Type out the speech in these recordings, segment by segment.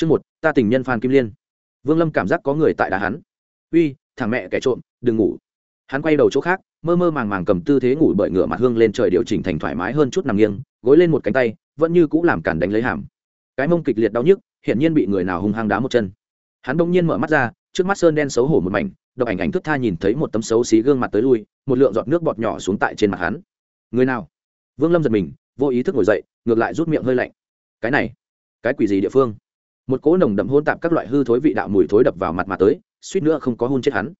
chương một, ta tình nhân phan kim liên. Vương lâm cảm giác có người tại đá hắn. Uy, thằng mẹ kẻ trộm, đừng ngủ. Hắn quay đầu chỗ khác, mơ mơ màng màng cầm tư thế ngủ bởi ngựa mặt hương lên trời điều chỉnh thành thoải mái hơn chút nằm nghiêng, gối lên một cánh tay, vẫn như cũ làm cản đánh lấy hàm. Cái mông kịch liệt đau nhức, hiển nhiên bị người nào hung hăng đá một chân. Hắn bỗng nhiên mở mắt ra, trước mắt sơn đen xấu hổ một mảnh, độc ảnh ảnh thức tha nhìn thấy một tấm xấu xí gương mặt tới lui, một lượng giọt nước bọt nhỏ xuống tại trên mặt hắn. Người nào? Vương lâm giật mình, vô ý thức ngồi dậy, ngược lại rút miệng hơi lạnh. Cái này, cái quỷ gì địa phương? Một cỗ nồng đậm hôn tạp các loại hư thối vị đạo mùi thối đập vào mặt mà tới, suýt nữa không có hôn chết hắn.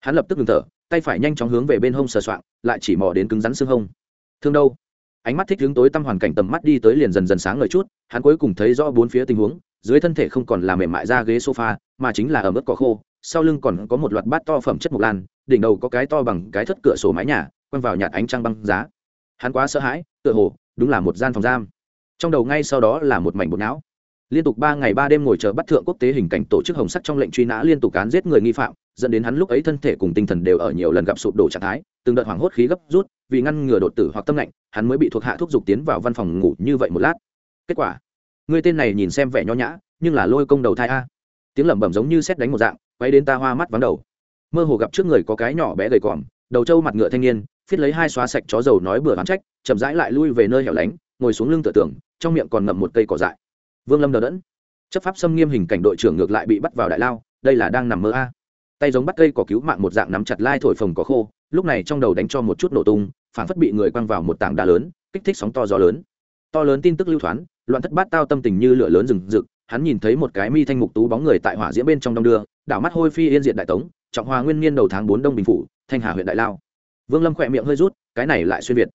Hắn lập tức ngừng thở, tay phải nhanh chóng hướng về bên hông sờ soạng, lại chỉ mò đến cứng rắn xương hông. Thương đâu? Ánh mắt thích hướng tối tăm hoàn cảnh tầm mắt đi tới liền dần dần sáng ngời chút, hắn cuối cùng thấy rõ bốn phía tình huống, dưới thân thể không còn là mềm mại ra ghế sofa, mà chính là ở mức cỏ khô, sau lưng còn có một loạt bát to phẩm chất mộc lan, đỉnh đầu có cái to bằng cái thất cửa sổ mái nhà, quăng vào nhạt ánh trăng băng giá. Hắn quá sợ hãi, tựa hồ, đúng là một gian phòng giam. Trong đầu ngay sau đó là một mảnh bột não liên tục ba ngày ba đêm ngồi chờ bắt thượng quốc tế hình cảnh tổ chức hồng sắc trong lệnh truy nã liên tục cán giết người nghi phạm, dẫn đến hắn lúc ấy thân thể cùng tinh thần đều ở nhiều lần gặp sụp đổ trạng thái, từng đợt hoảng hốt khí gấp rút, vì ngăn ngừa đột tử hoặc tâm lạnh, hắn mới bị thuộc hạ thúc giục tiến vào văn phòng ngủ như vậy một lát. Kết quả, người tên này nhìn xem vẻ nho nhã, nhưng là lôi công đầu thai a. Tiếng lẩm bẩm giống như xét đánh một dạng quay đến ta hoa mắt vắng đầu. Mơ hồ gặp trước người có cái nhỏ bé gầy còm đầu trâu mặt ngựa thanh niên, phiết lấy hai xóa sạch chó dầu nói bừa bán trách, chậm rãi lại lui về nơi hẻo lánh, ngồi xuống lưng tựa tường, trong miệng còn ngậm một cây cỏ dại vương lâm đờ đẫn. Chấp pháp xâm nghiêm hình cảnh đội trưởng ngược lại bị bắt vào đại lao, đây là đang nằm mơ a. Tay giống bắt cây có cứu mạng một dạng nắm chặt lai thổi phồng có khô, lúc này trong đầu đánh cho một chút nổ tung, phản phất bị người quăng vào một tảng đá lớn, kích thích sóng to gió lớn. To lớn tin tức lưu thoáng loạn thất bát tao tâm tình như lửa lớn rừng rực, hắn nhìn thấy một cái mi thanh mục tú bóng người tại hỏa diễm bên trong đông đưa, đảo mắt hôi phi yên diện đại tống, trọng hòa nguyên niên đầu tháng bốn đông bình phủ, thanh hà huyện đại lao. Vương lâm khỏe miệng hơi rút, cái này lại xuyên việt.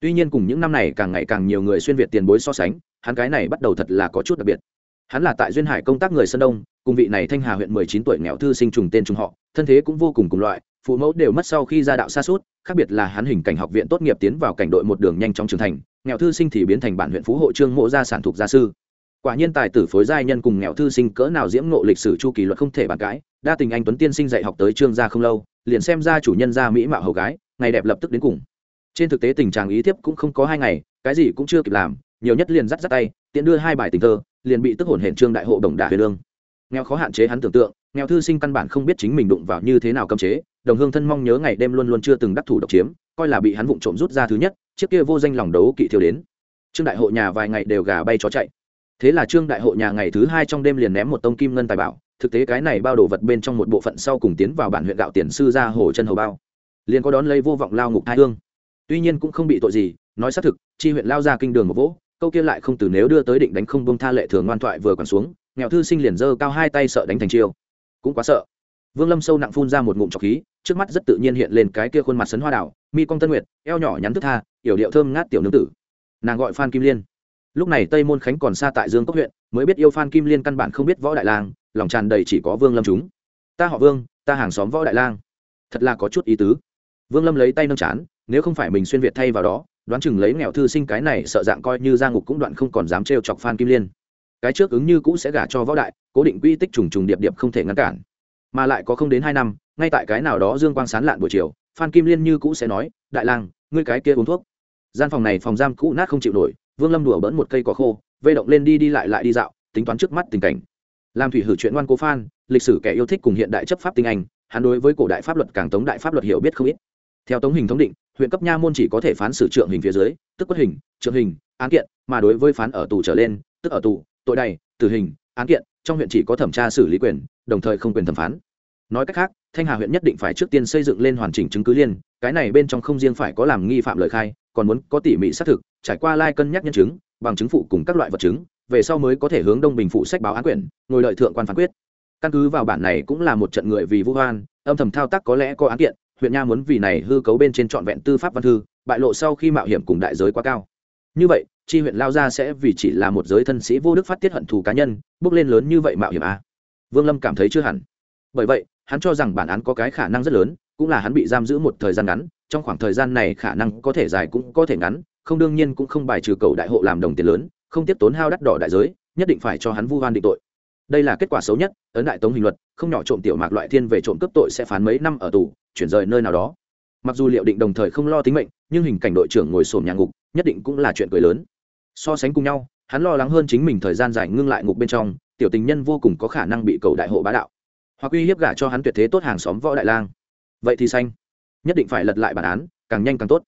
Tuy nhiên cùng những năm này càng ngày càng nhiều người xuyên việt tiền bối so sánh hắn cái này bắt đầu thật là có chút đặc biệt. Hắn là tại duyên hải công tác người sơn đông, cùng vị này thanh hà huyện mười chín tuổi nghèo thư sinh trùng tên trùng họ, thân thế cũng vô cùng cùng loại, phụ mẫu đều mất sau khi ra đạo xa suốt, khác biệt là hắn hình cảnh học viện tốt nghiệp tiến vào cảnh đội một đường nhanh chóng trưởng thành, nghèo thư sinh thì biến thành bản huyện phú hộ trương mộ gia sản thuộc gia sư. Quả nhiên tài tử phối giai nhân cùng nghèo thư sinh cỡ nào diễm ngộ lịch sử chu kỳ luật không thể bàn cãi, đa tình anh tuấn tiên sinh dạy học tới trương gia không lâu, liền xem ra chủ nhân gia mỹ mạo hầu gái, ngày đẹp lập tức đến cùng. Trên thực tế tình trạng ý tiếp cũng không có hai ngày, cái gì cũng chưa kịp làm nhiều nhất liền dắt dắt tay, tiện đưa hai bài tình thơ, liền bị tức hồn hển trương đại hộ đồng đả huyền lương. Nghèo khó hạn chế hắn tưởng tượng, nghèo thư sinh căn bản không biết chính mình đụng vào như thế nào cấm chế, đồng hương thân mong nhớ ngày đêm luôn luôn chưa từng đắc thủ độc chiếm, coi là bị hắn vụng trộm rút ra thứ nhất, chiếc kia vô danh lòng đấu kỵ thiêu đến. Trương đại hộ nhà vài ngày đều gà bay chó chạy. Thế là trương đại hộ nhà ngày thứ hai trong đêm liền ném một tông kim ngân tài bảo, thực tế cái này bao đồ vật bên trong một bộ phận sau cùng tiến vào bản huyện gạo tiền sư ra hồ chân hầu bao. Liền có đón lấy vô vọng lao ngục hai hương. Tuy nhiên cũng không bị tội gì, nói xác thực, chi huyện lao ra kinh đường một vỗ câu kia lại không từ nếu đưa tới định đánh không buông tha lệ thường ngoan thoại vừa còn xuống, nghèo thư sinh liền giơ cao hai tay sợ đánh thành chiêu. Cũng quá sợ. Vương lâm sâu nặng phun ra một ngụm trọc khí, trước mắt rất tự nhiên hiện lên cái kia khuôn mặt sấn hoa đảo, mi cong tân nguyệt, eo nhỏ nhắn thức tha, yểu điệu thơm ngát tiểu nương tử. Nàng gọi phan kim liên. Lúc này tây môn khánh còn xa tại dương cốc huyện, mới biết yêu phan kim liên căn bản không biết võ đại lang, lòng tràn đầy chỉ có vương lâm chúng. Ta họ vương, ta hàng xóm võ đại lang. Thật là có chút ý tứ. Vương lâm lấy tay nâng chán, nếu không phải mình xuyên việt thay vào đó đoán chừng lấy nghèo thư sinh cái này sợ dạng coi như gia ngục cũng đoạn không còn dám trêu chọc phan kim liên. Cái trước ứng như cũ sẽ gả cho võ đại, cố định quy tích trùng trùng điệp điệp không thể ngăn cản. Mà lại có không đến hai năm, ngay tại cái nào đó dương quang sán lạn buổi chiều, phan kim liên như cũ sẽ nói, đại lang, ngươi cái kia uống thuốc. Gian phòng này phòng giam cũ nát không chịu nổi, vương lâm đùa bỡn một cây cỏ khô, vây động lên đi đi lại lại đi dạo, tính toán trước mắt tình cảnh. Làm thủy hử chuyện ngoan cố phan, lịch sử kẻ yêu thích cùng hiện đại chấp pháp tinh anh, hắn đối với cổ đại pháp luật càng tống đại pháp luật hiểu biết không ít theo tống hình thống định, huyện cấp nha môn chỉ có thể phán xử trượng hình phía dưới, tức quất hình, trượng hình, án kiện, mà đối với phán ở tù trở lên, tức ở tù, tội đầy tử hình, án kiện, trong huyện chỉ có thẩm tra xử lý quyền, đồng thời không quyền thẩm phán. Nói cách khác, thanh hà huyện nhất định phải trước tiên xây dựng lên hoàn chỉnh chứng cứ liên, cái này bên trong không riêng phải có làm nghi phạm lời khai, còn muốn có tỉ mỉ xác thực, trải qua lai cân nhắc nhân chứng, bằng chứng phụ cùng các loại vật chứng, về sau mới có thể hướng đông bình phụ sách báo án quyển ngồi lợi thượng quan phán quyết. Căn cứ vào bản này cũng là một trận người vì vũ hoan âm thầm thao tác có lẽ có án kiện huyện nha muốn vì này hư cấu bên trên trọn vẹn tư pháp văn thư, bại lộ sau khi mạo hiểm cùng đại giới quá cao. Như vậy, chi huyện lao ra sẽ vì chỉ là một giới thân sĩ vô đức phát tiết hận thù cá nhân, bước lên lớn như vậy mạo hiểm à? vương lâm cảm thấy chưa hẳn. Bởi vậy, hắn cho rằng bản án có cái khả năng rất lớn, cũng là hắn bị giam giữ một thời gian ngắn, trong khoảng thời gian này khả năng có thể dài cũng có thể ngắn, không đương nhiên cũng không bài trừ cầu đại hộ làm đồng tiền lớn, không tiếp tốn hao đắt đỏ đại giới, nhất định phải cho hắn vu hoan định tội đây là kết quả xấu nhất, ấn đại tống hình luật, không nhỏ trộm tiểu mạc loại thiên về trộm cướp tội sẽ phán mấy năm ở tù, chuyển rời nơi nào đó. Mặc dù liệu định đồng thời không lo tính mệnh, nhưng hình cảnh đội trưởng ngồi sổm nhà ngục, nhất định cũng là chuyện cười lớn. So sánh cùng nhau, hắn lo lắng hơn chính mình thời gian dài ngưng lại ngục bên trong, tiểu tình nhân vô cùng có khả năng bị cầu đại hộ bá đạo. Hoặc uy hiếp gả cho hắn tuyệt thế tốt hàng xóm võ đại lang. Vậy thì xanh. Nhất định phải lật lại bản án, càng nhanh càng tốt.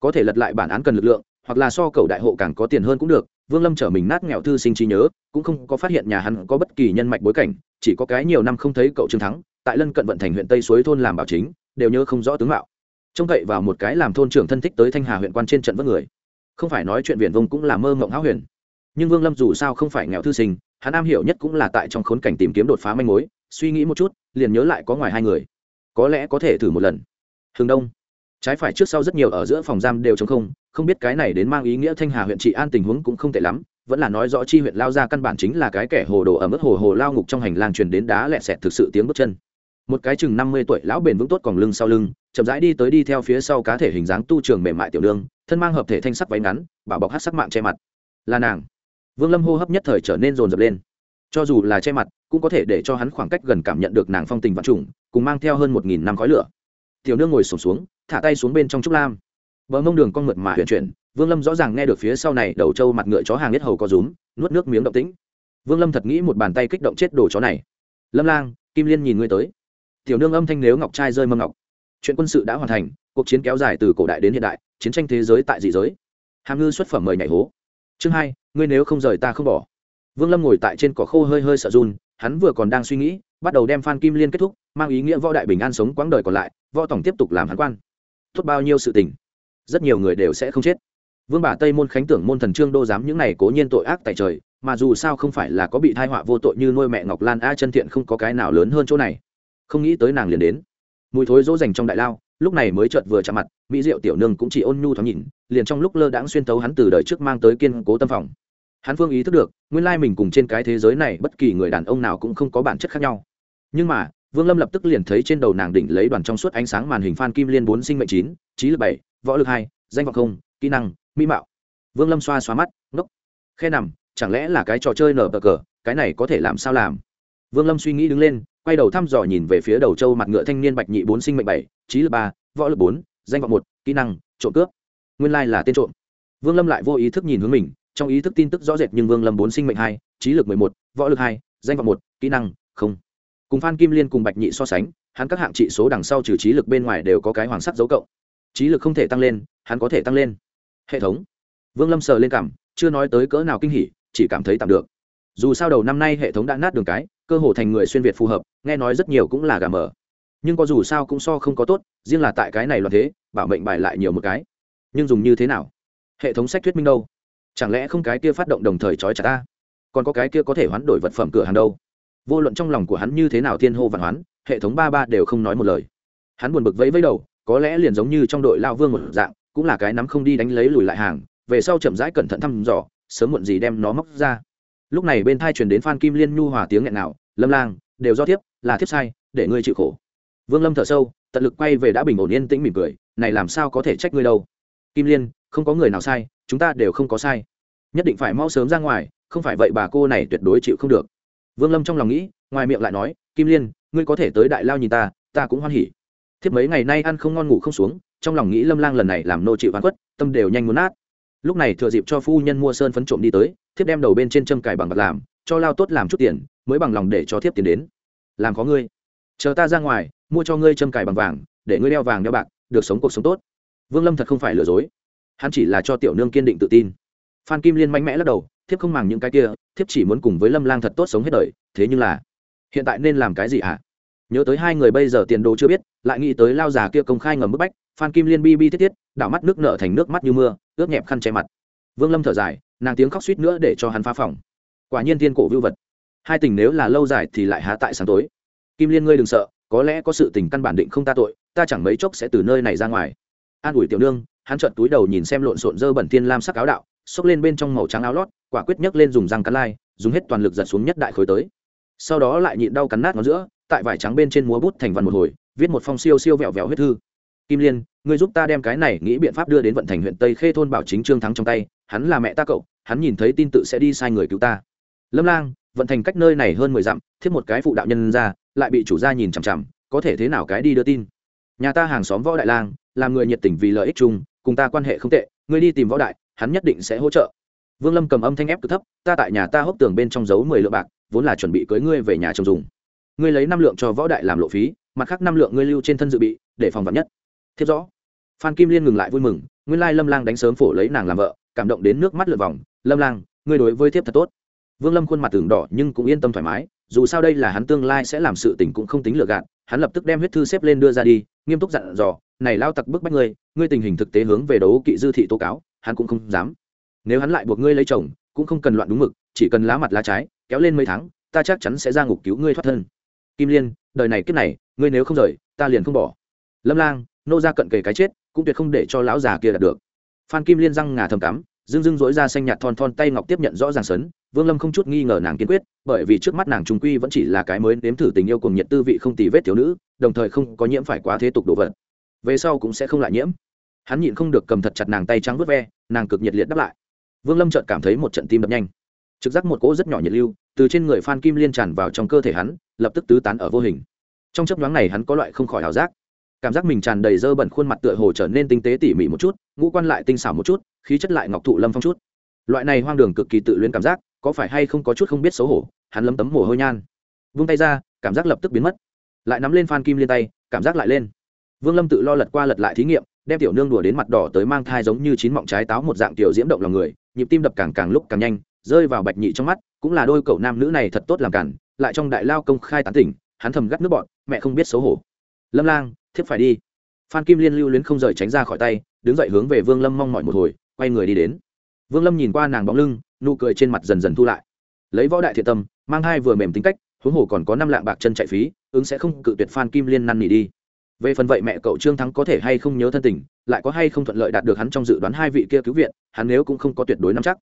Có thể lật lại bản án cần lực lượng, hoặc là so cầu đại hộ càng có tiền hơn cũng được vương lâm trở mình nát nghèo thư sinh trí nhớ, cũng không có phát hiện nhà hắn có bất kỳ nhân mạch bối cảnh, chỉ có cái nhiều năm không thấy cậu trương thắng, tại lân cận vận thành huyện tây suối thôn làm bảo chính, đều nhớ không rõ tướng mạo. Trông cậy vào một cái làm thôn trưởng thân thích tới thanh hà huyện quan trên trận vất người. Không phải nói chuyện viển vông cũng là mơ mộng háo huyền. Nhưng vương lâm dù sao không phải nghèo thư sinh, hắn am hiểu nhất cũng là tại trong khốn cảnh tìm kiếm đột phá manh mối, suy nghĩ một chút, liền nhớ lại có ngoài hai người. Có lẽ có thể thử một lần. Hướng đông trái phải trước sau rất nhiều ở giữa phòng giam đều chống không không biết cái này đến mang ý nghĩa thanh hà huyện trị an tình huống cũng không tệ lắm, vẫn là nói rõ chi huyện lao ra căn bản chính là cái kẻ hồ đồ ở mức hồ hồ lao ngục trong hành lang truyền đến đá lẹ sẹt thực sự tiếng bước chân. Một cái chừng năm mươi tuổi lão bền vững tốt còn lưng sau lưng, chậm rãi đi tới đi theo phía sau cá thể hình dáng tu trường mềm mại tiểu lương thân mang hợp thể thanh sắc váy ngắn, bảo bọc hát sắc mạng che mặt. Là nàng. Vương lâm hô hấp nhất thời trở nên rồn rập lên. Cho dù là che mặt, cũng có thể để cho hắn khoảng cách gần cảm nhận được nàng phong tình vạn trùng, cùng mang theo hơn một nghìn năm khói lửa tiểu nương ngồi sổm xuống, thả tay xuống bên trong trúc lam. Bờ mông đường con mượt mà huyền chuyển, vương lâm rõ ràng nghe được phía sau này đầu trâu mặt ngựa chó hàng nhất hầu có rúm, nuốt nước miếng động tĩnh. Vương lâm thật nghĩ một bàn tay kích động chết đồ chó này. Lâm lang, kim liên nhìn ngươi tới. Tiểu nương âm thanh nếu ngọc trai rơi mâm ngọc. Chuyện quân sự đã hoàn thành, cuộc chiến kéo dài từ cổ đại đến hiện đại, chiến tranh thế giới tại dị giới. Hàm ngư xuất phẩm mời nhảy hố. Chương hai, ngươi nếu không rời ta không bỏ. Vương lâm ngồi tại trên cỏ khô hơi hơi sợ run, hắn vừa còn đang suy nghĩ, bắt đầu đem phan kim liên kết thúc mang ý nghĩa võ đại bình an sống quãng đời còn lại, võ tổng tiếp tục làm hắn quan. Tốt bao nhiêu sự tình, rất nhiều người đều sẽ không chết. Vương bà tây môn khánh tưởng môn thần trương đô dám những này cố nhiên tội ác tại trời, mà dù sao không phải là có bị thai họa vô tội như nuôi mẹ ngọc lan a chân thiện không có cái nào lớn hơn chỗ này. Không nghĩ tới nàng liền đến. Mùi thối dỗ dành trong đại lao, lúc này mới chợt vừa chạm mặt, mỹ diệu tiểu nương cũng chỉ ôn nhu thoáng nhìn, liền trong lúc lơ đãng xuyên tấu hắn từ đời trước mang tới kiên cố tâm phòng. Hắn phương ý thức được, nguyên lai mình cùng trên cái thế giới này bất kỳ người đàn ông nào cũng không có bản chất khác nhau. Nhưng mà vương lâm lập tức liền thấy trên đầu nàng đỉnh lấy đoàn trong suốt ánh sáng màn hình phan kim liên bốn sinh mệnh chín, trí lực bảy, võ lực hai, danh vọng không, kỹ năng, mỹ mạo. Vương lâm xoa xoa mắt, ngốc. Khe nằm, chẳng lẽ là cái trò chơi nở bờ cờ, cái này có thể làm sao làm? Vương lâm suy nghĩ đứng lên, quay đầu thăm dò nhìn về phía đầu châu mặt ngựa thanh niên bạch nhị bốn sinh mệnh bảy, trí lực ba, võ lực bốn, danh vọng một, kỹ năng, trộm cướp. Nguyên lai là tên trộm. Vương lâm lại vô ý thức nhìn hướng mình, trong ý thức tin tức rõ rệt nhưng vương lâm bốn sinh mệnh hai, trí lực mười một, võ lực hai, danh vọng một, kỹ năng, không cùng phan kim liên cùng bạch nhị so sánh, hắn các hạng trị số đằng sau trừ trí lực bên ngoài đều có cái hoàng sắc dấu cộng. Trí lực không thể tăng lên, hắn có thể tăng lên. Hệ thống. Vương lâm sờ lên cảm, chưa nói tới cỡ nào kinh hỉ, chỉ cảm thấy tạm được. Dù sao đầu năm nay hệ thống đã nát đường cái, cơ hồ thành người xuyên việt phù hợp, nghe nói rất nhiều cũng là gà mờ. Nhưng có dù sao cũng so không có tốt, riêng là tại cái này loạn thế, bảo mệnh bài lại nhiều một cái. Nhưng dùng như thế nào? Hệ thống sách thuyết minh đâu? Chẳng lẽ không cái kia phát động đồng thời trói chặt ta? Còn có cái kia có thể hoán đổi vật phẩm cửa hàng đâu? Vô luận trong lòng của hắn như thế nào thiên hô văn hoán, hệ thống ba ba đều không nói một lời. Hắn buồn bực vẫy vẫy đầu, có lẽ liền giống như trong đội lao vương một dạng, cũng là cái nắm không đi đánh lấy lùi lại hàng, về sau chậm rãi cẩn thận thăm dò, sớm muộn gì đem nó móc ra. Lúc này bên thai truyền đến phan kim liên nhu hòa tiếng nghẹn nào lâm lang, đều do thiếp, là thiếp sai, để ngươi chịu khổ. Vương lâm thở sâu, tận lực quay về đã bình ổn yên tĩnh mỉm cười, này làm sao có thể trách ngươi đâu? Kim liên, không có người nào sai, chúng ta đều không có sai. Nhất định phải mau sớm ra ngoài, không phải vậy bà cô này tuyệt đối chịu không được vương lâm trong lòng nghĩ, ngoài miệng lại nói, kim liên, ngươi có thể tới đại lao nhìn ta ta cũng hoan hỉ. Thiếp mấy ngày nay ăn không ngon ngủ không xuống, trong lòng nghĩ lâm lang lần này làm nô chịu ván quất tâm đều nhanh muốn nát. Lúc này thừa dịp cho phu nhân mua sơn phấn trộm đi tới, thiếp đem đầu bên trên châm cài bằng bạc làm, cho lao tốt làm chút tiền, mới bằng lòng để cho thiếp tiền đến. Làm có ngươi. Chờ ta ra ngoài, mua cho ngươi châm cài bằng vàng, để ngươi đeo vàng đeo bạc, được sống cuộc sống tốt. Vương lâm thật không phải lừa dối. Hắn chỉ là cho tiểu nương kiên định tự tin phan kim liên mạnh mẽ lắc đầu, thiếp không màng những cái kia, thiếp chỉ muốn cùng với lâm lang thật tốt sống hết đời, thế nhưng là, hiện tại nên làm cái gì ạ à? nhớ tới hai người bây giờ tiền đồ chưa biết, lại nghĩ tới lao già kia công khai ngầm bức bách, phan kim liên bi bi thiết thiết đảo mắt nước nở thành nước mắt như mưa, ướt nhẹp khăn che mặt. Vương lâm thở dài, nàng tiếng khóc suýt nữa để cho hắn phá phòng. Quả nhiên thiên cổ vưu vật. Hai tình nếu là lâu dài thì lại há tại sáng tối. Kim liên ngươi đừng sợ, có lẽ có sự tình căn bản định không ta tội, ta chẳng mấy chốc sẽ từ nơi này ra ngoài. An ủi tiểu nương, hắn trợn túi đầu nhìn xem lộn xộn dơ bẩn thiên lam sắc áo đạo xốc lên bên trong màu trắng áo lót, quả quyết nhấc lên dùng răng cắn lai, dùng hết toàn lực giật xuống nhất đại khối tới. Sau đó lại nhịn đau cắn nát nó giữa, tại vải trắng bên trên múa bút thành văn một hồi, viết một phong siêu siêu vẹo vẹo huyết thư. Kim liên, ngươi giúp ta đem cái này nghĩ biện pháp đưa đến vận thành huyện tây khê thôn bảo chính trương thắng trong tay, hắn là mẹ ta cậu, hắn nhìn thấy tin tự sẽ đi sai người cứu ta. Lâm lang, vận thành cách nơi này hơn mười dặm thiết một cái phụ đạo nhân ra, lại bị chủ gia nhìn chằm chằm, có thể thế nào cái đi đưa tin? Nhà ta hàng xóm võ đại lang, làm người nhiệt tình vì lợi ích chung, cùng ta quan hệ không tệ, ngươi đi tìm võ đại hắn nhất định sẽ hỗ trợ. Vương lâm cầm âm thanh ép cực thấp, ta tại nhà ta hốc tường bên trong giấu mười lượng bạc, vốn là chuẩn bị cưới ngươi về nhà chồng dùng. Ngươi lấy năm lượng cho võ đại làm lộ phí, mặt khác năm lượng ngươi lưu trên thân dự bị, để phòng vật nhất. Thiếp rõ. Phan kim liên ngừng lại vui mừng, nguyên lai lâm lang đánh sớm phổ lấy nàng làm vợ, cảm động đến nước mắt lượt vòng, lâm lang, ngươi đối với thiếp thật tốt. Vương lâm khuôn mặt tường đỏ nhưng cũng yên tâm thoải mái, dù sao đây là hắn tương lai sẽ làm sự tình cũng không tính lựa gạt, hắn lập tức đem huyết thư xếp lên đưa ra đi, nghiêm túc dặn dò, này, lao tặc bức bách ngươi ngươi tình hình thực tế hướng về đấu kỵ dư thị tố cáo hắn cũng không dám. Nếu hắn lại buộc ngươi lấy chồng, cũng không cần loạn đúng mực, chỉ cần lá mặt lá trái, kéo lên mấy tháng, ta chắc chắn sẽ ra ngục cứu ngươi thoát thân. Kim liên, đời này kiếp này, ngươi nếu không rời, ta liền không bỏ. Lâm lang, nô ra cận kề cái chết, cũng tuyệt không để cho lão già kia đạt được. Phan kim liên răng ngà thầm cắm dưng dưng dối ra xanh nhạt thon thon tay ngọc tiếp nhận rõ ràng sấn, vương lâm không chút nghi ngờ nàng kiên quyết, bởi vì trước mắt nàng trung quy vẫn chỉ là cái mới nếm thử tình yêu cùng nhiệt tư vị không tì vết thiếu nữ, đồng thời không có nhiễm phải quá thế tục đồ vật. Về sau cũng sẽ không lại nhiễm hắn nhịn không được cầm thật chặt nàng tay trắng vớt ve, nàng cực nhiệt liệt đáp lại. Vương lâm chợt cảm thấy một trận tim đập nhanh. Trực giác một cỗ rất nhỏ nhiệt lưu, từ trên người phan kim liên tràn vào trong cơ thể hắn, lập tức tứ tán ở vô hình. Trong chấp nhoáng này hắn có loại không khỏi ảo giác. Cảm giác mình tràn đầy dơ bẩn khuôn mặt tựa hồ trở nên tinh tế tỉ mỉ một chút, ngũ quan lại tinh xảo một chút, khí chất lại ngọc thụ lâm phong chút. Loại này hoang đường cực kỳ tự luyến cảm giác, có phải hay không có chút không biết xấu hổ, hắn lấm tấm mồ hôi nhan. Vung tay ra, cảm giác lập tức biến mất. Lại nắm lên phan kim liên tay, cảm giác lại lên. Vương lâm tự lo lật qua lật lại thí nghiệm đem tiểu nương đùa đến mặt đỏ tới mang thai giống như chín mọng trái táo một dạng tiểu diễm động lòng người, nhịp tim đập càng càng lúc càng nhanh, rơi vào bạch nhị trong mắt, cũng là đôi cậu nam nữ này thật tốt làm cản, lại trong đại lao công khai tán tỉnh, hắn thầm gắt nước bọn, mẹ không biết xấu hổ. Lâm lang, thiếp phải đi. Phan kim liên lưu luyến không rời tránh ra khỏi tay, đứng dậy hướng về vương lâm mong mỏi một hồi, quay người đi đến. Vương lâm nhìn qua nàng bóng lưng, nụ cười trên mặt dần dần thu lại. Lấy võ đại thiện tâm, mang hai vừa mềm tính cách, huống hồ còn có năm lạng bạc chân chạy phí, ứng sẽ không cự tuyệt phan kim liên năn nỉ đi về phần vậy mẹ cậu trương thắng có thể hay không nhớ thân tình, lại có hay không thuận lợi đạt được hắn trong dự đoán hai vị kia cứu viện, hắn nếu cũng không có tuyệt đối nắm chắc.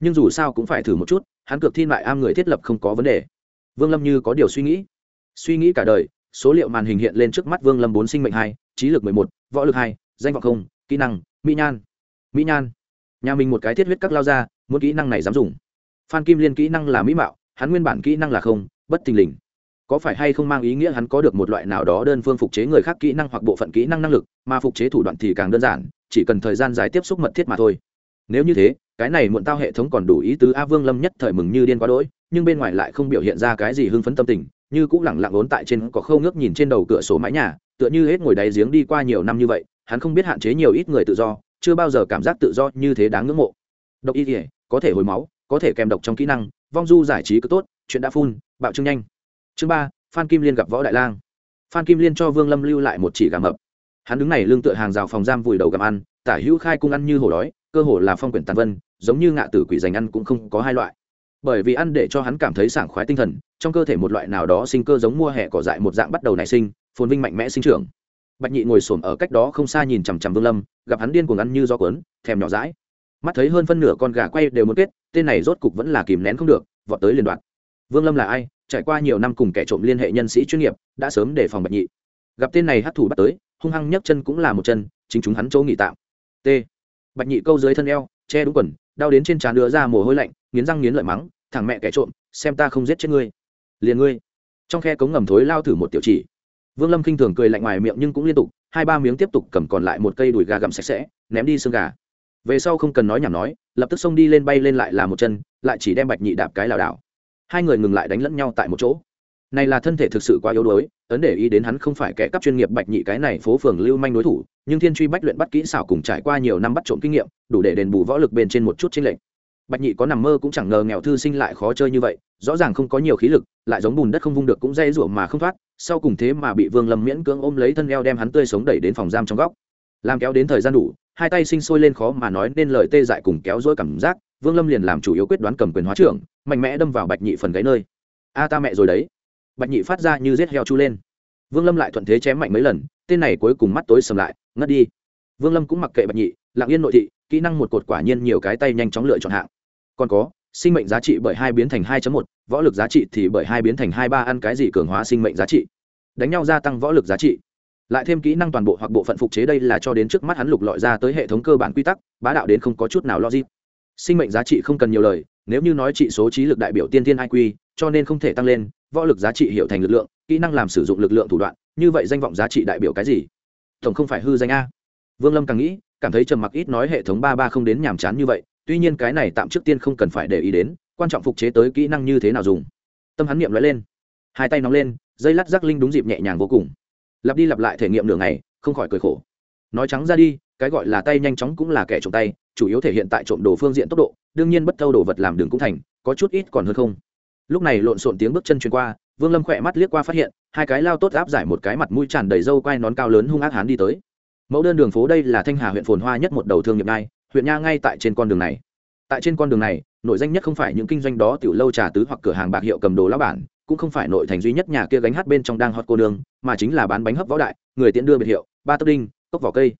Nhưng dù sao cũng phải thử một chút, hắn cược thiên mại am người thiết lập không có vấn đề. Vương lâm như có điều suy nghĩ. Suy nghĩ cả đời, số liệu màn hình hiện lên trước mắt vương lâm bốn sinh mệnh hai, trí lực mười một, võ lực hai, danh vọng không, kỹ năng, mỹ nhan. Mỹ nhan. Nhà mình một cái thiết huyết các lao ra, muốn kỹ năng này dám dùng. Phan kim liên kỹ năng là mỹ mạo, hắn nguyên bản kỹ năng là không, bất thình lình có phải hay không mang ý nghĩa hắn có được một loại nào đó đơn phương phục chế người khác kỹ năng hoặc bộ phận kỹ năng năng lực, mà phục chế thủ đoạn thì càng đơn giản, chỉ cần thời gian dài tiếp xúc mật thiết mà thôi. Nếu như thế, cái này muộn tao hệ thống còn đủ ý tứ a vương lâm nhất thời mừng như điên quá đỗi, nhưng bên ngoài lại không biểu hiện ra cái gì hưng phấn tâm tình, như cũng lẳng lặng ốn tại trên có khâu ngước nhìn trên đầu cửa sổ mái nhà, tựa như hết ngồi đáy giếng đi qua nhiều năm như vậy, hắn không biết hạn chế nhiều ít người tự do, chưa bao giờ cảm giác tự do như thế đáng ngưỡng mộ. Độc y thể có thể hồi máu, có thể kèm độc trong kỹ năng, vong du giải trí cứ tốt, chuyện đã phun, bạo trưng nhanh chương ba, phan kim liên gặp võ đại lang. Phan kim liên cho vương lâm lưu lại một chỉ gà mập. Hắn đứng này lương tựa hàng rào phòng giam vùi đầu gặm ăn, tả hữu khai cung ăn như hổ đói, cơ hồ là phong quyển tàn vân, giống như ngạ tử quỷ dành ăn cũng không có hai loại. Bởi vì ăn để cho hắn cảm thấy sảng khoái tinh thần, trong cơ thể một loại nào đó sinh cơ giống mua hẹ cỏ dại một dạng bắt đầu nảy sinh, phồn vinh mạnh mẽ sinh trưởng. Bạch nhị ngồi xổm ở cách đó không xa nhìn chằm chằm vương lâm, gặp hắn điên cuồng ăn như do cuốn, thèm nhỏ rãi mắt thấy hơn phân nửa con gà quay đều muốn kết, tên này rốt cục vẫn là kìm nén không được, vọt tới liên đoạn. Vương lâm là ai? Trải qua nhiều năm cùng kẻ trộm liên hệ nhân sĩ chuyên nghiệp, đã sớm đề phòng bạch nhị. Gặp tên này hắc thủ bắt tới, hung hăng nhấc chân cũng là một chân, chính chúng hắn chỗ nghỉ tạm. T. Bạch nhị câu dưới thân eo, che đúng quần, đau đến trên trán đưa ra mồ hôi lạnh, nghiến răng nghiến lợi mắng, thằng mẹ kẻ trộm, xem ta không giết chết ngươi. Liền ngươi. Trong khe cống ngầm thối lao thử một tiểu chỉ. Vương lâm khinh thường cười lạnh ngoài miệng nhưng cũng liên tục, hai ba miếng tiếp tục cầm còn lại một cây đùi gà gặm sạch sẽ, ném đi xương gà. Về sau không cần nói nhảm nói, lập tức xông đi lên bay lên lại là một chân, lại chỉ đem bạch nhị đạp cái lảo đảo hai người ngừng lại đánh lẫn nhau tại một chỗ. Này là thân thể thực sự quá yếu đuối, ấn để ý đến hắn không phải kẻ cấp chuyên nghiệp bạch nhị cái này phố phường lưu manh đối thủ, nhưng thiên truy bách luyện bắt kỹ xảo cùng trải qua nhiều năm bắt trộm kinh nghiệm, đủ để đền bù võ lực bên trên một chút chênh lệch. Bạch nhị có nằm mơ cũng chẳng ngờ nghèo thư sinh lại khó chơi như vậy, rõ ràng không có nhiều khí lực, lại giống bùn đất không vung được cũng dây rủa mà không thoát, sau cùng thế mà bị vương lâm miễn cưỡng ôm lấy thân eo đem hắn tươi sống đẩy đến phòng giam trong góc. Làm kéo đến thời gian đủ, hai tay sinh sôi lên khó mà nói nên lời tê dại cùng kéo dối cảm giác, vương lâm liền làm chủ yếu quyết đoán cầm quyền hóa trưởng mạnh mẽ đâm vào bạch nhị phần gáy nơi. A ta mẹ rồi đấy. Bạch nhị phát ra như rết heo chu lên. Vương lâm lại thuận thế chém mạnh mấy lần tên này cuối cùng mắt tối sầm lại ngất đi. Vương lâm cũng mặc kệ bạch nhị lặng yên nội thị kỹ năng một cột quả nhiên nhiều cái tay nhanh chóng lựa chọn hạng. Còn có sinh mệnh giá trị bởi hai biến thành hai một, võ lực giá trị thì bởi hai biến thành hai ba ăn cái gì cường hóa sinh mệnh giá trị. Đánh nhau gia tăng võ lực giá trị. Lại thêm kỹ năng toàn bộ hoặc bộ phận phục chế đây là cho đến trước mắt hắn lục lọi ra tới hệ thống cơ bản quy tắc bá đạo đến không có chút nào logic. Sinh mệnh giá trị không cần nhiều lời nếu như nói trị số trí lực đại biểu tiên tiên iq cho nên không thể tăng lên, võ lực giá trị hiệu thành lực lượng, kỹ năng làm sử dụng lực lượng thủ đoạn, như vậy danh vọng giá trị đại biểu cái gì? Tổng không phải hư danh a. Vương lâm càng nghĩ, cảm thấy trầm mặc ít nói hệ thống ba ba không đến nhàm chán như vậy, tuy nhiên cái này tạm trước tiên không cần phải để ý đến, quan trọng phục chế tới kỹ năng như thế nào dùng. Tâm hắn niệm nói lên. Hai tay nóng lên, dây lát rắc linh đúng dịp nhẹ nhàng vô cùng. Lặp đi lặp lại thể nghiệm nửa ngày, không khỏi cười khổ. Nói trắng ra đi, cái gọi là tay nhanh chóng cũng là kẻ trộm tay, chủ yếu thể hiện tại trộm đồ phương diện tốc độ đương nhiên bất thâu đồ vật làm đường cũng thành, có chút ít còn hơn không. Lúc này lộn xộn tiếng bước chân truyền qua, vương lâm khỏe mắt liếc qua phát hiện, hai cái lao tốt áp giải một cái mặt mũi tràn đầy râu quai nón cao lớn hung ác hán đi tới. Mẫu đơn đường phố đây là thanh hà huyện phồn hoa nhất một đầu thương nghiệp ngay huyện nha ngay tại trên con đường này. Tại trên con đường này nội danh nhất không phải những kinh doanh đó tiểu lâu trà tứ hoặc cửa hàng bạc hiệu cầm đồ lá bản, cũng không phải nội thành duy nhất nhà kia gánh hát bên trong đang hot cô đường mà chính là bán bánh hấp võ đại, người tiện đưa biệt hiệu, ba tấc đinh, cốc vỏ cây.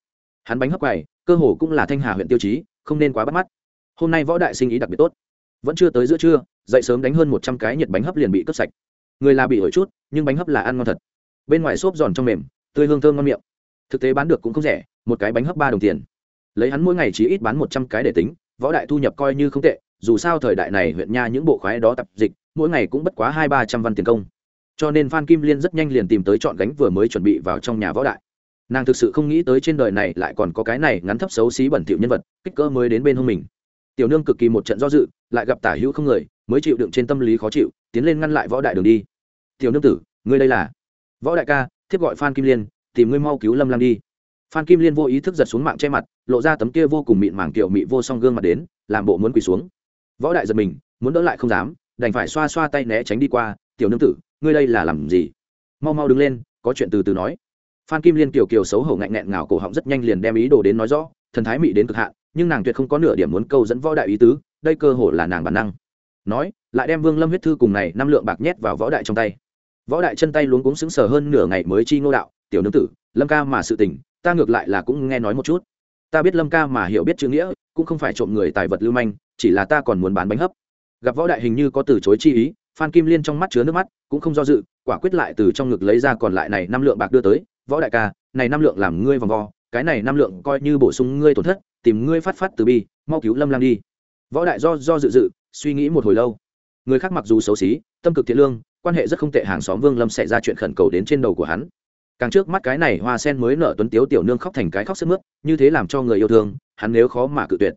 Hắn bánh hấp quầy, cơ hồ cũng là thanh hà huyện tiêu chí, không nên quá bắt mắt hôm nay võ đại sinh ý đặc biệt tốt. Vẫn chưa tới giữa trưa, dậy sớm đánh hơn một trăm cái nhiệt bánh hấp liền bị cướp sạch. Người là bị ổi chút, nhưng bánh hấp là ăn ngon thật. Bên ngoài xốp giòn trong mềm, tươi hương thơm ngon miệng. Thực tế bán được cũng không rẻ, một cái bánh hấp ba đồng tiền. Lấy hắn mỗi ngày chỉ ít bán một trăm cái để tính, võ đại thu nhập coi như không tệ, dù sao thời đại này huyện nha những bộ khoái đó tập dịch, mỗi ngày cũng bất quá hai ba trăm văn tiền công. Cho nên phan kim liên rất nhanh liền tìm tới chọn gánh vừa mới chuẩn bị vào trong nhà võ đại. Nàng thực sự không nghĩ tới trên đời này lại còn có cái này ngắn thấp xấu xí bẩn thỉu nhân vật, kích cỡ mới đến bên hông mình tiểu nương cực kỳ một trận do dự, lại gặp tả hữu không người, mới chịu đựng trên tâm lý khó chịu, tiến lên ngăn lại võ đại đường đi. Tiểu nương tử, ngươi đây là? Võ đại ca, thiếp gọi phan kim liên, tìm ngươi mau cứu lâm lam đi. Phan kim liên vô ý thức giật xuống mạng che mặt, lộ ra tấm kia vô cùng mịn màng kiểu mị vô song gương mặt đến, làm bộ muốn quỳ xuống. Võ đại giật mình, muốn đỡ lại không dám, đành phải xoa xoa tay né tránh đi qua, tiểu nương tử, ngươi đây là làm gì? Mau mau đứng lên, có chuyện từ từ nói. Phan kim liên kiều kiều xấu hổ ngạnh nghẹn ngào cổ họng rất nhanh liền đem ý đồ đến nói rõ, thần thái mị đến cực hạn nhưng nàng tuyệt không có nửa điểm muốn câu dẫn võ đại ý tứ, đây cơ hồ là nàng bản năng. Nói, lại đem vương lâm huyết thư cùng này năm lượng bạc nhét vào võ đại trong tay. Võ đại chân tay luống cuống sững sờ hơn nửa ngày mới chi ngô đạo, tiểu nương tử, lâm ca mà sự tình, ta ngược lại là cũng nghe nói một chút. Ta biết lâm ca mà hiểu biết chữ nghĩa, cũng không phải trộm người tài vật lưu manh, chỉ là ta còn muốn bán bánh hấp. Gặp võ đại hình như có từ chối chi ý, phan kim liên trong mắt chứa nước mắt, cũng không do dự, quả quyết lại từ trong ngực lấy ra còn lại này năm lượng bạc đưa tới. Võ đại ca, này năm lượng làm ngươi vòng vo, cái này năm lượng coi như bổ sung ngươi tổn thất tìm ngươi phát phát từ bi, mau cứu lâm lam đi. Võ đại do do dự dự, suy nghĩ một hồi lâu. Người khác mặc dù xấu xí, tâm cực thiện lương, quan hệ rất không tệ hàng xóm vương lâm sẽ ra chuyện khẩn cầu đến trên đầu của hắn. Càng trước mắt cái này hoa sen mới nở tuấn tiếu tiểu nương khóc thành cái khóc sức mướt, như thế làm cho người yêu thương, hắn nếu khó mà cự tuyệt.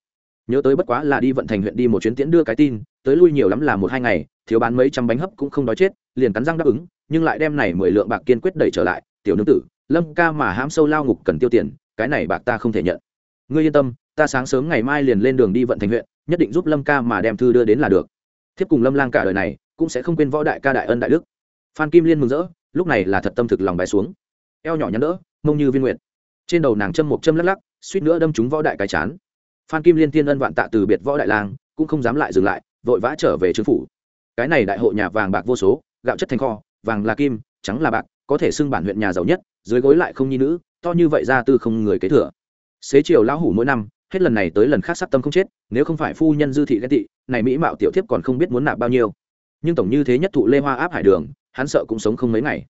Nhớ tới bất quá là đi vận thành huyện đi một chuyến tiễn đưa cái tin, tới lui nhiều lắm là một hai ngày, thiếu bán mấy trăm bánh hấp cũng không đói chết, liền cắn răng đáp ứng, nhưng lại đem này mười lượng bạc kiên quyết đẩy trở lại. Tiểu nương tử, lâm ca mà hãm sâu lao ngục cần tiêu tiền, cái này bạc ta không thể nhận ngươi yên tâm, ta sáng sớm ngày mai liền lên đường đi vận thành huyện, nhất định giúp lâm ca mà đem thư đưa đến là được. Thiếp cùng lâm lang cả đời này, cũng sẽ không quên võ đại ca đại ân đại đức. Phan kim liên mừng rỡ, lúc này là thật tâm thực lòng bài xuống. Eo nhỏ nhắn đỡ, mông như viên nguyện trên đầu nàng châm một châm lắc lắc, suýt nữa đâm chúng võ đại cái chán. Phan kim liên tiên ân vạn tạ từ biệt võ đại lang, cũng không dám lại dừng lại, vội vã trở về trương phủ. Cái này đại hội nhà vàng bạc vô số, gạo chất thành kho, vàng là kim, trắng là bạc, có thể xưng bản huyện nhà giàu nhất, dưới gối lại không nhi nữ, to như vậy ra tư không người kế thừa xế chiều lão hủ mỗi năm, hết lần này tới lần khác sắp tâm không chết, nếu không phải phu nhân dư thị ghen tị, này mỹ mạo tiểu thiếp còn không biết muốn nạp bao nhiêu. Nhưng tổng như thế nhất thụ lê hoa áp hải đường, hắn sợ cũng sống không mấy ngày.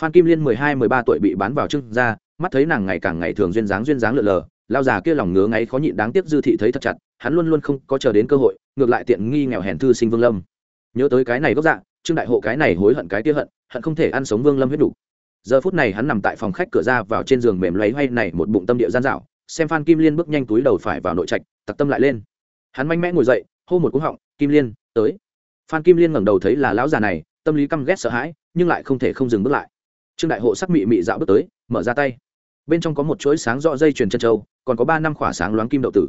Phan kim liên mười hai, mười ba tuổi bị bán vào trưng ra mắt thấy nàng ngày càng ngày thường duyên dáng duyên dáng lượn lờ, lao già kia lòng ngứa ngáy khó nhịn đáng tiếc dư thị thấy thật chặt, hắn luôn luôn không có chờ đến cơ hội, ngược lại tiện nghi nghèo hèn thư sinh vương lâm. Nhớ tới cái này gốc dạ trương đại hộ cái này hối hận cái kia hận hận không thể ăn sống vương lâm huyết đủ. Giờ phút này hắn nằm tại phòng khách cửa ra vào trên giường mềm lấy hay này một bụng tâm địa gian dạo xem phan kim liên bước nhanh túi đầu phải vào nội trạch, tặc tâm lại lên. Hắn mạnh mẽ ngồi dậy, hô một cú họng, kim liên, tới. Phan kim liên ngẩng đầu thấy là lão già này, tâm lý căm ghét sợ hãi, nhưng lại không thể không dừng bước lại. Trương đại hộ sắc mị mị dạo bước tới, mở ra tay. Bên trong có một chuỗi sáng rõ dây chuyền chân trâu còn có ba năm khỏa sáng loáng kim đậu tử.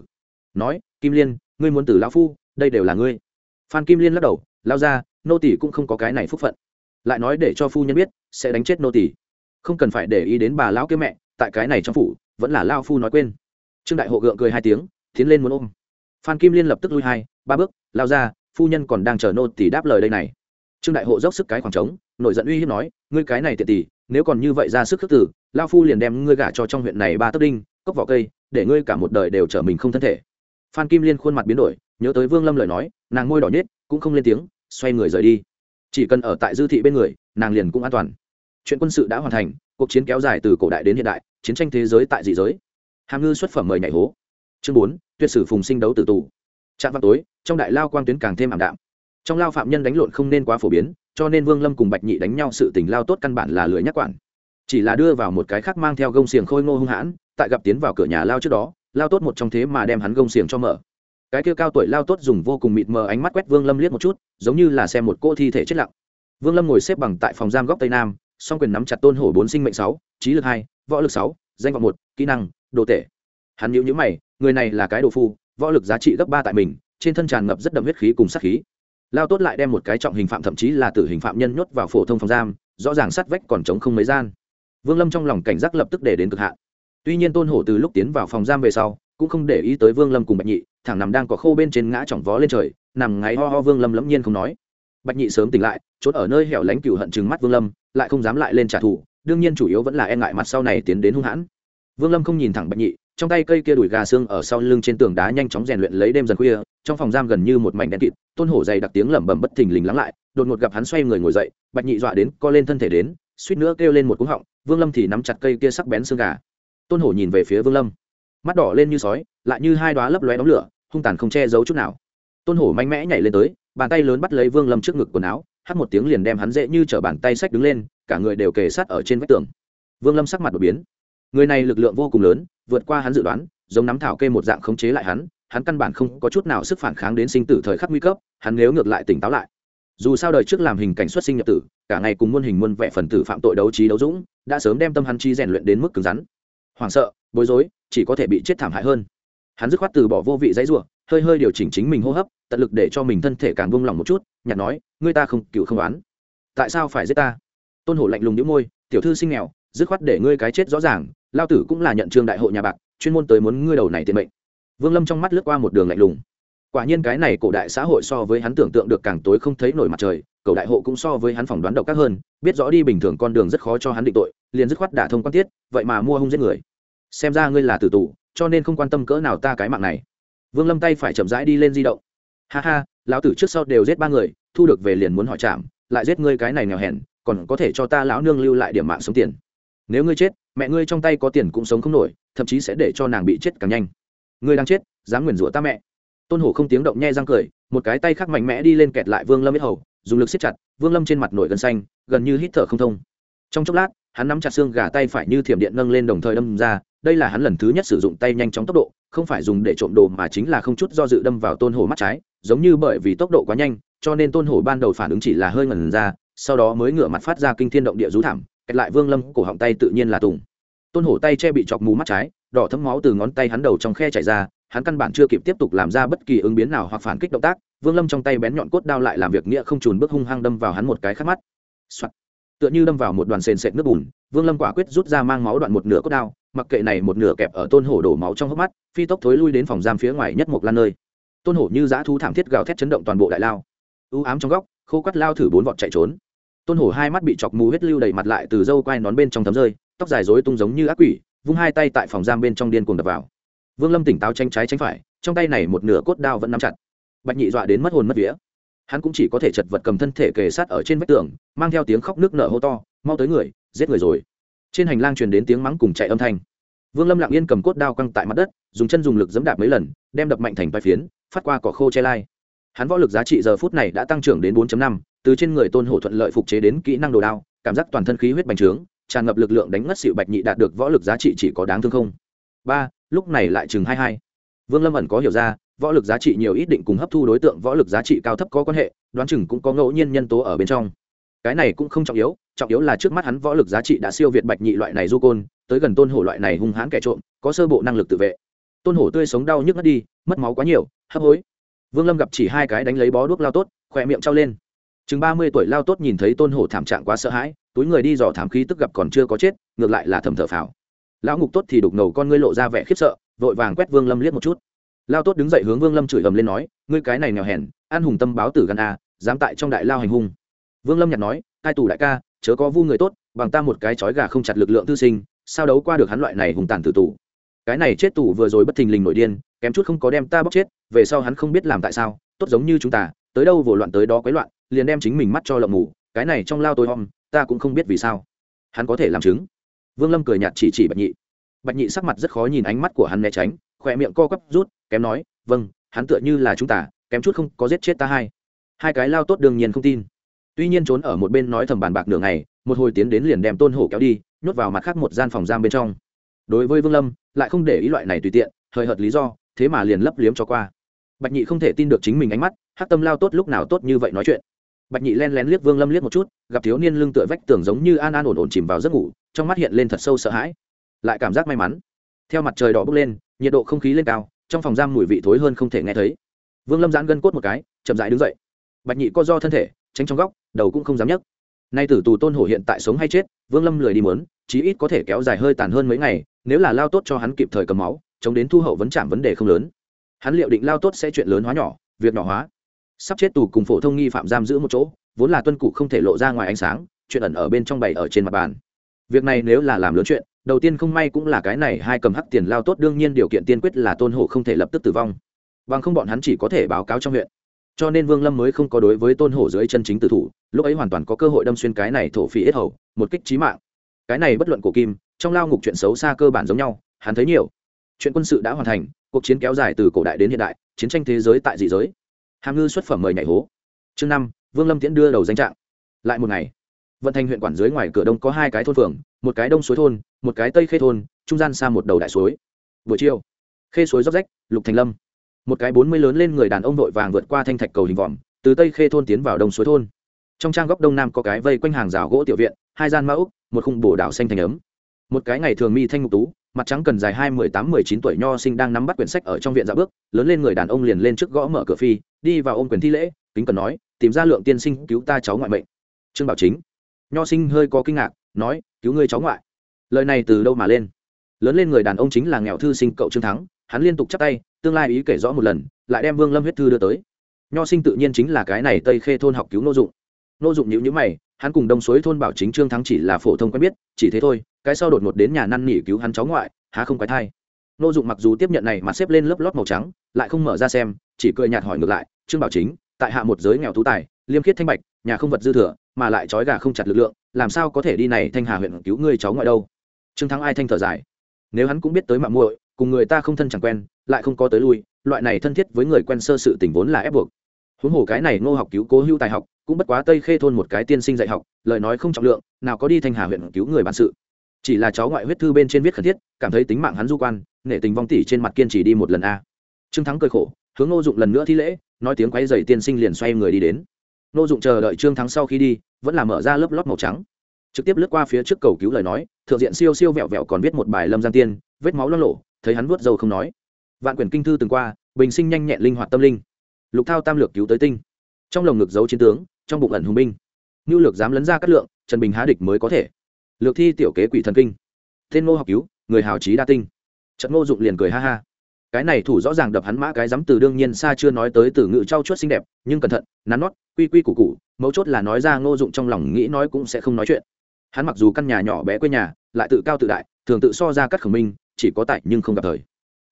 Nói, kim liên, ngươi muốn tử lão phu, đây đều là ngươi. Phan kim liên lắc đầu lao ra nô tỷ cũng không có cái này phúc phận. Lại nói để cho phu nhân biết, sẽ đánh chết nô tỷ không cần phải để ý đến bà lão kia mẹ, tại cái này trong phủ vẫn là lao phu nói quên. Trương đại hộ gượng cười hai tiếng, tiến lên muốn ôm. Phan kim liên lập tức lui hai, ba bước, lao ra, phu nhân còn đang chờ nô tỷ đáp lời đây này. Trương đại hộ dốc sức cái khoảng trống, nổi giận uy hiếp nói, ngươi cái này tiện tỷ, nếu còn như vậy ra sức khước tử lao phu liền đem ngươi gả cho trong huyện này ba tấc đinh, cốc vỏ cây, để ngươi cả một đời đều trở mình không thân thể. Phan kim liên khuôn mặt biến đổi, nhớ tới vương lâm lời nói, nàng ngôi đỏ nhết cũng không lên tiếng, xoay người rời đi. Chỉ cần ở tại dư thị bên người, nàng liền cũng an toàn. Chuyện quân sự đã hoàn thành, cuộc chiến kéo dài từ cổ đại đến hiện đại chiến tranh thế giới tại dị giới. Hàm ngư xuất phẩm mời nhảy hố. Chương bốn, tuyệt sử phùng sinh đấu tử tù. Trạm vào tối, trong đại lao quang tuyến càng thêm ảm đạm. Trong lao phạm nhân đánh lộn không nên quá phổ biến, cho nên vương lâm cùng bạch nhị đánh nhau sự tình lao tốt căn bản là lưới nhắc quản. Chỉ là đưa vào một cái khác mang theo gông xiềng khôi ngô hung hãn, tại gặp tiến vào cửa nhà lao trước đó, lao tốt một trong thế mà đem hắn gông xiềng cho mở. Cái kia cao tuổi lao tốt dùng vô cùng mịt mờ ánh mắt quét vương lâm liếc một chút, giống như là xem một cô thi thể chết lặng. Vương lâm ngồi xếp bằng tại phòng giam góc tây nam, song quyền nắm chặt tôn hổ bốn sinh mệnh sáu, trí lực hai võ lực sáu, danh vọng một, kỹ năng, đồ tể. Hắn nhíu nhíu mày, người này là cái đồ phu, võ lực giá trị gấp ba tại mình, trên thân tràn ngập rất đậm huyết khí cùng sát khí. Lao tốt lại đem một cái trọng hình phạm thậm chí là tử hình phạm nhân nhốt vào phổ thông phòng giam, rõ ràng sắt vách còn trống không mấy gian. Vương lâm trong lòng cảnh giác lập tức để đến cực hạn. Tuy nhiên tôn hổ từ lúc tiến vào phòng giam về sau, cũng không để ý tới vương lâm cùng bạch nhị, thẳng nằm đang có khô bên trên ngã chỏng vó lên trời, nằm ngáy ho ho vương lâm lẫm nhiên không nói. Bạch nhị sớm tỉnh lại trốn ở nơi hẻo lánh cựu hận chừng mắt vương lâm, lại không dám lại lên trả thù đương nhiên chủ yếu vẫn là e ngại mặt sau này tiến đến hung hãn. Vương lâm không nhìn thẳng bạch nhị, trong tay cây kia đùi gà xương ở sau lưng trên tường đá nhanh chóng rèn luyện lấy đêm dần khuya, trong phòng giam gần như một mảnh đen kịt, tôn hổ dày đặc tiếng lẩm bẩm bất thình lình lắng lại, đột ngột gặp hắn xoay người ngồi dậy, bạch nhị dọa đến co lên thân thể đến, suýt nữa kêu lên một cú họng, vương lâm thì nắm chặt cây kia sắc bén xương gà. Tôn hổ nhìn về phía vương lâm, mắt đỏ lên như sói, lại như hai đoá lấp lóe đóng lửa, hung tàn không che giấu chút nào. Tôn hổ mạnh mẽ nhảy lên tới, bàn tay lớn bắt lấy vương lâm trước ngực quần áo hắt một tiếng liền đem hắn dễ như t bàn tay sách đứng lên, cả người đều kề sát ở trên vách tường. Vương lâm sắc mặt đột biến. Người này lực lượng vô cùng lớn, vượt qua hắn dự đoán, giống nắm thảo kê một dạng khống chế lại hắn hắn căn bản không có chút nào sức phản kháng đến sinh tử thời khắc nguy cấp, hắn nếu ngược lại tỉnh táo lại. Dù sao đời trước làm hình cảnh xuất sinh nhập tử, cả ngày cùng muôn hình muôn vẻ phần tử phạm tội đấu trí đấu dũng, đã sớm đem tâm hắn chi rèn luyện đến mức cứng rắn. Hoảng sợ, bối rối, chỉ có thể bị chết thảm hại hơn. Hắn dứt khoát từ bỏ vô vị dãy ruộng hơi hơi điều chỉnh chính mình hô hấp tận lực để cho mình thân thể càng buông lỏng một chút, nhạt nói, ngươi ta không, cựu không đoán tại sao phải giết ta? Tôn hổ lạnh lùng đĩu môi, tiểu thư sinh nghèo, dứt khoát để ngươi cái chết rõ ràng, lao tử cũng là nhận trương đại hội nhà bạc, chuyên môn tới muốn ngươi đầu này tiền mệnh. Vương lâm trong mắt lướt qua một đường lạnh lùng. Quả nhiên cái này cổ đại xã hội so với hắn tưởng tượng được càng tối không thấy nổi mặt trời cầu đại hộ cũng so với hắn phỏng đoán độc các hơn, biết rõ đi bình thường con đường rất khó cho hắn định tội, liền dứt khoát đả thông quan tiết, vậy mà mua hung giết người. Xem ra ngươi là tử tù, cho nên không quan tâm cỡ nào ta cái mạng này. Vương lâm tay phải chậm rãi đi lên di động ha ha, lão tử trước sau đều giết ba người, thu được về liền muốn hỏi chạm lại giết ngươi cái này nghèo hèn, còn có thể cho ta lão nương lưu lại điểm mạng sống tiền. Nếu ngươi chết, mẹ ngươi trong tay có tiền cũng sống không nổi, thậm chí sẽ để cho nàng bị chết càng nhanh. Ngươi đang chết, dám nguyền rủa ta mẹ. Tôn hổ không tiếng động nhe răng cười, một cái tay khác mạnh mẽ đi lên kẹt lại vương lâm biết hầu, dùng lực siết chặt, vương lâm trên mặt nổi gần xanh, gần như hít thở không thông. Trong chốc lát, hắn nắm chặt xương gà tay phải như thiểm điện nâng lên đồng thời đâm ra đây là hắn lần thứ nhất sử dụng tay nhanh chóng tốc độ, không phải dùng để trộm đồ mà chính là không chút do dự đâm vào tôn hổ mắt trái, giống như bởi vì tốc độ quá nhanh, cho nên tôn hổ ban đầu phản ứng chỉ là hơi ngẩn ra, sau đó mới ngửa mặt phát ra kinh thiên động địa rú thảm, kẹt lại vương lâm cổ họng tay tự nhiên là tùng tôn hổ tay che bị chọc mù mắt trái, đỏ thấm máu từ ngón tay hắn đầu trong khe chảy ra, hắn căn bản chưa kịp tiếp tục làm ra bất kỳ ứng biến nào hoặc phản kích động tác, vương lâm trong tay bén nhọn cốt đao lại làm việc nghĩa không trùn bước hung hăng đâm vào hắn một cái khắc mắt、Soạn. tựa như đâm vào một đoàn sền sệt nước bùn, vương lâm quả quyết rút ra mang máu đoạn một nửa cốt đao mặc kệ này một nửa kẹp ở tôn hổ đổ máu trong hốc mắt, phi tốc thối lui đến phòng giam phía ngoài nhất một lan nơi. Tôn hổ như dã thú thảm thiết gào thét chấn động toàn bộ đại lao. U ám trong góc, khô quắt lao thử bốn vọt chạy trốn. Tôn hổ hai mắt bị chọc mù huyết lưu đầy mặt lại từ dâu quai nón bên trong thấm rơi, tóc dài rối tung giống như ác quỷ, vung hai tay tại phòng giam bên trong điên cuồng đập vào. Vương lâm tỉnh táo tranh trái tránh phải, trong tay này một nửa cốt đao vẫn nắm chặt. Bạch nhị dọa đến mất hồn mất vía. Hắn cũng chỉ có thể chật vật cầm thân thể kề sát ở trên vách tường, mang theo tiếng khóc nước nở hô to, mau tới người, giết người rồi trên hành lang truyền đến tiếng mắng cùng chạy âm thanh. Vương lâm lặng yên cầm cốt đao căng tại mặt đất, dùng chân dùng lực dẫm đạp mấy lần, đem đập mạnh thành vai phiến, phát qua cỏ khô che lai. Hắn võ lực giá trị giờ phút này đã tăng trưởng đến 4 năm, từ trên người tôn hổ thuận lợi phục chế đến kỹ năng đồ đao, cảm giác toàn thân khí huyết bành trướng, tràn ngập lực lượng đánh ngất xịu bạch nhị đạt được võ lực giá trị chỉ có đáng thương không. Ba, lúc này lại chừng hai hai. Vương lâm ẩn có hiểu ra, võ lực giá trị nhiều ít định cùng hấp thu đối tượng võ lực giá trị cao thấp có quan hệ, đoán chừng cũng có ngẫu nhiên nhân tố ở bên trong cái này cũng không trọng yếu trọng yếu là trước mắt hắn võ lực giá trị đã siêu việt bạch nhị loại này du côn, tới gần tôn hổ loại này hung hãn kẻ trộm, có sơ bộ năng lực tự vệ. Tôn hổ tươi sống đau nhức mất đi, mất máu quá nhiều, hấp hối. Vương lâm gặp chỉ hai cái đánh lấy bó đuốc lao tốt, khỏe miệng trao lên. Chừng ba mươi tuổi lao tốt nhìn thấy tôn hổ thảm trạng quá sợ hãi, túi người đi dò thảm khí tức gặp còn chưa có chết, ngược lại là thầm thở phào. Lão ngục tốt thì đục ngầu con ngươi lộ ra vẻ khiếp sợ, vội vàng quét vương lâm liếc một chút. Lao tốt đứng dậy hướng vương lâm chửi ầm lên nói, ngươi cái này nghèo hèn an hùng tâm báo tử gan a, dám tại trong đại lao hành hung vương lâm nhặt nói hai tù đại ca, chớ có vu người tốt, bằng ta một cái chói gà không chặt lực lượng thư sinh, sao đấu qua được hắn loại này hùng tàn tử tù? Cái này chết tù vừa rồi bất thình lình nổi điên, kém chút không có đem ta bóc chết, về sau hắn không biết làm tại sao, tốt giống như chúng ta, tới đâu vồ loạn tới đó quấy loạn, liền đem chính mình mắt cho lộng ngủ cái này trong lao tôi hom, ta cũng không biết vì sao. Hắn có thể làm chứng. Vương lâm cười nhạt chỉ chỉ bạch nhị. Bạch nhị sắc mặt rất khó nhìn ánh mắt của hắn né tránh, khỏe miệng co quắp rút, kém nói vâng hắn tựa như là chúng ta, kém chút không có giết chết ta hai hai cái lao tốt đương nhiên không tin tuy nhiên trốn ở một bên nói thầm bàn bạc nửa ngày, một hồi tiến đến liền đem tôn hổ kéo đi, nhốt vào mặt khác một gian phòng giam bên trong. Đối với vương lâm, lại không để ý loại này tùy tiện, hời hợt lý do, thế mà liền lấp liếm cho qua. Bạch nhị không thể tin được chính mình ánh mắt hát tâm lao tốt lúc nào tốt như vậy nói chuyện. Bạch nhị len lén liếc vương lâm liếc một chút, gặp thiếu niên lưng tựa vách tường giống như an an ổn ổn chìm vào giấc ngủ, trong mắt hiện lên thật sâu sợ hãi. Lại cảm giác may mắn. Theo mặt trời đỏ bốc lên, nhiệt độ không khí lên cao, trong phòng giam mùi vị thối hơn không thể nghe thấy. Vương lâm giãn gân cốt một cái, chậm dại đứng dậy. Bạch nhị co do thân thể, tránh trong góc đầu cũng không dám nhấc. Nay tử tù tôn hổ hiện tại sống hay chết, vương lâm lười đi mớn chí ít có thể kéo dài hơi tàn hơn mấy ngày, nếu là lao tốt cho hắn kịp thời cầm máu, chống đến thu hậu vấn chạm vấn đề không lớn. Hắn liệu định lao tốt sẽ chuyện lớn hóa nhỏ, việc nhỏ hóa. Sắp chết tù cùng phổ thông nghi phạm giam giữ một chỗ, vốn là tuân cụ không thể lộ ra ngoài ánh sáng, chuyện ẩn ở bên trong bày ở trên mặt bàn. Việc này nếu là làm lớn chuyện, đầu tiên không may cũng là cái này hai cầm hắc tiền lao tốt đương nhiên điều kiện tiên quyết là tôn hổ không thể lập tức tử vong. Bằng không bọn hắn chỉ có thể báo cáo trong huyện cho nên vương lâm mới không có đối với tôn hổ dưới chân chính tử thủ, lúc ấy hoàn toàn có cơ hội đâm xuyên cái này thổ phỉ ít hầu, một kích trí mạng. Cái này bất luận của kim, trong lao ngục chuyện xấu xa cơ bản giống nhau, hắn thấy nhiều. Chuyện quân sự đã hoàn thành, cuộc chiến kéo dài từ cổ đại đến hiện đại, chiến tranh thế giới tại dị giới. Hàm ngư xuất phẩm mời nhảy hố. Chương năm, vương lâm tiễn đưa đầu danh trạng. Lại một ngày, vận thành huyện quản dưới ngoài cửa đông có hai cái thôn phường, một cái đông suối thôn, một cái tây khê thôn, trung gian xa một đầu đại suối. Buổi chiều, khê suối dốc rách, lục thành lâm một cái bốn mươi lớn lên người đàn ông vội vàng vượt qua thanh thạch cầu hình vòm, từ tây khê thôn tiến vào đông suối thôn. Trong trang góc đông nam có cái vây quanh hàng rào gỗ tiểu viện, hai gian mẫu một khung bổ đảo xanh thành ấm. Một cái ngày thường mi thanh ngục tú, mặt trắng cần dài hai mười tám, mười chín tuổi nho sinh đang nắm bắt quyển sách ở trong viện dạ bước, lớn lên người đàn ông liền lên trước gõ mở cửa phi, đi vào ôm quyền thi lễ, kính cần nói, tìm ra lượng tiên sinh, cứu ta cháu ngoại mệnh. Trương bảo chính. Nho sinh hơi có kinh ngạc, nói, cứu ngươi cháu ngoại. Lời này từ đâu mà lên? Lớn lên người đàn ông chính là nghèo thư sinh cậu trương thắng, hắn liên tục chắp tay tương lai ý kể rõ một lần, lại đem vương lâm huyết thư đưa tới. Nho sinh tự nhiên chính là cái này tây khê thôn học cứu nô dụng. Nô dụng nhữ nhữ mày, hắn cùng đông suối thôn bảo chính trương thắng chỉ là phổ thông quen biết, chỉ thế thôi, cái sau đột ngột đến nhà năn nỉ cứu hắn cháu ngoại, há không quái thai. Nô dụng mặc dù tiếp nhận này mà xếp lên lớp lót màu trắng, lại không mở ra xem, chỉ cười nhạt hỏi ngược lại, trương bảo chính, tại hạ một giới nghèo tú tài, liêm khiết thanh bạch, nhà không vật dư thừa, mà lại trói gà không chặt lực lượng, làm sao có thể đi này thanh hà huyện cứu ngươi cháu ngoại đâu? Trương thắng ai thanh thở dài. Nếu hắn cũng biết tới mạng muội, cùng người ta không thân chẳng quen lại không có tới lui, loại này thân thiết với người quen sơ sự tình vốn là ép buộc. Huống hồ cái này ngô học cứu cố hữu tài học, cũng bất quá tây khê thôn một cái tiên sinh dạy học, lời nói không trọng lượng, nào có đi thanh hà huyện cứu người bản sự. Chỉ là cháu ngoại huyết thư bên trên viết khẩn thiết, cảm thấy tính mạng hắn du quan, nể tình vong tỷ trên mặt kiên trì đi một lần a. Trương thắng cười khổ, hướng ngô dụng lần nữa thi lễ, nói tiếng quay dày tiên sinh liền xoay người đi đến. Ngô dụng chờ đợi trương thắng sau khi đi, vẫn là mở ra lớp lót màu trắng. Trực tiếp lướt qua phía trước cầu cứu lời nói, thượng diện siêu siêu vẹo vẹo còn viết một bài lâm giang tiên, vết máu lo lộ, thấy hắn vuốt dầu không nói vạn quyển kinh thư từng qua, bình sinh nhanh nhẹn linh hoạt tâm linh. Lục thao tam lược cứu tới tinh. Trong lồng ngực giấu chiến tướng, trong bụng ẩn hùng binh. Ngưu lược dám lấn ra cát lượng, trần bình há địch mới có thể. Lược thi tiểu kế quỷ thần kinh. Tên ngô học cứu, người hào trí đa tinh. Trận ngô dụng liền cười ha ha. Cái này thủ rõ ràng đập hắn mã cái dám từ đương nhiên xa chưa nói tới từ ngự trau chuốt xinh đẹp, nhưng cẩn thận, nắn nót, quy quy củ củ, mấu chốt là nói ra ngô dụng trong lòng nghĩ nói cũng sẽ không nói chuyện. Hắn mặc dù căn nhà nhỏ bé quê nhà, lại tự cao tự đại, thường tự so ra cắt khẩu minh, chỉ có tại nhưng không gặp thời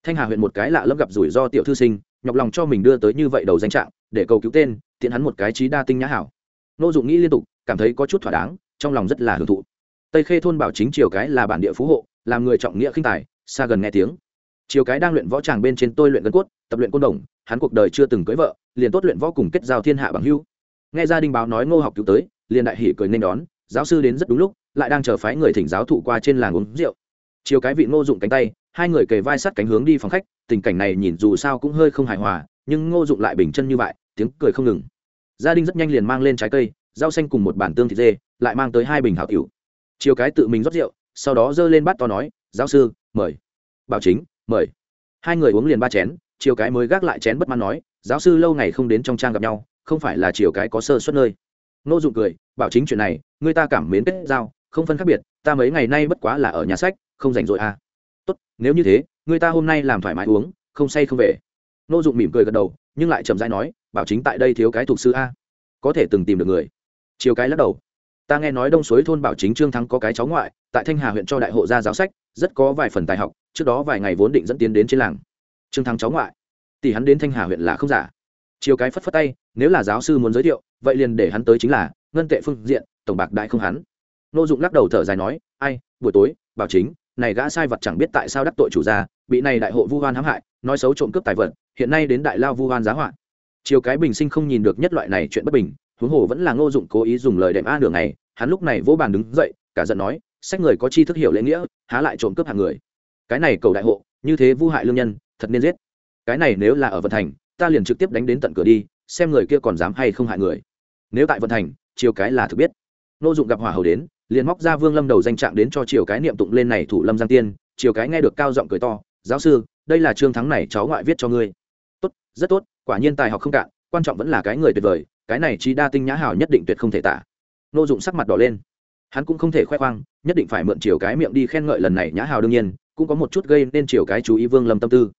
thanh hà huyện một cái lạ lẫm gặp rủi ro tiểu thư sinh, nhọc lòng cho mình đưa tới như vậy đầu danh trạng, để cầu cứu tên, tiện hắn một cái trí đa tinh nhã hảo. Nô dụng nghĩ liên tục, cảm thấy có chút thỏa đáng, trong lòng rất là hưởng thụ. Tây khê thôn bảo chính triều cái là bản địa phú hộ, làm người trọng nghĩa khinh tài, xa gần nghe tiếng. Triều cái đang luyện võ tràng bên trên tôi luyện gân cốt, tập luyện côn đồng, hắn cuộc đời chưa từng cưới vợ, liền tốt luyện võ cùng kết giao thiên hạ bằng hưu nghe gia đình báo nói ngô học cứu tới, liền đại hỉ cười nên đón, giáo sư đến rất đúng lúc, lại đang chờ phái người thỉnh giáo thụ qua trên làng uống rượu chiều cái vị ngô dụng cánh tay, hai người kề vai sát cánh hướng đi phòng khách, tình cảnh này nhìn dù sao cũng hơi không hài hòa, nhưng ngô dụng lại bình chân như vậy, tiếng cười không ngừng. Gia đình rất nhanh liền mang lên trái cây, rau xanh cùng một bản tương thịt dê, lại mang tới hai bình hảo tiểu. Chiều cái tự mình rót rượu, sau đó giơ lên bát to nói, giáo sư, mời. Bảo chính, mời. Hai người uống liền ba chén, chiều cái mới gác lại chén bất mãn nói, giáo sư lâu ngày không đến trong trang gặp nhau, không phải là chiều cái có sơ suất nơi. Ngô dụng cười, bảo chính chuyện này người ta cảm mến kết giao, không phân khác biệt, ta mấy ngày nay bất quá là ở nhà sách không rảnh rồi à. tốt, nếu như thế, người ta hôm nay làm thoải mái uống, không say không về. Nô dụng mỉm cười gật đầu, nhưng lại chậm rãi nói, bảo chính tại đây thiếu cái thuộc sư a. Có thể từng tìm được người. Chiều cái lắc đầu. Ta nghe nói đông suối thôn bảo chính trương thắng có cái cháu ngoại, tại thanh hà huyện cho đại hộ gia giáo sách, rất có vài phần tài học, trước đó vài ngày vốn định dẫn tiến đến trên làng. Trương thắng cháu ngoại? Tỷ hắn đến thanh hà huyện là không giả. Chiều cái phất phất tay, nếu là giáo sư muốn giới thiệu, vậy liền để hắn tới chính là ngân tệ phương diện, tổng bạc đại không hắn. Nô dụng lắc đầu thở dài nói, ai, buổi tối, bảo chính này gã sai vật chẳng biết tại sao đắc tội chủ gia, bị này đại hộ vu hoan hãm hại, nói xấu trộm cướp tài vật, hiện nay đến đại lao vu hoan giá họa. Chiều cái bình sinh không nhìn được nhất loại này chuyện bất bình, huống hồ vẫn là ngô dụng cố ý dùng lời đệm a đường này hắn lúc này vỗ bàn đứng dậy, cả giận nói, sách người có chi thức hiểu lễ nghĩa, há lại trộm cướp hàng người. Cái này cầu đại hộ, như thế vu hại lương nhân, thật nên giết. Cái này nếu là ở vận thành, ta liền trực tiếp đánh đến tận cửa đi, xem người kia còn dám hay không hại người. Nếu tại vận thành chiều cái là thực biết. Ngô dụng gặp hỏa hầu đến liền móc ra vương lâm đầu danh trạng đến cho chiều cái niệm tụng lên này thủ lâm giang tiên chiều cái nghe được cao giọng cười to, giáo sư, đây là trương thắng này cháu ngoại viết cho ngươi. Tốt, rất tốt, quả nhiên tài học không cạn, quan trọng vẫn là cái người tuyệt vời, cái này trí đa tinh nhã hảo nhất định tuyệt không thể tả. Nô dụng sắc mặt đỏ lên. Hắn cũng không thể khoe khoang, nhất định phải mượn chiều cái miệng đi khen ngợi lần này nhã hào đương nhiên, cũng có một chút gây nên chiều cái chú ý vương lâm tâm tư.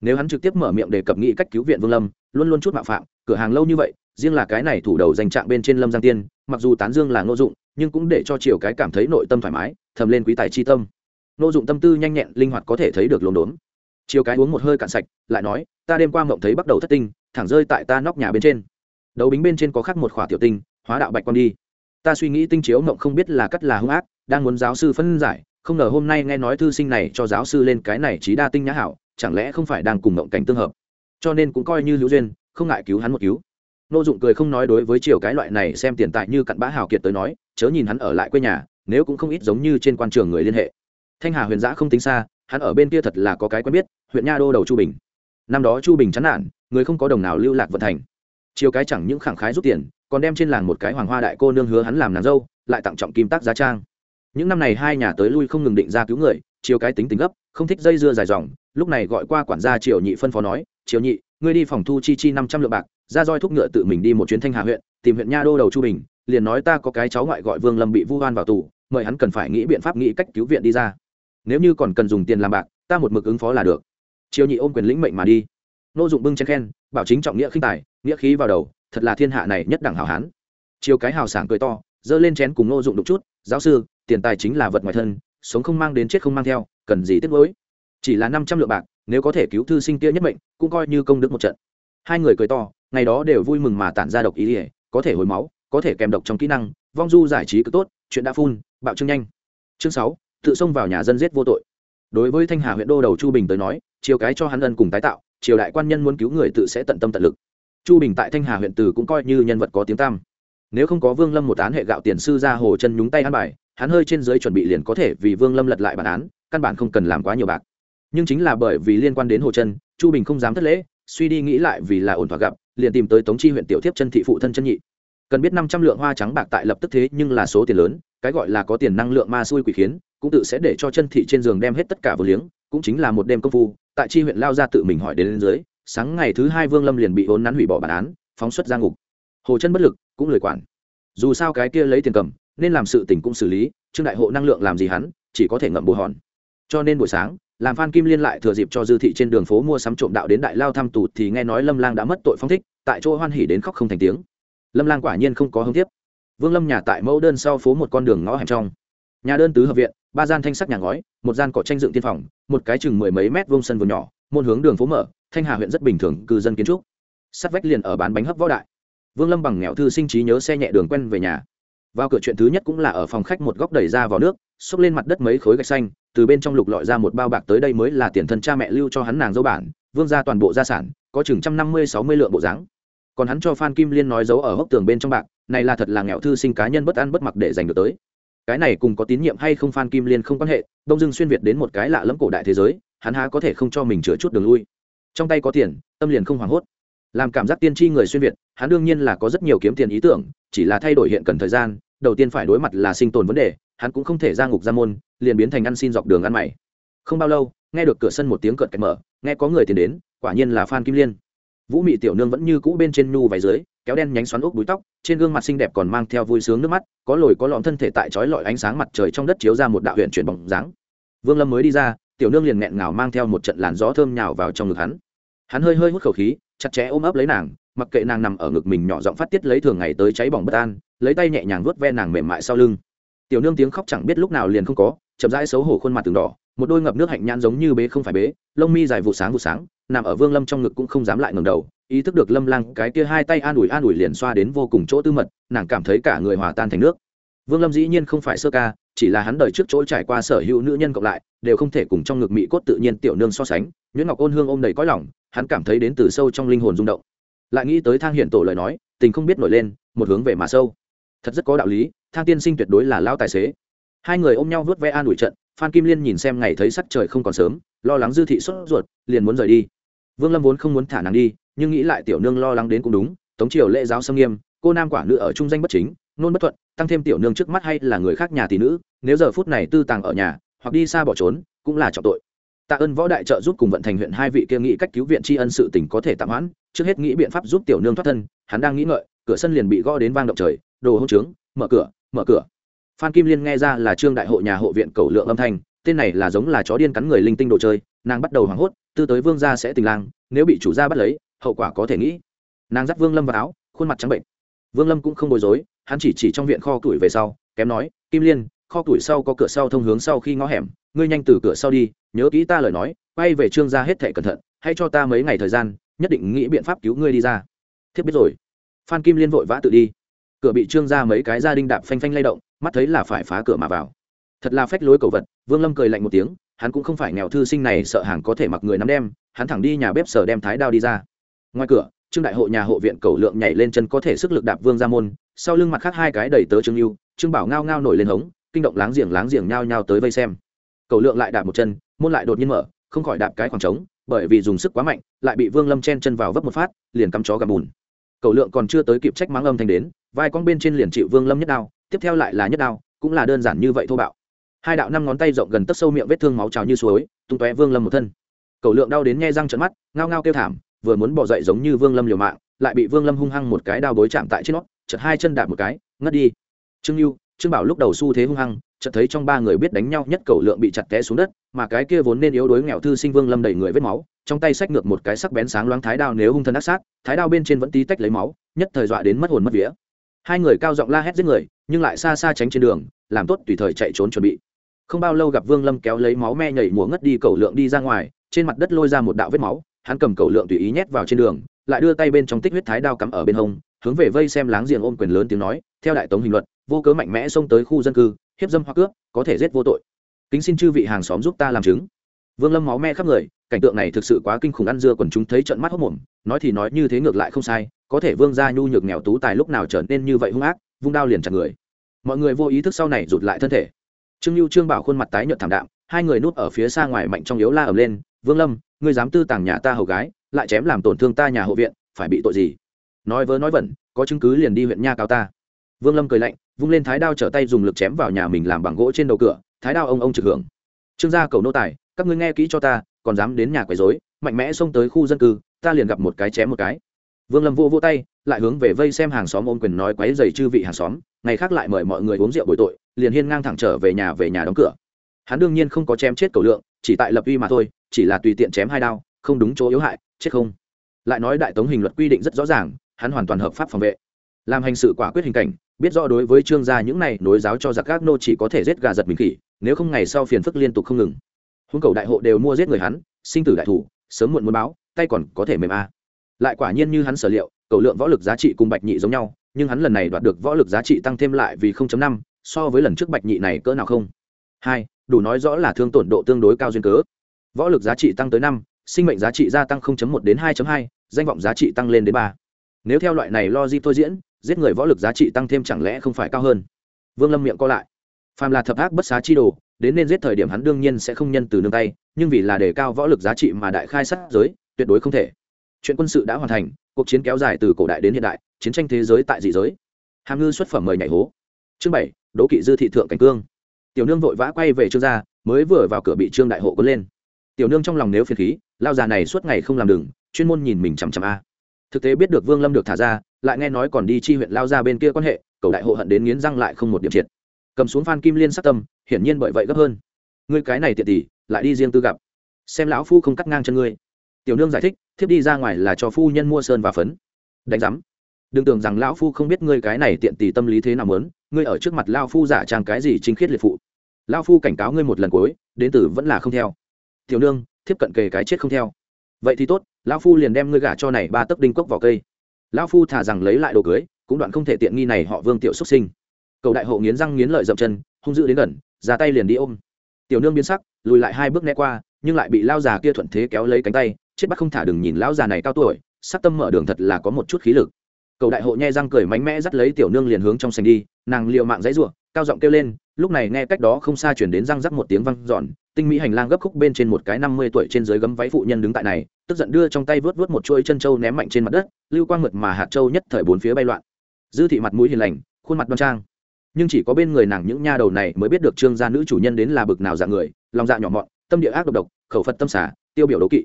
Nếu hắn trực tiếp mở miệng đề cập nghị cách cứu viện vương lâm, luôn luôn chút mạo phạm, cửa hàng lâu như vậy, riêng là cái này thủ đầu danh trạng bên trên lâm giang tiên mặc dù tán dương là ngô dụng, nhưng cũng để cho chiều cái cảm thấy nội tâm thoải mái, thầm lên quý tài chi tâm. Ngô dụng tâm tư nhanh nhẹn, linh hoạt có thể thấy được lồn đốn chiều cái uống một hơi cạn sạch, lại nói, ta đêm qua mộng thấy bắt đầu thất tinh, thẳng rơi tại ta nóc nhà bên trên. Đấu bính bên trên có khắc một khỏa tiểu tinh, hóa đạo bạch quang đi. Ta suy nghĩ tinh chiếu mộng không biết là cắt là hung ác, đang muốn giáo sư phân giải, không ngờ hôm nay nghe nói thư sinh này cho giáo sư lên cái này trí đa tinh nhã hảo, chẳng lẽ không phải đang cùng mộng cảnh tương hợp? Cho nên cũng coi như hữu duyên, không ngại cứu hắn một cứu nô dụng cười không nói đối với chiều cái loại này xem tiền tài như cặn bã hào kiệt tới nói, chớ nhìn hắn ở lại quê nhà, nếu cũng không ít giống như trên quan trường người liên hệ. Thanh hà huyền giã không tính xa, hắn ở bên kia thật là có cái quen biết, huyện nha đô đầu chu bình. Năm đó chu bình chán nản, người không có đồng nào lưu lạc vận thành. Chiều cái chẳng những khẳng khái rút tiền, còn đem trên làng một cái hoàng hoa đại cô nương hứa hắn làm nàng dâu, lại tặng trọng kim tác giá trang. Những năm này hai nhà tới lui không ngừng định ra cứu người chiều cái tính tính gấp, không thích dây dưa dài dòng, lúc này gọi qua quản gia triều nhị phân phó nói, triều nhị, ngươi đi phòng thu chi chi năm trăm lượng bạc ra roi thúc ngựa tự mình đi một chuyến thanh hà huyện, tìm huyện nha đô đầu chu bình, liền nói ta có cái cháu ngoại gọi vương lâm bị vu hoan vào tù, mời hắn cần phải nghĩ biện pháp, nghĩ cách cứu viện đi ra. Nếu như còn cần dùng tiền làm bạc, ta một mực ứng phó là được. Triều nhị ôm quyền lĩnh mệnh mà đi. Nô dụng bưng chen khen, bảo chính trọng nghĩa khinh tài, nghĩa khí vào đầu, thật là thiên hạ này nhất đẳng hảo hán. Chiều cái hào sảng cười to, giơ lên chén cùng nô dụng đục chút, giáo sư, tiền tài chính là vật ngoài thân, sống không mang đến chết không mang theo, cần gì tiếc nuối? Chỉ là năm trăm lượng bạc, nếu có thể cứu thư sinh kia nhất mệnh, cũng coi như công đức một trận. Hai người cười to ngày đó đều vui mừng mà tản ra độc ý ỉa, có thể hồi máu, có thể kèm độc trong kỹ năng, vong du giải trí cứ tốt, chuyện đã phun, bạo trương nhanh. Chương sáu, tự xông vào nhà dân giết vô tội. Đối với thanh hà huyện đô đầu chu bình tới nói, chiều cái cho hắn ân cùng tái tạo, triều đại quan nhân muốn cứu người tự sẽ tận tâm tận lực. Chu bình tại thanh hà huyện từ cũng coi như nhân vật có tiếng tam nếu không có vương lâm một án hệ gạo tiền sư ra hồ chân nhúng tay ăn bài, hắn hơi trên dưới chuẩn bị liền có thể vì vương lâm lật lại bản án, căn bản không cần làm quá nhiều bạc. Nhưng chính là bởi vì liên quan đến hồ chân, chu bình không dám thất lễ, suy đi nghĩ lại vì là ổn thỏa gặp liền tìm tới tống chi huyện tiểu thiếp chân thị phụ thân chân nhị. Cần biết năm trăm lượng hoa trắng bạc tại lập tức thế, nhưng là số tiền lớn, cái gọi là có tiền năng lượng ma xui quỷ khiến, cũng tự sẽ để cho chân thị trên giường đem hết tất cả vừa liếng, cũng chính là một đêm công phu, tại chi huyện lao ra tự mình hỏi đến lên dưới, sáng ngày thứ hai vương lâm liền bị hôn nắn hủy bỏ bản án, phóng xuất ra ngục. Hồ chân bất lực, cũng lười quản. Dù sao cái kia lấy tiền cầm, nên làm sự tình cũng xử lý, trương đại hộ năng lượng làm gì hắn, chỉ có thể ngậm bồ hòn. Cho nên buổi sáng làm phan kim liên lại thừa dịp cho dư thị trên đường phố mua sắm trộm đạo đến đại lao thăm tù thì nghe nói lâm lang đã mất tội phong thích, tại chỗ hoan hỉ đến khóc không thành tiếng. Lâm lang quả nhiên không có hứng tiếp. Vương lâm nhà tại mẫu đơn sau phố một con đường ngõ hẻm trong. Nhà đơn tứ hợp viện, ba gian thanh sắc nhà ngói, một gian cỏ tranh dựng tiên phòng, một cái chừng mười mấy mét vuông sân vườn nhỏ, môn hướng đường phố mở, thanh hà huyện rất bình thường, cư dân kiến trúc. Sắt vách liền ở bán bánh hấp võ đại. Vương lâm bằng nghèo thư sinh trí nhớ xe nhẹ đường quen về nhà. Vào cửa chuyện thứ nhất cũng là ở phòng khách một góc đẩy ra vào nước, xốc lên mặt đất mấy khối gạch xanh từ bên trong lục lọi ra một bao bạc tới đây mới là tiền thân cha mẹ lưu cho hắn nàng dấu bản, vương ra toàn bộ gia sản, có chừng trăm năm mươi, sáu mươi lượng bộ dáng. Còn hắn cho phan kim liên nói giấu ở hốc tường bên trong bạc, này là thật là nghèo thư sinh cá nhân bất ăn bất mặc để giành được tới. Cái này cùng có tín nhiệm hay không phan kim liên không quan hệ, đông dưng xuyên việt đến một cái lạ lẫm cổ đại thế giới, hắn há có thể không cho mình chữa chút đường lui. Trong tay có tiền, tâm liền không hoảng hốt. Làm cảm giác tiên tri người xuyên việt, hắn đương nhiên là có rất nhiều kiếm tiền ý tưởng, chỉ là thay đổi hiện cần thời gian, đầu tiên phải đối mặt là sinh tồn vấn đề hắn cũng không thể ra ngục ra môn, liền biến thành ăn xin dọc đường ăn mày. Không bao lâu, nghe được cửa sân một tiếng cợt cạch mở, nghe có người tiến đến, quả nhiên là phan kim liên. Vũ mị tiểu nương vẫn như cũ bên trên nhu váy dưới, kéo đen nhánh xoắn ốc búi tóc, trên gương mặt xinh đẹp còn mang theo vui sướng nước mắt, có lồi có lõm thân thể tại trói lọi ánh sáng mặt trời trong đất chiếu ra một đạo huyện chuyển bóng dáng. Vương lâm mới đi ra, tiểu nương liền nghẹn ngào mang theo một trận làn gió thơm nhào vào trong ngực hắn. Hắn hơi hơi hút khẩu khí, chặt chẽ ôm ấp lấy nàng, mặc kệ nàng nằm ở ngực mình nhỏ giọng phát tiết lấy thường ngày tới cháy bỏng bất an, lấy tay nhẹ nhàng vuốt ve nàng mềm mại sau lưng tiểu nương tiếng khóc chẳng biết lúc nào liền không có, chậm rãi xấu hổ khuôn mặt từng đỏ, một đôi ngập nước hạnh nhãn giống như bế không phải bế, lông mi dài vụ sáng vụ sáng, nằm ở vương lâm trong ngực cũng không dám lại ngẩng đầu, ý thức được lâm lang cái kia hai tay an ủi an ủi liền xoa đến vô cùng chỗ tư mật, nàng cảm thấy cả người hòa tan thành nước. Vương lâm dĩ nhiên không phải sơ ca, chỉ là hắn đời trước chỗ trải qua sở hữu nữ nhân cộng lại, đều không thể cùng trong ngực mỹ cốt tự nhiên tiểu nương so sánh nhuyễn ngọc ôn hương ôm đầy cõi lòng, hắn cảm thấy đến từ sâu trong linh hồn rung động. Lại nghĩ tới thang hiển tổ lời nói, tình không biết nổi lên, một hướng về mà sâu. Thật rất có đạo lý thang tiên sinh tuyệt đối là lao tài xế. Hai người ôm nhau vớt ve an ủi trận, phan kim liên nhìn xem ngày thấy sắc trời không còn sớm, lo lắng dư thị sốt ruột, liền muốn rời đi. Vương lâm vốn không muốn thả nàng đi, nhưng nghĩ lại tiểu nương lo lắng đến cũng đúng, tống triều lễ giáo xâm nghiêm, cô nam quả nữ ở trung danh bất chính, nôn bất thuận, tăng thêm tiểu nương trước mắt hay là người khác nhà tỷ nữ, nếu giờ phút này tư tàng ở nhà, hoặc đi xa bỏ trốn, cũng là trọng tội. Tạ ơn võ đại trợ giúp cùng vận thành huyện hai vị kia nghĩ cách cứu viện tri ân sự tỉnh có thể tạm hoãn, trước hết nghĩ biện pháp giúp tiểu nương thoát thân, hắn đang nghĩ ngợi, cửa sân liền bị gõ đến vang động trời, đồ hông trướng, mở cửa mở cửa. Phan kim liên nghe ra là trương đại hộ nhà hộ viện cầu lượng âm thanh, tên này là giống là chó điên cắn người linh tinh đồ chơi, nàng bắt đầu hoảng hốt, tư tới vương gia sẽ tình lang, nếu bị chủ gia bắt lấy, hậu quả có thể nghĩ. Nàng dắt vương lâm vào áo, khuôn mặt trắng bệnh. Vương lâm cũng không bối rối, hắn chỉ chỉ trong viện kho tuổi về sau, kém nói, kim liên, kho tuổi sau có cửa sau thông hướng sau khi ngõ hẻm, ngươi nhanh từ cửa sau đi, nhớ kỹ ta lời nói, quay về trương gia hết thệ cẩn thận, hãy cho ta mấy ngày thời gian, nhất định nghĩ biện pháp cứu ngươi đi ra. Thiết biết rồi. Phan kim liên vội vã tự đi cửa bị trương ra mấy cái gia đình đạp phanh phanh lay động, mắt thấy là phải phá cửa mà vào. Thật là phách lối cầu vật, vương lâm cười lạnh một tiếng, hắn cũng không phải nghèo thư sinh này, sợ hàng có thể mặc người nắm đem, hắn thẳng đi nhà bếp sở đem thái đao đi ra. Ngoài cửa, trương đại hộ nhà hộ viện cầu lượng nhảy lên chân có thể sức lực đạp vương ra môn, sau lưng mặt khác hai cái đầy tớ trương lưu trương bảo ngao ngao nổi lên hống, kinh động láng giềng láng giềng nhao nhao tới vây xem. Cầu lượng lại đạp một chân, môn lại đột nhiên mở, không khỏi đạp cái khoảng trống, bởi vì dùng sức quá mạnh, lại bị vương lâm chen chân vào vấp một phát, liền cắm chó gặp bùn cầu lượng còn chưa tới kịp trách mắng âm thanh đến, vai con bên trên liền chịu vương lâm nhất đao, tiếp theo lại là nhất đao, cũng là đơn giản như vậy thô bạo. Hai đạo năm ngón tay rộng gần tấc sâu miệng vết thương máu trào như suối, tung tóe vương lâm một thân. Cầu lượng đau đến nghe răng trận mắt, ngao ngao kêu thảm, vừa muốn bỏ dậy giống như vương lâm liều mạng, lại bị vương lâm hung hăng một cái đao bối chạm tại trên nót chật hai chân đạp một cái, ngất đi. Trương lưu trương bảo lúc đầu xu thế hung hăng chợt thấy trong ba người biết đánh nhau nhất cầu lượng bị chặt té xuống đất, mà cái kia vốn nên yếu đuối nghèo thư sinh vương lâm đầy người vết máu, trong tay xách ngược một cái sắc bén sáng loáng thái đao nếu hung thân ác sát, thái đao bên trên vẫn tí tách lấy máu, nhất thời dọa đến mất hồn mất vía. Hai người cao giọng la hét giết người, nhưng lại xa xa tránh trên đường, làm tốt tùy thời chạy trốn chuẩn bị. Không bao lâu gặp vương lâm kéo lấy máu me nhảy múa ngất đi cầu lượng đi ra ngoài, trên mặt đất lôi ra một đạo vết máu, hắn cầm cầu lượng tùy ý nhét vào trên đường, lại đưa tay bên trong tích huyết thái đao cắm ở bên hông, hướng về vây xem láng giềng ôm quyền lớn tiếng nói, theo đại tống hình luật, vô cớ mạnh mẽ xông tới khu dân cư hiếp dâm hoặc cướp, có thể giết vô tội. Kính xin chư vị hàng xóm giúp ta làm chứng. Vương lâm máu me khắp người, cảnh tượng này thực sự quá kinh khủng ăn dưa còn chúng thấy trận mắt hốc mồm, nói thì nói như thế ngược lại không sai, có thể vương gia nhu nhược nghèo tú tài lúc nào trở nên như vậy hung ác, vung đao liền chặt người. Mọi người vô ý thức sau này rụt lại thân thể. Trương lưu trương bảo khuôn mặt tái nhợt thảm đạm, hai người núp ở phía xa ngoài mạnh trong yếu la ầm lên, vương lâm, ngươi dám tư tàng nhà ta hầu gái, lại chém làm tổn thương ta nhà hộ viện, phải bị tội gì? Nói vớ nói vẩn, có chứng cứ liền đi huyện nha cao ta. Vương lâm cười lạnh vung lên thái đao trở tay dùng lực chém vào nhà mình làm bằng gỗ trên đầu cửa, thái đao ông ông trực hưởng. Trương gia cầu nô tài, các ngươi nghe kỹ cho ta, còn dám đến nhà quấy rối, mạnh mẽ xông tới khu dân cư, ta liền gặp một cái chém một cái. Vương lâm vô vô tay, lại hướng về vây xem hàng xóm ôm quyền nói quấy dày chư vị hàng xóm, ngày khác lại mời mọi người uống rượu bồi tội, liền hiên ngang thẳng trở về nhà về nhà đóng cửa. Hắn đương nhiên không có chém chết cầu lượng, chỉ tại lập uy mà thôi, chỉ là tùy tiện chém hai đao, không đúng chỗ yếu hại, chết không. Lại nói đại tống hình luật quy định rất rõ ràng, hắn hoàn toàn hợp pháp phòng vệ. Làm hành sự quả quyết hình cảnh biết rõ đối với trương gia những này nối giáo cho giặc các nô chỉ có thể giết gà giật mình khỉ nếu không ngày sau phiền phức liên tục không ngừng. Huống cầu đại hộ đều mua giết người hắn sinh tử đại thủ sớm muộn muốn báo tay còn có thể mềm a. Lại quả nhiên như hắn sở liệu cầu lượng võ lực giá trị cùng bạch nhị giống nhau nhưng hắn lần này đoạt được võ lực giá trị tăng thêm lại vì 0.5, so với lần trước bạch nhị này cỡ nào không? Hai đủ nói rõ là thương tổn độ tương đối cao duyên cớ. Võ lực giá trị tăng tới năm sinh mệnh giá trị gia tăng 0.1 đến 2.2, danh vọng giá trị tăng lên đến ba. Nếu theo loại này lo di tôi diễn giết người võ lực giá trị tăng thêm chẳng lẽ không phải cao hơn? Vương lâm miệng co lại. Phàm là thập ác bất xá chi đồ, đến nên giết thời điểm hắn đương nhiên sẽ không nhân từ nương tay, nhưng vì là đề cao võ lực giá trị mà đại khai sát giới, tuyệt đối không thể. Chuyện quân sự đã hoàn thành, cuộc chiến kéo dài từ cổ đại đến hiện đại, chiến tranh thế giới tại dị giới. Hàm ngư xuất phẩm mời nhảy hố. Chương bảy đỗ kỵ dư thị thượng cảnh cương. Tiểu nương vội vã quay về trương gia, mới vừa vào cửa bị trương đại hộ có lên. Tiểu nương trong lòng nếu phiền khí, lao già này suốt ngày không làm đừng, chuyên môn nhìn mình chằm chằm a. Thực tế biết được vương lâm được thả ra lại nghe nói còn đi chi huyện lao ra bên kia quan hệ cầu đại hộ hận đến nghiến răng lại không một điểm triệt. Cầm xuống phan kim liên sát tâm hiển nhiên bởi vậy gấp hơn. Ngươi cái này tiện tỷ lại đi riêng tư gặp. Xem lão phu không cắt ngang chân ngươi. Tiểu nương giải thích thiếp đi ra ngoài là cho phu nhân mua sơn và phấn. Đánh giám. Đừng tưởng rằng lão phu không biết ngươi cái này tiện tỷ tâm lý thế nào lớn, ngươi ở trước mặt lao phu giả trang cái gì chính khiết liệt phụ. Lao phu cảnh cáo ngươi một lần cuối đến tử vẫn là không theo. Tiểu nương thiếp cận kề cái chết không theo. Vậy thì tốt lão phu liền đem ngươi gả cho này ba tấc đinh cốc vào cây lão phu thả rằng lấy lại đồ cưới, cũng đoạn không thể tiện nghi này họ vương tiểu xuất sinh. Cầu đại hộ nghiến răng nghiến lợi dậm chân, hung dữ đến gần, ra tay liền đi ôm. Tiểu nương biến sắc, lùi lại hai bước né qua, nhưng lại bị lao già kia thuận thế kéo lấy cánh tay, chết bắt không thả đừng nhìn lão già này cao tuổi, sắc tâm mở đường thật là có một chút khí lực. Cầu đại hộ nhe răng cười mánh mẽ dắt lấy tiểu nương liền hướng trong sành đi, nàng liệu mạng dãy ruộng cao giọng kêu lên, lúc này nghe cách đó không xa chuyển đến răng rắc một tiếng văng giòn tinh mỹ hành lang gấp khúc bên trên một cái năm mươi tuổi trên dưới gấm váy phụ nhân đứng tại này, tức giận đưa trong tay vớt vớt một chuôi chân trâu ném mạnh trên mặt đất, lưu quang mượt mà hạt trâu nhất thời bốn phía bay loạn. Dư thị mặt mũi hiền lành, khuôn mặt đoan trang. Nhưng chỉ có bên người nàng những nha đầu này mới biết được trương gia nữ chủ nhân đến là bực nào dạng người, lòng dạ nhỏ mọn, tâm địa ác độc độc, khẩu phật tâm xả, tiêu biểu đố kỵ.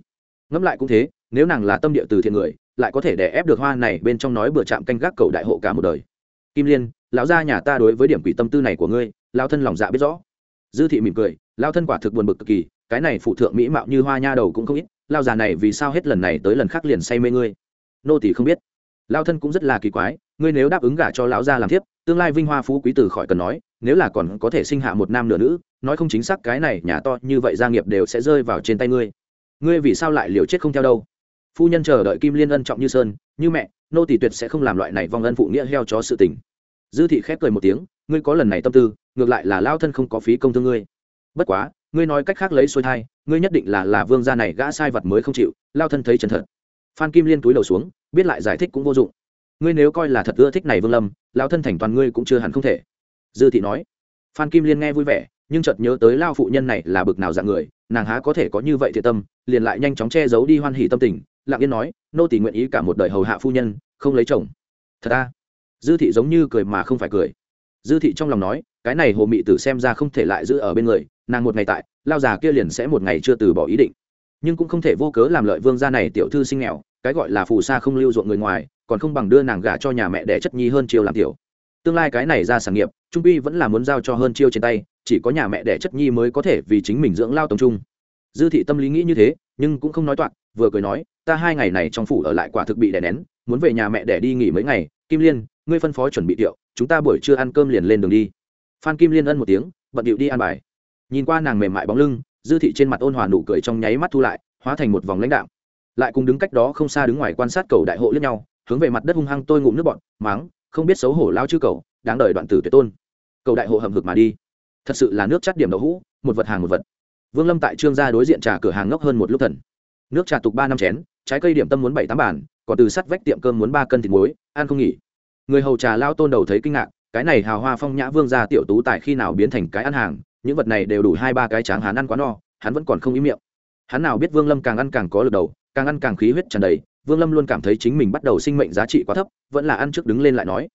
Ngẫm lại cũng thế, nếu nàng là tâm địa từ thiện người, lại có thể đè ép được hoa này bên trong nói bừa chạm canh gác cầu đại hộ cả một đời. Kim liên, lão gia nhà ta đối với điểm quỷ tâm tư này của ngươi lao thân lòng dạ biết rõ dư thị mỉm cười, lao thân quả thực buồn bực cực kỳ, cái này phụ thượng mỹ mạo như hoa nha đầu cũng không ít, lao già này vì sao hết lần này tới lần khác liền say mê ngươi? Nô tỷ không biết. Lao thân cũng rất là kỳ quái, ngươi nếu đáp ứng gả cho lão gia làm thiếp, tương lai vinh hoa phú quý tử khỏi cần nói, nếu là còn có thể sinh hạ một nam nửa nữ, nói không chính xác cái này nhà to như vậy gia nghiệp đều sẽ rơi vào trên tay ngươi. Ngươi vì sao lại liều chết không theo đâu? Phu nhân chờ đợi kim liên ân trọng như sơn, như mẹ, nô tỷ tuyệt sẽ không làm loại này vong ân phụ nghĩa heo chó sự tình dư thị khép cười một tiếng, ngươi có lần này tâm tư, ngược lại là lao thân không có phí công thương ngươi. Bất quá, ngươi nói cách khác lấy xuôi thai, ngươi nhất định là là vương gia này gã sai vật mới không chịu, lao thân thấy chân thật. Phan kim liên túi đầu xuống, biết lại giải thích cũng vô dụng. Ngươi nếu coi là thật ưa thích này vương lâm, lao thân thành toàn ngươi cũng chưa hẳn không thể. Dư thị nói. Phan kim liên nghe vui vẻ, nhưng chợt nhớ tới lao phụ nhân này là bực nào dạng người, nàng há có thể có như vậy thiệt tâm, liền lại nhanh chóng che giấu đi hoan hỉ tâm tình, lặng yên nói, nô tỷ nguyện ý cả một đời hầu hạ phu nhân, không lấy chồng. Thật ta dư thị giống như cười mà không phải cười. Dư thị trong lòng nói, cái này hồ mị tử xem ra không thể lại giữ ở bên người, nàng một ngày tại, lao già kia liền sẽ một ngày chưa từ bỏ ý định. Nhưng cũng không thể vô cớ làm lợi vương gia này tiểu thư sinh nghèo, cái gọi là phù sa không lưu ruộng người ngoài, còn không bằng đưa nàng gả cho nhà mẹ để chất nhi hơn chiêu làm tiểu. Tương lai cái này ra sản nghiệp, trung pi vẫn là muốn giao cho hơn chiêu trên tay, chỉ có nhà mẹ đẻ chất nhi mới có thể vì chính mình dưỡng lao tổng trung. Dư thị tâm lý nghĩ như thế, nhưng cũng không nói toạc, vừa cười nói, ta hai ngày này trong phủ ở lại quả thực bị đè nén, muốn về nhà mẹ đẻ đi nghỉ mấy ngày, kim liên ngươi phân phó chuẩn bị tiệu, chúng ta buổi trưa ăn cơm liền lên đường đi. Phan kim liên ân một tiếng, bận điệu đi ăn bài. Nhìn qua nàng mềm mại bóng lưng, dư thị trên mặt ôn hòa nụ cười trong nháy mắt thu lại, hóa thành một vòng lãnh đạo lại cùng đứng cách đó không xa đứng ngoài quan sát cầu đại hộ lẫn nhau, hướng về mặt đất hung hăng tôi ngụm nước bọn máng không biết xấu hổ lao chư cầu, đáng đời đoạn tử tuyệt tôn. Cầu đại hộ hầm hực mà đi. Thật sự là nước chắt điểm đậu hũ, một vật hàng một vật. Vương lâm tại trương gia đối diện trà cửa hàng ngốc hơn một lúc thần. Nước trà tục ba năm chén, trái cây điểm tâm muốn bảy tám bản còn từ sắt vách tiệm cơm muốn ba cân thịt muối, ăn không nghỉ người hầu trà lao tôn đầu thấy kinh ngạc, cái này hào hoa phong nhã vương gia tiểu tú tại khi nào biến thành cái ăn hàng, những vật này đều đủ hai ba cái tráng hắn ăn quá no, hắn vẫn còn không ý miệng. Hắn nào biết vương lâm càng ăn càng có lực đầu, càng ăn càng khí huyết tràn đầy, vương lâm luôn cảm thấy chính mình bắt đầu sinh mệnh giá trị quá thấp, vẫn là ăn trước đứng lên lại nói.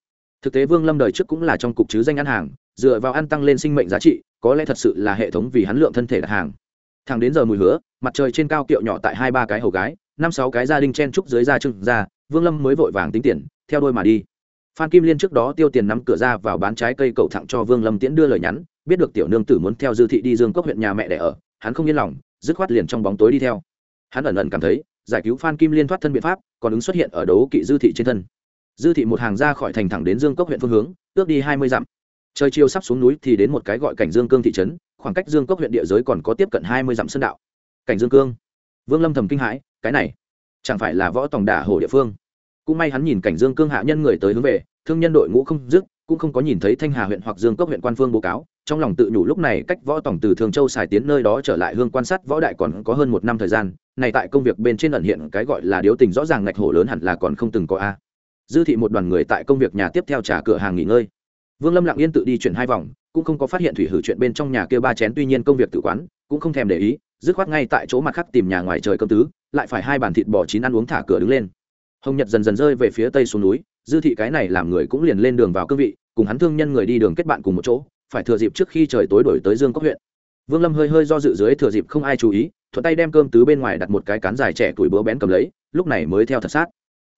Thực tế vương lâm đời trước cũng là trong cục chứ danh ăn hàng, dựa vào ăn tăng lên sinh mệnh giá trị, có lẽ thật sự là hệ thống vì hắn lượng thân thể đặt hàng. Thẳng đến giờ mùi hứa, mặt trời trên cao kiệu nhỏ tại hai ba cái hầu gái, năm sáu cái gia đình chen trúc dưới da trưng ra, vương lâm mới vội vàng tính tiền, theo đôi mà đi phan kim liên trước đó tiêu tiền nắm cửa ra vào bán trái cây cầu thẳng cho vương lâm tiễn đưa lời nhắn, biết được tiểu nương tử muốn theo dư thị đi dương cốc huyện nhà mẹ để ở, hắn không yên lòng, dứt khoát liền trong bóng tối đi theo. Hắn ẩn ẩn cảm thấy, giải cứu phan kim liên thoát thân biện pháp, còn ứng xuất hiện ở đấu kỵ dư thị trên thân. Dư thị một hàng ra khỏi thành thẳng đến dương cốc huyện phương hướng, ước đi hai mươi dặm. Trời chiều sắp xuống núi thì đến một cái gọi cảnh dương cương thị trấn, khoảng cách dương cốc huyện địa giới còn có tiếp cận hai mươi dặm sơn đạo. Cảnh dương cương. Vương lâm thầm kinh hãi, cái này, chẳng phải là võ tòng đả hồ địa phương cũng may hắn nhìn cảnh dương cương hạ nhân người tới hướng về, thương nhân đội ngũ không dứt, cũng không có nhìn thấy thanh hà huyện hoặc dương cốc huyện quan phương báo cáo. Trong lòng tự nhủ lúc này cách võ tổng từ thường châu xài tiến nơi đó trở lại hương quan sát võ đại còn có hơn một năm thời gian, này tại công việc bên trên ẩn hiện cái gọi là điếu tình rõ ràng ngạch hổ lớn hẳn là còn không từng có a. Dư thị một đoàn người tại công việc nhà tiếp theo trả cửa hàng nghỉ ngơi. Vương lâm lặng yên tự đi chuyển hai vòng, cũng không có phát hiện thủy hử chuyện bên trong nhà kia ba chén tuy nhiên công việc tự quán, cũng không thèm để ý, dứt khoát ngay tại chỗ mặt khác tìm nhà ngoài trời cơm tứ, lại phải hai bàn thịt bò chín ăn uống thả cửa đứng lên hồng nhật dần dần rơi về phía tây xuống núi, dư thị cái này làm người cũng liền lên đường vào cương vị, cùng hắn thương nhân người đi đường kết bạn cùng một chỗ, phải thừa dịp trước khi trời tối đổi tới dương cốc huyện. Vương lâm hơi hơi do dự dưới thừa dịp không ai chú ý, thuận tay đem cơm tứ bên ngoài đặt một cái cán dài trẻ tuổi búa bén cầm lấy, lúc này mới theo thật sát.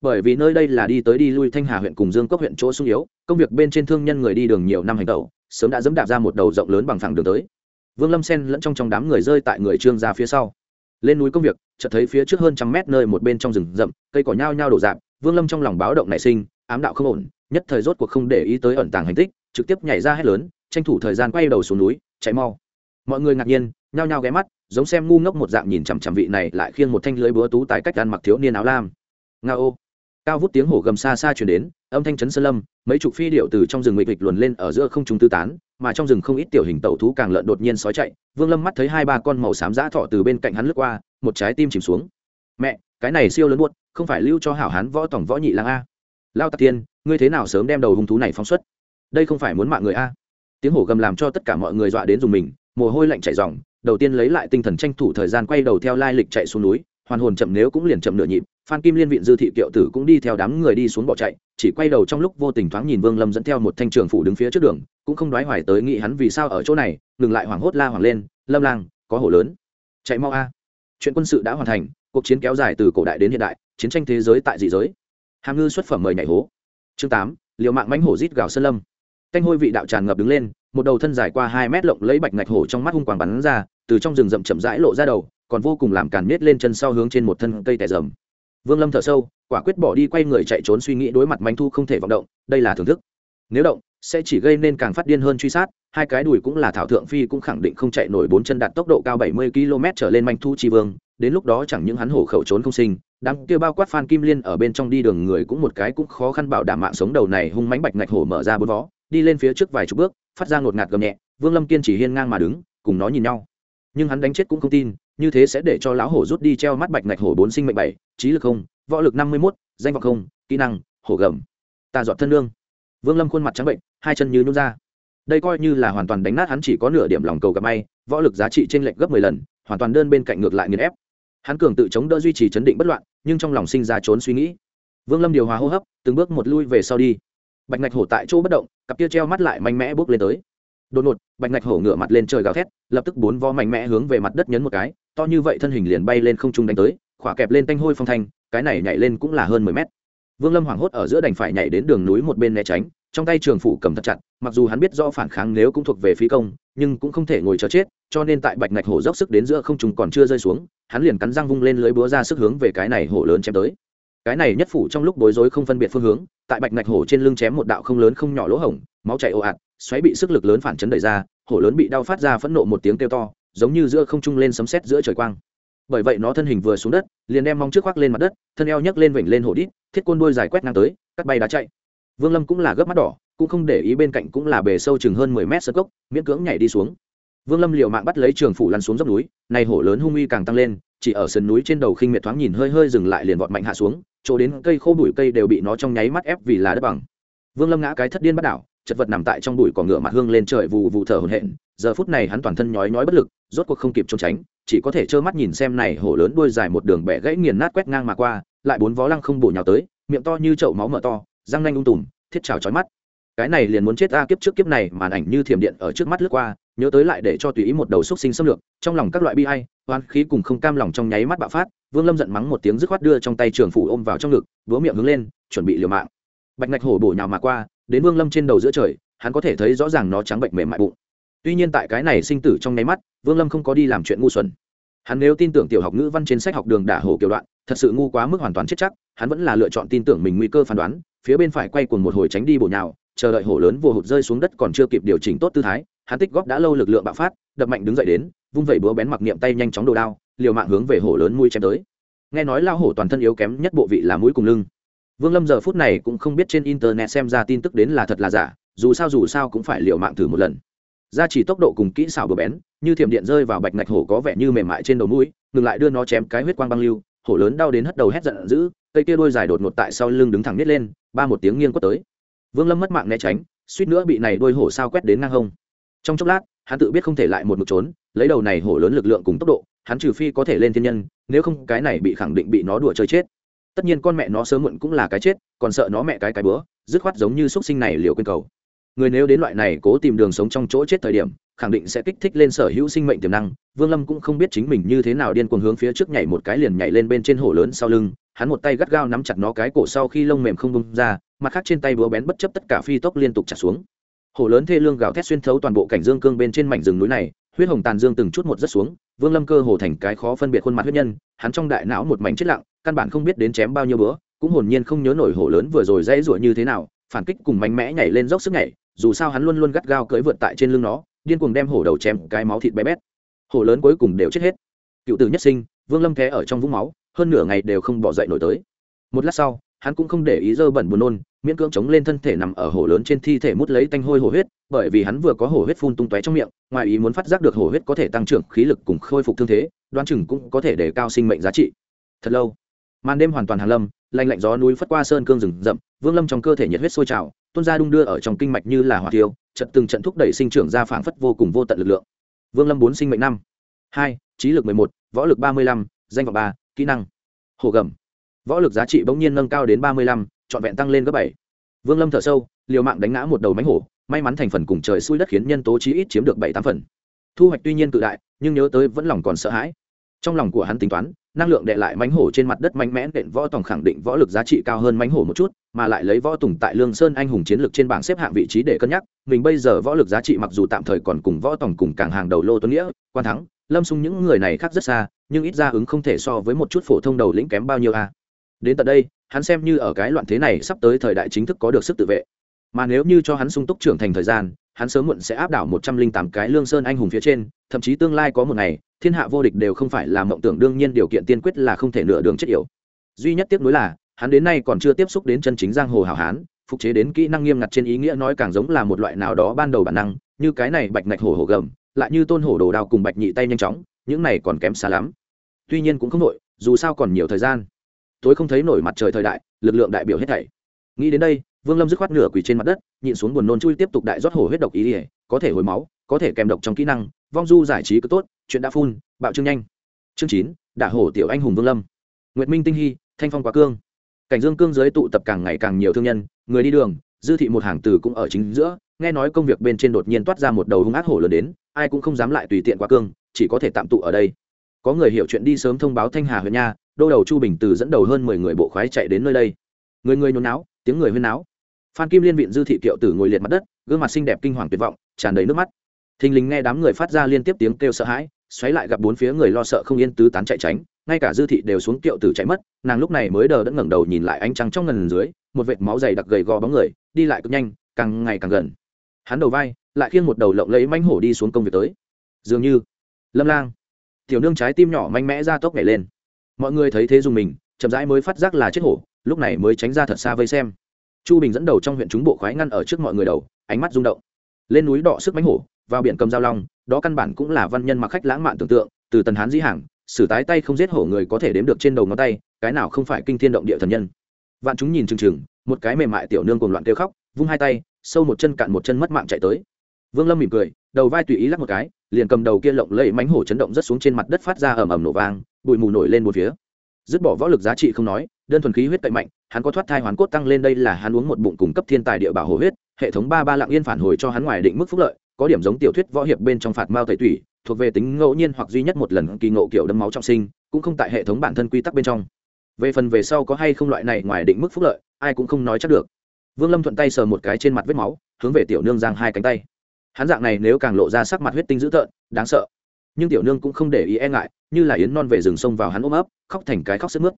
Bởi vì nơi đây là đi tới đi lui thanh hà huyện cùng dương cốc huyện chỗ sung yếu, công việc bên trên thương nhân người đi đường nhiều năm hành tẩu, sớm đã dẫm đạp ra một đầu rộng lớn bằng phẳng đường tới. Vương lâm sen lẫn trong trong đám người rơi tại người trương ra phía sau. Lên núi công việc chợt thấy phía trước hơn trăm mét nơi một bên trong rừng rậm, cây cỏ nhao nhao đổ dạp, vương lâm trong lòng báo động nảy sinh, ám đạo không ổn, nhất thời rốt cuộc không để ý tới ẩn tàng hành tích, trực tiếp nhảy ra hết lớn, tranh thủ thời gian quay đầu xuống núi, chạy mau. Mọi người ngạc nhiên, nhao nhao ghé mắt, giống xem ngu ngốc một dạng nhìn chằm chằm vị này lại khiêng một thanh lưới búa tú tại cách ăn mặc thiếu niên áo lam. Nga ô. Cao vút tiếng hổ gầm xa xa chuyển đến, âm thanh chấn sơn lâm, mấy chục phi điệu từ trong rừng mịch nghịch luồn lên ở giữa không trung tư tán mà trong rừng không ít tiểu hình tẩu thú càng lợn đột nhiên sói chạy, vương lâm mắt thấy hai ba con màu xám giã thọ từ bên cạnh hắn lướt qua, một trái tim chìm xuống. Mẹ, cái này siêu lớn buốt không phải lưu cho hảo hán võ tổng võ nhị lang a? Lao tạc tiên, ngươi thế nào sớm đem đầu hung thú này phóng xuất? Đây không phải muốn mạng người a? Tiếng hổ gầm làm cho tất cả mọi người dọa đến dùng mình, mồ hôi lạnh chạy dòng đầu tiên lấy lại tinh thần tranh thủ thời gian quay đầu theo lai lịch chạy xuống núi, hoàn hồn chậm nếu cũng liền chậm nửa nhịp, phan kim liên viện dư thị kiệu tử cũng đi theo đám người đi xuống bỏ chạy chỉ quay đầu trong lúc vô tình thoáng nhìn vương lâm dẫn theo một thanh trường phủ đứng phía trước đường, cũng không đoái hoài tới nghĩ hắn vì sao ở chỗ này, ngừng lại hoảng hốt la hoảng lên, lâm lang, có hổ lớn. Chạy mau a. Chuyện quân sự đã hoàn thành, cuộc chiến kéo dài từ cổ đại đến hiện đại, chiến tranh thế giới tại dị giới. Hàm ngư xuất phẩm mời nhảy hố. Chương tám, liều mạng mánh hổ rít gào sơn lâm. Canh hôi vị đạo tràn ngập đứng lên, một đầu thân dài qua hai mét lộng lấy bạch ngạch hổ trong mắt hung quàng bắn ra, từ trong rừng rậm chậm rãi lộ ra đầu, còn vô cùng làm càn miết lên chân sau hướng trên một thân cây tẻ rầm vương lâm thở sâu quả quyết bỏ đi quay người chạy trốn suy nghĩ đối mặt manh thu không thể vọng động, đây là thưởng thức. Nếu động, sẽ chỉ gây nên càng phát điên hơn truy sát, hai cái đùi cũng là thảo thượng phi cũng khẳng định không chạy nổi bốn chân đạt tốc độ cao bảy mươi km trở lên manh thu tri vương, đến lúc đó chẳng những hắn hổ khẩu trốn không sinh, đám kia bao quát phan kim liên ở bên trong đi đường người cũng một cái cũng khó khăn bảo đảm mạng sống đầu này hung mánh bạch ngạch hổ mở ra bốn vó, đi lên phía trước vài chục bước, phát ra ngột ngạt gầm nhẹ, vương lâm kiên chỉ hiên ngang mà đứng, cùng nó nhìn nhau. Nhưng hắn đánh chết cũng không tin, như thế sẽ để cho lão hổ rút đi treo mắt bạch ngạch hổ bốn sinh mệnh bảy, trí lực không võ lực năm mươi mốt, danh vọng không, kỹ năng, hổ gầm. Ta dọn thân lương vương lâm khuôn mặt trắng bệnh, hai chân như nhún ra. Đây coi như là hoàn toàn đánh nát hắn chỉ có nửa điểm lòng cầu gặp may, võ lực giá trị trên lệch gấp mười lần, hoàn toàn đơn bên cạnh ngược lại nghiền ép. Hắn cường tự chống đỡ duy trì chấn định bất loạn, nhưng trong lòng sinh ra trốn suy nghĩ. Vương lâm điều hòa hô hấp, từng bước một lui về sau đi. Bạch ngạch hổ tại chỗ bất động, cặp kia treo mắt lại mạnh mẽ bước lên tới. Đột ngột, bạch ngạch hổ ngửa mặt lên trời gào thét, lập tức bốn vo mạnh mẽ hướng về mặt đất nhấn một cái, to như vậy thân hình liền bay lên không trung đánh tới khỏa kẹp lên tanh hôi phong thanh, cái này nhảy lên cũng là hơn mười mét. Vương lâm hoảng hốt ở giữa đành phải nhảy đến đường núi một bên né tránh, trong tay trường phủ cầm thật chặt, mặc dù hắn biết do phản kháng nếu cũng thuộc về phi công, nhưng cũng không thể ngồi chờ chết, cho nên tại bạch ngạch hổ dốc sức đến giữa không trùng còn chưa rơi xuống, hắn liền cắn răng vung lên lưới búa ra sức hướng về cái này hổ lớn chém tới. Cái này nhất phủ trong lúc bối rối không phân biệt phương hướng, tại bạch ngạch hổ trên lưng chém một đạo không lớn không nhỏ lỗ hổng, máu chảy ồ ạt, xoáy bị sức lực lớn phản chấn đẩy ra, hổ lớn bị đau phát ra phẫn nộ một tiếng kêu to, giống như giữa không trung lên sấm sét giữa trời quang bởi vậy nó thân hình vừa xuống đất, liền đem mong trước khoác lên mặt đất, thân eo nhấc lên vểnh lên hổ đít, thiết côn đuôi dài quét ngang tới, cắt bay đá chạy. Vương lâm cũng là gấp mắt đỏ, cũng không để ý bên cạnh cũng là bề sâu chừng hơn mười mét sơ cốc, miễn cưỡng nhảy đi xuống. Vương lâm liệu mạng bắt lấy trường phủ lăn xuống dốc núi này hổ lớn hung uy càng tăng lên, chỉ ở sườn núi trên đầu khinh miệt thoáng nhìn hơi hơi dừng lại liền vọt mạnh hạ xuống, chỗ đến cây khô bụi cây đều bị nó trong nháy mắt ép vì là đất bằng. Vương lâm ngã cái thất điên bắt đảo, chật vật nằm tại trong bụi cỏ ngựa mặt hương lên trời vụ vụ thở hổn hển, giờ phút này hắn toàn thân nhói nhói bất lực, rốt cuộc không kịp trốn tránh chỉ có thể trơ mắt nhìn xem này hổ lớn đuôi dài một đường bẻ gãy nghiền nát quét ngang mà qua lại bốn vó lăng không bổ nhào tới miệng to như chậu máu mở to răng nanh ung tùm thiết trào chói mắt. Cái này liền muốn chết a kiếp trước kiếp này màn ảnh như thiểm điện ở trước mắt lướt qua nhớ tới lại để cho tùy ý một đầu xúc sinh xâm lược trong lòng các loại bi ai, oan khí cùng không cam lòng trong nháy mắt bạo phát vương lâm giận mắng một tiếng dứt khoát đưa trong tay trường phủ ôm vào trong ngực búa miệng hướng lên chuẩn bị liều mạng. Bạch ngạch hổ bổ nhào mà qua đến vương lâm trên đầu giữa trời hắn có thể thấy rõ ràng nó trắng bệnh mềm mại bụng tuy nhiên tại cái này sinh tử trong nháy mắt, vương lâm không có đi làm chuyện ngu xuẩn. Hắn nếu tin tưởng tiểu học ngữ văn trên sách học đường đả hổ kiểu đoạn, thật sự ngu quá mức hoàn toàn chết chắc, hắn vẫn là lựa chọn tin tưởng mình nguy cơ phán đoán, phía bên phải quay cuồng một hồi tránh đi bổ nhào, chờ đợi hổ lớn vừa hụt rơi xuống đất còn chưa kịp điều chỉnh tốt tư thái, hắn tích góp đã lâu lực lượng bạo phát, đập mạnh đứng dậy đến, vung vẩy búa bén mặc niệm tay nhanh chóng đồ đao, liều mạng hướng về hổ lớn mũi chém tới. Nghe nói lao hổ toàn thân yếu kém nhất bộ vị là mũi cùng lưng. Vương lâm giờ phút này cũng không biết trên internet xem ra tin tức đến là thật là giả, dù sao dù sao cũng phải liều mạng thử một lần ra chỉ tốc độ cùng kỹ xảo bờ bén, như thiểm điện rơi vào bạch ngạch hổ có vẻ như mềm mại trên đầu mũi, ngừng lại đưa nó chém cái huyết quang băng lưu, hổ lớn đau đến hất đầu hét giận dữ, cây kia đôi dài đột ngột tại sau lưng đứng thẳng nít lên, ba một tiếng nghiêng quất tới. Vương lâm mất mạng né tránh, suýt nữa bị này đôi hổ sao quét đến ngang hông. Trong chốc lát, hắn tự biết không thể lại một mực trốn, lấy đầu này hổ lớn lực lượng cùng tốc độ, hắn trừ phi có thể lên thiên nhân, nếu không cái này bị khẳng định bị nó đùa chơi chết. Tất nhiên con mẹ nó sớm muộn cũng là cái chết, còn sợ nó mẹ cái cái bữa, dứt khoát giống như x sinh này liều quên cầu người nếu đến loại này cố tìm đường sống trong chỗ chết thời điểm, khẳng định sẽ kích thích lên sở hữu sinh mệnh tiềm năng. Vương lâm cũng không biết chính mình như thế nào điên cuồng hướng phía trước nhảy một cái liền nhảy lên bên trên hổ lớn sau lưng. Hắn một tay gắt gao nắm chặt nó cái cổ sau khi lông mềm không bông ra, mặt khác trên tay búa bén bất chấp tất cả phi tốc liên tục trả xuống. Hổ lớn thê lương gào thét xuyên thấu toàn bộ cảnh dương cương bên trên mảnh rừng núi này, huyết hồng tàn dương từng chút một rất xuống, vương lâm cơ hồ thành cái khó phân biệt khuôn mặt huyết nhân, hắn trong đại não một mảnh chết lặng, căn bản không biết đến chém bao nhiêu bữa, cũng hồn nhiên không nhớ nổi hổ lớn vừa rồi dãy rủa như thế nào, phản kích cùng mạnh mẽ nhảy lên dốc sức nhảy dù sao hắn luôn luôn gắt gao cưỡi vượt tại trên lưng nó, điên cuồng đem hổ đầu chém cái máu thịt bé bét. Hổ lớn cuối cùng đều chết hết. Cựu tử nhất sinh, vương lâm té ở trong vũng máu, hơn nửa ngày đều không bỏ dậy nổi tới. Một lát sau, hắn cũng không để ý dơ bẩn buồn nôn, miễn cưỡng chống lên thân thể nằm ở hổ lớn trên thi thể mút lấy tanh hôi hổ huyết, bởi vì hắn vừa có hổ huyết phun tung tóe trong miệng, ngoài ý muốn phát giác được hổ huyết có thể tăng trưởng khí lực cùng khôi phục thương thế, đoán chừng cũng có thể để cao sinh mệnh giá trị. Thật lâu, màn đêm hoàn toàn hàn lâm, lạnh lạnh gió núi phất qua sơn cương rừng rậm, vương lâm trong cơ thể nhiệt huyết sôi trào tuôn ra đung đưa ở trong kinh mạch như là hỏa tiêu trận từng trận thúc đẩy sinh trưởng ra phảng phất vô cùng vô tận lực lượng. Vương lâm bốn sinh mệnh năm. Hai, trí lực mười một, võ lực ba mươi lăm, danh vọng ba, kỹ năng. Hồ gầm. Võ lực giá trị bỗng nhiên nâng cao đến ba mươi lăm, trọn vẹn tăng lên gấp bảy. Vương lâm thở sâu, liều mạng đánh ngã một đầu mánh hổ, may mắn thành phần cùng trời xui đất khiến nhân tố chí ít chiếm được bảy tám phần. Thu hoạch tuy nhiên tự đại, nhưng nhớ tới vẫn lòng còn sợ hãi. Trong lòng của hắn tính toán năng lượng đệ lại mánh hổ trên mặt đất mạnh mẽ đện võ tòng khẳng định võ lực giá trị cao hơn mánh hổ một chút, mà lại lấy võ tùng tại lương sơn anh hùng chiến lược trên bảng xếp hạng vị trí để cân nhắc. Mình bây giờ võ lực giá trị mặc dù tạm thời còn cùng võ tòng cùng càng hàng đầu lô tuấn nghĩa, quan thắng, lâm xung những người này khác rất xa, nhưng ít ra ứng không thể so với một chút phổ thông đầu lĩnh kém bao nhiêu a. Đến tận đây, hắn xem như ở cái loạn thế này sắp tới thời đại chính thức có được sức tự vệ. Mà nếu như cho hắn sung túc trưởng thành thời gian hắn sớm muộn sẽ áp đảo một trăm linh tám cái lương sơn anh hùng phía trên, thậm chí tương lai có một ngày, thiên hạ vô địch đều không phải là mộng tưởng, đương nhiên điều kiện tiên quyết là không thể nửa đường chết yểu. Duy nhất tiếc nuối là, hắn đến nay còn chưa tiếp xúc đến chân chính giang hồ hảo hán, phục chế đến kỹ năng nghiêm ngặt trên ý nghĩa nói càng giống là một loại nào đó ban đầu bản năng, như cái này bạch nạch hổ hổ gầm, lại như tôn hổ đồ đao cùng bạch nhị tay nhanh chóng, những này còn kém xa lắm. Tuy nhiên cũng không nổi, dù sao còn nhiều thời gian. Tối không thấy nổi mặt trời thời đại, lực lượng đại biểu hết thảy. Nghĩ đến đây vương lâm dứt khoát nửa quỳ trên mặt đất, nhịn xuống buồn nôn chui tiếp tục đại rót hổ huyết độc ý ỉa có thể hồi máu, có thể kèm độc trong kỹ năng, vong du giải trí cứ tốt, chuyện đã phun, bạo trương nhanh. Chương chín, đả hổ tiểu anh hùng vương lâm. Nguyệt minh tinh hy, thanh phong quá cương. Cảnh dương cương giới tụ tập càng ngày càng nhiều thương nhân, người đi đường, dư thị một hàng từ cũng ở chính giữa, nghe nói công việc bên trên đột nhiên toát ra một đầu hung ác hổ lớn đến, ai cũng không dám lại tùy tiện quá cương, chỉ có thể tạm tụ ở đây. Có người hiểu chuyện đi sớm thông báo thanh hà huyện nha, đô đầu chu bình từ dẫn đầu hơn mười người bộ khoái chạy đến nơi đây. Người người nhốn náo, tiếng người huyên náo phan kim liên viện dư thị kiệu tử ngồi liệt mặt đất, gương mặt xinh đẹp kinh hoàng tuyệt vọng, tràn đầy nước mắt. Thình lình nghe đám người phát ra liên tiếp tiếng kêu sợ hãi, xoáy lại gặp bốn phía người lo sợ không yên tứ tán chạy tránh, ngay cả dư thị đều xuống kiệu tử chạy mất, nàng lúc này mới đờ đẫn ngẩng đầu nhìn lại ánh trăng trong ngần dưới, một vệt máu dày đặc gầy gò bóng người, đi lại cực nhanh, càng ngày càng gần. Hắn đầu vai, lại khiêng một đầu lộng lấy manh hổ đi xuống công việc tới. Dường như, lâm lang, tiểu nương trái tim nhỏ mạnh mẽ ra tốc nhảy lên. Mọi người thấy thế dùng mình, chậm rãi mới phát giác là chết hổ, lúc này mới tránh ra thật xa vây xem chu bình dẫn đầu trong huyện chúng bộ khoái ngăn ở trước mọi người đầu, ánh mắt rung động. Lên núi đọ sức bánh hổ, vào biển cầm giao long, đó căn bản cũng là văn nhân mặc khách lãng mạn tưởng tượng, từ tần hán dĩ hàng, sử tái tay không giết hổ người có thể đếm được trên đầu ngón tay, cái nào không phải kinh thiên động địa thần nhân. Vạn chúng nhìn chừng chừng, một cái mềm mại tiểu nương cùng loạn kêu khóc, vung hai tay, sâu một chân cạn một chân mất mạng chạy tới. Vương lâm mỉm cười, đầu vai tùy ý lắc một cái, liền cầm đầu kia lộng lẫy mánh hổ chấn động rất xuống trên mặt đất phát ra ầm ầm nổ vang, bụi mù nổi lên một phía. Dứt bỏ võ lực giá trị không nói đơn thuần khí huyết cậy mạnh, hắn có thoát thai hoàn cốt tăng lên đây là hắn uống một bụng cung cấp thiên tài địa bảo hồ huyết, hệ thống ba ba lạng yên phản hồi cho hắn ngoài định mức phúc lợi, có điểm giống tiểu thuyết võ hiệp bên trong phạt mao tẩy tủy, thuộc về tính ngẫu nhiên hoặc duy nhất một lần kỳ ngộ kiểu đấm máu trọng sinh, cũng không tại hệ thống bản thân quy tắc bên trong. Về phần về sau có hay không loại này ngoài định mức phúc lợi, ai cũng không nói chắc được. Vương lâm thuận tay sờ một cái trên mặt vết máu, hướng về tiểu nương giang hai cánh tay. Hắn dạng này nếu càng lộ ra sắc mặt huyết tinh dữ tợn, đáng sợ. Nhưng tiểu nương cũng không để ý e ngại, như là yến non về rừng sông vào hắn ôm ấp, khóc thành cái khóc sức mướt.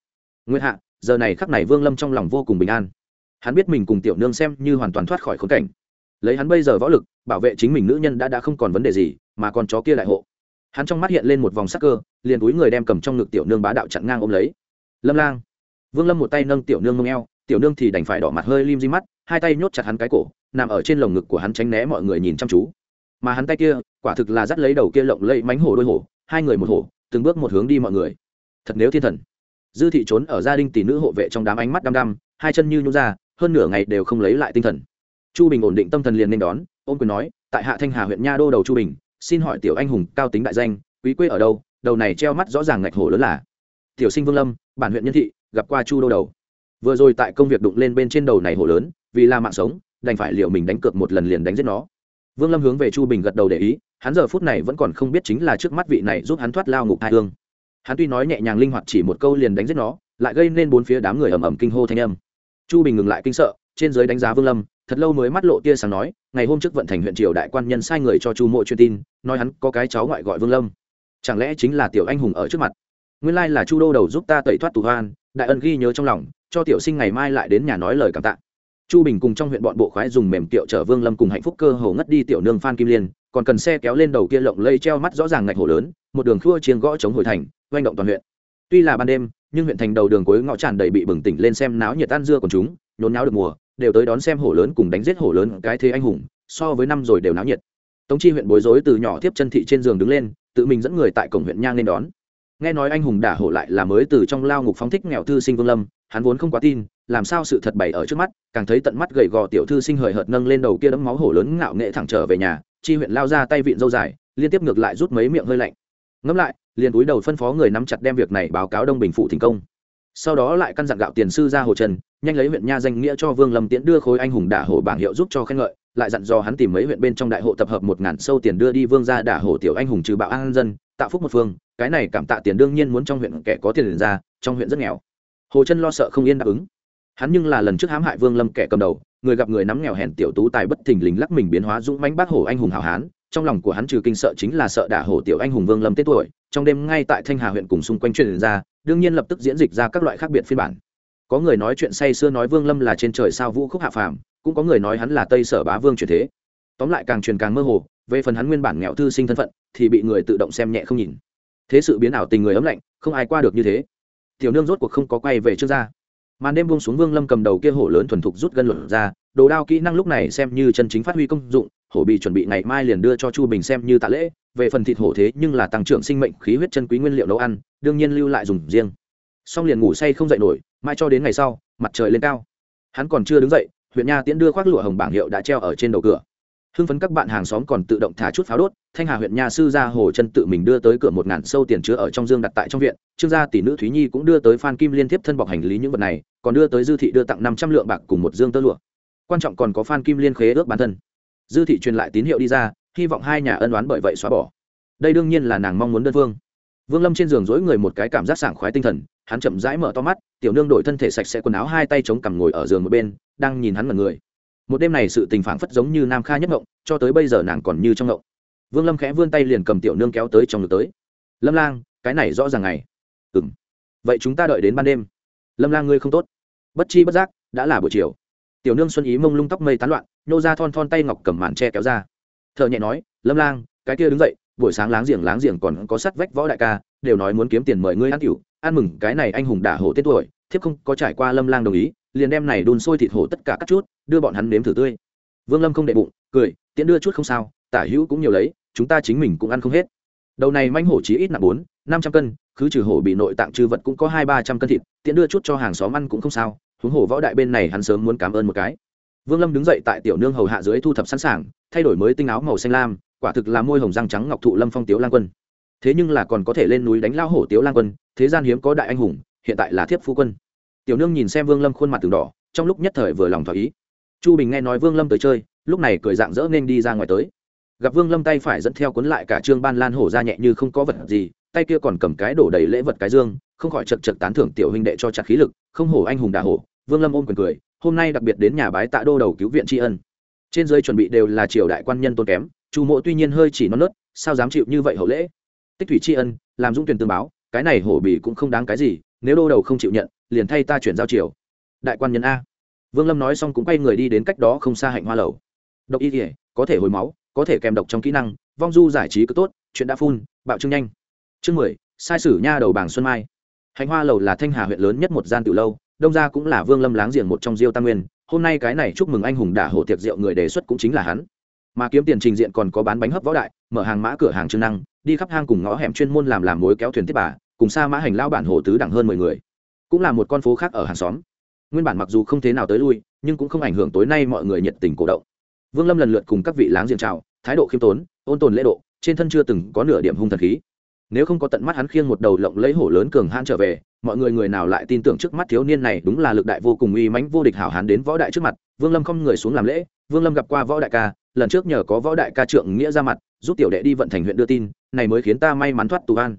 Nguyên hạ giờ này khắc này vương lâm trong lòng vô cùng bình an. Hắn biết mình cùng tiểu nương xem như hoàn toàn thoát khỏi khốn cảnh. Lấy hắn bây giờ võ lực, bảo vệ chính mình nữ nhân đã đã không còn vấn đề gì, mà còn chó kia đại hộ. Hắn trong mắt hiện lên một vòng sắc cơ, liền túi người đem cầm trong ngực tiểu nương bá đạo chặn ngang ôm lấy. Lâm lang. Vương lâm một tay nâng tiểu nương mông eo, tiểu nương thì đành phải đỏ mặt hơi lim di mắt, hai tay nhốt chặt hắn cái cổ, nằm ở trên lồng ngực của hắn tránh né mọi người nhìn chăm chú. Mà hắn tay kia, quả thực là dắt lấy đầu kia lộng lẫy mánh hổ đôi hổ, hai người một hổ, từng bước một hướng đi mọi người. Thật nếu thiên thần dư thị trốn ở gia đình tỷ nữ hộ vệ trong đám ánh mắt đăm đăm, hai chân như nhún ra, hơn nửa ngày đều không lấy lại tinh thần. Chu bình ổn định tâm thần liền nên đón ôm quyền nói, tại hạ thanh hà huyện nha đô đầu chu bình, xin hỏi tiểu anh hùng cao tính đại danh, quý quê ở đâu? Đầu này treo mắt rõ ràng ngạch hổ lớn là tiểu sinh vương lâm, bản huyện nhân thị, gặp qua chu đô đầu. Vừa rồi tại công việc đụng lên bên trên đầu này hổ lớn, vì là mạng sống, đành phải liệu mình đánh cược một lần liền đánh giết nó. Vương lâm hướng về chu bình gật đầu để ý, hắn giờ phút này vẫn còn không biết chính là trước mắt vị này giúp hắn thoát lao ngục hai hương hắn tuy nói nhẹ nhàng linh hoạt chỉ một câu liền đánh giết nó, lại gây nên bốn phía đám người ầm ầm kinh hô thanh âm. Chu bình ngừng lại kinh sợ, trên giới đánh giá vương lâm, thật lâu mới mắt lộ tia sáng nói, ngày hôm trước vận thành huyện triều đại quan nhân sai người cho chu mộ truyền tin, nói hắn có cái cháu ngoại gọi vương lâm. Chẳng lẽ chính là tiểu anh hùng ở trước mặt? Nguyên lai là chu đô đầu giúp ta tẩy thoát tù hoan, đại ân ghi nhớ trong lòng, cho tiểu sinh ngày mai lại đến nhà nói lời cảm tạ. Chu bình cùng trong huyện bọn bộ khoái dùng mềm tiệu chở vương lâm cùng hạnh phúc cơ hồ ngất đi tiểu nương phan kim liên còn cần xe kéo lên đầu kia lộng lây treo mắt rõ ràng ngạch hổ lớn, một đường khua chiên gõ chống hồi thành doanh động toàn huyện. Tuy là ban đêm, nhưng huyện thành đầu đường cuối ngõ tràn đầy bị bừng tỉnh lên xem náo nhiệt tan dưa của chúng, nhốn náo được mùa, đều tới đón xem hổ lớn cùng đánh giết hổ lớn cái thế anh hùng, so với năm rồi đều náo nhiệt. Tống chi huyện bối rối từ nhỏ tiếp chân thị trên giường đứng lên, tự mình dẫn người tại cổng huyện nhang lên đón. Nghe nói anh hùng đả hổ lại là mới từ trong lao ngục phóng thích nghèo thư sinh vương lâm, hắn vốn không quá tin, làm sao sự thật bày ở trước mắt, càng thấy tận mắt gầy gò tiểu thư sinh hời hợt nâng lên đầu kia đấm máu hổ lớn ngạo nghệ thẳng trở về nhà chi huyện lao ra tay vịn dâu dài, liên tiếp ngược lại rút mấy miệng hơi lạnh. Ngẫm lại, liền túi đầu phân phó người nắm chặt đem việc này báo cáo đông bình phụ thành công. Sau đó lại căn dặn gạo tiền sư ra hồ trần, nhanh lấy huyện nha danh nghĩa cho vương lâm tiễn đưa khối anh hùng đả hổ bảng hiệu giúp cho khen ngợi, lại dặn dò hắn tìm mấy huyện bên trong đại hộ tập hợp một ngàn sâu tiền đưa đi vương ra đả hổ tiểu anh hùng trừ bạo an dân, tạo phúc một phương, cái này cảm tạ tiền đương nhiên muốn trong huyện kẻ có tiền ra, trong huyện rất nghèo. Hồ chân lo sợ không yên đáp ứng hắn nhưng là lần trước hãm hại vương lâm kẻ cầm đầu, người gặp người nắm nghèo hèn tiểu tú tài bất thình lình lắc mình biến hóa dũng mãnh bác hổ anh hùng hảo hán, trong lòng của hắn trừ kinh sợ chính là sợ đả hổ tiểu anh hùng vương lâm tết tuổi, trong đêm ngay tại thanh hà huyện cùng xung quanh truyền ra, đương nhiên lập tức diễn dịch ra các loại khác biệt phiên bản. Có người nói chuyện say xưa nói vương lâm là trên trời sao vũ khúc hạ phàm, cũng có người nói hắn là tây sở bá vương truyền thế. Tóm lại càng truyền càng mơ hồ, về phần hắn nguyên bản nghèo thư sinh thân phận, thì bị người tự động xem nhẹ không nhìn. Thế sự biến ảo tình người ấm lạnh, không ai qua được như thế. Tiểu nương rốt cuộc không có quay về trước ra màn đêm buông xuống vương lâm cầm đầu kia hổ lớn thuần thục rút gân luận ra, đồ đao kỹ năng lúc này xem như chân chính phát huy công dụng, hổ bị chuẩn bị ngày mai liền đưa cho chu bình xem như tạ lễ, về phần thịt hổ thế nhưng là tăng trưởng sinh mệnh khí huyết chân quý nguyên liệu nấu ăn, đương nhiên lưu lại dùng riêng. Xong liền ngủ say không dậy nổi mai cho đến ngày sau, mặt trời lên cao. Hắn còn chưa đứng dậy, huyện nha tiễn đưa khoác lụa hồng bảng hiệu đã treo ở trên đầu cửa. Hưng phấn các bạn hàng xóm còn tự động thả chút pháo đốt thanh hà huyện nha sư gia hồ chân tự mình đưa tới cửa một ngàn sâu tiền chứa ở trong dương đặt tại trong viện, trương gia tỷ nữ thúy nhi cũng đưa tới phan kim liên tiếp thân bọc hành lý những vật này, còn đưa tới dư thị đưa tặng năm trăm lượng bạc cùng một dương tơ lụa. Quan trọng còn có phan kim liên khế ước bản thân. Dư thị truyền lại tín hiệu đi ra, hy vọng hai nhà ân oán bởi vậy xóa bỏ. Đây đương nhiên là nàng mong muốn đơn phương. Vương lâm trên giường dối người một cái cảm giác sảng khoái tinh thần, hắn chậm rãi mở to mắt, tiểu nương đổi thân thể sạch sẽ quần áo hai tay chống cằm ngồi ở giường một bên, đang nhìn hắn mật người. Một đêm này sự tình phản phất giống như nam kha nhất ngộng, cho tới bây giờ nàng còn như trong ngộng vương lâm khẽ vươn tay liền cầm tiểu nương kéo tới trong ngực tới. Lâm lang, cái này rõ ràng ngày. Ừ m vậy chúng ta đợi đến ban đêm. Lâm lang ngươi không tốt. Bất chi bất giác, đã là buổi chiều. Tiểu nương xuân ý mông lung tóc mây tán loạn, nhô ra thon thon tay ngọc cầm màn tre kéo ra. T h ở nhẹ nói, lâm lang, cái kia đứng dậy, buổi sáng láng giềng láng giềng còn có sắt vách võ đại ca, đều nói muốn kiếm tiền mời ngươi ăn cửu, ăn mừng, cái này anh hùng đả hổ tết tuổi, thiếp không có trải qua lâm lang đồng ý, liền đem này đun sôi thịt hổ tất cả các chút, đưa bọn hắn nếm thử tươi. Vương lâm không đệ bụng, cười, tiễn đưa chút không sao tả hữu cũng nhiều lấy, chúng ta chính mình cũng ăn không hết. Đầu này manh hổ chí ít nặng bốn, năm trăm cân cứ trừ hổ bị nội tạng trừ vật cũng có hai, ba trăm cân thịt tiện đưa chút cho hàng xóm ăn cũng không sao, huống hổ võ đại bên này hắn sớm muốn cảm ơn một cái. Vương lâm đứng dậy tại tiểu nương hầu hạ dưới thu thập sẵn sàng, thay đổi mới tinh áo màu xanh lam, quả thực là môi hồng răng trắng ngọc thụ lâm phong tiếu lang quân. Thế nhưng là còn có thể lên núi đánh lao hổ tiếu lang quân, thế gian hiếm có đại anh hùng, hiện tại là thiếp phu quân. Tiểu nương nhìn xem vương lâm khuôn mặt từng đỏ, trong lúc nhất thời vừa lòng thỏa ý. Chu bình nghe nói vương lâm tới chơi, lúc này cười dạng dỡ nên đi ra ngoài tới gặp vương lâm tay phải dẫn theo cuốn lại cả trương ban lan hổ ra nhẹ như không có vật gì, tay kia còn cầm cái đổ đầy lễ vật cái dương, không khỏi chật chật tán thưởng tiểu huynh đệ cho chặt khí lực, không hổ anh hùng đà hổ. Vương lâm ôm quyền cười, hôm nay đặc biệt đến nhà bái tạ đô đầu cứu viện tri ân. Trên dưới chuẩn bị đều là triều đại quan nhân tôn kém, chu mộ tuy nhiên hơi chỉ non nớt, sao dám chịu như vậy hậu lễ? Tích thủy tri ân, làm dũng tuyển tương báo, cái này hổ bì cũng không đáng cái gì, nếu đô đầu không chịu nhận, liền thay ta chuyển giao triều. Đại quan nhân a. Vương lâm nói xong cũng quay người đi đến cách đó không xa hạnh hoa lầu. Độc y thể có thể hồi máu có thể kèm độc trong kỹ năng, vong du giải trí cứ tốt, chuyện đã phun, bạo trưng nhanh. Chương mười, sai sử nha đầu bảng xuân mai. Hành hoa lầu là thanh hà huyện lớn nhất một gian từ lâu, đông gia cũng là vương lâm láng giềng một trong diêu tam nguyên. Hôm nay cái này chúc mừng anh hùng đả hổ tiệc rượu người đề xuất cũng chính là hắn. Mà kiếm tiền trình diện còn có bán bánh hấp võ đại, mở hàng mã cửa hàng chức năng, đi khắp hang cùng ngõ hẻm chuyên môn làm làm mối kéo thuyền tiếp bà, cùng xa mã hành lao bản hồ tứ đẳng hơn mười người. Cũng là một con phố khác ở hàng xóm. Nguyên bản mặc dù không thế nào tới lui, nhưng cũng không ảnh hưởng tối nay mọi người nhiệt tình cổ động vương lâm lần lượt cùng các vị láng giềng chào, thái độ khiêm tốn, ôn tồn lễ độ, trên thân chưa từng có nửa điểm hung thần khí. Nếu không có tận mắt hắn khiêng một đầu lộng lấy hổ lớn cường hãn trở về, mọi người người nào lại tin tưởng trước mắt thiếu niên này đúng là lực đại vô cùng uy mãnh vô địch hảo hán đến võ đại trước mặt. Vương lâm không người xuống làm lễ, vương lâm gặp qua võ đại ca, lần trước nhờ có võ đại ca trượng nghĩa ra mặt, giúp tiểu đệ đi vận thành huyện đưa tin, này mới khiến ta may mắn thoát tù an.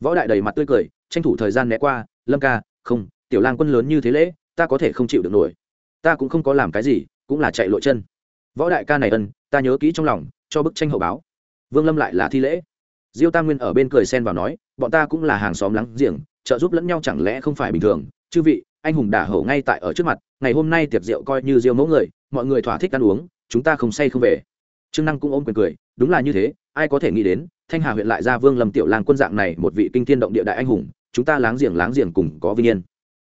Võ đại đầy mặt tươi cười, tranh thủ thời gian né qua, lâm ca, không, tiểu lang quân lớn như thế lễ, ta có thể không chịu được nổi. Ta cũng không có làm cái gì, cũng là chạy lội chân võ đại ca này ân, ta nhớ kỹ trong lòng, cho bức tranh hậu báo. Vương lâm lại là thi lễ. Diêu tam nguyên ở bên cười xen vào nói, bọn ta cũng là hàng xóm láng giềng, trợ giúp lẫn nhau chẳng lẽ không phải bình thường? Chư vị, anh hùng đả hổ ngay tại ở trước mặt, ngày hôm nay tiệc rượu coi như diêu mẫu người, mọi người thỏa thích ăn uống, chúng ta không say không về. Trương năng cũng ôm quyền cười, đúng là như thế, ai có thể nghĩ đến, thanh hà huyện lại ra vương lâm tiểu lang quân dạng này một vị kinh thiên động địa đại anh hùng, chúng ta láng giềng láng giềng cùng có vinh yên.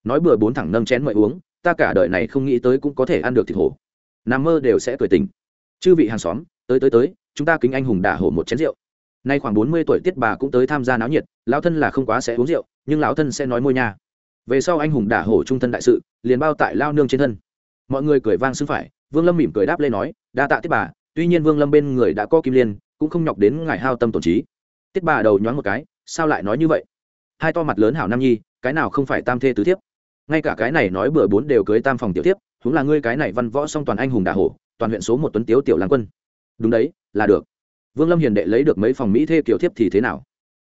Nói bừa bốn thẳng nâng chén mời uống, ta cả đời này không nghĩ tới cũng có thể ăn được thịt hổ nằm mơ đều sẽ cười tỉnh. chư vị hàng xóm, tới tới tới, chúng ta kính anh hùng đả hổ một chén rượu. Nay khoảng bốn mươi tuổi tiết bà cũng tới tham gia náo nhiệt, lão thân là không quá sẽ uống rượu, nhưng lão thân sẽ nói môi nha. Về sau anh hùng đả hổ trung thân đại sự, liền bao tại lao nương trên thân. Mọi người cười vang xứng phải, vương lâm mỉm cười đáp lên nói, đa tạ tiết bà, tuy nhiên vương lâm bên người đã có kim liên, cũng không nhọc đến ngài hao tâm tổn trí. Tiết bà đầu nhoáng một cái, sao lại nói như vậy? Hai to mặt lớn hảo nam nhi, cái nào không phải tam thê tứ thiếp? Ngay cả cái này nói bừa bốn đều cưới tam phòng tiểu thiếp chúng là ngươi cái này văn võ song toàn anh hùng đà hổ, toàn huyện số một tuấn tiếu tiểu lang quân. Đúng đấy, là được. Vương lâm hiền đệ lấy được mấy phòng mỹ thê kiểu thiếp thì thế nào?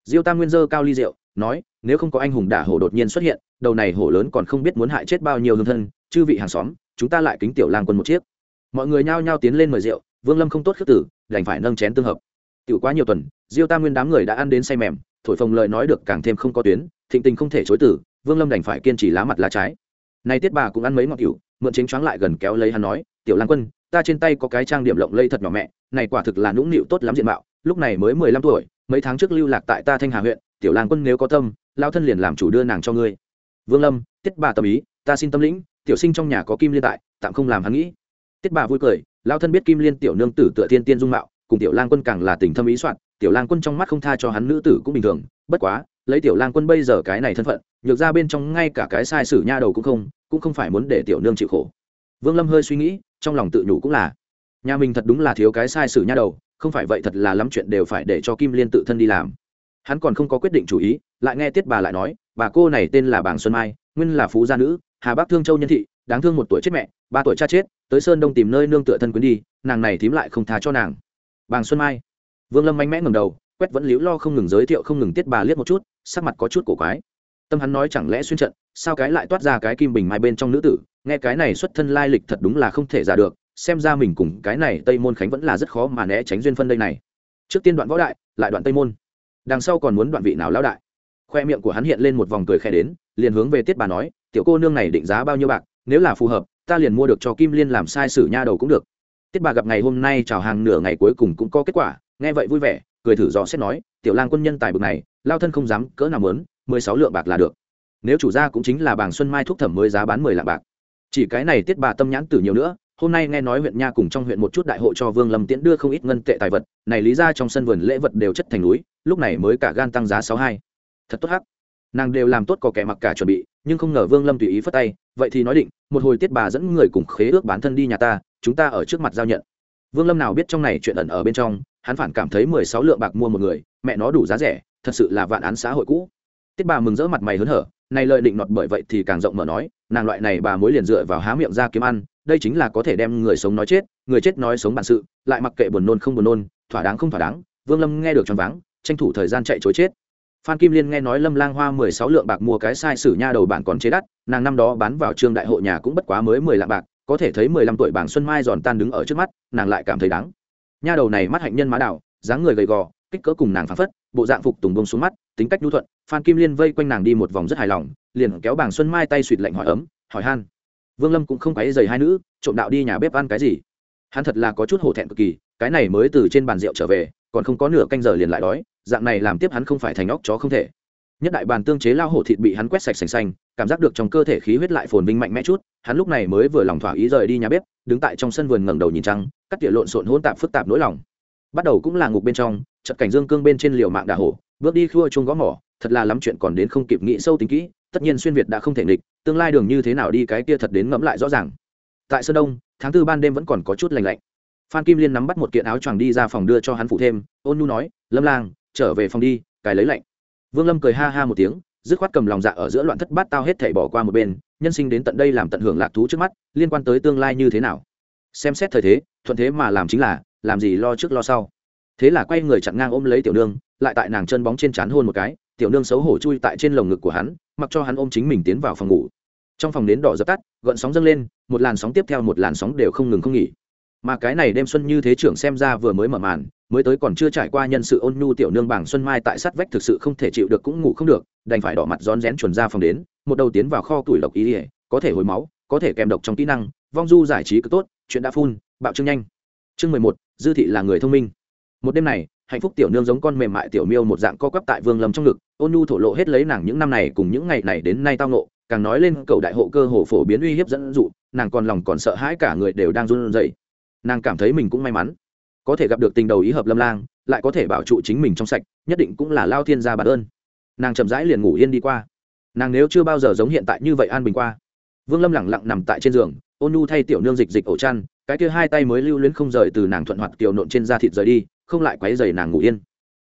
Diêu tam nguyên dơ cao ly rượu, nói, nếu không có anh hùng đả hổ đột nhiên xuất hiện, đầu này hổ lớn còn không biết muốn hại chết bao nhiêu hương thân, chư vị hàng xóm, chúng ta lại kính tiểu lang quân một chiếc. Mọi người nhao nhao tiến lên mời rượu, vương lâm không tốt khước tử đành phải nâng chén tương hợp. Tiểu quá nhiều tuần, diêu tam nguyên đám người đã ăn đến say mềm, thổi phồng lời nói được càng thêm không có tuyến, thịnh tình không thể chối tử vương lâm đành phải kiên trì lá mặt lá trái. Nay tiết bà cũng ăn mấy ngọn cửu mượn chính choáng lại gần kéo lấy hắn nói, tiểu lang quân, ta trên tay có cái trang điểm lộng lây thật nhỏ mẹ, này quả thực là nũng nịu tốt lắm diện mạo, lúc này mới mười lăm tuổi, mấy tháng trước lưu lạc tại ta thanh hà huyện, tiểu lang quân nếu có tâm lao thân liền làm chủ đưa nàng cho ngươi. Vương lâm, tiết bà tâm ý, ta xin tâm lĩnh, tiểu sinh trong nhà có kim liên tại, tạm không làm hắn nghĩ. Tiết bà vui cười lao thân biết kim liên tiểu nương tử tựa thiên tiên dung mạo, cùng tiểu lang quân càng là tình thâm ý soạn, tiểu lang quân trong mắt không tha cho hắn nữ tử cũng bình thường, bất quá lấy tiểu lang quân bây giờ cái này thân phận, nhược ra bên trong ngay cả cái sai sử nha đầu cũng không cũng không phải muốn để tiểu nương chịu khổ. Vương lâm hơi suy nghĩ, trong lòng tự nhủ cũng là, nhà mình thật đúng là thiếu cái sai sử nha đầu, không phải vậy thật là lắm chuyện đều phải để cho kim liên tự thân đi làm. Hắn còn không có quyết định chủ ý, lại nghe tiết bà lại nói, bà cô này tên là bàng xuân mai, nguyên là phú gia nữ, hà bắc thương châu nhân thị, đáng thương một tuổi chết mẹ, ba tuổi cha chết, tới sơn đông tìm nơi nương tựa thân quyến đi, nàng này thím lại không tha cho nàng. Bàng xuân mai. Vương lâm mạnh mẽ ngầm đầu, quét vẫn liễu lo không ngừng giới thiệu không ngừng tiết bà liếc một chút sắc mặt có chút cổ quái. Tâm hắn nói chẳng lẽ xuyên trận, sao cái lại toát ra cái kim bình mai bên trong nữ tử? Nghe cái này xuất thân lai lịch thật đúng là không thể giả được, xem ra mình cùng cái này tây môn khánh vẫn là rất khó mà né tránh duyên phân đây này. Trước tiên đoạn võ đại, lại đoạn tây môn. Đằng sau còn muốn đoạn vị nào lão đại? Khoe miệng của hắn hiện lên một vòng cười khẽ đến, liền hướng về tiết bà nói, tiểu cô nương này định giá bao nhiêu bạc, nếu là phù hợp, ta liền mua được cho kim liên làm sai sử nha đầu cũng được. Tiết bà gặp ngày hôm nay chào hàng nửa ngày cuối cùng cũng có kết quả, nghe vậy vui vẻ, cười thử dò xét nói, tiểu lang quân nhân tài bực này lao thân không dám cỡ nào mớn mười sáu lượng bạc là được. Nếu chủ gia cũng chính là bảng xuân mai thuốc thẩm mới giá bán mười lạng bạc. Chỉ cái này tiết bà tâm nhãn tử nhiều nữa, hôm nay nghe nói huyện nha cùng trong huyện một chút đại hội cho vương lâm tiễn đưa không ít ngân tệ tài vật, này lý ra trong sân vườn lễ vật đều chất thành núi, lúc này mới cả gan tăng giá sáu hai. Thật tốt hắc. Nàng đều làm tốt có kẻ mặc cả chuẩn bị, nhưng không ngờ vương lâm tùy ý phất tay, vậy thì nói định, một hồi tiết bà dẫn người cùng khế ước bán thân đi nhà ta, chúng ta ở trước mặt giao nhận. Vương lâm nào biết trong này chuyện ẩn ở bên trong, hắn phản cảm thấy mười sáu lượng bạc mua một người, mẹ nó đủ giá rẻ thật sự là vạn án xã hội cũ. Tiết bà mừng rỡ mặt mày hớn hở này lợi định nọt bởi vậy thì càng rộng mở nói nàng loại này bà mối liền dựa vào há miệng ra kiếm ăn đây chính là có thể đem người sống nói chết người chết nói sống bản sự lại mặc kệ buồn nôn không buồn nôn thỏa đáng không thỏa đáng vương lâm nghe được choáng váng tranh thủ thời gian chạy chối chết. Phan kim liên nghe nói lâm lang hoa mười sáu lượng bạc mua cái sai sử nha đầu bản còn chế đắt nàng năm đó bán vào trường đại hội nhà cũng bất quá mới mười lạng bạc có thể thấy mười lăm tuổi bảng xuân mai giòn tan đứng ở trước mắt nàng lại cảm thấy đáng. Nha đầu này mắt hạnh nhân má đào, dáng người gầy gò kích cỡ cùng nàng phán phất bộ dạng phục tùng bông xuống mắt, tính cách nhu thuận, phan kim liên vây quanh nàng đi một vòng rất hài lòng, liền kéo bảng xuân mai tay suỵt lạnh hỏi ấm, hỏi han. Vương lâm cũng không quấy dày hai nữ, trộm đạo đi nhà bếp ăn cái gì. Hắn thật là có chút hổ thẹn cực kỳ, cái này mới từ trên bàn rượu trở về, còn không có nửa canh giờ liền lại đói, dạng này làm tiếp hắn không phải thành óc chó không thể. Nhất đại bàn tương chế lao hổ thịt bị hắn quét sạch sành xanh, cảm giác được trong cơ thể khí huyết lại phồn vinh mạnh mẽ chút, hắn lúc này mới vừa lòng thỏa ý rời đi nhà bếp, đứng tại trong sân vườn ngẩng đầu nhìn trăng, cắt tỉa lộn xộn hỗn tạp phức tạp nỗi lòng bắt đầu cũng là ngục bên trong, trận cảnh dương cương bên trên liều mạng đà hổ, bước đi khua chung gõ mỏ, thật là lắm chuyện còn đến không kịp nghĩ sâu tính kỹ, tất nhiên xuyên việt đã không thể nghịch, tương lai đường như thế nào đi cái kia thật đến ngẫm lại rõ ràng. Tại sơn đông, tháng tư ban đêm vẫn còn có chút lành lạnh. Phan kim liên nắm bắt một kiện áo choàng đi ra phòng đưa cho hắn phụ thêm, ôn nu nói, lâm lang, trở về phòng đi cài lấy lạnh. Vương lâm cười ha ha một tiếng, dứt khoát cầm lòng dạ ở giữa loạn thất bát tao hết thảy bỏ qua một bên, nhân sinh đến tận đây làm tận hưởng lạc thú trước mắt, liên quan tới tương lai như thế nào. Xem xét thời thế, thuận thế mà làm chính là làm gì lo trước lo sau. Thế là quay người chặn ngang ôm lấy tiểu nương, lại tại nàng chân bóng trên chán hôn một cái, tiểu nương xấu hổ chui tại trên lồng ngực của hắn, mặc cho hắn ôm chính mình tiến vào phòng ngủ. Trong phòng nến đỏ dập tắt gợn sóng dâng lên, một làn sóng tiếp theo một làn sóng đều không ngừng không nghỉ. Mà cái này đêm xuân như thế trưởng xem ra vừa mới mở màn, mới tới còn chưa trải qua nhân sự ôn nhu tiểu nương bảng xuân mai tại sát vách thực sự không thể chịu được cũng ngủ không được, đành phải đỏ mặt rón rén chuẩn ra phòng đến, một đầu tiến vào kho tuổi lộc ý ỉa có thể hồi máu, có thể kèm độc trong kỹ năng, vong du giải trí cực tốt, chuyện đã phun, bạo trương nhanh chương mười một, dư thị là người thông minh. Một đêm này, hạnh phúc tiểu nương giống con mềm mại tiểu miêu một dạng co quắp tại vương lâm trong ngực, ôn nhu thổ lộ hết lấy nàng những năm này cùng những ngày này đến nay tao nộ càng nói lên cầu đại hộ cơ hồ phổ biến uy hiếp dẫn dụ, nàng còn lòng còn sợ hãi cả người đều đang run rẩy. Nàng cảm thấy mình cũng may mắn, có thể gặp được tình đầu ý hợp lâm lang, lại có thể bảo trụ chính mình trong sạch, nhất định cũng là lao thiên gia bản ơn. Nàng chậm rãi liền ngủ yên đi qua. Nàng nếu chưa bao giờ giống hiện tại như vậy an bình qua. Vương lâm lẳng lặng nằm tại trên giường, ôn nhu thay tiểu nương dịch dịch ổ chăn cái kia hai tay mới lưu luyến không rời từ nàng thuận hoạt tiểu nộn trên da thịt rời đi, không lại quấy dày nàng ngủ yên.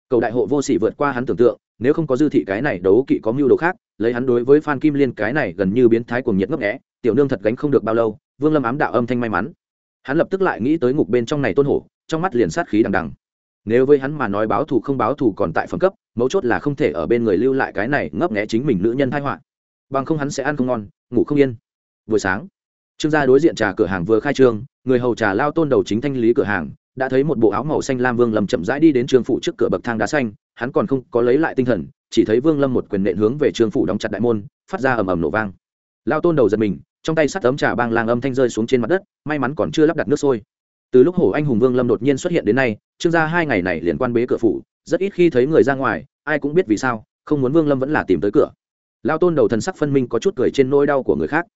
Cầu đại hộ vô sỉ vượt qua hắn tưởng tượng, nếu không có dư thị cái này đấu kỵ có mưu đồ khác, lấy hắn đối với phan kim liên cái này gần như biến thái cuồng nhiệt ngấp nghẽ tiểu nương thật gánh không được bao lâu, vương lâm ám đạo âm thanh may mắn. Hắn lập tức lại nghĩ tới ngục bên trong này tôn hổ, trong mắt liền sát khí đằng đằng. Nếu với hắn mà nói báo thù không báo thù còn tại phẩm cấp, mấu chốt là không thể ở bên người lưu lại cái này ngấp nghẽ chính mình nữ nhân thai họa. Bằng không hắn sẽ ăn không ngon, ngủ không yên. Buổi sáng trương gia đối diện trà cửa hàng vừa khai trương, người hầu trà lao tôn đầu chính thanh lý cửa hàng, đã thấy một bộ áo màu xanh lam vương lâm chậm rãi đi đến trương phủ trước cửa bậc thang đá xanh, hắn còn không có lấy lại tinh thần, chỉ thấy vương lâm một quyền nện hướng về trương phủ đóng chặt đại môn, phát ra ầm ầm nổ vang. Lao tôn đầu giật mình, trong tay sắt ấm trà bang lang âm thanh rơi xuống trên mặt đất, may mắn còn chưa lắp đặt nước sôi. Từ lúc hổ anh hùng vương lâm đột nhiên xuất hiện đến nay, trương gia hai ngày này liền quan bế cửa phủ, rất ít khi thấy người ra ngoài, ai cũng biết vì sao, không muốn vương lâm vẫn là tìm tới cửa. Lao tôn đầu thần sắc phân minh có chút cười trên nỗi đau của người khác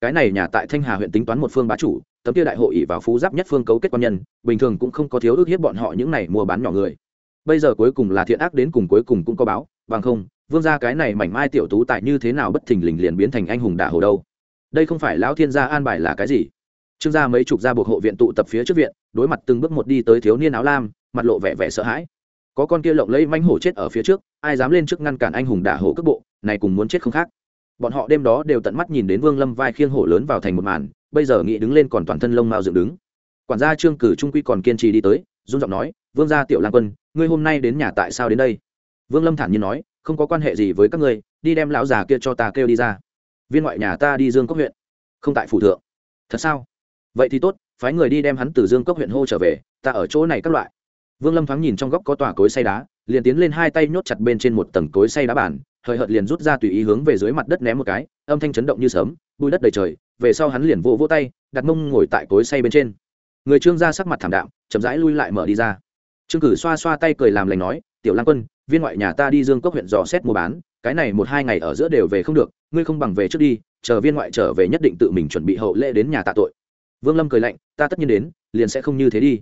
cái này nhà tại thanh hà huyện tính toán một phương bá chủ, tấm kia đại hội ỉ vào phú giáp nhất phương cấu kết quan nhân, bình thường cũng không có thiếu ước hiếp bọn họ những này mua bán nhỏ người. Bây giờ cuối cùng là thiện ác đến cùng cuối cùng cũng có báo, bằng không, vương gia cái này mảnh mai tiểu tú tại như thế nào bất thình lình liền biến thành anh hùng đả hồ đâu. Đây không phải lão thiên gia an bài là cái gì? Trương gia mấy chục gia buộc hộ viện tụ tập phía trước viện, đối mặt từng bước một đi tới thiếu niên áo lam, mặt lộ vẻ vẻ sợ hãi. Có con kia lộng lấy manh hổ chết ở phía trước, ai dám lên trước ngăn cản anh hùng đả hổ cước bộ, này cùng muốn chết không khác bọn họ đêm đó đều tận mắt nhìn đến vương lâm vai khiêng hổ lớn vào thành một màn, bây giờ nghĩ đứng lên còn toàn thân lông mao dựng đứng. Quản gia trương cử trung quy còn kiên trì đi tới dung giọng nói, vương gia tiểu lang quân, ngươi hôm nay đến nhà tại sao đến đây? Vương lâm thản nhiên nói, không có quan hệ gì với các ngươi, đi đem lão già kia cho ta kêu đi ra. Viên ngoại nhà ta đi dương cốc huyện. Không tại phủ thượng. Thật sao? Vậy thì tốt, phái người đi đem hắn từ dương cốc huyện hô trở về, ta ở chỗ này các loại. Vương lâm thoáng nhìn trong góc có tòa cối say đá, liền tiến lên hai tay nhốt chặt bên trên một tầng cối say đá bản hời hợt liền rút ra tùy ý hướng về dưới mặt đất ném một cái, âm thanh chấn động như sớm bùi đất đầy trời, về sau hắn liền vỗ vỗ tay, đặt mông ngồi tại cối say bên trên. Người trương ra sắc mặt thảm đạm, chậm rãi lui lại mở đi ra. Trương cử xoa xoa tay cười làm lành nói, tiểu lan quân, viên ngoại nhà ta đi dương cốc huyện dò xét mua bán, cái này một hai ngày ở giữa đều về không được, ngươi không bằng về trước đi, chờ viên ngoại trở về nhất định tự mình chuẩn bị hậu lễ đến nhà tạ tội. Vương lâm cười lạnh, ta tất nhiên đến, liền sẽ không như thế đi.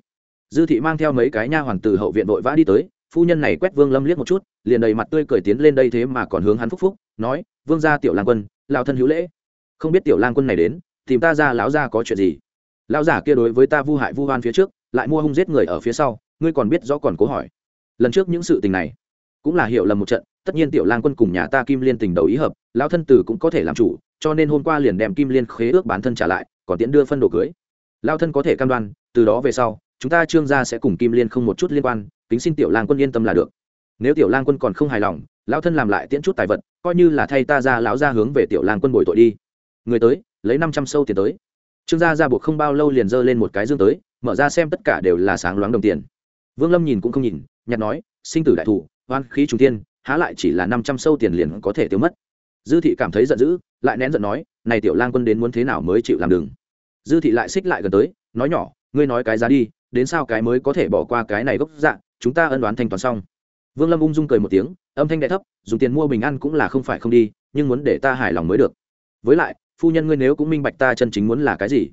Dư thị mang theo mấy cái nha hoàn từ hậu viện vội vã đi tới phu nhân này quét vương lâm liếc một chút, liền đầy mặt tươi cười tiến lên đây thế mà còn hướng hắn phúc phúc, nói, vương gia tiểu lang quân lao thân hữu lễ. Không biết tiểu lang quân này đến, tìm ta ra lão gia có chuyện gì? Lão giả kia đối với ta vu hại vu hoan phía trước, lại mua hung giết người ở phía sau, ngươi còn biết rõ còn cố hỏi. Lần trước những sự tình này cũng là hiểu lầm một trận, tất nhiên tiểu lang quân cùng nhà ta kim liên tình đầu ý hợp, lão thân tử cũng có thể làm chủ, cho nên hôm qua liền đem kim liên khế ước bản thân trả lại, còn tiễn đưa phân đồ cưới. Lao thân có thể cam đoan, từ đó về sau, chúng ta trương gia sẽ cùng kim liên không một chút liên quan kính xin tiểu lang quân yên tâm là được. Nếu tiểu lang quân còn không hài lòng, lão thân làm lại tiễn chút tài vật, coi như là thay ta ra lão ra hướng về tiểu lang quân bồi tội đi. Người tới, lấy năm trăm sâu tiền tới. Trương gia ra buộc không bao lâu liền giơ lên một cái dương tới, mở ra xem tất cả đều là sáng loáng đồng tiền. Vương lâm nhìn cũng không nhìn nhặt nói, sinh tử đại thủ, oan khí trung tiên há lại chỉ là năm trăm sâu tiền liền có thể tiêu mất. Dư thị cảm thấy giận dữ, lại nén giận nói, này tiểu lang quân đến muốn thế nào mới chịu làm đừng? Dư thị lại xích lại gần tới, nói nhỏ, ngươi nói cái giá đi, đến sao cái mới có thể bỏ qua cái này gốc dạng chúng ta ân đoán thanh toán xong. Vương lâm ung dung cười một tiếng, âm thanh đại thấp, dùng tiền mua bình ăn cũng là không phải không đi, nhưng muốn để ta hài lòng mới được. Với lại, phu nhân ngươi nếu cũng minh bạch ta chân chính muốn là cái gì.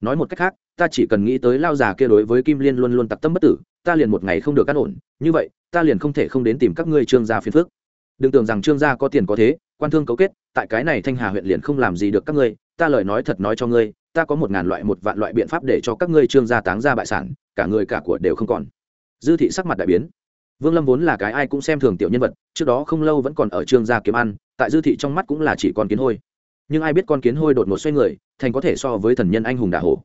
Nói một cách khác, ta chỉ cần nghĩ tới lao già kia đối với kim liên luôn luôn tặc tâm bất tử, ta liền một ngày không được cắt ổn. Như vậy, ta liền không thể không đến tìm các ngươi trương gia phiền phước đừng tưởng rằng trương gia có tiền có thế, quan thương cấu kết, tại cái này thanh hà huyện liền không làm gì được các ngươi, ta lời nói thật nói cho ngươi, ta có một ngàn loại một vạn loại biện pháp để cho các ngươi trương gia táng ra bại sản, cả người cả của đều không còn dư thị sắc mặt đại biến. Vương lâm vốn là cái ai cũng xem thường tiểu nhân vật, trước đó không lâu vẫn còn ở trương gia kiếm ăn, tại dư thị trong mắt cũng là chỉ con kiến hôi. Nhưng ai biết con kiến hôi đột ngột xoay người, thành có thể so với thần nhân anh hùng đà hồ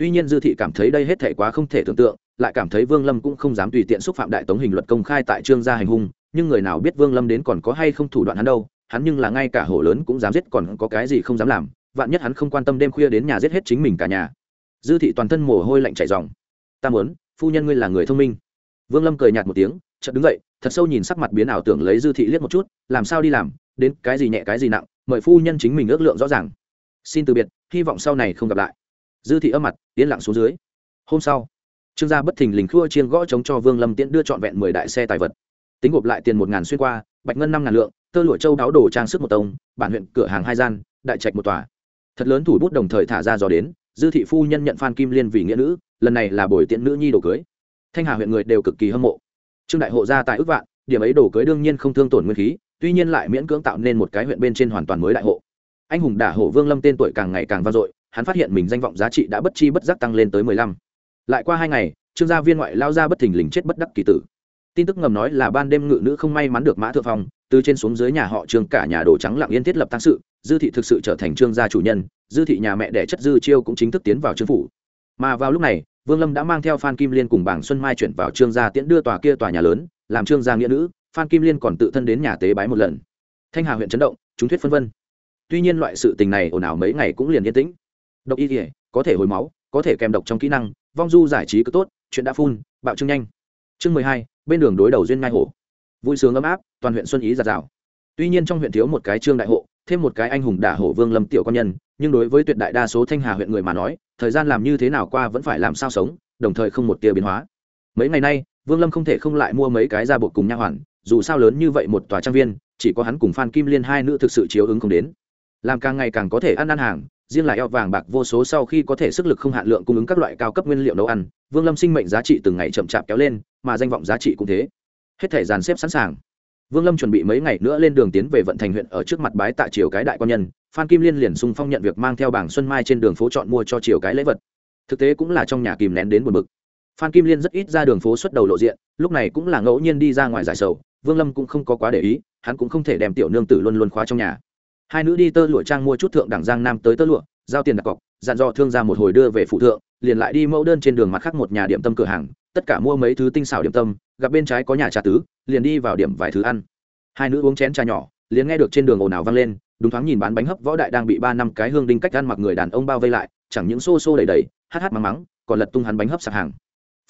tuy nhiên dư thị cảm thấy đây hết thể quá không thể tưởng tượng, lại cảm thấy vương lâm cũng không dám tùy tiện xúc phạm đại tống hình luật công khai tại trương gia hành hung, nhưng người nào biết vương lâm đến còn có hay không thủ đoạn hắn đâu, hắn nhưng là ngay cả hổ lớn cũng dám giết còn có cái gì không dám làm, vạn nhất hắn không quan tâm đêm khuya đến nhà giết hết chính mình cả nhà. Dư thị toàn thân mồ hôi lạnh chảy dòng ta muốn, phu nhân ngươi là người thông minh vương lâm cười nhạt một tiếng, chợt đứng dậy, thật sâu nhìn sắc mặt biến ảo tưởng lấy dư thị liếc một chút, làm sao đi làm, đến cái gì nhẹ cái gì nặng, mời phu nhân chính mình ước lượng rõ ràng. Xin từ biệt, hy vọng sau này không gặp lại. Dư thị âm mặt tiến lặng xuống dưới. Hôm sau, trương gia bất thình lình khua chiên gõ chống cho vương lâm tiễn đưa trọn vẹn mười đại xe tài vật. Tính gộp lại tiền một ngàn xuyên qua, bạch ngân năm ngàn lượng, tơ lụa châu đáo đồ trang sức một tông, bản huyện cửa hàng hai gian, đại trạch một tòa. Thật lớn thủ bút đồng thời thả ra dò đến, dư thị phu nhân nhận phan kim liên vì nghĩa nữ, lần này là buổi tiễn nữ nhi đồ cưới thanh hà huyện người đều cực kỳ hâm mộ. Trương đại hộ gia tại ước vạn, điểm ấy đồ cưới đương nhiên không thương tổn nguyên khí, tuy nhiên lại miễn cưỡng tạo nên một cái huyện bên trên hoàn toàn mới đại hộ. Anh hùng đả hộ vương lâm tên tuổi càng ngày càng vang dội, hắn phát hiện mình danh vọng giá trị đã bất chi bất giác tăng lên tới mười lăm. Lại qua hai ngày, trương gia viên ngoại lao ra bất thình lình chết bất đắc kỳ tử. Tin tức ngầm nói là ban đêm ngự nữ không may mắn được mã thượng phong, từ trên xuống dưới nhà họ trương cả nhà đồ trắng lặng yên thiết lập tăng sự, dư thị thực sự trở thành trương gia chủ nhân, dư thị nhà mẹ đẻ chất dư chiêu cũng chính thức tiến vào trương phủ. Mà vào lúc này vương lâm đã mang theo phan kim liên cùng bảng xuân mai chuyển vào trương gia tiễn đưa tòa kia tòa nhà lớn, làm trương gia nghĩa nữ, phan kim liên còn tự thân đến nhà tế bái một lần. Thanh hà huyện chấn động, chúng thuyết phân vân. Tuy nhiên loại sự tình này ồn ào mấy ngày cũng liền yên tĩnh. Độc y thể có thể hồi máu, có thể kèm độc trong kỹ năng, vong du giải trí cứ tốt, chuyện đã phun, bạo trương nhanh. Chương mười hai, bên đường đối đầu duyên ngai hổ. Vui sướng ấm áp, toàn huyện xuân ý giạt rào. Tuy nhiên trong huyện thiếu một cái trương đại hộ thêm một cái anh hùng đả hổ vương lâm tiểu quan nhân, nhưng đối với tuyệt đại đa số thanh hà huyện người mà nói, thời gian làm như thế nào qua vẫn phải làm sao sống, đồng thời không một tia biến hóa. Mấy ngày nay, vương lâm không thể không lại mua mấy cái ra bộ cùng nha hoàn, dù sao lớn như vậy một tòa trang viên, chỉ có hắn cùng phan kim liên hai nữ thực sự chiếu ứng không đến. Làm càng ngày càng có thể ăn ăn hàng, riêng là eo vàng bạc vô số sau khi có thể sức lực không hạn lượng cung ứng các loại cao cấp nguyên liệu nấu ăn, vương lâm sinh mệnh giá trị từng ngày chậm chạp kéo lên, mà danh vọng giá trị cũng thế. Hết thể dàn xếp sẵn sàng vương lâm chuẩn bị mấy ngày nữa lên đường tiến về vận thành huyện ở trước mặt bái tạ triều cái đại quan nhân, phan kim liên liền sung phong nhận việc mang theo bảng xuân mai trên đường phố chọn mua cho triều cái lễ vật. Thực tế cũng là trong nhà kìm nén đến buồn bực. Phan kim liên rất ít ra đường phố xuất đầu lộ diện, lúc này cũng là ngẫu nhiên đi ra ngoài giải sầu, vương lâm cũng không có quá để ý, hắn cũng không thể đem tiểu nương tử luôn luôn khóa trong nhà. Hai nữ đi tơ lụa trang mua chút thượng đẳng giang nam tới tơ lụa, giao tiền đặt cọc, dặn dò thương gia một hồi đưa về phụ thượng, liền lại đi mẫu đơn trên đường mặt khác một nhà điểm tâm cửa hàng, tất cả mua mấy thứ tinh xảo điểm tâm gặp bên trái có nhà trà tứ, liền đi vào điểm vài thứ ăn. Hai nữ uống chén trà nhỏ, liền nghe được trên đường ồn ào vang lên, đúng thoáng nhìn bán bánh hấp võ đại đang bị ba năm cái hương đinh cách ăn mặc người đàn ông bao vây lại, chẳng những xô xô đầy đầy, hát hát mắng mắng, còn lật tung hắn bánh hấp sạp hàng.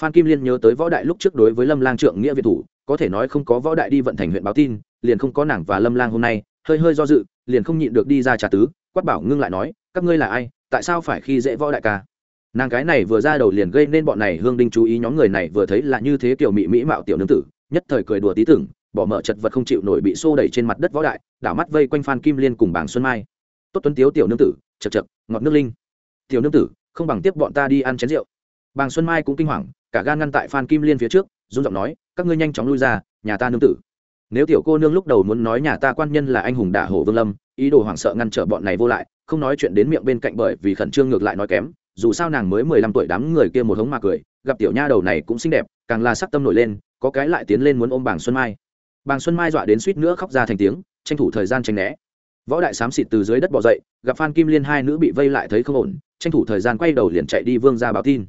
Phan kim liên nhớ tới võ đại lúc trước đối với lâm lang trượng nghĩa việt thủ, có thể nói không có võ đại đi vận thành huyện báo tin, liền không có nàng và lâm lang hôm nay, hơi hơi do dự, liền không nhịn được đi ra trà tứ, quát bảo ngưng lại nói, các ngươi là ai? Tại sao phải khi dễ võ đại ca? Nàng cái này vừa ra đầu liền gây nên bọn này hương đinh chú ý nhóm người này vừa thấy là như thế kiểu mỹ mỹ mạo tiểu nương tử, nhất thời cười đùa tí tưởng, bỏ mở chật vật không chịu nổi bị xô đẩy trên mặt đất võ đại, đảo mắt vây quanh phan kim liên cùng bảng xuân mai. Tốt tuấn tiếu tiểu nương tử chật chật ngọt nước linh. Tiểu nương tử, không bằng tiếp bọn ta đi ăn chén rượu. Bàng xuân mai cũng kinh hoàng, cả gan ngăn tại phan kim liên phía trước dung giọng nói, các ngươi nhanh chóng lui ra, nhà ta nương tử. Nếu tiểu cô nương lúc đầu muốn nói nhà ta quan nhân là anh hùng đả hổ vương lâm, ý đồ hoảng sợ ngăn trở bọn này vô lại, không nói chuyện đến miệng bên cạnh bởi vì khẩn trương ngược lại nói kém dù sao nàng mới mười lăm tuổi đám người kia một hống mà cười, gặp tiểu nha đầu này cũng xinh đẹp, càng là sắc tâm nổi lên, có cái lại tiến lên muốn ôm bàng xuân mai. Bàng xuân mai dọa đến suýt nữa khóc ra thành tiếng, tranh thủ thời gian tranh né. Võ đại xám xịt từ dưới đất bỏ dậy, gặp phan kim liên hai nữ bị vây lại thấy không ổn, tranh thủ thời gian quay đầu liền chạy đi vương ra báo tin.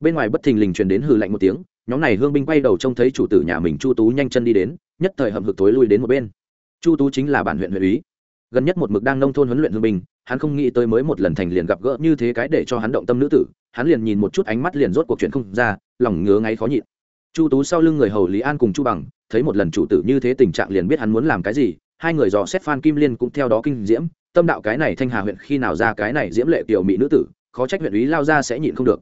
Bên ngoài bất thình lình truyền đến hừ lạnh một tiếng, nhóm này hương binh quay đầu trông thấy chủ tử nhà mình chu tú nhanh chân đi đến, nhất thời hậm hực tối lui đến một bên. Chu tú chính là bản huyện huyện úy. Gần nhất một mực đang nông thôn huấn luyện hương binh hắn không nghĩ tới mới một lần thành liền gặp gỡ như thế cái để cho hắn động tâm nữ tử, hắn liền nhìn một chút ánh mắt liền rốt cuộc chuyện không ra, lòng ngứa ngáy khó nhịn. Chu tú sau lưng người hầu lý an cùng chu bằng, thấy một lần chủ tử như thế tình trạng liền biết hắn muốn làm cái gì, hai người dò xét phan kim liên cũng theo đó kinh diễm, tâm đạo cái này thanh hà huyện khi nào ra cái này diễm lệ tiểu mỹ nữ tử, khó trách huyện ý lao ra sẽ nhịn không được.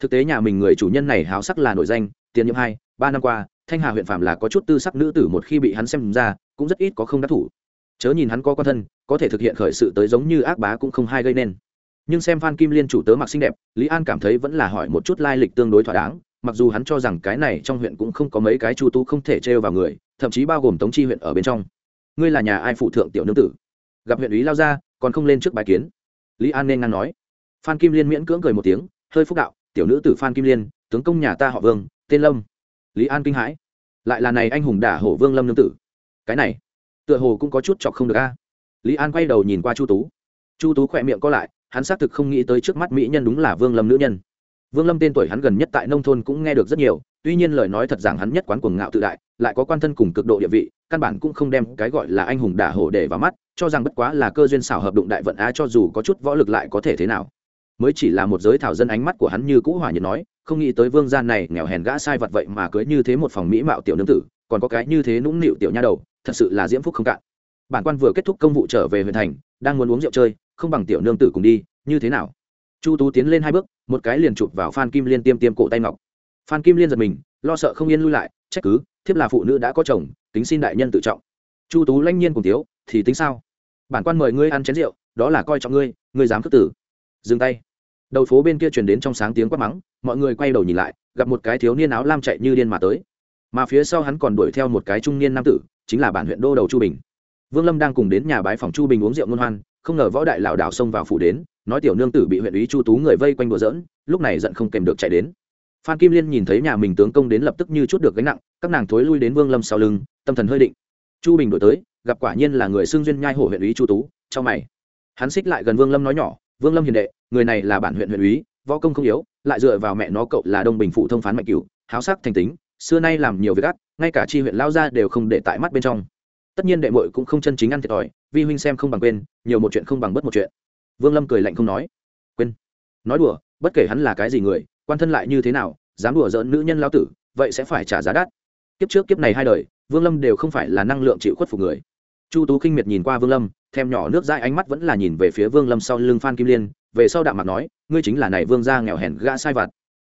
Thực tế nhà mình người chủ nhân này háo sắc là nổi danh, tiền nhiệm hai, ba năm qua, thanh hà huyện phạm là có chút tư sắc nữ tử một khi bị hắn xem ra, cũng rất ít có không đắc thủ. Chớ nhìn hắn có con thân có thể thực hiện khởi sự tới giống như ác bá cũng không hay gây nên. Nhưng xem phan kim liên chủ tớ mặc xinh đẹp, lý an cảm thấy vẫn là hỏi một chút lai lịch tương đối thỏa đáng, mặc dù hắn cho rằng cái này trong huyện cũng không có mấy cái chu tu không thể trêu vào người, thậm chí bao gồm tống chi huyện ở bên trong. Ngươi là nhà ai phụ thượng tiểu nương tử? Gặp huyện ý lao ra, còn không lên trước bài kiến. Lý an nên ngang nói. Phan kim liên miễn cưỡng cười một tiếng, hơi phúc đạo, tiểu nữ tử phan kim liên, tướng công nhà ta họ vương, tên lâm. Lý an kinh hãi. Lại là này anh hùng đả hổ vương lâm nương tử. Cái này, tựa hồ cũng có chút chọc không được a lý an quay đầu nhìn qua chu tú. Chu tú khỏe miệng co lại, hắn xác thực không nghĩ tới trước mắt mỹ nhân đúng là vương lâm nữ nhân. Vương lâm tên tuổi hắn gần nhất tại nông thôn cũng nghe được rất nhiều, tuy nhiên lời nói thật rằng hắn nhất quán cuồng ngạo tự đại, lại có quan thân cùng cực độ địa vị, căn bản cũng không đem cái gọi là anh hùng đả hổ để vào mắt, cho rằng bất quá là cơ duyên xảo hợp đụng đại vận á cho dù có chút võ lực lại có thể thế nào. Mới chỉ là một giới thảo dân ánh mắt của hắn như cũ hòa nhiệt nói, không nghĩ tới vương gian này nghèo hèn gã sai vật vậy mà cưới như thế một phòng mỹ mạo tiểu nương tử, còn có cái như thế nũng nịu tiểu nha đầu, thật sự là diễm phúc không cạn bản quan vừa kết thúc công vụ trở về huyện thành, đang muốn uống rượu chơi, không bằng tiểu nương tử cùng đi, như thế nào? Chu tú tiến lên hai bước, một cái liền chụp vào phan kim liên tiêm tiêm cổ tay ngọc. Phan kim liên giật mình, lo sợ không yên lui lại, trách cứ, thiếp là phụ nữ đã có chồng tính xin đại nhân tự trọng. Chu tú lanh nhiên cùng tiếu thì tính sao? Bản quan mời ngươi ăn chén rượu, đó là coi trọng ngươi ngươi dám khước tử. Dừng tay. Đầu phố bên kia truyền đến trong sáng tiếng quát mắng, mọi người quay đầu nhìn lại, gặp một cái thiếu niên áo lam chạy như điên mà tới. Mà phía sau hắn còn đuổi theo một cái trung niên nam tử, chính là bản huyện đô đầu chu bình vương lâm đang cùng đến nhà bái phòng chu bình uống rượu ngôn hoan, không ngờ võ đại lảo đảo xông vào phủ đến, nói tiểu nương tử bị huyện ý chu tú người vây quanh đùa dỡn lúc này giận không kèm được chạy đến. Phan kim liên nhìn thấy nhà mình tướng công đến lập tức như chút được gánh nặng, các nàng thối lui đến vương lâm sau lưng, tâm thần hơi định. Chu bình đổi tới, gặp quả nhiên là người xưng duyên nhai hổ huyện ý chu tú trong mày. Hắn xích lại gần vương lâm nói nhỏ, vương lâm hiền đệ, người này là bản huyện huyện ủy võ công không yếu, lại dựa vào mẹ nó cậu là đông bình phụ thông phán mạnh cửu, háo sắc thành tính, xưa nay làm nhiều việc ác, ngay cả chi huyện lao ra đều không để tại mắt bên trong tất nhiên đệ mội cũng không chân chính ăn thiệt thòi, vi huynh xem không bằng quên, nhiều một chuyện không bằng bất một chuyện. Vương lâm cười lạnh không nói. Quên. Nói đùa, bất kể hắn là cái gì người, quan thân lại như thế nào, dám đùa giỡn nữ nhân lao tử, vậy sẽ phải trả giá đắt. Kiếp trước kiếp này hai đời, vương lâm đều không phải là năng lượng chịu khuất phục người. Chu tú khinh miệt nhìn qua vương lâm, thèm nhỏ nước dai ánh mắt vẫn là nhìn về phía vương lâm sau lưng phan kim liên, về sau đạm mặt nói, ngươi chính là này vương gia nghèo hèn gã sai vặt.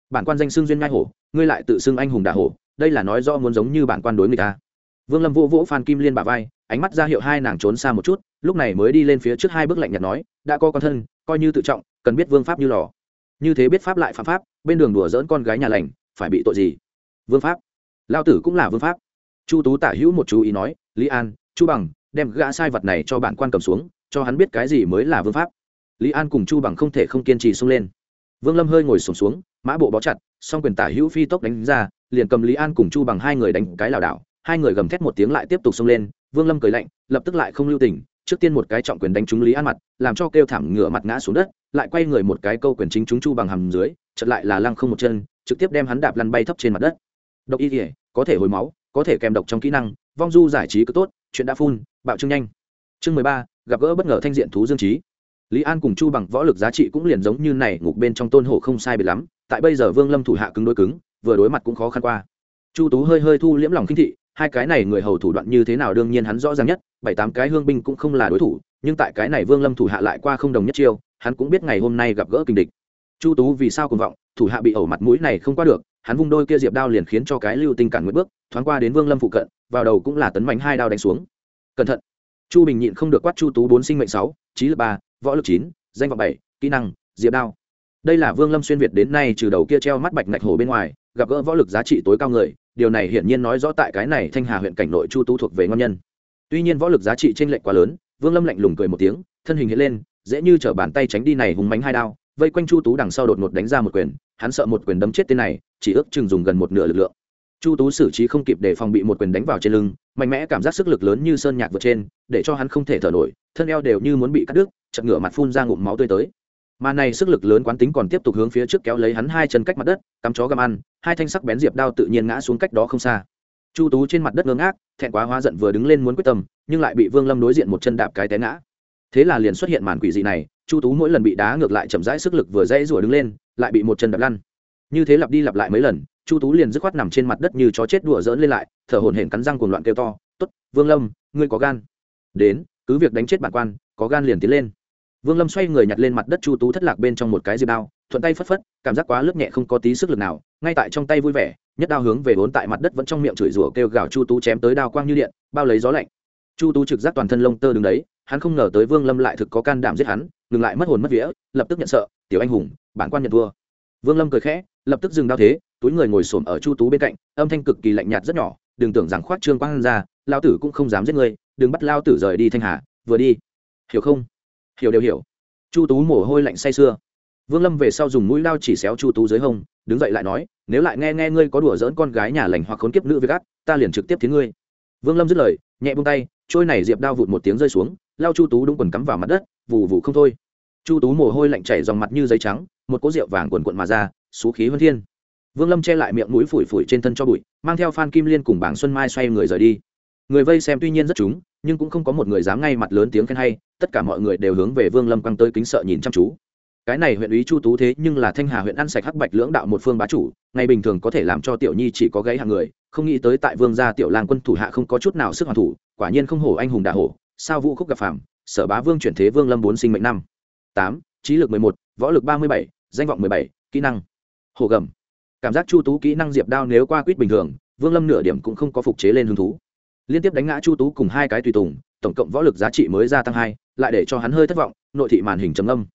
Bản quan danh xưng duyên ngai hổ, ngươi lại tự xưng anh hùng đà hổ, đây là nói do muốn giống như bản quan đối người ta vương lâm vỗ vỗ phan kim liên bà vai ánh mắt ra hiệu hai nàng trốn xa một chút lúc này mới đi lên phía trước hai bước lạnh nhạt nói đã có con thân coi như tự trọng cần biết vương pháp như lò. Như thế biết pháp lại phạm pháp bên đường đùa dỡn con gái nhà lành phải bị tội gì? Vương pháp. Lao tử cũng là vương pháp. Chu tú tả hữu một chú ý nói lý an chu bằng đem gã sai vật này cho bản quan cầm xuống cho hắn biết cái gì mới là vương pháp. Lý an cùng chu bằng không thể không kiên trì xông lên. Vương lâm hơi ngồi sùng xuống, xuống mã bộ bó chặt song quyền tả hữu phi tốc đánh ra liền cầm lý an cùng chu bằng hai người đánh cái lảo đảo hai người gầm thét một tiếng lại tiếp tục xông lên, vương lâm cười lạnh, lập tức lại không lưu tình, trước tiên một cái trọng quyền đánh trúng lý an mặt, làm cho kêu thảm ngửa mặt ngã xuống đất, lại quay người một cái câu quyền chính trúng chu bằng hầm dưới chật lại là lăng không một chân, trực tiếp đem hắn đạp lăn bay thấp trên mặt đất. Độc y thể có thể hồi máu, có thể kèm độc trong kỹ năng, vong du giải trí cứ tốt, chuyện đã phun, bạo trưng nhanh. Chương mười ba, gặp gỡ bất ngờ thanh diện thú dương trí lý an cùng chu bằng võ lực giá trị cũng liền giống như này, ngục bên trong tôn hổ không sai biệt lắm, tại bây giờ vương lâm thủ hạ cứng đối cứng, vừa đối mặt cũng khó khăn qua. Chu tú hơi hơi thu liễm lòng khinh thị hai cái này người hầu thủ đoạn như thế nào đương nhiên hắn rõ ràng nhất, bảy tám cái hương binh cũng không là đối thủ, nhưng tại cái này vương lâm thủ hạ lại qua không đồng nhất chiêu, hắn cũng biết ngày hôm nay gặp gỡ kinh địch. Chu tú vì sao cùng vọng, thủ hạ bị ẩu mặt mũi này không qua được, hắn vung đôi kia diệp đao liền khiến cho cái lưu tinh cản nguyện bước, thoáng qua đến vương lâm phụ cận, vào đầu cũng là tấn mạnh hai đao đánh xuống. Cẩn thận! Chu bình nhịn không được quát chu tú bốn sinh mệnh sáu, trí lực ba, võ lực chín, danh vọng bảy, kỹ năng, diệp đao. Đây là vương lâm xuyên việt đến nay trừ đầu kia treo mắt bạch ngạch hồ bên ngoài, gặp gỡ võ lực giá trị tối cao người điều này hiển nhiên nói rõ tại cái này thanh hà huyện cảnh nội chu tú thuộc về ngon nhân. Tuy nhiên võ lực giá trị t r ê n lệch quá lớn, vương lâm lạnh lùng cười một tiếng, thân hình hiện lên, dễ như t r ở bàn tay tránh đi này hùng mánh hai đao, vây quanh chu tú đằng sau đột ngột đánh ra một quyền, hắn sợ một quyền đấm chết tên này, chỉ ước chừng dùng gần một nửa lực lượng. Chu tú xử trí không kịp để phòng bị một quyền đánh vào trên lưng, mạnh mẽ cảm giác sức lực lớn như sơn nhạc vượt trên, để cho hắn không thể thở nổi, thân eo đều như muốn bị cắt đứt, chật ngửa mặt phun ra ngụm máu tươi tới mà này sức lực lớn quán tính còn tiếp tục hướng phía trước kéo lấy hắn hai chân cách mặt đất, cắm chó găm ăn, hai thanh sắc bén diệp đao tự nhiên ngã xuống cách đó không xa. Chu tú trên mặt đất ngơ ngác, thẹn quá hóa giận vừa đứng lên muốn quyết tâm, nhưng lại bị vương lâm đối diện một chân đạp cái té ngã. Thế là liền xuất hiện màn quỷ dị này, chu tú mỗi lần bị đá ngược lại chậm rãi sức lực vừa dãy rủa đứng lên, lại bị một chân đập lăn. Như thế lặp đi lặp lại mấy lần, chu tú liền dứt khoát nằm trên mặt đất như chó chết đùa dỡn lên lại, thở hổn hển cắn răng cuồng loạn kêu to, tốt, vương lâm, ngươi có gan. Đến, cứ việc đánh chết bản quan, có gan liền tiến lên vương lâm xoay người nhặt lên mặt đất chu tú thất lạc bên trong một cái diệp đao, thuận tay phất phất, cảm giác quá lướt nhẹ không có tí sức lực nào, ngay tại trong tay vui vẻ, nhất đao hướng về vốn tại mặt đất vẫn trong miệng chửi rủa kêu gào chu tú chém tới đao quang như điện, bao lấy gió lạnh. Chu tú trực giác toàn thân lông tơ đứng đấy, hắn không ngờ tới vương lâm lại thực có can đảm giết hắn, ngừng lại mất hồn mất vía, lập tức nhận sợ, tiểu anh hùng, bản quan nhận thua. Vương lâm cười khẽ, lập tức dừng đao thế, túi người ngồi xổm ở chu tú bên cạnh, âm thanh cực kỳ lạnh nhạt rất nhỏ, đừng tưởng rằng khoát trương quang ra lao tử cũng không dám giết ngươi, đừng bắt lao tử rời đi thanh hà, vừa đi. Hiểu không? Hiểu đều hiểu. Chu tú mồ hôi lạnh say sưa. Vương lâm về sau dùng mũi lao chỉ xéo chu tú dưới hông đứng dậy lại nói nếu lại nghe nghe ngươi có đùa dỡn con gái nhà lành hoặc khốn kiếp nữ với gắt, ta liền trực tiếp tiếng ngươi. Vương lâm dứt lời nhẹ buông tay trôi này diệp đao vụt một tiếng rơi xuống lao chu tú đúng quần cắm vào mặt đất vù vù không thôi. Chu tú mồ hôi lạnh chảy dòng mặt như giấy trắng một cỗ rượu vàng quần quận mà ra xú khí huân thiên. Vương lâm che lại miệng mũi phủi phủi trên thân cho bụi mang theo phan kim liên cùng bảng xuân mai xoay người rời đi. Người vây xem tuy nhiên rất chúng nhưng cũng không có một người dám ngay mặt lớn tiếng khen hay tất cả mọi người đều hướng về vương lâm quăng tới kính sợ nhìn chăm chú. Cái này huyện ủy chu tú thế nhưng là thanh hà huyện ăn sạch hắc bạch lưỡng đạo một phương bá chủ, ngày bình thường có thể làm cho tiểu nhi chỉ có gáy hàng người, không nghĩ tới tại vương gia tiểu lang quân thủ hạ không có chút nào sức hoàn thủ, quả nhiên không hổ anh hùng đà hổ, sao vũ khúc gặp phàm, sở bá vương chuyển thế vương lâm bốn sinh mệnh năm. Tám, trí lực mười một, võ lực ba mươi bảy, danh vọng mười bảy, kỹ năng. Hồ gầm. Cảm giác chu tú kỹ năng diệp đao nếu qua quýt bình thường, vương lâm nửa điểm cũng không có phục chế lên hứng thú. Liên tiếp đánh ngã chu tú cùng hai cái tùy tùng tổng cộng võ lực giá trị mới gia tăng hai, lại để cho hắn hơi thất vọng, nội thị màn hình trầm âm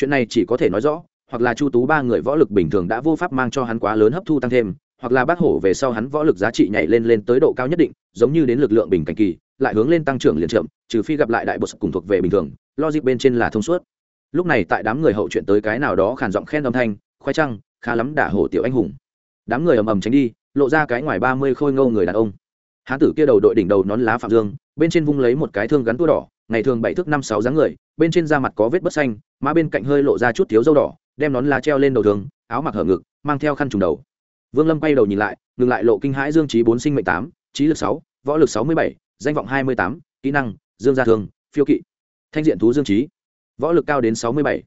chuyện này chỉ có thể nói rõ, hoặc là chu tú ba người võ lực bình thường đã vô pháp mang cho hắn quá lớn hấp thu tăng thêm, hoặc là bác hổ về sau hắn võ lực giá trị nhảy lên lên tới độ cao nhất định, giống như đến lực lượng bình cảnh kỳ, lại hướng lên tăng trưởng liền chậm, trừ phi gặp lại đại bột cùng thuộc về bình thường, logic bên trên là thông suốt. Lúc này tại đám người hậu chuyện tới cái nào đó khàn giọng khen âm thanh, khoai trăng, khá lắm đả hổ tiểu anh hùng. Đám người ầm ầm tránh đi, lộ ra cái ngoài ba mươi khôi ngâu người đàn ông. Hán tử kia đầu đội đỉnh đầu nón lá phạm dương bên trên vung lấy một cái thương gắn tua đỏ, ngày thường bảy thước năm sáu dáng người, bên trên da mặt có vết bất xanh, má bên cạnh hơi lộ ra chút thiếu dâu đỏ, đem nón lá treo lên đầu thường, áo mặc hở ngực, mang theo khăn trùng đầu. Vương lâm quay đầu nhìn lại, ngừng lại lộ kinh hãi dương trí bốn sinh mệnh tám, trí lực sáu, võ lực sáu mươi bảy, danh vọng hai mươi tám, kỹ năng, dương gia thường, phiêu kỵ. Thanh diện thú dương trí võ lực cao đến sáu mươi bảy.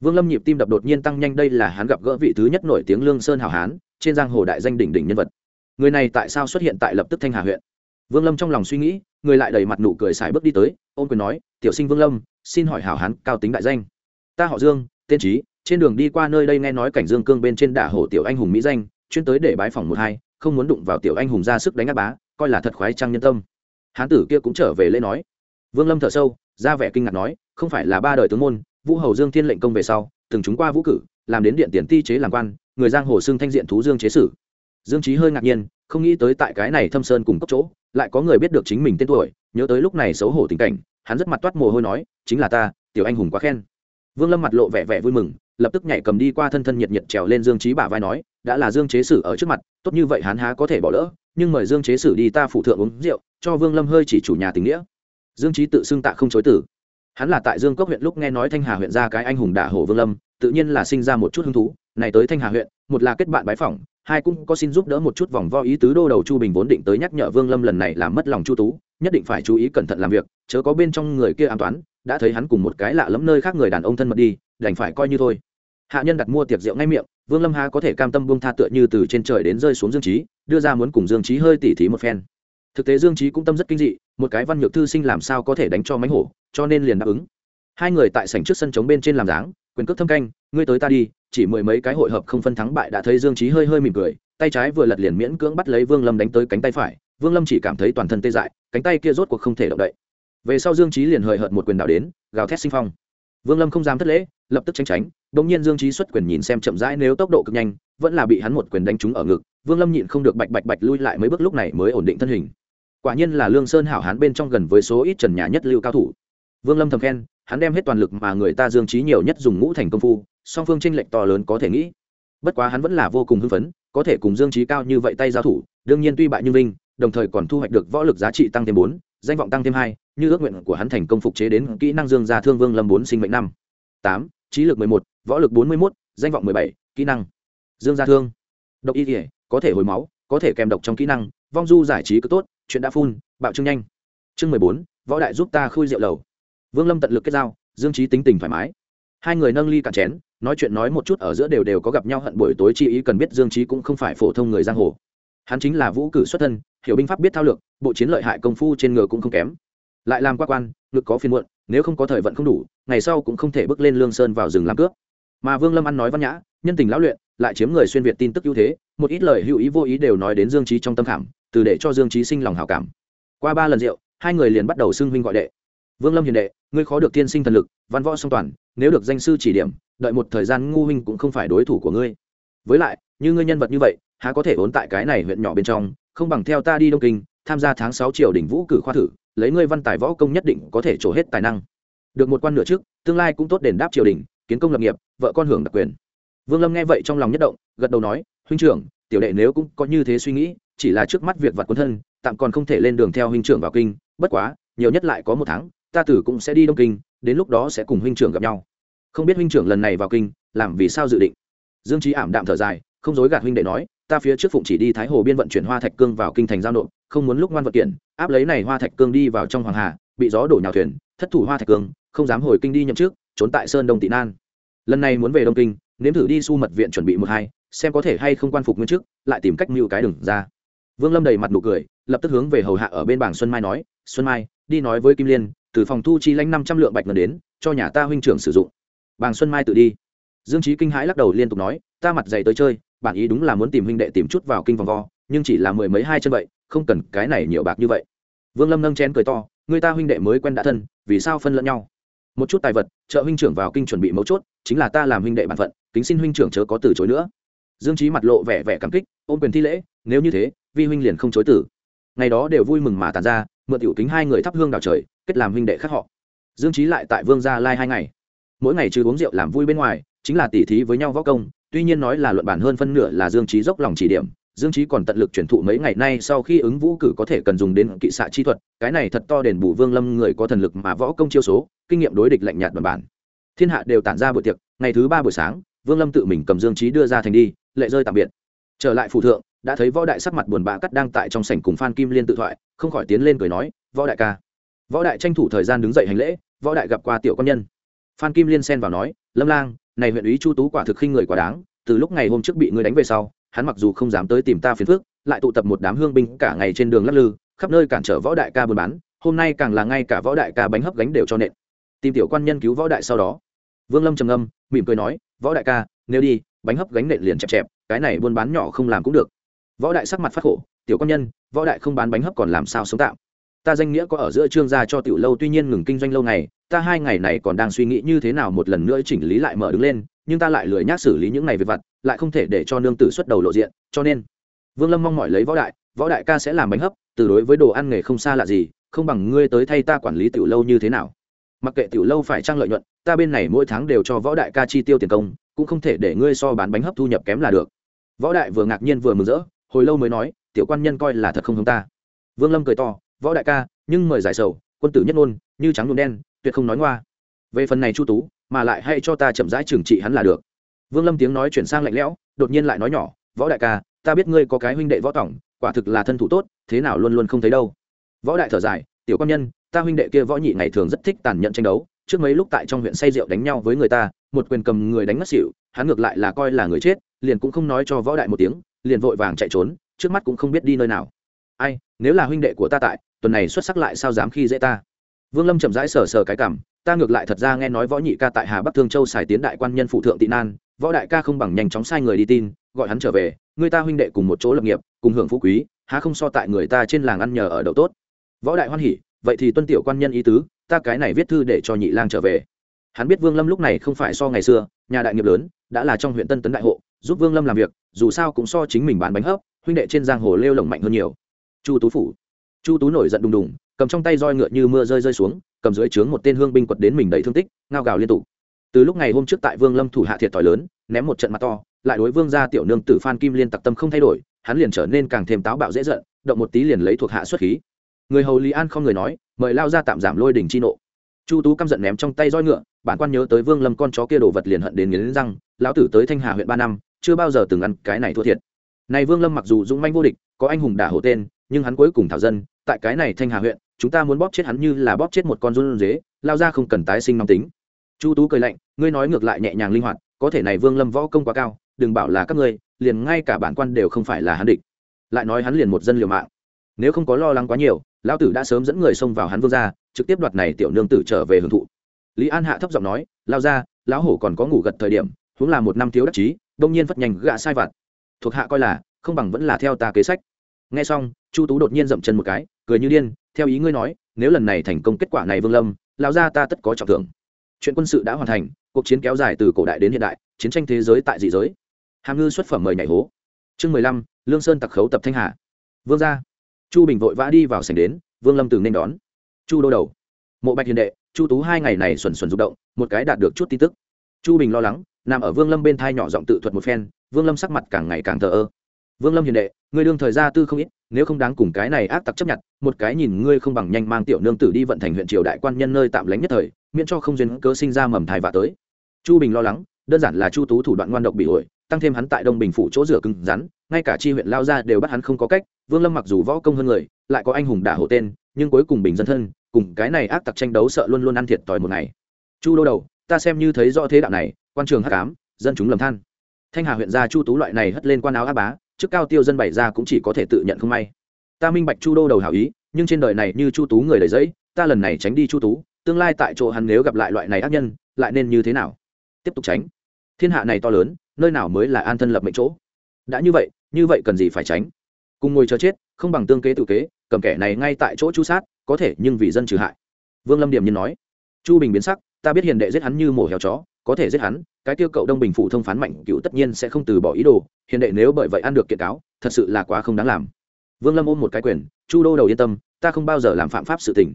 Vương lâm nhịp tim đập đột nhiên tăng nhanh, đây là hắn gặp gỡ vị thứ nhất nổi tiếng lương sơn hảo hán, trên giang hồ đại danh đỉnh đỉnh nhân vật. Người này tại sao xuất hiện tại lập tức thanh hà huyện? Vương lâm trong lòng suy nghĩ người lại đầy mặt nụ cười xài bước đi tới, ôm quyền nói, tiểu sinh vương lâm, xin hỏi hảo hán, cao tính đại danh. Ta họ dương, tên trí trên đường đi qua nơi đây nghe nói cảnh dương cương bên trên đả hổ tiểu anh hùng mỹ danh, chuyên tới để bái phòng một hai, không muốn đụng vào tiểu anh hùng ra sức đánh áp bá, coi là thật khoái trăng nhân tâm. Hán tử kia cũng trở về lễ nói. Vương lâm thở sâu, ra vẻ kinh ngạc nói, không phải là ba đời tướng môn, vũ hầu dương thiên lệnh công về sau, từng chúng qua vũ cử, làm đến điện tiền ti chế làm quan, người giang hồ xưng thanh diện thú dương chế sử. Dương trí hơi ngạc nhiên, không nghĩ tới tại cái này thâm sơn cùng cấp chỗ lại có người biết được chính mình tên tuổi, nhớ tới lúc này xấu hổ tình cảnh, hắn rất mặt toát mồ hôi nói, chính là ta, tiểu anh hùng quá khen. Vương lâm mặt lộ vẻ vẻ vui mừng, lập tức nhảy cầm đi qua thân thân nhiệt nhiệt trèo lên dương trí bả vai nói, đã là dương chế sử ở trước mặt, tốt như vậy hắn há có thể bỏ lỡ, nhưng mời dương chế sử đi ta phụ thượng uống rượu, cho vương lâm hơi chỉ chủ nhà tình nghĩa. Dương trí tự xưng tạ không chối tử. Hắn là tại dương cốc huyện lúc nghe nói thanh hà huyện ra cái anh hùng đả hổ vương lâm, tự nhiên là sinh ra một chút hứng thú, này tới thanh hà huyện, một là kết bạn bái phỏng hai cũng có xin giúp đỡ một chút vòng vo ý tứ đô đầu chu bình vốn định tới nhắc nhở vương lâm lần này làm mất lòng chu tú, nhất định phải chú ý cẩn thận làm việc, chớ có bên trong người kia an toán, đã thấy hắn cùng một cái lạ lẫm nơi khác người đàn ông thân mật đi, đành phải coi như thôi. Hạ nhân đặt mua tiệc rượu ngay miệng, vương lâm há có thể cam tâm buông tha tựa như từ trên trời đến rơi xuống dương trí đưa ra muốn cùng dương trí hơi tỉ thí một phen. Thực tế dương trí cũng tâm rất kinh dị, một cái văn nhược thư sinh làm sao có thể đánh cho mánh hổ, cho nên liền đáp ứng. Hai người tại sảnh trước sân trống bên trên làm dáng, quyền cước thâm canh, ngươi tới ta đi chỉ mười mấy cái hội hợp không phân thắng bại đã thấy dương trí hơi hơi mỉm cười, tay trái vừa lật liền miễn cưỡng bắt lấy vương lâm đánh tới cánh tay phải, vương lâm chỉ cảm thấy toàn thân tê dại, cánh tay kia rốt cuộc không thể động đậy. Về sau dương trí liền hời hợt một quyền đảo đến, gào thét sinh phong. Vương lâm không dám thất lễ, lập tức tránh tránh đ ỗ n g nhiên dương trí xuất quyền nhìn xem chậm rãi nếu tốc độ cực nhanh, vẫn là bị hắn một quyền đánh trúng ở ngực, vương lâm nhịn không được bạch bạch bạch lui lại mấy bước lúc này mới ổn định thân hình. Quả nhiên là lương sơn hảo hán bên trong gần với số ít trần nhà nhất lưu cao thủ. Vương lâm thầm khen, hắn đem hết toàn lực mà người ta dương trí nhiều nhất dùng ngũ thành công phu song phương tranh lệch to lớn có thể nghĩ. Bất quá hắn vẫn là vô cùng hưng phấn, có thể cùng dương trí cao như vậy tay giao thủ, đương nhiên tuy bại như vinh, đồng thời còn thu hoạch được võ lực giá trị tăng thêm bốn, danh vọng tăng thêm hai, như ước nguyện của hắn thành công phục chế đến kỹ năng dương gia thương vương lâm bốn sinh mệnh năm. Tám, trí lực mười một, võ lực bốn mươi mốt, danh vọng mười bảy, kỹ năng dương gia thương. Độc y thể có thể hồi máu, có thể kèm độc trong kỹ năng, vong du giải trí cứ tốt, chuyện đã phun, bạo trương nhanh. Chương mười bốn, võ đại giúp ta khui rượu lầu. Vương lâm tận lực kết giao, dương trí tính tình thoải mái. Hai người nâng ly cạn chén nói chuyện nói một chút ở giữa đều đều có gặp nhau hận buổi tối chi ý cần biết dương trí cũng không phải phổ thông người giang hồ. Hắn chính là vũ cử xuất thân, hiểu binh pháp biết thao lược, bộ chiến lợi hại công phu trên ngựa cũng không kém. Lại làm qua quan, ngực có phiền muộn, nếu không có thời vận không đủ, ngày sau cũng không thể bước lên lương sơn vào rừng làm cướp. Mà vương lâm ăn nói văn nhã, nhân tình lão luyện, lại chiếm người xuyên việt tin tức ưu thế, một ít lời hữu ý vô ý đều nói đến dương trí trong tâm khảm, từ để cho dương trí sinh lòng hảo cảm. Qua ba lần rượu, hai người liền bắt đầu xưng huynh gọi đệ. Vương lâm hiền đệ, ngươi khó được tiên sinh thần lực, văn võ song toàn, nếu được danh sư chỉ điểm đợi một thời gian ngu huynh cũng không phải đối thủ của ngươi. Với lại, như ngươi nhân vật như vậy, há có thể ốn tại cái này huyện nhỏ bên trong, không bằng theo ta đi đông kinh, tham gia tháng sáu triều đỉnh vũ cử khoa thử, lấy ngươi văn tài võ công nhất định có thể trổ hết tài năng. Được một quan nửa trước, tương lai cũng tốt đền đáp triều đình, kiến công lập nghiệp, vợ con hưởng đặc quyền. Vương lâm nghe vậy trong lòng nhất động, gật đầu nói, huynh trưởng, tiểu đệ nếu cũng có như thế suy nghĩ, chỉ là trước mắt việc vặt quân thân, tạm còn không thể lên đường theo huynh trưởng vào kinh, bất quá, nhiều nhất lại có một tháng, ta tử cũng sẽ đi đông kinh, đến lúc đó sẽ cùng huynh trưởng gặp nhau không biết huynh trưởng lần này vào kinh, làm vì sao dự định? Dương trí ảm đạm thở dài, không dối gạt huynh đệ nói, ta phía trước phụng chỉ đi thái hồ biên vận chuyển hoa thạch cương vào kinh thành giao nộp, không muốn lúc ngoan vật kiện, áp lấy này hoa thạch cương đi vào trong hoàng hà, bị gió đổ nhào thuyền, thất thủ hoa thạch cương, không dám hồi kinh đi nhậm trước trốn tại sơn đông tị nan. Lần này muốn về đông kinh, nếm thử đi su mật viện chuẩn bị một hai, xem có thể hay không quan phục nguyên chức, lại tìm cách mưu cái đừng ra. Vương lâm đầy mặt nụ cười, lập tức hướng về hầu hạ ở bên bảng xuân mai nói, xuân mai, đi nói với kim liên, từ phòng thu chi lãnh năm trăm lượng bạch ngân đến, cho nhà ta huynh trưởng sử dụng bàng xuân mai tự đi. Dương trí kinh hãi lắc đầu liên tục nói, ta mặt dày tới chơi, bản ý đúng là muốn tìm huynh đệ tìm chút vào kinh vòng vo, nhưng chỉ là mười mấy hai chân vậy, không cần cái này nhiều bạc như vậy. Vương lâm nâng chén cười to, người ta huynh đệ mới quen đã thân, vì sao phân lẫn nhau? Một chút tài vật, trợ huynh trưởng vào kinh chuẩn bị mấu chốt, chính là ta làm huynh đệ bản phận, kính xin huynh trưởng chớ có từ chối nữa. Dương trí mặt lộ vẻ vẻ cảm kích, ôm quyền thi lễ, nếu như thế, vi huynh liền không chối tử ngày đó đều vui mừng mà tàn ra, mượn tiểu kính hai người thắp hương đào trời, kết làm huynh đệ khác họ. Dương trí lại tại vương gia lai hai ngày mỗi ngày trừ uống rượu làm vui bên ngoài, chính là tỉ thí với nhau võ công, tuy nhiên nói là luận bản hơn phân nửa là dương trí dốc lòng chỉ điểm, dương trí còn tận lực chuyển thụ mấy ngày nay sau khi ứng vũ cử có thể cần dùng đến kỵ xạ chi thuật, cái này thật to đền bù vương lâm người có thần lực mà võ công chiêu số, kinh nghiệm đối địch lạnh nhạt bản bản. Thiên hạ đều tản ra buổi tiệc, ngày thứ ba buổi sáng, vương lâm tự mình cầm dương trí đưa ra thành đi, lệ rơi tạm biệt. Trở lại phủ thượng, đã thấy võ đại sắc mặt buồn bã cắt đang tại trong sảnh cùng phan kim liên tự thoại, không khỏi tiến lên cười nói, võ đại ca. Võ đại tranh thủ thời gian đứng dậy hành lễ, võ đại gặp qua tiểu quan nhân phan kim liên xen vào nói, lâm lang, này huyện úy chu tú quả thực khinh người quá đáng, từ lúc ngày hôm trước bị ngươi đánh về sau, hắn mặc dù không dám tới tìm ta phiền phước lại tụ tập một đám hương binh cả ngày trên đường lắc lư, khắp nơi cản trở võ đại ca buôn bán, hôm nay càng là ngay cả võ đại ca bánh hấp gánh đều cho nện. Tìm tiểu quan nhân cứu võ đại sau đó, vương lâm trầm âm mỉm cười nói, võ đại ca, nếu đi, bánh hấp gánh nện liền chẹp chẹp, cái này buôn bán nhỏ không làm cũng được. Võ đại sắc mặt phát khổ, tiểu quan nhân, võ đại không bán bánh hấp còn làm sao sống tạm? Ta danh nghĩa có ở giữa trương gia cho tiểu lâu tuy nhiên ngừng kinh doanh lâu ngày ta hai ngày này còn đang suy nghĩ như thế nào một lần nữa chỉnh lý lại mở đứng lên, nhưng ta lại lười nhác xử lý những ngày về vặt, lại không thể để cho nương tử xuất đầu lộ diện, cho nên, vương lâm mong mỏi lấy võ đại võ đại ca sẽ làm bánh hấp, từ đối với đồ ăn nghề không xa lạ gì, không bằng ngươi tới thay ta quản lý tiểu lâu như thế nào. Mặc kệ tiểu lâu phải trang lợi nhuận, ta bên này mỗi tháng đều cho võ đại ca chi tiêu tiền công, cũng không thể để ngươi so bán bánh hấp thu nhập kém là được. Võ đại vừa ngạc nhiên vừa mừng rỡ, hồi lâu mới nói, tiểu quan nhân coi là thật không hướng ta. Vương lâm cười to, võ đại ca, nhưng mời giải sầu, quân tử nhất ngôn, như trắng nhuộm đen tuyệt không nói ngoa. Về phần này chu tú, mà lại hay cho ta chậm rãi trừng trị hắn là được. Vương lâm tiếng nói chuyển sang lạnh lẽo, đột nhiên lại nói nhỏ, võ đại ca, ta biết ngươi có cái huynh đệ võ tổng, quả thực là thân thủ tốt, thế nào luôn luôn không thấy đâu. Võ đại thở dài, tiểu quan nhân, ta huynh đệ kia võ nhị ngày thường rất thích tàn nhẫn tranh đấu, trước mấy lúc tại trong huyện say rượu đánh nhau với người ta, một quyền cầm người đánh mất xỉu, hắn ngược lại là coi là người chết, liền cũng không nói cho võ đại một tiếng, liền vội vàng chạy trốn, trước mắt cũng không biết đi nơi nào. Ai, nếu là huynh đệ của ta tại, tuần này xuất sắc lại sao dám khi dễ ta? Vương lâm chậm rãi sờ sờ cái cảm, ta ngược lại thật ra nghe nói võ nhị ca tại hà bắc thương châu xài tiến đại quan nhân phụ thượng tị nan, võ đại ca không bằng nhanh chóng sai người đi tin, gọi hắn trở về, người ta huynh đệ cùng một chỗ lập nghiệp, cùng hưởng phú quý, há không so tại người ta trên làng ăn nhờ ở đậu tốt. Võ đại hoan hỉ, vậy thì tuân tiểu quan nhân ý tứ, ta cái này viết thư để cho nhị lang trở về. Hắn biết vương lâm lúc này không phải so ngày xưa, nhà đại nghiệp lớn, đã là trong huyện tân tấn đại hộ, giúp vương lâm làm việc, dù sao cũng so chính mình bán bánh hấp, huynh đệ trên giang hồ lêu lồng mạnh hơn nhiều. Chu tú phủ, chu tú nổi giận đùng đùng cầm trong tay roi ngựa như mưa rơi rơi xuống, cầm dưới trướng một tên hương binh quật đến mình đầy thương tích, ngao gào liên tục. Từ lúc ngày hôm trước tại vương lâm thủ hạ thiệt thòi lớn, ném một trận mặt to, lại đối vương gia tiểu nương tử phan kim liên tặc tâm không thay đổi, hắn liền trở nên càng thêm táo bạo dễ giận, động một tí liền lấy thuộc hạ xuất khí. Người hầu lý an không người nói, mời lao ra tạm giảm lôi đình chi nộ. Chu tú căm giận ném trong tay roi ngựa, bản quan nhớ tới vương lâm con chó kia đồ vật liền hận đến nghiến răng, lão tử tới thanh hà huyện ba năm, chưa bao giờ từng ăn cái này thua thiệt. Này vương lâm mặc dù dũng manh vô địch, có anh hùng đả hộ tên, nhưng hắn cuối cùng thảo dân, tại cái này thanh hà huyện chúng ta muốn bóp chết hắn như là bóp chết một con run dế, lao ra không cần tái sinh nóng tính. Chu tú cười lạnh, ngươi nói ngược lại nhẹ nhàng linh hoạt, có thể này vương lâm võ công quá cao, đừng bảo là các ngươi, liền ngay cả bản quan đều không phải là hắn địch. Lại nói hắn liền một dân liều mạng. Nếu không có lo lắng quá nhiều, lão tử đã sớm dẫn người xông vào hắn vương ra trực tiếp đoạt này tiểu nương tử trở về hưởng thụ. Lý an hạ thấp giọng nói, lao ra, lão hổ còn có ngủ gật thời điểm, huống là một năm thiếu đắc chí, đông nhiên phất nhanh gạ sai vặt. Thuộc hạ coi là, không bằng vẫn là theo ta kế sách nghe xong, chu tú đột nhiên dậm chân một cái, cười như điên, theo ý ngươi nói, nếu lần này thành công kết quả này vương lâm, lão gia ta tất có trọng thưởng. Chuyện quân sự đã hoàn thành, cuộc chiến kéo dài từ cổ đại đến hiện đại, chiến tranh thế giới tại dị giới. Hàm ngư xuất phẩm mời nhảy hố. Chương mười lăm, lương sơn tặc khấu tập thanh hà. Vương gia. Chu bình vội vã đi vào sảnh đến, vương lâm từ nên đón. Chu đô đầu. Mộ bạch hiền đệ, chu tú hai ngày này xuẩn xuẩn rụng động, một cái đạt được chút tin tức. Chu bình lo lắng, nằm ở vương lâm bên thai nhỏ giọng tự thuật một phen, vương lâm sắc mặt càng ngày càng thờ ơ vương lâm hiền đệ, ngươi đương thời gia tư không ít, nếu không đáng cùng cái này ác tặc chấp nhận, một cái nhìn ngươi không bằng nhanh mang tiểu nương tử đi vận thành huyện triều đại quan nhân nơi tạm lánh nhất thời, miễn cho không duyên cớ sinh ra mầm thai vạ tới. Chu bình lo lắng, đơn giản là chu tú thủ đoạn ngoan độc bị ổi, tăng thêm hắn tại đông bình phủ chỗ rửa cứng rắn, ngay cả chi huyện lao ra đều bắt hắn không có cách, vương lâm mặc dù võ công hơn người, lại có anh hùng đả hộ tên, nhưng cuối cùng bình dân thân, cùng cái này ác tặc tranh đấu sợ luôn luôn ăn thiệt tòi một ngày. Chu đô đầu, ta xem như thấy rõ thế đạo này, quan trường hắc ám, dân chúng lầm than. Thanh hà huyện gia chu tú loại này hất lên quan áo áp bá trước cao tiêu dân bày ra cũng chỉ có thể tự nhận không may. Ta minh bạch chu đô đầu hảo ý, nhưng trên đời này như chu tú người đầy giấy ta lần này tránh đi chu tú, tương lai tại chỗ hắn nếu gặp lại loại này ác nhân, lại nên như thế nào? Tiếp tục tránh. Thiên hạ này to lớn, nơi nào mới là an thân lập mệnh chỗ? Đã như vậy như vậy cần gì phải tránh? Cùng ngồi chờ chết, không bằng tương kế tự kế, cầm kẻ này ngay tại chỗ chu sát, có thể nhưng vì dân trừ hại. Vương lâm điểm nhiên nói. Chu bình biến sắc, ta biết hiền đệ giết hắn như mổ heo chó có thể giết hắn, cái tiêu cậu đông bình phủ thông phán mạnh cựu tất nhiên sẽ không từ bỏ ý đồ, Hiện đệ nếu bởi vậy ăn được kiện cáo, thật sự là quá không đáng làm. Vương lâm ôm một cái quyền, chu đô đầu yên tâm, ta không bao giờ làm phạm pháp sự tình.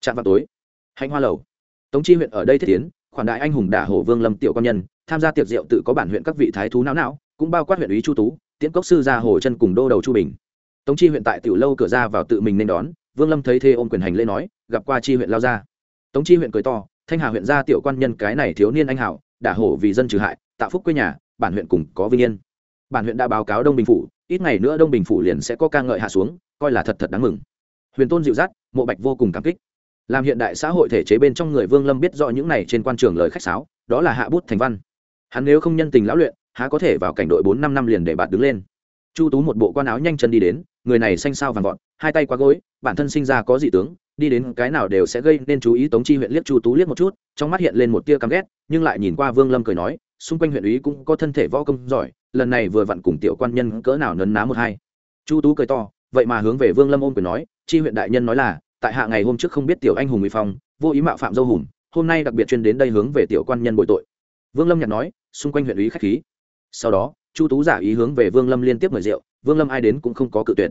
Chạm vào tối, hạnh hoa lầu. Tống chi huyện ở đây thiết tiến, khoản đại anh hùng đả hổ vương lâm tiểu quan nhân, tham gia tiệc rượu tự có bản huyện các vị thái thú não não cũng bao quát huyện ủy chu tú, tiễn cốc sư ra hồ chân cùng đô đầu chu bình. Tống chi huyện tại tiểu lâu cửa ra vào tự mình nên đón, vương lâm thấy thê ôm quyền hành lễ nói, gặp qua chi huyện lao ra. Tống chi huyện cười to thanh hà huyện gia tiểu quan nhân cái này thiếu niên anh hảo đả hổ vì dân trừ hại, tạo phúc quê nhà, bản huyện cùng có vinh yên. Bản huyện đã báo cáo đông bình phủ, ít ngày nữa đông bình phủ liền sẽ có ca ngợi hạ xuống, coi là thật thật đáng mừng. Huyền tôn dịu dắt, mộ bạch vô cùng cảm kích. Làm hiện đại xã hội thể chế bên trong người vương lâm biết rõ những này trên quan trường lời khách sáo, đó là hạ bút thành văn. Hắn nếu không nhân tình lão luyện, há có thể vào cảnh đội bốn năm năm liền để bạt đứng lên. Chu tú một bộ quan áo nhanh chân đi đến, người này xanh sao vàng vọt, hai tay qua gối, bản thân sinh ra có dị tướng đi đến cái nào đều sẽ gây nên chú ý. Tống chi huyện liếc chu tú liếc một chút, trong mắt hiện lên một tia căm ghét, nhưng lại nhìn qua vương lâm cười nói, xung quanh huyện ý cũng có thân thể võ công giỏi, lần này vừa vặn cùng tiểu quan nhân cỡ nào nấn ná một hai. Chu tú cười to, vậy mà hướng về vương lâm ôm cười nói, chi huyện đại nhân nói là, tại hạ ngày hôm trước không biết tiểu anh hùng bị phong, vô ý mạo phạm dâu hùng, hôm nay đặc biệt chuyên đến đây hướng về tiểu quan nhân bội tội. Vương lâm nhặt nói, xung quanh huyện ý khách khí. Sau đó, chu tú giả ý hướng về vương lâm liên tiếp mời rượu, vương lâm ai đến cũng không có cự tuyệt.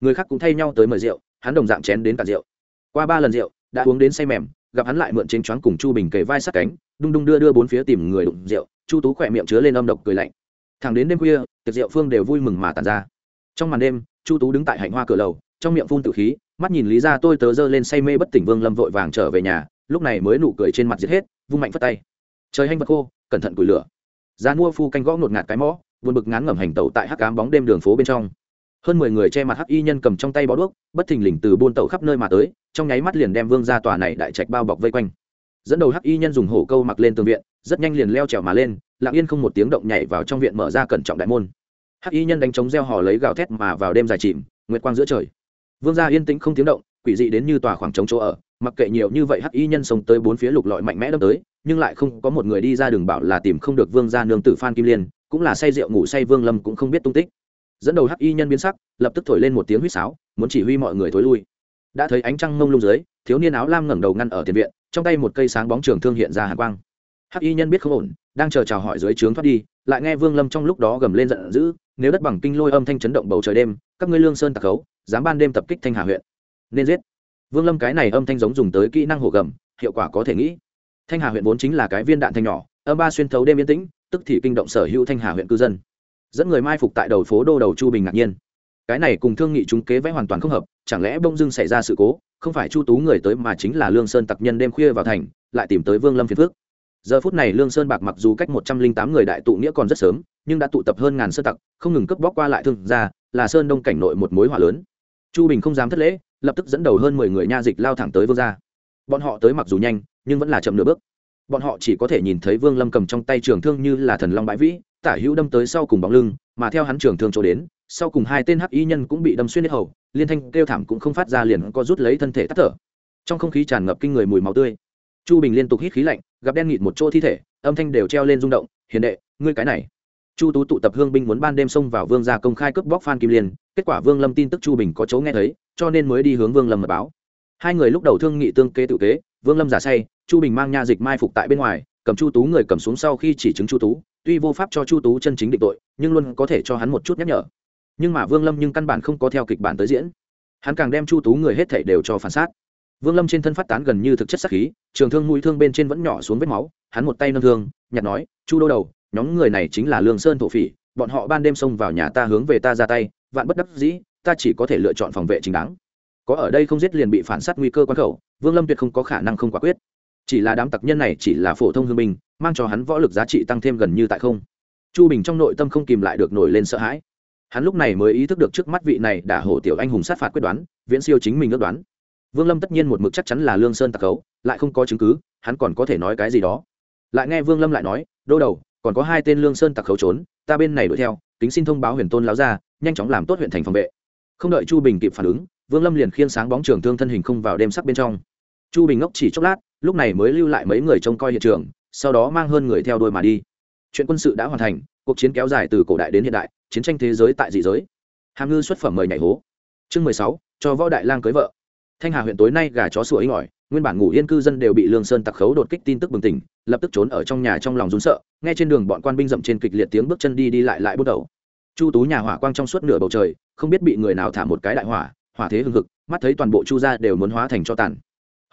Người khác cũng thay nhau tới mời rượu, hắn đồng dạng chén đến cả rượu qua ba lần rượu, đã uống đến say mềm, gặp hắn lại mượn chênh choáng cùng chu bình kề vai sát cánh, đung đung đưa đưa bốn phía tìm người đụng rượu, chu tú khỏe miệng chứa lên âm độc cười lạnh. Thẳng đến đêm khuya, tiệc rượu phương đều vui mừng mà tàn ra. Trong màn đêm, chu tú đứng tại hạnh hoa cửa lầu, trong miệng phun tự khí, mắt nhìn lý ra tôi tớ dơ lên say mê bất tỉnh vương lâm vội vàng trở về nhà, lúc này mới nụ cười trên mặt giết hết, vung mạnh phất tay. Trời hanh vật khô, cẩn thận củi lửa. Giá mua phu canh gõ ngột ngạt cái mõ, buồn bực ngán ngẩm hành tẩu tại hắc cám bóng đêm đường phố bên trong hơn mười người che mặt hắc y nhân cầm trong tay bó đuốc, bất thình lình từ buôn tẩu khắp nơi mà tới, trong nháy mắt liền đem vương ra tòa này đại trạch bao bọc vây quanh. Dẫn đầu hắc y nhân dùng hổ câu mặc lên tường viện, rất nhanh liền leo trèo mà lên, lặng yên không một tiếng động nhảy vào trong viện mở ra cẩn trọng đại môn. Hắc y nhân đánh trống reo hò lấy gào thét mà vào đêm dài chìm, nguyệt quang giữa trời. Vương gia yên tĩnh không tiếng động, quỷ dị đến như tòa khoảng trống chỗ ở, mặc kệ nhiều như vậy hắc y nhân sống tới bốn phía lục lọi mạnh mẽ đâm tới, nhưng lại không có một người đi ra đường bảo là tìm không được vương gia nương tử phan kim liên, cũng là say rượu ngủ say vương lâm cũng không biết tung tích dẫn đầu hắc y nhân biến sắc, lập tức thổi lên một tiếng huýt sáo, muốn chỉ huy mọi người thối lui. Đã thấy ánh trăng mông lung dưới, thiếu niên áo lam ngẩng đầu ngăn ở tiền viện, trong tay một cây sáng bóng trường thương hiện ra hàn quang. Hắc y nhân biết không ổn, đang chờ chào hỏi dưới trướng thoát đi, lại nghe vương lâm trong lúc đó gầm lên giận dữ, nếu đất bằng kinh lôi âm thanh chấn động bầu trời đêm, các ngươi lương sơn tạc khấu, dám ban đêm tập kích thanh hà huyện, nên giết. Vương lâm cái này âm thanh giống dùng tới kỹ năng hổ gầm, hiệu quả có thể nghĩ. Thanh hà huyện vốn chính là cái viên đạn thanh nhỏ, âm ba xuyên thấu đêm yên tĩnh, tức thì kinh động sở hữu thanh hà huyện cư dân dẫn người mai phục tại đầu phố đô đầu chu bình ngạc nhiên. Cái này cùng thương nghị chúng kế vẽ hoàn toàn không hợp, chẳng lẽ bông dưng xảy ra sự cố, không phải chu tú người tới mà chính là lương sơn tặc nhân đêm khuya vào thành, lại tìm tới vương lâm phiên phước giờ phút này lương sơn bạc mặc dù cách một trăm linh tám người đại tụ nghĩa còn rất sớm, nhưng đã tụ tập hơn ngàn sơn tặc, không ngừng cướp bóc qua lại thương ra là sơn đông cảnh nội một mối hỏa lớn. Chu bình không dám thất lễ, lập tức dẫn đầu hơn mười người nha dịch lao thẳng tới vương gia. Bọn họ tới mặc dù nhanh, nhưng vẫn là chậm nửa bước bọn họ chỉ có thể nhìn thấy vương lâm cầm trong tay trường thương như là thần long bãi vĩ, tả hữu đâm tới sau cùng bóng lưng, mà theo hắn trường thương chỗ đến, sau cùng hai tên hắc y nhân cũng bị đâm xuyên hết hầu, liên thanh kêu thảm cũng không phát ra liền có rút lấy thân thể tắt thở. Trong không khí tràn ngập kinh người mùi máu tươi. Chu bình liên tục hít khí lạnh, gặp đen nghịt một chỗ thi thể, âm thanh đều treo lên rung động, hiền đệ, ngươi cái này. Chu tú tụ tập hương binh muốn ban đêm xông vào vương gia công khai cướp bóc phan kim liên, kết quả vương lâm tin tức chu bình có chỗ nghe thấy, cho nên mới đi hướng vương lâm mật báo. Hai người lúc đầu thương nghị tương kế tự kế vương lâm giả say, chu bình mang nha dịch mai phục tại bên ngoài, cầm chu tú người cầm xuống sau khi chỉ chứng chu tú, tuy vô pháp cho chu tú chân chính định tội, nhưng luôn có thể cho hắn một chút nhắc nhở. Nhưng mà vương lâm nhưng căn bản không có theo kịch bản tới diễn. Hắn càng đem chu tú người hết thể đều cho phản xác. Vương lâm trên thân phát tán gần như thực chất sắc khí, trường thương mũi thương bên trên vẫn nhỏ xuống vết máu, hắn một tay nâng thương, nhặt nói, chu đô đầu, nhóm người này chính là lương sơn thổ phỉ, bọn họ ban đêm xông vào nhà ta hướng về ta ra tay, vạn bất đắc dĩ, ta chỉ có thể lựa chọn phòng vệ chính đáng có ở đây không giết liền bị phản sát nguy cơ quan khẩu, vương lâm tuyệt không có khả năng không quả quyết. Chỉ là đám tặc nhân này chỉ là phổ thông hương binh, mang cho hắn võ lực giá trị tăng thêm gần như tại không. Chu bình trong nội tâm không kìm lại được nổi lên sợ hãi. Hắn lúc này mới ý thức được trước mắt vị này đã hổ tiểu anh hùng sát phạt quyết đoán, viễn siêu chính mình ước đoán. Vương lâm tất nhiên một mực chắc chắn là lương sơn tặc khấu, lại không có chứng cứ, hắn còn có thể nói cái gì đó. Lại nghe vương lâm lại nói, đô đầu, còn có hai tên lương sơn tặc khấu trốn, ta bên này đuổi theo, kính xin thông báo huyền tôn láo ra nhanh chóng làm tốt huyện thành phòng vệ. Không đợi chu bình kịp phản ứng vương lâm liền khiên sáng bóng trường thương thân hình không vào đêm sắc bên trong. Chu bình ngốc chỉ chốc lát, lúc này mới lưu lại mấy người trông coi hiện trường, sau đó mang hơn người theo đuôi mà đi. Chuyện quân sự đã hoàn thành, cuộc chiến kéo dài từ cổ đại đến hiện đại, chiến tranh thế giới tại dị giới. Hàm ngư xuất phẩm mời nhảy hố. Chương mười sáu, cho võ đại lang cưới vợ. Thanh hà huyện tối nay gà chó sủa inh ngỏi nguyên bản ngủ yên cư dân đều bị lương sơn tặc khấu đột kích tin tức bừng tỉnh, lập tức trốn ở trong nhà trong lòng rún sợ, nghe trên đường bọn quan binh dậm trên kịch liệt tiếng bước chân đi đi lại lại bước đầu. Chu tú nhà hỏa quang trong suốt nửa bầu trời, không biết bị người nào thả một cái đại hỏa hỏa thế hưng hực, mắt thấy toàn bộ chu gia đều muốn hóa thành cho tàn.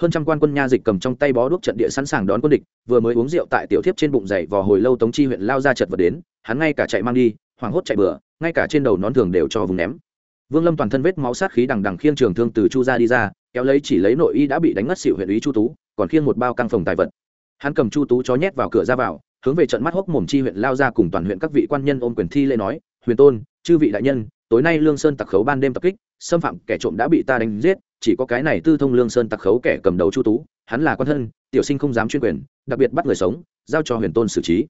Hơn trăm quan quân nha dịch cầm trong tay bó đuốc trận địa sẵn sàng đón quân địch, vừa mới uống rượu tại tiểu thiếp trên bụng dày vò hồi lâu tống chi huyện lao ra chật vật đến, hắn ngay cả chạy mang đi, hoảng hốt chạy bừa, ngay cả trên đầu nón thường đều cho vùng ném. Vương lâm toàn thân vết máu sát khí đằng đằng khiêng trường thương từ chu ra đi ra, kéo lấy chỉ lấy nội y đã bị đánh ngất xỉu huyện ý chu tú, còn khiêng một bao căng phòng tài vật. Hắn cầm chu tú chó nhét vào cửa ra vào, hướng về trận mắt hốc mồm chi huyện lao ra cùng toàn huyện các vị quan nhân ôm quyền thi lễ nói, huyền tôn, chư vị đại nhân tối nay lương sơn tặc khấu ban đêm tập kích, xâm phạm kẻ trộm đã bị ta đánh giết, chỉ có cái này tư thông lương sơn tặc khấu kẻ cầm đầu chu tú, hắn là quan thân, tiểu sinh không dám chuyên quyền, đặc biệt bắt người sống, giao cho huyền tôn xử trí.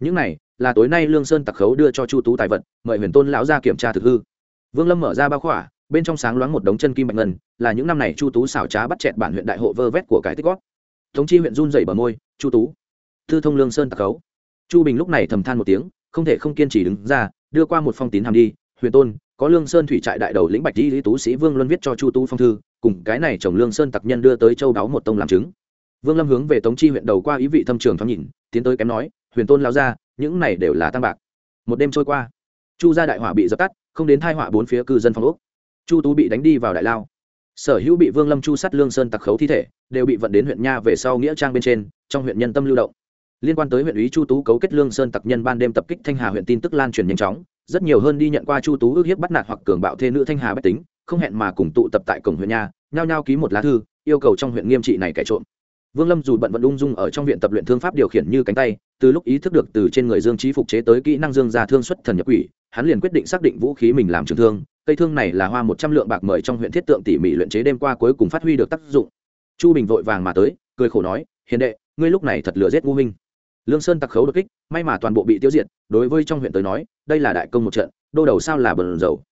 Những này, là tối nay lương sơn tặc khấu đưa cho chu tú tài vật, mời huyền tôn lão ra kiểm tra thực hư. Vương lâm mở ra bao khỏa, bên trong sáng loáng một đống chân kim bạch ngân, là những năm này chu tú xảo trá bắt chẹt bản huyện đại hộ vơ vét của cái tích gót. Thống chi huyện run dày bờ môi, chu tú thư thông lương sơn tặc khấu. Chu bình lúc này thầm than một tiếng, không thể không kiên trì đứng ra, đưa qua một phong tín hàm đi huyền tôn, có lương sơn thủy trại đại đầu lĩnh bạch di lý tú sĩ vương luân viết cho chu tú phong thư, cùng cái này chồng lương sơn tặc nhân đưa tới châu đáo một tông làm chứng. Vương lâm hướng về tống chi huyện đầu qua ý vị thâm trường thoáng nhìn, tiến tới kém nói, huyền tôn lao ra những này đều là tăng bạc. Một đêm trôi qua, chu gia đại hỏa bị dập tắt, không đến thai họa bốn phía cư dân phong úc chu tú bị đánh đi vào đại lao. Sở hữu bị vương lâm chu sắt lương sơn tặc khấu thi thể, đều bị vận đến huyện nha về sau nghĩa trang bên trên, trong huyện nhân tâm lưu động. Liên quan tới huyện ủy chu tú cấu kết lương sơn tặc nhân ban đêm tập kích thanh hà huyện tin tức lan truyền nhanh chóng rất nhiều hơn đi nhận qua chu tú ước hiếp bắt nạt hoặc cường bạo thê nữ thanh hà bách tính, không hẹn mà cùng tụ tập tại cổng huyện nhà, nhao nhao ký một lá thư, yêu cầu trong huyện nghiêm trị này kẻ trộm. Vương lâm dù bận vận ung dung ở trong viện tập luyện thương pháp điều khiển như cánh tay, từ lúc ý thức được từ trên người dương trí phục chế tới kỹ năng dương ra thương xuất thần nhập quỷ, hắn liền quyết định xác định vũ khí mình làm trường thương, cây thương này là hoa một trăm lượng bạc mời trong huyện thiết tượng tỉ mỉ luyện chế đêm qua cuối cùng phát huy được tác dụng. Chu bình vội vàng mà tới, cười khổ nói, hiền đệ, ngươi lúc này thật lừa rét ngu minh lương sơn tặc khấu đột kích, may mà toàn bộ bị tiêu diệt, đối với trong huyện tới nói, đây là đại công một trận, đô đầu sao là bần dầu.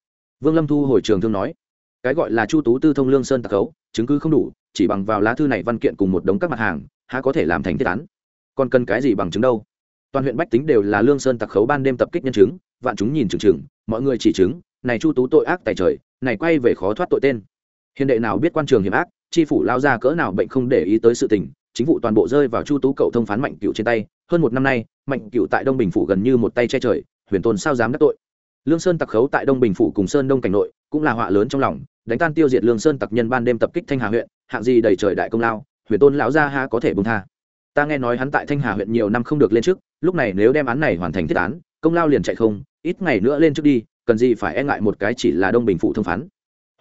Vương lâm thu hồi trường thương nói, cái gọi là chu tú tư thông lương sơn tặc khấu, chứng cứ không đủ, chỉ bằng vào lá thư này văn kiện cùng một đống các mặt hàng, há có thể làm thành thiết án. Còn cần cái gì bằng chứng đâu? Toàn huyện bách tính đều là lương sơn tặc khấu ban đêm tập kích nhân chứng, vạn chúng nhìn chừng chừng, mọi người chỉ chứng, này chu tú tội ác tại trời, này quay về khó thoát tội tên. Hiền đệ nào biết quan trường hiểm ác, chi phủ lao ra cỡ nào bệnh không để ý tới sự tình chính vụ toàn bộ rơi vào chu tú cậu thông phán mạnh cựu trên tay. Hơn một năm nay, mạnh cựu tại đông bình phủ gần như một tay che trời, huyền tôn sao dám đắc tội. Lương sơn tặc khấu tại đông bình phủ cùng sơn đông cảnh nội, cũng là họa lớn trong lòng, đánh tan tiêu diệt lương sơn tặc nhân ban đêm tập kích thanh hà huyện, hạng gì đầy trời đại công lao, huyền tôn lão gia ha có thể bông tha. Ta nghe nói hắn tại thanh hà huyện nhiều năm không được lên trước, lúc này nếu đem án này hoàn thành thiết án, công lao liền chạy không, ít ngày nữa lên trước đi, cần gì phải e ngại một cái chỉ là đông bình phụ thông phán.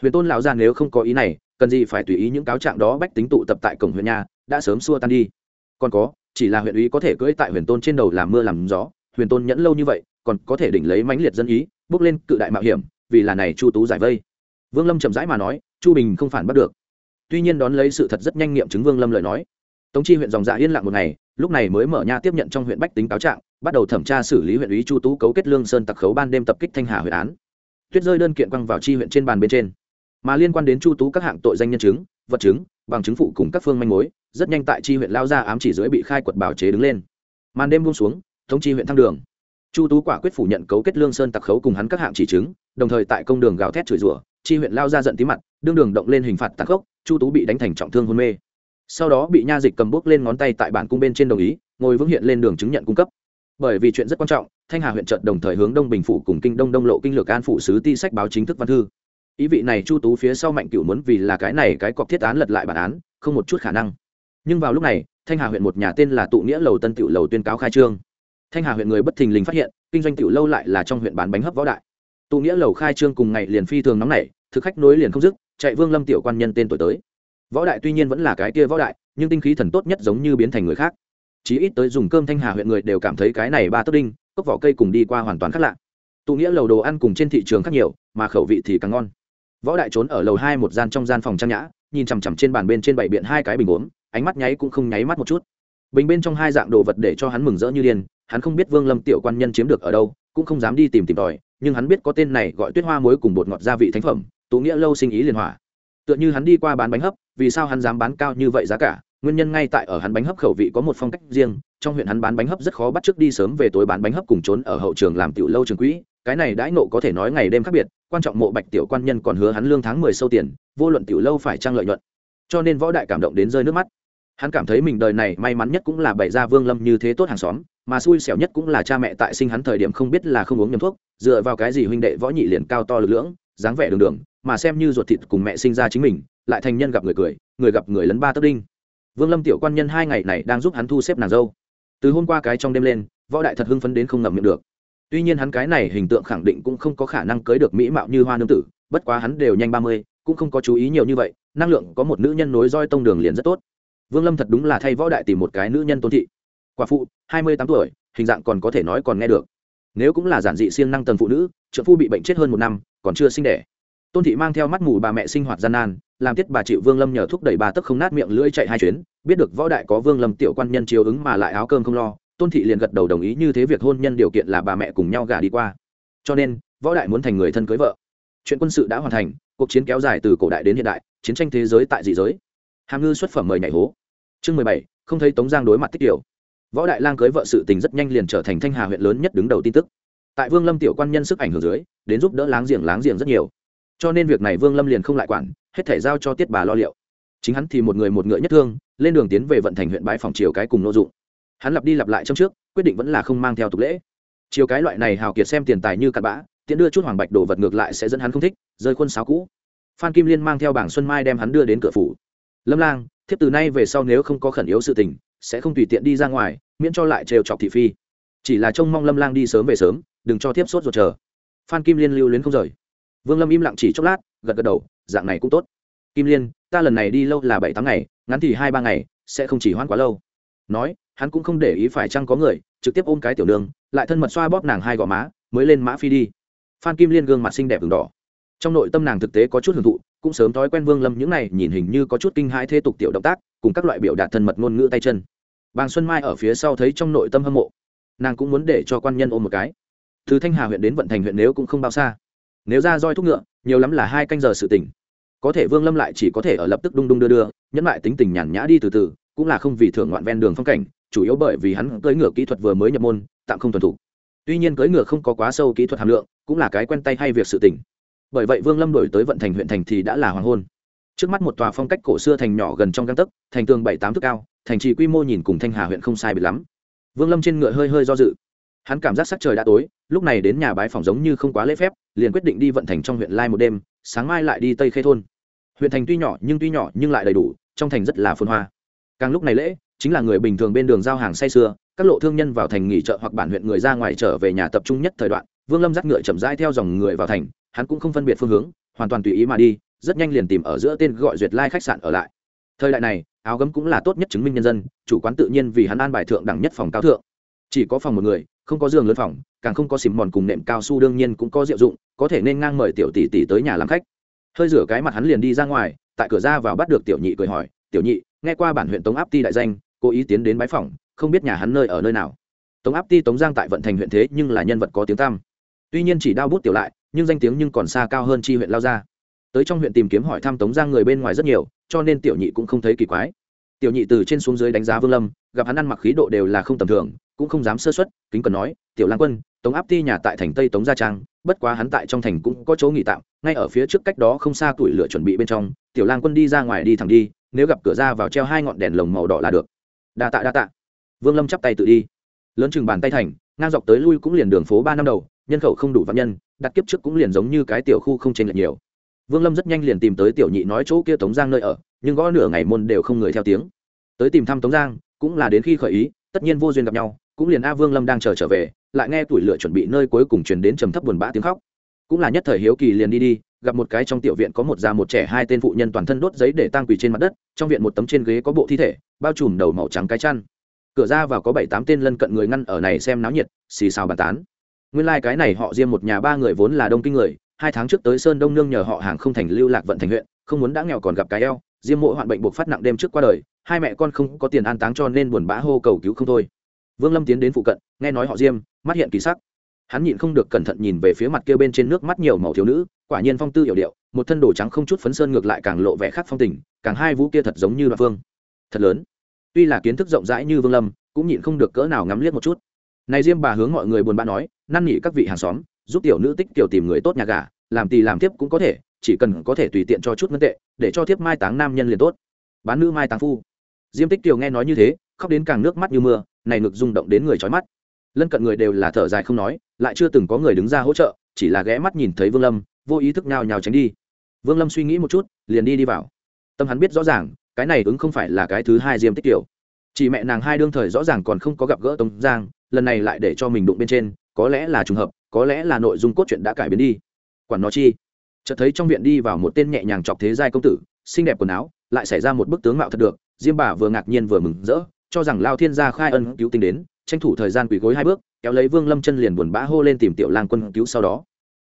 Huyền tôn lão gia nếu không có ý này, cần gì phải tùy ý những cáo trạng đó bách tính tụ tập tại cổng huyện nhà đã sớm xua tan đi. Còn có, chỉ là huyện ý có thể cưỡi tại huyền tôn trên đầu làm mưa làm gió, huyền tôn nhẫn lâu như vậy, còn có thể đỉnh lấy mãnh liệt dân ý, bước lên cự đại mạo hiểm, vì là này chu tú giải vây. Vương lâm chậm rãi mà nói, chu bình không phản bắt được. Tuy nhiên đón lấy sự thật rất nhanh nghiệm chứng vương lâm lời nói. Tống chi huyện dòng dạ yên lặng một ngày, lúc này mới mở nha tiếp nhận trong huyện bách tính cáo trạng, bắt đầu thẩm tra xử lý huyện ủy chu tú cấu kết lương sơn tặc khấu ban đêm tập kích thanh hà huyện án. Tuyết rơi đơn kiện quăng vào chi huyện trên bàn bên trên. Mà liên quan đến chu tú các hạng tội danh nhân chứng vật chứng, bằng chứng phụ cùng các phương manh mối, rất nhanh tại chi huyện lao ra ám chỉ dưới bị khai quật bảo chế đứng lên. Màn đêm buông xuống, thống chi huyện thăng đường. Chu tú quả quyết phủ nhận cấu kết lương sơn tặc khấu cùng hắn các hạng chỉ chứng, đồng thời tại công đường gào thét chửi rủa, chi huyện lao ra giận tí mặt, đương đường động lên hình phạt tặc khốc, chu tú bị đánh thành trọng thương hôn mê. Sau đó bị nha dịch cầm bước lên ngón tay tại bản cung bên trên đồng ý, ngồi vững hiện lên đường chứng nhận cung cấp. Bởi vì chuyện rất quan trọng, thanh hà huyện trận đồng thời hướng đông bình phủ cùng kinh đông đông lộ kinh lược an phụ sứ ti sách báo chính thức văn thư ý vị này chu tú phía sau mạnh cửu muốn vì là cái này cái cọc thiết án lật lại bản án, không một chút khả năng. Nhưng vào lúc này, thanh hà huyện một nhà tên là tụ nghĩa lầu tân tiểu lầu tuyên cáo khai trương. Thanh hà huyện người bất thình lình phát hiện, kinh doanh tiểu lâu lại là trong huyện bán bánh hấp võ đại. Tụ nghĩa lầu khai trương cùng ngày liền phi thường nóng nảy, thực khách nối liền không dứt, chạy vương lâm tiểu quan nhân tên tuổi tới. Võ đại tuy nhiên vẫn là cái kia võ đại, nhưng tinh khí thần tốt nhất giống như biến thành người khác. Chí ít tới dùng cơm thanh hà huyện người đều cảm thấy cái này ba tấc đinh, cốc vỏ cây cùng đi qua hoàn toàn khác lạ. Tụ nghĩa lầu đồ ăn cùng trên thị trường khác nhiều, mà khẩu vị thì càng ngon võ đại trốn ở lầu hai một gian trong gian phòng trang nhã, nhìn chằm chằm trên bàn bên trên bảy biện hai cái bình uống, ánh mắt nháy cũng không nháy mắt một chút. Bình bên trong hai dạng đồ vật để cho hắn mừng rỡ như điên, hắn không biết vương lâm tiểu quan nhân chiếm được ở đâu, cũng không dám đi tìm tìm tòi, nhưng hắn biết có tên này gọi tuyết hoa muối cùng bột ngọt gia vị thánh phẩm, tú nghĩa lâu sinh ý liên hỏa. Tựa như hắn đi qua bán bánh hấp, vì sao hắn dám bán cao như vậy giá cả? Nguyên nhân ngay tại ở hắn bánh hấp khẩu vị có một phong cách riêng, trong huyện hắn bán bánh hấp rất khó bắt trước đi sớm về tối bán bánh hấp cùng trốn ở hậu trường làm tiểu lâu trường quỹ, cái này đãi nộ có thể nói ngày đêm khác biệt quan trọng mộ bạch tiểu quan nhân còn hứa hắn lương tháng mười sâu tiền, vô luận tiểu lâu phải trang lợi nhuận. Cho nên võ đại cảm động đến rơi nước mắt. Hắn cảm thấy mình đời này may mắn nhất cũng là bày ra vương lâm như thế tốt hàng xóm, mà xui xẻo nhất cũng là cha mẹ tại sinh hắn thời điểm không biết là không uống nhầm thuốc, dựa vào cái gì huynh đệ võ nhị liền cao to lực lưỡng, dáng vẻ đường đường, mà xem như ruột thịt cùng mẹ sinh ra chính mình, lại thành nhân gặp người cười, người gặp người lấn ba tấc đinh. Vương lâm tiểu quan nhân hai ngày này đang giúp hắn thu xếp nàng dâu. Từ hôm qua cái trong đêm lên, võ đại thật hưng phấn đến không ngậm miệng được tuy nhiên hắn cái này hình tượng khẳng định cũng không có khả năng cưới được mỹ mạo như hoa nương tử, bất quá hắn đều nhanh ba mươi, cũng không có chú ý nhiều như vậy, năng lượng có một nữ nhân nối roi tông đường liền rất tốt. Vương lâm thật đúng là thay võ đại tìm một cái nữ nhân tôn thị. Quả phụ, hai mươi tám tuổi, hình dạng còn có thể nói còn nghe được. Nếu cũng là giản dị siêng năng tầng phụ nữ trợ phu bị bệnh chết hơn một năm, còn chưa sinh đẻ. Tôn thị mang theo mắt mù bà mẹ sinh hoạt gian nan, làm tiết bà chịu vương lâm nhờ thúc đẩy bà tức không nát miệng lưỡi chạy hai chuyến, biết được võ đại có vương lâm tiểu quan nhân chiều ứng mà lại áo cơm không lo tôn thị liền gật đầu đồng ý như thế việc hôn nhân điều kiện là bà mẹ cùng nhau gả đi qua. Cho nên, võ đại muốn thành người thân cưới vợ. Chuyện quân sự đã hoàn thành, cuộc chiến kéo dài từ cổ đại đến hiện đại, chiến tranh thế giới tại dị giới. Hàm ngư xuất phẩm mời nhảy hố. Chương mười bảy, không thấy tống giang đối mặt tích tiểu. võ đại lang cưới vợ sự tình rất nhanh liền trở thành thanh hà huyện lớn nhất đứng đầu tin tức. Tại vương lâm tiểu quan nhân sức ảnh hưởng dưới, đến giúp đỡ láng giềng láng giềng rất nhiều. Cho nên việc này vương lâm liền không lại quản, hết thể giao cho tiết bà lo liệu. Chính hắn thì một người một ngựa nhất thương, lên đường tiến về vận thành huyện bãi phòng triều cái cùng nô dụng hắn lặp đi lặp lại trong trước, quyết định vẫn là không mang theo tục lễ. Chiều cái loại này hào kiệt xem tiền tài như cặn bã, tiễn đưa chút hoàng bạch đồ vật ngược lại sẽ dẫn hắn không thích, rơi khuôn sáo cũ. Phan kim liên mang theo bảng xuân mai đem hắn đưa đến cửa phủ. Lâm lang, thiếp từ nay về sau nếu không có khẩn yếu sự tình, sẽ không tùy tiện đi ra ngoài, miễn cho lại trêu chọc thị phi. Chỉ là trông mong lâm lang đi sớm về sớm, đừng cho thiếp sốt ruột chờ. Phan kim liên lưu luyến không rời. Vương lâm im lặng chỉ chốc lát, gật gật đầu, dạng này cũng tốt. Kim liên, ta lần này đi lâu là bảy tháng ngày, ngắn thì hai ba ngày, sẽ không chỉ hoãn quá lâu. Nói hắn cũng không để ý phải chăng có người, trực tiếp ôm cái tiểu nương, lại thân mật xoa bóp nàng hai gò má, mới lên mã phi đi. Phan kim liên gương mặt xinh đẹp v đỏ. Trong nội tâm nàng thực tế có chút hưởng thụ, cũng sớm thói quen vương lâm những này nhìn hình như có chút kinh hãi thế tục tiểu động tác, cùng các loại biểu đạt thân mật ngôn ngữ tay chân. Bàng xuân mai ở phía sau thấy trong nội tâm hâm mộ. Nàng cũng muốn để cho quan nhân ôm một cái. Từ thanh hà huyện đến vận thành huyện nếu cũng không bao xa. Nếu ra roi thúc ngựa, nhiều lắm là hai canh giờ sự tỉnh có thể vương lâm lại chỉ có thể ở lập tức đung đung đưa đưa, nhẫn lại tính tình nhàn nhã đi từ từ, cũng là không vì thưởng ngoạn ven đường phong cảnh chủ yếu bởi vì hắn cưỡi ngựa kỹ thuật vừa mới nhập môn, tạm không thuần thủ tuy nhiên cưỡi ngựa không có quá sâu kỹ thuật hàm lượng, cũng là cái quen tay hay việc sự tỉnh bởi vậy vương lâm đổi tới vận thành huyện thành thì đã là hoàng hôn. Trước mắt một tòa phong cách cổ xưa thành nhỏ gần trong găng tấc, thành tường bảy tám thước cao, thành trì quy mô nhìn cùng thanh hà huyện không sai biệt lắm. Vương lâm trên ngựa hơi hơi do dự. Hắn cảm giác sắc trời đã tối, lúc này đến nhà bái phòng giống như không quá lễ phép, liền quyết định đi vận thành trong huyện lai một đêm, sáng mai lại đi tây khê thôn. Huyện thành tuy nhỏ nhưng tuy nhỏ nhưng lại đầy đủ, trong thành rất là phồn hoa. Càng lúc này lễ chính là người bình thường bên đường giao hàng say xưa, các lộ thương nhân vào thành nghỉ chợ hoặc bản huyện người ra ngoài trở về nhà tập trung nhất thời đoạn vương lâm dắt ngựa chậm rãi theo dòng người vào thành hắn cũng không phân biệt phương hướng hoàn toàn tùy ý mà đi rất nhanh liền tìm ở giữa tên gọi duyệt lai khách sạn ở lại. Thời đại này áo gấm cũng là tốt nhất chứng minh nhân dân chủ quán tự nhiên vì hắn an bài thượng đẳng nhất phòng cao thượng. Chỉ có phòng một người không có giường lớn phòng càng không có xìm mòn cùng nệm cao su đương nhiên cũng có diệu dụng có thể nên ngang mời tiểu tỷ tỷ tới nhà làm khách. Hơi rửa cái mặt hắn liền đi ra ngoài tại cửa ra vào bắt được tiểu nhị cười hỏi tiểu nhị nghe qua bản huyện tống áp ti đại danh cố ý tiến đến bái phòng không biết nhà hắn nơi ở nơi nào. Tống áp ti, tống giang tại vận thành huyện thế nhưng là nhân vật có tiếng tam tuy nhiên chỉ đao bút tiểu lại, nhưng danh tiếng nhưng còn xa cao hơn chi huyện lao ra tới trong huyện tìm kiếm hỏi thăm tống giang người bên ngoài rất nhiều, cho nên tiểu nhị cũng không thấy kỳ quái. Tiểu nhị từ trên xuống dưới đánh giá vương lâm, gặp hắn ăn mặc khí độ đều là không tầm thường, cũng không dám sơ xuất kính cần nói, tiểu lang quân, tống áp ti nhà tại thành tây tống gia trang, bất quá hắn tại trong thành cũng có chỗ nghỉ tạm, ngay ở phía trước cách đó không xa tuổi lửa chuẩn bị bên trong, tiểu lang quân đi ra ngoài đi thẳng đi, nếu gặp cửa ra vào treo hai ngọn đèn lồng màu đỏ là được đa tạ đa tạ. Vương lâm chắp tay tự đi. Lớn chừng bàn tay thành, ngang dọc tới lui cũng liền đường phố ba năm đầu, nhân khẩu không đủ vạn nhân, đặt kiếp trước cũng liền giống như cái tiểu khu không tranh lệch nhiều. Vương lâm rất nhanh liền tìm tới tiểu nhị nói chỗ kia tống giang nơi ở, nhưng gõ nửa ngày môn đều không người theo tiếng. Tới tìm thăm tống giang, cũng là đến khi khởi ý, tất nhiên vô duyên gặp nhau, cũng liền a vương lâm đang chờ trở về, lại nghe tuổi lửa chuẩn bị nơi cuối cùng truyền đến trầm thấp buồn bã tiếng khóc. Cũng là nhất thời hiếu kỳ liền đi đi gặp một cái trong tiểu viện có một già một trẻ hai tên phụ nhân toàn thân đốt giấy để tang quỳ trên mặt đất, trong viện một tấm trên ghế có bộ thi thể, bao trùm đầu màu trắng cái chăn. Cửa ra vào có bảy tám tên lân cận người ngăn ở này xem náo nhiệt, xì xào bàn tán. Nguyên lai、like、cái này họ riêng một nhà ba người vốn là đông kinh người, hai tháng trước tới sơn đông nương nhờ họ hàng không thành lưu lạc vận thành huyện, không muốn đã nghèo còn gặp cái eo diêm mỗi hoạn bệnh buộc phát nặng đêm trước qua đời, hai mẹ con không có tiền an táng cho nên buồn bã hô cầu cứu không thôi. Vương lâm tiến đến phụ cận, nghe nói họ diêm, mắt hiện kỳ sắc. Hắn nhịn không được cẩn thận nhìn về phía mặt kia bên trên nước mắt nhiều màu thiếu nữ quả nhiên phong tư hiểu điệu, một thân đồ trắng không chút phấn sơn ngược lại càng lộ vẻ khác phong tình, càng hai vũ kia thật giống như đoạn phương. Thật lớn. Tuy là kiến thức rộng rãi như vương lâm, cũng nhịn không được cỡ nào ngắm liếc một chút. Này diêm bà hướng mọi người buồn bã nói, năn nỉ các vị hàng xóm, giúp tiểu nữ tích tiểu tìm người tốt nhà gà, làm tì làm tiếp cũng có thể, chỉ cần có thể tùy tiện cho chút ngân tệ, để cho thiếp mai táng nam nhân liền tốt. Bán nữ mai táng phu. Diêm tích tiểu nghe nói như thế, khóc đến càng nước mắt như mưa, này ngực rung động đến người trói mắt. Lân cận người đều là thở dài không nói, lại chưa từng có người đứng ra hỗ trợ, chỉ là ghé mắt nhìn thấy vương lâm vô ý thức nào nhào tránh đi. Vương lâm suy nghĩ một chút, liền đi đi vào. Tâm hắn biết rõ ràng, cái này ứng không phải là cái thứ hai diêm tích tiểu chỉ mẹ nàng hai đương thời rõ ràng còn không có gặp gỡ tống giang, lần này lại để cho mình đụng bên trên, có lẽ là trùng hợp, có lẽ là nội dung cốt truyện đã cải biến đi. Quản nó chi? Chợt thấy trong viện đi vào một tên nhẹ nhàng chọc thế giai công tử, xinh đẹp quần áo, lại xảy ra một bức tướng mạo thật được, diêm bà vừa ngạc nhiên vừa mừng rỡ, cho rằng lao thiên gia khai ân cứu tinh đến, tranh thủ thời gian quỳ gối hai bước, kéo lấy vương lâm chân liền buồn bã hô lên tìm tiểu lang quân cứu sau đó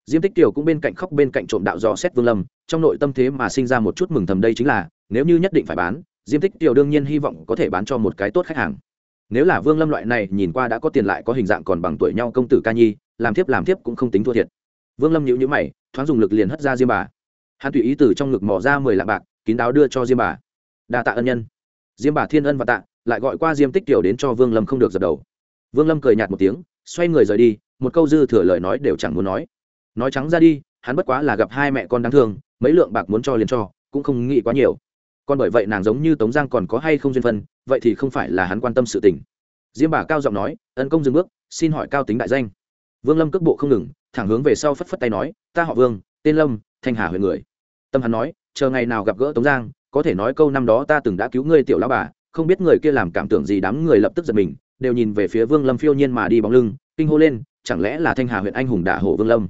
diêm tích tiểu cũng bên cạnh khóc bên cạnh trộm đạo dò xét vương lâm, trong nội tâm thế mà sinh ra một chút mừng thầm đây chính là, nếu như nhất định phải bán, diêm tích tiểu đương nhiên hy vọng có thể bán cho một cái tốt khách hàng. Nếu là vương lâm loại này nhìn qua đã có tiền lại có hình dạng còn bằng tuổi nhau công tử ca nhi, làm thiếp làm thiếp cũng không tính thua thiệt. Vương lâm nhíu nhíu mày, thoáng dùng lực liền hất ra diêm bà. Hắn tùy ý từ trong ngực mò ra mười lạng bạc, kín đáo đưa cho diêm bà. Đa tạ ân nhân. Diêm bà thiên ân và tạ, lại gọi qua diêm tích tiểu đến cho vương lâm không được dập đầu. Vương lâm cười nhạt một tiếng, xoay người rời đi, một câu dư thừa lời nói đều chẳng muốn nói nói trắng ra đi, hắn bất quá là gặp hai mẹ con đáng thương, mấy lượng bạc muốn cho liền cho, cũng không nghĩ quá nhiều. Còn bởi vậy nàng giống như tống giang còn có hay không duyên phân vậy thì không phải là hắn quan tâm sự tình. Diêm bà cao giọng nói ân công dừng bước, xin hỏi cao tính đại danh. Vương lâm cước bộ không ngừng, thẳng hướng về sau phất phất tay nói, ta họ vương, tên lâm, thanh hà huyện người. Tâm hắn nói, chờ ngày nào gặp gỡ tống giang, có thể nói câu năm đó ta từng đã cứu ngươi tiểu lão bà, không biết người kia làm cảm tưởng gì đám người lập tức giật mình, đều nhìn về phía vương lâm phiêu nhiên mà đi bóng lưng, kinh hô lên, chẳng lẽ là thanh hà huyện anh hùng đả hộ vương lâm?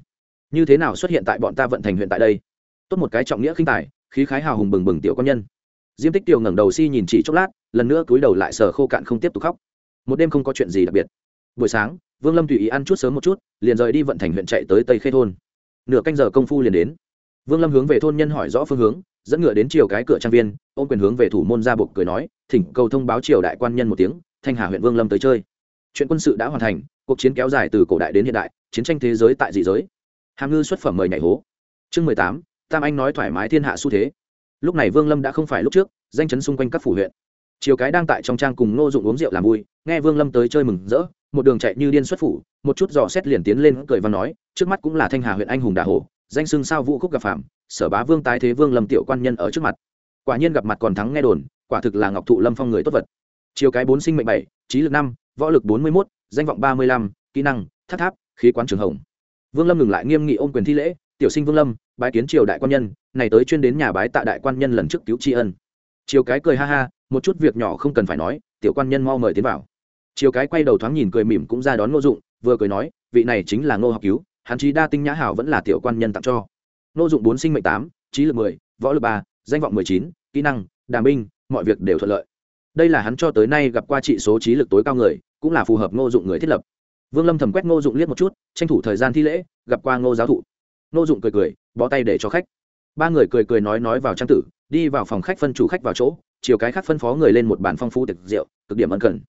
Như thế nào xuất hiện tại bọn ta vận thành huyện tại đây? Tốt một cái trọng nghĩa khinh tài, khí khái hào hùng bừng bừng tiểu con nhân. Diêm tích tiểu ngẩng đầu si nhìn chỉ chốc lát, lần nữa cúi đầu lại sờ khô cạn không tiếp tục khóc. Một đêm không có chuyện gì đặc biệt. Buổi sáng, vương lâm tùy ý ăn chút sớm một chút, liền rời đi vận thành huyện chạy tới tây khê thôn. Nửa canh giờ công phu liền đến. Vương lâm hướng về thôn nhân hỏi rõ phương hướng, dẫn ngựa đến chiều cái cửa trang viên, ôm quyền hướng về thủ môn ra bục cười nói, thỉnh cầu thông báo triều đại quan nhân một tiếng, thanh hà huyện vương lâm tới chơi. Chuyện quân sự đã hoàn thành, cuộc chiến kéo dài từ cổ đại đến hiện đại, chiến tranh thế giới tại dị giới hàm ngư xuất phẩm mời nhảy hố. Chương mười tám, tam anh nói thoải mái thiên hạ xu thế. Lúc này vương lâm đã không phải lúc trước, danh chấn xung quanh các phủ huyện. Chiều cái đang tại trong trang cùng ngô dụng uống rượu làm vui, nghe vương lâm tới chơi mừng rỡ, một đường chạy như điên xuất phủ, một chút dò xét liền tiến lên cười và nói, trước mắt cũng là thanh hà huyện anh hùng đà hồ danh xưng sao vũ khúc gặp phạm, sở bá vương tái thế vương lâm tiểu quan nhân ở trước mặt. Quả nhiên gặp mặt còn thắng nghe đồn, quả thực là ngọc thụ lâm phong người tốt vật. Chiều cái bốn sinh mệnh bảy, trí lực năm, võ lực bốn mươi mốt, danh vọng ba mươi lăm, kỹ năng tháp tháp, khí quán trường hồng vương lâm ngừng lại nghiêm nghị ôm quyền thi lễ, tiểu sinh vương lâm, bái kiến triều đại quan nhân, này tới chuyên đến nhà bái tạ đại quan nhân lần trước cứu tri ân. Chiều cái cười ha ha, một chút việc nhỏ không cần phải nói, tiểu quan nhân mau mời tiến vào. Chiều cái quay đầu thoáng nhìn cười mỉm cũng ra đón ngô dụng, vừa cười nói, vị này chính là ngô học cứu, hắn trí đa tinh nhã hảo vẫn là tiểu quan nhân tặng cho. Ngô dụng bốn sinh mệnh tám, trí lực mười, võ lực ba, danh vọng mười chín, kỹ năng, đàm binh, mọi việc đều thuận lợi. Đây là hắn cho tới nay gặp qua trị số trí lực tối cao người, cũng là phù hợp ngô dụng người thiết lập vương lâm thầm quét ngô dụng liếc một chút, tranh thủ thời gian thi lễ, gặp qua ngô giáo thụ. Ngô dụng cười cười, bó tay để cho khách. Ba người cười cười nói nói vào trang tử, đi vào phòng khách phân chủ khách vào chỗ, chiều cái khác phân phó người lên một bàn phong phú tiệc rượu, cực điểm ân cần.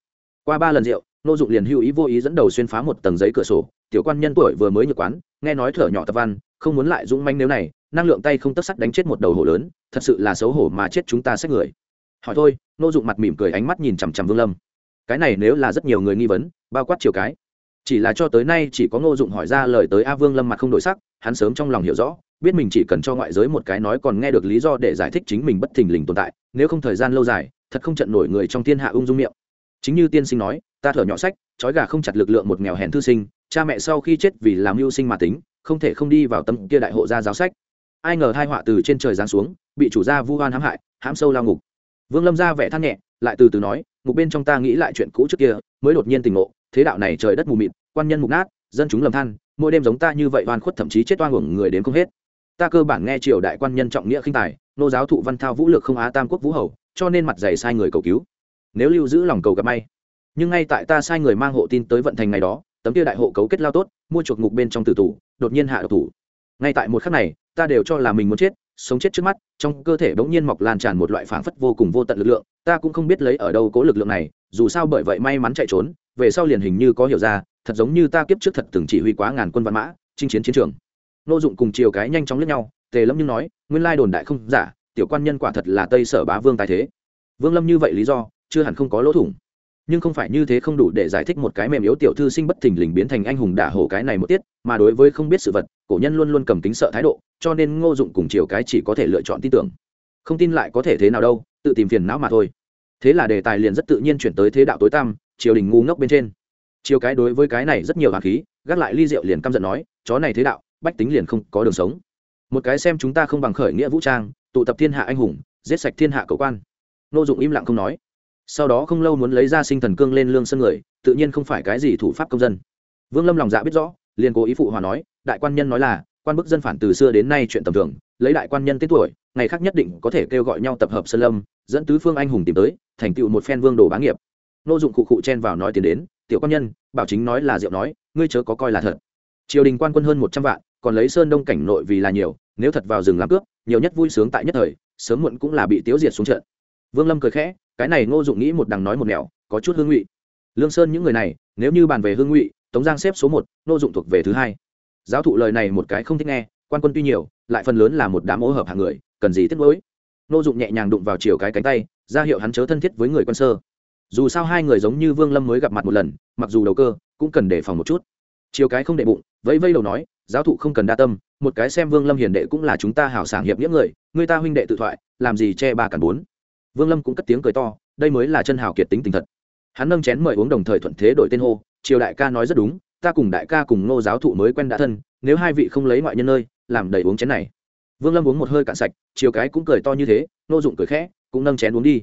Qua ba lần rượu, ngô dụng liền hữu ý vô ý dẫn đầu xuyên phá một tầng giấy cửa sổ, tiểu quan nhân tuổi vừa mới nhược quán, nghe nói thở nhỏ tập văn, không muốn lại dũng manh nếu này, năng lượng tay không tất sắt đánh chết một đầu hổ lớn, thật sự là xấu hổ mà chết chúng ta xét người. Hỏi thôi, ngô dụng mặt mỉm cười ánh mắt nhìn chằm chằm vương lâm. Cái này nếu là rất nhiều người nghi vấn, bao quát chiều cái chỉ là cho tới nay chỉ có ngô dụng hỏi ra lời tới a vương lâm mặt không đổi sắc, hắn sớm trong lòng hiểu rõ, biết mình chỉ cần cho ngoại giới một cái nói còn nghe được lý do để giải thích chính mình bất thình lình tồn tại, nếu không thời gian lâu dài, thật không trận nổi người trong thiên hạ ung dung miệng. Chính như tiên sinh nói, ta thở nhỏ sách, trói gà không chặt lực lượng một nghèo hèn thư sinh, cha mẹ sau khi chết vì làm mưu sinh mà tính, không thể không đi vào tâm kia đại hộ gia giáo sách. Ai ngờ hai họa từ trên trời giáng xuống, bị chủ gia vu hoan hãm hại, hãm sâu lao ngục. Vương lâm ra vẻ than nhẹ, lại từ từ nói, ngục bên trong ta nghĩ lại chuyện cũ trước kia, mới đột nhiên tình ngộ thế đạo này trời đất mù mịt, quan nhân mục nát, dân chúng lầm than, mỗi đêm giống ta như vậy oan khuất thậm chí chết oan hưởng người đến không hết. Ta cơ bản nghe triều đại quan nhân trọng nghĩa khinh tài, nô giáo thụ văn thao vũ lực không á tam quốc vũ hầu, cho nên mặt dày sai người cầu cứu. Nếu lưu giữ lòng cầu gặp may. Nhưng ngay tại ta sai người mang hộ tin tới vận thành ngày đó, tấm kia đại hộ cấu kết lao tốt, mua chuộc ngục bên trong tử tù, đột nhiên hạ độc thủ. Ngay tại một khắc này, ta đều cho là mình muốn chết, sống chết trước mắt, trong cơ thể bỗng nhiên mọc lan tràn một loại phảng phất vô cùng vô tận lực lượng, ta cũng không biết lấy ở đâu cố lực lượng này, dù sao bởi vậy may mắn chạy trốn về sau liền hình như có hiểu ra, thật giống như ta kiếp trước thật từng chỉ huy quá ngàn quân văn mã, chinh chiến chiến trường. Nô dụng cùng chiều cái nhanh chóng lướt nhau, tề lâm như nói, nguyên lai đồn đại không giả, tiểu quan nhân quả thật là tây sở bá vương tài thế. Vương lâm như vậy lý do, chưa hẳn không có lỗ thủng. Nhưng không phải như thế không đủ để giải thích một cái mềm yếu tiểu thư sinh bất thình lình biến thành anh hùng đả hổ cái này một tiết, mà đối với không biết sự vật, cổ nhân luôn luôn cầm tính sợ thái độ, cho nên ngô dụng cùng chiều cái chỉ có thể lựa chọn tin tưởng. Không tin lại có thể thế nào đâu, tự tìm phiền não mà thôi. Thế là đề tài liền rất tự nhiên chuyển tới thế đạo tối tăm triều đình ngu ngốc bên trên. Chiều cái đối với cái này rất nhiều hạt khí, gác lại ly rượu liền căm giận nói, chó này thế đạo, bách tính liền không có đường sống. Một cái xem chúng ta không bằng khởi nghĩa vũ trang, tụ tập thiên hạ anh hùng, giết sạch thiên hạ cầu quan. Nô dụng im lặng không nói. Sau đó không lâu muốn lấy ra sinh thần cương lên lương sân người, tự nhiên không phải cái gì thủ pháp công dân. Vương lâm lòng dạ biết rõ, liền cố ý phụ hòa nói, đại quan nhân nói là, quan bức dân phản từ xưa đến nay chuyện tầm thường, lấy đại quan nhân tên tuổi, ngày khác nhất định có thể kêu gọi nhau tập hợp sơn lâm, dẫn tứ phương anh hùng tìm tới, thành tựu một phen vương đồ bá nghiệp nô dụng cụ cụ chen vào nói tiền đến, tiểu quan nhân, bảo chính nói là diệu nói, ngươi chớ có coi là thật. Triều đình quan quân hơn một trăm vạn, còn lấy sơn đông cảnh nội vì là nhiều, nếu thật vào rừng làm cướp, nhiều nhất vui sướng tại nhất thời, sớm muộn cũng là bị tiêu diệt xuống trận. Vương lâm cười khẽ, cái này ngô dụng nghĩ một đằng nói một nẻo, có chút hương ngụy. Lương sơn những người này, nếu như bàn về hương ngụy, tống giang xếp số một, ngô dụng thuộc về thứ hai. Giáo thụ lời này một cái không thích nghe, quan quân tuy nhiều, lại phần lớn là một đám ô hợp hạng người, cần gì tiếc nuối? Ngô dụng nhẹ nhàng đụng vào chiều cái cánh tay, ra hiệu hắn chớ thân thiết với người quân sơ dù sao hai người giống như vương lâm mới gặp mặt một lần mặc dù đầu cơ cũng cần đề phòng một chút chiều cái không đệ bụng vẫy vây đầu nói giáo thụ không cần đa tâm một cái xem vương lâm hiền đệ cũng là chúng ta hảo sảng hiệp nghĩa người người ta huynh đệ tự thoại làm gì che ba cản bốn vương lâm cũng cất tiếng cười to đây mới là chân hào kiệt tính tình thật hắn nâng chén mời uống đồng thời thuận thế đổi tên hô triều đại ca nói rất đúng ta cùng đại ca cùng ngô giáo thụ mới quen đã thân nếu hai vị không lấy ngoại nhân nơi làm đầy uống chén này vương lâm uống một hơi cạn sạch chiều cái cũng cười to như thế nô dụng cười khẽ cũng nâng chén uống đi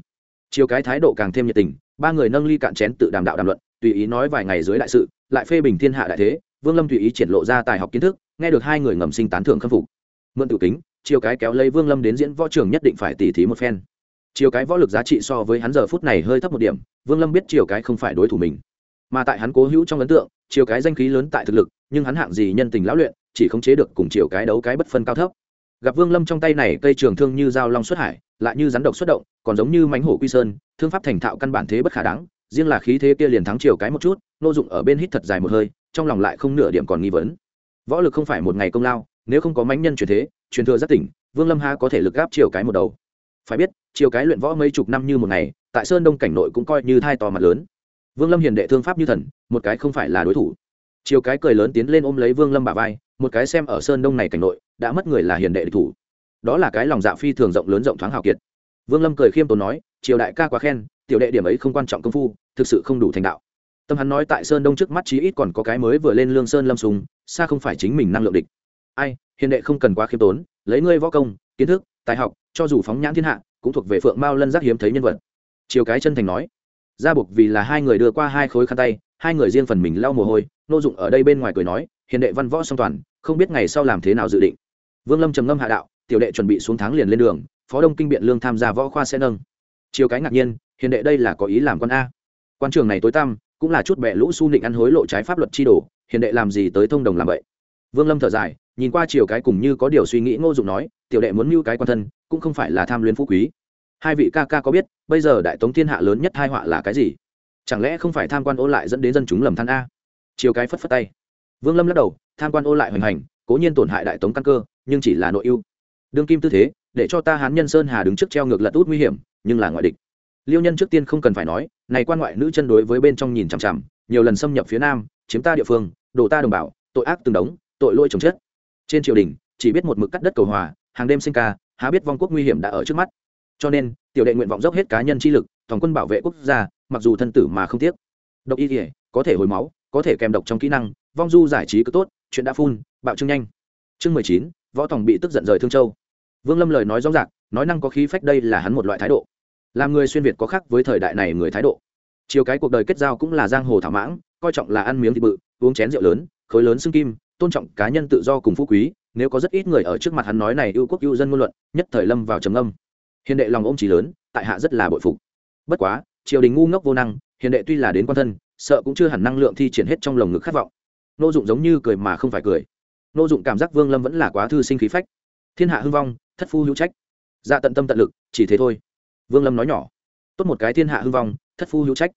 chiều cái thái độ càng thêm nhiệt tình ba người nâng ly cạn chén tự đàm đạo đàm luận, tùy ý nói vài ngày dưới đại sự, lại phê bình thiên hạ đại thế, vương lâm tùy ý triển lộ ra tài học kiến thức, nghe được hai người ngầm sinh tán thưởng khâm phục. Mượn tự kính chiều cái kéo lấy vương lâm đến diễn võ trường nhất định phải tỉ thí một phen. Chiều cái võ lực giá trị so với hắn giờ phút này hơi thấp một điểm, vương lâm biết chiều cái không phải đối thủ mình. Mà tại hắn cố hữu trong ấn tượng chiều cái danh khí lớn tại thực lực, nhưng hắn hạng gì nhân tình lão luyện, chỉ khống chế được cùng chiều cái đấu cái bất phân cao thấp. Gặp vương lâm trong tay này cây trường thương như dao long xuất hải lại như rắn độc xuất động, còn giống như mánh hổ quy sơn, thương pháp thành thạo căn bản thế bất khả đáng, riêng là khí thế kia liền thắng chiều cái một chút, nô dụng ở bên hít thật dài một hơi, trong lòng lại không nửa điểm còn nghi vấn. Võ lực không phải một ngày công lao, nếu không có mánh nhân truyền thế, truyền thừa rất tỉnh, vương lâm ha có thể lực gáp chiều cái một đầu. Phải biết chiều cái luyện võ mấy chục năm như một ngày, tại sơn đông cảnh nội cũng coi như thai to mặt lớn. Vương lâm hiền đệ thương pháp như thần, một cái không phải là đối thủ. Chiều cái cười lớn tiến lên ôm lấy vương lâm bà vai, một cái xem ở sơn đông này cảnh nội, đã mất người là hiền đệ địch thủ đó là cái lòng dạ phi thường rộng lớn rộng thoáng hào kiệt. Vương lâm cười khiêm tốn nói, triều đại ca quá khen, tiểu đệ điểm ấy không quan trọng công phu, thực sự không đủ thành đạo. Tâm hắn nói tại sơn đông trước mắt chí ít còn có cái mới vừa lên lương sơn lâm sùng, xa không phải chính mình năng lượng địch. Ai, hiền đệ không cần quá khiêm tốn, lấy ngươi võ công, kiến thức, tài học, cho dù phóng nhãn thiên hạ, cũng thuộc về phượng mao lân giác hiếm thấy nhân vật. Chiều cái chân thành nói. Ra buộc vì là hai người đưa qua hai khối khăn tay, hai người riêng phần mình lau mồ hôi, nô dụng ở đây bên ngoài cười nói, hiền đệ văn võ song toàn, không biết ngày sau làm thế nào dự định. Vương lâm trầm ngâm hạ đạo tiểu đệ chuẩn bị xuống tháng liền lên đường, phó đông kinh biện lương tham gia võ khoa sẽ nâng. Chiều cái ngạc nhiên, hiền đệ đây là có ý làm con a. Quan trường này tối tăm, cũng là chút bẹ lũ su nịnh ăn hối lộ trái pháp luật chi đồ, hiền đệ làm gì tới thông đồng làm vậy? Vương lâm thở dài, nhìn qua chiều cái cùng như có điều suy nghĩ ngô dụng nói, tiểu đệ muốn mưu cái quan thân, cũng không phải là tham luyến phú quý. Hai vị ca ca có biết, bây giờ đại tống thiên hạ lớn nhất hai họa là cái gì? Chẳng lẽ không phải tham quan ô lại dẫn đến dân chúng lầm than a? Chiều cái phất phất tay. Vương lâm lắc đầu, tham quan ô lại hoành hành, cố nhiên tổn hại đại tống căn cơ, nhưng chỉ là nội ưu đương kim tư thế, để cho ta hán nhân sơn hà đứng trước treo ngược lật út nguy hiểm, nhưng là ngoại địch. Liêu nhân trước tiên không cần phải nói, này quan ngoại nữ chân đối với bên trong nhìn chằm chằm, nhiều lần xâm nhập phía nam, chiếm ta địa phương, đổ ta đồng bào, tội ác từng đống, tội lỗi chồng chết. Trên triều đình, chỉ biết một mực cắt đất cầu hòa, hàng đêm sinh ca, há biết vong quốc nguy hiểm đã ở trước mắt. Cho nên, tiểu đệ nguyện vọng dốc hết cá nhân chi lực, toàn quân bảo vệ quốc gia, mặc dù thân tử mà không tiếc. Độc y thể có thể hồi máu, có thể kèm độc trong kỹ năng, vong du giải trí cứ tốt, chuyện đã phun, bạo trưng nhanh. Chương mười chín võ tòng bị tức giận rời thương châu. Vương lâm lời nói rõ ràng, nói năng có khí phách đây là hắn một loại thái độ. Làm người xuyên việt có khác với thời đại này người thái độ. Chiều cái cuộc đời kết giao cũng là giang hồ thảo mãng, coi trọng là ăn miếng thịt bự, uống chén rượu lớn, khối lớn xương kim, tôn trọng cá nhân tự do cùng phú quý, nếu có rất ít người ở trước mặt hắn nói này yêu quốc yêu dân ngôn luận, nhất thời lâm vào trầm âm hiền đệ lòng ôm trí lớn, tại hạ rất là bội phục. Bất quá, triều đình ngu ngốc vô năng, hiền đệ tuy là đến quan thân, sợ cũng chưa hẳn năng lượng thi triển hết trong lồng ngực khát vọng. Nô dụng giống như cười mà không phải cười nô dụng cảm giác vương lâm vẫn là quá thư sinh khí phách. Thiên hạ hưng vong, thất phu hữu trách. Dạ tận tâm tận lực, chỉ thế thôi. Vương lâm nói nhỏ. Tốt một cái thiên hạ hưng vong, thất phu hữu trách.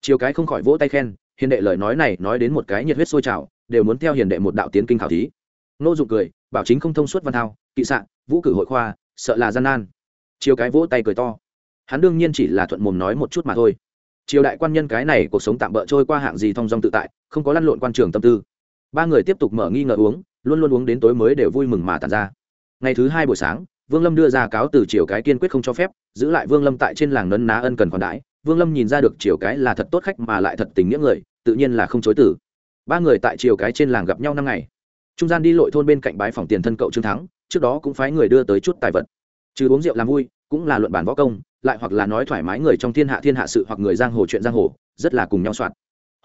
Chiều cái không khỏi vỗ tay khen, hiền đệ lời nói này nói đến một cái nhiệt huyết sôi trào, đều muốn theo hiền đệ một đạo tiến kinh khảo thí. Nô dụng cười, bảo chính không thông suốt văn thao, kỵ sạn vũ cử hội khoa, sợ là gian nan. Chiều cái vỗ tay cười to. Hắn đương nhiên chỉ là thuận mồm nói một chút mà thôi. Triều đại quan nhân cái này cuộc sống tạm bỡ trôi qua hạng gì thong dong tự tại, không có lăn lộn quan trường tâm tư. Ba người tiếp tục mở nghi ngờ uống luôn luôn uống đến tối mới đều vui mừng mà tàn ra. Ngày thứ hai buổi sáng, vương lâm đưa ra cáo từ triều cái kiên quyết không cho phép, giữ lại vương lâm tại trên làng nấn ná ân cần còn đãi. Vương lâm nhìn ra được triều cái là thật tốt khách mà lại thật tình nghĩa người, tự nhiên là không chối tử ba người tại triều cái trên làng gặp nhau năm ngày. Trung gian đi lội thôn bên cạnh bãi phòng tiền thân cậu trương thắng, trước đó cũng phái người đưa tới chút tài vật. Trừ uống rượu làm vui, cũng là luận bản võ công, lại hoặc là nói thoải mái người trong thiên hạ thiên hạ sự hoặc người giang hồ chuyện giang hồ, rất là cùng nhau soạn.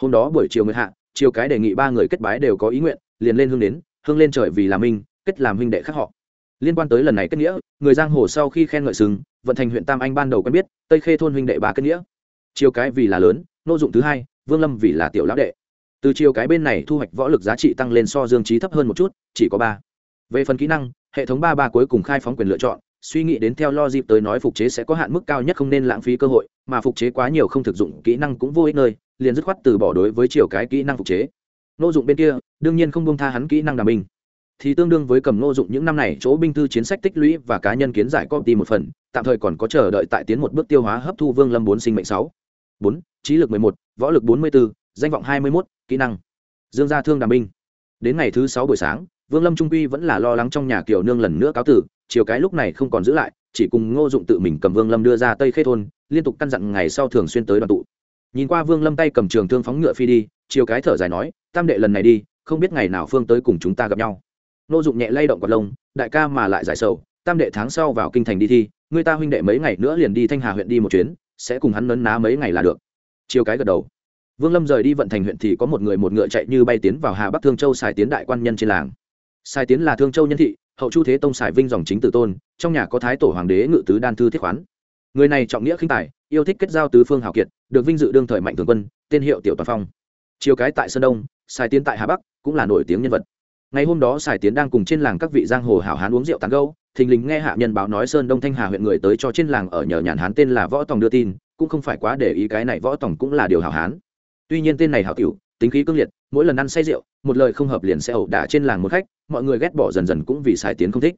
Hôm đó buổi chiều người hạ chiều cái đề nghị ba người kết bái đều có ý nguyện, liền lên hương đến hương lên trời vì là minh, kết làm huynh đệ khác họ. Liên quan tới lần này kết nghĩa, người giang hồ sau khi khen ngợi sừng, vận thành huyện tam anh ban đầu quen biết, tây khê thôn huynh đệ ba kết nghĩa. Chiều cái vì là lớn, nô dụng thứ hai, vương lâm vì là tiểu lão đệ. Từ chiều cái bên này thu hoạch võ lực giá trị tăng lên so dương trí thấp hơn một chút, chỉ có ba. Về phần kỹ năng, hệ thống ba ba cuối cùng khai phóng quyền lựa chọn, suy nghĩ đến theo lo dịp tới nói phục chế sẽ có hạn mức cao nhất không nên lãng phí cơ hội, mà phục chế quá nhiều không thực dụng, kỹ năng cũng vô ích nơi, liền dứt khoát từ bỏ đối với chiều cái kỹ năng phục chế nô dụng bên kia, đương nhiên không bông tha hắn kỹ năng đàm binh. Thì tương đương với cầm nô dụng những năm này chỗ binh thư chiến sách tích lũy và cá nhân kiến giải copy một phần, tạm thời còn có chờ đợi tại tiến một bước tiêu hóa hấp thu vương lâm bốn sinh mệnh sáu. bốn, trí lực mười một, võ lực bốn mươi bốn danh vọng hai mươi mốt, kỹ năng. Dương gia thương đàm binh. Đến ngày thứ sáu buổi sáng, vương lâm trung quy vẫn là lo lắng trong nhà kiều nương lần nữa cáo tử, chiều cái lúc này không còn giữ lại, chỉ cùng ngô dụng tự mình cầm vương lâm đưa ra tây khê thôn, liên tục căn dặn ngày sau thường xuyên tới đoàn tụ. Nhìn qua vương lâm tay cầm trường thương phóng ngựa phi đi chiều cái thở dài nói, tam đệ lần này đi, không biết ngày nào phương tới cùng chúng ta gặp nhau. Nô dụng nhẹ lay động quạt lông, đại ca mà lại giải sầu, tam đệ tháng sau vào kinh thành đi thi, người ta huynh đệ mấy ngày nữa liền đi thanh hà huyện đi một chuyến, sẽ cùng hắn nấn ná mấy ngày là được. Chiều cái gật đầu. Vương lâm rời đi vận thành huyện thì có một người một ngựa chạy như bay tiến vào hà bắc thương châu xài tiến đại quan nhân trên làng. Sai tiến là thương châu nhân thị, hậu chu thế tông xài vinh dòng chính tử tôn, trong nhà có thái tổ hoàng đế ngự tứ đan thư thiết khoán. Người này trọng nghĩa khinh tài, yêu thích kết giao tứ phương hào kiệt, được vinh dự đương thời mạnh thường quân, tên hiệu tiểu toàn phong chiều cái tại sơn đông, sài tiến tại hà bắc, cũng là nổi tiếng nhân vật. Ngày hôm đó sài tiến đang cùng trên làng các vị giang hồ hảo hán uống rượu tán gâu thình lình nghe hạ nhân báo nói sơn đông thanh hà huyện người tới cho trên làng ở nhờ nhàn hán tên là võ tòng đưa tin, cũng không phải quá để ý cái này võ tòng cũng là điều hảo hán. Tuy nhiên tên này hảo tiểu, tính khí cương liệt, mỗi lần ăn say rượu, một lời không hợp liền sẽ ẩu đả trên làng một khách, mọi người ghét bỏ dần dần cũng vì sài tiến không thích.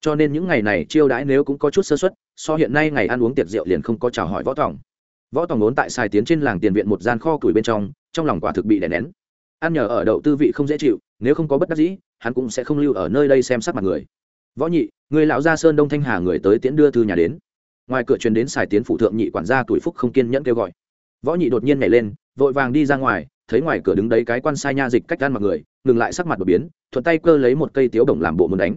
Cho nên những ngày này chiêu đãi nếu cũng có chút sơ xuất so hiện nay ngày ăn uống tiệc rượu liền không có chào hỏi võ tòng. Võ tòng ốn tại sài tiến trên làng tiền viện một gian kho củi bên trong trong lòng quả thực bị đè nén. Ăn nhờ ở đậu tư vị không dễ chịu, nếu không có bất đắc dĩ, hắn cũng sẽ không lưu ở nơi đây xem sắc mặt người. Võ nhị, người lão gia sơn đông thanh hà người tới tiễn đưa thư nhà đến. Ngoài cửa truyền đến xài tiến phụ thượng nhị quản gia tuổi phúc không kiên nhẫn kêu gọi. Võ nhị đột nhiên nhảy lên, vội vàng đi ra ngoài, thấy ngoài cửa đứng đấy cái quan sai nha dịch cách gan mặt người, ngừng lại sắc mặt đột biến, thuận tay cơ lấy một cây tiếu đồng làm bộ muốn đánh.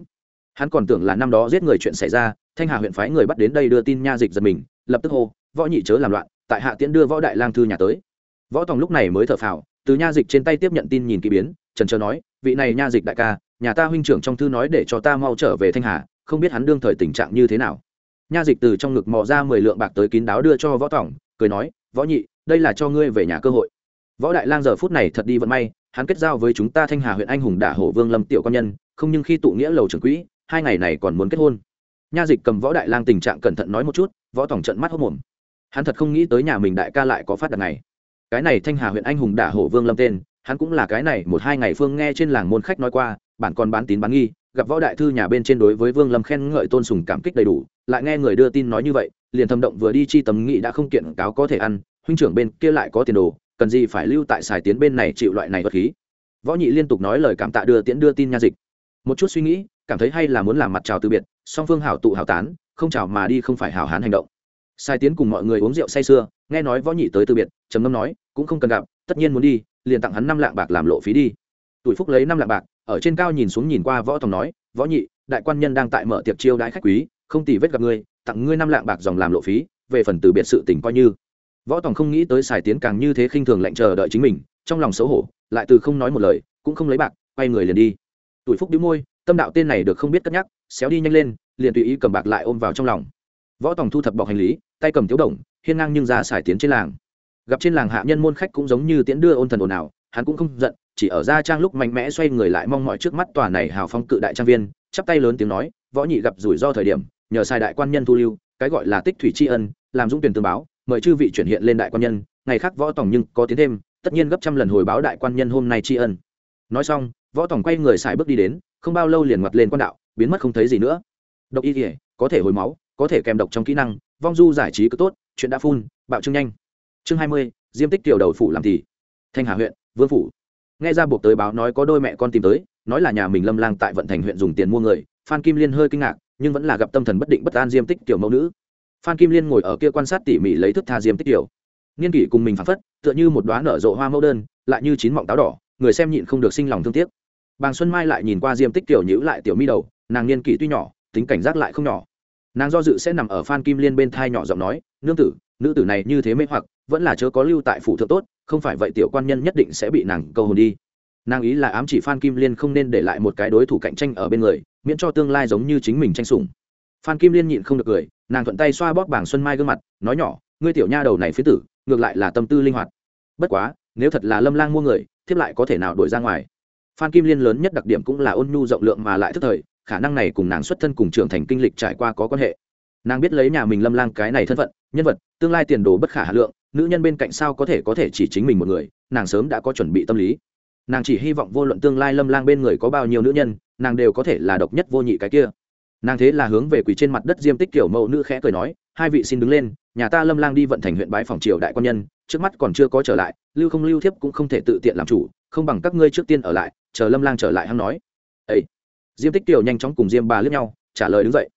Hắn còn tưởng là năm đó giết người chuyện xảy ra, thanh hà huyện phái người bắt đến đây đưa tin nha dịch giật mình, lập tức hô, võ nhị chớ làm loạn, tại hạ tiễn đưa võ đại lang thư nhà tới võ tòng lúc này mới thở phào, từ nha dịch trên tay tiếp nhận tin nhìn k ỳ biến, trần trờ nói, vị này nha dịch đại ca, nhà ta huynh trưởng trong thư nói để cho ta mau trở về thanh hà, không biết hắn đương thời tình trạng như thế nào. Nha dịch từ trong ngực mò ra mười lượng bạc tới kín đáo đưa cho võ tòng, cười nói, võ nhị, đây là cho ngươi về nhà cơ hội. Võ đại lang giờ phút này thật đi vận may, hắn kết giao với chúng ta thanh hà huyện anh hùng đả hổ vương lâm tiểu quan nhân, không nhưng khi tụ nghĩa lầu trưởng quỹ, hai ngày này còn muốn kết hôn. Nha dịch cầm võ đại lang tình trạng cẩn thận nói một chút, võ tòng trận mắt hốc mồm. Hắn thật không nghĩ tới nhà mình đại ca lại có phát đằng này cái này thanh hà huyện anh hùng đả hổ vương lâm tên, hắn cũng là cái này một hai ngày phương nghe trên làng môn khách nói qua, bản còn bán tín bán nghi, gặp võ đại thư nhà bên trên đối với vương lâm khen ngợi tôn sùng cảm kích đầy đủ, lại nghe người đưa tin nói như vậy, liền thâm động vừa đi chi tầm nghị đã không kiện cáo có thể ăn, huynh trưởng bên kia lại có tiền đồ, cần gì phải lưu tại xài tiến bên này chịu loại này vật khí. Võ nhị liên tục nói lời cảm tạ đưa tiễn đưa tin nha dịch. Một chút suy nghĩ, cảm thấy hay là muốn làm mặt chào từ biệt, song phương hảo tụ hảo tán, không chào mà đi không phải hảo hán hành động sai tiến cùng mọi người uống rượu say sưa, nghe nói võ nhị tới từ biệt, trầm ngâm nói, cũng không cần gặp, tất nhiên muốn đi, liền tặng hắn năm lạng bạc làm lộ phí đi. Tuổi phúc lấy năm lạng bạc, ở trên cao nhìn xuống nhìn qua võ tòng nói, võ nhị, đại quan nhân đang tại mở tiệc chiêu đãi khách quý, không tì vết gặp ngươi, tặng ngươi năm lạng bạc dòng làm lộ phí, về phần từ biệt sự tỉnh coi như. Võ tòng không nghĩ tới sai tiến càng như thế khinh thường lệnh chờ đợi chính mình, trong lòng xấu hổ, lại từ không nói một lời, cũng không lấy bạc, quay người liền đi. Tuổi phúc đĩu môi, tâm đạo tên này được không biết cất nhắc, xéo đi nhanh lên, liền tùy ý cầm bạc lại ôm vào trong lòng. Võ tòng thu thập bọc hành lý tay cầm tiếu đồng, hiên ngang nhưng ra xài tiến trên làng. Gặp trên làng hạ nhân môn khách cũng giống như tiễn đưa ôn thần ồn ào, hắn cũng không giận, chỉ ở ra trang lúc mạnh mẽ xoay người lại mong mọi trước mắt tòa này hào phong cự đại trang viên, chắp tay lớn tiếng nói, võ nhị gặp rủi ro thời điểm, nhờ sai đại quan nhân thu lưu, cái gọi là tích thủy tri ân, làm dũng tuyển tương báo, mời chư vị chuyển hiện lên đại quan nhân, ngày khác võ tổng nhưng có tiến thêm, tất nhiên gấp trăm lần hồi báo đại quan nhân hôm nay tri ân. Nói xong, võ tổng quay người xài bước đi đến, không bao lâu liền ngoặt lên quan đạo, biến mất không thấy gì nữa. Độc y thể có thể hồi máu, có thể kèm độc trong kỹ năng vong du giải trí cứ tốt, chuyện đã phun bạo trưng nhanh. Chương hai mươi, diêm tích tiểu đầu phủ làm thì. Thanh hà huyện, vương phủ. Nghe ra buộc tới báo nói có đôi mẹ con tìm tới, nói là nhà mình lâm lang tại vận thành huyện dùng tiền mua người, phan kim liên hơi kinh ngạc, nhưng vẫn là gặp tâm thần bất định bất an diêm tích tiểu mẫu nữ. Phan kim liên ngồi ở kia quan sát tỉ mỉ lấy thức tha diêm tích tiểu. Niên kỷ cùng mình phản phất, tựa như một đoá nở rộ hoa mẫu đơn, lại như chín mọng táo đỏ, người xem nhịn không được sinh lòng thương tiếc. Bàng xuân mai lại nhìn qua diêm tích tiểu nhữ lại tiểu mi đầu, nàng niên kỷ tuy nhỏ, tính cảnh giác lại không nhỏ nàng do dự sẽ nằm ở phan kim liên bên thai nhỏ giọng nói, nương tử, nữ tử này như thế mê hoặc, vẫn là chớ có lưu tại phủ thượng tốt, không phải vậy tiểu quan nhân nhất định sẽ bị nàng câu hồn đi. Nàng ý là ám chỉ phan kim liên không nên để lại một cái đối thủ cạnh tranh ở bên người, miễn cho tương lai giống như chính mình tranh sủng. Phan kim liên nhịn không được cười, nàng thuận tay xoa bóp bảng xuân mai gương mặt, nói nhỏ, ngươi tiểu nha đầu này phía tử, ngược lại là tâm tư linh hoạt. Bất quá, nếu thật là lâm lang mua người, thiếp lại có thể nào đổi ra ngoài? Phan kim liên lớn nhất đặc điểm cũng là ôn nhu rộng lượng mà lại thức thời khả năng này cùng nàng xuất thân cùng trưởng thành kinh lịch trải qua có quan hệ. Nàng biết lấy nhà mình lâm lang cái này thân phận, nhân vật, tương lai tiền đồ bất khả hà lượng, nữ nhân bên cạnh sao có thể có thể chỉ chính mình một người, nàng sớm đã có chuẩn bị tâm lý. Nàng chỉ hy vọng vô luận tương lai lâm lang bên người có bao nhiêu nữ nhân, nàng đều có thể là độc nhất vô nhị cái kia. Nàng thế là hướng về quỳ trên mặt đất diêm tích kiểu mẫu nữ khẽ cười nói, hai vị xin đứng lên, nhà ta lâm lang đi vận thành huyện bái phòng triều đại quan nhân, trước mắt còn chưa có trở lại, lưu không lưu thiếp cũng không thể tự tiện làm chủ, không bằng các ngươi trước tiên ở lại, chờ lâm lang trở lại hắn nói. Ấy diêm tích tiểu nhanh chóng cùng diêm bà lướt nhau, trả lời đứng dậy.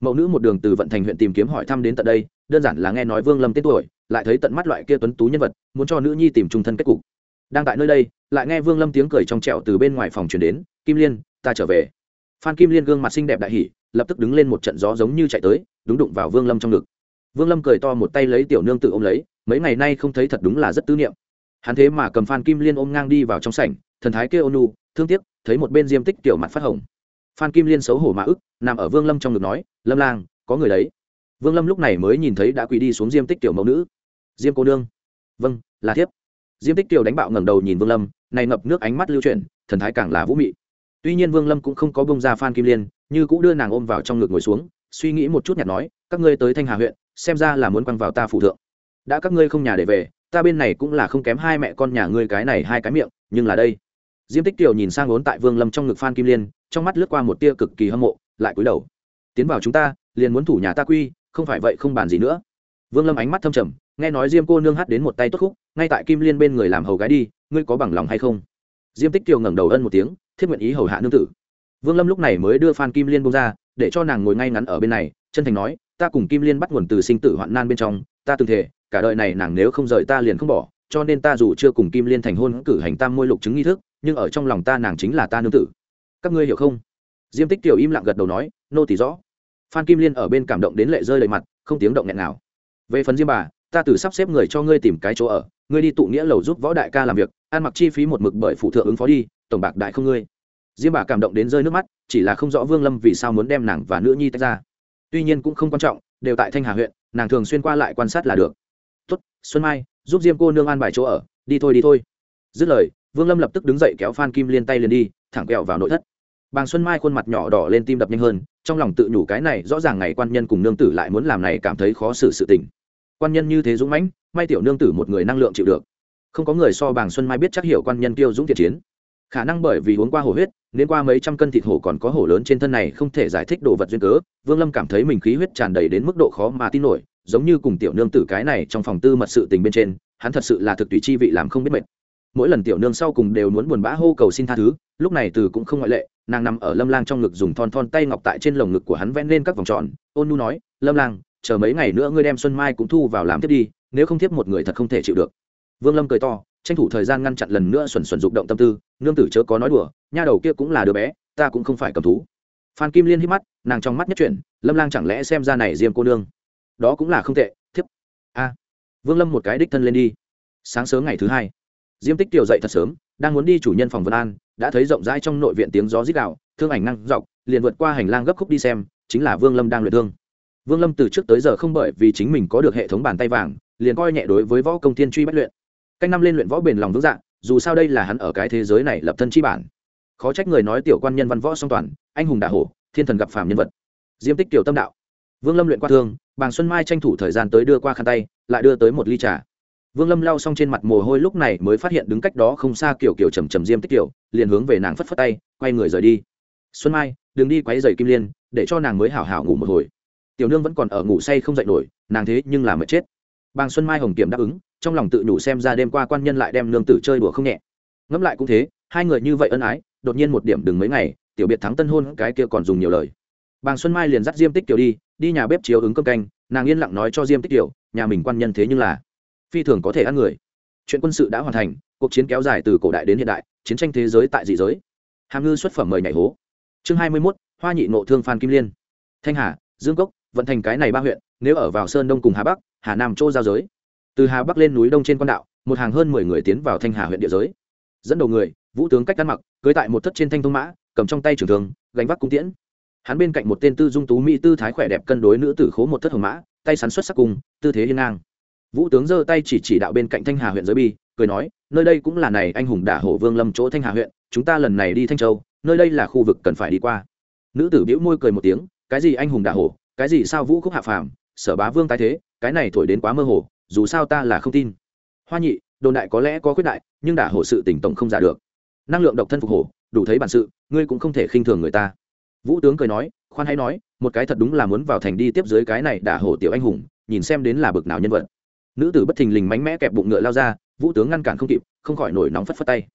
Mẫu nữ một đường từ vận thành huyện tìm kiếm hỏi thăm đến tận đây, đơn giản là nghe nói vương lâm tên tuổi, lại thấy tận mắt loại kia tuấn tú nhân vật, muốn cho nữ nhi tìm trung thân kết cục. Đang tại nơi đây, lại nghe vương lâm tiếng cười trong trẹo từ bên ngoài phòng truyền đến, kim liên, ta trở về. Phan kim liên gương mặt xinh đẹp đại hỉ, lập tức đứng lên một trận gió giống như chạy tới, đúng đụng vào vương lâm trong ngực. Vương lâm cười to một tay lấy tiểu nương tự ôm lấy, mấy ngày nay không thấy thật đúng là rất tư niệm. Hắn thế mà cầm phan kim liên ôm ngang đi vào trong sảnh, thần thái kia ônu thương tiếc, thấy một bên diêm tích tiểu mặt phát hồng phan kim liên xấu hổ mà ức, nằm ở vương lâm trong ngực nói, lâm lang, có người đấy. Vương lâm lúc này mới nhìn thấy đã quỳ đi xuống diêm tích tiểu mẫu nữ. Diêm cô nương. Vâng là thiếp. Diêm tích tiểu đánh bạo ngẩng đầu nhìn vương lâm, này ngập nước ánh mắt lưu chuyển, thần thái càng là vũ mị. Tuy nhiên vương lâm cũng không có bông ra phan kim liên, như cũng đưa nàng ôm vào trong ngực ngồi xuống, suy nghĩ một chút nhạt nói, các ngươi tới thanh hà huyện, xem ra là muốn quăng vào ta phụ thượng. Đã các ngươi không nhà để về, ta bên này cũng là không kém hai mẹ con nhà ngươi cái này hai cái miệng, nhưng là đây diêm tích kiều nhìn sang ốn tại vương lâm trong ngực phan kim liên, trong mắt lướt qua một tia cực kỳ hâm mộ, lại cúi đầu. Tiến vào chúng ta, liền muốn thủ nhà ta quy, không phải vậy không bàn gì nữa. Vương lâm ánh mắt thâm trầm, nghe nói diêm cô nương hát đến một tay tốt khúc, ngay tại kim liên bên người làm hầu gái đi, ngươi có bằng lòng hay không? Diêm tích kiều ngẩng đầu ân một tiếng, thiết nguyện ý hầu hạ nương tử. Vương lâm lúc này mới đưa phan kim liên bông ra, để cho nàng ngồi ngay ngắn ở bên này, chân thành nói, ta cùng kim liên bắt nguồn từ sinh tử hoạn nan bên trong, ta từng thể cả đời này nàng nếu không rời ta liền không bỏ cho nên ta dù chưa cùng kim liên thành hôn cử hành tam môi lục chứng nghi thức, nhưng ở trong lòng ta nàng chính là ta nương tử. Các ngươi hiểu không? Diêm tích tiểu im lặng gật đầu nói, nô thì rõ. Phan kim liên ở bên cảm động đến lệ rơi lệ mặt, không tiếng động nghẹn nào. Về phần diêm bà, ta từ sắp xếp người cho ngươi tìm cái chỗ ở, ngươi đi tụ nghĩa lầu giúp võ đại ca làm việc, ăn mặc chi phí một mực bởi phụ thượng ứng phó đi, tổng bạc đại không ngươi. Diêm bà cảm động đến rơi nước mắt, chỉ là không rõ vương lâm vì sao muốn đem nàng và nữ nhi tách ra. Tuy nhiên cũng không quan trọng, đều tại thanh hà huyện, nàng thường xuyên qua lại quan sát là được. Tuất xuân mai giúp diêm cô nương an bài chỗ ở, đi thôi đi thôi. Dứt lời, vương lâm lập tức đứng dậy kéo phan kim liên tay liền đi, thẳng kẹo vào nội thất. Bàng xuân mai khuôn mặt nhỏ đỏ lên tim đập nhanh hơn, trong lòng tự nhủ cái này rõ ràng ngày quan nhân cùng nương tử lại muốn làm này cảm thấy khó xử sự tình. Quan nhân như thế dũng mãnh, may tiểu nương tử một người năng lượng chịu được. Không có người so bàng xuân mai biết chắc hiểu quan nhân tiêu dũng thiện chiến. Khả năng bởi vì uống qua hổ huyết, nên qua mấy trăm cân thịt hổ còn có hổ lớn trên thân này không thể giải thích đồ vật duyên cớ, vương lâm cảm thấy mình khí huyết tràn đầy đến mức độ khó mà tin nổi giống như cùng tiểu nương tử cái này trong phòng tư mật sự tình bên trên, hắn thật sự là thực tùy chi vị làm không biết mệt. Mỗi lần tiểu nương sau cùng đều muốn buồn bã hô cầu xin tha thứ, lúc này từ cũng không ngoại lệ, nàng nằm ở lâm lang trong ngực dùng thon thon tay ngọc tại trên lồng ngực của hắn vẽ lên các vòng tròn. Ôn nu nói, lâm lang, chờ mấy ngày nữa ngươi đem xuân mai cũng thu vào làm tiếp đi, nếu không tiếp một người thật không thể chịu được. Vương lâm cười to, tranh thủ thời gian ngăn chặn lần nữa xuẩn xuẩn dục động tâm tư, nương tử chớ có nói đùa, nha đầu kia cũng là đứa bé, ta cũng không phải cầm thú. Phan kim liên hít mắt, nàng trong mắt nhất chuyển, lâm lang chẳng lẽ xem ra này diêm cô nương đó cũng là không tệ, thiếp. A, vương lâm một cái đích thân lên đi. Sáng sớm ngày thứ hai, diêm tích tiểu dậy thật sớm, đang muốn đi chủ nhân phòng vân an, đã thấy rộng rãi trong nội viện tiếng gió rít đạo thương ảnh năng dọc, liền vượt qua hành lang gấp khúc đi xem, chính là vương lâm đang luyện thương. Vương lâm từ trước tới giờ không bởi vì chính mình có được hệ thống bàn tay vàng, liền coi nhẹ đối với võ công tiên truy bất luyện. Cách năm lên luyện võ bền lòng vững dạng dù sao đây là hắn ở cái thế giới này lập thân chi bản. Khó trách người nói tiểu quan nhân văn võ song toàn, anh hùng đạ hổ, thiên thần gặp phàm nhân vật. Diêm tích tiểu tâm đạo vương lâm luyện qua thương, bàng xuân mai tranh thủ thời gian tới đưa qua khăn tay, lại đưa tới một ly trà. Vương lâm lau xong trên mặt mồ hôi lúc này mới phát hiện đứng cách đó không xa kiểu kiểu trầm trầm diêm tích kiểu liền hướng về nàng phất phất tay, quay người rời đi. Xuân mai, đừng đi quấy dày kim liên, để cho nàng mới hảo hảo ngủ một hồi. Tiểu nương vẫn còn ở ngủ say không dậy nổi, nàng thế nhưng là mệt chết. Bàng xuân mai hồng kiểm đáp ứng, trong lòng tự nhủ xem ra đêm qua quan nhân lại đem nương tử chơi đùa không nhẹ. Ngẫm lại cũng thế, hai người như vậy ân ái, đột nhiên một điểm đừng mấy ngày, tiểu biệt thắng tân hôn cái kia còn dùng nhiều lời. Bàng xuân mai liền dắt diêm tích kiểu đi đi nhà bếp chiếu ứng cơm canh, nàng yên lặng nói cho diêm tích tiểu, nhà mình quan nhân thế nhưng là phi thường có thể ăn người. Chuyện quân sự đã hoàn thành, cuộc chiến kéo dài từ cổ đại đến hiện đại, chiến tranh thế giới tại dị giới. Hàm ngư xuất phẩm mời nhảy hố. Chương hai mươi mốt, hoa nhị nộ thương phan kim liên. Thanh hà, dương cốc, vận thành cái này ba huyện, nếu ở vào sơn đông cùng hà bắc, hà nam chỗ giao giới. Từ hà bắc lên núi đông trên quan đạo, một hàng hơn mười người tiến vào thanh hà huyện địa giới. Dẫn đầu người, vũ tướng cách ăn mặc cưới tại một thất trên thanh thông mã, cầm trong tay trường thường gánh vác cung tiễn hắn bên cạnh một tên tư dung tú mỹ tư thái khỏe đẹp cân đối nữ tử khố một thất hồng mã, tay sắn xuất sắc cùng, tư thế hiên ngang. Vũ tướng giơ tay chỉ chỉ đạo bên cạnh thanh hà huyện giới bi, cười nói, nơi đây cũng là này anh hùng đả hổ vương lâm chỗ thanh hà huyện, chúng ta lần này đi thanh châu, nơi đây là khu vực cần phải đi qua. Nữ tử bĩu môi cười một tiếng, cái gì anh hùng đả hổ, cái gì sao vũ khúc hạ phàm, sở bá vương tái thế, cái này thổi đến quá mơ hồ, dù sao ta là không tin. Hoa nhị, đồn đại có lẽ có khuyết đại, nhưng đả hổ sự tỉnh tổng không giả được. Năng lượng độc thân phục hổ, đủ thấy bản sự, ngươi cũng không thể khinh thường người ta vũ tướng cười nói, khoan hãy nói, một cái thật đúng là muốn vào thành đi tiếp dưới cái này đả hổ tiểu anh hùng, nhìn xem đến là bực nào nhân vật. Nữ tử bất thình lình mánh mẽ kẹp bụng ngựa lao ra, vũ tướng ngăn cản không kịp, không khỏi nổi nóng phất phất tay.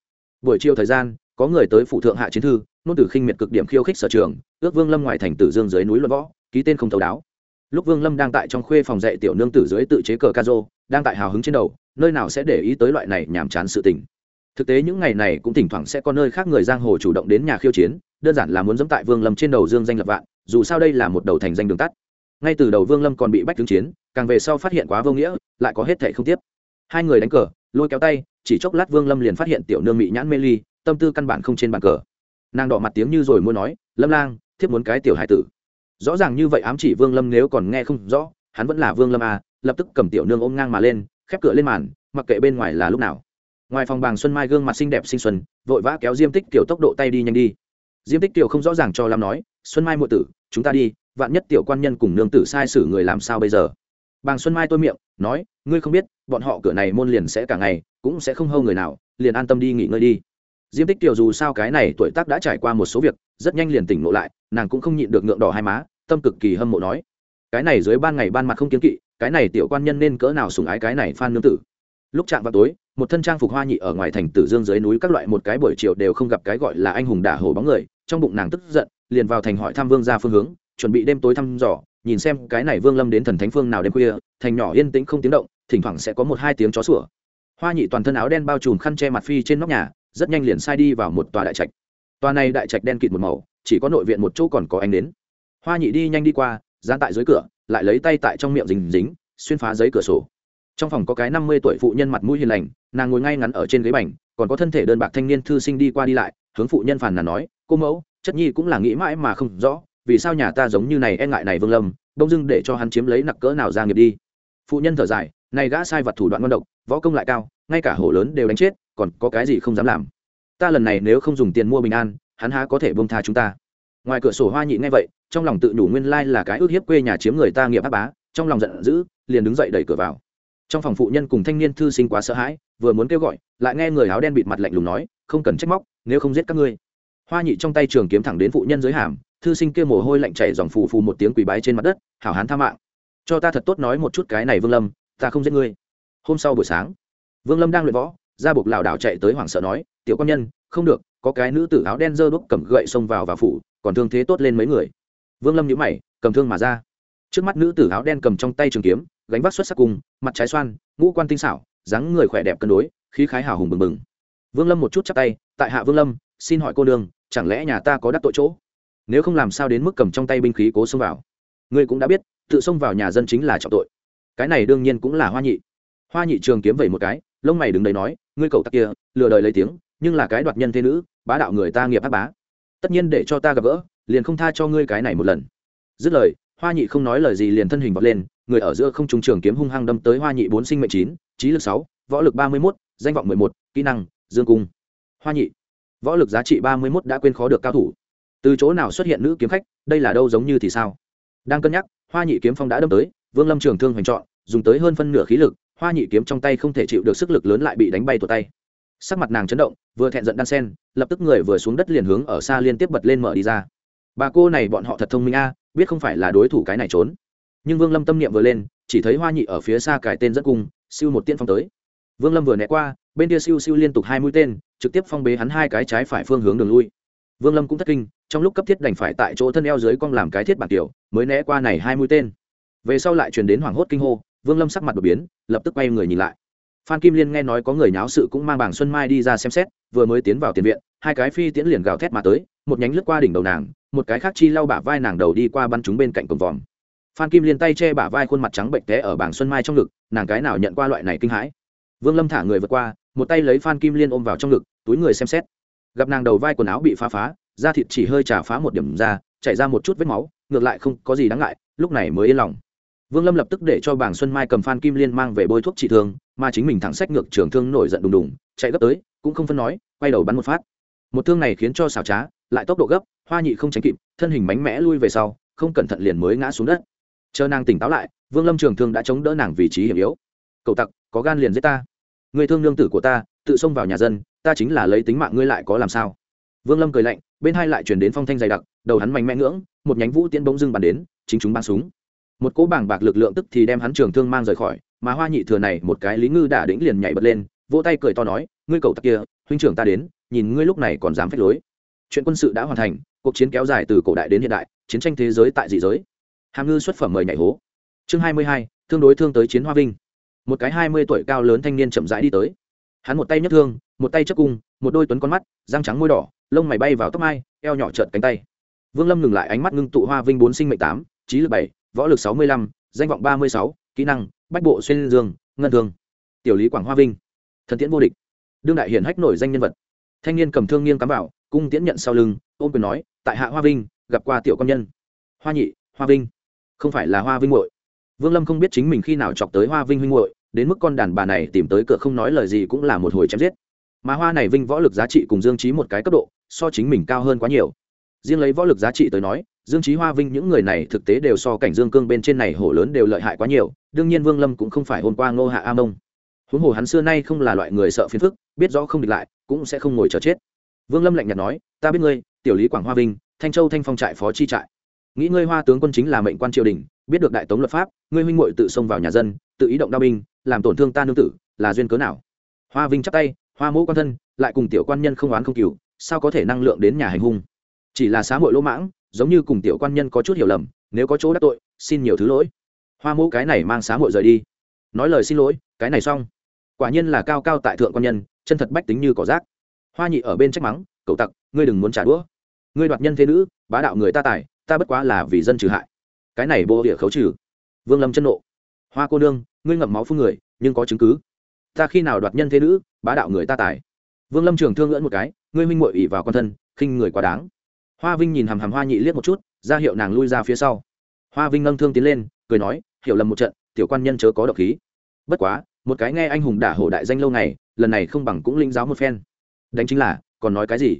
Buổi chiều thời gian, có người tới phụ thượng hạ chiến thư, nôn tử khinh miệt cực điểm khiêu khích sở trường, ước vương lâm ngoài thành tử dương dưới núi luận võ, ký tên không thấu đáo. Lúc vương lâm đang tại trong khuê phòng dạy tiểu nương tử dưới tự chế cờ ca dô đang tại hào hứng trên đầu, nơi nào sẽ để ý tới loại này nhàm chán sự tình. Thực tế những ngày này cũng thỉnh thoảng sẽ có nơi khác người giang hồ chủ động đến nhà khiêu chiến đơn giản là muốn dẫm tại vương lâm trên đầu dương danh lập vạn, dù sao đây là một đầu thành danh đường tắt. Ngay từ đầu vương lâm còn bị bách tướng chiến, càng về sau phát hiện quá vô nghĩa, lại có hết thệ không tiếp. Hai người đánh cờ, lôi kéo tay, chỉ chốc lát vương lâm liền phát hiện tiểu nương mỹ nhãn mê ly, tâm tư căn bản không trên bàn cờ. Nàng đỏ mặt tiếng như rồi muốn nói, lâm lang, thiếp muốn cái tiểu hải tử. Rõ ràng như vậy ám chỉ vương lâm nếu còn nghe không rõ, hắn vẫn là vương lâm à lập tức cầm tiểu nương ôm ngang mà lên, khép cửa lên màn, mặc kệ bên ngoài là lúc nào. Ngoài phòng bàng xuân mai gương mặt xinh đẹp xinh xuân, vội vã kéo diêm tích tiểu tốc độ tay đi nhanh đi diêm tích tiểu không rõ ràng cho lam nói, xuân mai muội tử, chúng ta đi, vạn nhất tiểu quan nhân cùng nương tử sai xử người làm sao bây giờ? Bàng xuân mai tôi miệng, nói, ngươi không biết, bọn họ cửa này môn liền sẽ cả ngày, cũng sẽ không hâu người nào, liền an tâm đi nghỉ ngơi đi. Diêm tích tiểu dù sao cái này tuổi tác đã trải qua một số việc, rất nhanh liền tỉnh ngộ lại, nàng cũng không nhịn được ngượng đỏ hai má, tâm cực kỳ hâm mộ nói, cái này dưới ban ngày ban mặt không kiến kỵ, cái này tiểu quan nhân nên cỡ nào sùng ái cái này phan nương tử? Lúc chạm vào tối một thân trang phục hoa nhị ở ngoài thành tử dương dưới núi các loại một cái buổi chiều đều không gặp cái gọi là anh hùng đả hổ bóng người, trong bụng nàng tức giận, liền vào thành hỏi thăm vương ra phương hướng, chuẩn bị đêm tối thăm dò, nhìn xem cái này vương lâm đến thần thánh phương nào đêm khuya, thành nhỏ yên tĩnh không tiếng động, thỉnh thoảng sẽ có một hai tiếng chó sủa. Hoa nhị toàn thân áo đen bao trùm khăn che mặt phi trên nóc nhà, rất nhanh liền sai đi vào một tòa đại trạch. Tòa này đại trạch đen kịt một màu, chỉ có nội viện một chỗ còn có anh đến hoa nhị đi nhanh đi qua gian tại dưới cửa, lại lấy tay tại trong miệng dính dính, xuyên phá giấy cửa sổ trong phòng có cái năm mươi tuổi phụ nhân mặt mũi hiền lành, nàng ngồi ngay ngắn ở trên ghế bành, còn có thân thể đơn bạc thanh niên thư sinh đi qua đi lại, hướng phụ nhân phàn nàn nói, cô mẫu, chất nhi cũng là nghĩ mãi mà không rõ, vì sao nhà ta giống như này e ngại này vương lâm, đông dưng để cho hắn chiếm lấy nặc cỡ nào ra nghiệp đi? Phụ nhân thở dài, này gã sai vật thủ đoạn ngon độc, võ công lại cao, ngay cả hổ lớn đều đánh chết, còn có cái gì không dám làm? Ta lần này nếu không dùng tiền mua bình an, hắn há có thể bông tha chúng ta? Ngoài cửa sổ hoa nhị ngay vậy, trong lòng tự đủ nguyên lai là cái ước hiếp quê nhà chiếm người ta nghiệp áp bá, trong lòng giận dữ, liền đứng dậy đẩy cửa vào trong phòng phụ nhân cùng thanh niên thư sinh quá sợ hãi, vừa muốn kêu gọi, lại nghe người áo đen bịt mặt lạnh lùng nói, không cần trách móc, nếu không giết các ngươi. Hoa nhị trong tay trường kiếm thẳng đến phụ nhân dưới hàm, thư sinh kia mồ hôi lạnh chảy dòng phù phù một tiếng quỳ bái trên mặt đất, hảo hán tha mạng. Cho ta thật tốt nói một chút cái này vương lâm, ta không giết ngươi. Hôm sau buổi sáng, vương lâm đang luyện võ ra buộc lảo đảo chạy tới hoảng sợ nói, tiểu quan nhân, không được, có cái nữ tử áo đen dơ đúc cầm gậy xông vào và phủ, còn thương thế tốt lên mấy người. Vương lâm nhíu mày, cầm thương mà ra. Trước mắt nữ tử áo đen cầm trong tay trường kiếm gánh vác xuất sắc cùng mặt trái xoan, ngũ quan tinh xảo, dáng người khỏe đẹp cân đối, khí khái hào hùng bừng bừng. Vương lâm một chút chắp tay, tại hạ vương lâm, xin hỏi cô đương chẳng lẽ nhà ta có đắc tội chỗ? Nếu không làm sao đến mức cầm trong tay binh khí cố xông vào? Ngươi cũng đã biết, tự xông vào nhà dân chính là trọng tội. Cái này đương nhiên cũng là hoa nhị. Hoa nhị trường kiếm vẩy một cái, lông mày đứng đấy nói, ngươi cậu tắc kia, lừa đời lấy tiếng, nhưng là cái đoạt nhân thế nữ, bá đạo người ta nghiệp áp bá. Tất nhiên để cho ta gặp gỡ, liền không tha cho ngươi cái này một lần. Dứt lời hoa nhị không nói lời gì liền thân hình vọt lên, người ở giữa không trung trường kiếm hung hăng đâm tới hoa nhị bốn sinh mệnh chín, trí lực sáu, võ lực ba mươi mốt, danh vọng mười một, kỹ năng, dương cung. Hoa nhị, võ lực giá trị ba mươi mốt đã quên khó được cao thủ. Từ chỗ nào xuất hiện nữ kiếm khách, đây là đâu giống như thì sao? Đang cân nhắc, hoa nhị kiếm phong đã đâm tới, vương lâm trường thương hoành trọn, dùng tới hơn phân nửa khí lực, hoa nhị kiếm trong tay không thể chịu được sức lực lớn lại bị đánh bay tuột tay. Sắc mặt nàng chấn động, vừa thẹn giận đan sen, lập tức người vừa xuống đất liền hướng ở xa liên tiếp bật lên mở đi ra bà cô này bọn họ thật thông minh a, biết không phải là đối thủ cái này trốn. Nhưng vương lâm tâm niệm vừa lên, chỉ thấy hoa nhị ở phía xa cài tên dẫn cung, siêu một tiên phong tới. Vương lâm vừa né qua, bên kia siêu siêu liên tục hai mũi tên, trực tiếp phong bế hắn hai cái trái phải phương hướng đường lui. Vương lâm cũng thất kinh, trong lúc cấp thiết đành phải tại chỗ thân eo dưới cong làm cái thiết bản tiểu, mới né qua này hai mũi tên. Về sau lại truyền đến hoảng hốt kinh hô, vương lâm sắc mặt đột biến, lập tức quay người nhìn lại. Phan kim liên nghe nói có người nháo sự cũng mang bảng xuân mai đi ra xem xét, vừa mới tiến vào tiền viện, hai cái phi tiễn liền gào thét mà tới, một nhánh lướt qua đỉnh đầu nàng một cái khác chi lau bả vai nàng đầu đi qua bắn chúng bên cạnh cổng vòm. Phan kim liên tay che bả vai khuôn mặt trắng bệnh té ở bảng xuân mai trong ngực, nàng cái nào nhận qua loại này kinh hãi. Vương lâm thả người vượt qua, một tay lấy phan kim liên ôm vào trong ngực, túi người xem xét. Gặp nàng đầu vai quần áo bị phá phá, da thịt chỉ hơi trà phá một điểm ra, chảy ra một chút vết máu, ngược lại không có gì đáng ngại, lúc này mới yên lòng. Vương lâm lập tức để cho bảng xuân mai cầm phan kim liên mang về bôi thuốc trị thương, mà chính mình thẳng sách ngược trường thương nổi giận đùng đùng, chạy gấp tới, cũng không phân nói, quay đầu bắn một phát một thương này khiến cho xảo trá, lại tốc độ gấp, hoa nhị không tránh kịp, thân hình mánh mẽ lui về sau, không cẩn thận liền mới ngã xuống đất. Chờ nàng tỉnh táo lại, vương lâm trường thương đã chống đỡ nàng vị trí hiểm yếu. Cậu tặc, có gan liền giết ta. Người thương lương tử của ta, tự xông vào nhà dân, ta chính là lấy tính mạng ngươi lại có làm sao? Vương lâm cười lạnh, bên hai lại chuyển đến phong thanh dày đặc, đầu hắn mạnh mẽ ngưỡng, một nhánh vũ tiễn bỗng dưng bắn đến, chính chúng bắn súng. Một cỗ bảng bạc lực lượng tức thì đem hắn trường thương mang rời khỏi, mà hoa nhị thừa này một cái lý ngư đả đĩnh liền nhảy bật lên, vỗ tay cười to nói, ngươi cậu tặc kia, huynh trưởng ta đến nhìn ngươi lúc này còn dám phách lối. Chuyện quân sự đã hoàn thành, cuộc chiến kéo dài từ cổ đại đến hiện đại, chiến tranh thế giới tại dị giới. Hàm ngư xuất phẩm mời nhảy hố. Chương hai mươi hai, thương đối thương tới chiến hoa vinh. Một cái hai mươi tuổi cao lớn thanh niên chậm rãi đi tới. Hắn một tay nhấc thương, một tay chấp cung, một đôi tuấn con mắt, răng trắng môi đỏ, lông mày bay vào tóc mai, eo nhỏ trợt cánh tay. Vương lâm ngừng lại ánh mắt ngưng tụ hoa vinh bốn sinh mệnh tám, trí lực bảy, võ lực sáu mươi lăm, danh vọng ba mươi sáu, kỹ năng, bách bộ xuyên dương, ngân thương. Tiểu lý quảng hoa vinh. Thần tiễn vô địch. Đương đại hiển hách nổi danh nhân vật thanh niên cầm thương nghiêng cắm vào, cung tiễn nhận sau lưng, ôm quyền nói, tại hạ hoa vinh, gặp qua tiểu công nhân. Hoa nhị, hoa vinh. Không phải là hoa vinh muội. Vương lâm không biết chính mình khi nào chọc tới hoa vinh huynh muội, đến mức con đàn bà này tìm tới cửa không nói lời gì cũng là một hồi chém giết. Mà hoa này vinh võ lực giá trị cùng dương trí một cái cấp độ, so chính mình cao hơn quá nhiều. Riêng lấy võ lực giá trị tới nói, dương trí hoa vinh những người này thực tế đều so cảnh dương cương bên trên này hổ lớn đều lợi hại quá nhiều, đương nhiên vương lâm cũng không phải hôm qua ngô hạ a mông huống hồ hắn xưa nay không là loại người sợ phiền phức, biết rõ không địch lại, cũng sẽ không ngồi chờ chết. Vương lâm lạnh nhạt nói, ta biết ngươi, tiểu lý quảng hoa vinh, thanh châu thanh phong trại phó chi trại. Nghĩ ngươi hoa tướng quân chính là mệnh quan triều đình, biết được đại tống luật pháp, ngươi huynh ngội tự xông vào nhà dân, tự ý động đao binh, làm tổn thương ta nương tử, là duyên cớ nào? Hoa vinh chắp tay, hoa mẫu quan thân, lại cùng tiểu quan nhân không oán không cừu, sao có thể năng lượng đến nhà hành hung? Chỉ là xá muội lỗ mãng, giống như cùng tiểu quan nhân có chút hiểu lầm, nếu có chỗ đắc tội, xin nhiều thứ lỗi. Hoa mẫu cái này mang xá muội rời đi. Nói lời xin lỗi, cái này xong quả nhiên là cao cao tại thượng quan nhân, chân thật bách tính như cỏ rác. Hoa nhị ở bên trách mắng, cậu tặc, ngươi đừng muốn trả đũa. Ngươi đoạt nhân thế nữ, bá đạo người ta tài, ta bất quá là vì dân trừ hại. Cái này bô địa khấu trừ. Vương lâm chân nộ. Hoa cô nương, ngươi ngậm máu phun người, nhưng có chứng cứ. Ta khi nào đoạt nhân thế nữ, bá đạo người ta tài? Vương lâm trường thương ngưỡng một cái, ngươi minh mội ỉ vào con thân, khinh người quá đáng. Hoa vinh nhìn hàm hàm hoa nhị liếc một chút, ra hiệu nàng lui ra phía sau. Hoa vinh nâng thương tiến lên, cười nói, hiểu lầm một trận, tiểu quan nhân chớ có độc khí. Bất quá một cái nghe anh hùng đả hổ đại danh lâu ngày, lần này không bằng cũng linh giáo một phen. Đánh chính là, còn nói cái gì?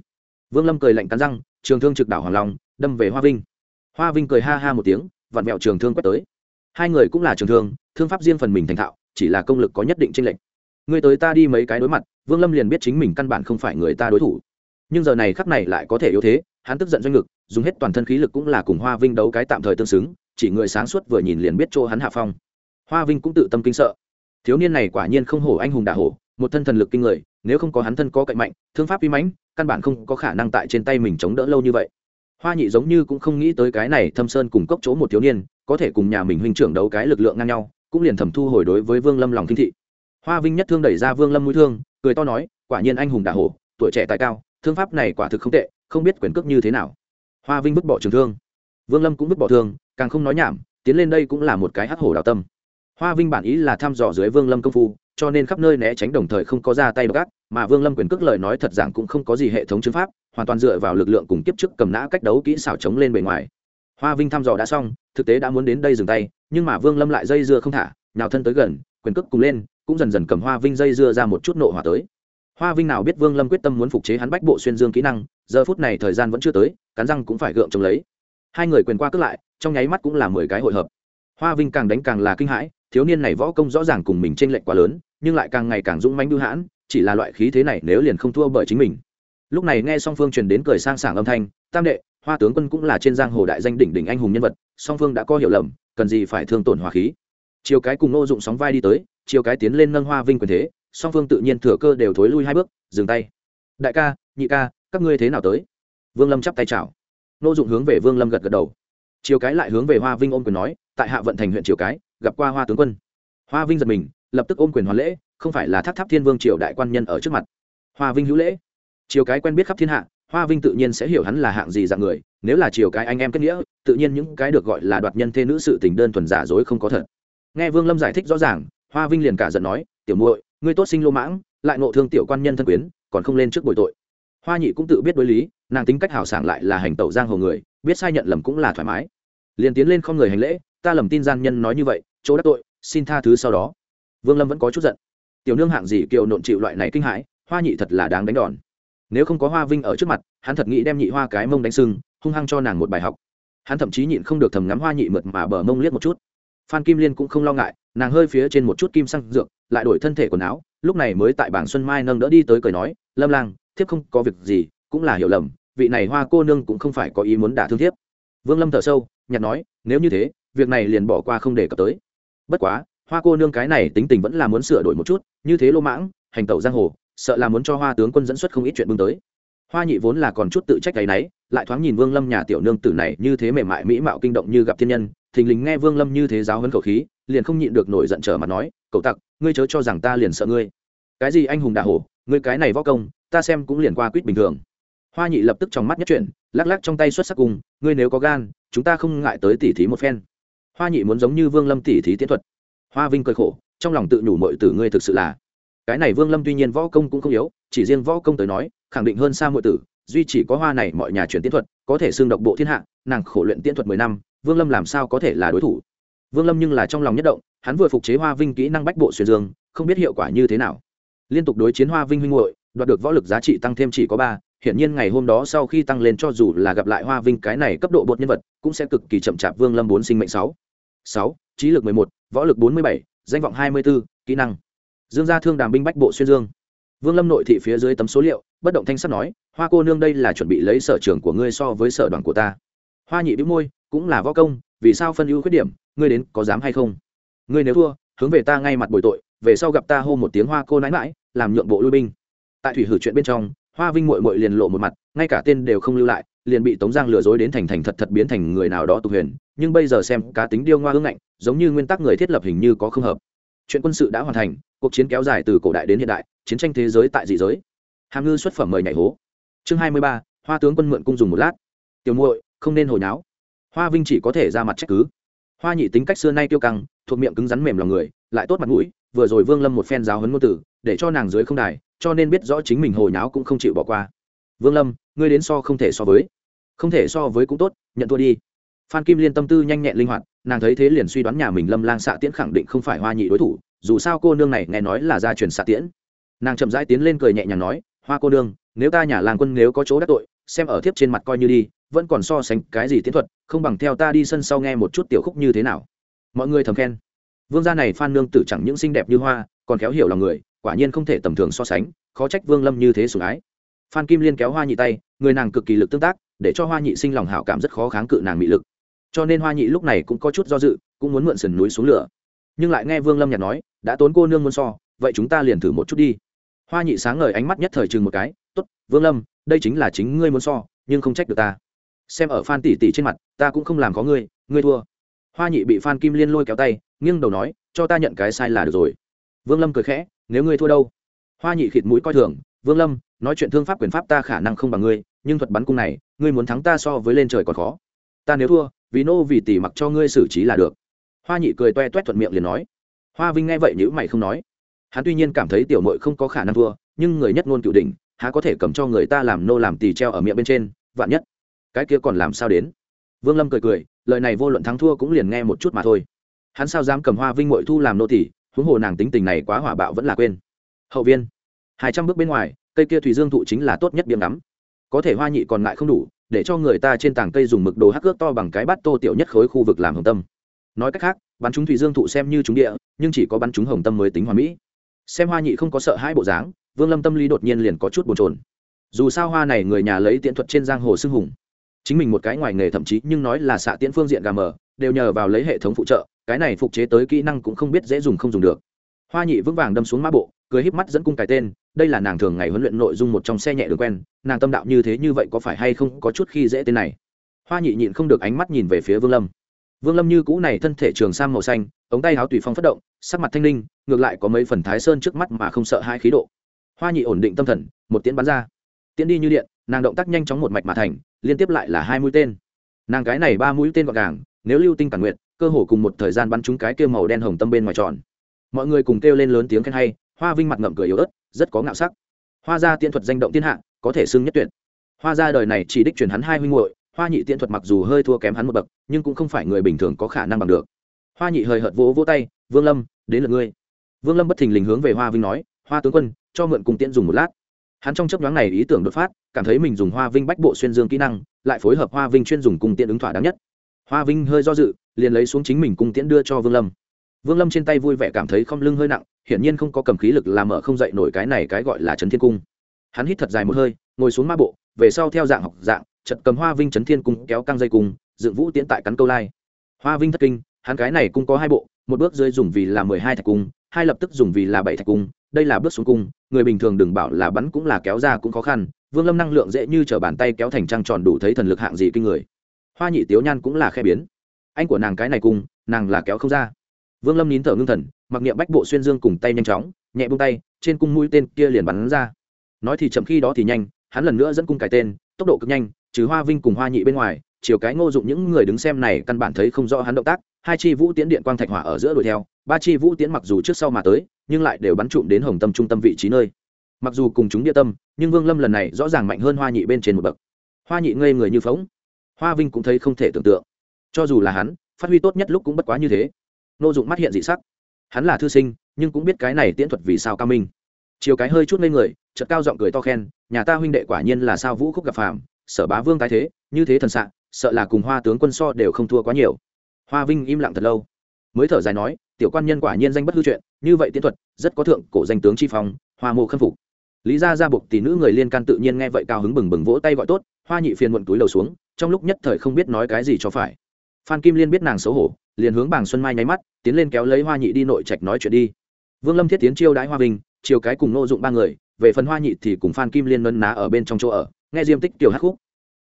Vương lâm cười lạnh cắn răng, trường thương trực đảo hoàng long, đâm về hoa vinh. Hoa vinh cười ha ha một tiếng, vặn vẹo trường thương quét tới. Hai người cũng là trường thương thương pháp riêng phần mình thành thạo, chỉ là công lực có nhất định tranh lệch. Người tới ta đi mấy cái đối mặt, vương lâm liền biết chính mình căn bản không phải người ta đối thủ. Nhưng giờ này khắc này lại có thể yếu thế, hắn tức giận doanh ngực, dùng hết toàn thân khí lực cũng là cùng hoa vinh đấu cái tạm thời tương xứng, chỉ người sáng suốt vừa nhìn liền biết chỗ hắn hạ phong. Hoa vinh cũng tự tâm kinh sợ thiếu niên này quả nhiên không hổ anh hùng đả hổ, một thân thần lực kinh người, nếu không có hắn thân có cạnh mạnh, thương pháp vi mãnh, căn bản không có khả năng tại trên tay mình chống đỡ lâu như vậy. Hoa nhị giống như cũng không nghĩ tới cái này thâm sơn cùng cốc chỗ một thiếu niên, có thể cùng nhà mình huynh trưởng đấu cái lực lượng ngang nhau, cũng liền thầm thu hồi đối với vương lâm lòng kinh thị. Hoa vinh nhất thương đẩy ra vương lâm mũi thương, cười to nói, quả nhiên anh hùng đả hổ, tuổi trẻ tài cao, thương pháp này quả thực không tệ, không biết quyền cước như thế nào. Hoa vinh vứt bỏ trường thương. Vương lâm cũng vứt bỏ thương, càng không nói nhảm, tiến lên đây cũng là một cái hắc hổ đào tâm hoa vinh bản ý là thăm dò dưới vương lâm công phu, cho nên khắp nơi né tránh đồng thời không có ra tay gác mà vương lâm quyền cước lời nói thật giảng cũng không có gì hệ thống chứng pháp, hoàn toàn dựa vào lực lượng cùng kiếp trước cầm nã cách đấu kỹ xảo chống lên bề ngoài. Hoa vinh thăm dò đã xong, thực tế đã muốn đến đây dừng tay, nhưng mà vương lâm lại dây dưa không thả nào thân tới gần, quyền cước cùng lên, cũng dần dần cầm hoa vinh dây dưa ra một chút nộ hỏa tới. Hoa vinh nào biết vương lâm quyết tâm muốn phục chế hắn bách bộ xuyên dương kỹ năng, giờ phút này thời gian vẫn chưa tới, cắn răng cũng phải gượng chống lấy. Hai người quyền qua cước lại, trong nháy mắt cũng là mười cái hội hợp. Hoa vinh càng đánh càng là kinh hãi thiếu niên này võ công rõ ràng cùng mình trên lệnh quá lớn, nhưng lại càng ngày càng dũng mãnh bưu hãn, chỉ là loại khí thế này nếu liền không thua bởi chính mình. Lúc này nghe song phương truyền đến cười sang sảng âm thanh, tam đệ, hoa tướng quân cũng là trên giang hồ đại danh đỉnh đỉnh anh hùng nhân vật, song phương đã có hiểu lầm, cần gì phải thương tổn hòa khí. Chiều cái cùng nô dụng sóng vai đi tới chiều cái tiến lên nâng hoa vinh quyền thế, song phương tự nhiên thừa cơ đều thối lui hai bước, dừng tay. Đại ca, nhị ca, các ngươi thế nào tới? Vương lâm chắp tay chào. Nô dụng hướng về vương lâm gật gật đầu. Chiều cái lại hướng về hoa vinh ôm quyền nói, tại hạ vận thành huyện chiều cái gặp qua hoa tướng quân. Hoa vinh giật mình, lập tức ôm quyền hoàn lễ, không phải là thác tháp thiên vương triều đại quan nhân ở trước mặt. Hoa vinh hữu lễ. Chiều cái quen biết khắp thiên hạ, hoa vinh tự nhiên sẽ hiểu hắn là hạng gì dạng người, nếu là chiều cái anh em kết nghĩa, tự nhiên những cái được gọi là đoạt nhân thê nữ sự tình đơn thuần giả dối không có thật. Nghe vương lâm giải thích rõ ràng, hoa vinh liền cả giận nói, tiểu muội, ngươi tốt sinh lô mãng, lại nộ thương tiểu quan nhân thân quyến, còn không lên trước bồi tội. Hoa nhị cũng tự biết đối lý, nàng tính cách hào sảng lại là hành tẩu giang hồ người, biết sai nhận lầm cũng là thoải mái. Liền tiến lên không người hành lễ ta lầm tin gian nhân nói như vậy, chỗ đắc tội, xin tha thứ sau đó. Vương lâm vẫn có chút giận. Tiểu nương hạng gì kiều nộn chịu loại này kinh hãi, hoa nhị thật là đáng đánh đòn. Nếu không có hoa vinh ở trước mặt, hắn thật nghĩ đem nhị hoa cái mông đánh sưng, hung hăng cho nàng một bài học. Hắn thậm chí nhịn không được thầm ngắm hoa nhị mượt mà bờ mông liếc một chút. Phan kim liên cũng không lo ngại, nàng hơi phía trên một chút kim xăng dược, lại đổi thân thể quần áo, lúc này mới tại bảng xuân mai nâng đỡ đi tới cười nói, lâm lang, thiếp không có việc gì, cũng là hiểu lầm, vị này hoa cô nương cũng không phải có ý muốn đả thương thiếp. Vương lâm thở sâu nhặt nói, nếu như thế việc này liền bỏ qua không để cập tới. Bất quá hoa cô nương cái này tính tình vẫn là muốn sửa đổi một chút như thế lô mãng hành tẩu giang hồ sợ là muốn cho hoa tướng quân dẫn xuất không ít chuyện bưng tới. Hoa nhị vốn là còn chút tự trách cái nấy, lại thoáng nhìn vương lâm nhà tiểu nương tử này như thế mềm mại mỹ mạo kinh động như gặp thiên nhân thình lình nghe vương lâm như thế giáo hấn khẩu khí liền không nhịn được nổi giận trở mặt nói cậu tặc ngươi chớ cho rằng ta liền sợ ngươi. Cái gì anh hùng đà hổ ngươi cái này võ công ta xem cũng liền qua quýt bình thường. Hoa nhị lập tức trong mắt nhất chuyển lắc lắc trong tay xuất sắc cùng ngươi nếu có gan chúng ta không ngại tới tỉ thí một phen hoa nhị muốn giống như vương lâm tỉ thí tiến thuật. Hoa vinh cười khổ, trong lòng tự nhủ mọi tử ngươi thực sự là. Cái này vương lâm tuy nhiên võ công cũng không yếu, chỉ riêng võ công tới nói, khẳng định hơn xa mọi tử, duy chỉ có hoa này mọi nhà truyền tiến thuật, có thể xương độc bộ thiên hạ, nàng khổ luyện tiến thuật mười năm, vương lâm làm sao có thể là đối thủ? Vương lâm nhưng là trong lòng nhất động, hắn vừa phục chế hoa vinh kỹ năng bách bộ xuyên dương, không biết hiệu quả như thế nào. Liên tục đối chiến hoa vinh huynh hội đoạt được võ lực giá trị tăng thêm chỉ có ba, hiển nhiên ngày hôm đó sau khi tăng lên cho dù là gặp lại hoa vinh cái này cấp độ bột nhân vật, cũng sẽ cực kỳ chậm chạp vương lâm bốn sinh mệnh sáu sáu, trí lực mười một, võ lực bốn mươi bảy, danh vọng hai mươi b ố kỹ năng. Dương gia thương đàm binh bách bộ xuyên dương. Vương lâm nội thị phía dưới tấm số liệu, bất động thanh sắt nói, hoa cô nương đây là chuẩn bị lấy sở trường của ngươi so với sở đoàn của ta. Hoa nhị bĩu môi, cũng là võ công, vì sao phân ưu khuyết điểm, ngươi đến có dám hay không? Ngươi nếu thua, hướng về ta ngay mặt bồi tội, về sau gặp ta hô một tiếng hoa cô nãi mãi làm nhượng bộ lui binh. Tại thủy hử chuyện bên trong, hoa vinh mội mội liền lộ một mặt, ngay cả tên đều không lưu lại liền bị tống giang lừa dối đến thành thành thật thật biến thành người nào đó tục huyền, nhưng bây giờ xem cá tính điêu ngoa hương ngạnh, giống như nguyên tắc người thiết lập hình như có không hợp. Chuyện quân sự đã hoàn thành, cuộc chiến kéo dài từ cổ đại đến hiện đại, chiến tranh thế giới tại dị giới. Hàm ngư xuất phẩm mời nhảy hố. Chương hai mươi ba, hoa tướng quân mượn cung dùng một lát. Tiểu muội, không nên hồi náo. Hoa vinh chỉ có thể ra mặt trách cứ. Hoa nhị tính cách xưa nay tiêu căng, thuộc miệng cứng rắn mềm lòng người, lại tốt mặt mũi, vừa rồi vương lâm một phen giáo hấn ngôn tử, để cho nàng dưới không đài, cho nên biết rõ chính mình hồi náo cũng không chịu bỏ qua. Vương lâm, ngươi đến so không thể so với không thể so với cũng tốt, nhận thua đi. Phan kim liên tâm tư nhanh nhẹn linh hoạt, nàng thấy thế liền suy đoán nhà mình lâm lang xạ tiễn khẳng định không phải hoa nhị đối thủ, dù sao cô nương này nghe nói là gia truyền xạ tiễn. Nàng chậm rãi tiến lên cười nhẹ nhàng nói, hoa cô nương, nếu ta nhà làng quân nếu có chỗ đắc tội, xem ở thiếp trên mặt coi như đi, vẫn còn so sánh cái gì tiến thuật, không bằng theo ta đi sân sau nghe một chút tiểu khúc như thế nào. Mọi người thầm khen. Vương gia này phan nương tử chẳng những xinh đẹp như hoa, còn khéo hiểu lòng người, quả nhiên không thể tầm thường so sánh, khó trách vương lâm như thế sủng ái. Phan kim liên kéo hoa nhị tay, người nàng cực kỳ lực tương tác để cho hoa nhị sinh lòng hảo cảm rất khó kháng cự nàng mị lực. Cho nên hoa nhị lúc này cũng có chút do dự, cũng muốn mượn sườn núi xuống lửa. Nhưng lại nghe vương lâm nhạt nói, đã tốn cô nương muốn so, vậy chúng ta liền thử một chút đi. Hoa nhị sáng ngời ánh mắt nhất thời chừng một cái t ố t vương lâm, đây chính là chính ngươi muốn so, nhưng không trách được ta. Xem ở phan tỷ tỷ trên mặt, ta cũng không làm có ngươi ngươi thua. Hoa nhị bị phan kim liên lôi kéo tay, nghiêng đầu nói, cho ta nhận cái sai là được rồi. Vương lâm cười khẽ, nếu ngươi thua đâu? Hoa nhị khịt mũi coi thường, vương lâm nói chuyện thương pháp quyền pháp ta khả năng không bằng ngươi, nhưng thuật bắn cung này, ngươi muốn thắng ta so với lên trời còn khó. Ta nếu thua, vì nô vì tỷ mặc cho ngươi xử trí là được. Hoa nhị cười toe toét thuận miệng liền nói. Hoa vinh nghe vậy nhữ mày không nói. Hắn tuy nhiên cảm thấy tiểu mội không có khả năng thua, nhưng người nhất ngôn cựu đỉnh, há có thể cầm cho người ta làm nô làm tỳ treo ở miệng bên trên, vạn nhất. Cái kia còn làm sao đến? Vương lâm cười cười, lời này vô luận thắng thua cũng liền nghe một chút mà thôi. Hắn sao dám cầm hoa vinh mội thu làm nô tỷ huống hồ nàng tính tình này quá hỏa bạo vẫn là quên. Hậu viên, hai trăm bước bên ngoài cây kia thủy dương thụ chính là tốt nhất biếng ngắm. Có thể hoa nhị còn lại không đủ, để cho người ta trên tảng cây dùng mực đồ hắc ước to bằng cái bát tô tiểu nhất khối khu vực làm hồng tâm. Nói cách khác, bắn chúng thủy dương thụ xem như chúng địa, nhưng chỉ có bắn chúng hồng tâm mới tính hoàn mỹ. Xem hoa nhị không có sợ hai bộ dáng, vương lâm tâm lý đột nhiên liền có chút bồn trồn dù sao hoa này người nhà lấy tiện thuật trên giang hồ xưng hùng. Chính mình một cái ngoài nghề thậm chí nhưng nói là xạ tiễn phương diện gà mờ, đều nhờ vào lấy hệ thống phụ trợ, cái này phục chế tới kỹ năng cũng không biết dễ dùng không dùng được hoa nhị vững vàng đâm xuống mã bộ, cười híp mắt dẫn cung cái tên, đây là nàng thường ngày huấn luyện nội dung một trong xe nhẹ đường quen, nàng tâm đạo như thế như vậy có phải hay không có chút khi dễ tên này. Hoa nhị nhịn không được ánh mắt nhìn về phía vương lâm. Vương lâm như cũ này thân thể trường sam màu xanh, ống tay áo tùy phong phất động, sắc mặt thanh linh ngược lại có mấy phần thái sơn trước mắt mà không sợ hai khí độ. Hoa nhị ổn định tâm thần, một tiến bắn ra. Tiến đi như điện, nàng động tác nhanh chóng một mạch mà thành, liên tiếp lại là hai mũi tên. Nàng cái này ba mũi tên gọn gàng, nếu lưu tinh cản nguyện cơ hồ cùng một thời gian bắn trúng cái kia màu đen hồng tâm bên ngoài tròn mọi người cùng kêu lên lớn tiếng khen hay, hoa vinh mặt ngậm cười yếu ớt, rất có ngạo sắc. Hoa gia tiên thuật danh động thiên hạ, có thể xưng nhất tuyệt. Hoa gia đời này chỉ đích truyền hắn hai huynh muội, hoa nhị tiễn thuật mặc dù hơi thua kém hắn một bậc, nhưng cũng không phải người bình thường có khả năng bằng được. Hoa nhị hời hợt vỗ vỗ tay, vương lâm, đến lượt ngươi. Vương lâm bất thình lình hướng về hoa vinh nói, hoa tướng quân, cho mượn cùng tiễn dùng một lát. Hắn trong chấp nhoáng này ý tưởng đột phát, cảm thấy mình dùng hoa vinh bách bộ xuyên dương kỹ năng, lại phối hợp hoa vinh chuyên dùng cung tiễn ứng thỏa đáng nhất. Hoa vinh hơi do dự, liền lấy xuống chính mình cung tiễn đưa cho vương lâm vương lâm trên tay vui vẻ cảm thấy không lưng hơi nặng, hiển nhiên không có cầm khí lực làm mở không dậy nổi cái này cái gọi là trấn thiên cung. Hắn hít thật dài một hơi, ngồi xuống ma bộ, về sau theo dạng học dạng trận cầm hoa vinh trấn thiên cung kéo căng dây cung, dựng vũ tiễn tại cắn câu lai. Hoa vinh thất kinh, hắn cái này cung có hai bộ, một bước dưới dùng vì là mười hai thạch cung, hai lập tức dùng vì là bảy thạch cung, đây là bước xuống cung, người bình thường đừng bảo là bắn cũng là kéo ra cũng khó khăn, vương lâm năng lượng dễ như t r ở bàn tay kéo thành trăng tròn đủ thấy thần lực hạng gì kinh người. Hoa nhị tiếu nhan cũng là khe biến. Anh của nàng cái này cung, nàng là kéo không ra vương lâm nín thở ngưng thần, mặc niệm bách bộ xuyên dương cùng tay nhanh chóng, nhẹ bung tay, trên cung mũi tên kia liền bắn ra. Nói thì chậm, khi đó thì nhanh, hắn lần nữa dẫn cung cái tên, tốc độ cực nhanh, trừ hoa vinh cùng hoa nhị bên ngoài, chiều cái ngô dụng những người đứng xem này căn bản thấy không rõ hắn động tác, hai chi vũ tiến điện quang thạch hỏa ở giữa đuổi theo, ba chi vũ tiến mặc dù trước sau mà tới, nhưng lại đều bắn trụm đến hồng tâm trung tâm vị trí nơi. Mặc dù cùng chúng địa tâm, nhưng vương lâm lần này rõ ràng mạnh hơn hoa nhị bên trên một bậc. Hoa nhị ngây người như phóng. Hoa vinh cũng thấy không thể tưởng tượng. Cho dù là hắn, phát huy tốt nhất lúc cũng bất quá như thế nô dụng mắt hiện dị sắc. Hắn là thư sinh, nhưng cũng biết cái này tiễn thuật vì sao cao minh. Chiều cái hơi chút lên người, chợt cao giọng cười to khen, nhà ta huynh đệ quả nhiên là sao vũ khúc gặp phàm, sở bá vương tái thế, như thế thần sạ sợ là cùng hoa tướng quân so đều không thua quá nhiều. Hoa vinh im lặng thật lâu. Mới thở dài nói, tiểu quan nhân quả nhiên danh bất hư chuyện, như vậy tiễn thuật, rất có thượng cổ danh tướng chi phong, hoa mộ khâm phục. Lý gia ra buộc tỷ nữ người liên can tự nhiên nghe vậy cao hứng bừng bừng vỗ tay gọi tốt, hoa nhị phiền muộn túi đầu xuống, trong lúc nhất thời không biết nói cái gì cho phải phan kim liên biết nàng xấu hổ, liền hướng Bàng xuân mai nháy mắt, tiến lên kéo lấy hoa nhị đi nội trạch nói chuyện đi. Vương lâm thiết tiến chiêu đãi hoa vinh, chiều cái cùng nô dụng ba người, về phần hoa nhị thì cùng phan kim liên nân ná ở bên trong chỗ ở, nghe diêm tích tiểu hát khúc.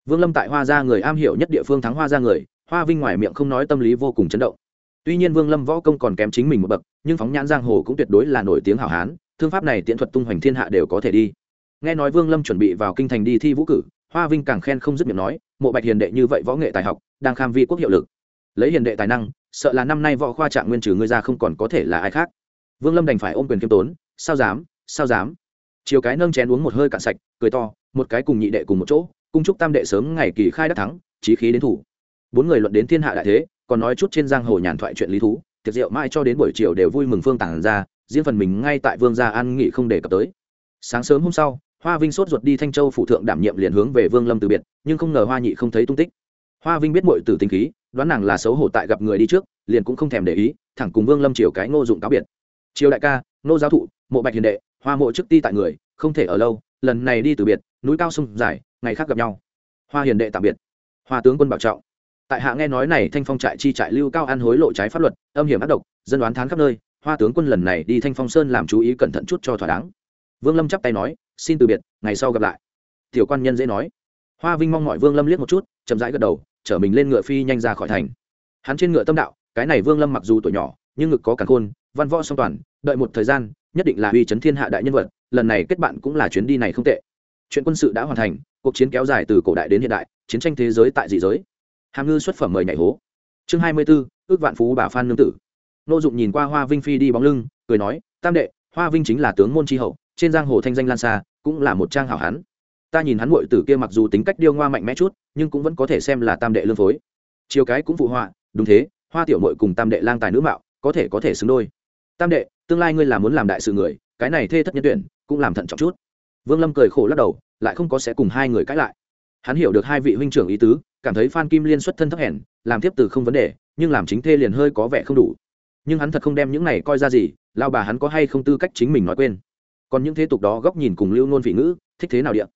Vương lâm tại hoa gia người am hiểu nhất địa phương thắng hoa gia người, hoa vinh ngoài miệng không nói tâm lý vô cùng chấn động. Tuy nhiên vương lâm võ công còn kém chính mình một bậc, nhưng phóng nhãn giang hồ cũng tuyệt đối là nổi tiếng hảo hán, thương pháp này tiễn thuật tung hoành thiên hạ đều có thể đi. Nghe nói vương lâm chuẩn bị vào kinh thành đi thi vũ cử, hoa vinh càng khen không dứt miệng nói, mộ bạch hiền đệ như vậy võ nghệ tài học, đang kham vi quốc hiệu lực lấy hiền đệ tài năng, sợ là năm nay võ khoa trạng nguyên trừ ngươi ra không còn có thể là ai khác. Vương lâm đành phải ôm quyền kiêm tốn, sao dám sao dám? Chiều cái nâng chén uống một hơi cạn sạch, cười to, một cái cùng nhị đệ cùng một chỗ, cung chúc tam đệ sớm ngày kỳ khai đắc thắng trí khí đến thủ. Bốn người luận đến thiên hạ đại thế, còn nói chút trên giang hồ nhàn thoại chuyện lý thú, tiệc rượu mai cho đến buổi chiều đều vui mừng phương tản ra, riêng phần mình ngay tại vương gia an nghị không đề cập tới. Sáng sớm hôm sau, hoa vinh sốt ruột đi thanh châu phụ thượng đảm nhiệm liền hướng về vương lâm từ biệt, nhưng không ngờ hoa nhị không thấy tung tích. Hoa vinh biết mọi tử tinh khí đoán nàng là xấu hổ tại gặp người đi trước, liền cũng không thèm để ý, thẳng cùng vương lâm triều cái ngô dụng cáo biệt. Triều đại ca, Ngô giáo thụ, mộ bạch hiền đệ, hoa mộ trước ti tại người, không thể ở lâu, lần này đi từ biệt, núi cao sông dài, ngày khác gặp nhau. Hoa hiền đệ tạm biệt. Hoa tướng quân bảo trọng. Tại hạ nghe nói này thanh phong trại chi trại lưu cao ăn hối lộ trái pháp luật, âm hiểm ác độc, dân đoán thán khắp nơi, hoa tướng quân lần này đi thanh phong sơn làm chú ý cẩn thận chút cho thỏa đáng. Vương lâm chắp tay nói, xin từ biệt, ngày sau gặp lại. Tiểu quan nhân dễ nói. Hoa vinh mong mọi vương lâm liếc một chút, chậm rãi gật đầu chở mình lên ngựa phi nhanh ra khỏi thành. Hắn trên ngựa tâm đạo, cái này vương lâm mặc dù tuổi nhỏ, nhưng ngực có cả khôn, văn võ song toàn, đợi một thời gian, nhất định là uy chấn thiên hạ đại nhân vật, lần này kết bạn cũng là chuyến đi này không tệ. Chuyện quân sự đã hoàn thành, cuộc chiến kéo dài từ cổ đại đến hiện đại, chiến tranh thế giới tại dị giới. Hàm ngư xuất phẩm mời nhảy hố. Chương hai mươi b ố ước vạn phú bà phan nương tử. Nô dụng nhìn qua hoa vinh phi đi bóng lưng, cười nói, tam đệ, hoa vinh chính là tướng môn tri hậu, trên giang hồ thanh danh lan xa, cũng là một trang hảo hán ta nhìn hắn muội tử kia mặc dù tính cách điêu ngoa mạnh mẽ chút, nhưng cũng vẫn có thể xem là tam đệ lương phối. Chiều cái cũng phụ họa, đúng thế, hoa tiểu muội cùng tam đệ lang tài nữ mạo, có thể có thể xứng đôi. Tam đệ, tương lai ngươi là muốn làm đại sự người, cái này thê thất nhân tuyển, cũng làm thận trọng chút. Vương lâm cười khổ lắc đầu, lại không có sẽ cùng hai người cãi lại. Hắn hiểu được hai vị huynh trưởng ý tứ, cảm thấy phan kim liên xuất thân thấp hèn, làm tiếp từ không vấn đề, nhưng làm chính thê liền hơi có vẻ không đủ. Nhưng hắn thật không đem những này coi ra gì, lao bà hắn có hay không tư cách chính mình nói quên. Còn những thế tục đó góc nhìn cùng lưu nôn vị ngữ, thích thế nào điện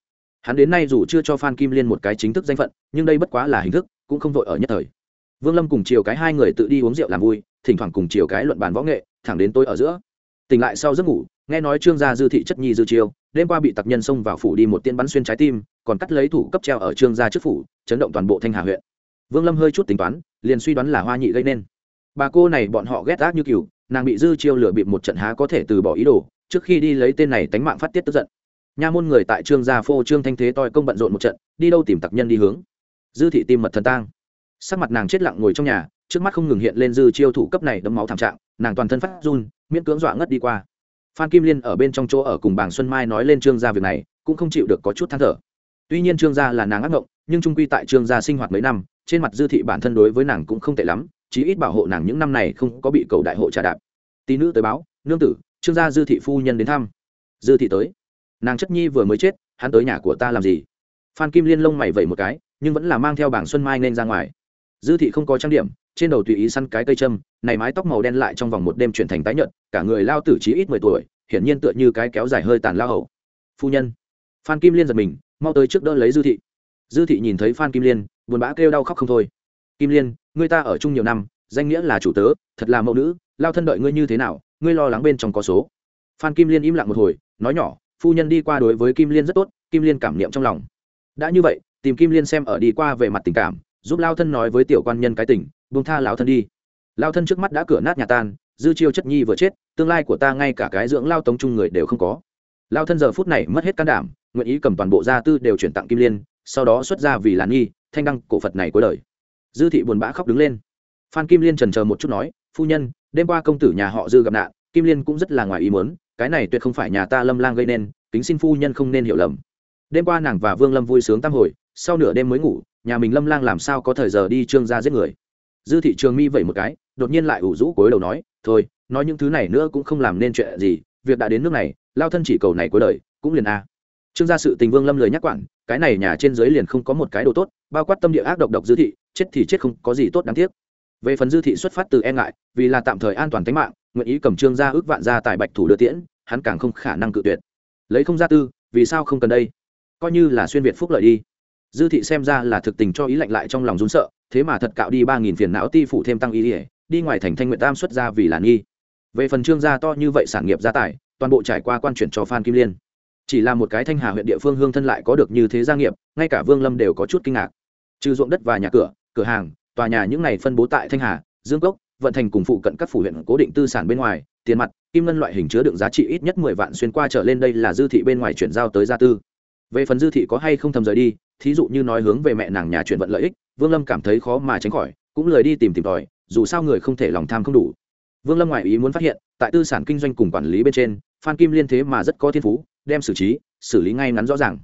hắn đến nay dù chưa cho phan kim liên một cái chính thức danh phận, nhưng đây bất quá là hình thức, cũng không vội ở nhất thời. Vương lâm cùng chiều cái hai người tự đi uống rượu làm vui, thỉnh thoảng cùng chiều cái luận bàn võ nghệ, thẳng đến tôi ở giữa. Tỉnh lại sau giấc ngủ, nghe nói trương gia dư thị chất nhi dư chiêu đêm qua bị tặc nhân xông vào phủ đi một tiên bắn xuyên trái tim, còn cắt lấy thủ cấp treo ở trương gia trước phủ, chấn động toàn bộ thanh hà huyện. Vương lâm hơi chút tính toán, liền suy đoán là hoa nhị gây nên. Bà cô này bọn họ ghét ác như cừu, nàng bị dư chiêu lửa bịp một trận há có thể từ bỏ ý đồ, trước khi đi lấy tên này tánh mạng phát tiết tức giận nha môn người tại trương gia phô trương thanh thế toi công bận rộn một trận, đi đâu tìm tặc nhân đi hướng. Dư thị tim mật thần tang. Sắc mặt nàng chết lặng ngồi trong nhà, trước mắt không ngừng hiện lên dư chiêu thủ cấp này đấm máu thảm trạng, nàng toàn thân phát run, miễn cưỡng dọa ngất đi qua. Phan kim liên ở bên trong chỗ ở cùng bảng xuân mai nói lên trương gia việc này, cũng không chịu được có chút than thở. Tuy nhiên trương gia là nàng ác ngộng, nhưng trung quy tại trương gia sinh hoạt mấy năm, trên mặt dư thị bản thân đối với nàng cũng không tệ lắm, chí ít bảo hộ nàng những năm này không có bị cầu đại hộ trả đạp. Tí nữ tới báo, nương tử, trương gia dư thị phu nhân đến thăm. Dư thị tới nàng chất nhi vừa mới chết, hắn tới nhà của ta làm gì? Phan kim liên lông mày vẩy một cái, nhưng vẫn là mang theo bảng xuân mai nên ra ngoài. Dư thị không có trang điểm, trên đầu tùy ý săn cái cây châm, này mái tóc màu đen lại trong vòng một đêm chuyển thành tái nhợt, cả người lao tử trí ít mười tuổi, hiển nhiên tựa như cái kéo dài hơi tàn lao hầu. Phu nhân. Phan kim liên giật mình, mau tới trước đỡ lấy dư thị. Dư thị nhìn thấy phan kim liên, buồn bã kêu đau khóc không thôi. Kim liên ngươi ta ở chung nhiều năm, danh nghĩa là chủ tớ, thật là mẫu nữ, lao thân đợi ngươi như thế nào, ngươi lo lắng bên trong có số. Phan kim liên im lặng một hồi, nói nhỏ phu nhân đi qua đối với kim liên rất tốt, kim liên cảm niệm trong lòng. Đã như vậy, tìm kim liên xem ở đi qua về mặt tình cảm, giúp lao thân nói với tiểu quan nhân cái tình, buông tha lão thân đi. Lao thân trước mắt đã cửa nát nhà tan, dư chiêu chất nhi vừa chết, tương lai của ta ngay cả cái dưỡng lao tống chung người đều không có. Lao thân giờ phút này mất hết can đảm, nguyện ý cầm toàn bộ gia tư đều chuyển tặng kim liên, sau đó xuất ra vì làn nghi, thanh đăng cổ phật này cuối đời. Dư thị buồn bã khóc đứng lên. Phan kim liên trần chờ một chút nói, phu nhân, đêm qua công tử nhà họ dư gặp nạn, kim liên cũng rất là ngoài ý muốn cái này tuyệt không phải nhà ta lâm lang gây nên, kính xin phu nhân không nên hiểu lầm. Đêm qua nàng và vương lâm vui sướng tam hồi, sau nửa đêm mới ngủ, nhà mình lâm lang làm sao có thời giờ đi trương ra giết người. Dư thị trường mi vẩy một cái, đột nhiên lại ủ rũ cối đầu nói, thôi, nói những thứ này nữa cũng không làm nên chuyện gì, việc đã đến nước này, lao thân chỉ cầu này cuối đời, cũng liền a. Trương gia sự tình vương lâm lời nhắc quản, cái này nhà trên dưới liền không có một cái đồ tốt, bao quát tâm địa ác độc độc dư thị, chết thì chết không có gì tốt đáng tiếc. Về phần dư thị xuất phát từ e ngại, vì là tạm thời an toàn tính mạng, nguyện ý cầm trương gia ước vạn gia tài bạch thủ đưa tiễn hắn càng không khả năng cự tuyệt. Lấy không gia tư, vì sao không cần đây? Coi như là xuyên việt phúc lợi đi. Dư thị xem ra là thực tình cho ý lạnh lại trong lòng rún sợ, thế mà thật cạo đi ba nghìn phiền não ti phủ thêm tăng ý ỉa đi ngoài thành thanh nguyện tam xuất ra vì là nghi. Về phần trương gia to như vậy sản nghiệp gia tài, toàn bộ trải qua quan chuyển cho phan kim liên. Chỉ là một cái thanh hà huyện địa phương hương thân lại có được như thế gia nghiệp, ngay cả vương lâm đều có chút kinh ngạc. Trừ ruộng đất và nhà cửa cửa hàng, tòa nhà những này phân bố tại thanh hà, dương cốc, vận thành cùng phụ cận các phủ huyện cố định tư sản bên ngoài, tiền mặt kim ngân loại hình chứa đựng giá trị ít nhất mười vạn xuyên qua trở lên đây là dư thị bên ngoài chuyển giao tới gia tư. Về phần dư thị có hay không thầm rời đi, thí dụ như nói hướng về mẹ nàng nhà chuyển vận lợi ích, vương lâm cảm thấy khó mà tránh khỏi, cũng lời đi tìm tìm tòi, dù sao người không thể lòng tham không đủ. Vương lâm ngoại ý muốn phát hiện, tại tư sản kinh doanh cùng quản lý bên trên, phan kim liên thế mà rất có thiên phú, đem xử trí, xử lý ngay ngắn rõ ràng.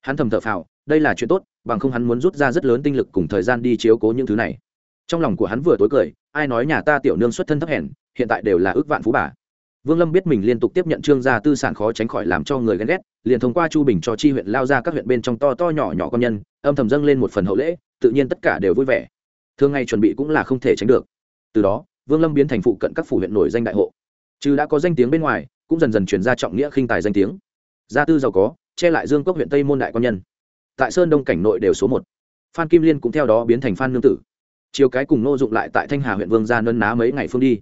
Hắn thầm thợ phào, đây là chuyện tốt, bằng không hắn muốn rút ra rất lớn tinh lực cùng thời gian đi chiếu cố những thứ này. Trong lòng của hắn vừa tối cười, ai nói nhà ta tiểu nương xuất thân thấp hèn, hiện tại đều là ước vạn phú bà vương lâm biết mình liên tục tiếp nhận trương gia tư sản khó tránh khỏi làm cho người ghen ghét, liền thông qua chu bình cho chi huyện lao ra các huyện bên trong to to nhỏ nhỏ con nhân, âm thầm dâng lên một phần hậu lễ, tự nhiên tất cả đều vui vẻ. Thường ngày chuẩn bị cũng là không thể tránh được. Từ đó, vương lâm biến thành phụ cận các phủ huyện nổi danh đại hộ. Chứ đã có danh tiếng bên ngoài, cũng dần dần truyền ra trọng nghĩa khinh tài danh tiếng. Gia tư giàu có, che lại dương cốc huyện tây môn đại con nhân. Tại sơn đông cảnh nội đều số một. Phan kim liên cũng theo đó biến thành phan nương tử. Chiều cái cùng nô dụng lại tại thanh hà huyện vương gia nấn ná mấy ngày phương đi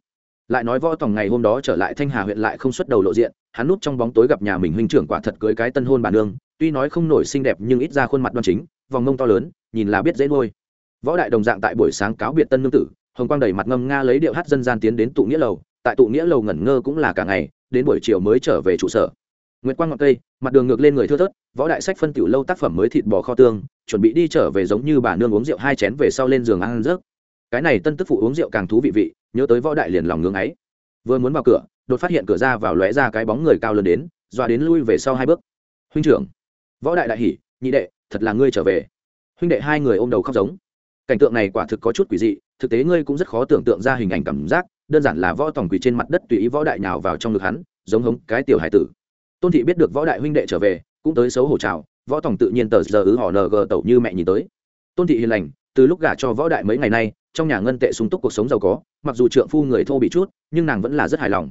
lại nói võ tòng ngày hôm đó trở lại thanh hà huyện lại không xuất đầu lộ diện hắn núp trong bóng tối gặp nhà mình huynh trưởng quả thật cưới cái tân hôn bà nương tuy nói không nổi xinh đẹp nhưng ít ra khuôn mặt đoan chính vòng ngông to lớn nhìn là biết dễ nuôi võ đại đồng dạng tại buổi sáng cáo biệt tân nương tử hồng quang đầy mặt ngâm nga lấy điệu hát dân gian tiến đến tụ nghĩa lầu tại tụ nghĩa lầu ngẩn ngơ cũng là cả ngày đến buổi chiều mới trở về trụ sở Nguyệt Quang ngọn cây, mặt đường ngược lên người thưa thớt, võ đại sách phân tiểu lâu tác phẩm mới thịt bò kho tương, chuẩn bị đi trở về giống như bà nương uống rượu hai chén về sau lên giường ăn rớt. Cái này tân tức phụ uống rượu càng thú vị vị, nhớ tới võ đại liền lòng ngưỡng ấy. Vừa muốn vào cửa, đột phát hiện cửa ra vào lóe ra cái bóng người cao lớn đến, dọa đến lui về sau hai bước. Huynh trưởng, võ đại đại hỉ, nhị đệ, thật là ngươi trở về. Huynh đệ hai người ôm đầu khóc giống. Cảnh tượng này quả thực có chút quỷ dị, thực tế ngươi cũng rất khó tưởng tượng ra hình ảnh cảm giác, đơn giản là võ tổng quỷ trên mặt đất tùy ý võ đại nào vào trong ngực hắn, giống hống cái tiểu hải tử tôn thị biết được võ đại huynh đệ trở về cũng tới xấu hổ chào võ tổng tự nhiên tờ giờ ứ họ ng tẩu như mẹ nhìn tới tôn thị hiền lành từ lúc gả cho võ đại mấy ngày nay trong nhà ngân tệ sung túc cuộc sống giàu có, mặc dù trượng phu người thô bị chút, nhưng nàng vẫn là rất hài lòng.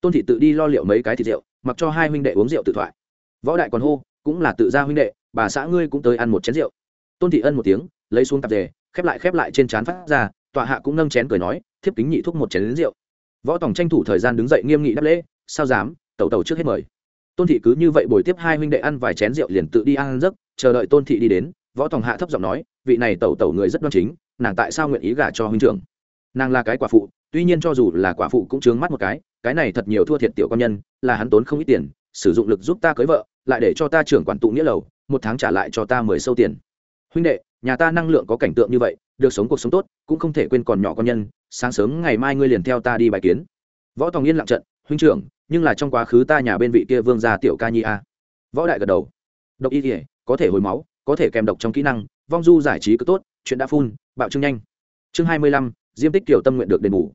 Tôn thị tự đi lo liệu mấy cái thịt rượu, mặc cho hai huynh đệ uống rượu tự thoại. Võ đại còn hô, cũng là tự ra huynh đệ, bà xã ngươi cũng tới ăn một chén rượu. Tôn thị ân một tiếng, lấy xuống tạp dề, khép lại khép lại trên trán phát ra, tọa hạ cũng nâng chén cười nói, thiếp kính nhị thúc một chén đến rượu. Võ tòng tranh thủ thời gian đứng dậy nghiêm nghị đáp lễ, sao dám, tẩu tẩu trước hết mời. Tôn thị cứ như vậy bồi tiếp hai huynh đệ ăn vài chén rượu liền tự đi ăn giấc, chờ đợi tôn thị đi đến, võ tòng hạ thấp giọng nói, vị này tẩu tẩu người rất đoan chính nàng tại sao nguyện ý gả cho huynh trưởng? Nàng là cái quả phụ, tuy nhiên cho dù là quả phụ cũng chướng mắt một cái cái này thật nhiều thua thiệt tiểu con nhân, là hắn tốn không ít tiền, sử dụng lực giúp ta cưới vợ, lại để cho ta trưởng quản tụ nghĩa lầu, một tháng trả lại cho ta mười sâu tiền. Huynh đệ, nhà ta năng lượng có cảnh tượng như vậy, được sống cuộc sống tốt, cũng không thể quên còn nhỏ con nhân, sáng sớm ngày mai ngươi liền theo ta đi bài kiến. Võ tòng yên lặng trận, huynh trưởng, nhưng là trong quá khứ ta nhà bên vị kia vương gia tiểu ca nhi a. Võ đại gật đầu. Độc y thể có thể hồi máu, có thể kèm độc trong kỹ năng, vong du giải trí cứ tốt chuyện đã phun, bạo trương nhanh. Chương hai mươi lăm, diêm tích kiểu tâm nguyện được đền bù.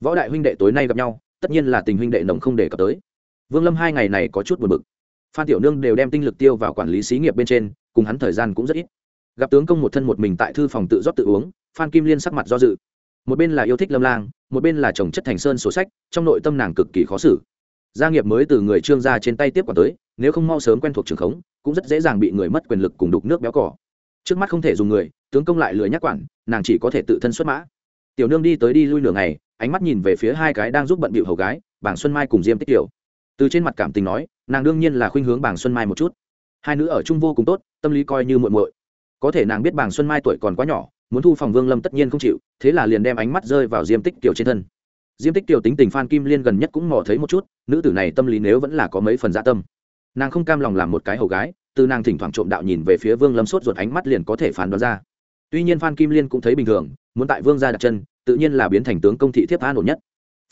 Võ đại huynh đệ tối nay gặp nhau, tất nhiên là tình huynh đệ nồng không đề cập tới. Vương lâm hai ngày này có chút buồn bực. Phan tiểu nương đều đem tinh lực tiêu vào quản lý xí nghiệp bên trên, cùng hắn thời gian cũng rất ít. Gặp tướng công một thân một mình tại thư phòng tự rót tự uống, phan kim liên sắc mặt do dự. Một bên là yêu thích lâm lang, một bên là chồng chất thành sơn sổ sách, trong nội tâm nàng cực kỳ khó xử. Gia nghiệp mới từ người trương gia trên tay tiếp quản tới, nếu không mau sớm quen thuộc trường khống, cũng rất dễ dàng bị người mất quyền lực cùng đục nước béo cỏ trước mắt không thể dùng người tướng công lại lười nhắc quản, nàng chỉ có thể tự thân xuất mã. Tiểu nương đi tới đi lui nửa ngày, ánh mắt nhìn về phía hai cái đang giúp bận bịu hầu gái, bảng xuân mai cùng diêm tích tiểu. Từ trên mặt cảm tình nói, nàng đương nhiên là khuynh hướng bảng xuân mai một chút. Hai nữ ở chung vô cùng tốt, tâm lý coi như muội muội. Có thể nàng biết bảng xuân mai tuổi còn quá nhỏ, muốn thu phòng vương lâm tất nhiên không chịu, thế là liền đem ánh mắt rơi vào diêm tích tiểu trên thân. Diêm tích tiểu tính tình phan kim liên gần nhất cũng mò thấy một chút, nữ tử này tâm lý nếu vẫn là có mấy phần dạ tâm. Nàng không cam lòng làm một cái hầu gái, từ nàng thỉnh thoảng trộm đạo nhìn về phía vương lâm sốt ruột ánh mắt liền có thể phán đoán ra tuy nhiên phan kim liên cũng thấy bình thường, muốn tại vương gia đặt chân, tự nhiên là biến thành tướng công thị thiếp an ổn nhất.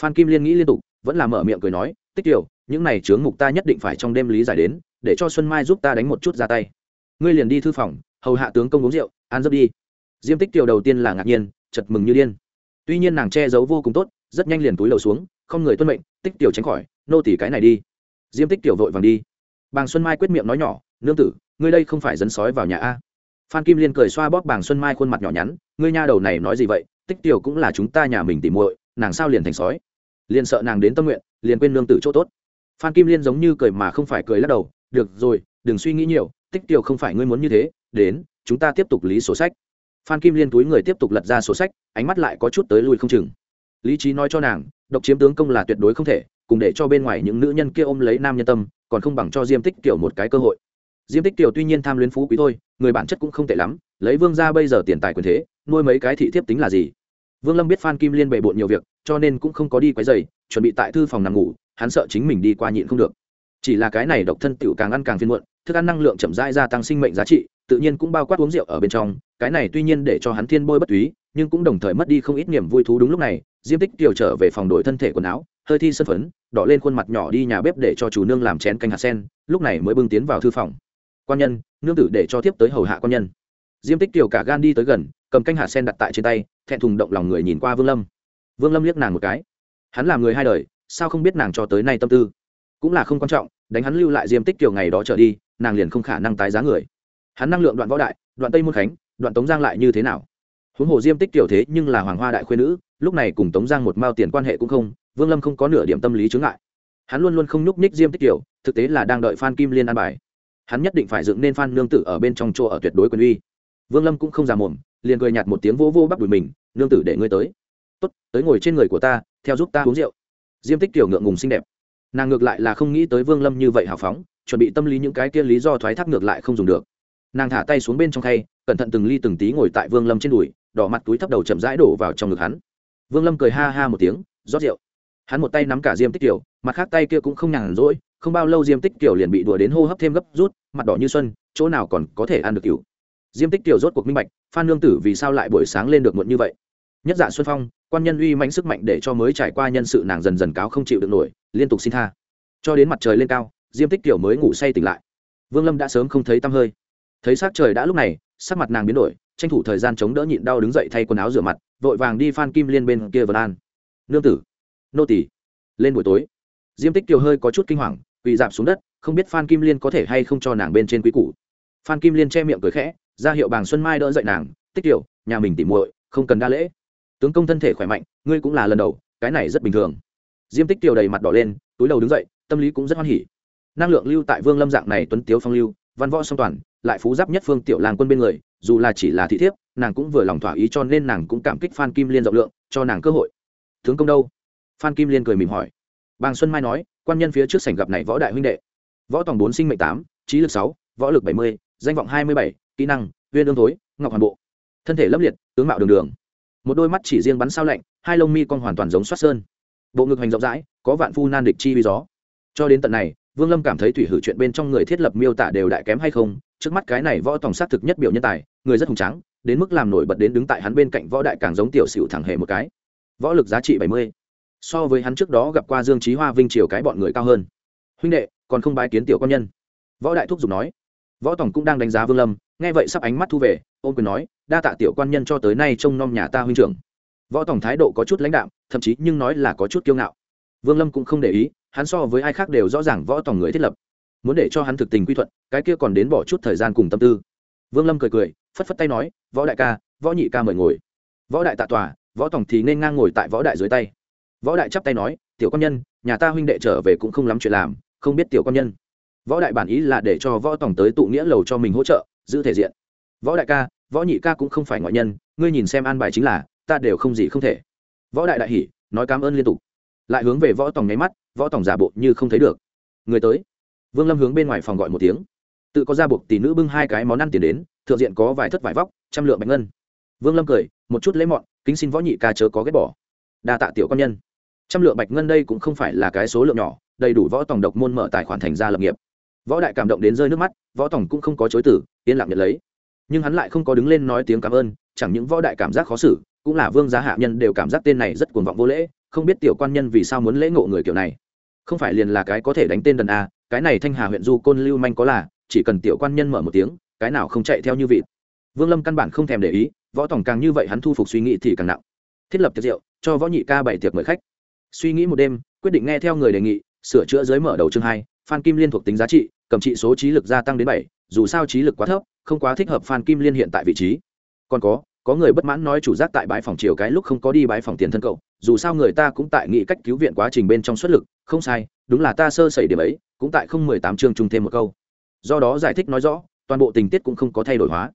Phan kim liên nghĩ liên tục, vẫn là mở miệng cười nói, tích tiểu, những này chướng mục ta nhất định phải trong đêm lý giải đến, để cho xuân mai giúp ta đánh một chút ra tay. Ngươi liền đi thư phòng, hầu hạ tướng công uống rượu an giấc đi. Diêm tích tiểu đầu tiên là ngạc nhiên chật mừng như điên. Tuy nhiên nàng che giấu vô cùng tốt, rất nhanh liền túi lầu xuống, không người tuân mệnh, tích tiểu tránh khỏi, nô tỉ cái này đi. Diêm tích tiểu vội vàng đi. Bàng xuân mai quyết miệng nói nhỏ, nương tử, ngươi đây không phải dấn sói vào nhà a? Phan kim liên cười xoa bóp bàng xuân mai khuôn mặt nhỏ nhắn, ngươi nha đầu này nói gì vậy? Tích tiểu cũng là chúng ta nhà mình tìm muội, nàng sao liền thành sói? Liền sợ nàng đến tâm nguyện, liền quên nương tử chỗ tốt. Phan kim liên giống như cười mà không phải cười lắc đầu, được rồi, đừng suy nghĩ nhiều, tích tiểu không phải ngươi muốn như thế, đến, chúng ta tiếp tục lý sổ sách. Phan kim liên túi người tiếp tục lật ra sổ sách, ánh mắt lại có chút tới lui không chừng. Lý trí nói cho nàng, độc chiếm tướng công là tuyệt đối không thể, cùng để cho bên ngoài những nữ nhân kia ôm lấy nam nhân tâm, còn không bằng cho diêm tích kiểu một cái cơ hội diêm tích tiểu tuy nhiên tham luyến phú quý thôi, người bản chất cũng không tệ lắm, lấy vương ra bây giờ tiền tài quyền thế, nuôi mấy cái thị thiếp tính là gì? Vương lâm biết phan kim liên bề bộn nhiều việc, cho nên cũng không có đi quấy dày chuẩn bị tại thư phòng nằm ngủ, hắn sợ chính mình đi qua nhịn không được. Chỉ là cái này độc thân tiểu càng ăn càng phiên muộn, thức ăn năng lượng chậm rãi gia tăng sinh mệnh giá trị, tự nhiên cũng bao quát uống rượu ở bên trong, cái này tuy nhiên để cho hắn thiên bôi bất túy, nhưng cũng đồng thời mất đi không ít niềm vui thú đúng lúc này, diêm tích tiểu trở về phòng đổi thân thể quần áo, hơi thi sân phấn, đỏ lên khuôn mặt nhỏ đi nhà bếp để cho chủ nương làm chén canh hạt sen, lúc này mới bưng tiến vào thư phòng quan nhân, nương tử để cho tiếp tới hầu hạ quan nhân. Diêm tích tiểu cả gan đi tới gần, cầm canh hạt sen đặt tại trên tay, thẹn thùng động lòng người nhìn qua vương lâm. Vương lâm liếc nàng một cái. Hắn là người hai đời, sao không biết nàng cho tới nay tâm tư? Cũng là không quan trọng, đánh hắn lưu lại diêm tích tiểu ngày đó trở đi, nàng liền không khả năng tái giá người. Hắn năng lượng đoạn võ đại, đoạn tây môn khánh, đoạn tống giang lại như thế nào? Huống hồ diêm tích tiểu thế nhưng là hoàng hoa đại khuyên nữ, lúc này cùng tống giang một mao tiền quan hệ cũng không, vương lâm không có nửa điểm tâm lý chướng ngại. Hắn luôn luôn không nhúc nhích diêm tích tiểu thực tế là đang đợi phan kim liên an bài hắn nhất định phải dựng nên phan nương tử ở bên trong chỗ ở tuyệt đối quyền uy. Vương lâm cũng không già mồm, liền cười nhạt một tiếng vô vô bắp đùi mình, nương tử để ngươi tới. Tốt, tới ngồi trên người của ta, theo giúp ta uống rượu. Diêm tích tiểu ngượng ngùng xinh đẹp. Nàng ngược lại là không nghĩ tới vương lâm như vậy hào phóng, chuẩn bị tâm lý những cái kia lý do thoái thác ngược lại không dùng được. Nàng thả tay xuống bên trong khay, cẩn thận từng ly từng tí ngồi tại vương lâm trên đùi, đỏ mặt túi thấp đầu chậm rãi đổ vào trong ngực hắn. Vương lâm cười ha ha một tiếng, rót rượu. Hắn một tay nắm cả diêm tích tiểu mặt khác tay kia cũng không nhàn rỗi không bao lâu diêm tích kiểu liền bị đùa đến hô hấp thêm gấp rút, mặt đỏ như xuân, chỗ nào còn có thể ăn được cựu diêm tích kiểu rốt cuộc minh bạch, phan lương tử vì sao lại buổi sáng lên được muộn như vậy? Nhất dạ xuân phong, quan nhân uy mãnh sức mạnh để cho mới trải qua nhân sự nàng dần dần cáo không chịu được nổi, liên tục xin tha. Cho đến mặt trời lên cao, diêm tích kiểu mới ngủ say tỉnh lại. Vương lâm đã sớm không thấy tăm hơi. Thấy s trời đã lúc này, sắc mặt nàng biến đổi, tranh thủ thời gian chống đỡ nhịn đau đứng dậy thay quần áo rửa mặt, vội vàng đi phan kim liên bên kia vân an. Nương tử, nô tỷ lên buổi tối. Diêm tích kiều hơi có chút kinh hoàng quỳ dạp xuống đất, không biết phan kim liên có thể hay không cho nàng bên trên quý củ. Phan kim liên che miệng cười khẽ, ra hiệu bàng xuân mai đỡ dậy nàng, tích kiều nhà mình tỉ muội, không cần đa lễ. Tướng công thân thể khỏe mạnh, ngươi cũng là lần đầu, cái này rất bình thường. Diêm tích tiểu đầy mặt đỏ lên, túi đầu đứng dậy, tâm lý cũng rất hoan hỉ. Năng lượng lưu tại vương lâm dạng này tuấn tiếu phong lưu, văn võ song toàn, lại phú giáp nhất phương tiểu làng quân bên người, dù là chỉ là thị thiếp, nàng cũng vừa lòng thỏa ý cho nên nàng cũng cảm kích phan kim liên rộng lượng, cho nàng cơ hội. Tướng công đâu? Phan kim liên cười mỉm hỏi. Bàng xuân mai nói quan nhân phía trước sảnh gặp này võ đại huynh đệ. Võ tòng bốn sinh mệnh tám trí lực sáu võ lực bảy mươi danh vọng hai mươi bảy kỹ năng viên ương thối ngọc hoàn bộ. Thân thể lấp liệt tướng mạo đường đường. Một đôi mắt chỉ riêng bắn sao lạnh hai lông mi con hoàn toàn giống xoát sơn. Bộ ngực hành rộng rãi có vạn phu nan địch chi vi gió. Cho đến tận này vương lâm cảm thấy thủy hử chuyện bên trong người thiết lập miêu tả đều đại kém hay không trước mắt cái này võ tòng xác thực nhất biểu nhân tài người rất hùng trắng, đến mức làm nổi bật đến đứng tại hắn bên cạnh võ đại càng giống tiểu sửu thẳng hề một cái. Võ lực giá trị bảy mươi so với hắn trước đó gặp qua dương trí hoa, vinh triều cái bọn người cao hơn. Huynh đệ, còn không bái kiến tiểu quan nhân. Võ đại thúc giục nói. Võ tổng cũng đang đánh giá vương lâm, nghe vậy sắp ánh mắt thu về ôm quyền nói, đa tạ tiểu quan nhân cho tới nay trông nom nhà ta huynh trưởng. Võ tổng thái độ có chút lãnh đạm, thậm chí nhưng nói là có chút kiêu ngạo. Vương lâm cũng không để ý, hắn so với ai khác đều rõ ràng võ tổng người thiết lập. Muốn để cho hắn thực tình quy thuận, cái kia còn đến bỏ chút thời gian cùng tâm tư. Vương lâm cười cười, phất phất tay nói, võ đại ca, võ nhị ca mời ngồi. Võ đại tạ tòa, võ tổng thì nên ngang ngồi tại võ đại dưới tay võ đại chắp tay nói, tiểu quan nhân, nhà ta huynh đệ trở về cũng không lắm chuyện làm, không biết tiểu quan nhân. Võ đại bản ý là để cho võ tổng tới tụ nghĩa lầu cho mình hỗ trợ, giữ thể diện. Võ đại ca, võ nhị ca cũng không phải ngoại nhân, ngươi nhìn xem an bài chính là, ta đều không gì không thể. Võ đại đại hỉ, nói cảm ơn liên tục. Lại hướng về võ tổng nháy mắt, võ tổng giả bộ như không thấy được. Người tới. Vương lâm hướng bên ngoài phòng gọi một tiếng. Tự có ra buộc tỷ nữ bưng hai cái món ăn tiền đến, thượng diện có vài thất vải vóc, trăm lượng bạch ngân. Vương lâm cười, một chút lấy mọn, kính xin võ nhị ca chớ có ghét bỏ. Đa tạ tiểu con nhân trăm lượng bạch ngân đây cũng không phải là cái số lượng nhỏ, đầy đủ võ tổng độc môn mở tài khoản thành ra lập nghiệp. Võ đại cảm động đến rơi nước mắt, võ tổng cũng không có chối tử, yên lặng nhận lấy. Nhưng hắn lại không có đứng lên nói tiếng cảm ơn, chẳng những võ đại cảm giác khó xử, cũng là vương gia hạ nhân đều cảm giác tên này rất cuồng vọng vô lễ, không biết tiểu quan nhân vì sao muốn lễ ngộ người kiểu này. Không phải liền là cái có thể đánh tên đần a, cái này thanh hà huyện du côn lưu manh có là, chỉ cần tiểu quan nhân mở một tiếng, cái nào không chạy theo như vịt. Vương lâm căn bản không thèm để ý, võ tổng càng như vậy hắn thu phục suy nghĩ thì càng nặng. Thiết lập tiệc rượu, cho võ nhị ca bảy tiệc mời khách suy nghĩ một đêm, quyết định nghe theo người đề nghị, sửa chữa dưới mở đầu chương hai, phan kim liên thuộc tính giá trị, cầm trị số trí lực gia tăng đến bảy, dù sao trí lực quá thấp, không quá thích hợp phan kim liên hiện tại vị trí. Còn có có người bất mãn nói chủ giác tại bãi phòng chiều cái lúc không có đi bãi phòng tiền thân cậu, dù sao người ta cũng tại nghị cách cứu viện quá trình bên trong xuất lực, không sai, đúng là ta sơ sẩy điểm ấy, cũng tại không mười tám chương chung thêm một câu. Do đó giải thích nói rõ, toàn bộ tình tiết cũng không có thay đổi hóa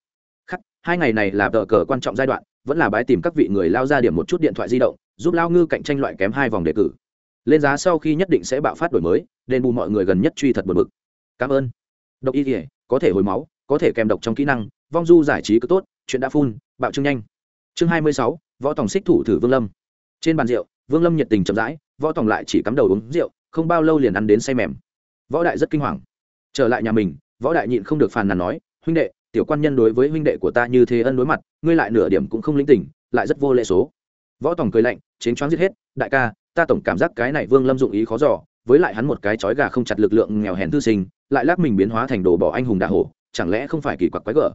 hai ngày này là tờ cờ quan trọng giai đoạn, vẫn là bái tìm các vị người lao ra điểm một chút điện thoại di động, giúp lao ngư cạnh tranh loại kém hai vòng đề cử. Lên giá sau khi nhất định sẽ bạo phát đổi mới, đền bù mọi người gần nhất truy thật buồn bực. Cảm ơn. Độc y thể có thể hồi máu, có thể kèm độc trong kỹ năng, vong du giải trí cứ tốt, chuyện đã phun bạo trương nhanh. Chương hai mươi sáu, võ tòng xích thủ thử vương lâm. Trên bàn rượu, vương lâm nhiệt tình chậm rãi, võ tòng lại chỉ cắm đầu uống rượu, không bao lâu liền ăn đến say mềm. Võ đại rất kinh hoàng. Trở lại nhà mình, võ đại nhịn không được phàn nàn nói, huynh đệ tiểu quan nhân đối với huynh đệ của ta như thế ân đối mặt, ngươi lại nửa điểm cũng không linh tỉnh lại rất vô lệ số. Võ tòng cười lạnh, chiến choáng giết hết, đại ca, ta tổng cảm giác cái này vương lâm dụng ý khó giỏ với lại hắn một cái chói gà không chặt lực lượng nghèo hèn thư sinh, lại lát mình biến hóa thành đồ bỏ anh hùng đạ hổ, chẳng lẽ không phải kỳ quặc quái gở?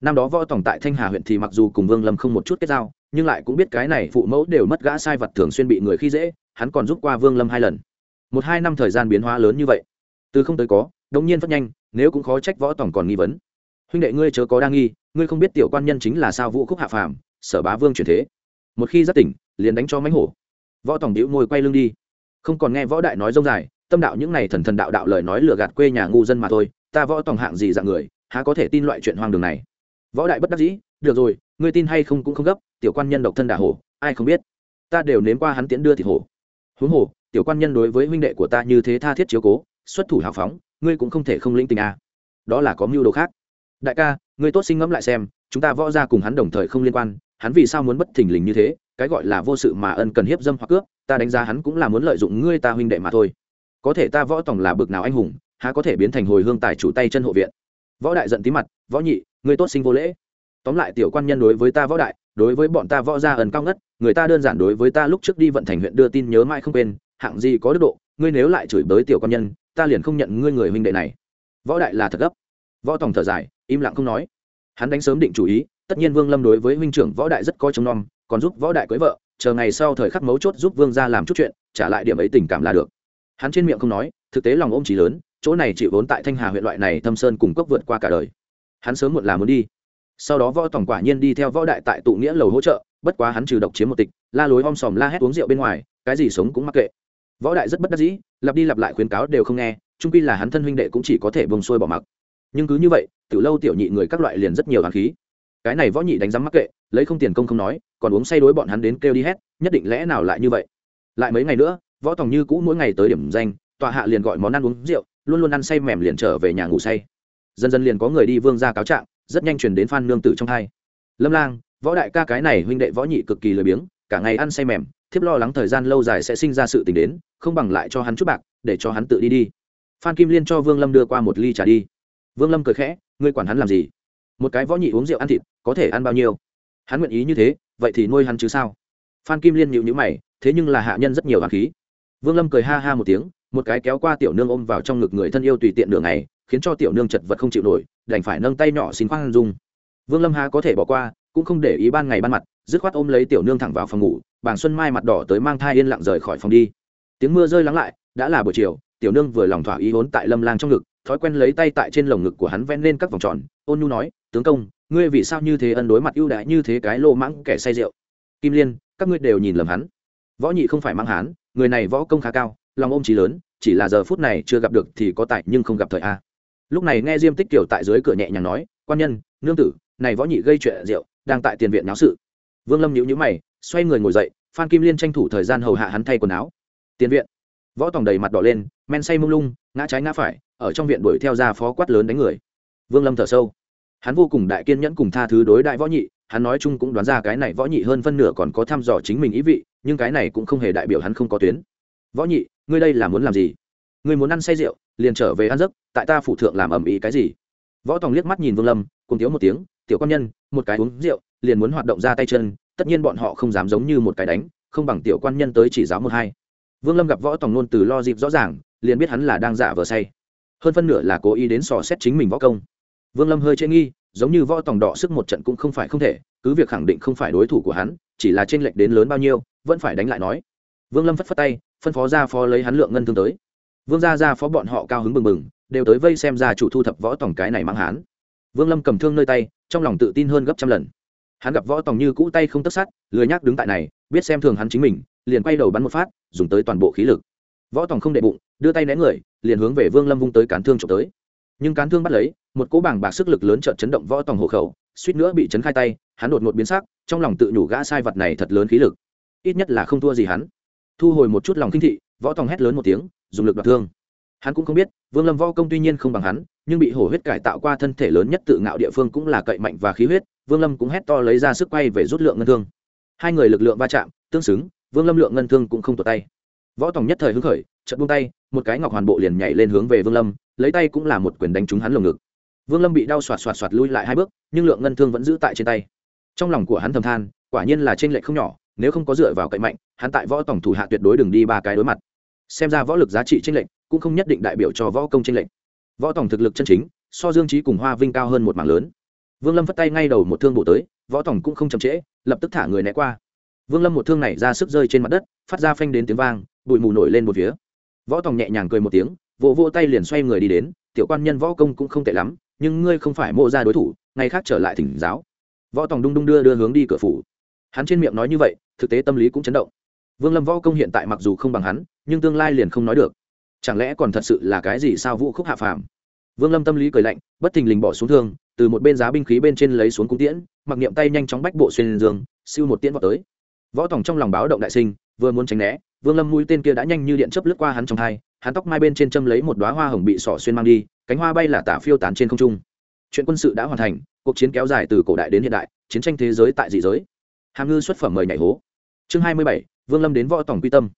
Năm đó võ tổng tại thanh hà huyện thì mặc dù cùng vương lâm không một chút kết giao, nhưng lại cũng biết cái này phụ mẫu đều mất gã sai vật thường xuyên bị người khi dễ, hắn còn giúp qua vương lâm hai lần. Một hai năm thời gian biến hóa lớn như vậy. Từ không tới có, đống nhiên phát nhanh, nếu cũng khó trách võ tổng còn nghi vấn huynh đệ ngươi chớ có đa nghi, ngươi không biết tiểu quan nhân chính là sao vũ khúc hạ phàm, sở bá vương truyền thế. Một khi giác tỉnh, liền đánh cho mánh hổ. Võ tổng đĩu ngồi quay lưng đi. Không còn nghe võ đại nói rông dài, tâm đạo những này thần thần đạo đạo lời nói lừa gạt quê nhà ngu dân mà thôi, ta võ tổng hạng gì dạng người, há có thể tin loại chuyện hoang đường này? Võ đại bất đắc dĩ, được rồi, ngươi tin hay không cũng không gấp, tiểu quan nhân độc thân đả hổ, ai không biết. Ta đều nếm qua hắn tiễn đưa thịt hổ. Huống hồ, tiểu quan nhân đối với huynh đệ của ta như thế tha thiết chiếu cố, xuất thủ hào phóng, ngươi cũng không thể không lĩnh tình à. đó là có mưu đồ khác đại ca, ngươi tốt sinh ngẫm lại xem, chúng ta võ ra cùng hắn đồng thời không liên quan, hắn vì sao muốn bất thình lình như thế, cái gọi là vô sự mà ân cần hiếp dâm hoặc cướp, ta đánh giá hắn cũng là muốn lợi dụng ngươi ta huynh đệ mà thôi. Có thể ta võ tổng là bực nào anh hùng, há có thể biến thành hồi hương tài chủ tay chân hộ viện? Võ đại giận tí mặt, võ nhị, ngươi tốt sinh vô lễ. Tóm lại tiểu quan nhân đối với ta võ đại, đối với bọn ta võ gia ẩn cao ngất, người ta đơn giản đối với ta lúc trước đi vận thành huyện đưa tin nhớ mãi không quên, hạng gì có đức độ, ngươi nếu lại chửi bới tiểu quan nhân, ta liền không nhận ngươi người huynh đệ này. Võ đại là thật gấp. Võ tòng thở dài im lặng không nói. Hắn đánh sớm định chủ ý, tất nhiên vương lâm đối với huynh trưởng võ đại rất coi trông nom, còn giúp võ đại cưới vợ, chờ ngày sau thời khắc mấu chốt giúp vương ra làm chút chuyện, trả lại điểm ấy tình cảm là được. Hắn trên miệng không nói, thực tế lòng ôm trí lớn, chỗ này chỉ vốn tại thanh hà huyện loại này thâm sơn cùng cốc vượt qua cả đời. Hắn sớm muộn là muốn đi. Sau đó võ tổng quả nhiên đi theo võ đại tại tụ nghĩa lầu hỗ trợ, bất quá hắn trừ độc chiếm một tịch, la lối om sòm la hét uống rượu bên ngoài, cái gì sống cũng mắc kệ. Võ đại rất bất đắc dĩ, lặp đi lặp lại khuyến cáo đều không nghe trung quy là hắn thân huynh đệ cũng chỉ có thể bông xuôi bỏ mặc nhưng cứ như vậy, tiểu lâu tiểu nhị người các loại liền rất nhiều hàn khí. Cái này võ nhị đánh rắm mắc kệ, lấy không tiền công không nói, còn uống say đối bọn hắn đến kêu đi hét nhất định lẽ nào lại như vậy? Lại mấy ngày nữa, võ tòng như cũ mỗi ngày tới điểm danh, tòa hạ liền gọi món ăn uống rượu, luôn luôn ăn say mềm liền trở về nhà ngủ say. Dần dần liền có người đi vương ra cáo trạng, rất nhanh chuyển đến phan nương tử trong hai. Lâm lang, võ đại ca cái này huynh đệ võ nhị cực kỳ lười biếng, cả ngày ăn say mềm, thiếp lo lắng thời gian lâu dài sẽ sinh ra sự tình đến, không bằng lại cho hắn chút bạc, để cho hắn tự đi đi. Phan kim liên cho vương lâm đưa qua một ly trà đi vương lâm cười khẽ, ngươi quản hắn làm gì? Một cái võ nhị uống rượu ăn thịt, có thể ăn bao nhiêu? Hắn nguyện ý như thế, vậy thì nuôi hắn chứ sao? Phan kim liên nhịu nhữ mày, thế nhưng là hạ nhân rất nhiều hoàng khí. Vương lâm cười ha ha một tiếng, một cái kéo qua tiểu nương ôm vào trong ngực người thân yêu tùy tiện đường này khiến cho tiểu nương chật vật không chịu nổi, đành phải nâng tay nhỏ xin khoan dung. Vương lâm ha có thể bỏ qua, cũng không để ý ban ngày ban mặt, dứt khoát ôm lấy tiểu nương thẳng vào phòng ngủ, bàng xuân mai mặt đỏ tới mang thai yên lặng rời khỏi phòng đi. Tiếng mưa rơi lắng lại đã là buổi chiều, tiểu nương vừa lòng thỏa ý hốn tại lâm lang trong ngực, thói quen lấy tay tại trên lồng ngực của hắn ven lên các vòng tròn. Ôn nhu nói, tướng công, ngươi vì sao như thế ân đối mặt ưu đãi như thế cái lô mãng kẻ say rượu? Kim liên, các ngươi đều nhìn lầm hắn. Võ nhị không phải mang hán, người này võ công khá cao, lòng ôm trí lớn, chỉ là giờ phút này chưa gặp được thì có tại nhưng không gặp thời a. Lúc này nghe diêm tích tiểu tại dưới cửa nhẹ nhàng nói, quan nhân, nương tử, này võ nhị gây chuyện rượu, đang tại tiền viện náo sự. Vương lâm nhíu nhíu mày, xoay người ngồi dậy, phan kim liên tranh thủ thời gian hầu hạ hắn thay quần áo. Tiền viện võ tòng đầy mặt đỏ lên, men say mông lung, ngã trái ngã phải, ở trong viện đuổi theo ra phó quát lớn đánh người. Vương lâm thở sâu. Hắn vô cùng đại kiên nhẫn cùng tha thứ đối đại võ nhị, hắn nói chung cũng đoán ra cái này võ nhị hơn phân nửa còn có thăm dò chính mình ý vị, nhưng cái này cũng không hề đại biểu hắn không có tuyến. Võ nhị, ngươi đây là muốn làm gì? Ngươi muốn ăn say rượu, liền trở về ăn giấc, tại ta phủ thượng làm ầm ĩ cái gì? Võ tòng liếc mắt nhìn vương lâm, cùng tiếu một tiếng, tiểu quan nhân, một cái uống rượu, liền muốn hoạt động ra tay chân, tất nhiên bọn họ không dám giống như một cái đánh, không bằng tiểu quan nhân tới chỉ giáo một hai vương lâm gặp võ tòng nôn từ lo dịp rõ ràng, liền biết hắn là đang giả vờ say. Hơn phân nửa là cố ý đến sò xét chính mình võ công. Vương lâm hơi chê nghi, giống như võ tòng đỏ sức một trận cũng không phải không thể, cứ việc khẳng định không phải đối thủ của hắn, chỉ là tranh lệch đến lớn bao nhiêu, vẫn phải đánh lại nói. Vương lâm phất phất tay, phân phó ra phó lấy hắn lượng ngân thương tới. Vương gia ra phó bọn họ cao hứng bừng bừng, đều tới vây xem ra chủ thu thập võ tòng cái này mang hán. Vương lâm cầm thương nơi tay, trong lòng tự tin hơn gấp trăm lần. Hắn gặp võ tòng như cũ tay không tất sát, lười nhác đứng tại này, biết xem thường hắn chính mình liền quay đầu bắn một phát, dùng tới toàn bộ khí lực. Võ tòng không đệ bụng, đưa tay né người, liền hướng về vương lâm vung tới cán thương trộm tới. Nhưng cán thương bắt lấy, một cỗ bảng bạc sức lực lớn trợn chấn động võ tòng hộ khẩu, suýt nữa bị chấn khai tay, hắn đột ngột biến sắc, trong lòng tự nhủ gã sai vật này thật lớn khí lực. Ít nhất là không thua gì hắn. Thu hồi một chút lòng kinh thị, võ tòng hét lớn một tiếng, dùng lực đoạt thương. Hắn cũng không biết, vương lâm võ công tuy nhiên không bằng hắn, nhưng bị hổ huyết cải tạo qua thân thể lớn nhất tự ngạo địa phương cũng là cậy mạnh và khí huyết, vương lâm cũng hét to lấy ra sức quay về rút lượng ngân thương. Hai người lực lượng va chạm, tương xứng vương lâm lượng ngân thương cũng không tuột tay. Võ tòng nhất thời hứng khởi, chợt buông tay, một cái ngọc hoàn bộ liền nhảy lên hướng về vương lâm, lấy tay cũng là một quyền đánh trúng hắn lồng ngực. Vương lâm bị đau xoạt xoạt xoạt lui lại hai bước, nhưng lượng ngân thương vẫn giữ tại trên tay. Trong lòng của hắn thầm than, quả nhiên là trên lệch không nhỏ, nếu không có dựa vào cậy mạnh, hắn tại võ tổng thủ hạ tuyệt đối đừng đi ba cái đối mặt. Xem ra võ lực giá trị trên lệnh cũng không nhất định đại biểu cho võ công trên lệnh võ tổng thực lực chân chính, so dương trí cùng hoa vinh cao hơn một mảng lớn. Vương lâm vất tay ngay đầu một thương bổ tới, võ tổng cũng không chậm trễ, lập tức thả người né qua vương lâm một thương này ra sức rơi trên mặt đất, phát ra phanh đến tiếng vang, bụi mù nổi lên một phía. Võ Tòng nhẹ nhàng cười một tiếng, vỗ vỗ tay liền xoay người đi đến, tiểu quan nhân võ công cũng không tệ lắm, nhưng ngươi không phải mộ ra đối thủ, ngày khác trở lại thỉnh giáo. Võ Tòng đung đung đưa đưa hướng đi cửa phủ. Hắn trên miệng nói như vậy, thực tế tâm lý cũng chấn động. Vương lâm võ công hiện tại mặc dù không bằng hắn, nhưng tương lai liền không nói được. Chẳng lẽ còn thật sự là cái gì sao vũ khúc hạ phàm? Vương lâm tâm lý cười lạnh, bất thình lình bỏ xuống thương, từ một bên giá binh khí bên trên lấy xuống cung tiễn, mặc niệm tay nhanh chóng bách bộ xuyên giường siêu một tiễn vào tới võ tòng trong lòng báo động đại sinh, vừa muốn tránh né, vương lâm mũi tên kia đã nhanh như điện chớp lướt qua hắn trong thai hắn tóc mai bên trên châm lấy một đoá hoa hồng bị sỏ xuyên mang đi, cánh hoa bay là tả phiêu tán trên không trung. Chuyện quân sự đã hoàn thành, cuộc chiến kéo dài từ cổ đại đến hiện đại, chiến tranh thế giới tại dị giới. Hàm ngư xuất phẩm mời nhảy hố. Chương hai mươi bảy, vương lâm đến võ tòng quy tâm.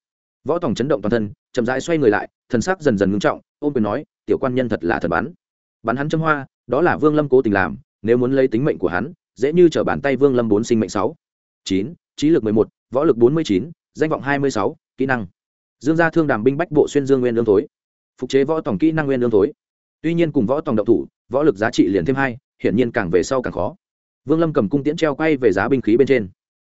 Võ tòng chấn động toàn thân, chậm rãi xoay người lại, thần sắc dần dần ngưng trọng ôm quyền nói, tiểu quan nhân thật là thật bắn. Bắn hắn châm hoa, đó là vương lâm cố tình làm, nếu muốn lấy tính mệnh của hắn, dễ như t bàn tay vương lâm bốn sinh mệnh sáu. Chín trí lực mười một, võ lực bốn mươi chín, danh vọng hai mươi sáu, kỹ năng. Dương gia thương đàm binh bách bộ xuyên dương nguyên lương thối. Phục chế võ tổng kỹ năng nguyên lương thối. Tuy nhiên cùng võ tổng động thủ, võ lực giá trị liền thêm hai, hiển nhiên càng về sau càng khó. Vương lâm cầm cung tiễn treo quay về giá binh khí bên trên.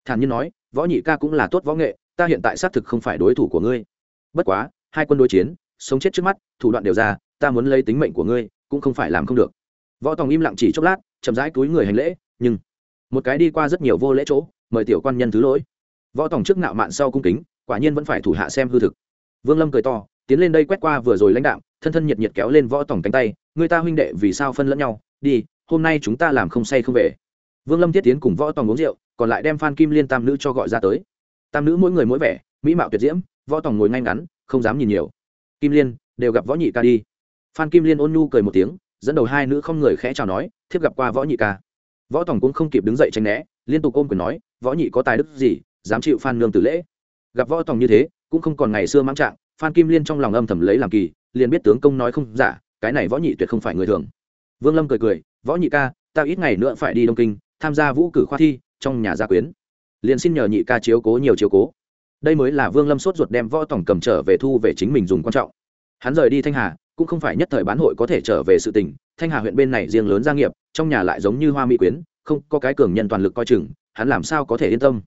Thản nhiên nói, võ nhị ca cũng là tốt võ nghệ, ta hiện tại xác thực không phải đối thủ của ngươi. Bất quá, hai quân đối chiến, sống chết trước mắt, thủ đoạn đều ra, ta muốn lấy tính mệnh của ngươi, cũng không phải làm không được. Võ tòng im lặng chỉ chốc lát, chậm rãi túi người hành lễ, nhưng một cái đi qua rất nhiều vô lễ chỗ, mời tiểu quan nhân thứ lỗi. Võ tổng trước nạo mạn sau cung kính, quả nhiên vẫn phải thủ hạ xem hư thực. Vương lâm cười to, tiến lên đây quét qua vừa rồi lãnh đạo thân thân nhiệt nhiệt kéo lên võ tổng cánh tay, người ta huynh đệ vì sao phân lẫn nhau, đi, hôm nay chúng ta làm không say không về. Vương lâm thiết tiến cùng võ tòng uống rượu, còn lại đem phan kim liên tam nữ cho gọi ra tới. Tam nữ mỗi người mỗi vẻ, mỹ mạo tuyệt diễm, võ tòng ngồi ngay ngắn, không dám nhìn nhiều. Kim liên, đều gặp võ nhị ca đi. Phan kim liên ôn nhu cười một tiếng, dẫn đầu hai nữ không người khẽ chào nói, thiếp gặp qua võ nhị ca võ tòng cũng không kịp đứng dậy tranh né, liên tục ôm quyền nói, võ nhị có tài đức gì, dám chịu phan nương tử lễ? Gặp võ tòng như thế, cũng không còn ngày xưa mang trạng, phan kim liên trong lòng âm thầm lấy làm kỳ, liền biết tướng công nói không giả, cái này võ nhị tuyệt không phải người thường. Vương lâm cười cười, võ nhị ca, ta ít ngày nữa phải đi đông kinh, tham gia vũ cử khoa thi, trong nhà gia quyến. Liền xin nhờ nhị ca chiếu cố nhiều chiếu cố. Đây mới là vương lâm sốt ruột đem võ tổng cầm trở về thu về chính mình dùng quan trọng. Hắn rời đi thanh hà, cũng không phải nhất thời bán hội có thể trở về sự tình thanh hà huyện bên này riêng lớn gia nghiệp, trong nhà lại giống như hoa mỹ quyến, không có cái cường nhân toàn lực coi chừng, hắn làm sao có thể yên tâm?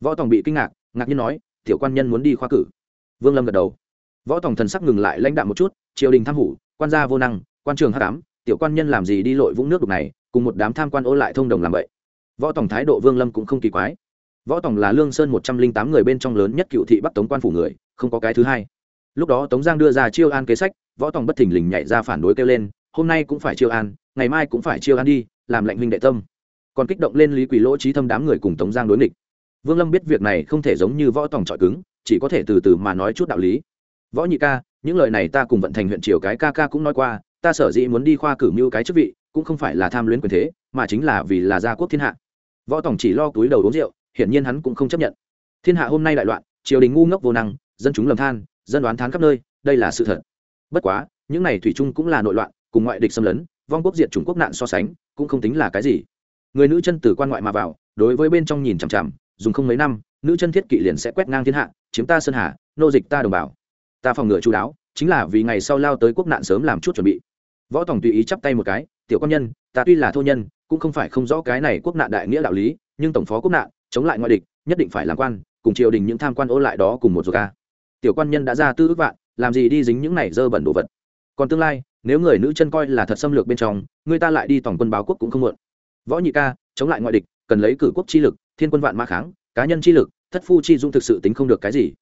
Võ tòng bị kinh ngạc ngạc nhiên nói, tiểu quan nhân muốn đi khoa cử. Vương lâm gật đầu. Võ tòng thần sắc ngừng lại lãnh đạm một chút, triều đình tham hủ, quan gia vô năng, quan trường h tám tiểu quan nhân làm gì đi lội vũng nước đục này, cùng một đám tham quan ô lại thông đồng làm vậy. Võ tòng thái độ vương lâm cũng không kỳ quái. Võ tòng là lương sơn một trăm linh tám người bên trong lớn nhất cựu thị bắc tống quan phủ người, không có cái thứ hai. Lúc đó tống giang đưa ra chiêu an kế sách, võ tòng bất thình lình nhảy ra phản đối kêu lên hôm nay cũng phải chiêu an, ngày mai cũng phải chiêu an đi, làm lệnh huynh đệ tâm. Còn kích động lên lý quỷ lỗ trí thâm đám người cùng tống giang đối nghịch. Vương lâm biết việc này không thể giống như võ tòng trọi cứng, chỉ có thể từ từ mà nói chút đạo lý. Võ nhị ca, những lời này ta cùng vận thành huyện triều cái ca ca cũng nói qua, ta sở dĩ muốn đi khoa cử mưu cái chức vị, cũng không phải là tham luyến quyền thế, mà chính là vì là gia quốc thiên hạ. Võ tổng chỉ lo túi đầu uống rượu, hiển nhiên hắn cũng không chấp nhận. Thiên hạ hôm nay đại loạn, triều đình ngu ngốc vô năng, dân chúng lầm than, dân đoán thán khắp nơi, đây là sự thật. Bất quá, những này thủy chung cũng là nội loạn cùng ngoại địch xâm lấn, vong quốc diệt chủng quốc nạn so sánh, cũng không tính là cái gì. Người nữ chân từ quan ngoại mà vào, đối với bên trong nhìn chằm chằm, dùng không mấy năm, nữ chân thiết kỵ liền sẽ quét ngang thiên hạ, chiếm ta sơn hà, nô dịch ta đồng bào. Ta phòng ngừa chú đáo, chính là vì ngày sau lao tới quốc nạn sớm làm chút chuẩn bị. Võ tổng tùy ý chắp tay một cái, tiểu quan nhân, ta tuy là thô nhân, cũng không phải không rõ cái này quốc nạn đại nghĩa đạo lý, nhưng tổng phó quốc nạn, chống lại ngoại địch, nhất định phải làm quan, cùng triều đình những tham quan ô lại đó cùng một ruột ca. Tiểu quan nhân đã ra tư ước vạn, làm gì đi dính những này dơ bẩn đồ vật. Còn tương lai nếu người nữ chân coi là thật xâm lược bên trong, người ta lại đi tổng quân báo quốc cũng không muộn. Võ nhị ca, chống lại ngoại địch, cần lấy cử quốc chi lực, thiên quân vạn mã kháng, cá nhân chi lực, thất phu chi dung thực sự tính không được cái gì.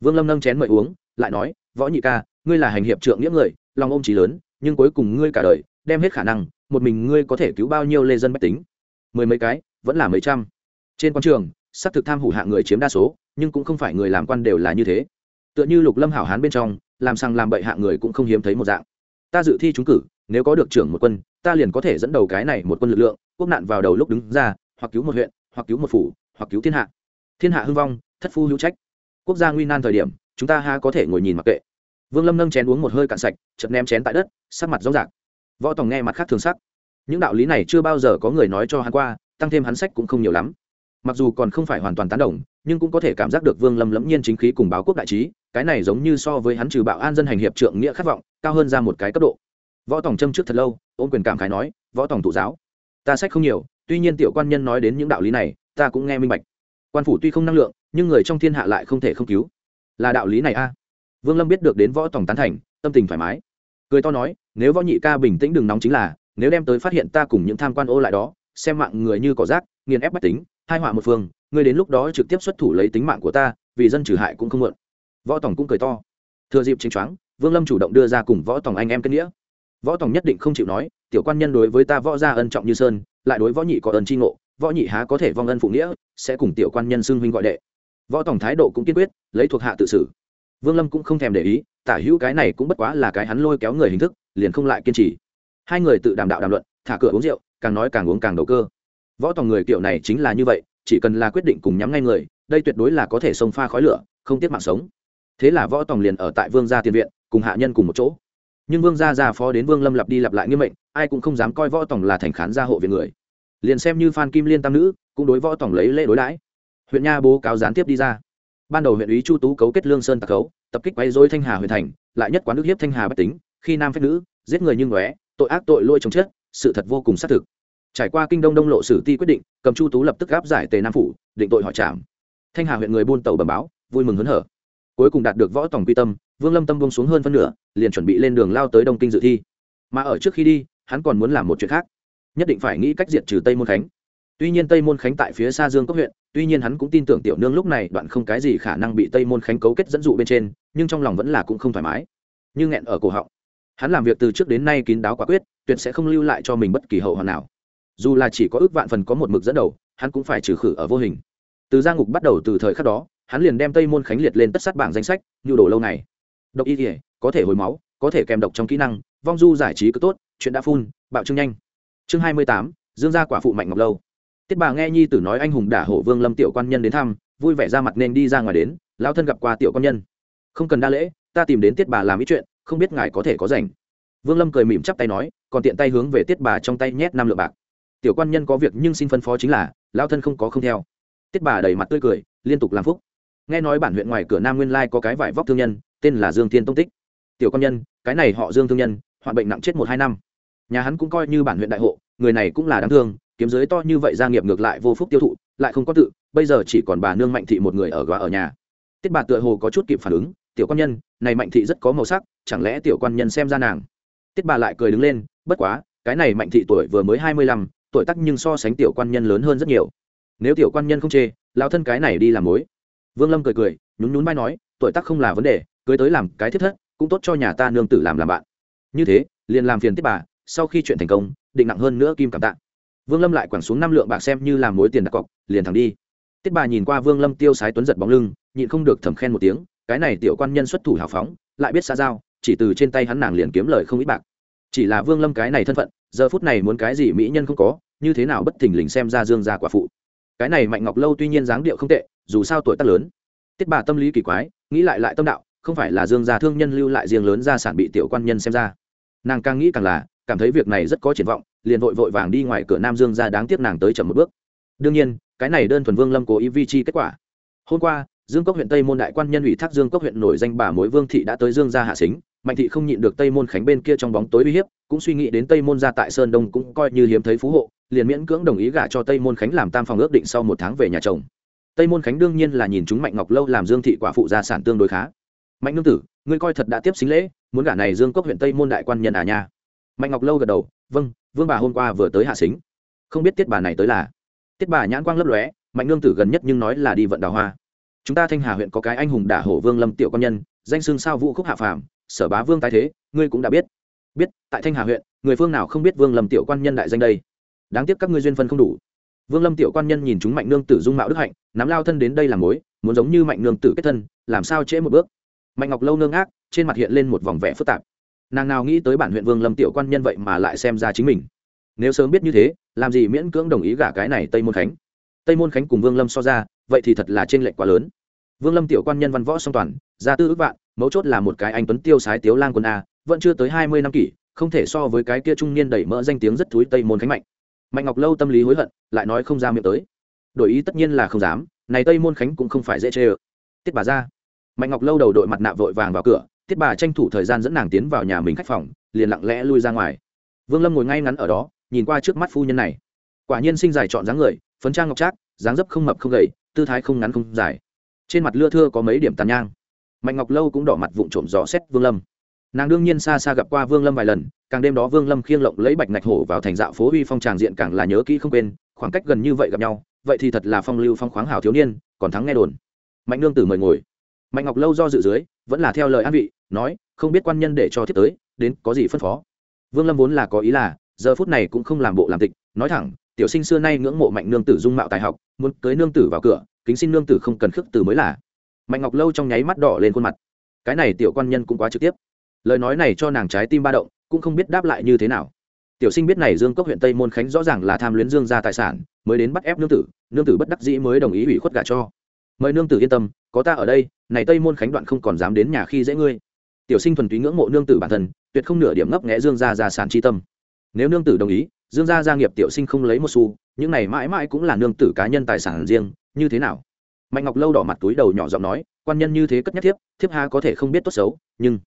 Vương lâm nâng chén mời uống, lại nói, võ nhị ca, ngươi là hành hiệp trượng nghĩa người, lòng ôm trí lớn, nhưng cuối cùng ngươi cả đời, đem hết khả năng, một mình ngươi có thể cứu bao nhiêu lê dân bách tính? Mười mấy cái, vẫn là mấy trăm. Trên quan trường, xác thực tham hủ hạ người chiếm đa số, nhưng cũng không phải người làm quan đều là như thế. Tựa như lục lâm hảo hán bên trong, làm sang làm bậy hạ người cũng không hiếm thấy một dạng ta dự thi trúng cử, nếu có được trưởng một quân, ta liền có thể dẫn đầu cái này một quân lực lượng, quốc nạn vào đầu lúc đứng ra, hoặc cứu một huyện, hoặc cứu một phủ, hoặc cứu thiên hạ. Thiên hạ hưng vong, thất phu hữu trách. Quốc gia nguy nan thời điểm, chúng ta ha có thể ngồi nhìn mặc kệ. Vương lâm nâng chén uống một hơi cạn sạch chật ném chén tại đất, sắc mặt rõ rạc. Võ tòng nghe mặt khác thường sắc. Những đạo lý này chưa bao giờ có người nói cho hắn qua, tăng thêm hắn sách cũng không nhiều lắm. Mặc dù còn không phải hoàn toàn tán đồng nhưng cũng có thể cảm giác được vương lâm lẫm nhiên chính khí cùng báo quốc đại trí, cái này giống như so với hắn trừ bạo an dân hành hiệp trượng nghĩa khát vọng, cao hơn ra một cái cấp độ. Võ tòng châm trước thật lâu ôm quyền cảm khái nói, võ tòng tụ giáo, ta sách không nhiều, tuy nhiên tiểu quan nhân nói đến những đạo lý này, ta cũng nghe minh bạch. Quan phủ tuy không năng lượng, nhưng người trong thiên hạ lại không thể không cứu. Là đạo lý này a? Vương lâm biết được đến võ tòng tán thành, tâm tình thoải mái. Cười to nói, nếu võ nhị ca bình tĩnh đừng nóng chính là, nếu đem tới phát hiện ta cùng những tham quan ô lại đó, xem mạng người như cỏ rác, nghiền ép bách tính hai họa một phương ngươi đến lúc đó trực tiếp xuất thủ lấy tính mạng của ta, vì dân trừ hại cũng không mượn võ tòng cũng cười to. Thừa dịp chính choáng, vương lâm chủ động đưa ra cùng võ tòng anh em kết nghĩa. Võ tòng nhất định không chịu nói, tiểu quan nhân đối với ta võ gia ân trọng như sơn, lại đối võ nhị có ơn tri ngộ, võ nhị há có thể vong ân phụ nghĩa, sẽ cùng tiểu quan nhân xưng huynh gọi đệ. Võ tòng thái độ cũng kiên quyết, lấy thuộc hạ tự xử. Vương lâm cũng không thèm để ý, tả hữu cái này cũng bất quá là cái hắn lôi kéo người hình thức, liền không lại kiên trì. Hai người tự đàm đạo đàm luận, thả cửa uống rượu, càng nói càng uống càng đầu cơ. Võ tòng người kiểu này chính là như vậy chỉ cần là quyết định cùng nhắm ngay người, đây tuyệt đối là có thể xông pha khói lửa, không tiếc mạng sống. Thế là võ tòng liền ở tại vương gia tiền viện, cùng hạ nhân cùng một chỗ. Nhưng vương gia già phó đến vương lâm lặp đi lặp lại nghiêm mệnh, ai cũng không dám coi võ tòng là thành khán gia hộ viện người. Liền xem như phan kim liên tam nữ, cũng đối võ tòng lấy lễ đối đãi. Huyện nha bố cáo gián tiếp đi ra. Ban đầu huyện ủy chu tú cấu kết lương sơn tạc cấu tập kích quấy dối thanh hà huyện thành, lại nhất quán nước hiếp thanh hà bất tính, khi nam phép nữ, giết người như ngóe, tội ác tội lôi chồng chết, sự thật vô cùng xác thực trải qua kinh đông đông lộ sử ti quyết định, cầm chu tú lập tức gáp giải tề nam phủ, định tội hỏi trảm. Thanh hà huyện người buôn tàu bầm báo, vui mừng hớn hở. Cuối cùng đạt được võ tổng quy tâm, vương lâm tâm buông xuống hơn phân nửa, liền chuẩn bị lên đường lao tới đông kinh dự thi. Mà ở trước khi đi, hắn còn muốn làm một chuyện khác. Nhất định phải nghĩ cách diệt trừ tây môn khánh. Tuy nhiên tây môn khánh tại phía xa dương cốc huyện, tuy nhiên hắn cũng tin tưởng tiểu nương lúc này đoạn không cái gì khả năng bị tây môn khánh cấu kết dẫn dụ bên trên, nhưng trong lòng vẫn là cũng không thoải mái. Như nghẹn ở cổ họng. Hắn làm việc từ trước đến nay kín đáo quả quyết, tuyệt sẽ không lưu lại cho mình bất kỳ hậu hoàn nào dù là chỉ có ước vạn phần có một mực dẫn đầu, hắn cũng phải trừ khử ở vô hình. Từ gia ngục bắt đầu từ thời khắc đó, hắn liền đem tây môn khánh liệt lên tất sát bảng danh sách, nhu đồ lâu này. Độc y kỉa có thể hồi máu, có thể kèm độc trong kỹ năng, vong du giải trí cứ tốt, chuyện đã phun, bạo trương nhanh. Chương hai mươi tám, dương gia quả phụ mạnh ngọc lâu. Tiết bà nghe nhi tử nói anh hùng đả hổ vương lâm tiểu quan nhân đến thăm, vui vẻ ra mặt nên đi ra ngoài đến lao thân gặp qua tiểu quan nhân. Không cần đa lễ, ta tìm đến tiết bà làm ý chuyện, không biết ngài có thể có rảnh. Vương lâm cười mỉm chắp tay nói, còn tiện tay hướng về tiết bà trong tay nhét năm lượng bạc tiểu quan nhân có việc nhưng xin phân phó chính là, lao thân không có không theo. Tiết bà đầy mặt tươi cười, liên tục làm phúc. Nghe nói bản huyện ngoài cửa nam nguyên lai có cái vải vóc thương nhân, tên là dương thiên tông tích. Tiểu quan nhân, cái này họ dương thương nhân, hoạn bệnh nặng chết một hai năm. Nhà hắn cũng coi như bản huyện đại hộ, người này cũng là đáng thương, kiếm giới to như vậy gia nghiệp ngược lại vô phúc tiêu thụ, lại không có tự, bây giờ chỉ còn bà nương mạnh thị một người ở góa ở nhà. Tiết bà tựa hồ có chút kịp phản ứng, tiểu quan nhân, này mạnh thị rất có màu sắc, chẳng lẽ tiểu quan nhân xem ra nàng? Tiết bà lại cười đứng lên, bất quá, cái này mạnh thị tuổi vừa mới hai mươi lăm tuổi tắc nhưng so sánh tiểu quan nhân lớn hơn rất nhiều. Nếu tiểu quan nhân không chê lao thân cái này đi làm mối. Vương lâm cười cười, nhún nhún vai nói, tuổi tắc không là vấn đề, cưới tới làm cái thiết thất, cũng tốt cho nhà ta nương tử làm làm bạn. Như thế, liền làm phiền tiết bà, sau khi chuyện thành công, định nặng hơn nữa kim cảm tạ. Vương lâm lại quẳng xuống năm lượng bạc xem như làm mối tiền đặt cọc, liền thẳng đi. Tiết bà nhìn qua vương lâm tiêu sái tuấn giật bóng lưng, nhịn không được thầm khen một tiếng, cái này tiểu quan nhân xuất thủ hào phóng, lại biết xa giao, chỉ từ trên tay hắn nàng liền kiếm lời không ít bạc chỉ là vương lâm cái này thân phận, giờ phút này muốn cái gì mỹ nhân không có, như thế nào bất thình lình xem ra dương gia quả phụ. Cái này mạnh ngọc lâu tuy nhiên dáng điệu không tệ, dù sao tuổi tác lớn. Tiết bà tâm lý kỳ quái, nghĩ lại lại tâm đạo, không phải là dương gia thương nhân lưu lại riêng lớn gia sản bị tiểu quan nhân xem ra. Nàng càng nghĩ càng là, cảm thấy việc này rất có triển vọng, liền vội vội vàng đi ngoài cửa nam dương ra đáng tiếc nàng tới chậm một bước. Đương nhiên, cái này đơn thuần vương lâm cố ý vi chi kết quả. Hôm qua, dương cốc huyện tây môn đại quan nhân ủy thác dương cốc huyện nổi danh bà mối vương thị đã tới dương gia hạ xính mạnh thị không nhịn được tây môn khánh bên kia trong bóng tối uy hiếp, cũng suy nghĩ đến tây môn gia tại sơn đông cũng coi như hiếm thấy phú hộ, liền miễn cưỡng đồng ý gả cho tây môn khánh làm tam phòng ước định sau một tháng về nhà chồng. Tây môn khánh đương nhiên là nhìn chúng mạnh ngọc lâu làm dương thị quả phụ gia sản tương đối khá. Mạnh nương tử, ngươi coi thật đã tiếp xính lễ, muốn gả này dương cốc huyện tây môn đại quan nhân à nha? Mạnh ngọc lâu gật đầu vâng vương bà hôm qua vừa tới hạ xính. Không biết tiết bà này tới là? Tiết bà nhãn quang lấp lóe, mạnh nương tử gần nhất nhưng nói là đi vận đào hoa. Chúng ta thanh hà huyện có cái anh hùng đả hổ vương lâm tiểu quan nhân, danh xương sao vũ khúc hạ phàm sở bá vương tái thế, ngươi cũng đã biết. Biết, tại thanh hà huyện, người phương nào không biết vương lâm tiểu quan nhân đại danh đây? Đáng tiếc các ngươi duyên phân không đủ. Vương lâm tiểu quan nhân nhìn chúng mạnh nương tử dung mạo đức hạnh, nắm lao thân đến đây làm mối, muốn giống như mạnh nương tử kết thân, làm sao trễ một bước? Mạnh ngọc lâu nương ác trên mặt hiện lên một vòng vẻ phức tạp. Nàng nào nghĩ tới bản huyện vương lâm tiểu quan nhân vậy mà lại xem ra chính mình. Nếu sớm biết như thế, làm gì miễn cưỡng đồng ý gả cái này tây môn khánh? Tây môn khánh cùng vương lâm so ra, vậy thì thật là t r ê n lệch quá lớn. Vương lâm tiểu quan nhân văn võ song toàn, gia tư ước vạn mấu chốt là một cái anh tuấn tiêu sái tiếu lang quân a, vẫn chưa tới hai mươi năm kỷ, không thể so với cái kia trung niên đẩy mỡ danh tiếng rất thúi tây môn khánh mạnh. Mạnh ngọc lâu tâm lý hối hận, lại nói không ra miệng tới. Đổi ý tất nhiên là không dám, này tây môn khánh cũng không phải dễ chê ơ. Tiết bà ra. Mạnh ngọc lâu đầu đội mặt nạ vội vàng vào cửa, tiết bà tranh thủ thời gian dẫn nàng tiến vào nhà mình khách phòng, liền lặng lẽ lui ra ngoài. Vương lâm ngồi ngay ngắn ở đó, nhìn qua trước mắt phu nhân này. Quả nhiên sinh dài chọn dáng người, phấn trang ngọc trác, dáng dấp không mập không gầy, tư thái không ngắn không dài. Trên mặt lưa thưa có mấy điểm tàn nhang mạnh ngọc lâu cũng đỏ mặt vụng trộm dò xét vương lâm. Nàng đương nhiên xa xa gặp qua vương lâm vài lần, càng đêm đó vương lâm khiêng lộng lấy bạch ngạch hổ vào thành dạo phố huy phong tràng diện càng là nhớ kỹ không quên, khoảng cách gần như vậy gặp nhau, vậy thì thật là phong lưu phong khoáng hảo thiếu niên, còn thắng nghe đồn. Mạnh nương tử mời ngồi. Mạnh ngọc lâu do dự dưới, vẫn là theo lời an vị, nói, không biết quan nhân để cho thiết tới, đến có gì phân phó? Vương lâm vốn là có ý là, giờ phút này cũng không làm bộ làm tịch, nói thẳng, tiểu sinh xưa nay ngưỡng mộ mạnh nương tử dung mạo tài học, muốn cưới nương tử vào cửa, kính xin nương tử không cần khước từ mới là mạnh ngọc lâu trong nháy mắt đỏ lên khuôn mặt. Cái này tiểu quan nhân cũng quá trực tiếp. Lời nói này cho nàng trái tim ba động, cũng không biết đáp lại như thế nào. Tiểu sinh biết này dương cốc huyện tây môn khánh rõ ràng là tham luyến dương gia tài sản, mới đến bắt ép nương tử nương tử bất đắc dĩ mới đồng ý ủy khuất gả cho. Mời nương tử yên tâm, có ta ở đây, này tây môn khánh đoạn không còn dám đến nhà khi dễ ngươi. Tiểu sinh thuần túy ngưỡng mộ nương tử bản thân, tuyệt không nửa điểm ngấp nghẽ dương gia gia sản chi tâm. Nếu nương tử đồng ý, dương gia gia nghiệp tiểu sinh không lấy một xu, những này mãi mãi cũng là nương tử cá nhân tài sản riêng, như thế nào? Mạnh ngọc lâu đỏ mặt túi đầu nhỏ giọng nói, quan nhân như thế cất nhắc thiếp thiếp ha có thể không biết tốt xấu, nhưng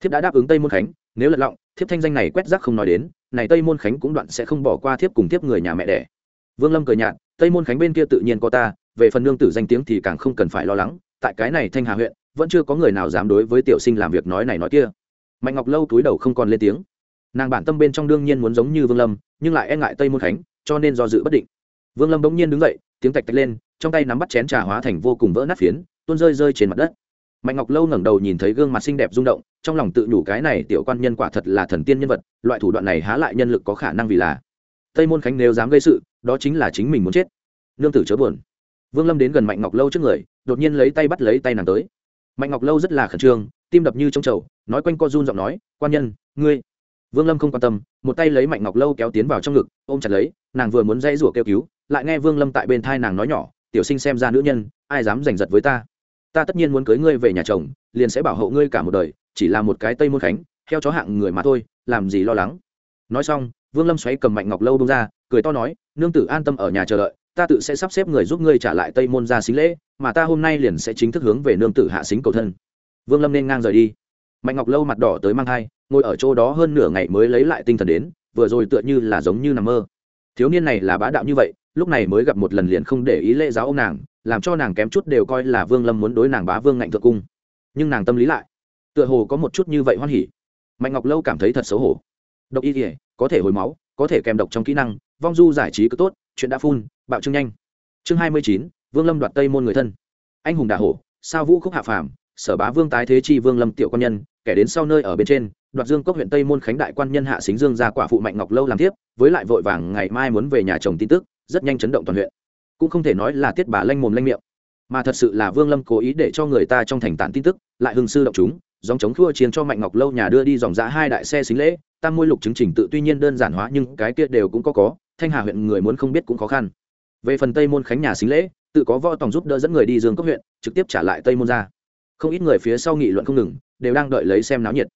thiếp đã đáp ứng tây môn khánh, nếu lật lọng, thiếp thanh danh này quét rác không nói đến, này tây môn khánh cũng đoạn sẽ không bỏ qua thiếp cùng thiếp người nhà mẹ đẻ. Vương lâm cười nhạt, tây môn khánh bên kia tự nhiên có ta, về phần nương tử danh tiếng thì càng không cần phải lo lắng, tại cái này thanh hà huyện, vẫn chưa có người nào dám đối với tiểu sinh làm việc nói này nói kia. Mạnh ngọc lâu túi đầu không còn lên tiếng. Nàng bản tâm bên trong đương nhiên muốn giống như vương lâm, nhưng lại e ngại tây môn khánh, cho nên do dự bất định. Vương lâm bỗng nhiên đứng dậy tiếng tạch tạch lên trong tay nắm bắt chén trà hóa thành vô cùng vỡ nát phiến tuôn rơi rơi trên mặt đất. Mạnh ngọc lâu ngẩng đầu nhìn thấy gương mặt xinh đẹp rung động trong lòng tự nhủ cái này tiểu quan nhân quả thật là thần tiên nhân vật loại thủ đoạn này há lại nhân lực có khả năng vì là. Tây môn khánh nếu dám gây sự đó chính là chính mình muốn chết. Nương tử chớ buồn. Vương lâm đến gần mạnh ngọc lâu trước người đột nhiên lấy tay bắt lấy tay nàng tới. Mạnh ngọc lâu rất là khẩn trương tim đập như trong chầu, nói quanh co run giọng nói quan nhân ngươi. Vương lâm không quan tâm một tay lấy mạnh ngọc lâu kéo tiến vào trong ngực ôm chặt lấy nàng vừa muốn dây rủa kêu cứu lại nghe vương lâm tại bên thai nàng nói nhỏ, tiểu sinh xem ra nữ nhân, ai dám giành giật với ta? Ta tất nhiên muốn cưới ngươi về nhà chồng, liền sẽ bảo hộ ngươi cả một đời, chỉ là một cái tây môn khánh, theo chó hạng người mà thôi, làm gì lo lắng? Nói xong, vương lâm xoáy cầm mạnh ngọc lâu bông ra, cười to nói, nương tử an tâm ở nhà chờ đợi, ta tự sẽ sắp xếp người giúp ngươi trả lại tây môn ra xính lễ, mà ta hôm nay liền sẽ chính thức hướng về nương tử hạ xính cầu thân. Vương lâm nên ngang rời đi. Mạnh ngọc lâu mặt đỏ tới mang thai, ngồi ở chỗ đó hơn nửa ngày mới lấy lại tinh thần đến, vừa rồi tựa như là giống như nằm mơ thiếu niên này là bá đạo như vậy, lúc này mới gặp một lần liền không để ý lễ giáo ông nàng, làm cho nàng kém chút đều coi là vương lâm muốn đối nàng bá vương ngạnh thượng cung. Nhưng nàng tâm lý lại, tựa hồ có một chút như vậy hoan hỉ. Mạnh ngọc lâu cảm thấy thật xấu hổ. Độc y thể có thể hồi máu, có thể kèm độc trong kỹ năng, vong du giải trí cứ tốt, chuyện đã phun, bạo trương nhanh. Chương hai mươi chín, vương lâm đoạt tây môn người thân. Anh hùng đà hổ, sao vũ khúc hạ phàm, sở bá vương tái thế chi vương lâm tiểu quan nhân kẻ đến sau nơi ở bên trên, đoạt dương cốc huyện tây môn khánh đại quan nhân hạ xính dương ra quả phụ mạnh ngọc lâu làm tiếp với lại vội vàng ngày mai muốn về nhà chồng tin tức, rất nhanh chấn động toàn huyện. Cũng không thể nói là tiết bà lanh mồm lanh miệng, mà thật sự là vương lâm cố ý để cho người ta trong thành tản tin tức, lại hưng sư động chúng dòng chống thua chiến cho mạnh ngọc lâu nhà đưa đi dòng giã hai đại xe xính lễ, tam môi lục chứng trình tự tuy nhiên đơn giản hóa nhưng cái kia đều cũng có có, thanh hà huyện người muốn không biết cũng khó khăn. Về phần tây môn khánh nhà xính lễ, tự có võ tòng giúp đỡ dẫn người đi dương cấp huyện, trực tiếp trả lại tây môn ra. Không ít người phía sau nghị luận không ngừng đều đang đợi lấy xem náo nhiệt.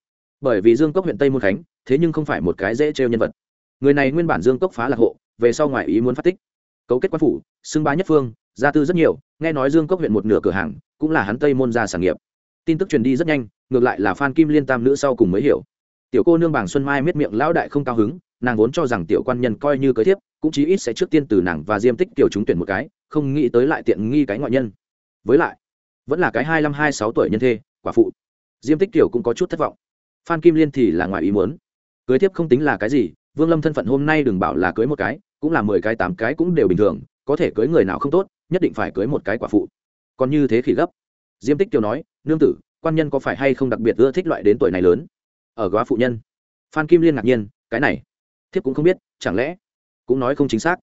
Bởi vì dương cốc huyện tây môn khánh, thế nhưng không phải một cái dễ trêu nhân vật. Người này nguyên bản dương cốc phá lạc hộ, về sau ngoài ý muốn phát tích. Cấu kết quan phủ, xưng bá nhất phương, gia tư rất nhiều, nghe nói dương cốc huyện một nửa cửa hàng, cũng là hắn tây môn ra sản nghiệp. Tin tức truyền đi rất nhanh, ngược lại là phan kim liên tam nữ sau cùng mới hiểu. Tiểu cô nương bảng xuân mai miết miệng lão đại không cao hứng, nàng vốn cho rằng tiểu quan nhân coi như cưới thiếp, cũng chí ít sẽ trước tiên từ nàng và diêm tích tiểu chúng tuyển một cái, không nghĩ tới lại tiện nghi cái ngoại nhân. Với lại, vẫn là cái hai mươi hai sáu tuổi nhân thê, quả phụ diêm tích tiểu cũng có chút thất vọng. Phan kim liên thì là ngoài ý muốn. Cưới tiếp không tính là cái gì, vương lâm thân phận hôm nay đừng bảo là cưới một cái, cũng là mười cái tám cái cũng đều bình thường, có thể cưới người nào không tốt, nhất định phải cưới một cái quả phụ. Còn như thế khỉ gấp. Diêm tích tiểu nói, nương tử, quan nhân có phải hay không đặc biệt ưa thích loại đến tuổi này lớn? Ở góa phụ nhân. Phan kim liên ngạc nhiên, cái này, thiếp cũng không biết, chẳng lẽ cũng nói không chính xác?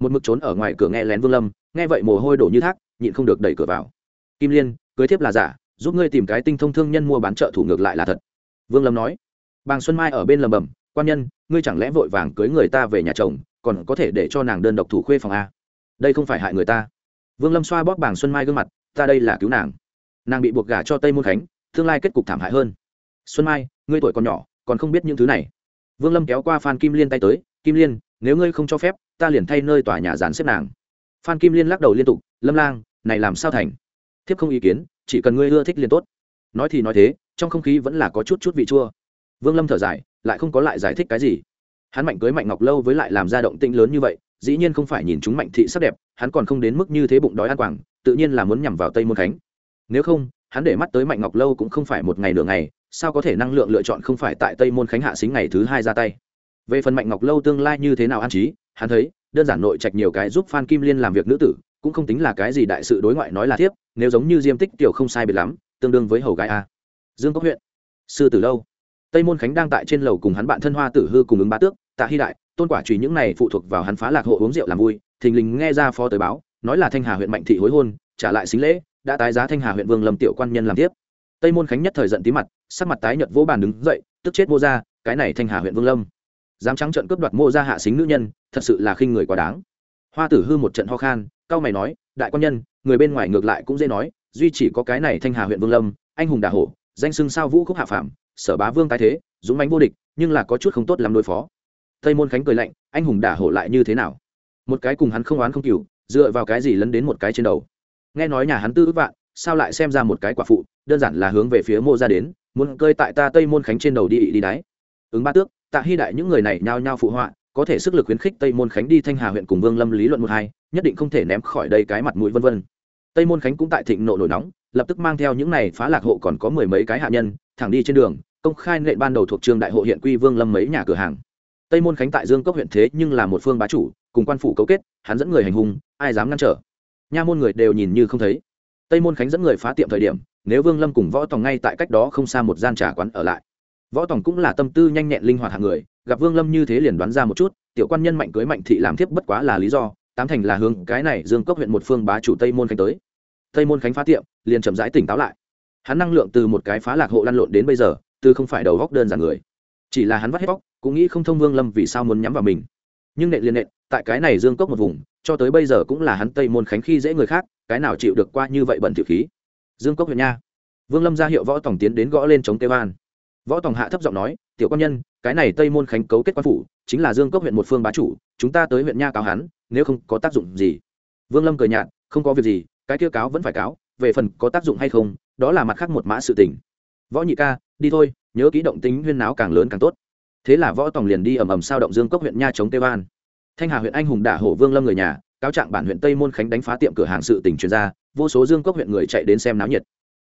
Một mực trốn ở ngoài cửa nghe lén vương lâm, nghe vậy mồ hôi đổ như thác, nhịn không được đẩy cửa vào. Kim liên, cưới thiếp là giả giúp ngươi tìm cái tinh thông thương nhân mua bán trợ thủ ngược lại là thật. Vương lâm nói. Bàng xuân mai ở bên lầm bầm, quan nhân, ngươi chẳng lẽ vội vàng cưới người ta về nhà chồng, còn có thể để cho nàng đơn độc thủ khuê phòng a? Đây không phải hại người ta. Vương lâm xoa bóp bàng xuân mai gương mặt, ta đây là cứu nàng. Nàng bị buộc gả cho tây môn khánh, tương lai kết cục thảm hại hơn. Xuân mai, ngươi tuổi còn nhỏ, còn không biết những thứ này. Vương lâm kéo qua phan kim liên tay tới, kim liên, nếu ngươi không cho phép, ta liền thay nơi tòa nhà dán xếp nàng. Phan kim liên lắc đầu liên tục, lâm lang, này làm sao thành? Thiếp không ý kiến, chỉ cần ngươi ưa thích liền tốt. Nói thì nói thế, trong không khí vẫn là có chút chút vị chua. Vương lâm thở dài, lại không có lại giải thích cái gì. Hắn mạnh cưới mạnh ngọc lâu với lại làm ra động tĩnh lớn như vậy, dĩ nhiên không phải nhìn chúng mạnh thị sắc đẹp, hắn còn không đến mức như thế bụng đói ăn quảng, tự nhiên là muốn nhằm vào tây môn khánh. Nếu không, hắn để mắt tới mạnh ngọc lâu cũng không phải một ngày nửa ngày, sao có thể năng lượng lựa chọn không phải tại tây môn khánh hạ xính ngày thứ hai ra tay? Về phần mạnh ngọc lâu tương lai như thế nào an trí, hắn thấy, đơn giản nội trạch nhiều cái giúp phan kim liên làm việc nữ tử cũng không tính là cái gì đại sự đối ngoại nói là thiếp, nếu giống như diêm tích tiểu không sai biệt lắm, tương đương với hầu gái a. Dương cốc huyện, sư tử lâu. Tây môn khánh đang tại trên lầu cùng hắn bạn thân hoa tử hư cùng ứng bá tước, tạ hy đại, tôn quả trùy những này phụ thuộc vào hắn phá lạc hộ uống rượu làm vui, thình lình nghe ra phó tới báo, nói là thanh hà huyện mạnh thị hối hôn, trả lại xính lễ, đã tái giá thanh hà huyện vương lâm tiểu quan nhân làm tiếp. Tây môn khánh nhất thời giận tí mặt, sắc mặt tái nhợt vỗ bàn đứng dậy, tức chết mô ra cái này thanh hà huyện vương lâm. Dám trắng trận cướp đoạt mô ra hạ xính nữ nhân, thật sự là khinh người quá đáng. Hoa tử hư một trận ho khan cao mày nói, đại quan nhân, người bên ngoài ngược lại cũng dễ nói, duy chỉ có cái này thanh hà huyện vương lâm, anh hùng đà hổ, danh xưng sao vũ khúc hạ phạm sở bá vương tái thế, dũng mánh vô địch, nhưng là có chút không tốt làm đối phó. Tây môn khánh cười lạnh, anh hùng đả hổ lại như thế nào? Một cái cùng hắn không oán không cừu, dựa vào cái gì lấn đến một cái trên đầu. Nghe nói nhà hắn tư ước vạn, sao lại xem ra một cái quả phụ, đơn giản là hướng về phía mô ra đến, muốn cơi tại ta tây môn khánh trên đầu đi đi đáy ứng ba tước, tạ hy đại những người này nhao nhao phụ họa, có thể sức lực khuyến khích tây môn khánh đi thanh hà huyện cùng vương lâm lý luận một hai nhất định không thể ném khỏi đây cái mặt mũi vân vân. Tây môn khánh cũng tại thịnh nộ nổi nóng, lập tức mang theo những này phá lạc hộ còn có mười mấy cái hạ nhân, thẳng đi trên đường, công khai nệ ban đầu thuộc trường đại hộ hiện quy vương lâm mấy nhà cửa hàng. Tây môn khánh tại dương cốc huyện thế nhưng là một phương bá chủ, cùng quan phủ cấu kết, hắn dẫn người hành hung, ai dám ngăn trở? Nha môn người đều nhìn như không thấy. Tây môn khánh dẫn người phá tiệm thời điểm, nếu vương lâm cùng võ tòng ngay tại cách đó không xa một gian trà quán ở lại. Võ tòng cũng là tâm tư nhanh nhẹn linh hoạt hạng người, gặp vương lâm như thế liền đoán ra một chút, tiểu quan nhân mạnh cưới mạnh thị làm thiếp bất quá là lý do tám thành là hướng cái này dương cốc huyện một phương bá chủ tây môn khánh tới. Tây môn khánh phá tiệm, liền chậm rãi tỉnh táo lại. Hắn năng lượng từ một cái phá lạc hộ lăn lộn đến bây giờ, từ không phải đầu góc đơn giản người. Chỉ là hắn vắt hết bóc cũng nghĩ không thông vương lâm vì sao muốn nhắm vào mình. Nhưng nện liền nện, tại cái này dương cốc một vùng, cho tới bây giờ cũng là hắn tây môn khánh khi dễ người khác, cái nào chịu được qua như vậy bẩn thiệu khí. Dương cốc huyện nha. Vương lâm ra hiệu võ tổng tiến đến gõ lên chống tây ban võ tổng hạ thấp giọng nói, tiểu quan nhân, cái này tây môn khánh cấu kết quan phủ, chính là dương cốc huyện một phương bá chủ, chúng ta tới huyện nha cáo hắn nếu không có tác dụng gì. Vương lâm cười nhạt không có việc gì cái kia cáo vẫn phải cáo về phần có tác dụng hay không đó là mặt khác một mã sự tình. Võ nhị ca đi thôi nhớ kỹ động tính huyên náo càng lớn càng tốt. Thế là võ tòng liền đi ầm ầm sao động dương cốc huyện nha chống tây ban, thanh hà huyện anh hùng đả hổ vương lâm người nhà cáo trạng bản huyện tây môn khánh đánh phá tiệm cửa hàng sự tỉnh chuyên gia vô số dương cốc huyện người chạy đến xem náo nhiệt.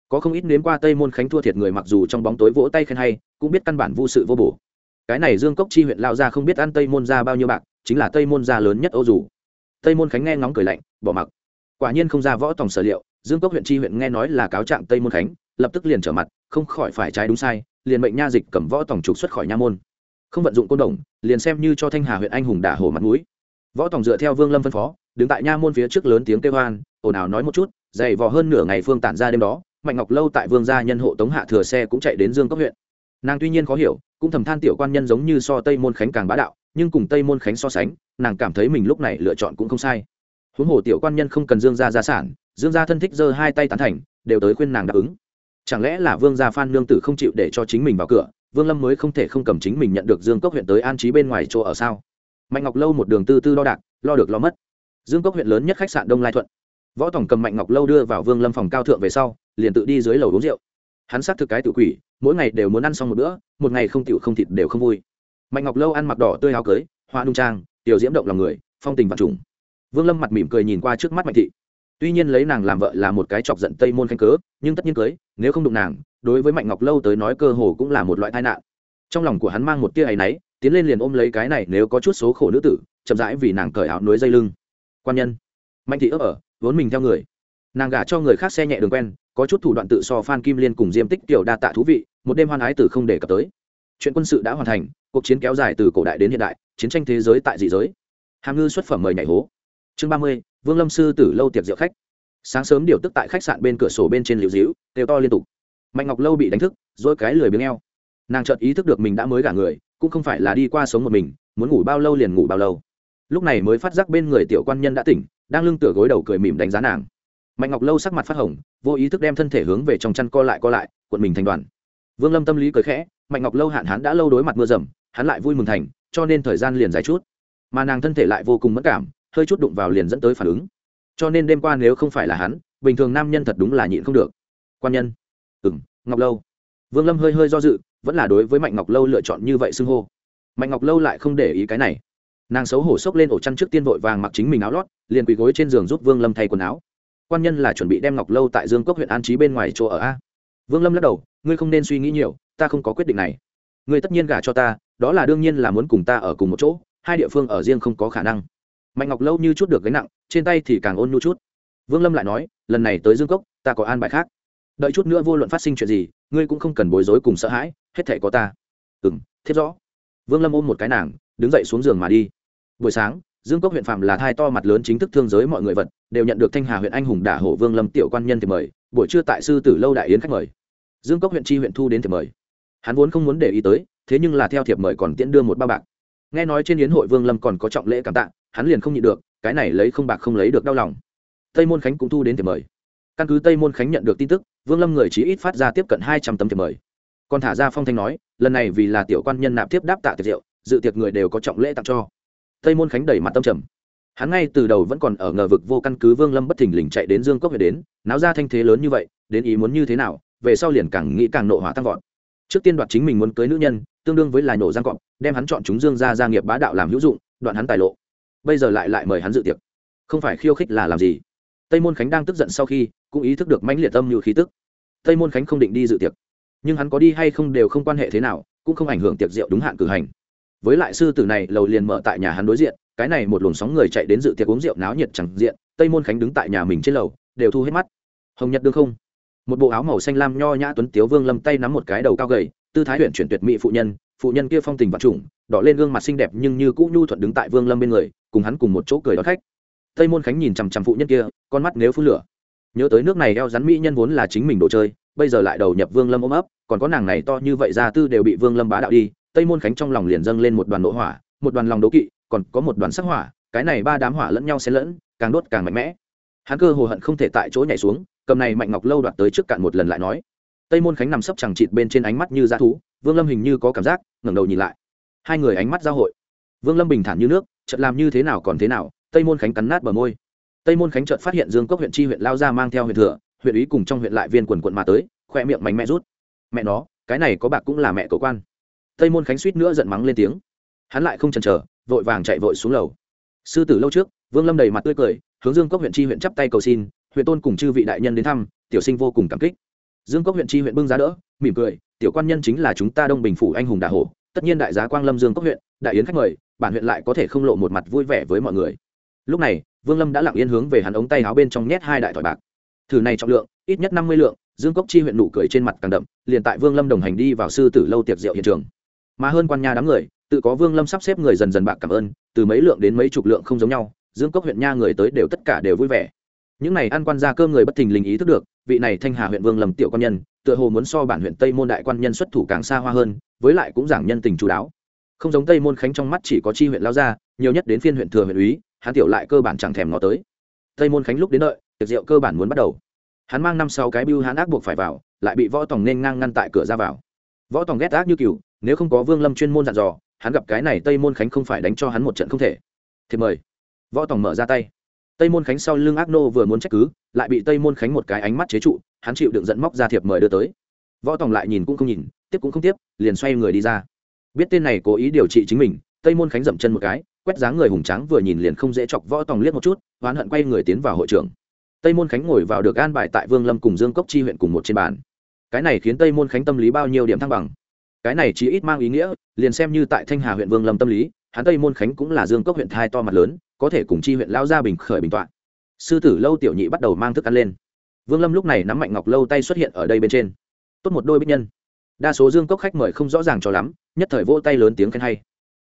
Có không ít nếm qua tây môn khánh thua thiệt người mặc dù trong bóng tối vỗ tay khen hay cũng biết căn bản vô sự vô bổ. Cái này dương cốc chi huyện lao ra không biết ăn tây môn ra bao nhiêu bạc chính là tây môn gia lớn nhất âu dù tây môn khánh nghe ngóng cười lạnh, bỏ mặc. Quả nhiên không ra võ tòng sở liệu, dương cốc huyện Tri huyện nghe nói là cáo trạng tây môn khánh, lập tức liền trở mặt, không khỏi phải trái đúng sai, liền mệnh nha dịch cầm võ tòng trục xuất khỏi nha môn. Không vận dụng côn đồng, liền xem như cho thanh hà huyện anh hùng đả hổ mặt mũi. Võ tòng dựa theo vương lâm phân phó, đứng tại nha môn phía trước lớn tiếng kêu hoan ồn ào nói một chút, dày vò hơn nửa ngày phương tản ra đêm đó, mạnh ngọc lâu tại vương gia nhân hộ tống hạ thừa xe cũng chạy đến dương cốc huyện. Nàng tuy nhiên khó hiểu, cũng thầm than tiểu quan nhân giống như so tây môn khánh càng bá đạo nhưng cùng tây môn khánh so sánh, nàng cảm thấy mình lúc này lựa chọn cũng không sai. Huống hồ tiểu quan nhân không cần dương gia gia sản, dương gia thân thích giơ hai tay tán thành, đều tới khuyên nàng đáp ứng. Chẳng lẽ là vương gia phan nương tử không chịu để cho chính mình vào cửa, vương lâm mới không thể không cầm chính mình nhận được dương cốc huyện tới an trí bên ngoài chỗ ở sao? Mạnh ngọc lâu một đường tư tư đo đạc, lo được lo mất. Dương cốc huyện lớn nhất khách sạn đông lai thuận. Võ tổng cầm mạnh ngọc lâu đưa vào vương lâm phòng cao thượng về sau, liền tự đi dưới lầu uống rượu. Hắn xác thực cái tự quỷ, mỗi ngày đều muốn ăn xong một bữa, một ngày không tiểu không thịt đều không vui mạnh ngọc lâu ăn mặc đỏ tươi áo cưới, hoa nung trang, tiểu diễm động lòng người, phong tình vật trùng. Vương lâm mặt mỉm cười nhìn qua trước mắt mạnh thị. Tuy nhiên lấy nàng làm vợ là một cái chọc giận tây môn khanh cớ, nhưng tất nhiên cưới, nếu không đụng nàng, đối với mạnh ngọc lâu tới nói cơ hồ cũng là một loại tai nạn. Trong lòng của hắn mang một tia áy náy, tiến lên liền ôm lấy cái này nếu có chút số khổ nữ tử, chậm rãi vì nàng cởi áo núi dây lưng. Quan nhân. Mạnh thị ấp ở, vốn mình theo người. Nàng gả cho người khác xe nhẹ đường quen, có chút thủ đoạn tự so phan kim liên cùng diêm tích tiểu đa tạ thú vị, một đêm hoan ái tử không để cập tới chuyện quân sự đã hoàn thành, cuộc chiến kéo dài từ cổ đại đến hiện đại, chiến tranh thế giới tại dị giới. Hàm ngư xuất phẩm mời nhảy hố. Chương ba mươi, vương lâm sư tử lâu tiệc rượu khách. Sáng sớm điều tức tại khách sạn bên cửa sổ bên trên liều dĩu kêu to liên tục. Mạnh ngọc lâu bị đánh thức dỗi cái lười biếng eo. Nàng chợt ý thức được mình đã mới gả người, cũng không phải là đi qua sống một mình, muốn ngủ bao lâu liền ngủ bao lâu. Lúc này mới phát giác bên người tiểu quan nhân đã tỉnh, đang lưng tựa gối đầu cười mỉm đánh giá nàng. Mạnh ngọc lâu sắc mặt phát hồng, vô ý thức đem thân thể hướng về trong chăn co lại co lại, cuộn mình thành đoàn. Vương lâm tâm lý cười khẽ mạnh ngọc lâu hạn hắn đã lâu đối mặt mưa rầm hắn lại vui mừng thành, cho nên thời gian liền dài chút. Mà nàng thân thể lại vô cùng mất cảm, hơi chút đụng vào liền dẫn tới phản ứng. Cho nên đêm qua nếu không phải là hắn, bình thường nam nhân thật đúng là nhịn không được. Quan nhân. Ừ m ngọc lâu. Vương lâm hơi hơi do dự, vẫn là đối với mạnh ngọc lâu lựa chọn như vậy xưng hô. Mạnh ngọc lâu lại không để ý cái này. Nàng xấu hổ xốc lên ổ chăn trước tiên vội vàng mặc chính mình áo lót, liền quỳ gối trên giường giúp vương lâm thay quần áo. Quan nhân là chuẩn bị đem ngọc lâu tại dương cốc huyện an trí bên ngoài chỗ ở a. Vương lâm lắc đầu ngươi không nên suy nghĩ nhiều, ta không có quyết định này. Ngươi tất nhiên gả cho ta, đó là đương nhiên là muốn cùng ta ở cùng một chỗ, hai địa phương ở riêng không có khả năng. Mạnh ngọc lâu như chút được gánh nặng, trên tay thì càng ôn nhu chút. Vương lâm lại nói, lần này tới dương cốc, ta có an bài khác. Đợi chút nữa vô luận phát sinh chuyện gì, ngươi cũng không cần bối rối cùng sợ hãi, hết thể có ta. Ừ m thiết rõ. Vương lâm ôm một cái nàng, đứng dậy xuống giường mà đi. Buổi sáng, dương cốc huyện phạm là thai to mặt lớn chính thức thương giới mọi người vật, đều nhận được thanh hà huyện anh hùng đả hổ vương lâm tiểu quan nhân thì mời, buổi trưa tại sư tử lâu đại yến khách mời dương cốc huyện Tri huyện thu đến thiệp mời. Hắn vốn không muốn để ý tới, thế nhưng là theo thiệp mời còn tiễn đưa một ba bạc. Nghe nói trên yến hội vương lâm còn có trọng lễ cảm tạ, hắn liền không nhịn được, cái này lấy không bạc không lấy được đau lòng. Tây môn khánh cũng thu đến thiệp mời. Căn cứ tây môn khánh nhận được tin tức, vương lâm người chỉ ít phát ra tiếp cận hai trăm tấm thiệp mời. Còn thả ra phong thanh nói, lần này vì là tiểu quan nhân nạp tiếp đáp tạ tiệc rượu, dự tiệc người đều có trọng lễ tặng cho. Tây môn khánh đẩy mặt tâm trầm. Hắn ngay từ đầu vẫn còn ở ngờ vực vô căn cứ vương lâm bất thình lình chạy đến dương cốc về đến, náo ra thanh thế lớn như vậy, đến ý muốn như thế nào về sau liền càng nghĩ càng nộ hỏa tăng vọt. Trước tiên đoạt chính mình muốn cưới nữ nhân, tương đương với là nổ giang cọp, đem hắn chọn chúng dương ra gia nghiệp bá đạo làm hữu dụng, đoạn hắn tài lộ. Bây giờ lại lại mời hắn dự tiệc. Không phải khiêu khích là làm gì? Tây môn khánh đang tức giận sau khi, cũng ý thức được mãnh liệt tâm như khí tức. Tây môn khánh không định đi dự tiệc. Nhưng hắn có đi hay không đều không quan hệ thế nào, cũng không ảnh hưởng tiệc rượu đúng hạn cử hành. Với lại sư tử này lầu liền mở tại nhà hắn đối diện, cái này một luồng sóng người chạy đến dự tiệc uống rượu náo nhiệt chẳng diện, tây môn khánh đứng tại nhà mình trên lầu, đều thu hết mắt. Hồng nhật đương không? Một bộ áo màu xanh lam nho nhã tuấn tiếu vương lâm tay nắm một cái đầu cao gầy, tư thái huyện chuyển tuyệt mỹ phụ nhân phụ nhân kia phong tình vật chủng đỏ lên gương mặt xinh đẹp nhưng như cũ nhu thuận đứng tại vương lâm bên người, cùng hắn cùng một chỗ cười đón khách. Tây môn khánh nhìn chằm chằm phụ nhân kia, con mắt nếu phun lửa. Nhớ tới nước này eo rắn mỹ nhân vốn là chính mình đồ chơi, bây giờ lại đầu nhập vương lâm ôm ấp, còn có nàng này to như vậy ra tư đều bị vương lâm bá đạo đi, tây môn khánh trong lòng liền dâng lên một đoàn nộ hỏa, một đoàn lòng đố kỵ, còn có một đoàn sắc hỏa, cái này ba đám hỏa lẫn nhau xen lẫn, càng đốt càng mạnh mẽ. Hắn cơ hồ hận không thể tại chỗ nhảy xuống cầm này mạnh ngọc lâu đoạt tới trước cạn một lần lại nói. Tây môn khánh nằm sấp chẳng chịt bên trên ánh mắt như dã thú, vương lâm hình như có cảm giác, ngẩng đầu nhìn lại. Hai người ánh mắt giao hội. Vương lâm bình thản như nước, chợt làm như thế nào còn thế nào, tây môn khánh cắn nát bờ môi. Tây môn khánh chợt phát hiện dương cốc huyện chi huyện lao ra mang theo huyện thừa, huyện ý cùng trong huyện lại viên quần quận mà tới, khoe miệng mạnh mẽ rút. Mẹ nó, cái này có bạc cũng là mẹ cầu quan. Tây môn khánh suýt nữa giận mắng lên tiếng. Hắn lại không chần chờ, vội vàng chạy vội xuống lầu. Sư tử lâu trước, vương lâm đầy mặt tươi cười, hướng dương cốc huyện tri huyện chắp tay cầu xin huyện tôn cùng chư vị đại nhân đến thăm, tiểu sinh vô cùng cảm kích. Dương cốc huyện tri huyện bưng giá đỡ, mỉm cười, tiểu quan nhân chính là chúng ta đông bình phủ anh hùng đà hổ, tất nhiên đại giá quang lâm dương cốc huyện, đại yến khách mời, bản huyện lại có thể không lộ một mặt vui vẻ với mọi người. Lúc này, vương lâm đã lặng yên hướng về hắn ống tay áo bên trong nhét hai đại thỏi bạc. Thử này trọng lượng, ít nhất năm mươi lượng, dương cốc chi huyện nụ cười trên mặt càng đậm, liền tại vương lâm đồng hành đi vào sư tử lâu tiệc rượu hiện trường. Mà hơn quan nha đám người, tự có vương lâm sắp xếp người dần dần bạc cảm ơn, từ mấy lượng đến mấy chục lượng không giống nhau, dương cốc huyện nha người tới đều tất cả đều vui vẻ những này ăn quan gia cơm người bất thình lình ý thức được, vị này thanh hà huyện vương lầm tiểu quan nhân, tựa hồ muốn so bản huyện tây môn đại quan nhân xuất thủ càng xa hoa hơn, với lại cũng giảng nhân tình chú đáo. Không giống tây môn khánh trong mắt chỉ có chi huyện lao gia, nhiều nhất đến phiên huyện thừa huyện úy, hắn tiểu lại cơ bản chẳng thèm ngó tới. Tây môn khánh lúc đến đợi, tiệc rượu cơ bản muốn bắt đầu. Hắn mang năm sáu cái bưu hắn ác buộc phải vào, lại bị võ tòng nên ngang ngăn tại cửa ra vào. Võ tòng ghét ác như cừu, nếu không có vương lâm chuyên môn dặn dò, hắn gặp cái này tây môn khánh không phải đánh cho hắn một trận không thể. Thì mời. Võ tòng mở ra tay tây môn khánh sau lưng ác nô vừa muốn trách cứ, lại bị tây môn khánh một cái ánh mắt chế trụ, hắn chịu đựng dẫn móc ra thiệp mời đưa tới. Võ tòng lại nhìn cũng không nhìn, tiếp cũng không tiếp, liền xoay người đi ra. Biết tên này cố ý điều trị chính mình, tây môn khánh dậm chân một cái, quét dáng người hùng tráng vừa nhìn liền không dễ chọc võ tòng liếc một chút, oán hận quay người tiến vào hội trường tây môn khánh ngồi vào được an bài tại vương lâm cùng dương cốc chi huyện cùng một trên bàn. Cái này khiến tây môn khánh tâm lý bao nhiêu điểm thăng bằng. Cái này chỉ ít mang ý nghĩa, liền xem như tại thanh hà huyện vương lâm tâm lý, hắn tây môn khánh cũng là dương cốc huyện thai to mặt lớn có thể cùng chi huyện lao gia bình khởi bình t sư tử lâu tiểu nhị bắt đầu mang thức ăn lên. Vương lâm lúc này nắm mạnh ngọc lâu tay xuất hiện ở đây bên trên. Tốt một đôi bích nhân. Đa số dương cốc khách mời không rõ ràng cho lắm, nhất thời vỗ tay lớn tiếng khen hay.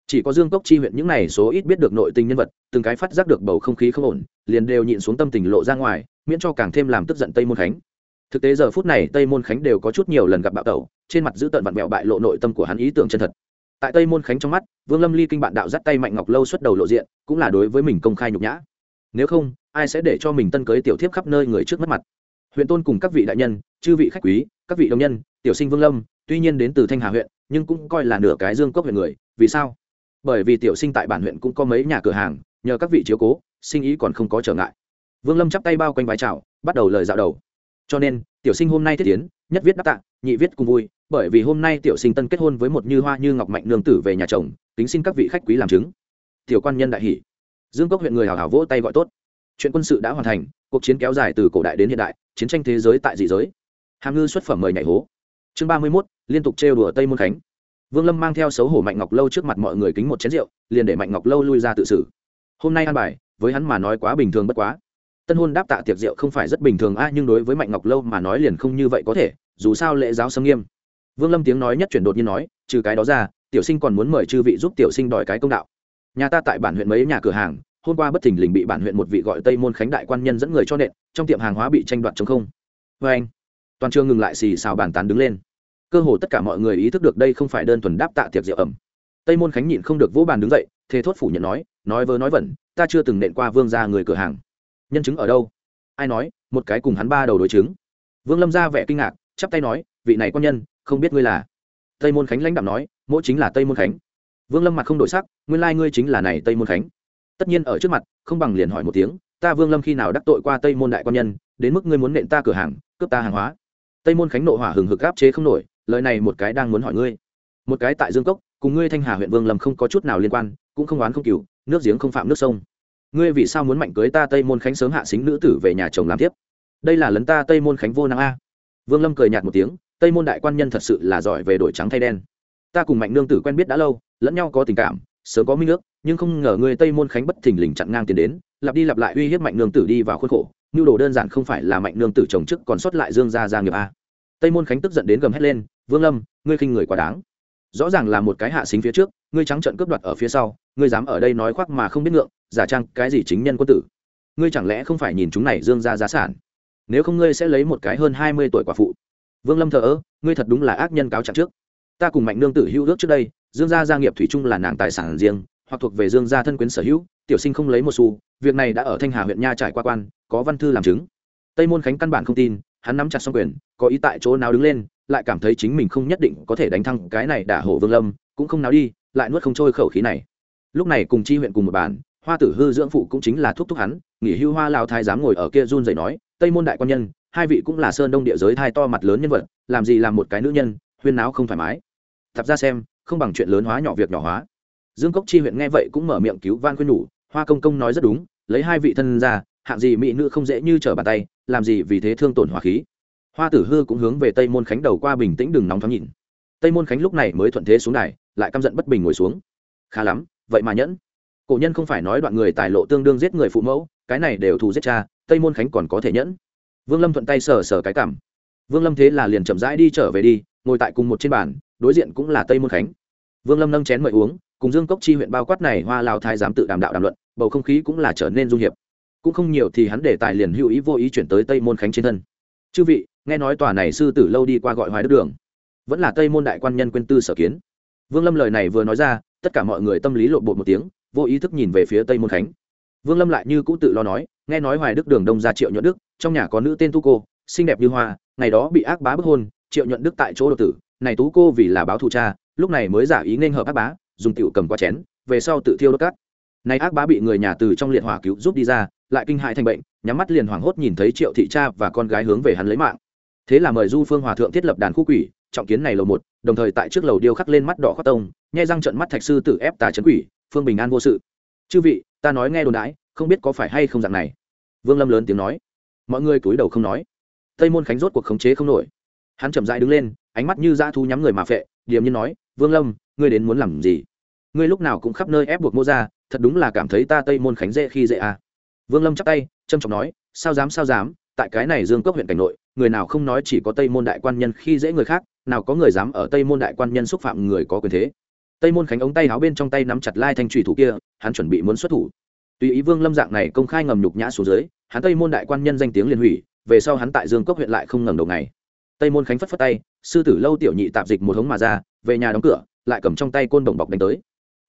Chỉ có dương cốc chi huyện những này số ít biết được nội tình nhân vật, từng cái phát giác được bầu không khí không ổn, liền đều nhịn xuống tâm tình lộ ra ngoài, miễn cho càng thêm làm tức giận tây môn khánh. Thực tế giờ phút này tây môn khánh đều có chút nhiều lần gặp bạo tẩu, trên mặt giữ tận vặn mẹo bại lộ nội tâm của hắn ý tưởng chân thật tại tây môn khánh trong mắt, vương lâm ly kinh bạn đạo dắt tay mạnh ngọc lâu xuất đầu lộ diện, cũng là đối với mình công khai nhục nhã. Nếu không, ai sẽ để cho mình tân cưới tiểu thiếp khắp nơi người trước mắt mặt? Huyện tôn cùng các vị đại nhân, chư vị khách quý, các vị đồng nhân, tiểu sinh vương lâm, tuy nhiên đến từ thanh hà huyện, nhưng cũng coi là nửa cái dương cốc huyện người, vì sao? Bởi vì tiểu sinh tại bản huyện cũng có mấy nhà cửa hàng, nhờ các vị chiếu cố, sinh ý còn không có trở ngại. Vương lâm chắp tay bao quanh vai chào, bắt đầu lời dạo đầu cho nên, tiểu sinh hôm nay thiết tiến nhất viết đáp tạ, nhị viết cùng vui, bởi vì hôm nay tiểu sinh tân kết hôn với một như hoa như ngọc mạnh nương tử về nhà chồng tính xin các vị khách quý làm chứng. Tiểu quan nhân đại hỷ dương cốc huyện người hào hào vỗ tay gọi tốt. Chuyện quân sự đã hoàn thành, cuộc chiến kéo dài từ cổ đại đến hiện đại, chiến tranh thế giới tại dị giới. Hàm ngư xuất phẩm mời nhảy hố. Chương ba mươi mốt, liên tục trêu đùa tây môn khánh. Vương lâm mang theo xấu hổ mạnh ngọc lâu trước mặt mọi người kính một chén rượu, liền để mạnh ngọc lâu lui ra tự xử. Hôm nay ăn bài, với hắn mà nói quá bình thường bất quá tân hôn đáp tạ tiệc rượu không phải rất bình thường a, nhưng đối với mạnh ngọc lâu mà nói liền không như vậy có thể, dù sao lễ giáo sâm nghiêm. Vương lâm tiếng nói nhất chuyển đột nhiên nói, trừ cái đó ra, tiểu sinh còn muốn mời chư vị giúp tiểu sinh đòi cái công đạo. Nhà ta tại bản huyện mấy nhà cửa hàng, hôm qua bất thình lình bị bản huyện một vị gọi tây môn khánh đại quan nhân dẫn người cho nện, trong tiệm hàng hóa bị tranh đoạt chống không. Vê anh, toàn trường ngừng lại xì xào bàn tán đứng lên. Cơ hồ tất cả mọi người ý thức được đây không phải đơn thuần đáp tạ tiệc rượu ẩm. Tây môn khánh nhịn không được vỗ bàn đứng dậy thế thốt phủ nhận nói nói vớ nói vẩn, ta chưa từng nện qua vương ra người cửa hàng nhân chứng ở đâu? Ai nói, một cái cùng hắn ba đầu đối chứng. Vương lâm ra vẻ kinh ngạc, chắp tay nói, vị này quan nhân, không biết ngươi là. Tây môn khánh lãnh đạo nói, mỗi chính là tây môn khánh. Vương lâm mặt không đổi sắc, nguyên lai ngươi chính là này tây môn khánh. Tất nhiên ở trước mặt, không bằng liền hỏi một tiếng, ta vương lâm khi nào đắc tội qua tây môn đại quan nhân, đến mức ngươi muốn nện ta cửa hàng, cướp ta hàng hóa. Tây môn khánh nộ hỏa hừng hực gáp chế không nổi, lời này một cái đang muốn hỏi ngươi. Một cái tại dương cốc, cùng ngươi thanh hà huyện vương lâm không có chút nào liên quan, cũng không oán không cừu, nước giếng không phạm nước sông ngươi vì sao muốn mạnh cưới ta tây môn khánh sớm hạ xính nữ tử về nhà chồng làm tiếp? Đây là lấn ta tây môn khánh vô năng a. Vương lâm cười nhạt một tiếng, tây môn đại quan nhân thật sự là giỏi về đổi trắng thay đen. Ta cùng mạnh nương tử quen biết đã lâu, lẫn nhau có tình cảm, sớm có minh ước, nhưng không ngờ ngươi tây môn khánh bất thình lình chặn ngang tiền đến, lặp đi lặp lại uy hiếp mạnh nương tử đi vào khuôn khổ. Nhu đồ đơn giản không phải là mạnh nương tử chồng chức còn sót lại dương gia gia nghiệp a. Tây môn khánh tức giận đến gầm hét lên, vương lâm, ngươi khinh người quá đáng rõ ràng là một cái hạ xính phía trước, ngươi trắng trợn cướp đoạt ở phía sau, ngươi dám ở đây nói khoác mà không biết ngượng, giả trang cái gì chính nhân quân tử. Ngươi chẳng lẽ không phải nhìn chúng này dương ra giá sản? Nếu không ngươi sẽ lấy một cái hơn hai mươi tuổi quả phụ. Vương lâm thờ ơ, ngươi thật đúng là ác nhân cáo trạng trước. Ta cùng mạnh nương tử hữu ước trước đây, dương gia gia nghiệp thủy chung là nàng tài sản riêng, hoặc thuộc về dương gia thân quyến sở hữu, tiểu sinh không lấy một xu, việc này đã ở thanh hà huyện nha trải qua quan, có văn thư làm chứng. Tây môn khánh căn bản không tin, hắn nắm chặt xong quyền, có ý tại chỗ nào đứng lên lại cảm thấy chính mình không nhất định có thể đánh thăng cái này đả hổ vương lâm, cũng không nào đi, lại nuốt không trôi khẩu khí này. Lúc này cùng chi huyện cùng một bàn, hoa tử hư dưỡng phụ cũng chính là thúc thúc hắn, nghỉ hưu hoa lao thái dám ngồi ở kia run dậy nói, tây môn đại quan nhân, hai vị cũng là sơn đông địa giới thai to mặt lớn nhân vật, làm gì làm một cái nữ nhân, huyên náo không thoải mái. Tập ra xem, không bằng chuyện lớn hóa nhỏ việc nhỏ hóa. Dương cốc chi huyện nghe vậy cũng mở miệng cứu van khuyên nhủ, hoa công công nói rất đúng, lấy hai vị thân ra, hạng gì mỹ nữ không dễ như trở bàn tay, làm gì vì thế thương tổn hỏa khí hoa tử hư cũng hướng về tây môn khánh đầu qua bình tĩnh đừng nóng thoáng nhìn. Tây môn khánh lúc này mới thuận thế xuống đài, lại căm giận bất bình ngồi xuống. Khá lắm, vậy mà nhẫn. Cổ nhân không phải nói đoạn người tài lộ tương đương giết người phụ mẫu, cái này đều thù giết cha, tây môn khánh còn có thể nhẫn. Vương lâm thuận tay sờ sờ cái cảm. Vương lâm thế là liền chậm rãi đi trở về đi, ngồi tại cùng một trên bàn, đối diện cũng là tây môn khánh. Vương lâm nâng chén mời uống, cùng dương cốc chi huyện bao quát này hoa Lào thái dám tự đàm đạo đàm luận, bầu không khí cũng là trở nên dung hiệp. Cũng không nhiều thì hắn để tài liền hữu ý vô ý chuyển tới tây môn khánh trên thân. Chư vị nghe nói tòa này sư tử lâu đi qua gọi hoài đức đường. Vẫn là tây môn đại quan nhân quên tư sở kiến. Vương lâm lời này vừa nói ra, tất cả mọi người tâm lý lộn bột một tiếng, vô ý thức nhìn về phía tây môn khánh. Vương lâm lại như cũ tự lo nói, nghe nói hoài đức đường đông ra triệu nhuận đức, trong nhà có nữ tên tu cô, xinh đẹp như hoa, ngày đó bị ác bá bức hôn, triệu nhuận đức tại chỗ đột tử, này tú cô vì là báo thù cha, lúc này mới giả ý nên hợp ác bá, dùng tiểu cầm qua chén, về sau tự thiêu đốt cát. Này ác bá bị người nhà từ trong liệt hỏa cứu giúp đi ra, lại kinh hại thành bệnh, nhắm mắt liền hoảng hốt nhìn thấy triệu thị cha và con gái hướng về hắn lấy mạng thế là mời du phương hòa thượng thiết lập đàn khu quỷ, trọng kiến này lầu một, đồng thời tại trước lầu điêu khắc lên mắt đỏ khoác tông nhai răng trận mắt thạch sư tử ép tà trấn quỷ, phương bình an vô sự. Chư vị, ta nói nghe đồn đãi, không biết có phải hay không dạng này? Vương lâm lớn tiếng nói. Mọi người cúi đầu không nói. Tây môn khánh rốt cuộc khống chế không nổi. Hắn chậm dại đứng lên, ánh mắt như dã thu nhắm người mà phệ, điềm nhiên nói, vương lâm, ngươi đến muốn làm gì? Ngươi lúc nào cũng khắp nơi ép buộc mô ra, thật đúng là cảm thấy ta tây môn khánh dễ khi dễ à. vương lâm chắc tay trâm trọng nói, sao dám sao dám, tại cái này dương cốc huyện cảnh nội người nào không nói chỉ có tây môn đại quan nhân khi dễ người khác, nào có người dám ở tây môn đại quan nhân xúc phạm người có quyền thế. Tây môn khánh ống tay áo bên trong tay nắm chặt lai thanh trùy thủ kia, hắn chuẩn bị muốn xuất thủ. Tùy ý vương lâm dạng này công khai ngầm nhục nhã xuống dưới, hắn tây môn đại quan nhân danh tiếng liền hủy, về sau hắn tại dương cốc huyện lại không ngẩng đầu ngày. Tây môn khánh phất phất tay, sư tử lâu tiểu nhị tạp dịch một hống mà ra, về nhà đóng cửa, lại cầm trong tay côn đồng bọc đánh tới.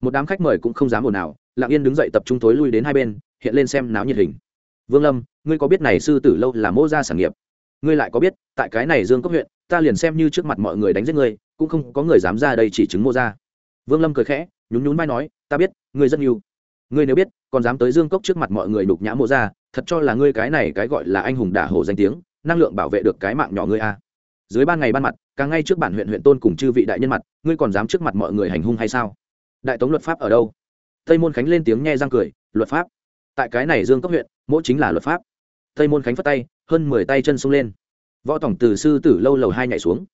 Một đám khách mời cũng không dám ồn nào lặng yên đứng dậy tập trung tối lui đến hai bên, hiện lên xem náo nhiệt hình. Vương lâm, ngươi có biết này sư tử lâu là mô gia sản nghiệp? Ngươi lại có biết, tại cái này dương cốc huyện, ta liền xem như trước mặt mọi người đánh giết ngươi, cũng không có người dám ra đây chỉ chứng mô gia. Vương lâm cười khẽ, nhún nhún vai nói, ta biết, ngươi rất yêu ngươi nếu biết, còn dám tới dương cốc trước mặt mọi người đục nhã mô gia, thật cho là ngươi cái này cái gọi là anh hùng đả hổ danh tiếng, năng lượng bảo vệ được cái mạng nhỏ ngươi a. Dưới ban ngày ban mặt, càng ngay trước bản huyện huyện tôn cùng chư vị đại nhân mặt, ngươi còn dám trước mặt mọi người hành hung hay sao? Đại tống luật pháp ở đâu? Tây môn khánh lên tiếng nghe răng cười, luật pháp. Tại cái này dương Cốc huyện, mỗi chính là luật pháp tây môn khánh phất tay, hơn mười tay chân xông lên. Võ tổng từ sư tử lâu lầu hai nhảy xuống.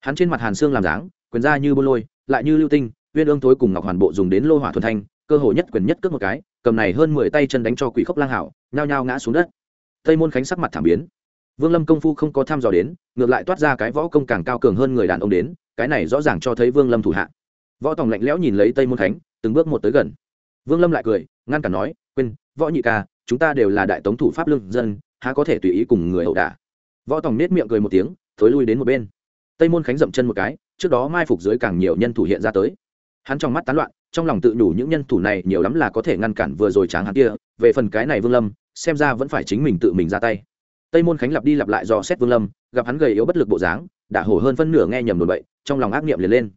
Hắn trên mặt hàn xương làm dáng, quyền ra như bô lôi, lại như lưu tinh, viên ương tối cùng ngọc hoàn bộ dùng đến lô hỏa thuần thanh, cơ hội nhất quyền nhất cướp một cái, cầm này hơn mười tay chân đánh cho quỷ khốc lang hảo, nhao nhao ngã xuống đất. Tây môn khánh sắc mặt thảm biến. Vương lâm công phu không có tham dò đến, ngược lại toát ra cái võ công càng cao cường hơn người đàn ông đến, cái này rõ ràng cho thấy vương lâm thủ hạ. Võ tòng lạnh lẽo nhìn lấy tây môn khánh, từng bước một tới gần. Vương lâm lại cười, ngăn cản nói, quên, võ nhị ca, chúng ta đều là đại tống thủ pháp lương dân há có thể tùy ý cùng người ẩu đả. Võ tòng nết miệng cười một tiếng, thối lui đến một bên. Tây môn khánh dậm chân một cái, trước đó mai phục dưới càng nhiều nhân thủ hiện ra tới. Hắn trong mắt tán loạn, trong lòng tự đủ những nhân thủ này nhiều lắm là có thể ngăn cản vừa rồi tráng hắn kia, về phần cái này vương lâm, xem ra vẫn phải chính mình tự mình ra tay. Tây môn khánh lặp đi lặp lại do xét vương lâm, gặp hắn gầy yếu bất lực bộ dáng đã hổ hơn phân nửa nghe nhầm đồn bậy, trong lòng ác niệm liền lên.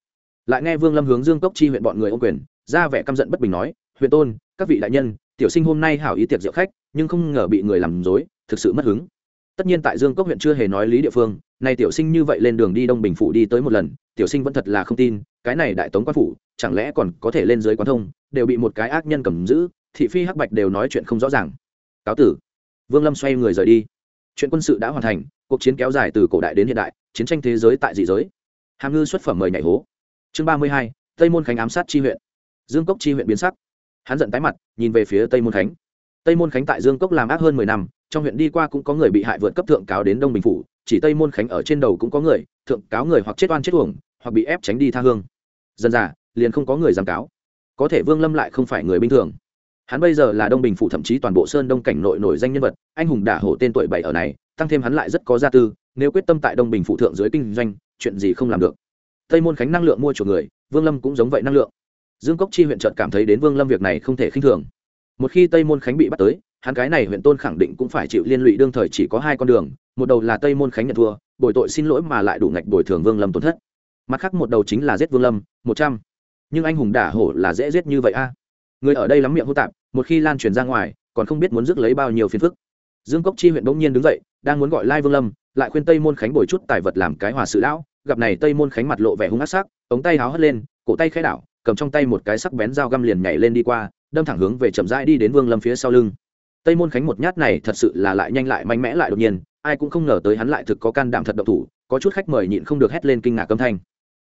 Lại nghe vương lâm hướng dương cốc chi huyện bọn người ô quyền, ra vẻ căm giận bất bình nói huyện tôn các vị đại nhân, tiểu sinh hôm nay hảo ý tiệc rượu khách, nhưng không ngờ bị người làm dối thực sự mất hứng. Tất nhiên tại dương cốc huyện chưa hề nói lý địa phương, Nay tiểu sinh như vậy lên đường đi đông bình phủ đi tới một lần, tiểu sinh vẫn thật là không tin, cái này đại tống quan phủ, chẳng lẽ còn có thể lên dưới quán thông, đều bị một cái ác nhân cầm giữ, thị phi hắc bạch đều nói chuyện không rõ ràng. Cáo tử. Vương lâm xoay người rời đi. Chuyện quân sự đã hoàn thành, cuộc chiến kéo dài từ cổ đại đến hiện đại, chiến tranh thế giới tại dị giới. Hàm ngư xuất phẩm mời nhảy hố. Chương ba mươi hai, tây môn khánh ám sát chi huyện. Dương cốc chi huyện biến sắc hắn giận tái mặt, nhìn về phía tây môn khánh. Tây môn khánh tại dương cốc làm ác hơn mười năm, trong huyện đi qua cũng có người bị hại vượt cấp thượng cáo đến đông bình phủ, chỉ tây môn khánh ở trên đầu cũng có người, thượng cáo người hoặc chết oan chết uổng, hoặc bị ép tránh đi tha hương. Dần dà liền không có người giám cáo. Có thể vương lâm lại không phải người bình thường. Hắn bây giờ là đông bình phủ, thậm chí toàn bộ sơn đông cảnh nội nổi danh nhân vật, anh hùng đả hổ tên tuổi bảy ở này, tăng thêm hắn lại rất có gia tư, nếu quyết tâm tại đông bình phụ thượng dưới kinh doanh, chuyện gì không làm được. Tây môn khánh năng lượng mua chuộc người, vương lâm cũng giống vậy năng lượng dương cốc chi huyện trợt cảm thấy đến vương lâm việc này không thể khinh thường. Một khi tây môn khánh bị bắt tới, hắn cái này huyện tôn khẳng định cũng phải chịu liên lụy đương thời chỉ có hai con đường, một đầu là tây môn khánh nhận thua, bồi tội xin lỗi mà lại đủ ngạch bồi thường vương lâm tổn thất. Mặt khác một đầu chính là giết vương lâm, một trăm. Nhưng anh hùng đả hổ là dễ giết như vậy a. Người ở đây lắm miệng hô tạp, một khi lan truyền ra ngoài, còn không biết muốn rước lấy bao nhiêu phiền phức. Dương cốc chi huyện bỗng nhiên đứng dậy, đang muốn gọi lai vương lâm, lại khuyên tây môn khánh bồi chút tài vật làm cái hòa sự lão. Gặp này tây môn khánh mặt lộ vẻ hung ác sắc, ống tay háo hất lên, cổ tay khai đảo cầm trong tay một cái sắc bén dao găm liền nhảy lên đi qua, đâm thẳng hướng về chậm rãi đi đến vương lâm phía sau lưng. Tây môn khánh một nhát này thật sự là lại nhanh lại mạnh mẽ lại đột nhiên, ai cũng không ngờ tới hắn lại thực có can đảm thật độc thủ, có chút khách mời nhịn không được hét lên kinh ngạc âm thanh.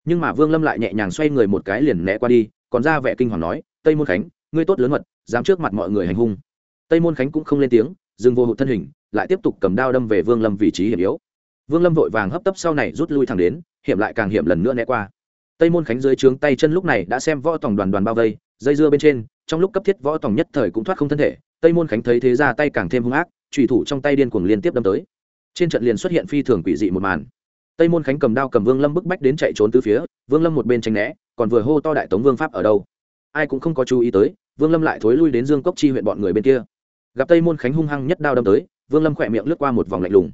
Nhưng mà vương lâm lại nhẹ nhàng xoay người một cái liền né qua đi, còn ra vẻ kinh hoàng nói, tây môn khánh, ngươi tốt lớn mật, dám trước mặt mọi người hành hung. Tây môn khánh cũng không lên tiếng, dừng vô hụt thân hình, lại tiếp tục cầm đao đâm về vương lâm vị trí hiểm yếu. Vương lâm vội vàng hấp tấp sau này rút lui thẳng đến, hiểm lại càng hiểm lần nữa né qua tây môn khánh dưới trướng tay chân lúc này đã xem võ tòng đoàn đoàn bao vây, dây dưa bên trên, trong lúc cấp thiết võ tòng nhất thời cũng thoát không thân thể, tây môn khánh thấy thế ra tay càng thêm hung ác trùy thủ trong tay điên cuồng liên tiếp đâm tới. Trên trận liền xuất hiện phi thường quỷ dị một màn. Tây môn khánh cầm đao cầm vương lâm bức bách đến chạy trốn từ phía, vương lâm một bên tranh né, còn vừa hô to đại tống vương pháp ở đâu. Ai cũng không có chú ý tới, vương lâm lại thối lui đến dương cốc chi huyện bọn người bên kia. Gặp tây môn khánh hung hăng nhất đao đâm tới, vương lâm khỏe miệng lướt qua một vòng lạnh lùng.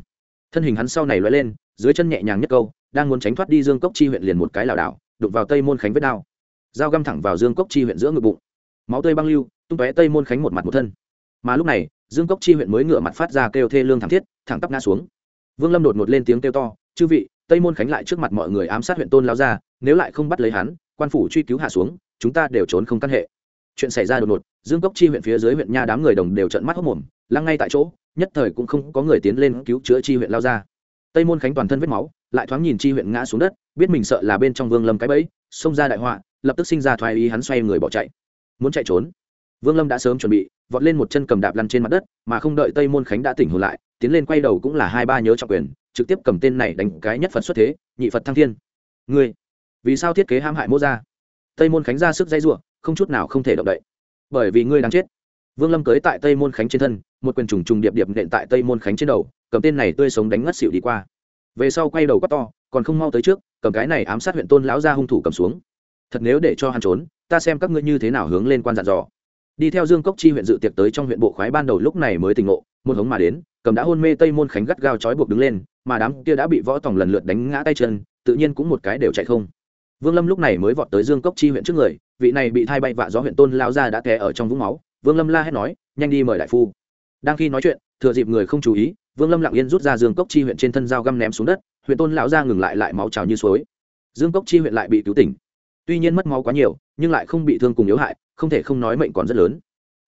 Thân hình hắn sau này loay lên, dưới chân nhẹ nhàng nhất câu, đang muốn tránh thoát đi dương cốc chi huyện liền một cái lảo đảo đụng vào tây môn khánh vết đao dao găm thẳng vào dương cốc chi huyện giữa ngực bụng máu tươi băng lưu tung tóe tây môn khánh một mặt một thân mà lúc này dương cốc chi huyện mới ngửa mặt phát ra kêu thê lương thảm thiết thẳng tắp ngã xuống vương lâm đột ngột lên tiếng kêu to chư vị tây môn khánh lại trước mặt mọi người ám sát huyện tôn lao ra nếu lại không bắt lấy hắn quan phủ truy cứu hạ xuống chúng ta đều trốn không căn hệ chuyện xảy ra đột ngột dương cốc chi huyện phía dưới huyện nha đám người đồng đều trận mắt hốc mồm lăng ngay tại chỗ nhất thời cũng không có người tiến lên cứu chữa chi huyện lao ra tây môn khánh toàn thân vết máu, lại thoáng nhìn chi huyện ngã xuống đất, biết mình sợ là bên trong vương lâm cái bẫy, xông ra đại họa, lập tức sinh ra thoái ý hắn xoay người bỏ chạy. Muốn chạy trốn. Vương lâm đã sớm chuẩn bị, vọt lên một chân cầm đạp lăn trên mặt đất, mà không đợi tây môn khánh đã tỉnh hồn lại, tiến lên quay đầu cũng là hai ba nhớ trọng quyền, trực tiếp cầm tên này đánh cái nhất phật xuất thế, nhị phật thăng thiên. Ngươi, vì sao thiết kế hãm hại mô gia? tây môn khánh ra sức dây giụa không chút nào không thể động đậy. Bởi vì ngươi đang chết vương lâm cưới tại tây môn khánh trên thân, một quyền trùng trùng điệp điệp nện tại tây môn khánh trên đầu, cầm tên này tươi sống đánh ngất xỉu đi qua. Về sau quay đầu quát to, còn không mau tới trước, cầm cái này ám sát huyện tôn lão ra hung thủ cầm xuống. Thật nếu để cho hắn trốn, ta xem các ngươi như thế nào hướng lên quan dặn dò. Đi theo dương cốc chi huyện dự tiệc tới trong huyện bộ khoái ban đầu lúc này mới tỉnh ngộ, một hống mà đến, cầm đã hôn mê tây môn khánh gắt gao trói buộc đứng lên, mà đám kia đã bị võ tòng lần lượt đánh ngã tay chân, tự nhiên cũng một cái đều chạy không. Vương lâm lúc này mới vọt tới dương cốc chi huyện trước người, vị này bị thai bay vạ gió huyện tôn lao ra đã té ở trong vũng máu vương lâm la hét nói, nhanh đi mời đại phu. Đang khi nói chuyện, thừa dịp người không chú ý, vương lâm lặng yên rút ra dương cốc chi huyện trên thân dao găm ném xuống đất, huyện tôn lão ra ngừng lại lại máu trào như suối. Dương cốc chi huyện lại bị cứu tỉnh. Tuy nhiên mất máu quá nhiều, nhưng lại không bị thương cùng yếu hại, không thể không nói mệnh còn rất lớn.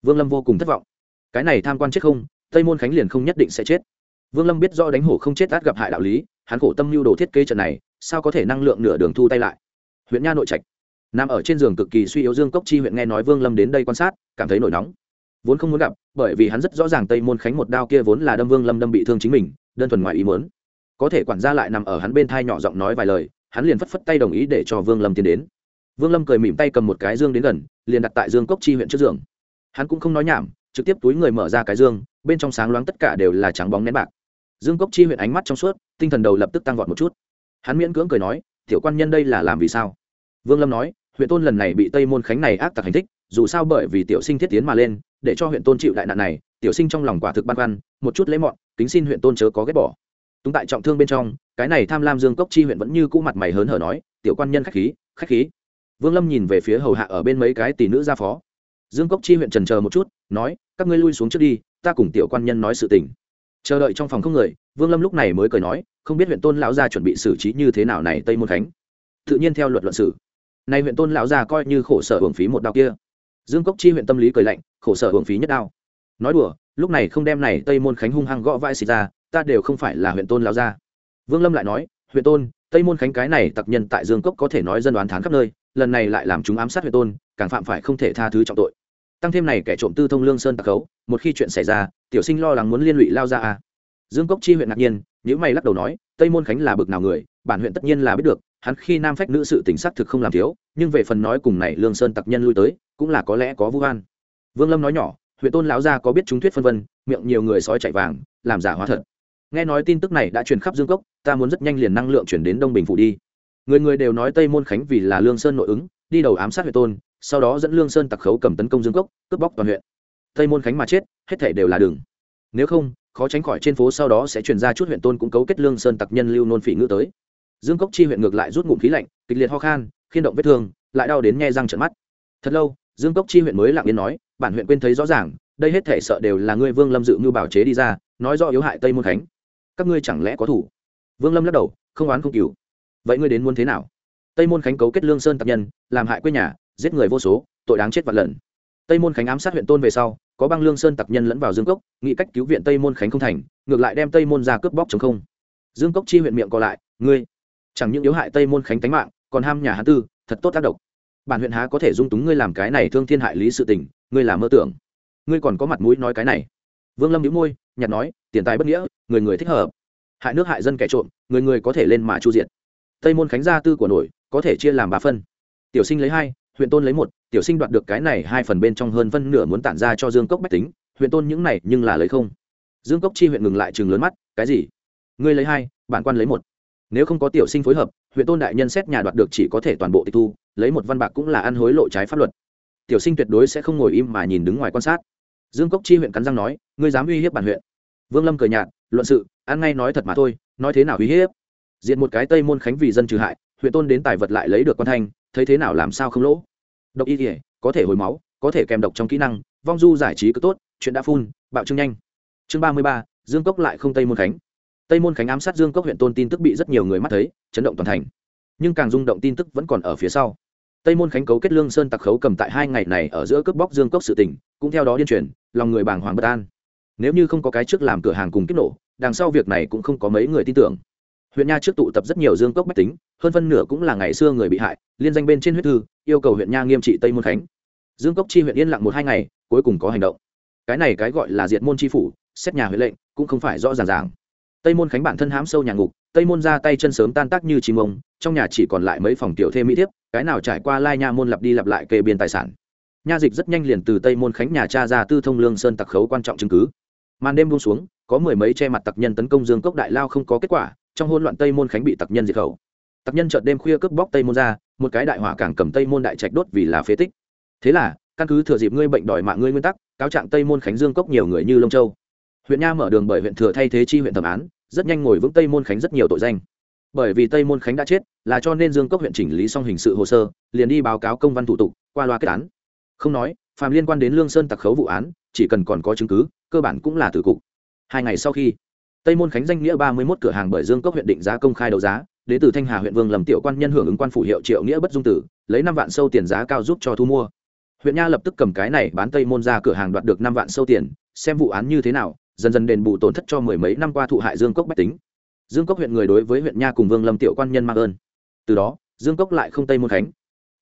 Vương lâm vô cùng thất vọng. Cái này tham quan chết không, tây môn khánh liền không nhất định sẽ chết. Vương lâm biết do đánh hổ không chết át gặp hại đạo lý, hắn khổ tâm lưu đồ thiết kế trận này, sao có thể năng lượng nửa đường thu tay lại? Huyện nha nội trạch nằm ở trên giường cực kỳ suy yếu dương cốc chi huyện nghe nói vương lâm đến đây quan sát, cảm thấy nổi nóng. Vốn không muốn gặp, bởi vì hắn rất rõ ràng tây môn khánh một đao kia vốn là đâm vương lâm đâm bị thương chính mình, đơn thuần ngoài ý muốn. Có thể quản gia lại nằm ở hắn bên thai nhỏ giọng nói vài lời, hắn liền phất phất tay đồng ý để cho vương lâm tiến đến. Vương lâm cười mỉm tay cầm một cái dương đến gần, liền đặt tại dương cốc chi huyện trước giường. Hắn cũng không nói nhảm, trực tiếp túi người mở ra cái dương, bên trong sáng loáng tất cả đều là trắng bóng nén bạc. Dương cốc chi huyện ánh mắt trong suốt, tinh thần đầu lập tức tăng vọt một chút. Hắn miễn cưỡng cười nói, tiểu quan nhân đây là làm vì sao? Vương lâm nói huyện tôn lần này bị tây môn khánh này ác tặc hành thích, dù sao bởi vì tiểu sinh thiết tiến mà lên, để cho huyện tôn chịu đại nạn này, tiểu sinh trong lòng quả thực băn khoăn, một chút lễ mọn, kính xin huyện tôn chớ có ghét bỏ. Túng tại trọng thương bên trong, cái này tham lam dương cốc chi huyện vẫn như cũ mặt mày hớn hở nói, tiểu quan nhân khách khí khách khí. Vương lâm nhìn về phía hầu hạ ở bên mấy cái tỷ nữ gia phó. Dương cốc chi huyện trần chờ một chút, nói, các ngươi lui xuống trước đi, ta cùng tiểu quan nhân nói sự tình. Chờ đợi trong phòng không người, vương lâm lúc này mới cười nói, không biết huyện tôn lão gia chuẩn bị xử trí như thế nào này tây môn khánh? Tự nhiên theo luật luận sử nay huyện tôn lão già coi như khổ sở hưởng phí một đao kia. Dương cốc chi huyện tâm lý cười lạnh, khổ sở hưởng phí nhất đao. Nói đùa, lúc này không đem này tây môn khánh hung hăng gõ vai xịt ra, ta đều không phải là huyện tôn lão gia. Vương lâm lại nói, huyện tôn, tây môn khánh cái này tặc nhân tại dương cốc có thể nói dân đoán thán khắp nơi, lần này lại làm chúng ám sát huyện tôn, càng phạm phải không thể tha thứ trọng tội. Tăng thêm này kẻ trộm tư thông lương sơn tặc khấu, một khi chuyện xảy ra, tiểu sinh lo lắng muốn liên lụy lao ra à. dương cốc chi huyện ngạc nhiên những mày lắc đầu nói, tây môn khánh là bực nào người, bản huyện tất nhiên là biết được hắn khi nam phách nữ sự tỉnh xác thực không làm thiếu, nhưng về phần nói cùng này lương sơn tặc nhân lui tới, cũng là có lẽ có vu oan. Vương lâm nói nhỏ, huyện tôn lão gia có biết chúng thuyết phân vân, miệng nhiều người sói chạy vàng, làm giả hóa thật. Nghe nói tin tức này đã truyền khắp dương cốc, ta muốn rất nhanh liền năng lượng chuyển đến đông bình phủ đi. Người người đều nói tây môn khánh vì là lương sơn nội ứng, đi đầu ám sát huyện tôn, sau đó dẫn lương sơn tặc khấu cầm tấn công dương cốc, cướp bóc toàn huyện. Tây môn khánh mà chết, hết thể đều là đường. Nếu không, khó tránh khỏi trên phố sau đó sẽ truyền ra chút huyện tôn cũng cấu kết lương sơn tặc nhân lưu nôn phỉ ngữ tới dương cốc chi huyện ngược lại rút ngụm khí lạnh, kịch liệt ho khan, khiên động vết thương, lại đau đến nghe răng trận mắt. Thật lâu, dương cốc chi huyện mới lặng yên nói, bản huyện quên thấy rõ ràng, đây hết thể sợ đều là ngươi vương lâm dự ngưu bảo chế đi ra, nói rõ yếu hại tây môn khánh các ngươi chẳng lẽ có thủ? Vương lâm lắc đầu, không oán không cừu. Vậy ngươi đến muốn thế nào? Tây môn khánh cấu kết lương sơn tập nhân, làm hại quê nhà, giết người vô số, tội đáng chết vạn lần. Tây môn khánh ám sát huyện tôn về sau, có băng lương sơn tặc nhân lẫn vào dương cốc, nghĩ cách cứu viện tây môn khánh không thành, ngược lại đem tây môn ra cướp bóc chống không. Dương cốc chi huyện miệng còn lại, ngươi chẳng những yếu hại tây môn khánh tánh mạng, còn ham nhà hán tư, thật tốt tác động. Bản huyện há có thể dung túng ngươi làm cái này thương thiên hại lý sự tình, ngươi là mơ tưởng. Ngươi còn có mặt mũi nói cái này. Vương lâm đĩu môi nhặt nói, tiền tài bất nghĩa, người người thích hợp. Hại nước hại dân kẻ trộm, người người có thể lên mà chu diệt. tây môn khánh gia tư của nổi, có thể chia làm ba phân. Tiểu sinh lấy hai, huyện tôn lấy một, tiểu sinh đoạt được cái này hai phần bên trong hơn phân nửa muốn tản ra cho dương cốc bách tính, huyện tôn những này nhưng là lấy không. Dương cốc chi huyện ngừng lại chừng lớn mắt, cái gì? Ngươi lấy hai, bản quan lấy một nếu không có tiểu sinh phối hợp, huyện tôn đại nhân xét nhà đoạt được chỉ có thể toàn bộ tịch thu, lấy một văn bạc cũng là ăn hối lộ trái pháp luật. Tiểu sinh tuyệt đối sẽ không ngồi im mà nhìn đứng ngoài quan sát. Dương cốc chi huyện cắn răng nói, ngươi dám uy hiếp bản huyện? Vương lâm cười nhạt, luận sự, ăn ngay nói thật mà thôi, nói thế nào uy hiếp? Diện một cái tây môn khánh vì dân trừ hại, huyện tôn đến tài vật lại lấy được quan thanh, thấy thế nào làm sao không lỗ? Độc y thể có thể hồi máu, có thể kèm độc trong kỹ năng, vong du giải trí cứ tốt, chuyện đã phun, bạo trương nhanh. Chương ba mươi ba, dương cốc lại không tây môn khánh tây môn khánh ám sát dương cốc huyện tôn tin tức bị rất nhiều người mắt thấy, chấn động toàn thành. Nhưng càng rung động tin tức vẫn còn ở phía sau. Tây môn khánh cấu kết lương sơn tặc khấu cầm tại hai ngày này ở giữa cướp bóc dương cốc sự tình, cũng theo đó điên truyền, lòng người bàng hoàng bất an. Nếu như không có cái trước làm cửa hàng cùng kích nổ, đằng sau việc này cũng không có mấy người tin tưởng. Huyện nha trước tụ tập rất nhiều dương cốc bách tính, hơn phân nửa cũng là ngày xưa người bị hại, liên danh bên trên huyết thư, yêu cầu huyện nha nghiêm trị tây môn khánh. Dương cốc chi huyện yên lặng một hai ngày, cuối cùng có hành động. Cái này cái gọi là diệt môn chi phủ, xét nhà huệ lệnh, cũng không phải rõ ràng ràng tây môn khánh bản thân hám sâu nhà ngục, tây môn ra tay chân sớm tan tác như chim ông, trong nhà chỉ còn lại mấy phòng tiểu thêm mỹ thiếp, cái nào trải qua lai nha môn lặp đi lặp lại kê biên tài sản. Nha dịch rất nhanh liền từ tây môn khánh nhà cha ra tư thông lương sơn tặc khấu quan trọng chứng cứ. Màn đêm buông xuống, có mười mấy che mặt tặc nhân tấn công dương cốc đại lao không có kết quả, trong hôn loạn tây môn khánh bị tặc nhân diệt khẩu. Tặc nhân chợt đêm khuya cướp bóc tây môn ra, một cái đại hỏa càng cầm tây môn đại trạch đốt vì là phế tích. Thế là, căn cứ thừa dịp ngươi bệnh đòi mạng ngươi nguyên tắc, cáo trạng tây môn khánh dương cốc nhiều người như lông châu. Huyện nha mở đường bởi huyện thừa thay thế chi huyện thẩm án rất nhanh ngồi vững tây môn khánh rất nhiều tội danh. Bởi vì tây môn khánh đã chết, là cho nên dương cốc huyện chỉnh lý xong hình sự hồ sơ, liền đi báo cáo công văn thủ tục, qua loa kết án. Không nói, phàm liên quan đến lương sơn tặc khấu vụ án, chỉ cần còn có chứng cứ, cơ bản cũng là tử cục. Hai ngày sau khi tây môn khánh danh nghĩa ba mươi một cửa hàng bởi dương cốc huyện định giá công khai đấu giá đến từ thanh hà huyện vương lầm tiểu quan nhân hưởng ứng quan phủ hiệu triệu nghĩa bất dung tử, lấy năm vạn sâu tiền giá cao giúp cho thu mua. Huyện nha lập tức cầm cái này bán tây môn ra cửa hàng đoạt được năm vạn sâu tiền, xem vụ án như thế nào dần dần đền bù tổn thất cho mười mấy năm qua thụ hại dương cốc bách tính. Dương cốc huyện người đối với huyện nha cùng vương lâm tiểu quan nhân mang ơn. Từ đó, dương cốc lại không tây môn khánh.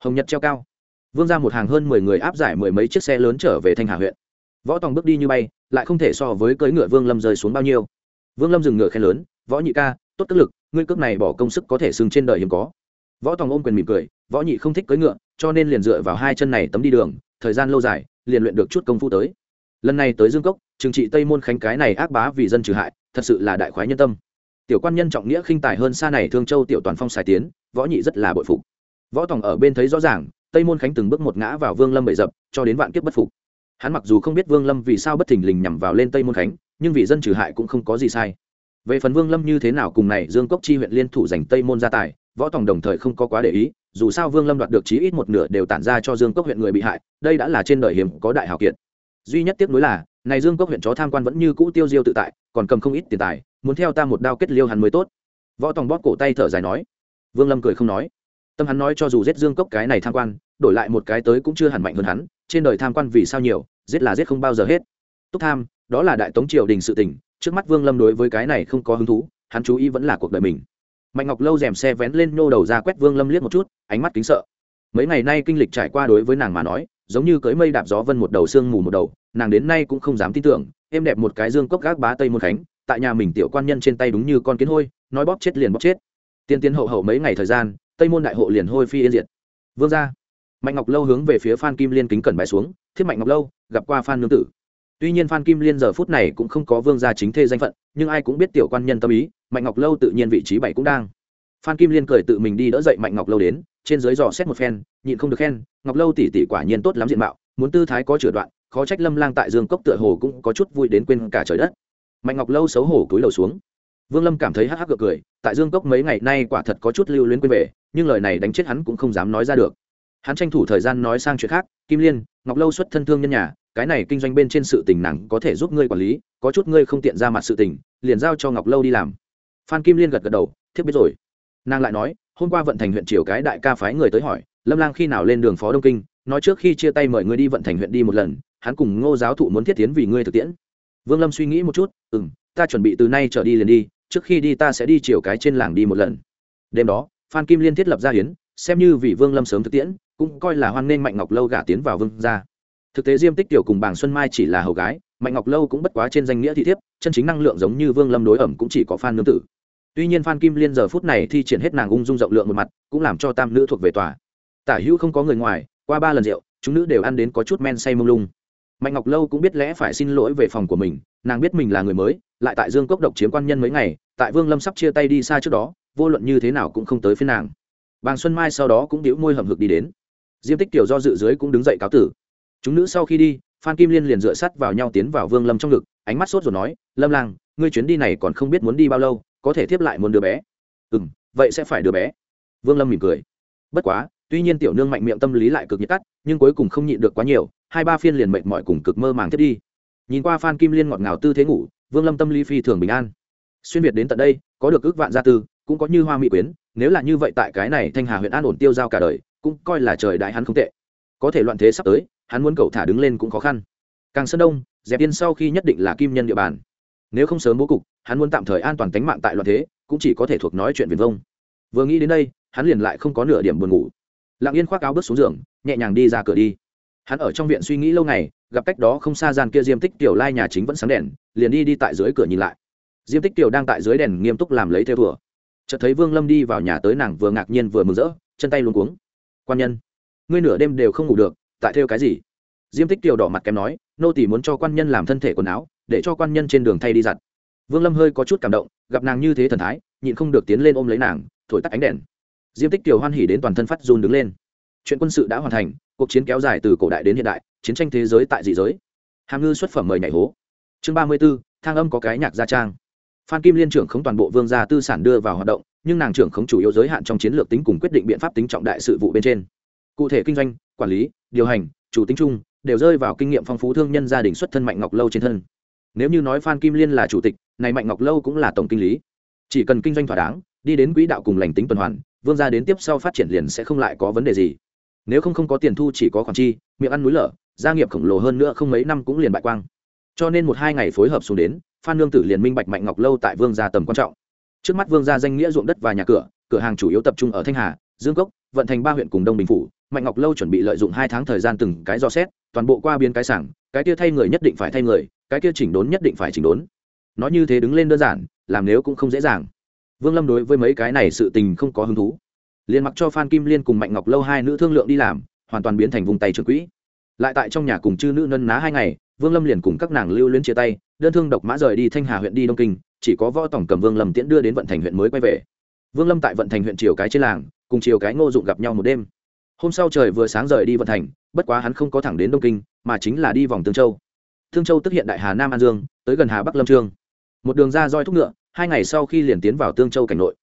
Hồng nhật treo cao. Vương ra một hàng hơn mười người áp giải mười mấy chiếc xe lớn trở về thanh hà huyện. Võ tòng bước đi như bay, lại không thể so với cưỡi ngựa vương lâm rơi xuống bao nhiêu. Vương lâm dừng ngựa khen lớn, võ nhị ca, tốt tức lực, ngươi cước này bỏ công sức có thể xưng trên đời hiếm có. Võ tòng ôm quyền mỉm cười, võ nhị không thích cưỡi ngựa, cho nên liền dựa vào hai chân này tấm đi đường, thời gian lâu dài, liền luyện được chút công phu tới. Lần này tới dương cốc trừng trị tây môn khánh cái này ác bá vì dân trừ hại, thật sự là đại khoái nhân tâm. Tiểu quan nhân trọng nghĩa khinh tài hơn xa này thương châu tiểu toàn phong xài tiến, võ nhị rất là bội phục. Võ tòng ở bên thấy rõ ràng, tây môn khánh từng bước một ngã vào vương lâm bậy dập, cho đến vạn kiếp bất phục. Hắn mặc dù không biết vương lâm vì sao bất thình lình nhằm vào lên tây môn khánh, nhưng vì dân trừ hại cũng không có gì sai. Về phần vương lâm như thế nào cùng này dương cốc chi huyện liên thủ giành tây môn gia tài, võ tòng đồng thời không có quá để ý, dù sao vương lâm đoạt được chí ít một nửa đều tản ra cho dương cốc huyện người bị hại, đây đã là trên đời hiếm có đại hào kiệt. Duy nhất tiếc nuối là này dương cốc huyện chó tham quan vẫn như cũ tiêu diêu tự tại, còn cầm không ít tiền tài, muốn theo ta một đao kết liêu hắn mới tốt. Võ tòng bóp cổ tay thở dài nói. Vương lâm cười không nói. Tâm hắn nói cho dù giết dương cốc cái này tham quan, đổi lại một cái tới cũng chưa hẳn mạnh hơn hắn, trên đời tham quan vì sao nhiều, giết là giết không bao giờ hết. Túc tham, đó là đại tống triều đình sự tình, trước mắt vương lâm đối với cái này không có hứng thú, hắn chú ý vẫn là cuộc đời mình. Mạnh ngọc lâu rèm xe vén lên nô đầu ra quét vương lâm liếc một chút, ánh mắt kính sợ. Mấy ngày nay kinh lịch trải qua đối với nàng mà nói giống như cưới mây đạp gió vân một đầu, sương mù một đầu, nàng đến nay cũng không dám tin tưởng, em đẹp một cái dương cốc gác bá tây môn khánh, tại nhà mình tiểu quan nhân trên tay đúng như con kiến hôi, nói bóp chết liền bóp chết. Tiên tiến hậu hậu mấy ngày thời gian, tây môn đại hộ liền hôi phi yên diệt. Vương ra mạnh ngọc lâu hướng về phía phan kim liên kính cẩn bài xuống, thiết mạnh ngọc lâu, gặp qua phan nương tử. Tuy nhiên phan kim liên giờ phút này cũng không có vương gia chính thê danh phận, nhưng ai cũng biết tiểu quan nhân tâm ý, mạnh ngọc lâu tự nhiên vị trí bảy cũng đang. Phan kim liên cười tự mình đi đỡ dậy mạnh ngọc lâu đến trên dưới dò xét một phen, nhịn không được khen, ngọc lâu tỷ tỷ quả nhiên tốt lắm diện mạo, muốn tư thái có chửa đoạn, khó trách lâm lang tại dương cốc tựa hồ cũng có chút vui đến quên cả trời đất. Mạnh ngọc lâu xấu hổ cúi đầu xuống. Vương lâm cảm thấy hắc hắc gượng cười, tại dương cốc mấy ngày nay quả thật có chút lưu luyến quên về, nhưng lời này đánh chết hắn cũng không dám nói ra được. Hắn tranh thủ thời gian nói sang chuyện khác, kim liên, ngọc lâu xuất thân thương nhân nhà, cái này kinh doanh bên trên sự tình nàng có thể giúp ngươi quản lý, có chút ngươi không tiện ra mặt sự tình, liền giao cho ngọc lâu đi làm. Phan kim liên gật gật đầu, thiếp biết rồi. Nàng lại nói hôm qua vận thành huyện triều cái đại ca phái người tới hỏi, lâm lang khi nào lên đường phó đông kinh, nói trước khi chia tay mời ngươi đi vận thành huyện đi một lần, hắn cùng ngô giáo thụ muốn thiết tiến vì ngươi thực tiễn. Vương lâm suy nghĩ một chút ừ m ta chuẩn bị từ nay trở đi liền đi, trước khi đi ta sẽ đi chiều cái trên làng đi một lần. Đêm đó, phan kim liên thiết lập gia hiến, xem như vì vương lâm sớm thực tiễn, cũng coi là hoan nghênh mạnh ngọc lâu gả tiến vào vương gia. Thực tế diêm tích tiểu cùng bàng xuân mai chỉ là hầu gái, mạnh ngọc lâu cũng bất quá trên danh nghĩa thị thiếp, chân chính năng lượng giống như vương lâm đối ẩm cũng chỉ có phan nương tử tuy nhiên phan kim liên giờ phút này thi triển hết nàng ung dung rộng lượng một mặt, cũng làm cho tam nữ thuộc về tòa. Tả hữu không có người ngoài, qua ba lần rượu, chúng nữ đều ăn đến có chút men say mông lung. Mạnh ngọc lâu cũng biết lẽ phải xin lỗi về phòng của mình, nàng biết mình là người mới, lại tại dương cốc độc chiếm quan nhân mấy ngày, tại vương lâm sắp chia tay đi xa trước đó, vô luận như thế nào cũng không tới phía nàng. Bàng xuân mai sau đó cũng đĩu môi hầm hực đi đến. Diêm tích tiểu do dự dưới cũng đứng dậy cáo tử. Chúng nữ sau khi đi, phan kim liên liền dựa sắt vào nhau tiến vào vương lâm trong ngực, ánh mắt sốt rồi nói, lâm lang, ngươi chuyến đi này còn không biết muốn đi bao lâu có thể tiếp lại muốn đứa bé. Ừ m vậy sẽ phải đứa bé. Vương lâm mỉm cười. Bất quá, tuy nhiên tiểu nương mạnh miệng tâm lý lại cực nhiệt cắt nhưng cuối cùng không nhịn được quá nhiều, hai ba phiên liền mệt mỏi cùng cực mơ màng thiết đi. Nhìn qua phan kim liên ngọt ngào tư thế ngủ, vương lâm tâm lý phi thường bình an. Xuyên việt đến tận đây, có được ước vạn gia tư, cũng có như hoa mỹ quyến, nếu là như vậy tại cái này thanh hà huyện an ổn tiêu giao cả đời, cũng coi là trời đại hắn không tệ. Có thể loạn thế sắp tới, hắn muốn cậu thả đứng lên cũng khó khăn. Càng sơn đông, dẹp yên sau khi nhất định là kim nhân địa bàn nếu không sớm bố cục, hắn muốn tạm thời an toàn tính mạng tại loạn thế, cũng chỉ có thể thuộc nói chuyện viền vông. Vừa nghĩ đến đây, hắn liền lại không có nửa điểm buồn ngủ. Lặng yên khoác áo bước xuống giường, nhẹ nhàng đi ra cửa đi. Hắn ở trong viện suy nghĩ lâu ngày, gặp cách đó không xa gian kia diêm tích tiểu lai nhà chính vẫn sáng đèn, liền đi đi tại dưới cửa nhìn lại. Diêm tích tiểu đang tại dưới đèn nghiêm túc làm lấy theo vừa chợt thấy vương lâm đi vào nhà tới nàng vừa ngạc nhiên vừa mừng rỡ, chân tay luôn cuống. Quan nhân, ngươi nửa đêm đều không ngủ được, tại theo cái gì? Diêm tích tiểu đỏ mặt kém nói, nô tỷ muốn cho quan nhân làm thân thể quần áo, để cho quan nhân trên đường thay đi giặt. Vương lâm hơi có chút cảm động, gặp nàng như thế thần thái, nhịn không được tiến lên ôm lấy nàng, thổi tắt ánh đèn. Diêm tích tiểu hoan hỉ đến toàn thân phát run đứng lên. Chuyện quân sự đã hoàn thành, cuộc chiến kéo dài từ cổ đại đến hiện đại, chiến tranh thế giới tại dị giới. Hàm ngư xuất phẩm mời nhảy hố. Chương ba mươi b ố thang âm có cái nhạc gia trang. Phan kim liên trưởng khống toàn bộ vương gia tư sản đưa vào hoạt động, nhưng nàng trưởng khống chủ yếu giới hạn trong chiến lược tính cùng quyết định biện pháp tính trọng đại sự vụ bên trên. Cụ thể kinh doanh, quản lý, điều hành, chủ tính chung đều rơi vào kinh nghiệm phong phú thương nhân gia đình xuất thân mạnh ngọc lâu trên thân. Nếu như nói phan kim liên là chủ tịch, này mạnh ngọc lâu cũng là tổng kinh lý. Chỉ cần kinh doanh thỏa đáng, đi đến quỹ đạo cùng lành tính tuần hoàn, vương gia đến tiếp sau phát triển liền sẽ không lại có vấn đề gì. Nếu không không có tiền thu chỉ có khoản chi, miệng ăn núi lở, gia nghiệp khổng lồ hơn nữa không mấy năm cũng liền bại quang. Cho nên một hai ngày phối hợp xuống đến, phan lương tử liền minh bạch mạnh ngọc lâu tại vương gia tầm quan trọng. Trước mắt vương gia danh nghĩa ruộng đất và nhà cửa cửa hàng chủ yếu tập trung ở thanh hà, dương cốc, vận thành ba huyện cùng đông bình phủ. Mạnh ngọc lâu chuẩn bị lợi dụng hai tháng thời gian từng cái do xét toàn bộ qua biên cái sảng, cái kia thay người nhất định phải thay người, cái kia chỉnh đốn nhất định phải chỉnh đốn. Nói như thế đứng lên đơn giản, làm nếu cũng không dễ dàng. Vương lâm đối với mấy cái này sự tình không có hứng thú. Liền mặc cho phan kim liên cùng mạnh ngọc lâu hai nữ thương lượng đi làm, hoàn toàn biến thành vùng tay trường quỹ. Lại tại trong nhà cùng chư nữ nân ná hai ngày, vương lâm liền cùng các nàng lưu luyến chia tay, đơn thương độc mã rời đi thanh hà huyện đi đông kinh, chỉ có võ tổng cầm vương lâm tiễn đưa đến vận thành huyện mới quay về. Vương lâm tại vận thành huyện triều cái trên làng, cùng triều cái ngô dụng gặp nhau một đêm hôm sau trời vừa sáng rời đi vận thành bất quá hắn không có thẳng đến đông kinh mà chính là đi vòng tương châu. Thương châu tức hiện đại hà nam an dương tới gần hà bắc lâm trương. Một đường ra roi thúc ngựa hai ngày sau khi liền tiến vào tương châu cảnh nội.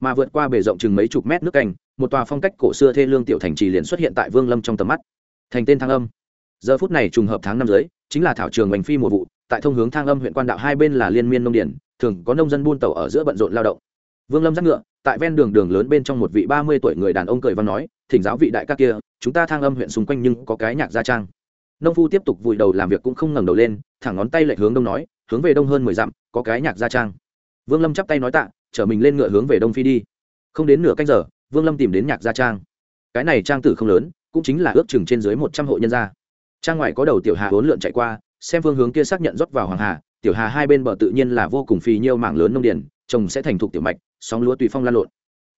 Mà vượt qua bể rộng chừng mấy chục mét nước cành, một tòa phong cách cổ xưa thê lương tiểu thành trì liền xuất hiện tại vương lâm trong tầm mắt. Thành tên thang âm. Giờ phút này trùng hợp tháng năm dưới, chính là thảo trường Bành phi mùa vụ tại thông hướng thang âm huyện quan đạo hai bên là liên miên nông điển thường có nông dân buôn tàu ở giữa bận rộn lao động. Vương lâm dắt ngựa tại ven đường đường lớn bên trong một vị ba mươi tuổi người đàn ông cười và nói, thỉnh giáo vị đại các kia, chúng ta thang âm huyện xung quanh nhưng có cái nhạc gia trang. Nông phu tiếp tục vùi đầu làm việc cũng không ngẩng đầu lên, thẳng ngón tay lệch hướng đông nói, hướng về đông hơn mười dặm, có cái nhạc gia trang. Vương lâm chắp tay nói tạ, chở mình lên ngựa hướng về đông phi đi. Không đến nửa canh giờ, vương lâm tìm đến nhạc gia trang. Cái này trang tử không lớn, cũng chính là ước chừng trên dưới một trăm hộ nhân gia. Trang ngoài có đầu tiểu hà hốn lượn chạy qua, xem phương hướng kia xác nhận rót vào hoàng hà, tiểu hà hai bên bờ tự nhiên là vô cùng phì nhiêu mảng lớn nông điền, trồng sẽ thành thục tiểu mạch sóng lúa tùy phong lan lộn.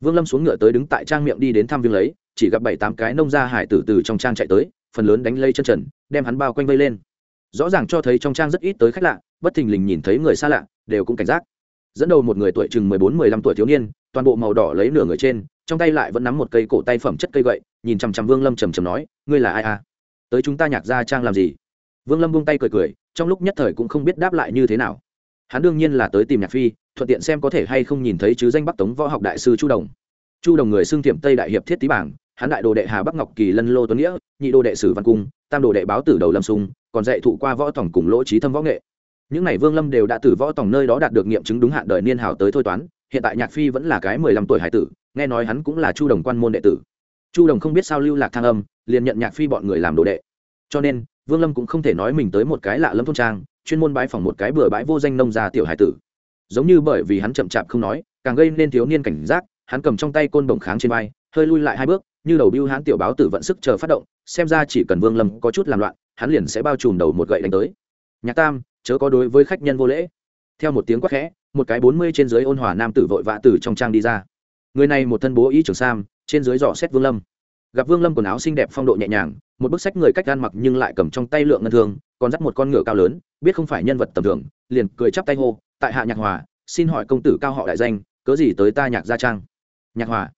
Vương lâm xuống ngựa tới đứng tại trang miệng đi đến thăm viếng lấy, chỉ gặp bảy tám cái nông gia hải tử từ trong trang chạy tới, phần lớn đánh lây chân trần, đem hắn bao quanh vây lên. Rõ ràng cho thấy trong trang rất ít tới khách lạ, bất thình lình nhìn thấy người xa lạ, đều cũng cảnh giác. Dẫn đầu một người tuổi chừng mười bốn, mười lăm tuổi thiếu niên, toàn bộ màu đỏ lấy nửa người trên, trong tay lại vẫn nắm một cây cổ tay phẩm chất cây gậy, nhìn chằm chằm vương lâm trầm trầm nói, ngươi là ai à? Tới chúng ta nhạc ra trang làm gì? Vương lâm buông tay cười cười, trong lúc nhất thời cũng không biết đáp lại như thế nào. Hắn đương nhiên là tới tìm nhạc phi thuận tiện xem có thể hay không nhìn thấy chứ danh bắc tống võ học đại sư chu đồng. Chu đồng người xưng tiệm tây đại hiệp thiết tý bảng, hắn đại đồ đệ hà bắc ngọc kỳ lân lô tuấn nghĩa, nhị đồ đệ sử văn cung, tam đồ đệ báo tử đầu lâm sung, còn dạy thụ qua võ tổng cùng lỗ trí thâm võ nghệ. Những n à y vương lâm đều đã từ võ tổng nơi đó đạt được nghiệm chứng đúng hạn đời niên hào tới thôi toán, hiện tại nhạc phi vẫn là cái mười lăm tuổi hải tử, nghe nói hắn cũng là chu đồng quan môn đệ tử. Chu đồng không biết sao lưu lạc thang âm, liền nhận nhạc phi bọn người làm đồ đệ. Cho nên, vương lâm cũng không thể nói mình tới một cái lạ lâm thôn trang, chuyên môn bãi phòng một cái bừa bãi vô danh nông gia tiểu hải tử giống như bởi vì hắn chậm chạp không nói, càng gây nên thiếu niên cảnh giác, hắn cầm trong tay côn bồng kháng trên vai, hơi lui lại hai bước, như đầu biêu hãn tiểu báo tử vận sức chờ phát động, xem ra chỉ cần vương lâm có chút làm loạn, hắn liền sẽ bao trùm đầu một gậy đánh tới. Nhạc tam, chớ có đối với khách nhân vô lễ. Theo một tiếng quát khẽ, một cái bốn mươi trên dưới ôn hòa nam tử vội vã từ trong trang đi ra. Người này một thân bố ý trường sam, trên dưới dò xét vương lâm. Gặp vương lâm quần áo xinh đẹp phong độ nhẹ nhàng, một bức sách người cách gan mặc nhưng lại cầm trong tay lượng ngân thương, còn dắt một con ngựa cao lớn, biết không phải nhân vật tầm thường, liền cười chắp tay hô tại hạ nhạc hòa, xin hỏi công tử cao họ đại danh, cớ gì tới ta nhạc gia trang? Nhạc hòa,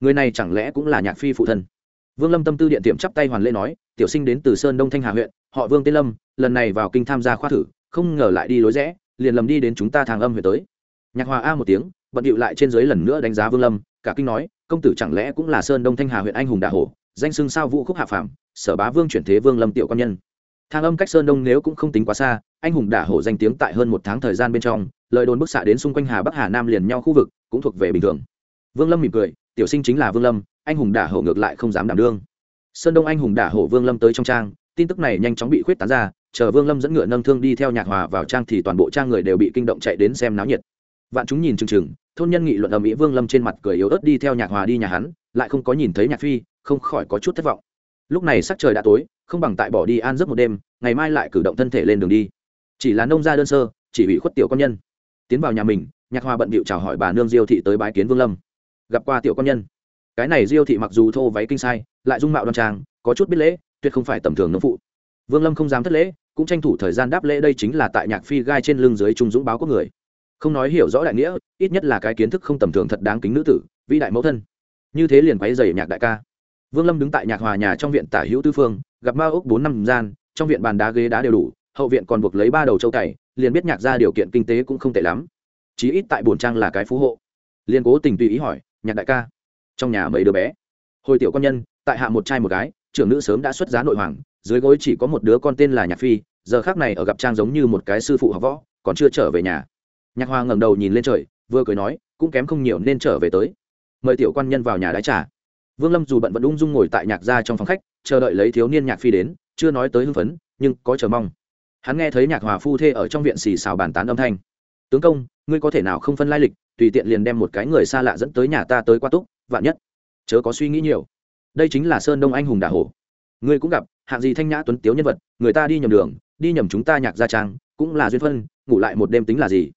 người này chẳng lẽ cũng là nhạc phi phụ thân? Vương lâm tâm tư điện tiệm chắp tay hoàn lễ nói, tiểu sinh đến từ sơn đông thanh hà huyện, họ vương tên lâm, lần này vào kinh tham gia khoa thử, không ngờ lại đi lối rẽ, liền lầm đi đến chúng ta thàng âm huyện tới. Nhạc hòa a một tiếng, bận điệu lại trên dưới lần nữa đánh giá vương lâm, cả kinh nói, công tử chẳng lẽ cũng là sơn đông thanh hà huyện anh hùng đà hổ, danh xưng sao vũ khúc hạ phàm, sở bá vương chuyển thế vương lâm tiểu quan nhân. Thang âm cách sơn đông nếu cũng không tính quá xa anh hùng đả hổ danh tiếng tại hơn một tháng thời gian bên trong, lời đồn bức xạ đến xung quanh hà bắc hà nam liền nhau khu vực, cũng thuộc về bình thường. Vương lâm mỉm cười, tiểu sinh chính là vương lâm, anh hùng đả hổ ngược lại không dám đảm đương. Sơn đông anh hùng đả hổ vương lâm tới trong trang, tin tức này nhanh chóng bị khuyết tán ra, chờ vương lâm dẫn ngựa nâng thương đi theo nhạc hòa vào trang thì toàn bộ trang người đều bị kinh động chạy đến xem náo nhiệt. Vạn chúng nhìn chừng chừng, thôn nhân nghị luận ở mỹ vương lâm trên mặt cười yếu ớt đi theo nhạc hòa đi nhà hắn, lại không có nhìn thấy nhạc phi, không khỏi có chút thất vọng. Lúc này sắc trời đã tối, không bằng tại bỏ đi an giấc một đêm, ngày mai lại cử động thân thể lên đường đi chỉ là nông gia đơn sơ, chỉ bị khuất tiểu con nhân. Tiến vào nhà mình, nhạc hòa bận bịu chào hỏi bà nương diêu thị tới bái kiến vương lâm. Gặp qua tiểu con nhân. Cái này diêu thị mặc dù thô váy kinh sai, lại dung mạo đoan trang, có chút biết lễ, tuyệt không phải tầm thường nông phụ. Vương lâm không dám thất lễ, cũng tranh thủ thời gian đáp lễ đây chính là tại nhạc phi gai trên lưng dưới trung dũng báo quốc người. Không nói hiểu rõ đại nghĩa, ít nhất là cái kiến thức không tầm thường thật đáng kính nữ tử, vĩ đại mẫu thân. Như thế liền quấy dày nhạc đại ca. Vương lâm đứng tại nhạc hòa nhà trong viện tả hữu tư phương, gặp ma ốc bốn năm gian, trong viện bàn đá ghế đá đều đủ hậu viện còn buộc lấy ba đầu châu cày, liền biết nhạc ra điều kiện kinh tế cũng không tệ lắm. Chí ít tại bồn trang là cái phú hộ. Liền cố tình tùy ý hỏi, nhạc đại ca, trong nhà mấy đứa bé? Hồi tiểu con nhân, tại hạ một trai một gái, trưởng nữ sớm đã xuất giá nội hoàng, dưới gối chỉ có một đứa con tên là nhạc phi, giờ khác này ở gặp trang giống như một cái sư phụ học võ, còn chưa trở về nhà. Nhạc hoa ngẩng đầu nhìn lên trời, vừa cười nói, cũng kém không nhiều nên trở về tới. Mời tiểu quan nhân vào nhà đái trả. vương lâm dù bận vẫn ung dung ngồi tại nhạc gia trong phòng khách, chờ đợi lấy thiếu niên nhạc phi đến, chưa nói tới hưng phấn, nhưng có chờ mong hắn nghe thấy nhạc hòa phu thê ở trong viện xì xào bàn tán âm thanh. Tướng công, ngươi có thể nào không phân lai lịch, tùy tiện liền đem một cái người xa lạ dẫn tới nhà ta tới qua túc, vạn nhất. Chớ có suy nghĩ nhiều. Đây chính là sơn đông anh hùng đà hồ ngươi cũng gặp, hạng gì thanh nhã tuấn tiếu nhân vật, người ta đi nhầm đường, đi nhầm chúng ta nhạc gia trang, cũng là duyên phân ngủ lại một đêm tính là gì?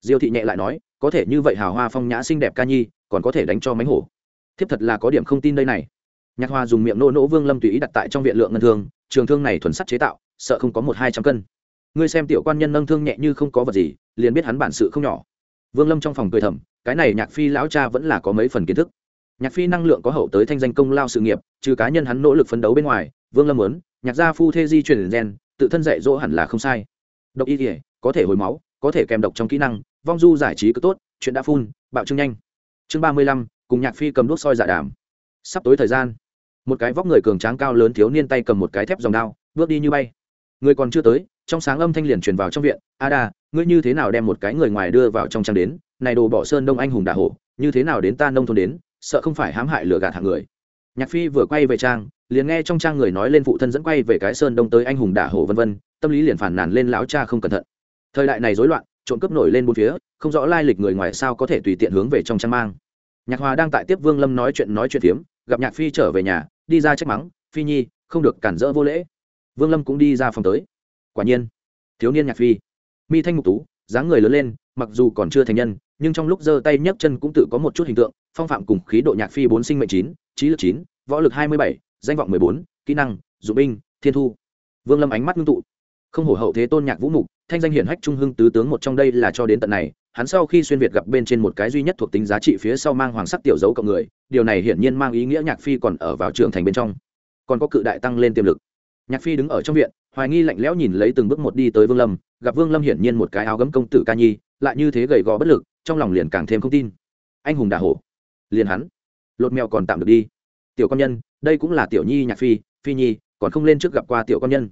Diêu thị nhẹ lại nói, có thể như vậy hào hoa phong nhã xinh đẹp ca nhi, còn có thể đánh cho mánh hổ. Thiếp thật là có điểm không tin đây này. Nhạc hoa dùng miệng nô nỗ vương lâm tùy ý đặt tại trong viện lượng ngân thương, trường thương này thuần sắt chế tạo sợ không có một hai trăm cân. Ngươi xem tiểu quan nhân nâng thương nhẹ như không có vật gì, liền biết hắn bản sự không nhỏ. Vương lâm trong phòng cười thầm, cái này nhạc phi lão cha vẫn là có mấy phần kiến thức. Nhạc phi năng lượng có hậu tới thanh danh công lao sự nghiệp, trừ cá nhân hắn nỗ lực phấn đấu bên ngoài, vương lâm muốn, nhạc gia phu thê di chuyển gen, tự thân dạy dỗ hẳn là không sai. Độc y thể có thể hồi máu, có thể kèm độc trong kỹ năng, vong du giải trí cứ tốt, chuyện đã phun, bạo trưng nhanh. Chương ba mươi lăm, cùng nhạc phi cầm đuốc soi giả dạ đàm. Sắp tối thời gian, một cái vóc người cường tráng cao lớn thiếu niên tay cầm một cái thép dòng đao, bước đi như bay người còn chưa tới, trong sáng âm thanh liền truyền vào trong viện. A đà ngươi như thế nào đem một cái người ngoài đưa vào trong trang đến? Này đồ bỏ sơn đông anh hùng đà hổ, như thế nào đến ta nông thôn đến? Sợ không phải hãm hại lừa gạt hàng người. Nhạc phi vừa quay về trang, liền nghe trong trang người nói lên phụ thân dẫn quay về cái sơn đông tới anh hùng đả hổ vân vân, tâm lý liền phản nàn lên lão cha không cẩn thận. Thời đại này rối loạn, trộm cướp nổi lên bốn phía, không rõ lai lịch người ngoài sao có thể tùy tiện hướng về trong trang mang. Nhạc hòa đang tại tiếp vương lâm nói chuyện nói chuyện phiếm gặp nhạc phi trở về nhà, đi ra trách mắng, phi nhi, không được cản rỡ vô lễ vương lâm cũng đi ra phòng tới. Quả nhiên, thiếu niên nhạc phi, mi thanh Mục tú, dáng người lớn lên, mặc dù còn chưa thành nhân, nhưng trong lúc giơ tay nhấc chân cũng tự có một chút hình tượng, phong phạm cùng khí độ nhạc phi bốn sinh mệnh chín, trí lực chín, võ lực hai mươi bảy, danh vọng mười bốn, kỹ năng, dụng binh, thiên thu. Vương lâm ánh mắt ngưng tụ. Không hổ hậu thế tôn nhạc vũ mục, thanh danh hiển hách trung hưng tứ tướng một trong đây là cho đến tận này, hắn sau khi xuyên việt gặp bên trên một cái duy nhất thuộc tính giá trị phía sau mang hoàng sắc tiểu dấu cộng người, điều này hiển nhiên mang ý nghĩa nhạc phi còn ở vào trường thành bên trong, còn có cự đại tăng lên tiềm lực nhạc phi đứng ở trong viện, hoài nghi lạnh lẽo nhìn lấy từng bước một đi tới vương lâm, gặp vương lâm hiển nhiên một cái áo gấm công tử ca nhi, lại như thế gầy gò bất lực, trong lòng liền càng thêm không tin. Anh hùng đà hổ. Liền hắn. Lột mèo còn tạm được đi. Tiểu con nhân, đây cũng là tiểu nhi nhạc phi phi nhi, còn không lên trước gặp qua tiểu con nhân.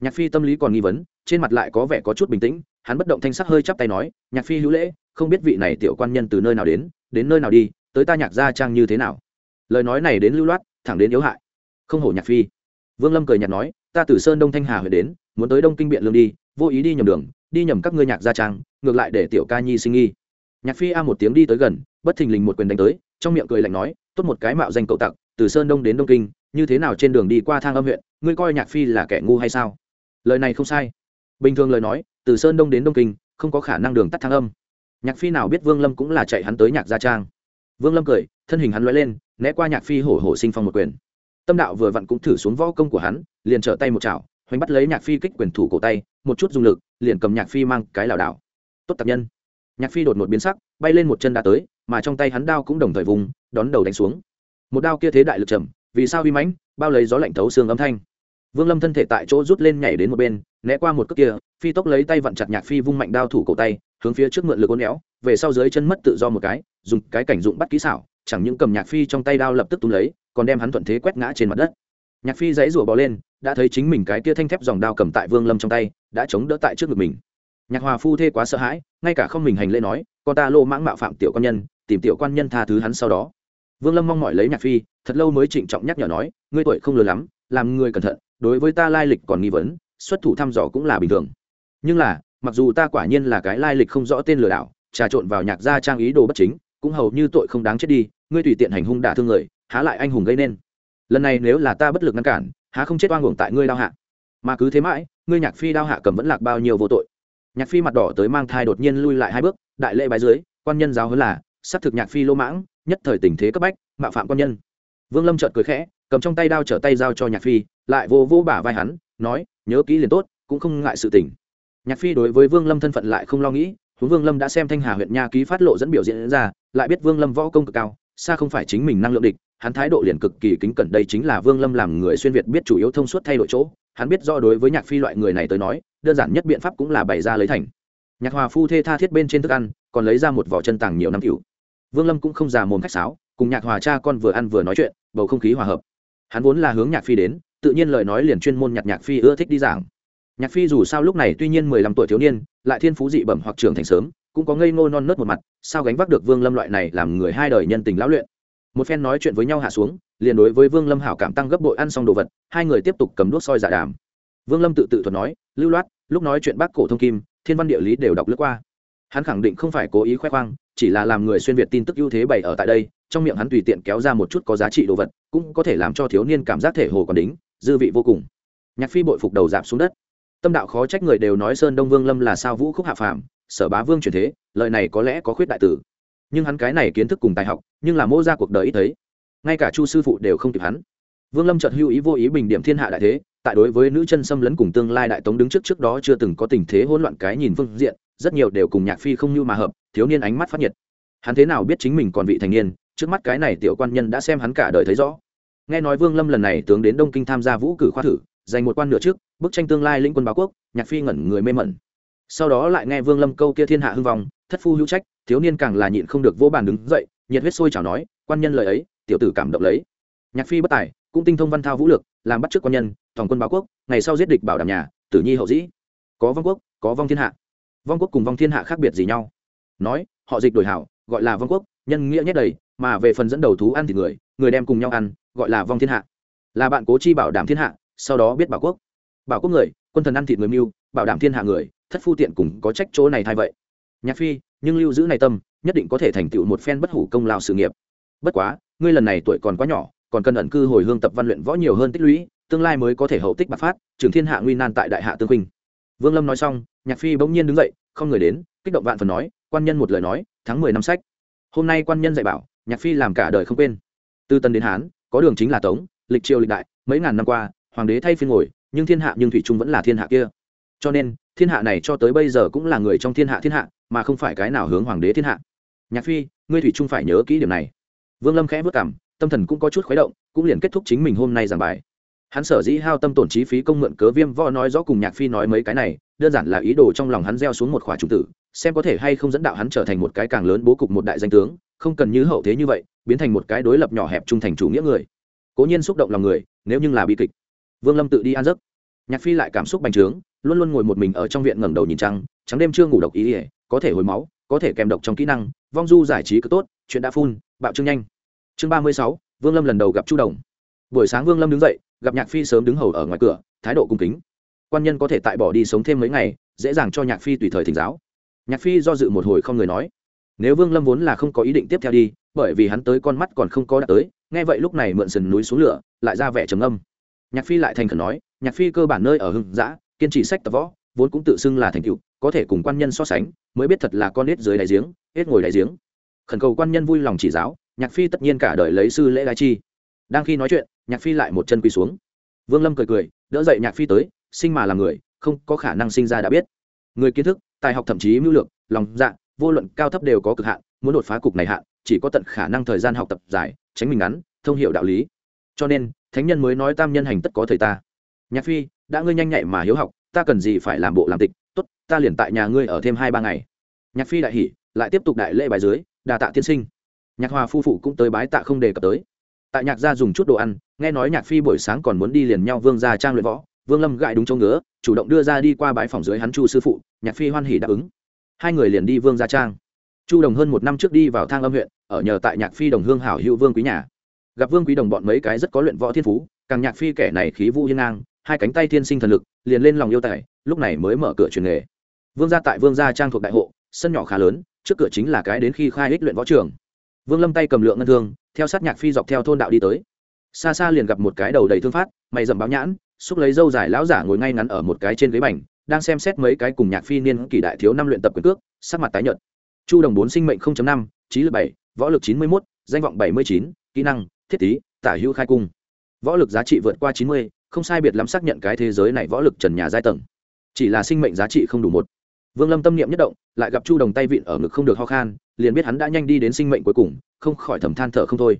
Nhạc phi tâm lý còn nghi vấn, trên mặt lại có vẻ có chút bình tĩnh, hắn bất động thanh sắc hơi chắp tay nói, nhạc phi hữu lễ, không biết vị này tiểu quan nhân từ nơi nào đến đến nơi nào đi, tới ta nhạc gia trang như thế nào? Lời nói này đến lưu loát, thẳng đến yếu hại. Không hổ nhạc phi vương lâm cười nhạt nói, ta từ sơn đông thanh hà huyện đến, muốn tới đông kinh biện lương đi, vô ý đi nhầm đường, đi nhầm các ngươi nhạc gia trang, ngược lại để tiểu ca nhi sinh nghi. Nhạc phi a một tiếng đi tới gần, bất thình lình một quyền đánh tới, trong miệng cười lạnh nói, tốt một cái mạo danh cậu tặc, từ sơn đông đến đông kinh, như thế nào trên đường đi qua thang âm huyện, ngươi coi nhạc phi là kẻ ngu hay sao? Lời này không sai. Bình thường lời nói, từ sơn đông đến đông kinh, không có khả năng đường tắt thang âm. Nhạc phi nào biết vương lâm cũng là chạy hắn tới nhạc gia trang. Vương lâm cười, thân hình hắn loay lên, né qua nhạc phi hổ hổ sinh phong một quyền tâm đạo vừa vặn cũng thử xuống võ công của hắn, liền trở tay một chảo, hoành bắt lấy nhạc phi kích quyền thủ cổ tay, một chút dùng lực, liền cầm nhạc phi mang cái lảo đảo. Tốt tập nhân. Nhạc phi đột một biến sắc, bay lên một chân đã tới, mà trong tay hắn đao cũng đồng thời vùng, đón đầu đánh xuống. Một đao kia thế đại lực trầm, vì sao vi mãnh, bao lấy gió lạnh thấu xương âm thanh. Vương lâm thân thể tại chỗ rút lên nhảy đến một bên, né qua một cước kia, phi tốc lấy tay vặn chặt nhạc phi vung mạnh đao thủ cổ tay, hướng phía trước mượn lực ôn éo, về sau dưới chân mất tự do một cái, dùng cái cảnh dụng bắt kỹ xảo, chẳng những cầm nhạc phi trong tay đao lập tức túm lấy còn đem hắn thuận thế quét ngã trên mặt đất. Nhạc phi dãy rủa bò lên, đã thấy chính mình cái tia thanh thép dòng đao cầm tại vương lâm trong tay, đã chống đỡ tại trước ngực mình. Nhạc hòa phu thê quá sợ hãi, ngay cả không mình hành lễ nói, con ta lô mãng mạo phạm tiểu quan nhân, tìm tiểu quan nhân tha thứ hắn sau đó. Vương lâm mong mỏi lấy nhạc phi, thật lâu mới trịnh trọng nhắc nhở nói, ngươi tuổi không lừa lắm, làm người cẩn thận, đối với ta lai lịch còn nghi vấn, xuất thủ thăm dò cũng là bình thường. Nhưng là, mặc dù ta quả nhiên là cái lai lịch không rõ tên lừa đảo, trà trộn vào nhạc gia trang ý đồ bất chính, cũng hầu như tội không đáng chết đi, ngươi tùy tiện hành hung đả thương người há lại anh hùng gây nên. Lần này nếu là ta bất lực ngăn cản, há không chết oan uổng tại ngươi đao hạ. Mà cứ thế mãi, ngươi nhạc phi đao hạ cầm vẫn lạc bao nhiêu vô tội. Nhạc phi mặt đỏ tới mang thai đột nhiên lui lại hai bước, đại lễ bái dưới, quan nhân giáo hơn là xác thực nhạc phi lô mãng, nhất thời tình thế cấp bách, mạo phạm quan nhân. Vương lâm trợt cười khẽ, cầm trong tay đao trở tay giao cho nhạc phi, lại vô vô bả vai hắn, nói, nhớ kỹ liền tốt, cũng không ngại sự tình. Nhạc phi đối với vương lâm thân phận lại không lo nghĩ, huống vương lâm đã xem thanh hà huyện nha ký phát lộ dẫn biểu diễn ra, lại biết vương lâm võ công cực cao xa không phải chính mình năng lượng địch, hắn thái độ liền cực kỳ kính cẩn, đây chính là vương lâm làm người xuyên việt biết chủ yếu thông suốt thay đổi chỗ. Hắn biết do đối với nhạc phi loại người này tới nói, đơn giản nhất biện pháp cũng là bày ra lấy thành. Nhạc hòa phu thê tha thiết bên trên thức ăn, còn lấy ra một vỏ chân tàng nhiều năm cựu vương lâm cũng không già mồm khách sáo, cùng nhạc hòa cha con vừa ăn vừa nói chuyện, bầu không khí hòa hợp. Hắn vốn là hướng nhạc phi đến, tự nhiên lời nói liền chuyên môn nhạc nhạc phi ưa thích đi giảng. Nhạc phi dù sao lúc này tuy nhiên mười lăm tuổi thiếu niên, lại thiên phú dị bẩm hoặc trưởng thành sớm cũng có ngây ngô non nớt một mặt, sao gánh vác được vương lâm loại này làm người hai đời nhân tình lão luyện? Một phen nói chuyện với nhau hạ xuống, liền đối với vương lâm hảo cảm tăng gấp bội ăn xong đồ vật, hai người tiếp tục cầm đuốc soi giả dạ đàm. Vương lâm tự tự thuật nói, lưu loát, lúc nói chuyện bác cổ thông kim, thiên văn địa lý đều đọc lướt qua. Hắn khẳng định không phải cố ý khoe khoang, chỉ là làm người xuyên việt tin tức ưu thế bày ở tại đây, trong miệng hắn tùy tiện kéo ra một chút có giá trị đồ vật, cũng có thể làm cho thiếu niên cảm giác thể hồ còn đính, dư vị vô cùng. Nhạc phi bội phục đầu dạp xuống đất. Tâm đạo khó trách người đều nói sơn đông vương lâm là sao vũ khúc hạ phàm sở bá vương truyền thế lợi này có lẽ có khuyết đại tử nhưng hắn cái này kiến thức cùng tài học, nhưng là mô ra cuộc đời ít thấy. Ngay cả chu sư phụ đều không kịp hắn. Vương lâm chợt hưu ý vô ý bình điểm thiên hạ đại thế, tại đối với nữ chân xâm lấn cùng tương lai đại tống đứng trước trước đó chưa từng có tình thế hỗn loạn cái nhìn phương diện, rất nhiều đều cùng nhạc phi không như mà hợp, thiếu niên ánh mắt phát nhiệt. Hắn thế nào biết chính mình còn vị thành niên, trước mắt cái này tiểu quan nhân đã xem hắn cả đời thấy rõ. Nghe nói vương lâm lần này tướng đến đông kinh tham gia vũ cử khoa thử giành một quan nửa trước, bức tranh tương lai lĩnh quân báo quốc, nhạc phi ngẩn người mê mẩn sau đó lại nghe vương lâm câu kia thiên hạ hưng vong, thất phu hữu trách, thiếu niên càng là nhịn không được vô bàn đứng dậy, nhiệt huyết sôi chào nói, quan nhân lời ấy, tiểu tử cảm động lấy. Nhạc phi bất tài, cũng tinh thông văn thao vũ lược làm bắt chước quan nhân, thòng quân báo quốc, ngày sau giết địch bảo đảm nhà, tử nhi hậu dĩ. Có vong quốc, có vong thiên hạ. Vong quốc cùng vong thiên hạ khác biệt gì nhau? Nói, họ dịch đổi hảo, gọi là vong quốc, nhân nghĩa nhất đầy, mà về phần dẫn đầu thú ăn thì người người đem cùng nhau ăn, gọi là vong thiên hạ. Là bạn cố chi bảo đảm thiên hạ, sau đó biết bảo quốc. Bảo quốc người, quân thần ăn thịt người mưu, bảo đảm thiên hạ người thất phu tiện cùng có trách chỗ này thay vậy. Nhạc phi, nhưng lưu giữ này tâm, nhất định có thể thành tựu một phen bất hủ công lao sự nghiệp. Bất quá, ngươi lần này tuổi còn quá nhỏ, còn cần ẩn cư hồi hương tập văn luyện võ nhiều hơn tích lũy, tương lai mới có thể hậu tích bạc phát, trường thiên hạ nguy nan tại đại hạ tương huynh. Vương lâm nói xong, nhạc phi bỗng nhiên đứng dậy, không người đến, kích động vạn phần nói, quan nhân một lời nói, tháng mười năm sách. Hôm nay quan nhân dạy bảo, nhạc phi làm cả đời không quên. Từ tân đến hán, có đường chính là tống, lịch triều lịch đại, mấy ngàn năm qua, hoàng đế thay phiên ngồi, nhưng thiên hạ nhưng thủy trung vẫn là thiên hạ kia cho nên, thiên hạ này cho tới bây giờ cũng là người trong thiên hạ thiên hạ, mà không phải cái nào hướng hoàng đế thiên hạ. Nhạc phi, ngươi thủy trung phải nhớ kỹ điểm này. Vương lâm khẽ vất cảm tâm thần cũng có chút khuấy động, cũng liền kết thúc chính mình hôm nay giảng bài. Hắn sở dĩ hao tâm tổn chi phí công mượn cớ viêm vo nói rõ cùng nhạc phi nói mấy cái này, đơn giản là ý đồ trong lòng hắn gieo xuống một khỏa trung tử, xem có thể hay không dẫn đạo hắn trở thành một cái càng lớn bố cục một đại danh tướng, không cần như hậu thế như vậy, biến thành một cái đối lập nhỏ hẹp trung thành chủ nghĩa người. Cố nhiên xúc động lòng người, nếu như là bi kịch. Vương lâm tự đi ăn giấc. Nhạc phi lại cảm xúc bành trướng luôn luôn ngồi một mình ở trong viện ngẩng đầu nhìn trăng, trắng đêm chưa ngủ độc ý ỉa có thể hồi máu, có thể kèm độc trong kỹ năng, vong du giải trí cứ tốt, chuyện đã phun bạo trương nhanh. Chương ba mươi sáu, vương lâm lần đầu gặp chu đồng. Buổi sáng vương lâm đứng dậy, gặp nhạc phi sớm đứng hầu ở ngoài cửa, thái độ cung kính. Quan nhân có thể tại bỏ đi sống thêm mấy ngày, dễ dàng cho nhạc phi tùy thời thỉnh giáo. Nhạc phi do dự một hồi không người nói. Nếu vương lâm vốn là không có ý định tiếp theo đi, bởi vì hắn tới con mắt còn không có đã tới, nghe vậy lúc này mượn sườn núi xuống lửa, lại ra vẻ trầm âm nhạc phi lại thành khẩn nói, nhạc phi cơ bản nơi ở hưng giã kiên trì sách tập võ, vốn cũng tự xưng là thành tựu, có thể cùng quan nhân so sánh, mới biết thật là con nết dưới đáy giếng, hết ngồi đáy giếng. Khẩn cầu quan nhân vui lòng chỉ giáo, nhạc phi tất nhiên cả đời lấy sư lễ gai chi. Đang khi nói chuyện, nhạc phi lại một chân quỳ xuống. Vương lâm cười cười, đỡ dậy nhạc phi tới, sinh mà là người, không có khả năng sinh ra đã biết. Người kiến thức, tài học thậm chí mưu lược, lòng dạ vô luận cao thấp đều có cực hạn, muốn đột phá cục này hạn, chỉ có tận khả năng thời gian học tập dài, tránh mình ngắn, thông hiệu đạo lý. Cho nên, thánh nhân mới nói tam nhân hành tất có thời ta. Nhạc phi đã ngươi nhanh nhạy mà hiếu học, ta cần gì phải làm bộ làm tịch, tốt, ta liền tại nhà ngươi ở thêm hai ba ngày. Nhạc phi đại hỉ, lại tiếp tục đại lễ bài dưới, đà tạ tiên sinh. Nhạc hòa phu phụ cũng tới bái tạ không đề cập tới. Tại nhạc gia dùng chút đồ ăn, nghe nói nhạc phi buổi sáng còn muốn đi liền nhau vương ra trang luyện võ, vương lâm gại đúng chỗ ngứa, chủ động đưa ra đi qua bãi phòng dưới hắn chu sư phụ, nhạc phi hoan hỉ đáp ứng. Hai người liền đi vương gia trang. Chu đồng hơn một năm trước đi vào thang âm huyện, ở nhờ tại nhạc phi đồng hương hảo hữu vương quý nhà. Gặp vương quý đồng bọn mấy cái rất có luyện võ thiên phú, càng nhạc phi kẻ này khí vũ hiên ngang hai cánh tay thiên sinh thần lực, liền lên lòng yêu tài, lúc này mới mở cửa truyền nghề. Vương gia tại vương gia trang thuộc đại hộ, sân nhỏ khá lớn, trước cửa chính là cái đến khi khai ích luyện võ trường. Vương lâm tay cầm lượng ngân thương, theo sát nhạc phi dọc theo thôn đạo đi tới. Xa xa liền gặp một cái đầu đầy thương phát, mày dầm báo nhãn, xúc lấy dâu dài lão giả ngồi ngay ngắn ở một cái trên ghế bành, đang xem xét mấy cái cùng nhạc phi niên kỳ đại thiếu năm luyện tập quyền cước, sắc mặt tái nhợt. Chu đồng bốn sinh mệnh năm, trí lực bảy, võ lực chín mươi một danh vọng bảy mươi chín, kỹ năng, thiết tý tả hữu khai cung. Võ lực giá trị vượt qua chín mươi không sai biệt lắm xác nhận cái thế giới này võ lực trần nhà giai tầng. Chỉ là sinh mệnh giá trị không đủ một. Vương lâm tâm niệm nhất động, lại gặp chu đồng tay vịn ở ngực không được ho khan, liền biết hắn đã nhanh đi đến sinh mệnh cuối cùng, không khỏi thầm than thở không thôi.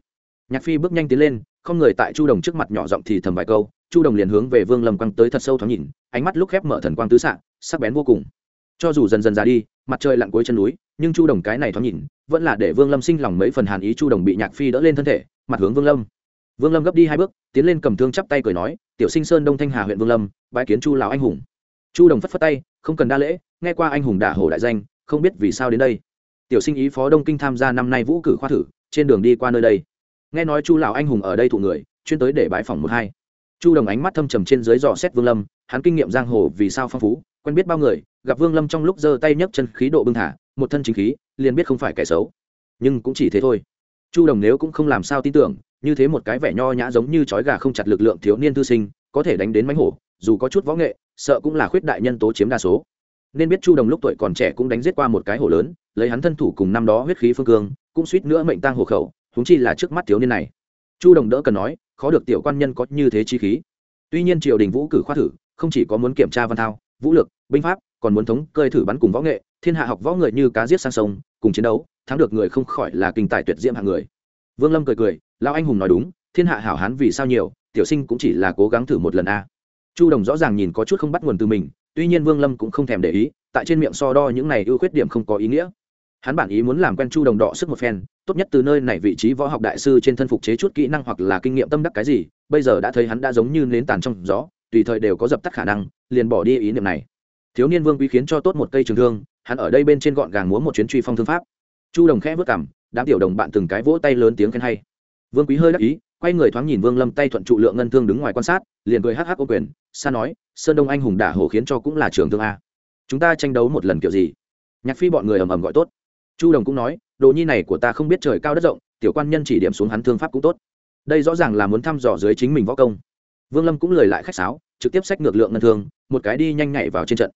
Nhạc phi bước nhanh tiến lên, không người tại chu đồng trước mặt nhỏ giọng thì thầm vài câu, chu đồng liền hướng về vương lâm quăng tới thật sâu thoáng nhìn, ánh mắt lúc khép mở thần quang tứ xạ, sắc bén vô cùng. Cho dù dần dần ra đi, mặt trời lặn cuối chân núi, nhưng chu đồng cái này thoáng nhìn, vẫn là để vương lâm sinh lòng mấy phần hàn ý chu đồng bị nhạc phi đỡ lên thân thể, mặt hướng vương lâm vương lâm gấp đi hai bước, tiến lên cầm thương chắp tay cười nói, tiểu sinh sơn đông thanh hà huyện vương lâm bãi kiến chu Lão anh hùng. Chu đồng phất phất tay, không cần đa lễ, nghe qua anh hùng đả hổ đại danh, không biết vì sao đến đây. Tiểu sinh ý phó đông kinh tham gia năm nay vũ cử khoa thử, trên đường đi qua nơi đây. Nghe nói chu lão anh hùng ở đây thụ người, chuyên tới để bãi phòng một hai. Chu đồng ánh mắt thâm trầm trên dưới dò xét vương lâm, hắn kinh nghiệm giang hồ vì sao phong phú, quen biết bao người, gặp vương lâm trong lúc giơ tay nhấc chân khí độ bưng thả, một thân chính khí, liền biết không phải kẻ xấu. Nhưng cũng chỉ thế thôi. Chu đồng nếu cũng không làm sao tin tưởng như thế một cái vẻ nho nhã giống như chói gà không chặt lực lượng thiếu niên thư sinh, có thể đánh đến mánh hổ, dù có chút võ nghệ, sợ cũng là khuyết đại nhân tố chiếm đa số. Nên biết chu đồng lúc tuổi còn trẻ cũng đánh giết qua một cái hổ lớn, lấy hắn thân thủ cùng năm đó huyết khí phương cương, cũng suýt nữa mệnh tang hổ khẩu húng chi là trước mắt thiếu niên này. Chu đồng đỡ cần nói, khó được tiểu quan nhân có như thế chi khí. Tuy nhiên triều đình vũ cử khoa thử, không chỉ có muốn kiểm tra văn thao, vũ lực, binh pháp, còn muốn thống cơi thử bắn cùng võ nghệ, thiên hạ học võ người như cá giết sang sông, cùng chiến đấu, thắng được người không khỏi là kinh tài tuyệt diễm hạng người. Vương lâm cười cười lão anh hùng nói đúng, thiên hạ hảo hán vì sao nhiều, tiểu sinh cũng chỉ là cố gắng thử một lần a. Chu đồng rõ ràng nhìn có chút không bắt nguồn từ mình, tuy nhiên vương lâm cũng không thèm để ý, tại trên miệng so đo những này ưu khuyết điểm không có ý nghĩa. Hắn bản ý muốn làm quen chu đồng đọ sức một phen, tốt nhất từ nơi này vị trí võ học đại sư trên thân phục chế chút kỹ năng hoặc là kinh nghiệm tâm đắc cái gì, bây giờ đã thấy hắn đã giống như nến tàn trong gió, tùy thời đều có dập tắt khả năng, liền bỏ đi ý niệm này. Thiếu niên vương quý khiến cho tốt một cây trường thương, hắn ở đây bên trên gọn gàng múa một chuyến truy phong thương pháp. Chu đồng khẽ vất cảm đám tiểu đồng bạn từng cái vỗ tay lớn tiếng khen hay vương quý hơi đắc ý, quay người thoáng nhìn vương lâm tay thuận trụ lượng ngân thương đứng ngoài quan sát, liền cười hắc hắc ô quyền, sa nói, sơn đông anh hùng đả hổ khiến cho cũng là trường thương a. Chúng ta tranh đấu một lần kiểu gì? Nhạc phi bọn người ầm ầm gọi tốt. Chu đồng cũng nói, đồ nhi này của ta không biết trời cao đất rộng, tiểu quan nhân chỉ điểm xuống hắn thương pháp cũng tốt. Đây rõ ràng là muốn thăm dò dưới chính mình võ công. Vương lâm cũng lời lại khách sáo, trực tiếp xách ngược lượng ngân thương, một cái đi nhanh nhảy vào trên trận.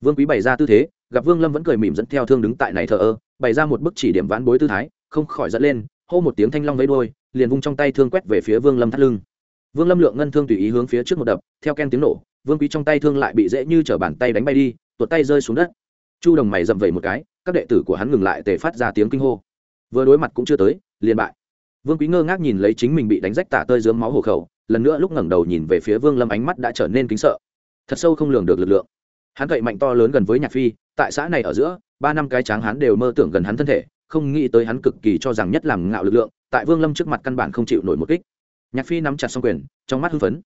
Vương quý bày ra tư thế, gặp vương lâm vẫn cười mỉm dẫn theo thương đứng tại này thờ ơ, bày ra một bức chỉ điểm ván bối tư thái, không khỏi dẫn lên, hô một tiếng thanh long vẫy đôi liền vung trong tay thương quét về phía vương lâm thắt lưng. Vương lâm lượng ngân thương tùy ý hướng phía trước một đập, theo ken tiếng nổ, vương quý trong tay thương lại bị dễ như t bàn tay đánh bay đi, tuột tay rơi xuống đất. Chu đồng mày dậm vẩy một cái, các đệ tử của hắn ngừng lại tề phát ra tiếng kinh hô. Vừa đối mặt cũng chưa tới, liền bại. Vương quý ngơ ngác nhìn lấy chính mình bị đánh rách tả tơi dướng máu hộ khẩu, lần nữa lúc ngẩng đầu nhìn về phía vương lâm ánh mắt đã trở nên kính sợ. Thật sâu không lường được lực lượng. Hắn cậy mạnh to lớn gần với nhạc phi, tại xã này ở giữa, ba năm cái tráng hắn đều mơ tưởng gần hắn thân thể, không nghĩ tới hắn cực kỳ cho rằng nhất làm ngạo lực lượng tại vương lâm trước mặt căn bản không chịu nổi một kích. Nhạc phi nắm chặt xong quyền trong mắt hưng phấn.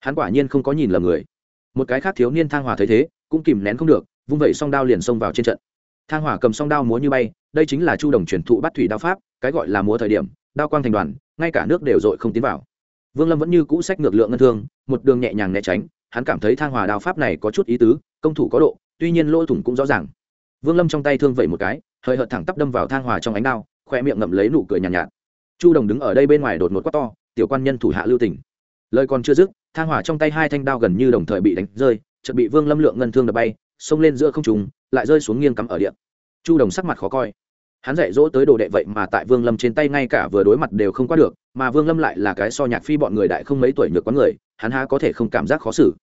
Hắn quả nhiên không có nhìn lầm người. Một cái khác thiếu niên thang hòa thấy thế cũng kìm nén không được vung vẩy song đao liền xông vào trên trận. Thang hỏa cầm song đao múa như bay đây chính là chu đồng truyền thụ bắt thủy đao pháp cái gọi là múa thời điểm đao quang thành đoàn ngay cả nước đều dội không tiến vào. Vương lâm vẫn như cũ sách ngược lượng ngân thương một đường nhẹ nhàng né tránh hắn cảm thấy thang hòa đao pháp này có chút ý tứ công thủ có độ tuy nhiên lỗ thủng cũng rõ ràng. Vương lâm trong tay thương vẩy một cái hơi hợt thẳng tắp đâm vào thang hòa trong ánh đao khoe miệng ngậm lấy nụ cười nhàn nhạt, nhạt chu đồng đứng ở đây bên ngoài đột ngột quát to, tiểu quan nhân thủ hạ lưu tỉnh lời còn chưa dứt, thang hỏa trong tay hai thanh đao gần như đồng thời bị đánh rơi, chợt bị vương lâm lượng ngân thương đập bay, xông lên giữa không trùng lại rơi xuống nghiêng cắm ở điện chu đồng sắc mặt khó coi. Hắn dạy dỗ tới đồ đệ vậy mà tại vương lâm trên tay ngay cả vừa đối mặt đều không qua được, mà vương lâm lại là cái so nhạc phi bọn người đại không mấy tuổi nhược quán người, hắn há có thể không cảm giác khó xử.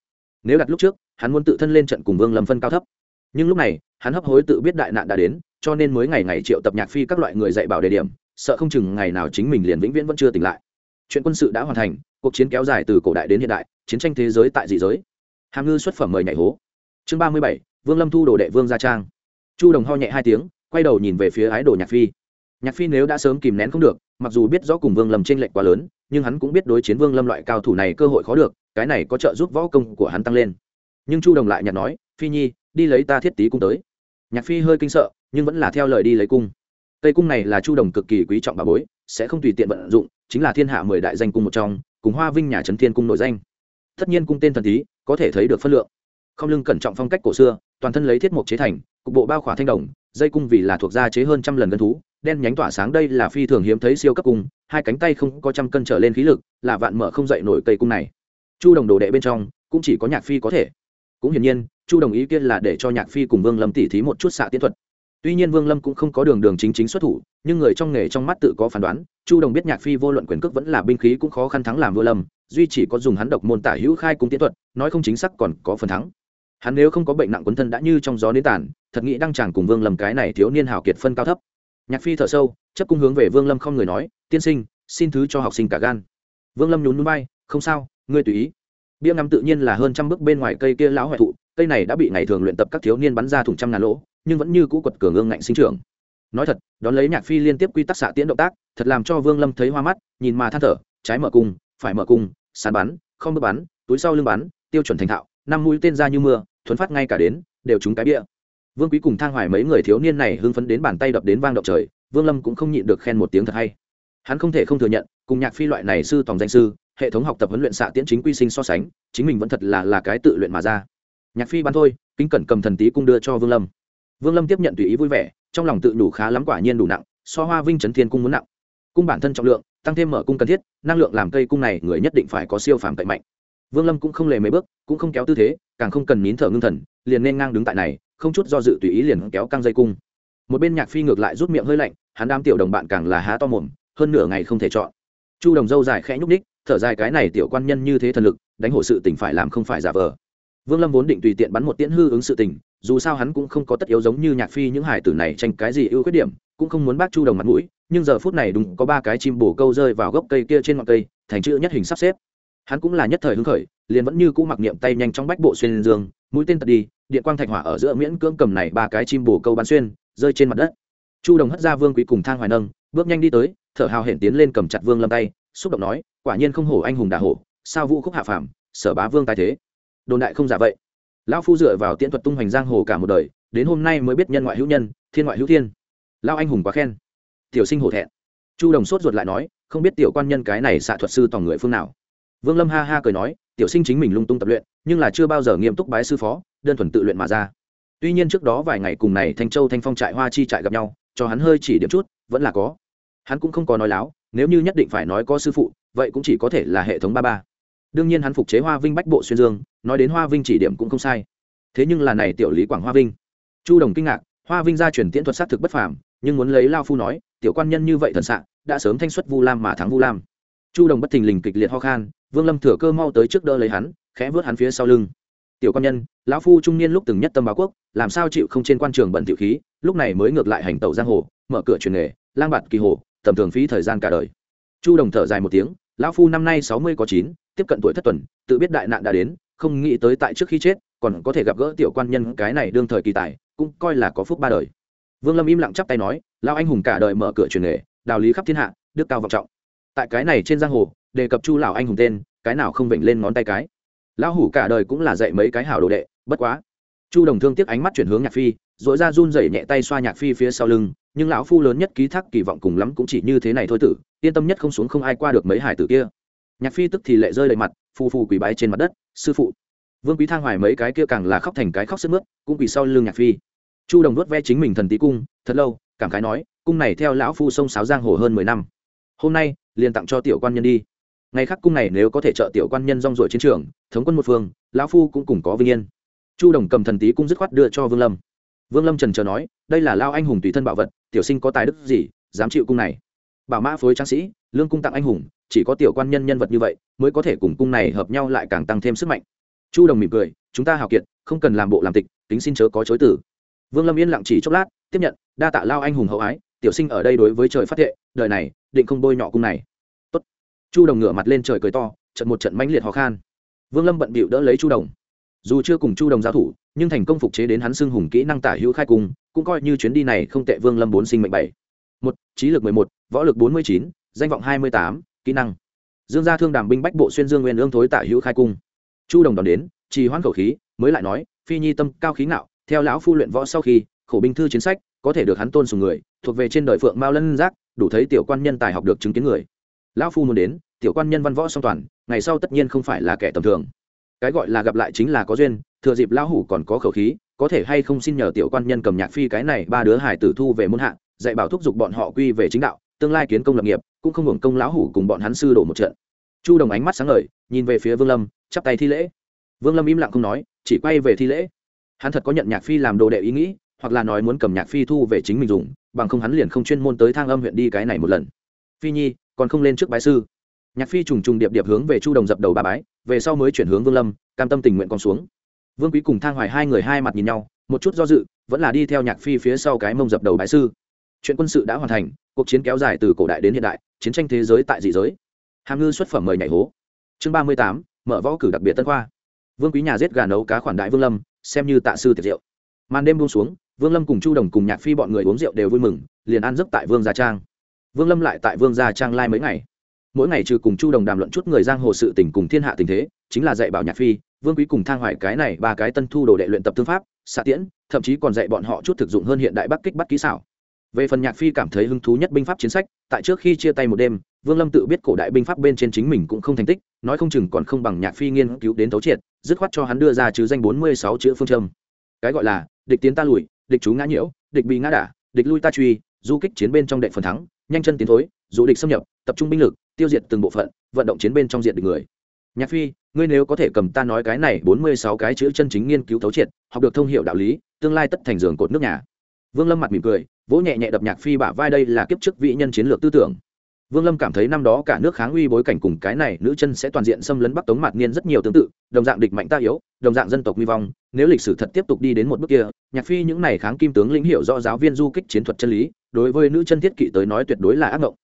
Nếu đặt lúc trước, hắn muốn tự thân lên trận cùng vương lâm phân cao thấp. Nhưng lúc này, hắn hấp hối tự biết đại nạn đã đến, cho nên mới ngày ngày triệu tập nhạc phi các loại người dạy bảo đề điểm sợ không chừng ngày nào chính mình liền vĩnh viễn vẫn chưa tỉnh lại. Chuyện quân sự đã hoàn thành, cuộc chiến kéo dài từ cổ đại đến hiện đại, chiến tranh thế giới tại dị giới. Hàm ngư xuất phẩm mời nhảy hố. Chương ba mươi bảy, vương lâm thu đồ đệ vương gia trang. Chu đồng ho nhẹ hai tiếng, quay đầu nhìn về phía ái đồ nhạc phi. Nhạc phi nếu đã sớm kìm nén không được, mặc dù biết rõ cùng vương lâm t r ê n lệch quá lớn, nhưng hắn cũng biết đối chiến vương lâm loại cao thủ này cơ hội khó được, cái này có trợ giúp võ công của hắn tăng lên. Nhưng chu đồng lại nhặt nói, phi nhi, đi lấy ta thiết tý cung tới. Nhạc phi hơi kinh sợ, nhưng vẫn là theo lời đi lấy cung cây cung này là chu đồng cực kỳ quý trọng bà bối, sẽ không tùy tiện vận dụng, chính là thiên hạ mười đại danh cung một trong, cùng hoa vinh nhà trấn thiên cung nội danh. Tất nhiên cung tên thần tý có thể thấy được phân lượng. Không lưng cẩn trọng phong cách cổ xưa, toàn thân lấy thiết mục chế thành, cục bộ bao khỏa thanh đồng, dây cung vì là thuộc gia chế hơn trăm lần gân thú, đen nhánh tỏa sáng đây là phi thường hiếm thấy siêu cấp cung, hai cánh tay không có trăm cân trở lên khí lực, là vạn mở không dậy nổi cây cung này. Chu đồng đồ đệ bên trong, cũng chỉ có nhạc phi có thể. Cũng hiển nhiên, chu đồng ý kiến là để cho nhạc phi cùng vương lâm tỉ thí một chút xạ tiến thuật tuy nhiên vương lâm cũng không có đường đường chính chính xuất thủ, nhưng người trong nghề trong mắt tự có phán đoán, chu đồng biết nhạc phi vô luận quyền cước vẫn là binh khí cũng khó khăn thắng làm vua lâm, duy chỉ có dùng hắn độc môn tả hữu khai cung tiến thuật, nói không chính xác còn có phần thắng. Hắn nếu không có bệnh nặng quấn thân đã như trong gió nến tàn, thật nghĩ đăng tràng cùng vương lâm cái này thiếu niên hào kiệt phân cao thấp. Nhạc phi thở sâu, chấp cung hướng về vương lâm không người nói, tiên sinh, xin thứ cho học sinh cả gan. Vương lâm nhún núi bay không sao, ngươi tùy ý. Bia ngắm tự nhiên là hơn trăm bước bên ngoài cây kia lão hoại thụ, cây này đã bị ngày thường luyện tập các thiếu niên bắn ra thủng trăm ngàn lỗ nhưng vẫn như cũ quật cường ương ngạnh sinh trưởng. Nói thật, đón lấy nhạc phi liên tiếp quy tắc xạ tiễn động tác, thật làm cho vương lâm thấy hoa mắt, nhìn mà than thở, trái mở cung, phải mở cung, sàn bắn, không bước bắn, túi sau lưng bắn, tiêu chuẩn thành thạo, năm mũi tên ra như mưa, thuấn phát ngay cả đến, đều trúng cái bia vương quý cùng thang hoài mấy người thiếu niên này hưng phấn đến bàn tay đập đến vang động trời, vương lâm cũng không nhịn được khen một tiếng thật hay. Hắn không thể không thừa nhận, cùng nhạc phi loại này sư tòng danh sư, hệ thống học tập huấn luyện xạ tiễn chính quy sinh so sánh, chính mình vẫn thật là là cái tự luyện mà ra. Nhạc phi bắn thôi, kính cẩn cầm thần tí cung đưa cho vương lâm vương lâm tiếp nhận tùy ý vui vẻ, trong lòng tự đủ khá lắm quả nhiên đủ nặng, so hoa vinh trấn thiên cung muốn nặng. Cung bản thân trọng lượng, tăng thêm mở cung cần thiết, năng lượng làm cây cung này người nhất định phải có siêu phàm cậy mạnh. Vương lâm cũng không lề mấy bước, cũng không kéo tư thế, càng không cần nín thở ngưng thần, liền nên ngang đứng tại này, không chút do dự tùy ý liền kéo căng dây cung. Một bên nhạc phi ngược lại rút miệng hơi lạnh, hắn đam tiểu đồng bạn càng là há to mồm, hơn nửa ngày không thể chọn. Chu đồng dâu dài khẽ nhúc ních thở dài cái này tiểu quan nhân như thế thần lực, đánh hổ sự tỉnh phải làm không phải giả vờ vương lâm vốn định tùy tiện bắn một tiễn hư ứng sự tình, dù sao hắn cũng không có tất yếu giống như nhạc phi những hải tử này tranh cái gì ưu khuyết điểm, cũng không muốn bác chu đồng mặt mũi, nhưng giờ phút này đúng có ba cái chim bổ câu rơi vào gốc cây kia trên ngọn cây, thành chữ nhất hình sắp xếp. Hắn cũng là nhất thời hứng khởi, liền vẫn như cũ mặc niệm tay nhanh trong bách bộ xuyên dương, mũi tên tật đi, điện quang thạch hỏa ở giữa miễn cưỡng cầm này ba cái chim bổ câu bắn xuyên, rơi trên mặt đất. Chu đồng hất ra vương quý cùng thang hoài nâng, bước nhanh đi tới, thở hào hển tiến lên cầm chặt vương lâm tay, xúc động nói, quả nhiên không hổ anh hùng đà hổ, sao vũ khúc hạ phàm, sở bá vương tài thế? Đồn đại không giả vậy. Lão phu dựa vào tiễn thuật tung hoành giang hồ cả một đời, đến hôm nay mới biết nhân ngoại hữu nhân, thiên ngoại hữu thiên. Lao anh hùng quá khen. Tiểu sinh hổ thẹn. Chu đồng sốt ruột lại nói, không biết tiểu quan nhân cái này xạ thuật sư tòng người phương nào. Vương lâm ha ha cười nói, tiểu sinh chính mình lung tung tập luyện, nhưng là chưa bao giờ nghiêm túc bái sư phó, đơn thuần tự luyện mà ra. Tuy nhiên trước đó vài ngày cùng này thanh châu thanh phong trại hoa chi trại gặp nhau, cho hắn hơi chỉ điểm chút, vẫn là có. Hắn cũng không có nói láo, nếu như nhất định phải nói có sư phụ, vậy cũng chỉ có thể là hệ thống ba ba đương nhiên hắn phục chế hoa vinh bách bộ xuyên dương, nói đến hoa vinh chỉ điểm cũng không sai. Thế nhưng là này tiểu lý quảng hoa vinh. Chu đồng kinh ngạc, hoa vinh gia truyền tiễn thuật sát thực bất phàm, nhưng muốn lấy lao phu nói, tiểu quan nhân như vậy thần sạ đã sớm thanh xuất vu lam mà thắng vu lam. Chu đồng bất thình lình kịch liệt ho khan, vương lâm thừa cơ mau tới trước đỡ lấy hắn, khẽ vớt hắn phía sau lưng. Tiểu quan nhân, lão phu trung niên lúc từng nhất tâm báo quốc, làm sao chịu không trên quan trường bận tiểu khí, lúc này mới ngược lại hành tẩu giang hồ, mở cửa truyền nghề, lang bạt kỳ hồ, tầm thường phí thời gian cả đời. Chu đồng thở dài một tiếng, lão phu năm nay sáu mươi có chín tiếp cận tuổi thất tuần, tự biết đại nạn đã đến, không nghĩ tới tại trước khi chết, còn có thể gặp gỡ tiểu quan nhân cái này đương thời kỳ tài, cũng coi là có phúc ba đời. Vương lâm im lặng chắp tay nói lao anh hùng cả đời mở cửa truyền nghề đạo lý khắp thiên hạ, đức cao vọng trọng. Tại cái này trên giang hồ, đề cập chu lão anh hùng tên, cái nào không vịnh lên ngón tay cái. Lão hủ cả đời cũng là dạy mấy cái hảo đồ đệ, bất quá. Chu đồng thương tiếc ánh mắt chuyển hướng nhạc phi dội ra run rẩy nhẹ tay xoa nhạc phi phía sau lưng, nhưng lão phu lớn nhất ký thác kỳ vọng cùng lắm cũng chỉ như thế này thôi tử, yên tâm nhất không xuống không ai qua được mấy hải tử kia nhạc phi tức thì lệ rơi đầy mặt, phù phù quỳ bái trên mặt đất, sư phụ. Vương quý thang hoài mấy cái kia càng là khóc thành cái khóc sức mướt, cũng quỳ sau lưng nhạc phi. Chu đồng nuốt ve chính mình thần tí cung, thật lâu, cảm khái nói, cung này theo lão phu sông sáo giang hồ hơn mười năm. Hôm nay, liền tặng cho tiểu quan nhân đi. Ngày khác cung này nếu có thể trợ tiểu quan nhân rong ruổi chiến trường, thống quân một phương, lão phu cũng cùng có vinh yên. Chu đồng cầm thần tí cung dứt khoát đưa cho vương lâm. Vương lâm trần chờ nói, đây là lao anh hùng tùy thân bảo vật, tiểu sinh có tài đức gì, dám chịu cung này. Bảo mã phối tráng sĩ lương cung tặng anh hùng, chỉ có tiểu quan nhân nhân vật như vậy mới có thể cùng cung này hợp nhau lại càng tăng thêm sức mạnh. Chu đồng mỉm cười, chúng ta hào kiệt, không cần làm bộ làm tịch tính xin chớ có chối tử vương lâm yên lặng chỉ chốc lát, tiếp nhận, đa tạ lao anh hùng hậu ái, tiểu sinh ở đây đối với trời phát thệ, đời này, định không bôi nhọ cung này. Tốt. chu đồng ngửa mặt lên trời cười to, trận một trận mãnh liệt ho khan. Vương lâm bận bịu đỡ lấy chu đồng. Dù chưa cùng chu đồng giao thủ, nhưng thành công phục chế đến hắn xưng hùng kỹ năng tả hữu khai cung, cũng coi như chuyến đi này không tệ vương lâm bốn sinh mệnh bảy. Một, trí lực mười một, võ lực bốn mươi chín danh vọng hai mươi tám, kỹ năng. Dương gia thương đàm binh bách bộ xuyên dương nguyên ương thối tả hữu khai cung. Chu đồng đón đến, trì hoãn khẩu khí, mới lại nói, phi nhi tâm cao khí ngạo, theo lão phu luyện võ sau khi, khổ binh thư chiến sách, có thể được hắn tôn sùng người, thuộc về trên đời phượng mao lân giác, đủ thấy tiểu quan nhân tài học được chứng kiến người. Lão phu muốn đến, tiểu quan nhân văn võ song toàn, ngày sau tất nhiên không phải là kẻ tầm thường. Cái gọi là gặp lại chính là có duyên, thừa dịp lão hủ còn có khẩu khí, có thể hay không xin nhờ tiểu quan nhân cầm nhạc phi cái này ba đứa hải tử thu về môn hạ, dạy bảo thúc giục bọn họ quy về chính đạo, tương lai kiến công lập nghiệp cũng không hưởng công lão hủ cùng bọn hắn sư đổ một trận. Chu đồng ánh mắt sáng ngời, nhìn về phía vương lâm, chắp tay thi lễ. Vương lâm im lặng không nói, chỉ quay về thi lễ. Hắn thật có nhận nhạc phi làm đồ đệ ý nghĩ, hoặc là nói muốn cầm nhạc phi thu về chính mình dùng, bằng không hắn liền không chuyên môn tới thang âm huyện đi cái này một lần. Phi nhi, còn không lên trước bái sư. Nhạc phi trùng trùng điệp điệp hướng về chu đồng dập đầu ba bái, về sau mới chuyển hướng vương lâm, cam tâm tình nguyện còn xuống. Vương quý cùng thang hoài hai người hai mặt nhìn nhau, một chút do dự, vẫn là đi theo nhạc phi phía sau cái mông dập đầu bái sư. Chuyện quân sự đã hoàn thành cuộc chiến kéo dài từ cổ đại đến hiện đại, chiến tranh thế giới tại dị giới. Hàm ngư xuất phẩm mời nhảy hố. Chương ba mươi tám, mở võ cử đặc biệt tân khoa. Vương quý nhà giết gà nấu cá khoản đại vương lâm, xem như tạ sư tiệc rượu. Màn đêm buông xuống, vương lâm cùng chu đồng cùng nhạc phi bọn người uống rượu đều vui mừng, liền ăn giấc tại vương gia trang. Vương lâm lại tại vương gia trang lai mấy ngày. Mỗi ngày trừ cùng chu đồng đàm luận chút người giang hồ sự tình cùng thiên hạ tình thế, chính là dạy bảo nhạc phi, vương quý cùng thang hoài cái này ba cái tân thu đồ đệ luyện tập thương pháp, xạ tiễn, thậm chí còn dạy bọn họ chút thực dụng hơn hiện đại bắc kích bắt kỹ xảo về phần nhạc phi cảm thấy hứng thú nhất binh pháp chiến sách, tại trước khi chia tay một đêm, vương lâm tự biết cổ đại binh pháp bên trên chính mình cũng không thành tích, nói không chừng còn không bằng nhạc phi nghiên cứu đến thấu triệt, dứt khoát cho hắn đưa ra chứ danh bốn mươi sáu chữ phương châm. Cái gọi là, địch tiến ta lùi, địch chú ngã nhiễu, địch bị ngã đả, địch lui ta truy, du kích chiến bên trong đệ phần thắng, nhanh chân tiến thối dù địch xâm nhập, tập trung binh lực, tiêu diệt từng bộ phận, vận động chiến bên trong diện địch người. Nhạc phi, ngươi nếu có thể cầm ta nói cái này bốn mươi sáu cái chữ chân chính nghiên cứu thấu triệt, học được thông hiệu đạo lý, tương lai tất thành giường cột nước nhà vương lâm mặt mỉm cười, vỗ nhẹ nhẹ đập nhạc phi bả vai đây là kiếp trước vị nhân chiến lược tư tưởng. Vương lâm cảm thấy năm đó cả nước kháng uy bối cảnh cùng cái này nữ chân sẽ toàn diện xâm lấn bắc tống mạt niên rất nhiều tương tự, đồng dạng địch mạnh ta yếu, đồng dạng dân tộc nguy vong, nếu lịch sử thật tiếp tục đi đến một bước kia, nhạc phi những này kháng kim tướng lĩnh hiểu rõ giáo viên du kích chiến thuật chân lý, đối với nữ chân thiết kỵ tới nói tuyệt đối là ác mộng.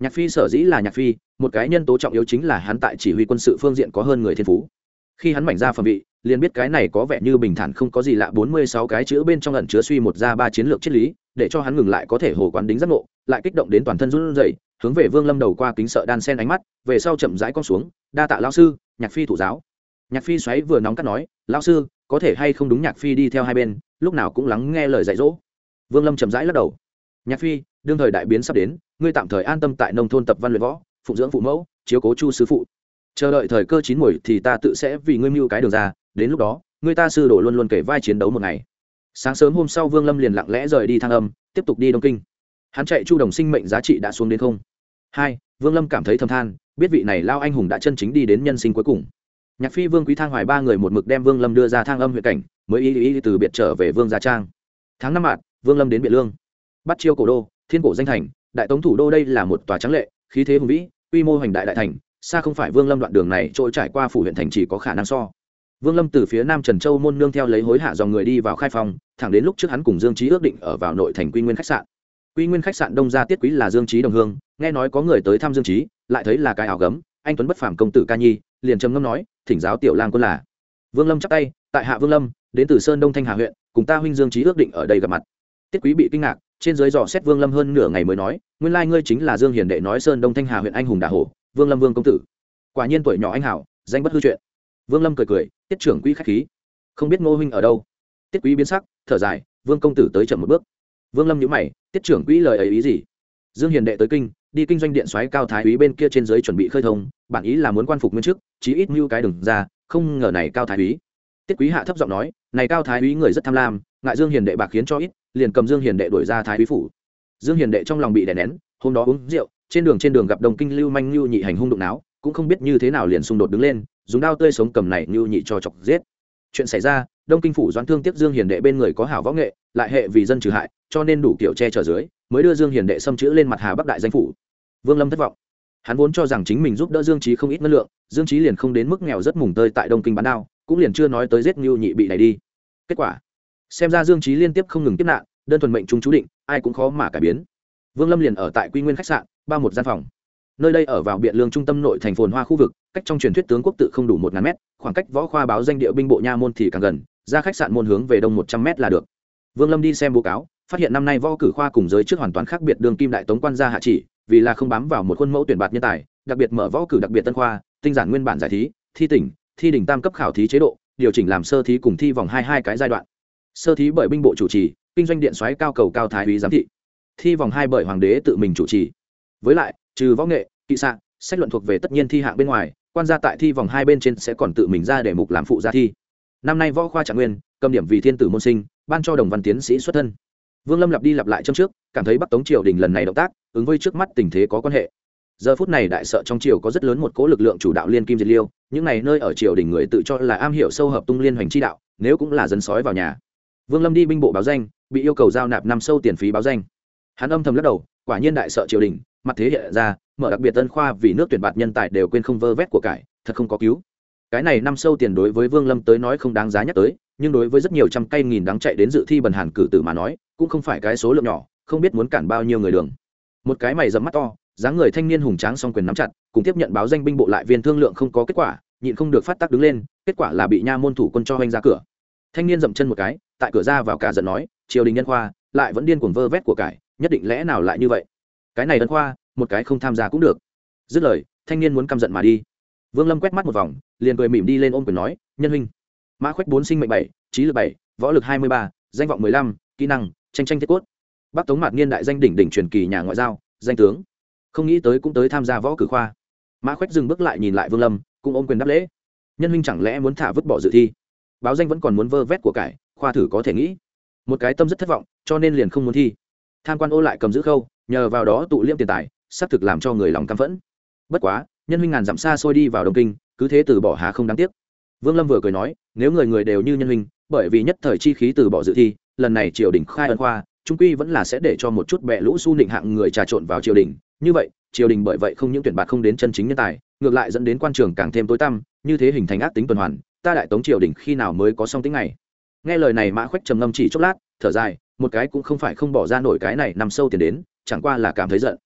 Nhạc phi sở dĩ là nhạc phi, một cái nhân tố trọng yếu chính là hắn tại chỉ huy quân sự phương diện có hơn người thiên phú. Khi hắn mảnh ra phẩm vị liền biết cái này có vẻ như bình thản không có gì lạ, bốn mươi sáu cái chữ bên trong ẩn chứa suy một ra ba chiến lược triết lý, để cho hắn ngừng lại có thể hồ quán đính giác ngộ, lại kích động đến toàn thân run rẩy, hướng về vương lâm đầu qua kính sợ đan sen ánh mắt, về sau chậm rãi con xuống, đa tạ lão sư, nhạc phi thủ giáo. Nhạc phi xoáy vừa nóng cắt nói, lão sư, có thể hay không đúng nhạc phi đi theo hai bên, lúc nào cũng lắng nghe lời dạy dỗ. Vương lâm chậm rãi lắc đầu. Nhạc phi, đương thời đại biến sắp đến, ngươi tạm thời an tâm tại nông thôn tập văn luyện võ phụng dưỡng phụ mẫu, chiếu cố chu sư phụ. Chờ đợi thời cơ chín muồi thì ta tự sẽ vì ngươi mưu cái đường ra đến lúc đó, người ta sư đổ luôn luôn kể vai chiến đấu một ngày. Sáng sớm hôm sau vương lâm liền lặng lẽ rời đi thang âm, tiếp tục đi đông kinh. Hắn chạy chu đồng sinh mệnh giá trị đã xuống đến không. Hai, vương lâm cảm thấy thâm than, biết vị này lao anh hùng đã chân chính đi đến nhân sinh cuối cùng. Nhạc phi vương quý thang hoài ba người một mực đem vương lâm đưa ra thang âm huyện cảnh, mới ý ý từ biệt trở về vương gia trang. Tháng năm mạt, vương lâm đến biện lương. Bắt chiêu cổ đô, thiên cổ danh thành, đại tống thủ đô đây là một tòa trắng lệ, khí thế hùng vĩ, quy mô hoành đại đại thành, xa không phải vương lâm đoạn đường này trôi trải qua phủ huyện thành chỉ có khả năng so vương lâm từ phía nam trần châu môn nương theo lấy hối hạ dòng người đi vào khai phòng thẳng đến lúc trước hắn cùng dương Chí ước định ở vào nội thành quy nguyên khách sạn. Quy nguyên khách sạn đông gia tiết quý là dương Chí đồng hương nghe nói có người tới thăm dương Chí, lại thấy là cái áo gấm anh tuấn bất phàm công tử ca nhi liền trầm ngâm nói thỉnh giáo tiểu lang quân là. Vương lâm chắp tay tại hạ vương lâm đến từ sơn đông thanh hà huyện cùng ta huynh dương Chí ước định ở đây gặp mặt. Tiết quý bị kinh ngạc trên dưới dò xét vương lâm hơn nửa ngày mới nói nguyên lai ngươi chính là dương hiền đệ nói sơn đông thanh hà huyện anh hùng đả hổ vương lâm vương công tử. Quả nhiên tuổi nhỏ anh hảo danh bất hư chuyện vương lâm cười cười, tiết trưởng quỹ khách khí. Không biết ngô huynh ở đâu? Tiết quý biến sắc, thở dài, vương công tử tới chậm một bước. Vương lâm nhữ mày, tiết trưởng quỹ lời ấy ý gì? Dương hiền đệ tới kinh, đi kinh doanh điện xoáy cao thái úy bên kia trên dưới chuẩn bị khơi thông, bản ý là muốn quan phục nguyên chức, chí ít mưu cái đừng ra, không ngờ này cao thái úy. Tiết quý hạ thấp giọng nói, này cao thái úy người rất tham lam, ngại dương hiền đệ bạc khiến cho ít, liền cầm dương hiền đệ đuổi ra thái úy phủ. Dương hiền đệ trong lòng bị đè nén, hôm đó uống rượu, trên đường trên đường gặp đồng kinh lưu manh lưu nhị hành hung đụng náo, cũng không biết như thế nào liền xung đột đứng lên dùng đao tươi sống cầm này lưu nhị cho chọc giết. Chuyện xảy ra, đông kinh phủ doãn thương tiếp dương hiền đệ bên người có hảo võ nghệ, lại hệ vì dân trừ hại, cho nên đủ kiểu che chở dưới, mới đưa dương hiền đệ xâm chữ lên mặt hà bắc đại danh phủ. Vương lâm thất vọng. Hắn vốn cho rằng chính mình giúp đỡ dương trí không ít ngân lượng, dương trí liền không đến mức nghèo rất mùng tơi tại đông kinh bán đao, cũng liền chưa nói tới giết ngưu nhị bị đẩy đi. Kết quả, xem ra dương trí liên tiếp không ngừng tiếp nạn, đơn thuần mệnh chúng chú định, ai cũng khó mà cải biến. Vương lâm liền ở tại quy nguyên khách sạn, ba một gian phòng nơi đây ở vào biện lương trung tâm nội thành phồn hoa khu vực, cách trong truyền thuyết tướng quốc tự không đủ một ngàn mét, khoảng cách võ khoa báo danh địa binh bộ nha môn thì càng gần, ra khách sạn môn hướng về đông một trăm mét là được. Vương lâm đi xem báo cáo, phát hiện năm nay võ cử khoa cùng giới trước hoàn toàn khác biệt đường kim đại tống quan gia hạ chỉ, vì là không bám vào một khuôn mẫu tuyển bạt nhân tài, đặc biệt mở võ cử đặc biệt tân khoa, tinh giản nguyên bản giải thí, thi tỉnh, thi đỉnh tam cấp khảo thí chế độ, điều chỉnh làm sơ thí cùng thi vòng hai hai cái giai đoạn. Sơ thí bởi binh bộ chủ trì, kinh doanh điện xoáy cao cầu cao thái úy giám thị. Thi vòng hai bởi hoàng đế tự mình chủ trì. Với lại, trừ võ nghệ kỵ xạ, sách luận thuộc về tất nhiên thi hạng bên ngoài, quan gia tại thi vòng hai bên trên sẽ còn tự mình ra để mục làm phụ gia thi. Năm nay võ khoa trạng nguyên, cầm điểm vì thiên tử môn sinh, ban cho đồng văn tiến sĩ xuất thân. Vương lâm lặp đi lặp lại trong trước, cảm thấy bắc tống triều đình lần này động tác, ứng với trước mắt tình thế có quan hệ. Giờ phút này đại sợ trong triều có rất lớn một cỗ lực lượng chủ đạo liên kim diệt liêu, những này nơi ở triều đình người tự cho là am hiểu sâu hợp tung liên hoành chi đạo, nếu cũng là dân sói vào nhà. Vương lâm đi binh bộ báo danh, bị yêu cầu giao nạp năm sâu tiền phí báo danh. Hắn âm thầm lắc đầu, quả nhiên đại sợ triều đình mặt thế hiện ra, mở đặc biệt tân khoa vì nước tuyển bạt nhân tài đều quên không vơ vét của cải, thật không có cứu. Cái này năm sâu tiền đối với vương lâm tới nói không đáng giá nhắc tới, nhưng đối với rất nhiều trăm cây nghìn đáng chạy đến dự thi bần hàn cử tử mà nói, cũng không phải cái số lượng nhỏ, không biết muốn cản bao nhiêu người đường. Một cái mày dẫm mắt to, dáng người thanh niên hùng tráng song quyền nắm chặt, cùng tiếp nhận báo danh binh bộ lại viên thương lượng không có kết quả, nhịn không được phát tác đứng lên, kết quả là bị nha môn thủ quân cho hoành ra cửa. Thanh niên dậm chân một cái, tại cửa ra vào cả giận nói, triều đình nhân khoa, lại vẫn điên cuồng vơ vét của cải, nhất định lẽ nào lại như vậy? Cái này đơn khoa, một cái không tham gia cũng được. Dứt lời, thanh niên muốn căm giận mà đi. Vương lâm quét mắt một vòng, liền cười mỉm đi lên ôm quyền nói, nhân huynh, mã khoách bốn sinh mệnh bảy, trí lực bảy, võ lực hai mươi ba, danh vọng mười lăm, kỹ năng, tranh tranh thiết cốt. Bắc tống mạt niên đại danh đỉnh đỉnh truyền kỳ nhà ngoại giao, danh tướng. Không nghĩ tới cũng tới tham gia võ cử khoa. Mã khoách dừng bước lại nhìn lại vương lâm, cũng ôm quyền đáp lễ. Nhân huynh chẳng lẽ muốn thả vứt bỏ dự thi? Báo danh vẫn còn muốn vơ vét của cải, khoa thử có thể nghĩ. Một cái tâm rất thất vọng, cho nên liền không muốn thi. Tham quan ô lại cầm giữ khâu nhờ vào đó tụ liễm tiền tài, xác thực làm cho người lòng căm phẫn. Bất quá, nhân huynh ngàn dặm xa xôi đi vào đông kinh, cứ thế từ bỏ há không đáng tiếc. Vương lâm vừa cười nói, nếu người người đều như nhân huynh, bởi vì nhất thời chi khí từ bỏ dự thi, lần này triều đình khai ân khoa, trung quy vẫn là sẽ để cho một chút bẹ lũ su nịnh hạng người trà trộn vào triều đình. Như vậy, triều đình bởi vậy không những tuyển bạt không đến chân chính nhân tài, ngược lại dẫn đến quan trường càng thêm tối tăm, như thế hình thành ác tính tuần hoàn, ta đại tống triều đình khi nào mới có song tính này? Nghe lời này, mã khoách trầm ngâm chỉ chốc lát, thở dài, một cái cũng không phải không bỏ ra nổi cái này nằm sâu tiền đến chẳng qua là cảm thấy giận.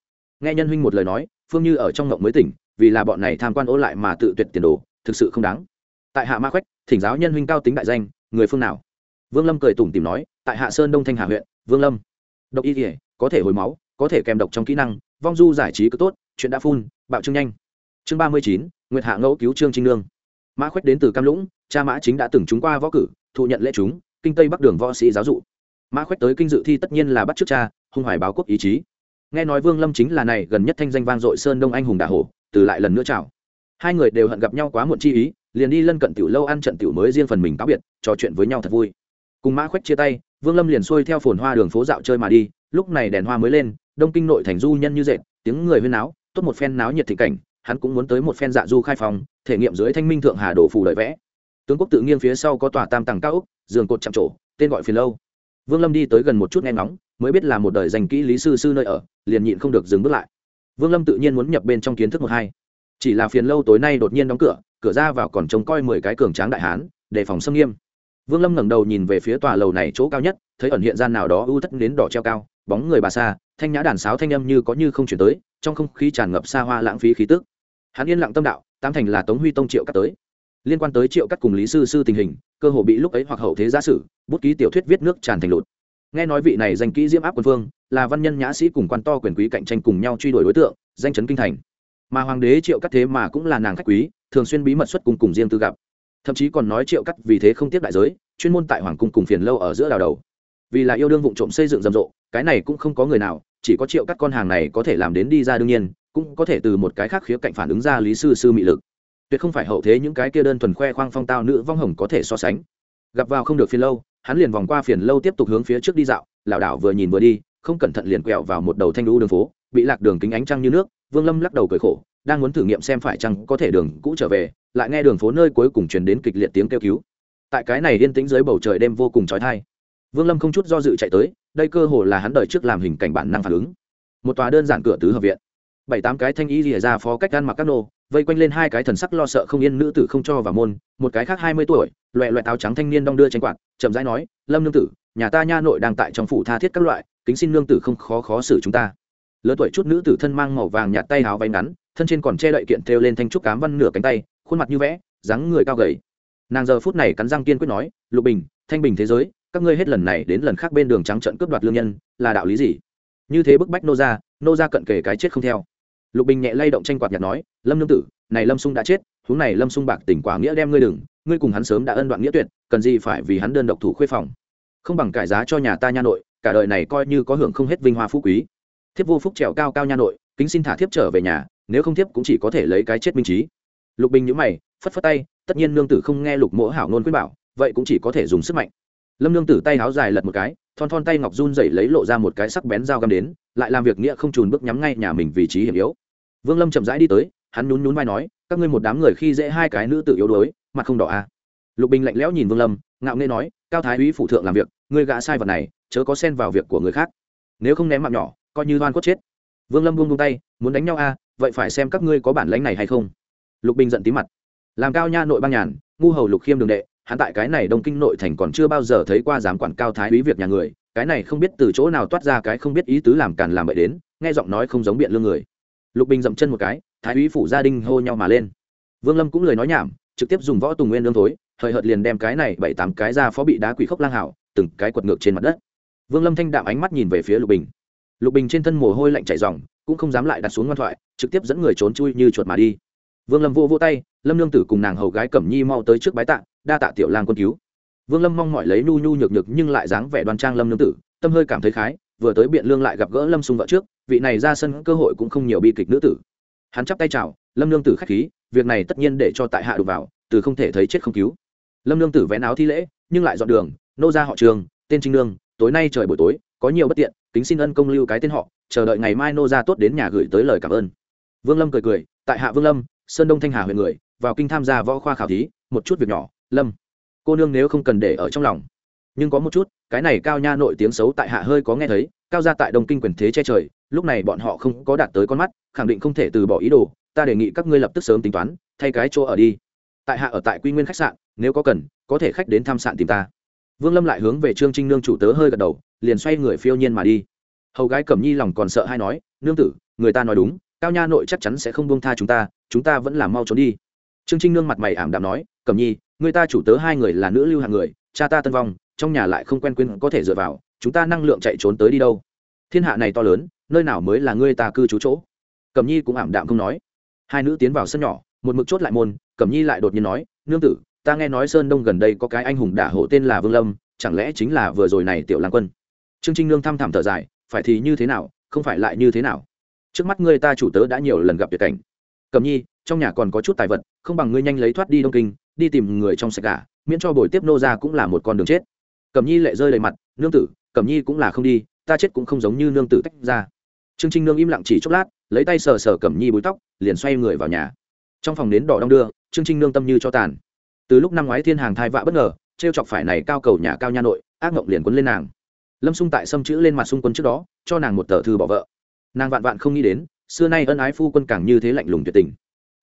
Nghe nhân huynh một lời nói, phương như ở trong ngộng mới tỉnh, vì là bọn này tham quan ô lại mà tự tuyệt tiền đồ, thực sự không đáng. Tại hạ mã khoách, thỉnh giáo nhân huynh cao tính đại danh, người phương nào? Vương lâm cười tủm tìm nói, tại hạ sơn đông thanh hà huyện, vương lâm. Độc y thể có thể hồi máu, có thể kèm độc trong kỹ năng, vong du giải trí cứ tốt, chuyện đã phun, bạo trương nhanh. Chương ba mươi chín, nguyệt hạ ngẫu cứu trương trinh lương mã khoách đến từ cam lũng, cha mã chính đã từng trúng qua võ cử, thụ nhận lễ chúng, kinh tây bắc đường võ sĩ giáo dụ. Mã khoách tới kinh dự thi tất nhiên là bắt trước cha hung hoài báo quốc ý chí. Nghe nói vương lâm chính là này, gần nhất thanh danh vang dội sơn đông anh hùng đà hổ, từ lại lần nữa chào. Hai người đều hận gặp nhau quá muộn chi ý, liền đi lân cận tiểu lâu ăn trận tiểu mới riêng phần mình cáo biệt, trò chuyện với nhau thật vui. Cùng mã khoách chia tay, vương lâm liền xuôi theo phồn hoa đường phố dạo chơi mà đi, lúc này đèn hoa mới lên, đông kinh nội thành du nhân như dệt, tiếng người huyên náo, tốt một phen náo nhiệt thị cảnh, hắn cũng muốn tới một phen dạ du khai phòng, thể nghiệm dưới thanh minh thượng hà đổ phù đợi vẽ. Tướng quốc tự nghiêng phía sau có tòa tam tầng cao ốc, giường cột chạm trổ, tên gọi phiền lâu. Vương lâm đi tới gần một chút nghe ngóng mới biết là một đời dành kỹ lý sư sư nơi ở, liền nhịn không được dừng bước lại. Vương lâm tự nhiên muốn nhập bên trong kiến thức một hai. Chỉ là phiền lâu tối nay đột nhiên đóng cửa cửa ra vào còn trông coi mười cái cường tráng đại hán, đề phòng xâm nghiêm. Vương lâm ngẩng đầu nhìn về phía tòa lầu này chỗ cao nhất, thấy ẩn hiện gian nào đó ưu thất đến đỏ treo cao, bóng người bà xa thanh nhã đàn sáo thanh âm như có như không chuyển tới, trong không khí tràn ngập xa hoa lãng phí khí tức. Hắn yên lặng tâm đạo tam thành là tống huy tông triệu cắt tới. Liên quan tới triệu cắt cùng lý sư sư tình hình, cơ hồ bị lúc ấy hoặc hậu thế giả sử, bút ký tiểu thuyết viết nước tràn thành lụt nghe nói vị này danh kỹ diễm áp quân vương là văn nhân nhã sĩ cùng quan to quyền quý cạnh tranh cùng nhau truy đuổi đối tượng, danh chấn kinh thành. Mà hoàng đế triệu cắt thế mà cũng là nàng khách quý, thường xuyên bí mật xuất cùng cùng riêng tư gặp. Thậm chí còn nói triệu cắt vì thế không tiếp đại giới, chuyên môn tại hoàng cung cùng phiền lâu ở giữa đào đầu. Vì là yêu đương vụ trộm xây dựng rầm rộ, cái này cũng không có người nào, chỉ có triệu cắt con hàng này có thể làm đến đi ra đương nhiên, cũng có thể từ một cái khác khía cạnh phản ứng ra lý sư sư mị lực. Tuyệt không phải hậu thế những cái kia đơn thuần khoe khoang phong tao nữ vong hồng có thể so sánh. Gặp vào không được phiền lâu hắn liền vòng qua phiền lâu tiếp tục hướng phía trước đi dạo, lảo đảo vừa nhìn vừa đi, không cẩn thận liền quẹo vào một đầu thanh lũ đường phố, bị lạc đường kính ánh trăng như nước, vương lâm lắc đầu cười khổ, đang muốn thử nghiệm xem phải chăng có thể đường cũ trở về, lại nghe đường phố nơi cuối cùng truyền đến kịch liệt tiếng kêu cứu. Tại cái này yên tĩnh dưới bầu trời đêm vô cùng trói thai vương lâm không chút do dự chạy tới, đây cơ hồ là hắn đợi trước làm hình cảnh bản năng phản ứng. Một tòa đơn giản cửa tứ hợp viện bảy tám cái thanh y rìa ra phó cách ăn mặc các nô, vây quanh lên hai cái thần sắc lo sợ không yên nữ tử không cho vào môn, một cái khác hai mươi tuổi, loẹ loẹ táo trắng thanh niên đong đưa tranh quạt, chậm rãi nói, lâm nương tử, nhà ta nha nội đang tại trong phủ tha thiết các loại, kính xin nương tử không khó khó xử chúng ta. Lớn tuổi chút nữ tử thân mang màu vàng nhạt tay áo váy ngắn, thân trên còn che đậy kiện thêu lên thanh trúc cám văn nửa cánh tay, khuôn mặt như vẽ, dáng người cao gầy. Nàng giờ phút này cắn răng kiên quyết nói, lục bình, thanh bình thế giới, các ngươi hết lần này đến lần khác bên đường trắng trận cướp đoạt lương nhân, là đạo lý gì? Như thế bức bách nô ra nô ra cận kề cái chết không theo lục bình nhẹ lay động tranh quạt nhạt nói, lâm nương tử, này lâm sung đã chết, huống này lâm sung bạc tỉnh quả nghĩa đem ngươi đừng, ngươi cùng hắn sớm đã ân đoạn nghĩa tuyệt, cần gì phải vì hắn đơn độc thủ khuê phòng. Không bằng cải giá cho nhà ta nha nội, cả đời này coi như có hưởng không hết vinh hoa phú quý. Thiếp vô phúc trèo cao cao nha nội, kính xin thả thiếp trở về nhà, nếu không thiếp cũng chỉ có thể lấy cái chết minh trí. Lục bình nhữ mày, phất phất tay, tất nhiên nương tử không nghe lục mỗ hảo nôn quyết bảo, vậy cũng chỉ có thể dùng sức mạnh. Lâm nương tử tay háo dài lật một cái, thon thon tay ngọc run dậy lấy lộ ra một cái sắc bén dao găm đến, lại làm việc nghĩa không trùn bước nhắm ngay nhà mình vị trí hiểm yếu vương lâm chậm rãi đi tới, hắn nhún nhún vai nói, các ngươi một đám người khi dễ hai cái nữ tự yếu đuối, mặt không đỏ à. lục bình lạnh lẽo nhìn vương lâm, ngạo nghê nói, cao thái úy phủ thượng làm việc, ngươi gã sai vật này, chớ có xen vào việc của người khác. Nếu không ném mạng nhỏ, coi như đoan cốt chết. Vương lâm buông tay, muốn đánh nhau à vậy phải xem các ngươi có bản lãnh này hay không. Lục bình giận tí mặt, làm cao nha nội băng nhàn, ngu hầu lục khiêm đường đệ, hắn tại cái này đông kinh nội thành còn chưa bao giờ thấy qua giám quản cao thái úy việc nhà người, cái này không biết từ chỗ nào toát ra cái không biết ý tứ làm càn làm bậy đến, nghe giọng nói không giống biện lương người lục bình dậm chân một cái, thái úy phủ gia đình hô nhau mà lên. Vương lâm cũng lời nói nhảm, trực tiếp dùng võ tùng nguyên lương thối, hời hợt liền đem cái này bảy tám cái ra phó bị đá quỷ khốc lang hảo, từng cái quật ngược trên mặt đất. Vương lâm thanh đạm ánh mắt nhìn về phía lục bình. Lục bình trên thân mồ hôi lạnh chảy dòng cũng không dám lại đặt xuống ngoan thoại, trực tiếp dẫn người trốn chui như chuột mà đi. Vương lâm vô vô tay, lâm lương tử cùng nàng hầu gái cẩm nhi mau tới trước bái tạ, đa tạ tiểu lang quân cứu. Vương lâm mong mọi lấy nhu nhu nhược nhược nhưng lại dáng vẻ đoan trang lâm lương tử, tâm hơi cảm thấy khái vừa tới biện lương lại gặp gỡ lâm sung vợ trước, vị này ra sân cơ hội cũng không nhiều bi kịch nữ tử. Hắn chắp tay chào, lâm lương tử k h á c h khí, việc này tất nhiên để cho tại hạ đụng vào, từ không thể thấy chết không cứu. Lâm lương tử vén áo thi lễ, nhưng lại dọn đường, nô ra họ trường, tên trinh lương tối nay trời buổi tối, có nhiều bất tiện, kính xin ân công lưu cái tên họ, chờ đợi ngày mai nô ra tốt đến nhà gửi tới lời cảm ơn. Vương lâm cười cười, tại hạ vương lâm, sơn đông thanh hà huyện người, vào kinh tham gia võ khoa khảo thí, một chút việc nhỏ, lâm, cô nương nếu không cần để ở trong lòng nhưng có một chút, cái này cao nha nội tiếng xấu tại hạ hơi có nghe thấy, cao ra tại đông kinh quyền thế che trời, lúc này bọn họ không có đạt tới con mắt, khẳng định không thể từ bỏ ý đồ, ta đề nghị các ngươi lập tức sớm tính toán, thay cái chỗ ở đi. Tại hạ ở tại quy nguyên khách sạn, nếu có cần, có thể khách đến thăm sạn tìm ta. Vương lâm lại hướng về trương trinh nương chủ tớ hơi gật đầu, liền xoay người phiêu nhiên mà đi. Hầu gái cẩm nhi lòng còn sợ hay nói, nương tử, người ta nói đúng, cao nha nội chắc chắn sẽ không buông tha chúng ta chúng ta vẫn làm mau trốn đi. Trương trinh nương mặt mày ảm đạm nói, cẩm nhi, người ta chủ tớ hai người là nữ lưu hàng người, cha ta tân vong trong nhà lại không quen quên có thể dựa vào, chúng ta năng lượng chạy trốn tới đi đâu? Thiên hạ này to lớn, nơi nào mới là ngươi ta cư trú chỗ? Cẩm nhi cũng ảm đạm không nói. Hai nữ tiến vào sân nhỏ, một mực chốt lại môn, cẩm nhi lại đột nhiên nói, nương tử, ta nghe nói sơn đông gần đây có cái anh hùng đả hộ tên là vương lâm, chẳng lẽ chính là vừa rồi này tiểu lang quân? Trương trinh nương thăm thẳm thở dài, phải thì như thế nào, không phải lại như thế nào? Trước mắt ngươi ta chủ tớ đã nhiều lần gặp việc cảnh. Cẩm nhi, trong nhà còn có chút tài vật, không bằng ngươi nhanh lấy thoát đi đông kinh, đi tìm người trong sạch cả miễn cho buổi tiếp nô ra cũng là một con đường chết cẩm nhi lệ rơi đầy mặt, nương tử, cẩm nhi cũng là không đi, ta chết cũng không giống như nương tử tách ra. Trương trinh nương im lặng chỉ chốc lát, lấy tay sờ sờ cẩm nhi búi tóc, liền xoay người vào nhà. Trong phòng nến đỏ đong đưa, trương trinh nương tâm như cho tàn. Từ lúc năm ngoái thiên hàng thai vạ bất ngờ t r e o chọc phải này cao cầu nhà cao nha nội, ác mộng liền quấn lên nàng. Lâm xung tại xâm chữ lên mặt xung quân trước đó, cho nàng một tờ thư bỏ vợ. Nàng vạn vạn không nghĩ đến, xưa nay ân ái phu quân càng như thế lạnh lùng tuyệt tình.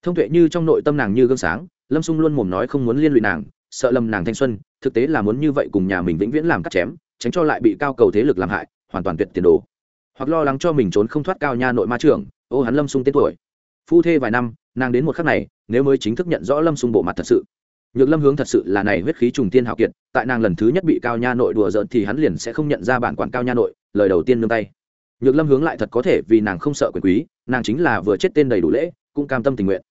Thông tuệ như trong nội tâm nàng như gương sáng, lâm xung luôn mồm nói không muốn liên lụy nàng sợ lầm nàng thanh xuân, thực tế là muốn như vậy cùng nhà mình vĩnh viễn làm cắt chém, tránh cho lại bị cao cầu thế lực làm hại, hoàn toàn tuyệt tiền đồ. Hoặc lo lắng cho mình trốn không thoát cao nha nội ma trưởng, ô hắn lâm sung tên tuổi. Phu thê vài năm, nàng đến một khắc này, nếu mới chính thức nhận rõ lâm sung bộ mặt thật sự. Nhược lâm hướng thật sự là này huyết khí trùng tiên hào kiệt, tại nàng lần thứ nhất bị cao nha nội đùa giỡn thì hắn liền sẽ không nhận ra bản quản cao nha nội, lời đầu tiên nương tay. Nhược lâm hướng lại thật có thể vì nàng không sợ quyền quý, nàng chính là vừa chết tên đầy đủ lễ, cũng cam tâm tình nguyện.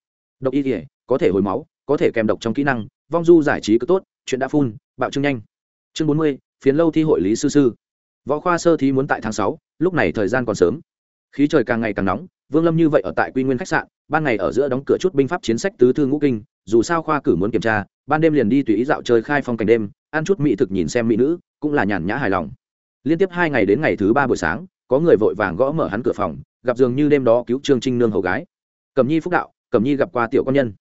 Độc y thể có thể hồi máu, có thể kèm độc trong kỹ năng vong du giải trí cứ tốt, chuyện đã phun bạo trương nhanh. Chương bốn mươi, phiến lâu thi hội lý sư sư. Võ khoa sơ thi muốn tại tháng sáu, lúc này thời gian còn sớm. Khí trời càng ngày càng nóng, vương lâm như vậy ở tại quy nguyên khách sạn, ban ngày ở giữa đóng cửa chút binh pháp chiến sách tứ thư ngũ kinh, dù sao khoa cử muốn kiểm tra, ban đêm liền đi tùy ý dạo chơi khai phong cảnh đêm, ăn chút mỹ thực nhìn xem mỹ nữ, cũng là nhàn nhã hài lòng. Liên tiếp hai ngày đến ngày thứ ba buổi sáng, có người vội vàng gõ mở hắn cửa phòng, gặp dường như đêm đó cứu trương trinh nương hầu gái. Cẩm nhi phúc đạo, cẩm nhi gặp qua tiểu con nhân.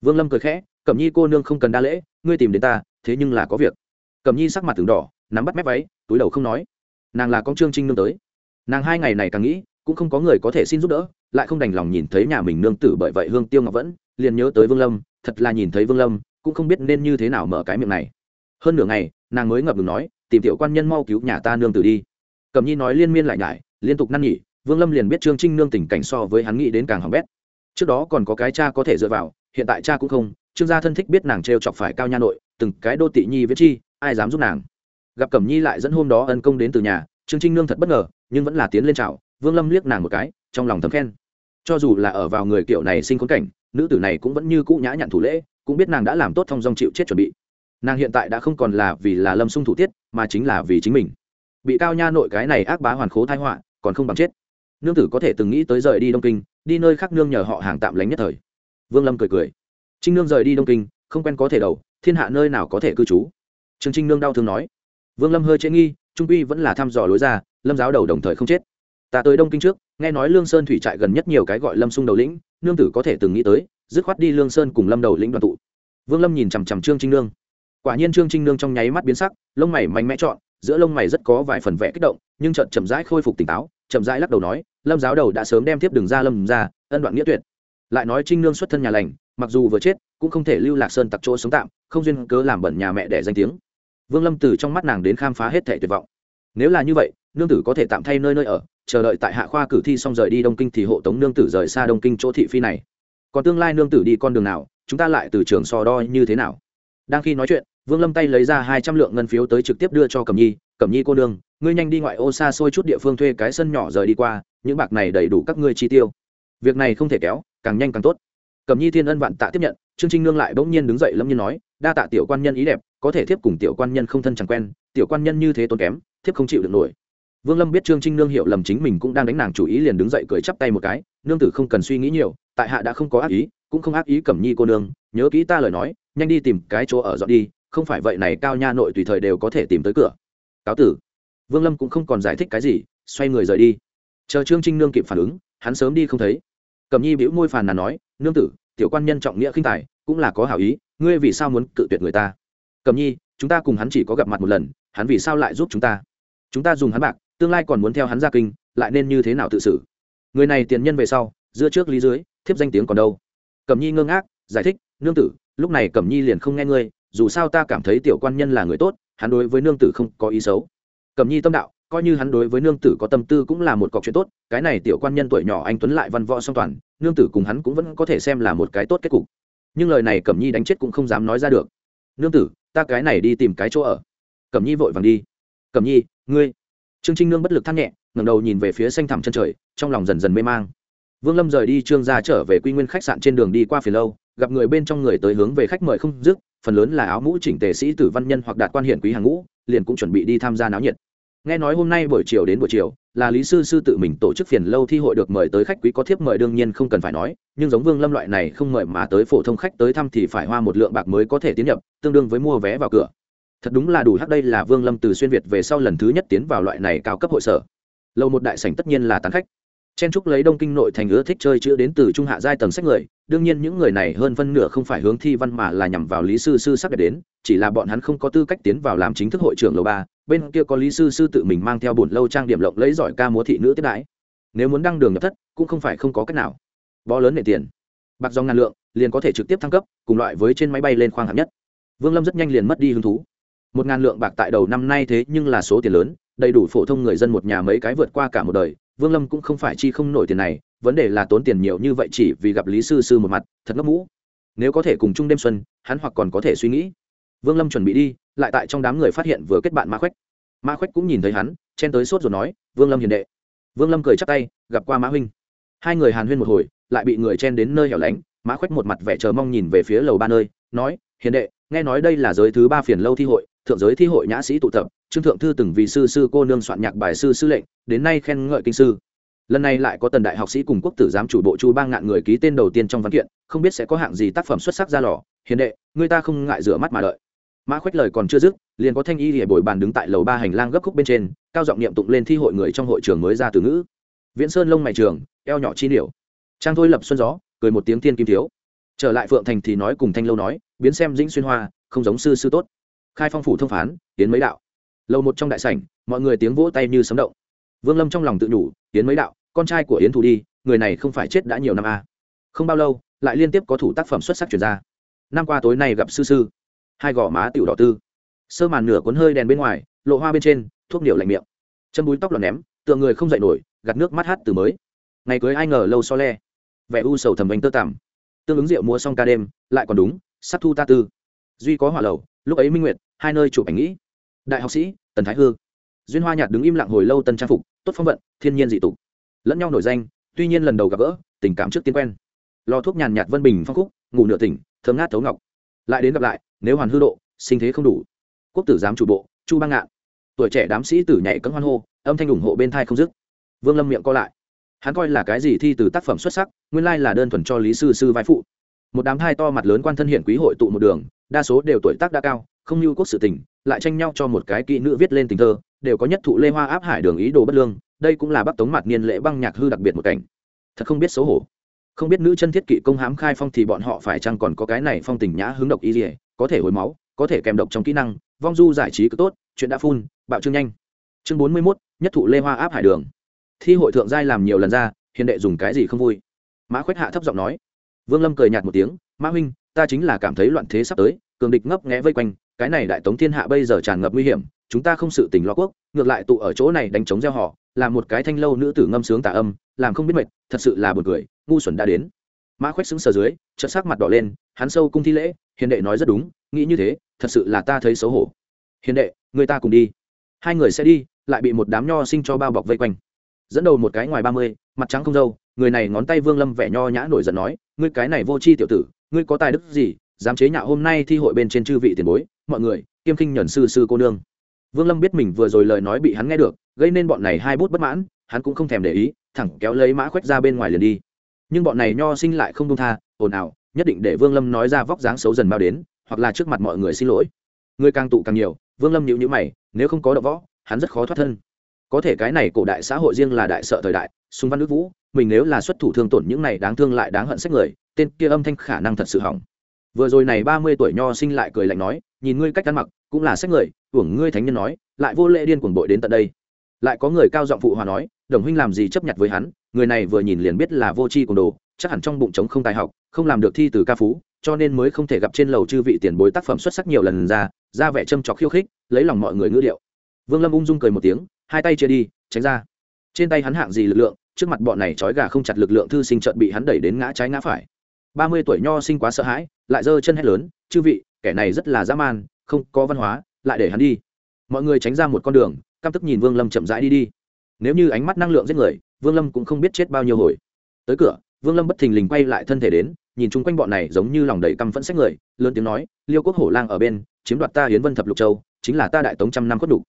Vương lâm cười khẽ cẩm nhi cô nương không cần đa lễ, ngươi tìm đến ta, thế nhưng là có việc. Cẩm nhi sắc mặt từng đỏ, nắm bắt mép váy, túi đầu không nói. Nàng là con trương trinh nương tới. Nàng hai ngày này càng nghĩ, cũng không có người có thể xin giúp đỡ, lại không đành lòng nhìn thấy nhà mình nương tử bởi vậy hương tiêu ngọc vẫn, liền nhớ tới vương lâm, thật là nhìn thấy vương lâm, cũng không biết nên như thế nào mở cái miệng này. Hơn nửa ngày, nàng mới ngập ngừng nói, tìm tiểu quan nhân mau cứu nhà ta nương tử đi. Cẩm nhi nói liên miên lại nhải, liên tục năn nhỉ vương lâm liền biết trương trinh nương tình cảnh so với hắn nghĩ đến càng hỏng bét. Trước đó còn có cái cha có thể dựa vào, hiện tại cha cũng không trương gia thân thích biết nàng t chọc phải cao nha nội, từng cái đô tị nhi viết chi, ai dám giúp nàng? Gặp cẩm nhi lại dẫn hôm đó ân công đến từ nhà, trương trinh nương thật bất ngờ, nhưng vẫn là tiến lên chào, vương lâm liếc nàng một cái, trong lòng thấm khen. Cho dù là ở vào người kiểu này sinh khốn cảnh, nữ tử này cũng vẫn như cũ nhã nhặn thủ lễ, cũng biết nàng đã làm tốt thong dong chịu chết chuẩn bị. Nàng hiện tại đã không còn là vì là lâm sung thủ tiết, mà chính là vì chính mình. Bị cao nha nội cái này ác bá hoàn khố thai họa, còn không bằng chết. Nương tử có thể từng nghĩ tới rời đi đông kinh, đi nơi khác nương nhờ họ hàng tạm lánh nhất thời. Vương lâm cười cười trinh nương rời đi đông kinh, không quen có thể đầu, thiên hạ nơi nào có thể cư trú. Trương trinh nương đau thương nói. Vương lâm hơi chế nghi, trung uy vẫn là thăm dò lối ra, lâm giáo đầu đồng thời không chết. Ta tới đông kinh trước, nghe nói lương sơn thủy trại gần nhất nhiều cái gọi lâm sung đầu lĩnh, nương tử có thể từng nghĩ tới, dứt khoát đi lương sơn cùng lâm đầu lĩnh đoàn tụ. Vương lâm nhìn chằm chằm trương trinh nương. Quả nhiên trương trinh nương trong nháy mắt biến sắc, lông mày mạnh mẽ chọn giữa lông mày rất có vài phần vẽ kích động, nhưng chợt chậm rãi khôi phục tỉnh táo, chậm rãi lắc đầu nói, lâm giáo đầu đã sớm đem tiếp đường ra, lâm ra, ân đoạn nghĩa tuyệt. Lại nói trinh nương xuất thân nhà lành mặc dù vừa chết, cũng không thể lưu lạc sơn tặc chỗ sống tạm, không duyên cớ làm bẩn nhà mẹ để danh tiếng. Vương lâm từ trong mắt nàng đến khám phá hết thể tuyệt vọng. Nếu là như vậy, nương tử có thể tạm thay nơi nơi ở, chờ đợi tại hạ khoa cử thi xong rời đi đông kinh thì hộ tống nương tử rời xa đông kinh chỗ thị phi này. Còn tương lai nương tử đi con đường nào, chúng ta lại từ trường so đo như thế nào? Đang khi nói chuyện, vương lâm tay lấy ra hai trăm lượng ngân phiếu tới trực tiếp đưa cho cẩm nhi. Cẩm nhi cô nương, ngươi nhanh đi ngoại ô xa xôi chút địa phương thuê cái sân nhỏ rời đi qua, những bạc này đầy đủ các ngươi chi tiêu. Việc này không thể kéo, càng nhanh càng tốt cẩm nhi thiên ân vạn tạ tiếp nhận, trương trinh nương lại bỗng nhiên đứng dậy lâm nhiên nói, đa tạ tiểu quan nhân ý đẹp, có thể thiếp cùng tiểu quan nhân không thân chẳng quen, tiểu quan nhân như thế tốn kém, thiếp không chịu được nổi. Vương lâm biết trương trinh nương hiểu lầm chính mình cũng đang đánh nàng chủ ý liền đứng dậy cười chắp tay một cái, nương tử không cần suy nghĩ nhiều, tại hạ đã không có ác ý, cũng không ác ý cẩm nhi cô nương, nhớ kỹ ta lời nói, nhanh đi tìm cái chỗ ở dọn đi, không phải vậy này cao nha nội tùy thời đều có thể tìm tới cửa. Cáo tử. Vương lâm cũng không còn giải thích cái gì, xoay người rời đi. Chờ trương trinh nương kịp phản ứng, hắn sớm đi không thấy cẩm nhi bĩu môi phàn nàn nói, nương tử, tiểu quan nhân trọng nghĩa khinh tài, cũng là có hảo ý, ngươi vì sao muốn cự tuyệt người ta? Cẩm nhi, chúng ta cùng hắn chỉ có gặp mặt một lần, hắn vì sao lại giúp chúng ta? Chúng ta dùng hắn bạc, tương lai còn muốn theo hắn ra kinh, lại nên như thế nào tự xử? Người này tiền nhân về sau, giữa trước lý dưới, thiếp danh tiếng còn đâu? Cẩm nhi ngơ ngác, giải thích, nương tử, lúc này cẩm nhi liền không nghe ngươi, dù sao ta cảm thấy tiểu quan nhân là người tốt, hắn đối với nương tử không có ý xấu. Cẩm nhi tâm đạo coi như hắn đối với nương tử có tâm tư cũng là một cọc chuyện tốt, cái này tiểu quan nhân tuổi nhỏ anh tuấn lại văn võ song toàn, nương tử cùng hắn cũng vẫn có thể xem là một cái tốt kết cục. Nhưng lời này cẩm nhi đánh chết cũng không dám nói ra được. Nương tử, ta cái này đi tìm cái chỗ ở. Cẩm nhi vội vàng đi. Cẩm nhi, ngươi. Trương trinh nương bất lực than nhẹ, ngẩng đầu nhìn về phía xanh thẳm chân trời, trong lòng dần dần mê mang. Vương lâm rời đi trương gia trở về quy nguyên khách sạn trên đường đi qua phía lâu, gặp người bên trong người tới hướng về khách mời không dứt, phần lớn là áo mũ chỉnh tề sĩ tử văn nhân hoặc đạt quan hiển quý hàng ngũ, liền cũng chuẩn bị đi tham gia náo nhiệt nghe nói hôm nay buổi chiều đến buổi chiều, là lý sư sư tự mình tổ chức phiền lâu thi hội được mời tới khách quý có thiếp mời đương nhiên không cần phải nói, nhưng giống vương lâm loại này không mời mà tới phổ thông khách tới thăm thì phải hoa một lượng bạc mới có thể tiến nhập, tương đương với mua vé vào cửa. Thật đúng là đủ hắc đây là vương lâm từ xuyên việt về sau lần thứ nhất tiến vào loại này cao cấp hội sở. Lâu một đại sảnh tất nhiên là tán khách. Chen trúc lấy đông kinh nội thành ưa thích chơi chữ đến từ trung hạ giai tầng sách người đương nhiên những người này hơn phân nửa không phải hướng thi văn mà là nhằm vào lý sư sư sắp đẹp đến, chỉ là bọn hắn không có tư cách tiến vào làm chính thức hội trưởng lầu ba, bên kia có lý sư sư tự mình mang theo bổn lâu trang điểm lộng lấy giỏi ca múa thị nữ tiếp đãi. Nếu muốn đăng đường nhập thất, cũng không phải không có cách nào. Bó lớn nệ tiền. Bạc dòng ngàn lượng, liền có thể trực tiếp thăng cấp, cùng loại với trên máy bay lên khoang hạng nhất. Vương lâm rất nhanh liền mất đi hứng thú. Một ngàn lượng bạc tại đầu năm nay thế nhưng là số tiền lớn, đầy đủ phổ thông người dân một nhà mấy cái vượt qua cả một đời vương lâm cũng không phải chi không nổi tiền này, vấn đề là tốn tiền nhiều như vậy chỉ vì gặp lý sư sư một mặt, thật ngốc mũ. Nếu có thể cùng chung đêm xuân, hắn hoặc còn có thể suy nghĩ. Vương lâm chuẩn bị đi, lại tại trong đám người phát hiện vừa kết bạn mã khoách mã khoách cũng nhìn thấy hắn, chen tới sốt rồi nói, vương lâm hiền đệ. Vương lâm cười chắp tay, gặp qua mã huynh. Hai người hàn huyên một hồi, lại bị người chen đến nơi hẻo lánh. Mã khoách một mặt vẻ chờ mong nhìn về phía lầu ba nơi, nói, hiền đệ, nghe nói đây là giới thứ ba phiền lâu thi hội, thượng giới thi hội nhã sĩ tụ tập trương thượng thư từng vì sư sư cô nương soạn nhạc bài sư sư lệnh, đến nay khen ngợi kinh sư. Lần này lại có tần đại học sĩ cùng quốc tử giám chủ bộ chu bang ngạn người ký tên đầu tiên trong văn kiện, không biết sẽ có hạng gì tác phẩm xuất sắc ra lò. Hiền đệ, người ta không ngại rửa mắt mà đợi. Mã khoách lời còn chưa dứt, liền có thanh y để bồi bàn đứng tại lầu ba hành lang gấp khúc bên trên, cao giọng niệm tụng lên thi hội người trong hội trường mới ra từ ngữ. Viễn sơn lông mày trường, eo nhỏ chi điểu. Trang thôi lập xuân gió, cười một tiếng tiên kim thiếu. Trở lại phượng thành thì nói cùng thanh lâu nói, biến xem dĩnh xuyên hoa, không giống sư sư tốt. Khai phong phủ thông phán, tiến mấy đạo lâu một trong đại sảnh, mọi người tiếng vỗ tay như sấm động. Vương lâm trong lòng tự nhủ tiến mấy đạo, con trai của yến thủ đi, người này không phải chết đã nhiều năm a à. không bao lâu, lại liên tiếp có thủ tác phẩm xuất sắc chuyển ra. Năm qua tối nay gặp sư sư. Hai gò má tiểu đỏ tư. Sơ màn nửa cuốn hơi đèn bên ngoài, lộ hoa bên trên, thuốc điệu lạnh miệng. Chân búi tóc lọt ném, tựa người không dậy nổi, gạt nước mắt hát từ mới. Ngày cưới ai ngờ lâu so le. Vẻ u sầu thầm bánh tơ tằm. Tương ứng rượu mua xong ca đêm, lại còn đúng sắp thu ta tư. Duy có hỏa lầu, lúc ấy minh nguyệt, hai nơi chụp ảnh nghĩ đại học sĩ, tần thái hư. Duyên hoa nhạt đứng im lặng hồi lâu tân trang phục, tốt phong vận, thiên nhiên dị tục. Lẫn nhau nổi danh, tuy nhiên lần đầu gặp gỡ, tình cảm trước tiên quen. Lò thuốc nhàn nhạt vân bình phong khúc, ngủ nửa tỉnh, thơm ngát thấu ngọc. Lại đến gặp lại, nếu hoàn hư độ, sinh thế không đủ. Quốc tử giám chủ bộ, chu bang ngạn. Tuổi trẻ đám sĩ tử nhảy cấm hoan hô, âm thanh ủng hộ bên thai không dứt. Vương lâm miệng co lại. Hắn coi là cái gì thi từ tác phẩm xuất sắc, nguyên lai là đơn thuần cho lý sư sư vai phụ. Một đám thai to mặt lớn quan thân hiện quý hội tụ một đường, đa số đều tuổi tác đã cao không như quốc sự tình lại tranh nhau cho một cái kỹ nữ viết lên tình thơ đều có nhất thụ lê hoa áp hải đường ý đồ bất lương đây cũng là bắc tống mặt niên lễ băng nhạc hư đặc biệt một cảnh. Thật không biết xấu hổ. Không biết nữ chân thiết kỵ công hãm khai phong thì bọn họ phải chăng còn có cái này phong tình nhã hướng độc y dỉa có thể hồi máu có thể kèm độc trong kỹ năng vong du giải trí cứ tốt chuyện đã phun bạo trương nhanh. Chương bốn mươi 41, nhất thụ lê hoa áp hải đường. Thi hội thượng giai làm nhiều lần ra hiền đệ dùng cái gì không vui? Mã khoách hạ thấp giọng nói. Vương lâm cười nhạt một tiếng mã huynh ta chính là cảm thấy loạn thế sắp tới cường địch ngấp nghẽ vây quanh, cái này đại tống thiên hạ bây giờ tràn ngập nguy hiểm, chúng ta không sự tình lo quốc, ngược lại tụ ở chỗ này đánh chống gieo họ, là một cái thanh lâu nữ tử ngâm sướng tà âm, làm không biết mệt, thật sự là buồn cười, ngu xuẩn đã đến. Mã khoét xứng sờ dưới, chợt sắc mặt đỏ lên, hắn sâu cung thi lễ, hiền đệ nói rất đúng, nghĩ như thế, thật sự là ta thấy xấu hổ. Hiền đệ, người ta cùng đi. Hai người sẽ đi, lại bị một đám nho sinh cho bao bọc vây quanh. Dẫn đầu một cái ngoài ba mươi, mặt trắng không dâu người này ngón tay vương lâm vẻ nho nhã nổi giận nói, ngươi cái này vô c h i tiểu tử, ngươi có tài đức gì dám chế nhạo hôm nay thi hội bên trên chư vị tiền bối, mọi người, kiêm khinh nhuần sư sư cô nương. Vương lâm biết mình vừa rồi lời nói bị hắn nghe được, gây nên bọn này hai bút bất mãn, hắn cũng không thèm để ý, thẳng kéo lấy mã khoét ra bên ngoài liền đi. Nhưng bọn này nho sinh lại không đông tha, ồn ào, nhất định để vương lâm nói ra vóc dáng xấu dần bao đến, hoặc là trước mặt mọi người xin lỗi. Người càng tụ càng nhiều, vương lâm nhịu nhữ mày, nếu không có đ võ, hắn rất khó thoát thân. Có thể cái này cổ đại xã hội riêng là đại sợ thời đại, xung văn nước vũ, mình nếu là xuất thủ thương tổn những này đáng thương lại đáng hận sách người, tên kia âm thanh khả năng thật sự hỏng vừa rồi này ba mươi tuổi nho sinh lại cười lạnh nói, nhìn ngươi cách ăn mặc, cũng là sách người, hưởng ngươi thánh nhân nói, lại vô lễ điên cuồng bội đến tận đây. Lại có người cao giọng phụ hòa nói, đồng huynh làm gì chấp nhận với hắn, người này vừa nhìn liền biết là vô tri cùng đồ, chắc hẳn trong bụng trống không tài học, không làm được thi từ ca phú, cho nên mới không thể gặp trên lầu chư vị tiền bối tác phẩm xuất sắc nhiều lần ra ra vẻ châm trọc khiêu khích, lấy lòng mọi người ngữ điệu. Vương lâm ung dung cười một tiếng, hai tay chia đi, tránh ra. Trên tay hắn hạng gì lực lượng, trước mặt bọn này trói gà không chặt lực lượng thư sinh trợn bị hắn đẩy đến ngã trái ngã phải ba mươi tuổi nho sinh quá sợ hãi, lại giơ chân hét lớn, chư vị, kẻ này rất là dã man, không có văn hóa, lại để hắn đi. Mọi người tránh ra một con đường, căm tức nhìn vương lâm chậm rãi đi đi. Nếu như ánh mắt năng lượng giết người, vương lâm cũng không biết chết bao nhiêu hồi. Tới cửa, vương lâm bất thình lình quay lại thân thể đến, nhìn chung quanh bọn này giống như lòng đầy căm phẫn sách người, lớn tiếng nói, liêu quốc hổ lang ở bên, chiếm đoạt ta hiến vân thập lục châu, chính là ta đại tống trăm năm khuất đủ.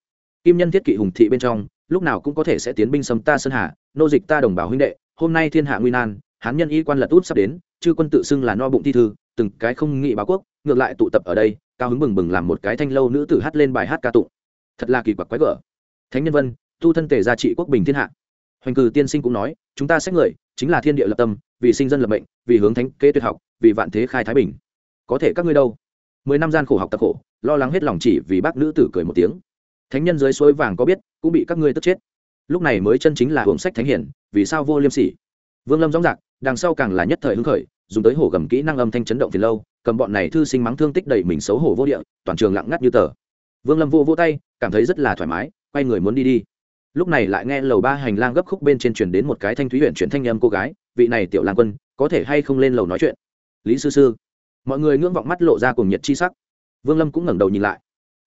Kim nhân thiết kỵ hùng thị bên trong, lúc nào cũng có thể sẽ tiến binh xâm ta sơn hà, nô dịch ta đồng bào huynh đệ, hôm nay thiên hạ nguy nan, hán nhân y quan lật út sắp đến chư quân tự xưng là no bụng thi thư, từng cái không nghị báo quốc, ngược lại tụ tập ở đây, cao hứng bừng bừng làm một cái thanh lâu nữ tử hát lên bài hát ca tụng. Thật là kỳ quặc quái gở. Thánh nhân vân, tu thân tề gia trị quốc bình thiên hạ. Hoành cử tiên sinh cũng nói, chúng ta xét người, chính là thiên địa lập tâm, vì sinh dân lập mệnh, vì hướng thánh kế tuyệt học, vì vạn thế khai thái bình. Có thể các ngươi đâu? Mười năm gian khổ học tập khổ, lo lắng hết lòng chỉ vì bác nữ tử cười một tiếng. Thánh nhân dưới suối vàng có biết, cũng bị các ngươi tức chết. Lúc này mới chân chính là hưởng sách thánh hiển, vì sao vô liêm sỉ? Vương lâm rõ rạc đằng sau càng là nhất thời hứng khởi, dùng tới hổ gầm kỹ năng âm thanh chấn động phiền lâu, cầm bọn này thư sinh mắng thương tích đầy mình xấu hổ vô địa, toàn trường lặng ngắt như tờ. Vương lâm vô vô tay, cảm thấy rất là thoải mái, quay người muốn đi đi. Lúc này lại nghe lầu ba hành lang gấp khúc bên trên truyền đến một cái thanh thúy huyện chuyển thanh âm cô gái, vị này tiểu lang quân, có thể hay không lên lầu nói chuyện? Lý sư sư. Mọi người ngưỡng vọng mắt lộ ra cùng nhiệt chi sắc. Vương lâm cũng ngẩng đầu nhìn lại.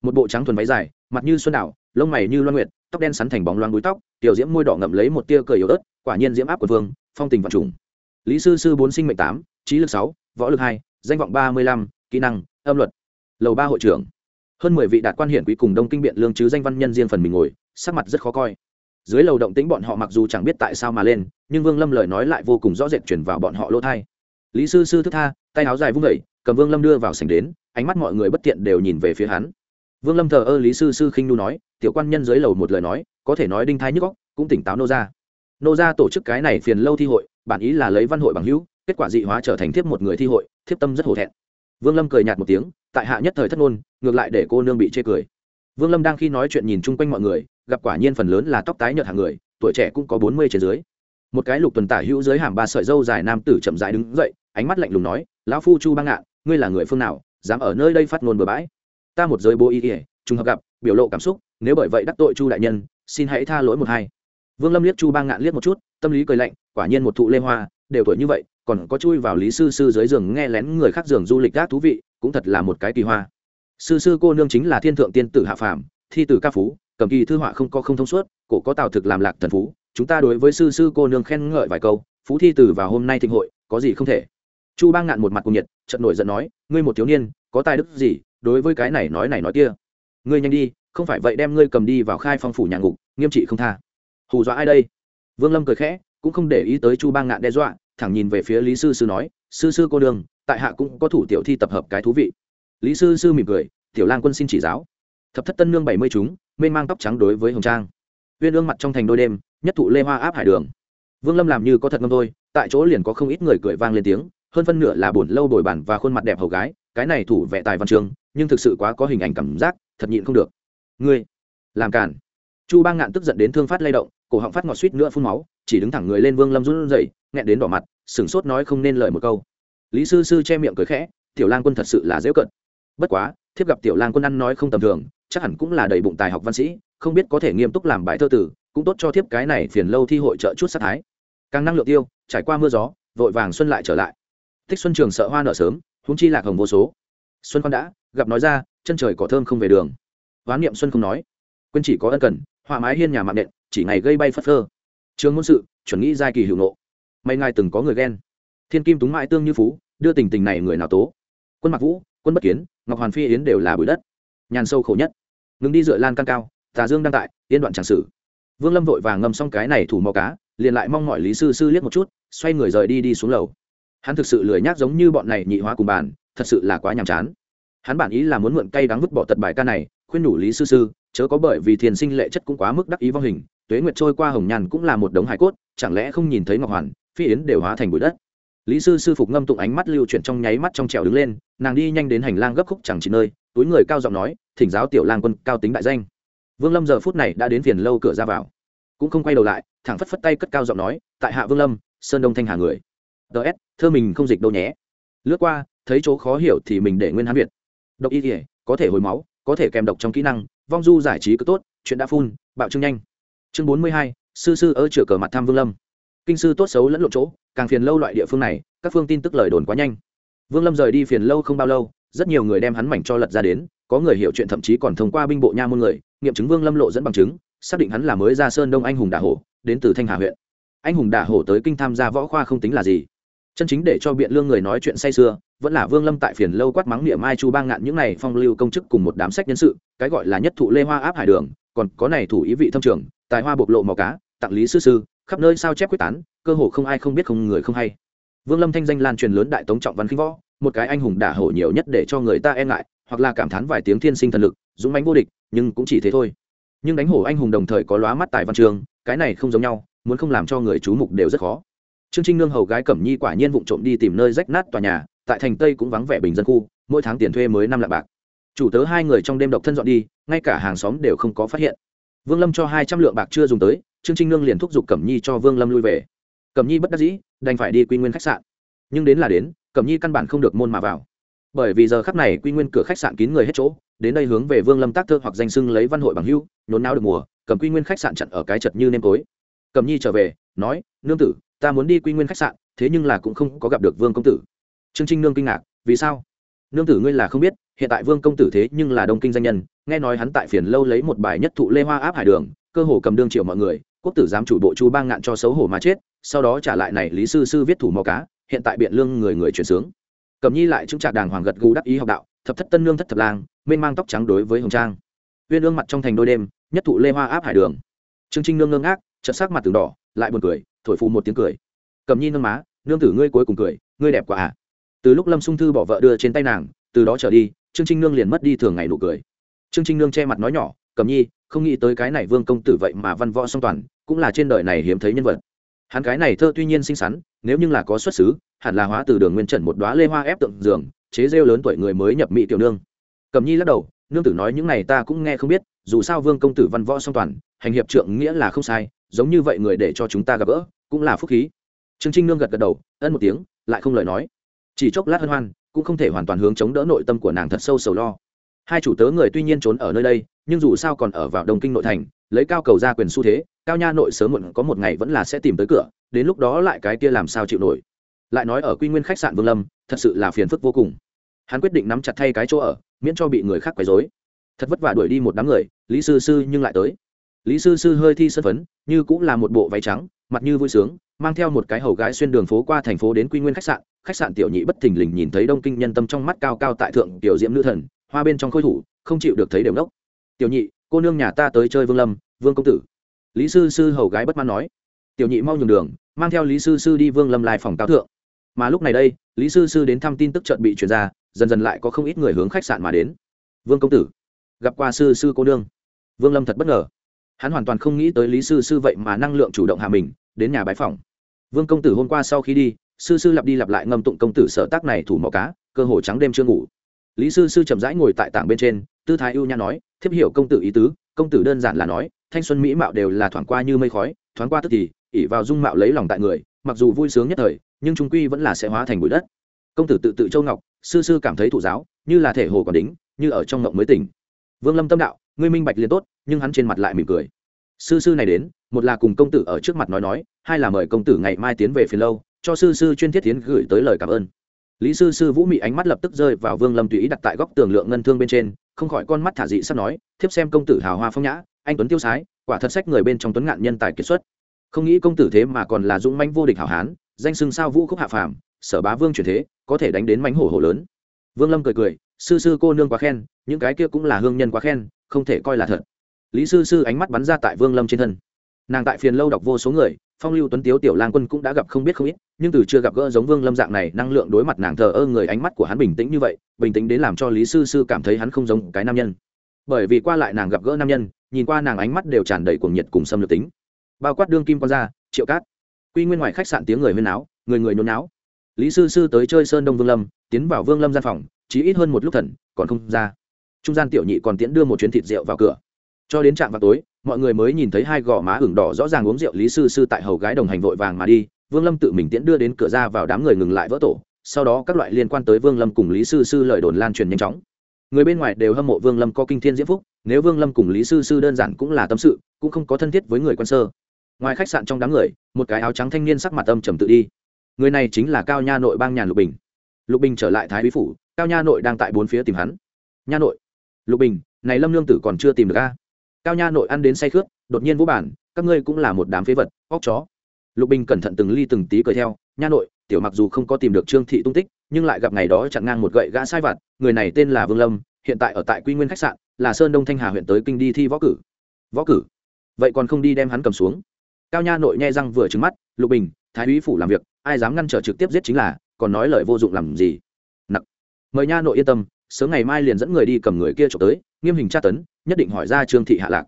Một bộ trắng thuần váy dài, mặt như xuân đảo, lông mày như loan nguyệt, tóc đen sắn thành bóng loáng búi tóc, tiểu diễm môi đỏ ngậm lấy một tia cười yếu ớt, quả nhiên diễm áp của vương, phong tình vạn trùng lý sư sư bốn sinh mệnh tám, trí lực sáu, võ lực hai, danh vọng ba mươi lăm, kỹ năng, âm luật. Lầu ba hội trưởng. Hơn mười vị đạt quan hiển quý cùng đông kinh biện lương chứ danh văn nhân riêng phần mình ngồi, sắc mặt rất khó coi. Dưới lầu động tĩnh bọn họ mặc dù chẳng biết tại sao mà lên, nhưng vương lâm lời nói lại vô cùng rõ rệt chuyển vào bọn họ lỗ thai lý sư sư thức tha, tay áo dài vung vẩy cầm vương lâm đưa vào sảnh đến, ánh mắt mọi người bất tiện đều nhìn về phía hắn. Vương lâm thờ ơ lý sư sư khinh nu nói, tiểu quan nhân dưới lầu một lời nói, có thể nói đinh thái nhức góc cũng tỉnh táo nô ra. Nô ra tổ chức cái này phiền lâu thi hội bản ý là lấy văn hội bằng hữu, kết quả dị hóa trở thành thiếp một người thi hội, thiếp tâm rất hổ thẹn. Vương lâm cười nhạt một tiếng, tại hạ nhất thời thất ngôn, ngược lại để cô nương bị chê cười. Vương lâm đang khi nói chuyện nhìn chung quanh mọi người, gặp quả nhiên phần lớn là tóc tái nhợt hàng người, tuổi trẻ cũng có bốn mươi trên dưới. Một cái lục tuần tả hữu dưới hàm ba sợi dâu dài nam tử chậm rãi đứng dậy, ánh mắt lạnh lùng nói, lão phu chu bang ngạn ngươi là người phương nào, dám ở nơi đây phát ngôn bừa bãi? Ta một giới bố ý ỉa trùng hợp gặp, biểu lộ cảm xúc, nếu bởi vậy đắc tội chu đại nhân, xin hãy tha lỗi một hai. Vương lâm liếc chu bang ngạn liếc một chút tâm lý cười lạnh, quả nhiên một thụ lê hoa, đều tuổi như vậy, còn có chui vào lý sư sư dưới giường nghe lén người khác giường du lịch gác thú vị, cũng thật là một cái kỳ hoa. Sư sư cô nương chính là thiên thượng tiên tử hạ phàm, thi tử ca phú, cầm kỳ thư họa không có không thông suốt, cổ có tào thực làm lạc thần phú, chúng ta đối với sư sư cô nương khen ngợi vài câu, phú thi tử vào hôm nay thịnh hội, có gì không thể. Chu bang ngạn một mặt cùng nhiệt trận nổi giận nói, ngươi một thiếu niên, có tài đức gì, đối với cái này nói này nói kia. Ngươi nhanh đi, không phải vậy đem ngươi cầm đi vào khai phong phủ nhà ngục, nghiêm trị không tha. Hù dọa ai đây? Vương lâm cười khẽ, cũng không để ý tới chu bang ngạn đe dọa, thẳng nhìn về phía lý sư sư nói, sư sư cô đường tại hạ cũng có thủ tiểu thi tập hợp cái thú vị. Lý sư sư mỉm cười, tiểu lang quân xin chỉ giáo. Thập thất tân nương bảy mươi chúng, mênh mang tóc trắng đối với hồng trang. Uyên ương mặt trong thành đôi đêm, nhất thụ lê hoa áp hải đường. Vương lâm làm như có thật ngâm thôi, tại chỗ liền có không ít người cười vang lên tiếng, hơn phân nửa là buồn lâu đổi bản và khuôn mặt đẹp hầu gái, cái này thủ vệ tài văn trường nhưng thực sự quá có hình ảnh cảm giác, thật nhịn không được. Ngươi, làm cản chu bang ngạn tức giận đến thương phát lay động cổ họng phát ngọt suýt nữa phun máu, chỉ đứng thẳng người lên vương lâm run rẩy, nghẹn đến đỏ mặt, sửng sốt nói không nên lời một câu. Lý sư sư che miệng cười khẽ, tiểu lang quân thật sự là dễ cận. Bất quá, thiếp gặp tiểu lang quân ăn nói không tầm thường, chắc hẳn cũng là đầy bụng tài học văn sĩ, không biết có thể nghiêm túc làm bài thơ tử, cũng tốt cho thiếp cái này phiền lâu thi hội trợ chút sát thái. Càng năng lượng tiêu, trải qua mưa gió, vội vàng xuân lại trở lại. Thích xuân trường sợ hoa nở sớm húng chi lạc hồng vô số. Xuân con đã, gặp nói ra, chân trời cỏ thơm không về đường. Hoán niệm xuân không nói. Quân chỉ có ân cần, họa mái hiên nhà mạng nện chỉ ngày gây bay phất phơ. Trường môn sự, chuẩn nghĩ giai kỳ hữu nộ may ngài từng có người ghen. Thiên kim túng mãi tương như phú, đưa tình tình này người nào tố? Quân mặc vũ, quân bất kiến, ngọc hoàn phi yến đều là bụi đất. Nhàn sâu khổ nhất. Ngừng đi dựa lan căn cao, tà dương đang tại, yên đoạn tràng sử vương lâm vội vàng ngâm xong cái này thủ mò cá, liền lại mong mọi lý sư sư liếc một chút, xoay người rời đi đi xuống lầu. Hắn thực sự lười nhác giống như bọn này nhị hóa cùng bàn, thật sự là quá nhàm chán. Hắn bản ý là muốn mượn cây đắng vứt bỏ tật bài ca này, khuyên nhủ lý sư sư, chớ có bởi vì thiền sinh lệ chất cũng quá mức đắc ý vong hình tuế nguyệt trôi qua hồng nhàn cũng là một đống hải cốt, chẳng lẽ không nhìn thấy ngọc hoàn, phi yến đều hóa thành bụi đất. Lý sư sư phục ngâm tụng ánh mắt lưu chuyển trong nháy mắt trong trèo đứng lên, nàng đi nhanh đến hành lang gấp khúc chẳng chỉ nơi, túi người cao giọng nói, thỉnh giáo tiểu lang quân cao tính đại danh. Vương lâm giờ phút này đã đến phiền lâu cửa ra vào. Cũng không quay đầu lại, thẳng phất phất tay cất cao giọng nói, tại hạ vương lâm, sơn đông thanh hà người. Ts thơ mình không dịch đâu nhé. Lướt qua, thấy chỗ khó hiểu thì mình để nguyên hán việt. Độc y thể có thể hồi máu, có thể kèm độc trong kỹ năng, vong du giải trí cứ tốt, chuyện đã phun, bạo trương nhanh chương bốn mươi hai, sư sư ơ chửa cờ mặt tham vương lâm. Kinh sư tốt xấu lẫn lộn chỗ, càng phiền lâu loại địa phương này, các phương tin tức lời đồn quá nhanh. Vương lâm rời đi phiền lâu không bao lâu, rất nhiều người đem hắn mảnh cho lật ra đến, có người hiểu chuyện thậm chí còn thông qua binh bộ nha môn người, nghiệm chứng vương lâm lộ dẫn bằng chứng, xác định hắn là mới ra sơn đông anh hùng đà hổ, đến từ thanh hà huyện. Anh hùng đà hổ tới kinh tham gia võ khoa không tính là gì. Chân chính để cho biện lương người nói chuyện say sưa, vẫn là vương lâm tại phiền lâu quát mắng niệm mai chu bang ngạn những này phong lưu công chức cùng một đám sách nhân sự, cái gọi là nhất thụ lê hoa áp hải đường, còn có này thủ ý vị thâm trường tài hoa bộc lộ màu cá, tặng lý sư sư, khắp nơi sao chép quyết tán, cơ hồ không ai không biết không người không hay. Vương lâm thanh danh lan truyền lớn đại tống trọng văn khinh võ, một cái anh hùng đả hổ nhiều nhất để cho người ta e ngại, hoặc là cảm thán vài tiếng thiên sinh thần lực, dũng mãnh vô địch, nhưng cũng chỉ thế thôi. Nhưng đánh hổ anh hùng đồng thời có lóa mắt tài văn trường, cái này không giống nhau, muốn không làm cho người chú mục đều rất khó. Trương trinh nương hầu gái cẩm nhi quả nhiên vụng trộm đi tìm nơi rách nát tòa nhà, tại thành tây cũng vắng vẻ bình dân khu, mỗi tháng tiền thuê mới năm lạng bạc. Chủ tớ hai người trong đêm độc thân dọn đi, ngay cả hàng xóm đều không có phát hiện vương lâm cho hai trăm lượng bạc chưa dùng tới, trương trinh nương liền thúc giục cẩm nhi cho vương lâm lui về. Cẩm nhi bất đắc dĩ, đành phải đi quy nguyên khách sạn. Nhưng đến là đến, cẩm nhi căn bản không được môn mà vào. Bởi vì giờ khắp này quy nguyên cửa khách sạn kín người hết chỗ, đến đây hướng về vương lâm tác thơ hoặc danh sưng lấy văn hội bằng hưu nhốn náo được mùa, cầm quy nguyên khách sạn chặn ở cái chật như nêm tối. Cẩm nhi trở về, nói, nương tử, ta muốn đi quy nguyên khách sạn, thế nhưng là cũng không có gặp được vương công tử. Trương trinh nương kinh ngạc, vì sao? Nương tử ngươi là không biết, hiện tại vương công tử thế nhưng là đông kinh danh nhân, nghe nói hắn tại phiền lâu lấy một bài nhất thụ lê hoa áp hải đường, cơ hồ cầm đương triệu mọi người, quốc tử giám chủ bộ chu bang ngạn cho xấu hổ mà chết, sau đó trả lại này lý sư sư viết thủ mò cá, hiện tại biện lương người người chuyển sướng. Cầm nhi lại chứng trạc đàng hoàng gật gù đắc ý học đạo, thập thất tân nương thất thập lang, mênh mang tóc trắng đối với hồng trang. Viên ương mặt trong thành đôi đêm, nhất thụ lê hoa áp hải đường. Trương trinh nương ngơ ngác, chợt sắc mặt từng đỏ, lại buồn cười, thổi phù một tiếng cười. Cầm nhi nương má, nương tử ngươi cuối cùng cười, ngươi đẹp quá à? Từ lúc lâm sung thư bỏ vợ đưa trên tay nàng, từ đó trở đi, trương trinh nương liền mất đi thường ngày nụ cười. Trương trinh nương che mặt nói nhỏ, cầm nhi, không nghĩ tới cái này vương công tử vậy mà văn võ song toàn, cũng là trên đời này hiếm thấy nhân vật. Hắn cái này thơ tuy nhiên xinh xắn, nếu như là có xuất xứ, hẳn là hóa từ đường nguyên trần một đoá lê hoa ép tượng giường, chế rêu lớn tuổi người mới nhập mỹ tiểu nương. Cầm nhi lắc đầu, nương tử nói những này ta cũng nghe không biết, dù sao vương công tử văn võ song toàn, hành hiệp trượng nghĩa là không sai, giống như vậy người để cho chúng ta gặp gỡ, cũng là phúc khí. Trương trinh nương gật gật đầu, ân một tiếng, lại không lời nói chỉ chốc lát hân hoan, cũng không thể hoàn toàn hướng chống đỡ nội tâm của nàng thật sâu sầu lo. Hai chủ tớ người tuy nhiên trốn ở nơi đây, nhưng dù sao còn ở vào đồng kinh nội thành, lấy cao cầu ra quyền xu thế, cao nha nội sớm muộn có một ngày vẫn là sẽ tìm tới cửa, đến lúc đó lại cái kia làm sao chịu nổi. Lại nói ở quy nguyên khách sạn vương lâm, thật sự là phiền phức vô cùng. Hắn quyết định nắm chặt thay cái chỗ ở, miễn cho bị người khác quấy dối thật vất vả đuổi đi một đám người, lý sư sư nhưng lại tới. Lý sư sư hơi thi sân phấn, như cũng là một bộ váy trắng, mặt như vui sướng mang theo một cái hầu gái xuyên đường phố qua thành phố đến quy nguyên khách sạn khách sạn tiểu nhị bất thình lình nhìn thấy đông kinh nhân tâm trong mắt cao cao tại thượng tiểu diễm nữ thần, hoa bên trong khôi thủ, không chịu được thấy đều đốc tiểu nhị, cô nương nhà ta tới chơi vương lâm, vương công tử. Lý sư sư hầu gái bất mãn nói. Tiểu nhị mau nhường đường, mang theo lý sư sư đi vương lâm lai phòng cao thượng. Mà lúc này đây, lý sư sư đến thăm tin tức trận bị truyền ra, dần dần lại có không ít người hướng khách sạn mà đến. Vương công tử, gặp qua sư sư cô nương. Vương lâm thật bất ngờ. Hắn hoàn toàn không nghĩ tới lý sư sư vậy mà năng lượng chủ động hạ mình đến nhà bái phòng vương công tử hôm qua sau khi đi, sư sư lặp đi lặp lại ngâm tụng công tử sở tác này thủ mỏ cá, cơ hồ trắng đêm chưa ngủ. Lý sư sư chậm rãi ngồi tại tảng bên trên, tư thái ưu nhã nói, thiếp hiểu công tử ý tứ, công tử đơn giản là nói, thanh xuân mỹ mạo đều là thoảng qua như mây khói, thoáng qua tức thì ỉ vào dung mạo lấy lòng tại người, mặc dù vui sướng nhất thời, nhưng trung quy vẫn là sẽ hóa thành bụi đất. Công tử tự tự châu ngọc, sư sư cảm thấy thụ giáo, như là thể hồ còn đính, như ở trong ngộng mới tỉnh. Vương lâm tâm đạo, ngươi minh bạch liền tốt, nhưng hắn trên mặt lại mỉm cười. Sư sư này đến một là cùng công tử ở trước mặt nói nói, hai là mời công tử ngày mai tiến về phiền lâu, cho sư sư chuyên thiết tiến gửi tới lời cảm ơn. Lý sư sư vũ mị ánh mắt lập tức rơi vào vương lâm tùy ý đặt tại góc tường lượng ngân thương bên trên, không khỏi con mắt thả dị sắp nói, thiếp xem công tử hào hoa phong nhã, anh tuấn tiêu sái, quả thật sách người bên trong tuấn ngạn nhân tài kiệt xuất. Không nghĩ công tử thế mà còn là dũng manh vô địch hảo hán, danh xưng sao vũ khúc hạ phàm, sở bá vương truyền thế, có thể đánh đến mánh hổ hổ lớn. Vương lâm cười cười, sư sư cô nương quá khen, những cái kia cũng là hương nhân quá khen, không thể coi là thật. Lý sư sư ánh mắt bắn ra tại vương lâm trên thân nàng tại phiền lâu đọc vô số người phong lưu tuấn tiếu tiểu lang quân cũng đã gặp không biết không ít nhưng từ chưa gặp gỡ giống vương lâm dạng này năng lượng đối mặt nàng thờ ơ người ánh mắt của hắn bình tĩnh như vậy bình tĩnh đến làm cho lý sư sư cảm thấy hắn không giống cái nam nhân. Bởi vì qua lại nàng gặp gỡ nam nhân nhìn qua nàng ánh mắt đều tràn đầy cuồng nhiệt cùng xâm lược tính. Bao quát đương kim quan gia, triệu cát. Quy nguyên ngoài khách sạn tiếng người huyên náo người người nhốn náo. Lý sư sư tới chơi sơn đông vương lâm tiến vào vương lâm gian phòng chỉ ít hơn một lúc thần còn không ra. Trung gian tiểu nhị còn tiễn đưa một chuyến thịt rượu vào cửa cho đến trạm vào tối, mọi người mới nhìn thấy hai gò má ửng đỏ rõ ràng uống rượu lý sư sư tại hầu gái đồng hành vội vàng mà đi, vương lâm tự mình tiễn đưa đến cửa ra vào đám người ngừng lại vỡ tổ, sau đó các loại liên quan tới vương lâm cùng lý sư sư lời đồn lan truyền nhanh chóng. Người bên ngoài đều hâm mộ vương lâm có kinh thiên diễm phúc, nếu vương lâm cùng lý sư sư đơn giản cũng là tâm sự, cũng không có thân thiết với người quân sơ. Ngoài khách sạn trong đám người, một cái áo trắng thanh niên sắc mặt âm trầm tự đi. Người này chính là cao nha nội bang nhàn lục bình. Lục bình trở lại thái bí phủ, cao nha nội đang tại bốn phía tìm hắn. Nha nội, lục bình, này lâm lương tử còn chưa tìm được a? Cao nha nội ăn đến say khướt, đột nhiên vũ bản, các ngươi cũng là một đám phế vật, óc chó. Lục bình cẩn thận từng ly từng tí cười theo, nha nội, tiểu mặc dù không có tìm được trương thị tung tích, nhưng lại gặp ngày đó chặn ngang một gậy gã sai vặt, người này tên là vương lâm, hiện tại ở tại quy nguyên khách sạn, là sơn đông thanh hà huyện tới kinh đi thi võ cử. Võ cử? Vậy còn không đi đem hắn cầm xuống? Cao nha nội nhai răng vừa trứng mắt, lục bình, thái úy phủ làm việc, ai dám ngăn trở trực tiếp giết chính là, còn nói lời vô dụng làm gì? Nặc. Mời nha nội yên tâm sớm ngày mai liền dẫn người đi cầm người kia trộm tới, nghiêm hình tra tấn, nhất định hỏi ra trương thị hạ lạc.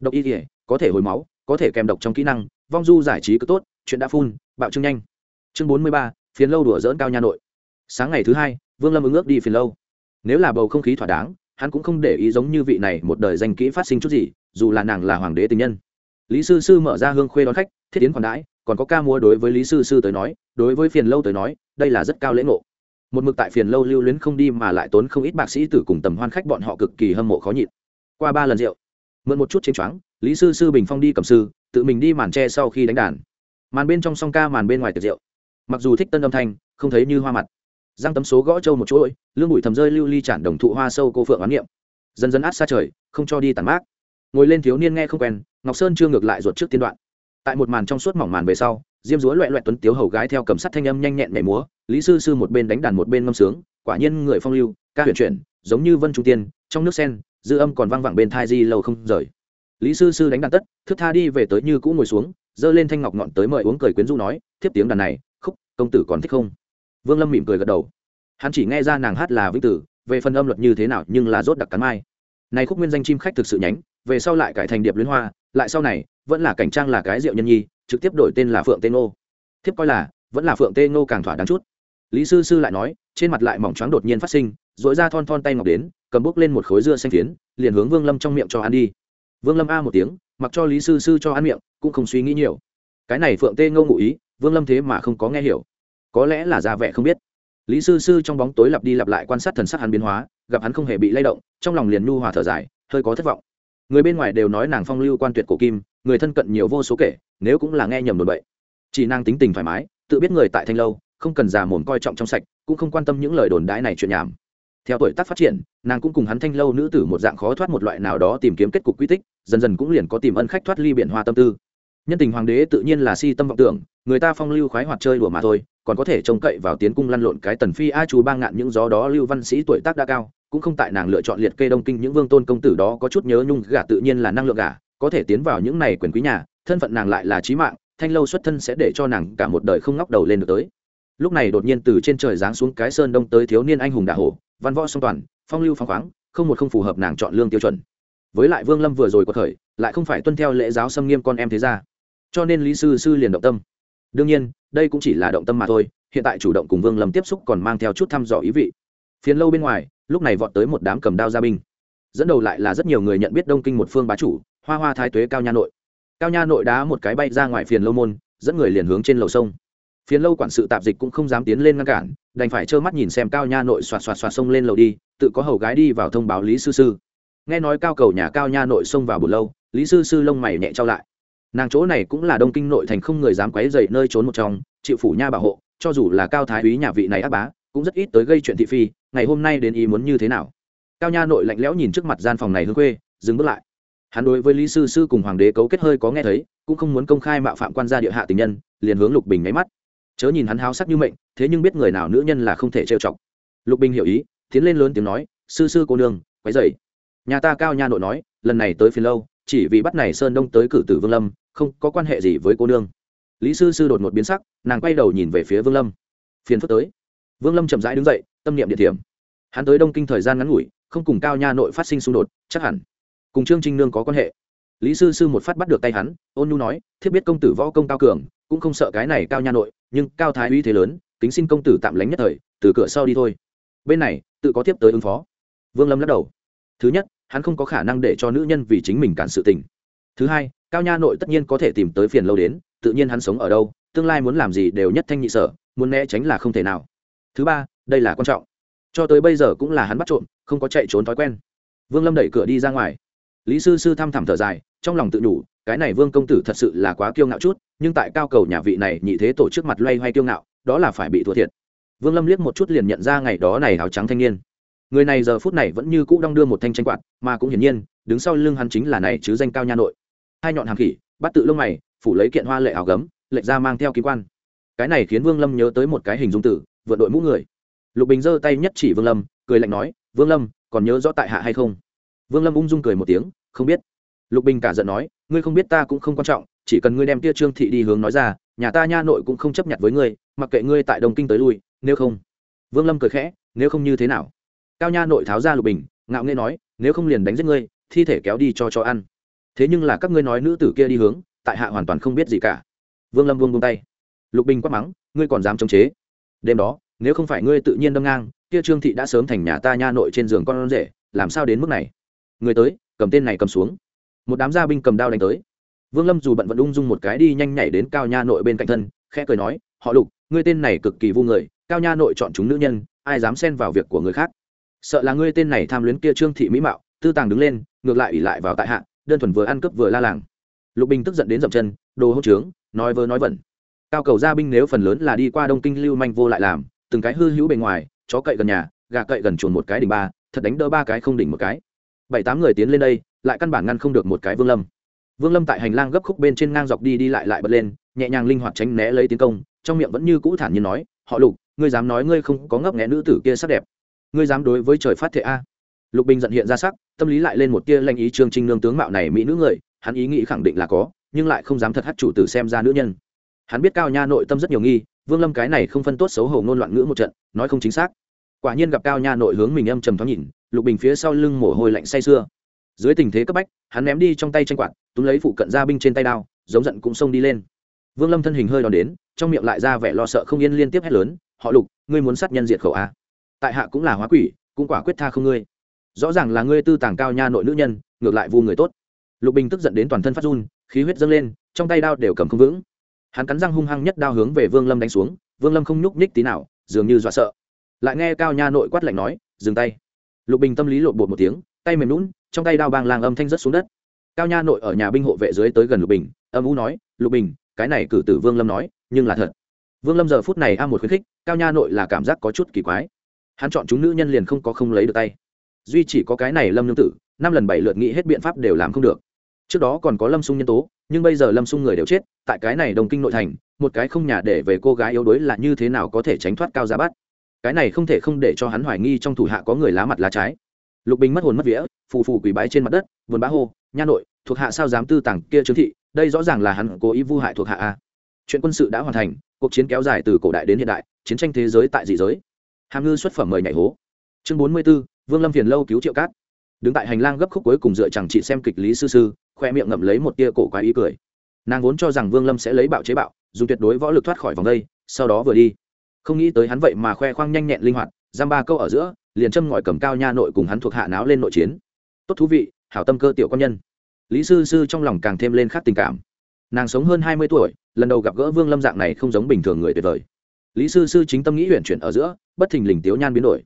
Độc y thể có thể hồi máu, có thể kèm độc trong kỹ năng, vong du giải trí cứ tốt, chuyện đã phun, bạo trương nhanh. Chương bốn mươi ba, phiền lâu đùa dỡn cao nha nội. Sáng ngày thứ hai, vương lâm ứng ước đi phiền lâu. Nếu là bầu không khí thỏa đáng, hắn cũng không để ý giống như vị này một đời danh kỹ phát sinh chút gì, dù là nàng là hoàng đế tình nhân. Lý sư sư mở ra hương khuê đón khách, thiết tiến còn đãi, còn có ca múa đối với lý sư sư tới nói, đối với phiền lâu tới nói, đây là rất cao lễ ngộ một mực tại phiền lâu lưu luyến không đi mà lại tốn không ít bác sĩ tử cùng tầm hoan khách bọn họ cực kỳ hâm mộ khó nhịn. Qua ba lần rượu, mượn một chút chiến choáng, lý sư sư bình phong đi cầm sư, tự mình đi màn tre sau khi đánh đàn. Màn bên trong song ca màn bên ngoài tiệc rượu. Mặc dù thích tân âm thanh, không thấy như hoa mặt. Giang tấm số gõ trâu một chuỗi, lương bụi thầm rơi lưu ly chản đồng thụ hoa sâu cô phượng oán niệm. Dần dần át xa trời, không cho đi tàn mát. Ngồi lên thiếu niên nghe không quen, ngọc sơn chưa ngược lại ruột trước tiên đoạn. Tại một màn trong suốt mỏng màn về sau diêm dúa loẹ loẹt tuấn tiếu hầu gái theo cầm sắt thanh âm nhanh nhẹn nhảy múa, lý sư sư một bên đánh đàn một bên ngâm sướng, quả nhiên người phong lưu, ca huyền chuyển, giống như vân trung tiên, trong nước sen, dư âm còn văng vẳng bên thai di lâu không rời. Lý sư sư đánh đàn tất thức tha đi về tới như cũ ngồi xuống, giơ lên thanh ngọc ngọn tới mời uống cười quyến rũ nói, thiếp tiếng đàn này, khúc, công tử còn thích không? Vương lâm mỉm cười gật đầu. Hắn chỉ nghe ra nàng hát là vĩnh tử, về phần âm luật như thế nào nhưng là rốt đặc cắn mai. Này khúc nguyên danh chim khách thực sự nhánh, về sau lại cải thành điệp luyến hoa, lại sau này vẫn là cảnh trang là cái rượu nhân nhi, trực tiếp đổi tên là phượng tê ngô. Thiếp coi là, vẫn là phượng tê ngô càng thỏa đáng chút. Lý sư sư lại nói, trên mặt lại mỏng choáng đột nhiên phát sinh dội ra thon thon tay ngọc đến, cầm bốc lên một khối dưa xanh phiến, liền hướng vương lâm trong miệng cho ăn đi. Vương lâm a một tiếng, mặc cho lý sư sư cho ăn miệng, cũng không suy nghĩ nhiều. Cái này phượng tê ngô ngụ ý, vương lâm thế mà không có nghe hiểu. Có lẽ là ra vẻ không biết. Lý sư sư trong bóng tối lặp đi lặp lại quan sát thần sắc hắn biến hóa, gặp hắn không hề bị lay động, trong lòng liền nhu hòa thở dài, hơi có thất vọng người bên ngoài đều nói nàng phong lưu quan tuyệt cổ kim, người thân cận nhiều vô số kể, nếu cũng là nghe nhầm đồn bậy. Chỉ nàng tính tình thoải mái, tự biết người tại thanh lâu, không cần già mồm coi trọng trong sạch, cũng không quan tâm những lời đồn đãi này chuyện nhảm. Theo tuổi tác phát triển, nàng cũng cùng hắn thanh lâu nữ tử một dạng khó thoát một loại nào đó tìm kiếm kết cục quy tích, dần dần cũng liền có tìm ân khách thoát ly biển hoa tâm tư. Nhân tình hoàng đế tự nhiên là si tâm vọng tưởng, người ta phong lưu khoái hoạt chơi đùa mà thôi, còn có thể trông cậy vào tiến cung lăn lộn cái tần phi a chú ba ngạn những gió đó lưu văn sĩ tuổi tác đã cao cũng không tại nàng lựa chọn liệt kê đông kinh những vương tôn công tử đó, có chút nhớ nhung gả tự nhiên là năng lượng gả, có thể tiến vào những này quyền quý nhà, thân phận nàng lại là trí mạng, thanh lâu xuất thân sẽ để cho nàng cả một đời không ngóc đầu lên được tới. Lúc này đột nhiên từ trên trời giáng xuống cái sơn đông tới thiếu niên anh hùng đà hổ, văn võ song toàn, phong lưu phong khoáng, không một không phù hợp nàng chọn lương tiêu chuẩn. Với lại vương lâm vừa rồi có thời lại không phải tuân theo lễ giáo xâm nghiêm con em thế ra cho nên lý sư sư liền động tâm. Đương nhiên, đây cũng chỉ là động tâm mà thôi, hiện tại chủ động cùng vương lâm tiếp xúc còn mang theo chút thăm dò ý vị. Phiến lâu bên ngoài lúc này vọt tới một đám cầm đao gia binh. Dẫn đầu lại là rất nhiều người nhận biết đông kinh một phương bá chủ, hoa hoa thái tuế cao nha nội. Cao nha nội đá một cái bay ra ngoài phiền lâu môn, dẫn người liền hướng trên lầu sông. Phiền lâu quản sự tạp dịch cũng không dám tiến lên ngăn cản, đành phải trơ mắt nhìn xem cao nha nội xoạt xoạt xoạt sông lên lầu đi, tự có hầu gái đi vào thông báo lý sư sư. Nghe nói cao cầu nhà cao nha nội xông vào bù lâu, lý sư sư lông mày nhẹ trao lại. Nàng chỗ này cũng là đông kinh nội thành không người dám quấy dậy nơi trốn một trong, chịu phủ nha bảo hộ, cho dù là cao thái úy nhà vị này áp bá, cũng rất ít tới gây chuyện thị phi ngày hôm nay đến ý muốn như thế nào? Cao nha nội lạnh lẽo nhìn trước mặt gian phòng này hương quê dừng bước lại. Hắn đối với lý sư sư cùng hoàng đế cấu kết hơi có nghe thấy, cũng không muốn công khai mạo phạm quan gia địa hạ tình nhân, liền hướng lục bình nháy mắt. Chớ nhìn hắn háo sắc như mệnh, thế nhưng biết người nào nữ nhân là không thể trêu chọc. Lục bình hiểu ý, tiến lên lớn tiếng nói, sư sư cô nương, quấy dậy nhà ta cao nha nội nói, lần này tới phiền lâu, chỉ vì bắt này sơn đông tới cử tử vương lâm, không có quan hệ gì với cô nương. Lý sư sư đột ngột biến sắc, nàng quay đầu nhìn về phía vương lâm. Phiền phức tới. Vương lâm chậm rãi đứng dậy tâm niệm địa điểm. Hắn tới đông kinh thời gian ngắn ngủi, không cùng cao nha nội phát sinh xung đột, chắc hẳn cùng trương trinh nương có quan hệ. Lý sư sư một phát bắt được tay hắn, ôn nhu nói, thiết biết công tử võ công cao cường, cũng không sợ cái này cao nha nội, nhưng cao thái uy thế lớn, kính xin công tử tạm lánh nhất thời, từ cửa sau đi thôi. Bên này, tự có tiếp tới ứng phó. Vương lâm lắc đầu. Thứ nhất, hắn không có khả năng để cho nữ nhân vì chính mình cản sự tình. Thứ hai, cao nha nội tất nhiên có thể tìm tới phiền lâu đến, tự nhiên hắn sống ở đâu, tương lai muốn làm gì đều nhất thanh nhị sở, muốn né tránh là không thể nào. Thứ ba đây là quan trọng. Cho tới bây giờ cũng là hắn bắt trộm, không có chạy trốn thói quen. Vương lâm đẩy cửa đi ra ngoài. Lý sư sư thăm thẳm thở dài, trong lòng tự nhủ, cái này vương công tử thật sự là quá kiêu ngạo chút, nhưng tại cao cầu nhà vị này nhị thế tổ chức mặt loay hoay kiêu ngạo, đó là phải bị thua thiệt. Vương lâm liếc một chút liền nhận ra ngày đó này áo trắng thanh niên. Người này giờ phút này vẫn như cũ đong đưa một thanh tranh quạt, mà cũng hiển nhiên, đứng sau lưng hắn chính là này chứ danh cao nha nội. Hai nhọn hàng khỉ, bắt tự lông mày, phủ lấy kiện hoa lệ áo gấm, lệch ra mang theo kỳ quan. Cái này khiến vương lâm nhớ tới một cái hình dung tử vượt đội mũ người lục bình giơ tay nhất chỉ vương lâm, cười lạnh nói, vương lâm, còn nhớ rõ tại hạ hay không? Vương lâm ung dung cười một tiếng, không biết. Lục bình cả giận nói, ngươi không biết ta cũng không quan trọng, chỉ cần ngươi đem tia trương thị đi hướng nói ra, nhà ta nha nội cũng không chấp nhận với ngươi, mặc kệ ngươi tại đồng kinh tới lui, nếu không. Vương lâm cười khẽ, nếu không như thế nào? Cao nha nội tháo ra lục bình, ngạo nghê nói, nếu không liền đánh giết ngươi, thi thể kéo đi cho cho ăn. Thế nhưng là các ngươi nói nữ tử kia đi hướng, tại hạ hoàn toàn không biết gì cả. Vương lâm vương buông tay. Lục bình quát mắng, ngươi còn dám chống chế? Đêm đó nếu không phải ngươi tự nhiên đâm ngang, kia trương thị đã sớm thành nhà ta nha nội trên giường con rể, làm sao đến mức này? Người tới, cầm tên này cầm xuống. Một đám gia binh cầm đao đánh tới. Vương lâm dù bận vẫn ung dung một cái đi nhanh nhảy đến cao nha nội bên cạnh thân, khẽ cười nói, họ lục, ngươi tên này cực kỳ vô người, cao nha nội chọn chúng nữ nhân, ai dám xen vào việc của người khác? Sợ là ngươi tên này tham luyến kia trương thị mỹ mạo, tư tàng đứng lên, ngược lại ỉ lại vào tại hạ, đơn thuần vừa ăn cướp vừa la làng. Lục bình tức giận đến dậm chân, đồ hỗ trướng, nói vơ nói vẩn. Cao cầu gia binh nếu phần lớn là đi qua đông kinh lưu manh vô lại làm từng cái hư hữu bề ngoài, chó cậy gần nhà, gà cậy gần chuồn một cái đỉnh ba, thật đánh đỡ ba cái không đỉnh một cái. Bảy tám người tiến lên đây, lại căn bản ngăn không được một cái vương lâm. Vương lâm tại hành lang gấp khúc bên trên ngang dọc đi đi lại lại bật lên, nhẹ nhàng linh hoạt tránh né lấy tiến công, trong miệng vẫn như cũ thản nhiên nói, họ lục, ngươi dám nói ngươi không có ngấp nghẽ nữ tử kia sắc đẹp. Ngươi dám đối với trời phát thệ a? Lục bình giận hiện ra sắc, tâm lý lại lên một tia lanh ý trương trinh nương tướng mạo này mỹ nữ người, hắn ý nghĩ khẳng định là có, nhưng lại không dám thật hát chủ tử xem ra nữ nhân. Hắn biết cao nha nội tâm rất nhiều nghi vương lâm cái này không phân tốt xấu hổ ngôn loạn ngữ một trận, nói không chính xác. Quả nhiên gặp cao nha nội hướng mình âm trầm thoáng nhìn, lục bình phía sau lưng mồ hôi lạnh say sưa. Dưới tình thế cấp bách, hắn ném đi trong tay tranh quạt, túm lấy phụ cận gia binh trên tay đao, giống giận cũng xông đi lên. Vương lâm thân hình hơi đòn đến, trong miệng lại ra vẻ lo sợ không yên liên tiếp hét lớn, họ lục, ngươi muốn sát nhân diệt khẩu a tại hạ cũng là hóa quỷ, cũng quả quyết tha không ngươi. Rõ ràng là ngươi tư tàng cao nha nội nữ nhân, ngược lại vu người tốt. Lục bình tức giận đến toàn thân phát run, khí huyết dâng lên, trong tay đao đều cầm không vững hắn cắn răng hung hăng nhất đao hướng về vương lâm đánh xuống, vương lâm không nhúc nhích tí nào, dường như dọa sợ. Lại nghe cao nha nội quát lạnh nói, dừng tay. Lục bình tâm lý lộn bột một tiếng, tay mềm lún trong tay đao bang lang âm thanh rất xuống đất. Cao nha nội ở nhà binh hộ vệ dưới tới gần lục bình, âm u nói, lục bình, cái này cử tử vương lâm nói, nhưng là thật. Vương lâm giờ phút này a một khuyến khích, cao nha nội là cảm giác có chút kỳ quái. Hắn chọn chúng nữ nhân liền không có không lấy được tay. Duy chỉ có cái này lâm nương tử, năm lần bảy lượt nghĩ hết biện pháp đều làm không được trước đó còn có lâm sung nhân tố, nhưng bây giờ lâm sung người đều chết, tại cái này đồng kinh nội thành, một cái không nhà để về cô gái yếu đuối là như thế nào có thể tránh thoát cao giá bắt? Cái này không thể không để cho hắn hoài nghi trong thủ hạ có người lá mặt lá trái. Lục bình mất hồn mất vía, phù phù quỳ bái trên mặt đất vườn bá hô, nha nội, thuộc hạ sao dám tư tàng kia trương thị, đây rõ ràng là hắn cố ý vu hại thuộc hạ a. Chuyện quân sự đã hoàn thành, cuộc chiến kéo dài từ cổ đại đến hiện đại, chiến tranh thế giới tại dị giới. Hàm ngư xuất phẩm mời nhảy hố. Chương bốn mươi b ố vương lâm phiền lâu cứu triệu cát. Đứng tại hành lang gấp khúc cuối cùng dựa chẳng chị xem kịch lý sư sư khoe miệng ngậm lấy một tia cổ quái ý cười. Nàng vốn cho rằng vương lâm sẽ lấy bạo chế bạo, dùng tuyệt đối võ lực thoát khỏi vòng đây, sau đó vừa đi. Không nghĩ tới hắn vậy mà khoe khoang nhanh nhẹn linh hoạt, giam ba câu ở giữa, liền châm ngòi cầm cao nha nội cùng hắn thuộc hạ náo lên nội chiến. Tốt thú vị, hảo tâm cơ tiểu quan nhân. Lý sư sư trong lòng càng thêm lên khát tình cảm. Nàng sống hơn hai mươi tuổi, lần đầu gặp gỡ vương lâm dạng này không giống bình thường người tuyệt vời. Lý sư sư chính tâm nghĩ huyện chuyển ở giữa, bất thình lình tiếu nhan biến đổi.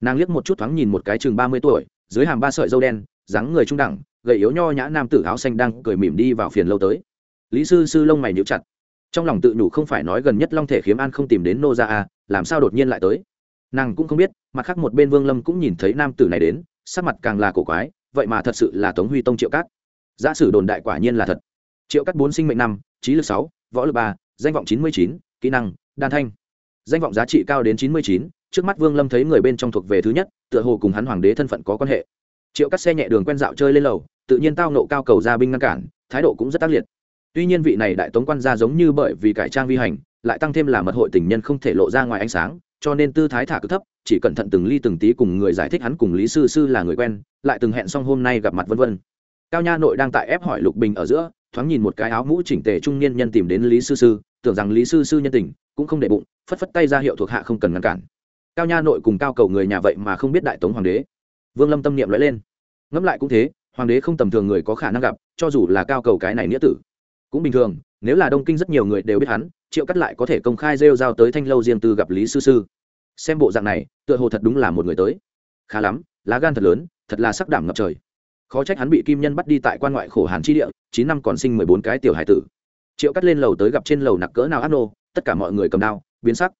Nàng liếc một chút thoáng nhìn một cái chừng ba mươi tuổi, dưới hàm ba sợi dâu đen, dáng người trung đẳng gầy yếu nho nhã nam tử áo xanh đang cười mỉm đi vào phiền lâu tới. Lý sư sư lông mày nhíu chặt. Trong lòng tự nhủ không phải nói gần nhất long thể khiếm an không tìm đến nô ra à làm sao đột nhiên lại tới? Nàng cũng không biết, mặt khác một bên vương lâm cũng nhìn thấy nam tử này đến, sắc mặt càng là cổ quái, vậy mà thật sự là tống huy tông triệu cát. Giả sử đồn đại quả nhiên là thật. Triệu cát bốn sinh mệnh năm, trí lực sáu, võ lực ba, danh vọng chín mươi chín, kỹ năng, đan thanh. Danh vọng giá trị cao đến chín mươi chín, trước mắt vương lâm thấy người bên trong thuộc về thứ nhất, tựa hồ cùng hắn hoàng đế thân phận có quan hệ. Triệu cát xe nhẹ đường quen dạo chơi lên lầu tự nhiên tao nộ cao cầu gia binh ngăn cản, thái độ cũng rất tác liệt. Tuy nhiên vị này đại tống quan gia giống như bởi vì cải trang vi hành, lại tăng thêm là mật hội tình nhân không thể lộ ra ngoài ánh sáng, cho nên tư thái thả cực thấp, chỉ cẩn thận từng ly từng tí cùng người giải thích hắn cùng lý sư sư là người quen, lại từng hẹn xong hôm nay gặp mặt vân vân. Cao nha nội đang tại ép hỏi lục bình ở giữa, thoáng nhìn một cái áo mũ chỉnh tề trung niên nhân tìm đến lý sư sư, tưởng rằng lý sư sư nhân tình, cũng không để bụng, phất phất tay ra hiệu thuộc hạ không cần ngăn cản. Cao nha nội cùng cao cầu người nhà vậy mà không biết đại tống hoàng đế. Vương lâm tâm niệm nói lên. Ngẫm lại cũng thế hoàng đế không tầm thường người có khả năng gặp, cho dù là cao cầu cái này nghĩa tử. Cũng bình thường, nếu là đông kinh rất nhiều người đều biết hắn, triệu cắt lại có thể công khai rêu giao tới thanh lâu riêng tư gặp lý sư sư. Xem bộ dạng này, tựa hồ thật đúng là một người tới. Khá lắm, lá gan thật lớn, thật là sắc đảm ngập trời. Khó trách hắn bị kim nhân bắt đi tại quan ngoại khổ hàn chi địa, chín năm còn sinh mười bốn cái tiểu hải tử. Triệu cắt lên lầu tới gặp trên lầu nặc cỡ nào ác nô, tất cả mọi người cầm đao, biến sắc.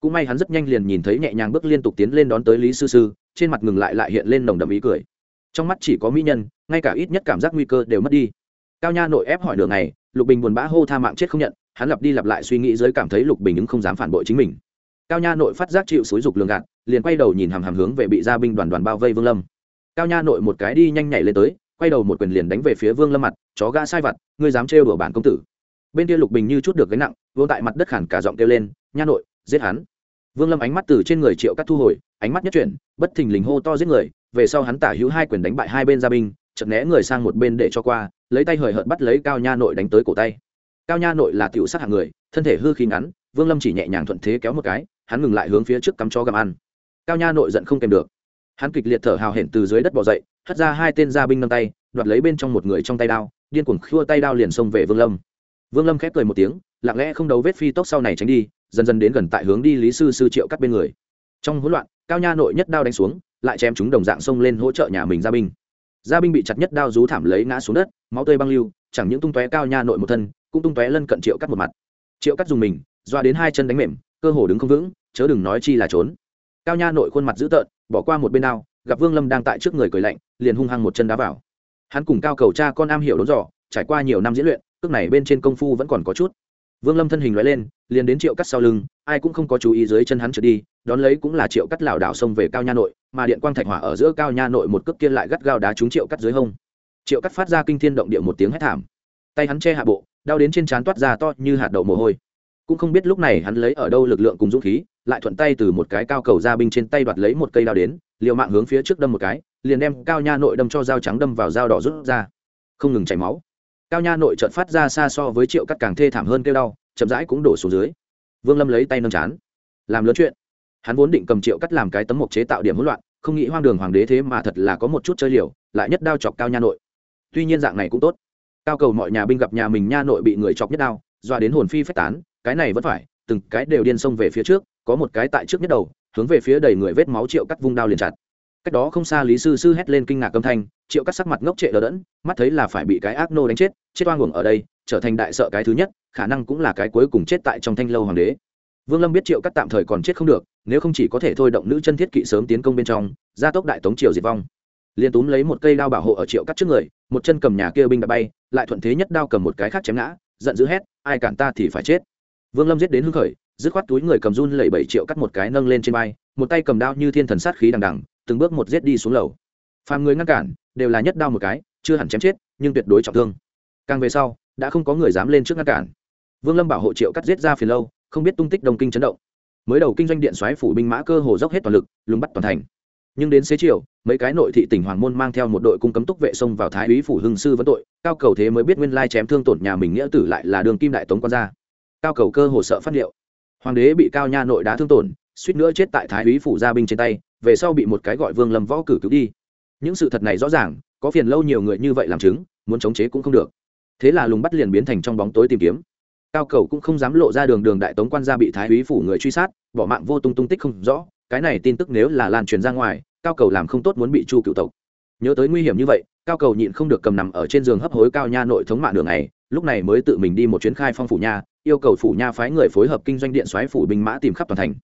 Cũng may hắn rất nhanh liền nhìn thấy nhẹ nhàng bước liên tục tiến lên đón tới lý sư sư, trên mặt ngừng lại lại hiện lên nồng đậm ý cười trong mắt chỉ có mỹ nhân, ngay cả ít nhất cảm giác nguy cơ đều mất đi. Cao nha nội ép hỏi đường này lục bình buồn bã hô tha mạng chết không nhận, hắn lặp đi lặp lại suy nghĩ giới cảm thấy lục bình ứng không dám phản bội chính mình. Cao nha nội phát giác chịu xúi dục lường gạt, liền quay đầu nhìn hàm hàm hướng về bị gia binh đoàn đoàn bao vây vương lâm. Cao nha nội một cái đi nhanh nhảy lên tới, quay đầu một quyền liền đánh về phía vương lâm mặt, chó gã sai vặt, ngươi dám trêu đùa bản công tử. Bên kia lục bình như chút được gánh nặng vô tại mặt đất khản cả giọng kêu lên, nha nội, giết hắn. Vương lâm ánh mắt từ trên người triệu cắt thu hồi, ánh mắt nhất chuyển, bất thình lình hô to giết người về sau hắn tả hữu hai quyền đánh bại hai bên gia binh chật né người sang một bên để cho qua, lấy tay hời hợt bắt lấy cao nha nội đánh tới cổ tay. Cao nha nội là tiểu sát hạng người, thân thể hư khí ngắn, vương lâm chỉ nhẹ nhàng thuận thế kéo một cái, hắn ngừng lại hướng phía trước cắm cho găm ăn. Cao nha nội giận không kèm được. Hắn kịch liệt thở hào hển từ dưới đất bỏ dậy, hất ra hai tên gia binh nâng tay, đoạt lấy bên trong một người trong tay đao, điên cuồng khua tay đao liền xông về vương lâm. Vương lâm khép cười một tiếng, lặng lẽ không đấu vết phi tốc sau này tránh đi, dần dần đến gần tại hướng đi lý sư sư triệu cắt bên người. Trong hỗn loạn, cao nha nội nhất đao đánh xuống lại chém chúng đồng dạng xông lên hỗ trợ nhà mình gia binh. Gia binh bị chặt nhất đao rú thảm lấy ngã xuống đất, máu tươi băng lưu, chẳng những tung tóe cao nha nội một thân, cũng tung tóe lân cận triệu cắt một mặt. Triệu cắt dùng mình, doa đến hai chân đánh mềm, cơ hồ đứng không vững, chớ đừng nói chi là trốn. Cao nha nội khuôn mặt dữ tợn, bỏ qua một bên đao, gặp vương lâm đang tại trước người cười lạnh, liền hung hăng một chân đá vào. Hắn cùng cao cầu cha con am hiểu đốn dò, trải qua nhiều năm diễn luyện, cước này bên trên công phu vẫn còn có chút. Vương lâm thân hình loại lên, liền đến triệu cắt sau lưng, ai cũng không có chú ý dưới chân hắn trượt đi đón lấy cũng là triệu cắt lảo đảo xông về cao nha nội, mà điện quang thạch hỏa ở giữa cao nha nội một cước kia lại gắt gao đá trúng triệu cắt dưới hông. Triệu cắt phát ra kinh thiên động địa một tiếng hét thảm. Tay hắn che hạ bộ, đau đến trên trán toát ra to như hạt đậu mồ hôi. Cũng không biết lúc này hắn lấy ở đâu lực lượng cùng dũng khí, lại thuận tay từ một cái cao cầu ra binh trên tay đoạt lấy một cây đao đến, liều mạng hướng phía trước đâm một cái, liền đem cao nha nội đâm cho dao trắng đâm vào dao đỏ rút ra. Không ngừng chảy máu. Cao nha nội trợn phát ra xa so với triệu cắt càng thê thảm hơn kêu đau, chậm rãi cũng đổ xuống dưới. Vương lâm lấy tay nâng chán. Làm lớn chuyện hắn vốn định cầm triệu cắt làm cái tấm mộc chế tạo điểm hỗn loạn, không nghĩ hoang đường hoàng đế thế mà thật là có một chút chơi liều, lại nhất đao chọc cao nha nội. Tuy nhiên dạng này cũng tốt. Cao cầu mọi nhà binh gặp nhà mình nha nội bị người chọc nhất đao, doa đến hồn phi phách tán, cái này vẫn phải, từng cái đều điên xông về phía trước, có một cái tại trước nhất đầu, hướng về phía đầy người vết máu triệu cắt vung đao liền chặt. Cách đó không xa lý sư sư hét lên kinh ngạc âm thanh, triệu cắt sắc mặt ngốc trệ đờ đẫn, mắt thấy là phải bị cái ác nô đánh chết chết oan uổng ở đây, trở thành đại sợ cái thứ nhất, khả năng cũng là cái cuối cùng chết tại trong thanh lâu hoàng đế vương lâm biết triệu cắt tạm thời còn chết không được, nếu không chỉ có thể thôi động nữ chân thiết kỵ sớm tiến công bên trong, gia tốc đại tống triều diệt vong. Liền túm lấy một cây đao bảo hộ ở triệu cắt trước người, một chân cầm nhà kia binh đã bay, lại thuận thế nhất đao cầm một cái khác chém ngã, giận dữ hét, ai cản ta thì phải chết. Vương lâm giết đến hưng khởi, dứt khoát túi người cầm run lẩy bảy triệu cắt một cái nâng lên trên vai, một tay cầm đao như thiên thần sát khí đằng đằng, từng bước một giết đi xuống lầu. Phàm người ngăn cản, đều là nhất đao một cái, chưa hẳn chém chết, nhưng tuyệt đối trọng thương. Càng về sau, đã không có người dám lên trước ngăn cản. Vương lâm bảo hộ triệu cắt giết ra phiền lâu không biết tung tích đồng kinh chấn động. Mới đầu kinh doanh điện xoáy phủ binh mã cơ hồ dốc hết toàn lực, lùng bắt toàn thành. Nhưng đến xế chiều, mấy cái nội thị tỉnh hoàng môn mang theo một đội cung cấm túc vệ xông vào thái úy phủ hưng sư vấn tội, cao cầu thế mới biết nguyên lai chém thương tổn nhà mình nghĩa tử lại là đường kim đại tống quan gia. Cao cầu cơ hồ sợ phát liệu hoàng đế bị cao nha nội đá thương tổn, suýt nữa chết tại thái úy phủ gia binh trên tay, về sau bị một cái gọi vương lâm võ cử cứu đi. Những sự thật này rõ ràng, có phiền lâu nhiều người như vậy làm chứng, muốn chống chế cũng không được. Thế là lùng bắt liền biến thành trong bóng tối tìm kiếm cao cầu cũng không dám lộ ra đường đường đại tống quan gia bị thái úy phủ người truy sát, bỏ mạng vô tung tung tích không rõ, cái này tin tức nếu là lan truyền ra ngoài, cao cầu làm không tốt muốn bị chu cựu tộc. Nhớ tới nguy hiểm như vậy, cao cầu nhịn không được cầm nằm ở trên giường hấp hối cao nha nội thống mạng đường này, lúc này mới tự mình đi một chuyến khai phong phủ nha, yêu cầu phủ nha phái người phối hợp kinh doanh điện xoáy phủ binh mã tìm khắp toàn thành.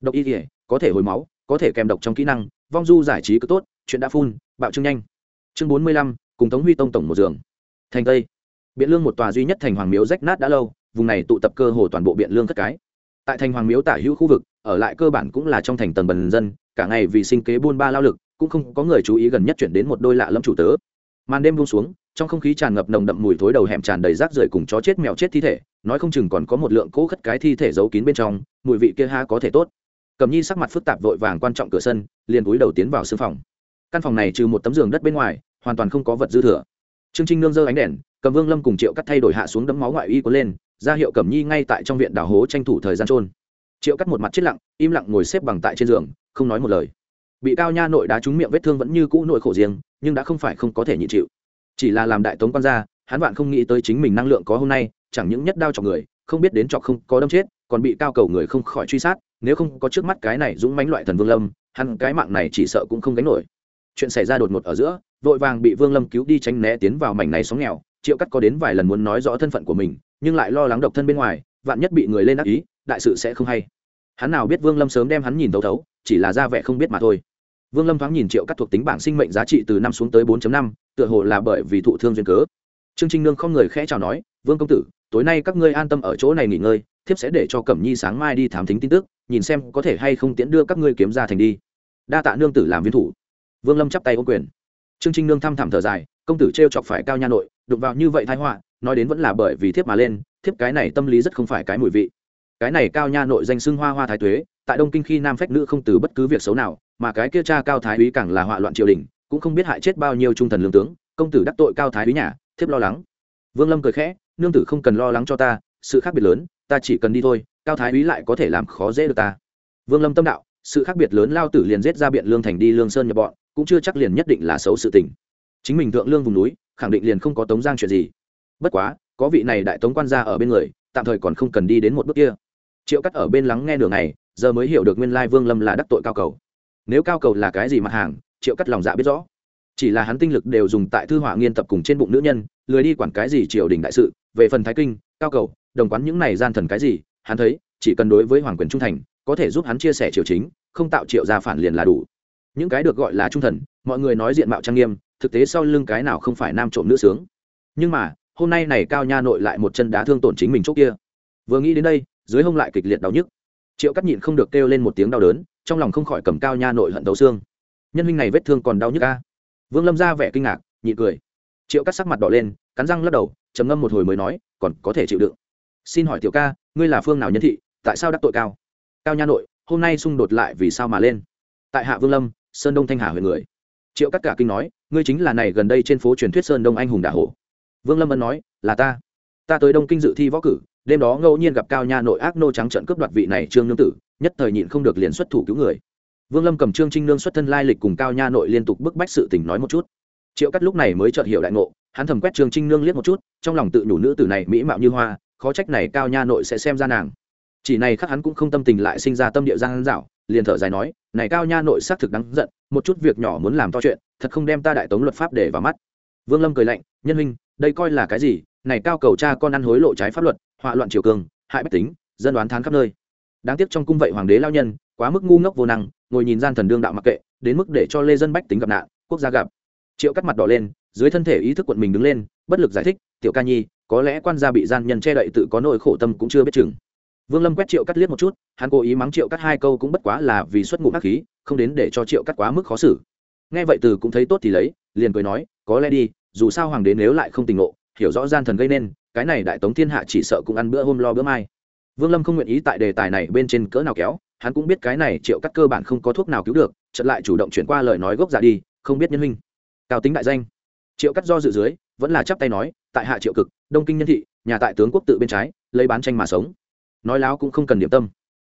Độc y thể có thể hồi máu, có thể kèm độc trong kỹ năng, vong du giải trí cứ tốt, chuyện đã phun, bạo trương nhanh. Chương bốn mươi lăm, cùng tống huy tông tổng một giường. Thành tây. Biện lương một tòa duy nhất thành hoàng miếu rách nát đã lâu vùng này tụ tập cơ hồ toàn bộ biện lương cất cái. Tại thành hoàng miếu tả hữu khu vực, ở lại cơ bản cũng là trong thành tầng bần dân, cả ngày vì sinh kế buôn ba lao lực, cũng không có người chú ý gần nhất chuyển đến một đôi lạ lâm chủ tớ. Màn đêm buông xuống, trong không khí tràn ngập nồng đậm mùi thối đầu hẻm tràn đầy rác rưởi cùng chó chết mèo chết thi thể, nói không chừng còn có một lượng cỗ khất cái thi thể giấu kín bên trong, mùi vị kia ha có thể tốt. Cầm nhi sắc mặt phức tạp vội vàng quan trọng cửa sân, liền cúi đầu tiến vào sưng phòng. Căn phòng này trừ một tấm giường đất bên ngoài, hoàn toàn không có vật dư thừa. Trương trinh nương dơ ánh đèn, cầm vương lâm cùng triệu cắt thay đổi hạ xuống đấm máu ngoại y có lên ra hiệu cẩm nhi ngay tại trong viện đào hố tranh thủ thời gian trôn triệu cắt một mặt chết lặng, im lặng ngồi xếp bằng tại trên giường, không nói một lời. Bị cao nha nội đá trúng miệng vết thương vẫn như cũ nội khổ riêng, nhưng đã không phải không có thể nhịn chịu. Chỉ là làm đại tống quan gia, hắn vạn không nghĩ tới chính mình năng lượng có hôm nay, chẳng những nhất đao chọc người, không biết đến chọc không có đâm chết, còn bị cao cầu người không khỏi truy sát, nếu không có trước mắt cái này dũng mánh loại thần vương lâm, hắn cái mạng này chỉ sợ cũng không gánh nổi. Chuyện xảy ra đột ngột ở giữa, vội vàng bị vương lâm cứu đi tránh né tiến vào mảnh này sóng nghèo, triệu cắt có đến vài lần muốn nói rõ thân phận của mình nhưng lại lo lắng độc thân bên ngoài, vạn nhất bị người lên đắc ý, đại sự sẽ không hay. Hắn nào biết vương lâm sớm đem hắn nhìn thấu thấu, chỉ là ra vẻ không biết mà thôi. Vương lâm thoáng nhìn triệu cắt thuộc tính bảng sinh mệnh giá trị từ năm xuống tới bốn năm, tựa hồ là bởi vì thụ thương duyên cớ. Trương trinh nương không người khẽ chào nói, vương công tử, tối nay các ngươi an tâm ở chỗ này nghỉ ngơi, thiếp sẽ để cho cẩm nhi sáng mai đi thám thính tin tức, nhìn xem có thể hay không tiễn đưa các ngươi kiếm ra thành đi. Đa tạ nương tử làm viên thủ. Vương lâm chắp tay ô quyền. Trương trinh nương thăm thẳm thở dài, công tử t r e o chọc phải cao nha nội, đụng vào như vậy thái họa nói đến vẫn là bởi vì thiếp mà lên, thiếp cái này tâm lý rất không phải cái mùi vị. Cái này cao nha nội danh xưng hoa hoa thái tuế, tại đông kinh khi nam phách nữ không từ bất cứ việc xấu nào, mà cái kia cha cao thái úy càng là họa loạn triều đình, cũng không biết hại chết bao nhiêu trung thần lương tướng, công tử đắc tội cao thái úy nhà, thiếp lo lắng. Vương lâm cười khẽ, nương tử không cần lo lắng cho ta, sự khác biệt lớn, ta chỉ cần đi thôi, cao thái úy lại có thể làm khó dễ được ta. Vương lâm tâm đạo, sự khác biệt lớn lao tử liền giết ra biện lương thành đi lương sơn nhập bọn, cũng chưa chắc liền nhất định là xấu sự tình. Chính mình thượng lương vùng núi, khẳng định liền không có tống giang chuyện gì bất quá, có vị này đại tống quan gia ở bên người, tạm thời còn không cần đi đến một bước kia. Triệu cắt ở bên lắng nghe đường này giờ mới hiểu được nguyên lai vương lâm là đắc tội cao cầu. Nếu cao cầu là cái gì mặt hàng, triệu cắt lòng dạ biết rõ. Chỉ là hắn tinh lực đều dùng tại thư họa nghiên tập cùng trên bụng nữ nhân, lười đi quản cái gì triều đình đại sự. Về phần thái kinh, cao cầu, đồng quán những này gian thần cái gì, hắn thấy, chỉ cần đối với hoàng quyền trung thành, có thể giúp hắn chia sẻ triều chính, không tạo triệu gia phản liền là đủ. Những cái được gọi là trung thần, mọi người nói diện mạo trang nghiêm, thực tế sau lưng cái nào không phải nam trộm nữ sướng. Nhưng mà hôm nay này cao nha nội lại một chân đá thương tổn chính mình chỗ kia. Vừa nghĩ đến đây, dưới hông lại kịch liệt đau nhức. Triệu cắt nhịn không được kêu lên một tiếng đau đớn, trong lòng không khỏi cầm cao nha nội hận tấu xương. Nhân huynh này vết thương còn đau nhức ca vương lâm ra vẻ kinh ngạc, nhịn cười. Triệu cắt sắc mặt đỏ lên, cắn răng lắc đầu, trầm ngâm một hồi mới nói, còn có thể chịu đựng. Xin hỏi tiểu ca, ngươi là phương nào nhân thị, tại sao đắc tội cao? Cao nha nội, hôm nay xung đột lại vì sao mà lên? Tại hạ vương lâm, sơn đông thanh hà huyện người. Triệu cắt cả kinh nói, ngươi chính là này gần đây trên phố truyền thuyết sơn đông anh hùng đả hổ vương lâm ân nói, là ta. Ta tới đông kinh dự thi võ cử, đêm đó ngẫu nhiên gặp cao nha nội ác nô trắng trận cướp đoạt vị này trương nương tử, nhất thời nhịn không được liền xuất thủ cứu người. Vương lâm cầm trương trinh nương xuất thân lai lịch cùng cao nha nội liên tục bức bách sự tình nói một chút. Triệu cắt lúc này mới chợt hiểu đại ngộ, hắn thầm quét trương trinh nương liếc một chút, trong lòng tự nhủ nữ tử này mỹ mạo như hoa, khó trách này cao nha nội sẽ xem ra nàng. Chỉ này khắc hắn cũng không tâm tình lại sinh ra tâm địa giang dạo liền thở dài nói, này cao nha nội xác thực đáng giận, một chút việc nhỏ muốn làm to chuyện, thật không đem ta đại tống luật pháp để vào mắt vương lâm cười lạnh, nhân huynh, đây coi là cái gì? Này cao cầu cha con ăn hối lộ trái pháp luật, họa loạn triều cường, hại bách tính, dân đoán thán khắp nơi. Đáng tiếc trong cung vậy hoàng đế lao nhân, quá mức ngu ngốc vô năng, ngồi nhìn gian thần đương đạo mặc kệ, đến mức để cho lê dân bách tính gặp nạn, quốc gia gặp. Triệu cắt mặt đỏ lên, dưới thân thể ý thức quận mình đứng lên, bất lực giải thích, tiểu ca nhi, có lẽ quan gia bị gian nhân che đậy tự có nỗi khổ tâm cũng chưa biết chừng. Vương lâm quét triệu cắt liếc một chút, hắn cố ý mắng triệu cắt hai câu cũng bất quá là vì xuất ngụ ác khí, không đến để cho triệu cắt quá mức khó xử. Nghe vậy từ cũng thấy tốt thì lấy liền cười nói, có lẽ đi, dù sao hoàng đế nếu lại không tình ngộ, hiểu rõ gian thần gây nên, cái này đại tống thiên hạ chỉ sợ cũng ăn bữa hôm lo bữa mai. Vương lâm không nguyện ý tại đề tài này bên trên cỡ nào kéo, hắn cũng biết cái này triệu cắt cơ bản không có thuốc nào cứu được trận lại chủ động chuyển qua lời nói gốc giả đi, không biết nhân huynh. Cao tính đại danh. Triệu cắt do dự dưới, vẫn là chắp tay nói, tại hạ triệu cực, đông kinh nhân thị, nhà tại tướng quốc tự bên trái, lấy bán tranh mà sống. Nói láo cũng không cần điểm tâm.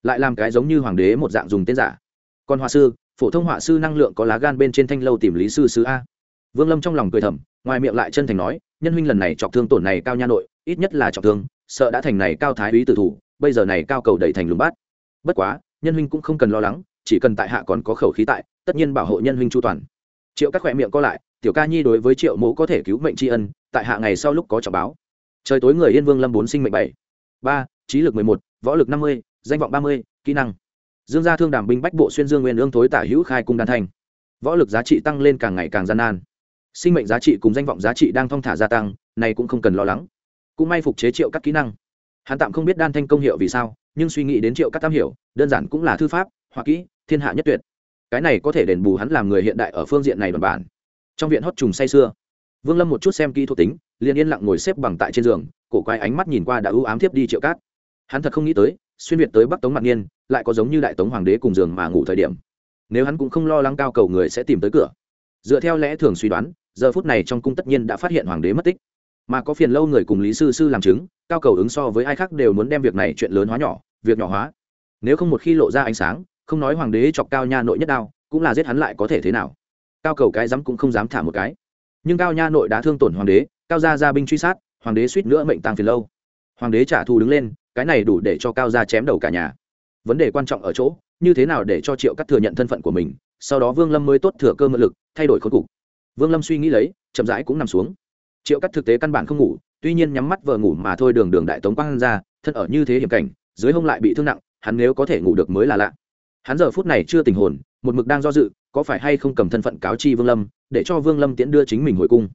Lại làm cái giống như hoàng đế một dạng dùng tên giả. Còn họa sư, phổ thông họa sư năng lượng có lá gan bên trên thanh lâu tìm lý sư sứ a vương lâm trong lòng cười thầm, ngoài miệng lại chân thành nói, nhân huynh lần này chọc thương tổn này cao nha nội, ít nhất là trọng thương, sợ đã thành này cao thái úy tử thủ, bây giờ này cao cầu đẩy thành lùm bát. Bất quá, nhân huynh cũng không cần lo lắng, chỉ cần tại hạ còn có khẩu khí tại, tất nhiên bảo hộ nhân huynh chu toàn. Triệu các khỏe miệng co lại, tiểu ca nhi đối với triệu mẫu có thể cứu mệnh tri ân, tại hạ ngày sau lúc có trọng báo. Trời tối người yên vương lâm bốn sinh mệnh bảy. Ba, trí lực mười một, võ lực năm mươi, danh vọng ba mươi, kỹ năng. Dương gia thương đảm binh bách bộ xuyên dương nguyên ương thối tả hữu khai cung đan thành. Võ lực giá trị tăng lên càng ngày càng gian nan sinh mệnh giá trị cùng danh vọng giá trị đang thong thả gia tăng này cũng không cần lo lắng. Cũng may phục chế triệu các kỹ năng. Hắn tạm không biết đan thanh công hiệu vì sao nhưng suy nghĩ đến triệu các tam hiểu đơn giản cũng là thư pháp hoa kỹ thiên hạ nhất tuyệt. Cái này có thể đền bù hắn làm người hiện đại ở phương diện này đoàn bản. Trong viện hót trùng say xưa, vương lâm một chút xem kỹ thuộc tính liền yên lặng ngồi xếp bằng tại trên giường cổ quái ánh mắt nhìn qua đã ưu ám thiếp đi triệu cát hắn thật không nghĩ tới xuyên việt tới bắc tống mặt niên lại có giống như đại tống hoàng đế cùng giường mà ngủ thời điểm. Nếu hắn cũng không lo lắng cao cầu người sẽ tìm tới cửa. Dựa theo lẽ thường suy đoán giờ phút này trong cung tất nhiên đã phát hiện hoàng đế mất tích. Mà có phiền lâu người cùng lý sư sư làm chứng, cao cầu ứng so với ai khác đều muốn đem việc này chuyện lớn hóa nhỏ, việc nhỏ hóa. Nếu không một khi lộ ra ánh sáng, không nói hoàng đế chọc cao nha nội nhất đao, cũng là giết hắn lại có thể thế nào? Cao cầu cái dám cũng không dám thả một cái. Nhưng cao nha nội đã thương tổn hoàng đế, cao gia ra binh truy sát, hoàng đế suýt nữa mệnh tàng phiền lâu. Hoàng đế trả thù đứng lên, cái này đủ để cho cao gia chém đầu cả nhà. Vấn đề quan trọng ở chỗ, như thế nào để cho triệu cắt thừa nhận thân phận của mình, sau đó vương lâm mới tốt thừa cơ mượn lực, thay đổi khối cục vương lâm suy nghĩ lấy, chậm rãi cũng nằm xuống. Triệu cắt thực tế căn bản không ngủ, tuy nhiên nhắm mắt vờ ngủ mà thôi đường đường đại tống quang ra, thân ở như thế hiểm cảnh, dưới hông lại bị thương nặng, hắn nếu có thể ngủ được mới là lạ. Hắn giờ phút này chưa tình hồn, một mực đang do dự, có phải hay không cầm thân phận cáo chi vương lâm, để cho vương lâm tiễn đưa chính mình hồi cung.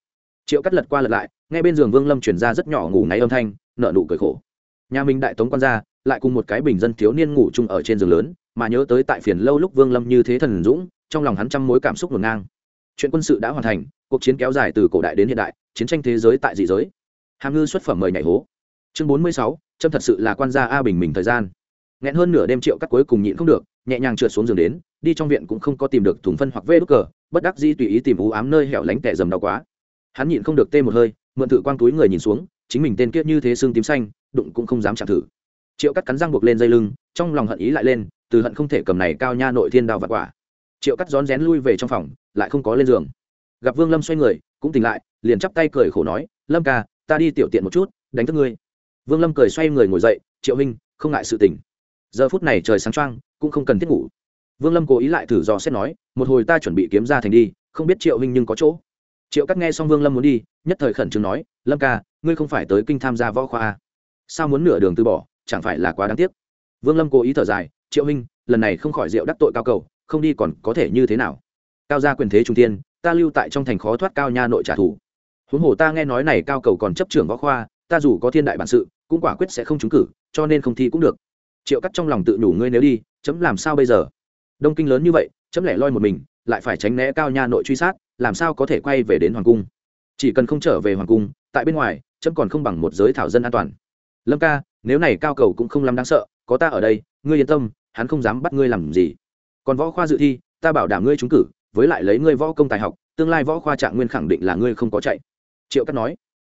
Triệu cắt lật qua lật lại, ngay bên giường vương lâm chuyển ra rất nhỏ ngủ ngáy âm thanh nợ nụ cười khổ. Nhà mình đại tống quan gia, lại cùng một cái bình dân thiếu niên ngủ chung ở trên giường lớn, mà nhớ tới tại phiền lâu lúc vương lâm như thế thần dũng, trong lòng hắn trăm mối cảm xúc ngổn ngang chuyện quân sự đã hoàn thành, cuộc chiến kéo dài từ cổ đại đến hiện đại, chiến tranh thế giới tại dị giới. Hàm ngư xuất phẩm mời nhảy hố. Chương bốn mươi sáu trâm thật sự là quan gia a bình mình thời gian. Nghẹn hơn nửa đêm triệu cắt cuối cùng nhịn không được, nhẹ nhàng trượt xuống giường đến, đi trong viện cũng không có tìm được thùng phân hoặc vê đốt cờ, bất đắc di tùy ý tìm ú ám nơi hẻo lánh tẻ dầm đau quá. Hắn nhịn không được tê một hơi, mượn thử quang túi người nhìn xuống, chính mình tên kiết như thế xương tím xanh, đụng cũng không dám chạm thử. Triệu cắt cắn răng buộc lên dây lưng, trong lòng hận ý lại lên, từ hận không thể cầm này cao nha nội thiên đào vặt quả triệu cắt rón rén lui về trong phòng, lại không có lên giường. Gặp vương lâm xoay người, cũng tỉnh lại, liền chắp tay cười khổ nói, lâm ca, ta đi tiểu tiện một chút, đánh thức ngươi. Vương lâm cười xoay người ngồi dậy, triệu huynh, không ngại sự tỉnh giờ phút này trời sáng trăng cũng không cần thiết ngủ. Vương lâm cố ý lại thử dò xét nói, một hồi ta chuẩn bị kiếm ra thành đi, không biết triệu huynh nhưng có chỗ. Triệu cắt nghe xong vương lâm muốn đi, nhất thời khẩn trương nói, lâm ca, ngươi không phải tới kinh tham gia võ khoa a sao muốn nửa đường từ bỏ, chẳng phải là quá đáng tiếc? Vương lâm cố ý thở dài, triệu huynh, lần này không khỏi rượu đắc tội cao cầu không đi còn có thể như thế nào? Cao gia quyền thế trung tiên, ta lưu tại trong thành khó thoát cao nha nội trả thù. Huống hồ ta nghe nói này cao cầu còn chấp trưởng võ khoa, ta dù có thiên đại bản sự, cũng quả quyết sẽ không trúng cử, cho nên không thi cũng được. Triệu cắt trong lòng tự nhủ ngươi nếu đi, chấm làm sao bây giờ? Đông kinh lớn như vậy, chấm lẻ loi một mình, lại phải tránh né cao nha nội truy sát, làm sao có thể quay về đến hoàng cung? Chỉ cần không trở về hoàng cung, tại bên ngoài, chấm còn không bằng một giới thảo dân an toàn. Lâm ca, nếu này cao cầu cũng không lắm đáng sợ, có ta ở đây, ngươi yên tâm, hắn không dám bắt ngươi làm gì còn võ khoa dự thi, ta bảo đảm ngươi trúng cử, với lại lấy ngươi võ công tài học, tương lai võ khoa trạng nguyên khẳng định là ngươi không có chạy. Triệu cắt nói.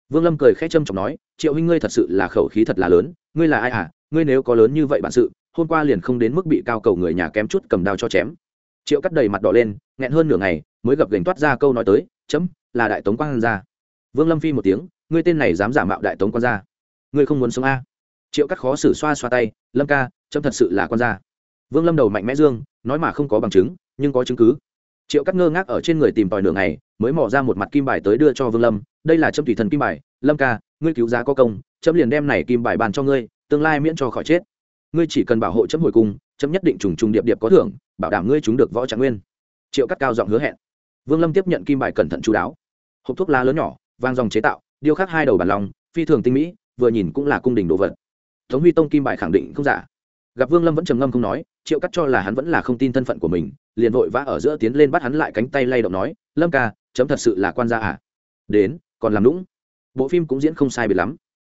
Vương lâm cười khẽ châm trọng nói, triệu huynh ngươi thật sự là khẩu khí thật là lớn, ngươi là ai à? Ngươi nếu có lớn như vậy bản sự, hôm qua liền không đến mức bị cao cầu người nhà kém chút cầm đao cho chém. Triệu cắt đầy mặt đỏ lên, nghẹn hơn nửa ngày, mới gập gành toát ra câu nói tới, chấm, là đại tống quang gia. Vương lâm phi một tiếng, ngươi tên này dám giả mạo đại tống quan gia? Ngươi không muốn sống a? Triệu cắt khó xử xoa xoa tay, lâm ca, chấm thật sự là quan gia. Vương lâm đầu mạnh mẽ dương nói mà không có bằng chứng, nhưng có chứng cứ. Triệu cắt ngơ ngác ở trên người tìm tòi nửa ngày, mới mò ra một mặt kim bài tới đưa cho vương lâm. Đây là trâm thủy thần kim bài. Lâm ca, ngươi cứu giá có công trâm liền đem này kim bài bàn cho ngươi, tương lai miễn cho khỏi chết. Ngươi chỉ cần bảo hộ chấm hồi cung, chấm nhất định trùng trùng điệp điệp có thưởng, bảo đảm ngươi chúng được võ trạng nguyên. Triệu cắt cao giọng hứa hẹn. Vương lâm tiếp nhận kim bài cẩn thận chú đáo. Hộp thuốc lá lớn nhỏ, vang dòng chế tạo, điêu khắc hai đầu bàn lòng, phi thường tinh mỹ, vừa nhìn cũng là cung đình đồ vật. Tống huy tông kim bài khẳng định không giả gặp vương lâm vẫn trầm ngâm không nói triệu cắt cho là hắn vẫn là không tin thân phận của mình liền vội vã ở giữa tiến lên bắt hắn lại cánh tay lay động nói lâm ca chấm thật sự là quan gia à đến còn làm lũng bộ phim cũng diễn không sai biệt lắm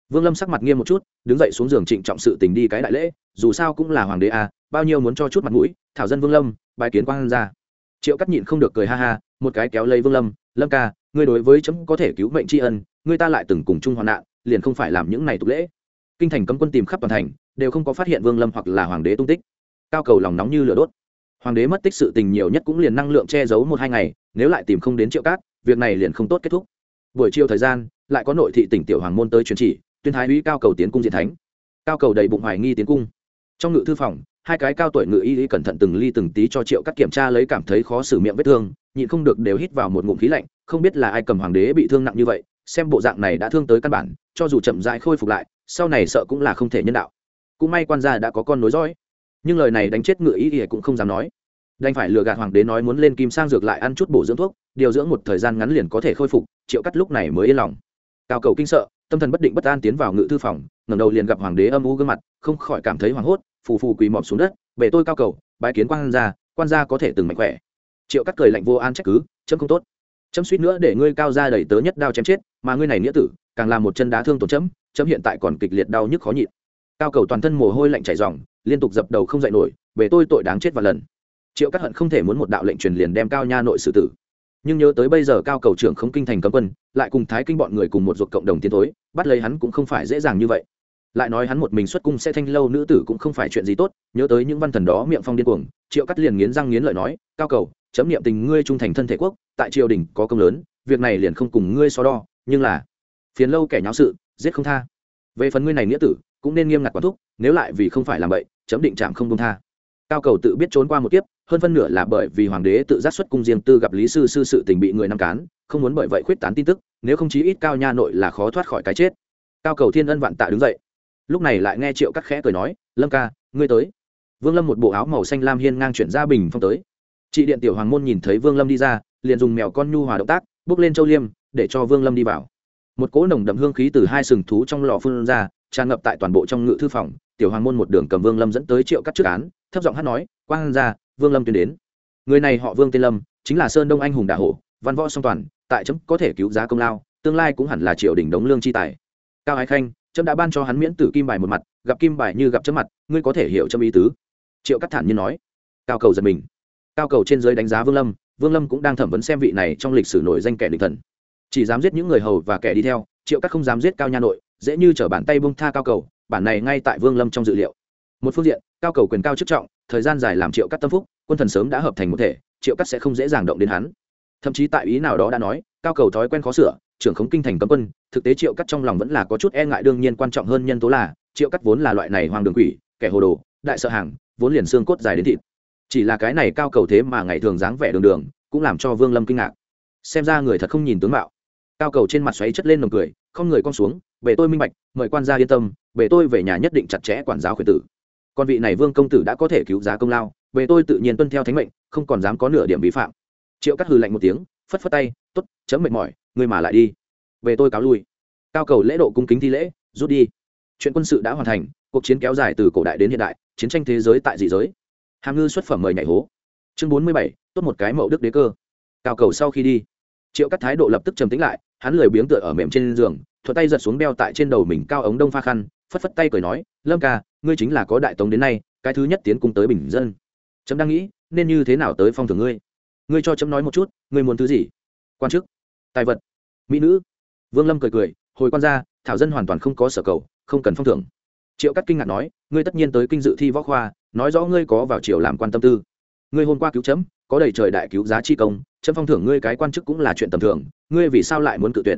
vương lâm sắc mặt nghiêm một chút đứng dậy xuống giường trịnh trọng sự tình đi cái đại lễ dù sao cũng là hoàng đế à bao nhiêu muốn cho chút mặt mũi thảo dân vương lâm bài kiến quan gia triệu cắt nhịn không được cười ha ha một cái kéo lấy vương lâm lâm ca ngươi đối với chấm có thể cứu mệnh tri ân ngươi ta lại từng cùng chung hoạn nạn liền không phải làm những này tục lễ kinh thành cấm quân tìm khắp toàn thành, đều không có phát hiện vương lâm hoặc là hoàng đế tung tích. Cao cầu lòng nóng như lửa đốt. Hoàng đế mất tích sự tình nhiều nhất cũng liền năng lượng che giấu một hai ngày, nếu lại tìm không đến triệu cát, việc này liền không tốt kết thúc. Buổi chiều thời gian, lại có nội thị tỉnh tiểu hoàng môn tới truyền chỉ, tuyên thái úy cao cầu tiến cung diện thánh. Cao cầu đầy bụng hoài nghi tiến cung. Trong ngự thư phòng, hai cái cao tuổi ngự y y cẩn thận từng ly từng tí cho triệu cắt kiểm tra lấy cảm thấy khó xử miệng vết thương, nhịn không được đều hít vào một ngụm khí lạnh, không biết là ai cầm hoàng đế bị thương nặng như vậy, xem bộ dạng này đã thương tới căn bản, cho dù chậm rãi khôi phục lại sau này sợ cũng là không thể nhân đạo. Cũng may quan gia đã có con nối dõi. Nhưng lời này đánh chết ngựa ý ỉa cũng không dám nói. Đành phải lừa gạt hoàng đế nói muốn lên kim sang dược lại ăn chút bổ dưỡng thuốc, điều dưỡng một thời gian ngắn liền có thể khôi phục, triệu cắt lúc này mới yên lòng. Cao cầu kinh sợ, tâm thần bất định bất an tiến vào ngự thư phòng, ngẩng đầu liền gặp hoàng đế âm u gương mặt, không khỏi cảm thấy hoảng hốt, phù phù quỳ mọp xuống đất bể tôi cao cầu, bái kiến quan gia quan gia có thể từng mạnh khỏe. Triệu cắt cười lạnh vô an trách cứ, chấm không tốt. Chấm suýt nữa để ngươi cao ra đẩy tớ nhất đao chém chết, mà ngươi này nghĩa tử, càng làm một chân đá thương tổn chấm chấm hiện tại còn kịch liệt đau nhức khó nhịn. Cao cầu toàn thân mồ hôi lạnh chảy ròng, liên tục dập đầu không dậy nổi, về tôi tội đáng chết và lần. Triệu các hận không thể muốn một đạo lệnh truyền liền đem cao nha nội xử tử. Nhưng nhớ tới bây giờ cao cầu trưởng không kinh thành cấm quân, lại cùng thái kinh bọn người cùng một ruột cộng đồng tiến tối bắt lấy hắn cũng không phải dễ dàng như vậy. Lại nói hắn một mình xuất cung sẽ thanh lâu nữ tử cũng không phải chuyện gì tốt, nhớ tới những văn thần đó miệng phong điên cuồng, triệu cắt liền nghiến răng nghiến lợi nói, cao cầu, chấm niệm tình ngươi trung thành thân thể quốc, tại triều đình có công lớn, việc này liền không cùng ngươi so đo, nhưng là phiền lâu kẻ nháo sự giết không tha. Về phần ngươi này nghĩa tử, cũng nên nghiêm ngặt quản thúc, nếu lại vì không phải làm vậy chấm định trạm không công tha. Cao cầu tự biết trốn qua một kiếp, hơn phân nửa là bởi vì hoàng đế tự giác xuất cung riêng tư gặp lý sư sư sự tình bị người nắm cán, không muốn bởi vậy khuyết tán tin tức, nếu không chí ít cao nha nội là khó thoát khỏi cái chết. Cao cầu thiên ân vạn tạ đứng dậy. Lúc này lại nghe triệu cắt khẽ cười nói, lâm ca, ngươi tới. Vương lâm một bộ áo màu xanh lam hiên ngang chuyển ra bình phong tới. Chị điện tiểu hoàng môn nhìn thấy vương lâm đi ra, liền dùng mèo con nhu hòa động tác, bước lên châu liêm, để cho vương lâm đi vào một cỗ nồng đậm hương khí từ hai sừng thú trong lò phun ra, tràn ngập tại toàn bộ trong ngự thư phòng. Tiểu hoàng môn một đường cầm vương lâm dẫn tới triệu cắt trước án, thấp giọng hát nói, quang ra vương lâm tuyên đến. Người này họ vương tên lâm, chính là sơn đông anh hùng đà hổ, văn võ song toàn, tại chấm có thể cứu giá công lao, tương lai cũng hẳn là triều đình đống lương chi tài. Cao ái khanh, chấm đã ban cho hắn miễn tử kim bài một mặt, gặp kim bài như gặp chấm mặt, ngươi có thể hiểu chấm ý tứ. Triệu cắt thản nhiên nói. Cao cầu giật mình. Cao cầu trên giới đánh giá vương lâm vương lâm cũng đang thẩm vấn xem vị này trong lịch sử nổi danh kẻ địch thần chỉ dám giết những người hầu và kẻ đi theo, triệu các không dám giết cao nha nội, dễ như t bàn tay bông tha cao cầu, bản này ngay tại vương lâm trong dự liệu. Một phương diện, cao cầu quyền cao chức trọng, thời gian dài làm triệu các tâm phúc, quân thần sớm đã hợp thành một thể, triệu các sẽ không dễ dàng động đến hắn. Thậm chí tại ý nào đó đã nói, cao cầu thói quen khó sửa, trưởng khống kinh thành cấm quân, thực tế triệu cắt trong lòng vẫn là có chút e ngại, đương nhiên quan trọng hơn nhân tố là, triệu cắt vốn là loại này hoàng đường quỷ, kẻ hồ đồ, đại sợ hàng, vốn liền xương cốt dài đến thịt. Chỉ là cái này cao cầu thế mà ngày thường dáng vẻ đường đường, cũng làm cho vương lâm kinh ngạc. Xem ra người thật không nhìn tướng mạo cao cầu trên mặt xoáy chất lên nồng cười, không người con xuống về tôi minh bạch, mời quan gia yên tâm về tôi về nhà nhất định chặt chẽ quản giáo khuyển tử. Con vị này vương công tử đã có thể cứu giá công lao về tôi tự nhiên tuân theo thánh mệnh, không còn dám có nửa điểm vi phạm. Triệu cắt hừ lạnh một tiếng, phất phất tay t ố t chấm mệt mỏi người mà lại đi. Về tôi cáo lui. Cao cầu lễ độ cung kính thi lễ, rút đi. Chuyện quân sự đã hoàn thành, cuộc chiến kéo dài từ cổ đại đến hiện đại, chiến tranh thế giới tại dị giới. Hàm ngư xuất phẩm mời nhảy hố. Chương bốn mươi bảy, tốt một cái mậu đức đế cơ. Cao cầu sau khi đi, triệu cắt thái độ lập tức trầm tính lại hắn lười biếng tựa ở mềm trên giường, thuận tay giật xuống đeo tại trên đầu mình cao ống đông pha khăn, phất phất tay cười nói, lâm ca, ngươi chính là có đại tống đến nay, cái thứ nhất tiến cung tới bình dân. Trâm đang nghĩ, nên như thế nào tới phong thưởng ngươi? Ngươi cho trẫm nói một chút, ngươi muốn thứ gì? Quan chức. Tài vật. Mỹ nữ. Vương lâm cười cười, hồi quan ra thảo dân hoàn toàn không có sở cầu, không cần phong thưởng. Triệu cắt kinh ngạc nói, ngươi tất nhiên tới kinh dự thi võ khoa, nói rõ ngươi có vào triều làm quan tâm tư. Ngươi hôm qua cứu chấm có đầy trời đại cứu giá chi công chấm phong thưởng ngươi cái quan chức cũng là chuyện tầm thường, ngươi vì sao lại muốn cự tuyệt?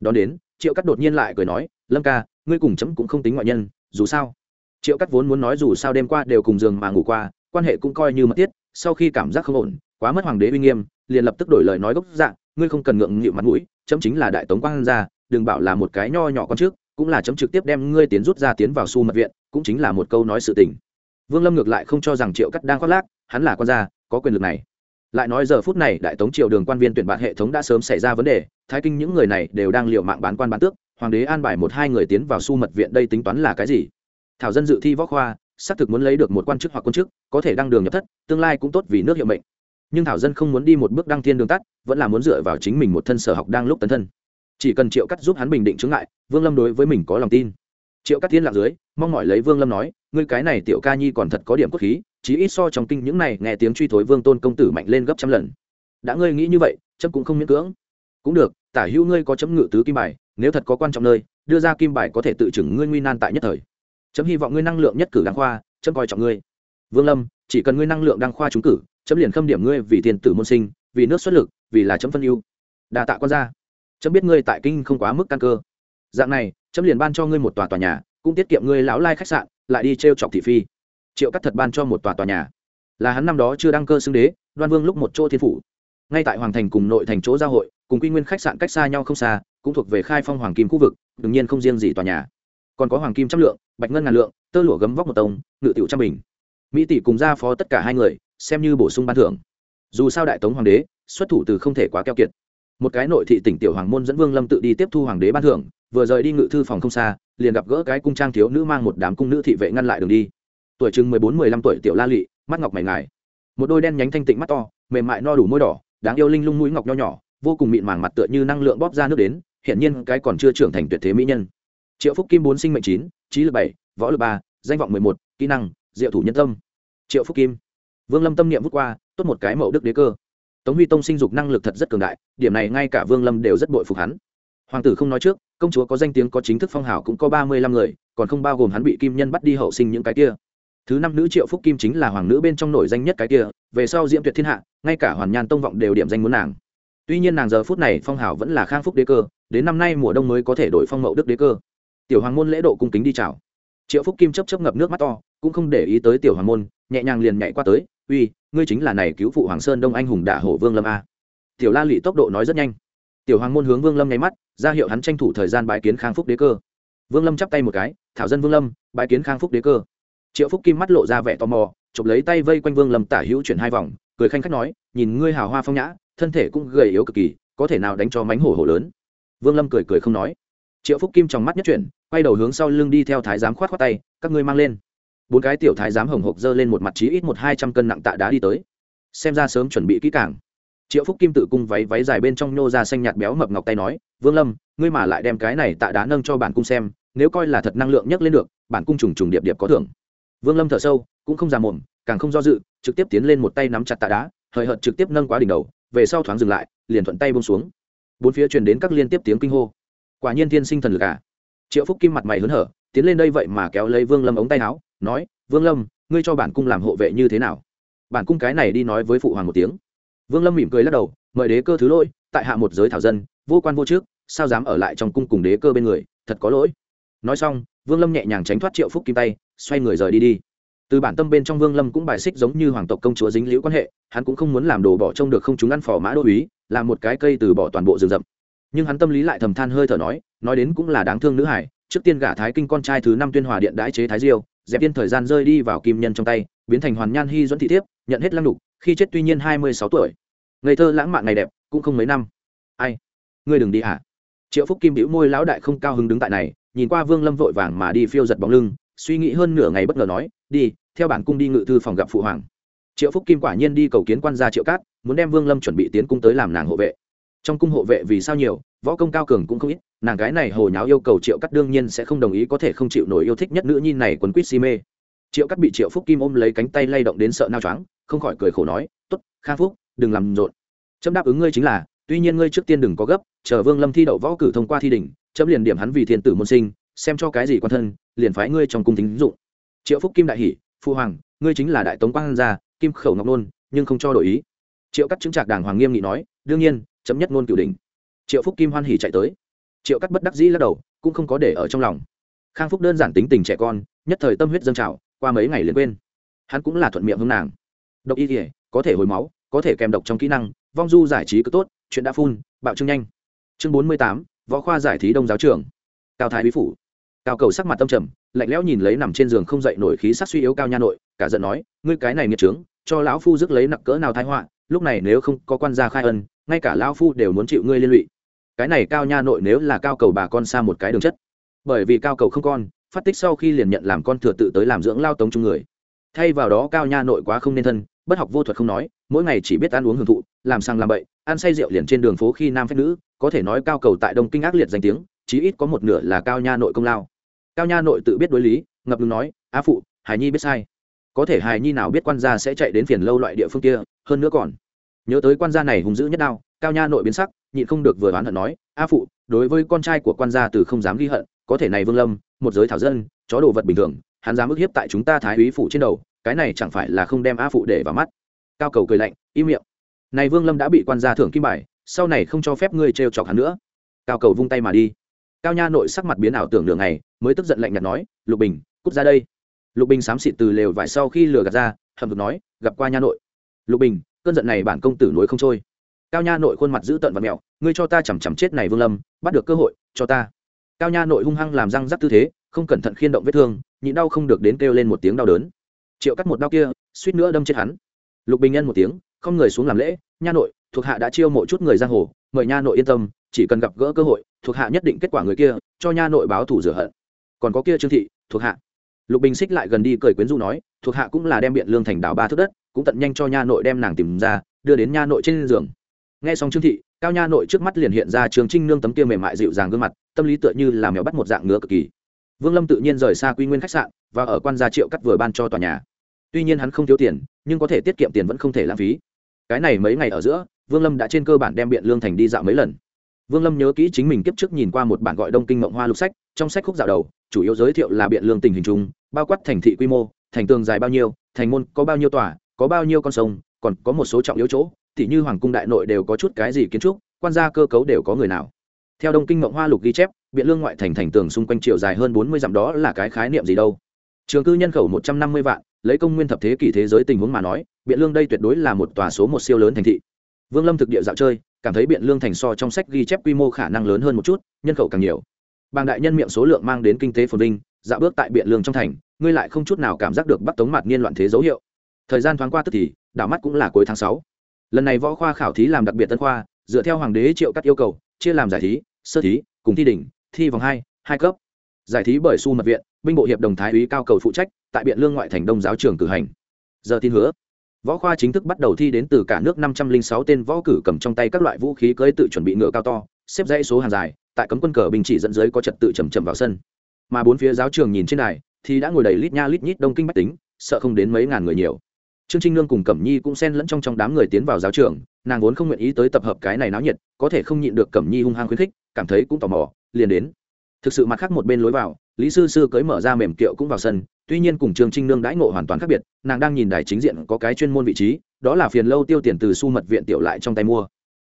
Đón đến, triệu cắt đột nhiên lại cười nói, lâm ca, ngươi cùng chấm cũng không tính ngoại nhân, dù sao. Triệu cắt vốn muốn nói dù sao đêm qua đều cùng giường mà ngủ qua, quan hệ cũng coi như mất tiết sau khi cảm giác không ổn, quá mất hoàng đế uy nghiêm, liền lập tức đổi lời nói gốc dạng ngươi không cần ngượng nghịu mặt mũi chấm chính là đại tống quang gia, đừng bảo là một cái nho nhỏ con trước cũng là chấm trực tiếp đem ngươi tiến rút ra tiến vào su mật viện, cũng chính là một câu nói sự tình. Vương lâm ngược lại không cho rằng triệu cắt đang khoác lác, hắn là con gia, có quyền lực này lại nói giờ phút này đại tống triều đường quan viên tuyển bạn hệ thống đã sớm xảy ra vấn đề, thái kinh những người này đều đang liệu mạng bán quan bán tước, hoàng đế an bài một hai người tiến vào su mật viện đây tính toán là cái gì? Thảo dân dự thi võ khoa, xác thực muốn lấy được một quan chức hoặc quân chức, có thể đăng đường nhập thất, tương lai cũng tốt vì nước hiệu mệnh. Nhưng thảo dân không muốn đi một bước đăng thiên đường tắt, vẫn là muốn dựa vào chính mình một thân sở học đang lúc tấn thân. Chỉ cần triệu cắt giúp hắn bình định chứng ngại, vương lâm đối với mình có lòng tin. Triệu cắt thiên lạc dưới, mong mỏi lấy vương lâm nói, ngươi cái này tiểu ca nhi còn thật có điểm cốt khí chí ít so trong kinh những này nghe tiếng truy thối vương tôn công tử mạnh lên gấp trăm lần. Đã ngươi nghĩ như vậy, chấm cũng không miễn cưỡng. Cũng được, tả hữu ngươi có chấm ngự tứ kim bài, nếu thật có quan trọng nơi, đưa ra kim bài có thể tự chừng ngươi nguy nan tại nhất thời. Chấm hy vọng ngươi năng lượng nhất cử đăng khoa, chấm coi trọng ngươi. Vương lâm, chỉ cần ngươi năng lượng đăng khoa trúng cử, chấm liền khâm điểm ngươi vì tiền tử môn sinh, vì nước xuất lực, vì là chấm phân ưu. Đa tạ quan gia. Chấm biết ngươi tại kinh không quá mức căn cơ. Dạng này, chấm liền ban cho ngươi một tòa tòa nhà, cũng tiết kiệm ngươi lão lai khách sạn, lại đi t r e o chọc thị phi triệu cắt thật ban cho một tòa tòa nhà. Là hắn năm đó chưa đăng cơ xưng đế, đoan vương lúc một chỗ thiên phủ. Ngay tại hoàng thành cùng nội thành chỗ giao hội, cùng quy nguyên khách sạn cách xa nhau không xa, cũng thuộc về khai phong hoàng kim khu vực, đương nhiên không riêng gì tòa nhà. Còn có hoàng kim trăm lượng, bạch ngân ngàn lượng, tơ lụa gấm vóc một tông, ngự tiểu trăm bình. Mỹ tỷ cùng gia phó tất cả hai người, xem như bổ sung ban thưởng. Dù sao đại tống hoàng đế, xuất thủ từ không thể quá keo kiệt. Một cái nội thị tỉnh tiểu hoàng môn dẫn vương lâm tự đi tiếp thu hoàng đế ban thưởng, vừa rời đi ngự thư phòng không xa, liền gặp gỡ cái cung trang thiếu nữ mang một đám cung nữ thị vệ ngăn lại đường đi tuổi chừng mười bốn, mười lăm tuổi tiểu la lị, mắt ngọc mày ngài. Một đôi đen nhánh thanh tịnh mắt to, mềm mại no đủ môi đỏ, đáng yêu linh lung mũi ngọc nho nhỏ, vô cùng mịn màng mặt tựa như năng lượng bóp ra nước đến hiện nhiên cái còn chưa trưởng thành tuyệt thế mỹ nhân. Triệu phúc kim bốn sinh mệnh chín, trí lực bảy, võ lực ba, danh vọng mười một, kỹ năng, diệu thủ nhân tâm. Triệu phúc kim. Vương lâm tâm niệm vút qua, tốt một cái mẫu đức đế cơ. Tống huy tông sinh dục năng lực thật rất cường đại, điểm này ngay cả vương lâm đều rất bội phục hắn. Hoàng tử không nói trước, công chúa có danh tiếng có chính thức phong hào cũng có ba mươi lăm người, còn không bao gồm hắn bị kim nhân bắt đi hậu sinh những cái kia thứ năm nữ triệu phúc kim chính là hoàng nữ bên trong nổi danh nhất cái kia, về sau diễm tuyệt thiên hạ, ngay cả hoàn nhan tông vọng đều điểm danh muốn nàng. Tuy nhiên nàng giờ phút này phong hào vẫn là khang phúc đế cơ, đến năm nay mùa đông mới có thể đổi phong mậu đức đế cơ. Tiểu hoàng môn lễ độ cung kính đi chào. Triệu phúc kim chấp chấp ngập nước mắt to, cũng không để ý tới tiểu hoàng môn, nhẹ nhàng liền nhảy qua tới, uy, ngươi chính là này cứu phụ hoàng sơn đông anh hùng đả hổ vương lâm a. Tiểu la lị tốc độ nói rất nhanh. Tiểu hoàng môn hướng vương lâm nháy mắt, ra hiệu hắn tranh thủ thời gian bãi kiến khang phúc đế cơ. Vương lâm chắp tay một cái, thảo dân vương lâm bãi kiến khang phúc đế cơ triệu phúc kim mắt lộ ra vẻ tò mò, chụp lấy tay vây quanh vương lâm tả hữu chuyển hai vòng, cười khanh khách nói, nhìn ngươi hào hoa phong nhã, thân thể cũng gầy yếu cực kỳ, có thể nào đánh cho mánh hổ hổ lớn? Vương lâm cười cười không nói. Triệu phúc kim trong mắt nhất chuyển, quay đầu hướng sau lưng đi theo thái giám khoát khoát tay, các ngươi mang lên. Bốn cái tiểu thái giám hồng hộc dơ lên một mặt trí ít một hai trăm cân nặng tạ đá đi tới. Xem ra sớm chuẩn bị kỹ càng. Triệu phúc kim tự cung váy váy dài bên trong nhô ra xanh nhạt béo mập ngọc tay nói, vương lâm, ngươi mà lại đem cái này tạ đá nâng cho bản cung xem, nếu coi là thật năng lượng nhấc lên được, bản cung trùng trùng điệp điệp có thưởng vương lâm thở sâu, cũng không già mồm, càng không do dự, trực tiếp tiến lên một tay nắm chặt tạ đá, hời hợt trực tiếp nâng quá đỉnh đầu, về sau thoáng dừng lại, liền thuận tay bông xuống. Bốn phía truyền đến các liên tiếp tiếng kinh hô. Quả nhiên thiên sinh thần lực à. Triệu phúc kim mặt mày hớn hở, tiến lên đây vậy mà kéo lấy vương lâm ống tay áo, nói, vương lâm, ngươi cho bản cung làm hộ vệ như thế nào? Bản cung cái này đi nói với phụ hoàng một tiếng. Vương lâm mỉm cười lắc đầu, mời đế cơ thứ lỗi, tại hạ một giới thảo dân, vô quan vô trước, sao dám ở lại trong cung cùng đế cơ bên người, thật có lỗi nói xong, vương lâm nhẹ nhàng tránh thoát triệu phúc kim tay, xoay người rời đi đi. Từ bản tâm bên trong vương lâm cũng bài xích giống như hoàng tộc công chúa dính liễu quan hệ, hắn cũng không muốn làm đồ bỏ trông được không chúng ăn phò mã đô uý làm một cái cây từ bỏ toàn bộ rừng rậm. Nhưng hắn tâm lý lại thầm than hơi thở nói nói đến cũng là đáng thương nữ hải, trước tiên gả thái kinh con trai thứ năm tuyên hòa điện đãi chế thái diêu, dẹp tiên thời gian rơi đi vào kim nhân trong tay, biến thành hoàn nhan hy dẫn thị thiếp, nhận hết lăng đục, khi chết tuy nhiên hai mươi sáu tuổi. Ngây thơ lãng mạn ngày đẹp, cũng không mấy năm. Ai? Ngươi đừng đi hả? Triệu phúc kim đĩu môi lão đại không cao hứng đứng tại này nhìn qua vương lâm vội vàng mà đi phiêu giật bóng lưng, suy nghĩ hơn nửa ngày bất ngờ nói, đi, theo bản cung đi ngự thư phòng gặp phụ hoàng. Triệu phúc kim quả nhiên đi cầu kiến quan gia triệu cát, muốn đem vương lâm chuẩn bị tiến cung tới làm nàng hộ vệ. Trong cung hộ vệ vì sao nhiều, võ công cao cường cũng không ít, nàng gái này hồ nháo yêu cầu triệu cắt đương nhiên sẽ không đồng ý có thể không chịu nổi yêu thích nhất nữ nhi này quấn quýt si mê. Triệu cắt bị triệu phúc kim ôm lấy cánh tay lay động đến sợ nao choáng, không khỏi cười khổ nói t ố t phúc, đừng làm rộn. Trâm đáp ứng ngươi chính là, tuy nhiên ngươi trước tiên đừng có gấp, chờ vương lâm thi đậu võ cử thông qua thi đỉnh chấm liền điểm hắn vì thiên tử môn sinh, xem cho cái gì quan thân, liền phái ngươi trong cung tính dụng. Triệu phúc kim đại hỷ phu hoàng, ngươi chính là đại tống quang gia, kim khẩu ngọc nôn, nhưng không cho đổi ý. Triệu cắt chứng trạc đàng hoàng nghiêm nghị nói, đương nhiên, chấm nhất ngôn cửu đình triệu phúc kim hoan hỉ chạy tới. Triệu cắt bất đắc dĩ lắc đầu, cũng không có để ở trong lòng. Khang phúc đơn giản tính tình trẻ con, nhất thời tâm huyết dâng trào, qua mấy ngày liền quên. Hắn cũng là thuận miệng hướng nàng. Độc y thể có thể hồi máu, có thể kèm độc trong kỹ năng, vong du giải trí cứ tốt, chuyện đã phun, bạo trương nhanh. Chương bốn mươi tám võ khoa giải thí đông giáo trường. Cao thái bí phủ. Cao cầu sắc mặt tâm trầm, lạnh lẽo nhìn lấy nằm trên giường không dậy nổi khí sắc suy yếu cao nha nội, cả giận nói, ngươi cái này nghiệt trướng, cho lão phu dứt lấy nặng cỡ nào thái họa, lúc này nếu không có quan gia khai ân, ngay cả lão phu đều muốn chịu ngươi liên lụy. Cái này cao nha nội nếu là cao cầu bà con xa một cái đường chất. Bởi vì cao cầu không con, phát tích sau khi liền nhận làm con thừa tự tới làm dưỡng lao tống chung người. Thay vào đó cao nha nội quá không nên thân, bất học vô thuật không nói, mỗi ngày chỉ biết ăn uống hưởng thụ, làm sang làm bậy, ăn say rượu liền trên đường phố khi nam phép nữ có thể nói cao cầu tại đông kinh ác liệt danh tiếng, chí ít có một nửa là cao nha nội công lao. Cao nha nội tự biết đối lý, ngập ngừng nói, á phụ hải nhi biết sai. Có thể hài nhi nào biết quan gia sẽ chạy đến phiền lâu loại địa phương kia, hơn nữa còn. Nhớ tới quan gia này hùng dữ nhất đao, cao nha nội biến sắc, nhịn không được vừa đoán hận nói a phụ, đối với con trai của quan gia từ không dám ghi hận, có thể này vương lâm, một giới thảo dân, chó đồ vật bình thường, hắn dám ức hiếp tại chúng ta thái úy phụ trên đầu, cái này chẳng phải là không đem a phụ để vào mắt. Cao cầu cười lạnh, im miệng. Này vương lâm đã bị quan gia thưởng kim bài sau này không cho phép ngươi trêu chọc hắn nữa. Cao cầu vung tay mà đi. Cao nha nội sắc mặt biến ảo tưởng đường này mới tức giận lạnh nhạt nói, lục bình, cút ra đây. Lục bình xám xịt từ lều vải sau khi lừa gạt ra hầm thực nói, gặp qua nha nội. Lục bình, cơn giận này bản công tử nối không trôi. Cao nha nội khuôn mặt giữ tận và mẹo, ngươi cho ta chằm chằm chết này vương lâm, bắt được cơ hội, cho ta. Cao nha nội hung hăng làm răng rắc tư thế, không cẩn thận khiên động vết thương, nhịn đau không được đến kêu lên một tiếng đau đớn. Triệu cắt một đau kia, suýt nữa đâm chết hắn. Lục bình nhân một tiếng, không người xuống làm lễ, nha nội thuộc hạ đã chiêu mộ chút người giang hồ, mời nha nội yên tâm, chỉ cần gặp gỡ cơ hội, thuộc hạ nhất định kết quả người kia, cho nha nội báo thủ rửa hận. Còn có kia trương thị, thuộc hạ. Lục bình xích lại gần đi cười quyến du nói, thuộc hạ cũng là đem biện lương thành đảo ba thước đất, cũng tận nhanh cho nha nội đem nàng tìm ra, đưa đến nha nội trên giường. Nghe xong trương thị, cao nha nội trước mắt liền hiện ra trường trinh nương tấm kia mềm mại dịu dàng gương mặt, tâm lý tựa như làm mèo bắt một dạng ngứa cực kỳ. Vương lâm tự nhiên rời xa quy nguyên khách sạn, và ở quan gia triệu cắt vừa ban cho tòa nhà. Tuy nhiên hắn không thiếu tiền, nhưng có thể tiết kiệm tiền vẫn không thể lãng phí cái này mấy ngày ở giữa, vương lâm đã trên cơ bản đem biện lương thành đi dạo mấy lần. Vương lâm nhớ kỹ chính mình kiếp trước nhìn qua một bản gọi đông kinh mộng hoa lục sách, trong sách khúc dạo đầu, chủ yếu giới thiệu là biện lương tình hình chung, bao quát thành thị quy mô, thành tường dài bao nhiêu, thành môn có bao nhiêu tòa, có bao nhiêu con sông, còn có một số trọng yếu chỗ, tỉ như hoàng cung đại nội đều có chút cái gì kiến trúc, quan gia cơ cấu đều có người nào. Theo đông kinh mộng hoa lục ghi chép, biện lương ngoại thành thành tường xung quanh chiều dài hơn bốn mươi dặm đó là cái khái niệm gì đâu? Trường cư nhân khẩu một trăm năm mươi vạn, lấy công nguyên thập thế kỷ thế giới tình huống mà nói, biện lương đây tuyệt đối là một tòa số một siêu lớn thành thị. Vương lâm thực địa dạo chơi, cảm thấy biện lương thành so trong sách ghi chép quy mô khả năng lớn hơn một chút, nhân khẩu càng nhiều. Bàng đại nhân miệng số lượng mang đến kinh tế phồn vinh dạo bước tại biện lương trong thành, ngươi lại không chút nào cảm giác được bắt tống mặt niên loạn thế dấu hiệu. Thời gian thoáng qua tức thì, đảo mắt cũng là cuối tháng sáu. Lần này võ khoa khảo thí làm đặc biệt tân khoa, dựa theo hoàng đế triệu các yêu cầu, chia làm giải thí, sơ thí, cùng thi đỉnh, thi vòng hai hai cấp. Giải thí bởi su mật viện binh bộ hiệp đồng thái úy cao cầu phụ trách, tại biện lương ngoại thành đông giáo trường cử hành. Giờ tin hứa, võ khoa chính thức bắt đầu thi đến từ cả nước năm trăm linh sáu tên võ cử cầm trong tay các loại vũ khí cưới tự chuẩn bị ngựa cao to, xếp dãy số hàng dài, tại cấm quân cờ bình chỉ dẫn dưới có trật tự chầm chậm vào sân. Mà bốn phía giáo trường nhìn trên này thì đã ngồi đầy lít nha lít nhít đông kinh bách tính, sợ không đến mấy ngàn người nhiều. Trương trinh nương cùng cẩm nhi cũng xen lẫn trong trong đám người tiến vào giáo trường, nàng vốn không nguyện ý tới tập hợp cái này náo nhiệt, có thể không nhịn được cẩm nhi hung hăng khuyến khích, cảm thấy cũng tò mò, liền đến thực sự mặt khác một bên lối vào, lý sư sư cưới mở ra mềm kiệu cũng vào sân, tuy nhiên cùng trường trinh nương đãi ngộ hoàn toàn khác biệt, nàng đang nhìn đài chính diện có cái chuyên môn vị trí, đó là phiền lâu tiêu tiền từ su mật viện tiểu lại trong tay mua.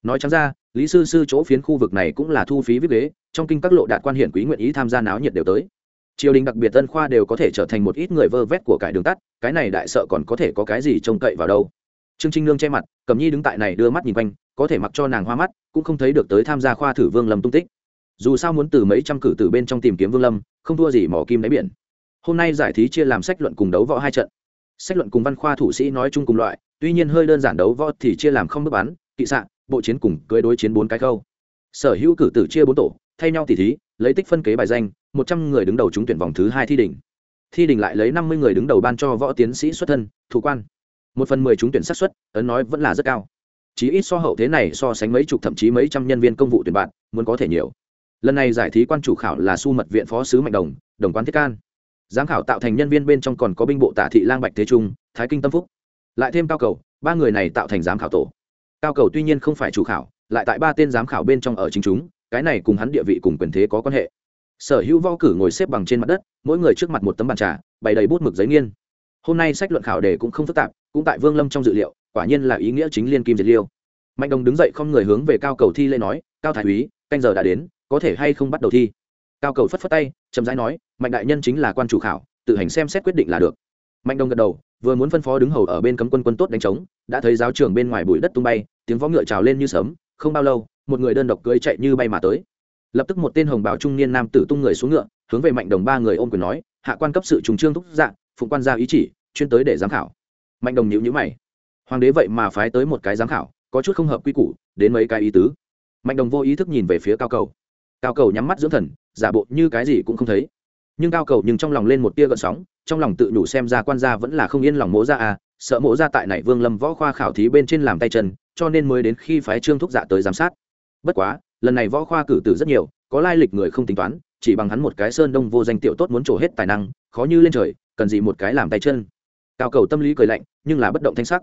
Nói chẳng ra, lý sư sư chỗ phiến khu vực này cũng là thu phí viết ghế, trong kinh các lộ đạt quan hiển quý nguyện ý tham gia náo nhiệt đều tới. Triều đình đặc biệt tân khoa đều có thể trở thành một ít người vơ vét của cải đường tắt, cái này đại sợ còn có thể có cái gì trông cậy vào đâu. Trương trinh nương che mặt cầm nhi đứng tại này đưa mắt nhìn quanh, có thể mặc cho nàng hoa mắt, cũng không thấy được tới tham gia khoa thử vương lâm tung tích dù sao muốn từ mấy trăm cử từ bên trong tìm kiếm vương lâm không thua gì mỏ kim đáy biển. Hôm nay giải thí chia làm sách luận cùng đấu võ hai trận. Sách luận cùng văn khoa thủ sĩ nói chung cùng loại tuy nhiên hơi đơn giản đấu võ thì chia làm không bước bán. kỵ sạn bộ chiến cùng cưới đối chiến bốn cái khâu. Sở hữu cử tử chia bốn tổ thay nhau tỉ thí lấy tích phân kế bài danh một trăm người đứng đầu trúng tuyển vòng thứ hai thi đỉnh. Thi đỉnh lại lấy năm mươi người đứng đầu ban cho võ tiến sĩ xuất thân thủ quan. Một phần mười trúng tuyển sát xuất, ấn nói vẫn là rất cao. Chí ít so hậu thế này so sánh mấy chục thậm chí mấy trăm nhân viên công vụ tuyển bạn muốn có thể nhiều lần này giải thí quan chủ khảo là su mật viện phó sứ mạnh đồng đồng quan thiết can. Giám khảo tạo thành nhân viên bên trong còn có binh bộ tả thị lang bạch thế trung, thái kinh tâm phúc. Lại thêm cao cầu, ba người này tạo thành giám khảo tổ. Cao cầu tuy nhiên không phải chủ khảo, lại tại ba tên giám khảo bên trong ở chính chúng, cái này cùng hắn địa vị cùng quyền thế có quan hệ. Sở hữu vo cử ngồi xếp bằng trên mặt đất, mỗi người trước mặt một tấm bàn trà, bày đầy bút mực giấy nghiên. Hôm nay sách luận khảo đề cũng không phức tạp, cũng tại vương lâm trong dự liệu, quả nhiên là ý nghĩa chính liên kim diệt liêu. Mạnh đồng đứng dậy không người hướng về cao cầu thi lễ nói, cao thái úy, canh giờ đã đến có thể hay không bắt đầu thi? Cao cầu phất phất tay, chậm rãi nói, mạnh đại nhân chính là quan chủ khảo, tự hành xem xét quyết định là được. Mạnh đồng gật đầu, vừa muốn phân phó đứng hầu ở bên cấm quân quân tốt đánh trống, đã thấy giáo trường bên ngoài bụi đất tung bay, tiếng võ ngựa trào lên như sớm không bao lâu, một người đơn độc cưỡi chạy như bay mà tới. Lập tức một tên hồng bào trung niên nam tử tung người xuống ngựa, hướng về mạnh đồng ba người ôm quyền nói, hạ quan cấp sự trùng trương thúc dạng phụng quan giao ý chỉ, chuyên tới để giám khảo. Mạnh đồng nhíu nhíu mày. Hoàng đế vậy mà phái tới một cái giám khảo, có chút không hợp quy củ, đến mấy cái ý tứ. Mạnh đồng vô ý thức nhìn về phía cao cầu cao cầu nhắm mắt dưỡng thần, giả bộ như cái gì cũng không thấy. Nhưng cao cầu nhưng trong lòng lên một tia gợn sóng, trong lòng tự nhủ xem ra quan gia vẫn là không yên lòng mỗ ra à sợ mỗ ra tại này vương lâm võ khoa khảo thí bên trên làm tay chân, cho nên mới đến khi phái trương thúc dạ tới giám sát. Bất quá, lần này võ khoa cử tử rất nhiều, có lai lịch người không tính toán, chỉ bằng hắn một cái sơn đông vô danh tiểu tốt muốn trổ hết tài năng, khó như lên trời, cần gì một cái làm tay chân. Cao cầu tâm lý cười lạnh, nhưng là bất động thanh sắc.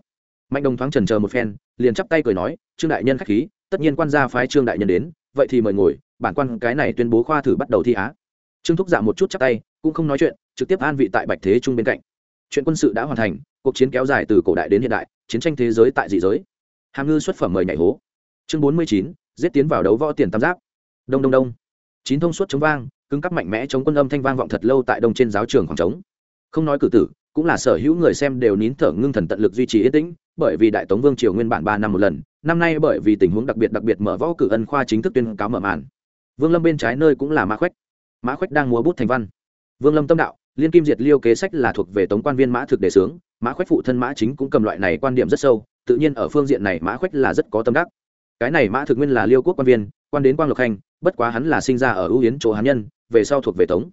Mạnh đồng thoáng trần chờ một phen, liền chắp tay cười nói, trương đại nhân khách khí, tất nhiên quan gia phái trương đại nhân đến, vậy thì mời ngồi bản quan cái này tuyên bố khoa thử bắt đầu thi á. Trương thúc dạ một chút chắp tay, cũng không nói chuyện, trực tiếp an vị tại bạch thế trung bên cạnh. Chuyện quân sự đã hoàn thành, cuộc chiến kéo dài từ cổ đại đến hiện đại, chiến tranh thế giới tại dị giới. Hàm ngư xuất phẩm mời nhảy hố. Chương bốn mươi chín, giết tiến vào đấu võ tiền tam giáp. Đông đông đông. Chín thông suốt chống vang, cứng cắp mạnh mẽ chống quân âm thanh vang vọng thật lâu tại đông trên giáo trường khoảng trống. Không nói cử tử, cũng là sở hữu người xem đều nín thở ngưng thần tận lực duy trì yên tĩnh, bởi vì đại tống vương triều nguyên bản ba năm một lần, năm nay bởi vì tình huống đặc biệt đặc biệt mở võ cử ân khoa chính thức tuyên cáo mở màn vương lâm bên trái nơi cũng là mã khoách mã khoách đang múa bút thành văn. Vương lâm tâm đạo, liên kim diệt liêu kế sách là thuộc về tống quan viên mã thực đề xướng, mã khoách phụ thân mã chính cũng cầm loại này quan điểm rất sâu, tự nhiên ở phương diện này mã khoách là rất có tâm đắc. Cái này mã thực nguyên là liêu quốc quan viên, quan đến quang lộc khanh bất quá hắn là sinh ra ở ưu yến chỗ hán nhân, về sau thuộc về tống.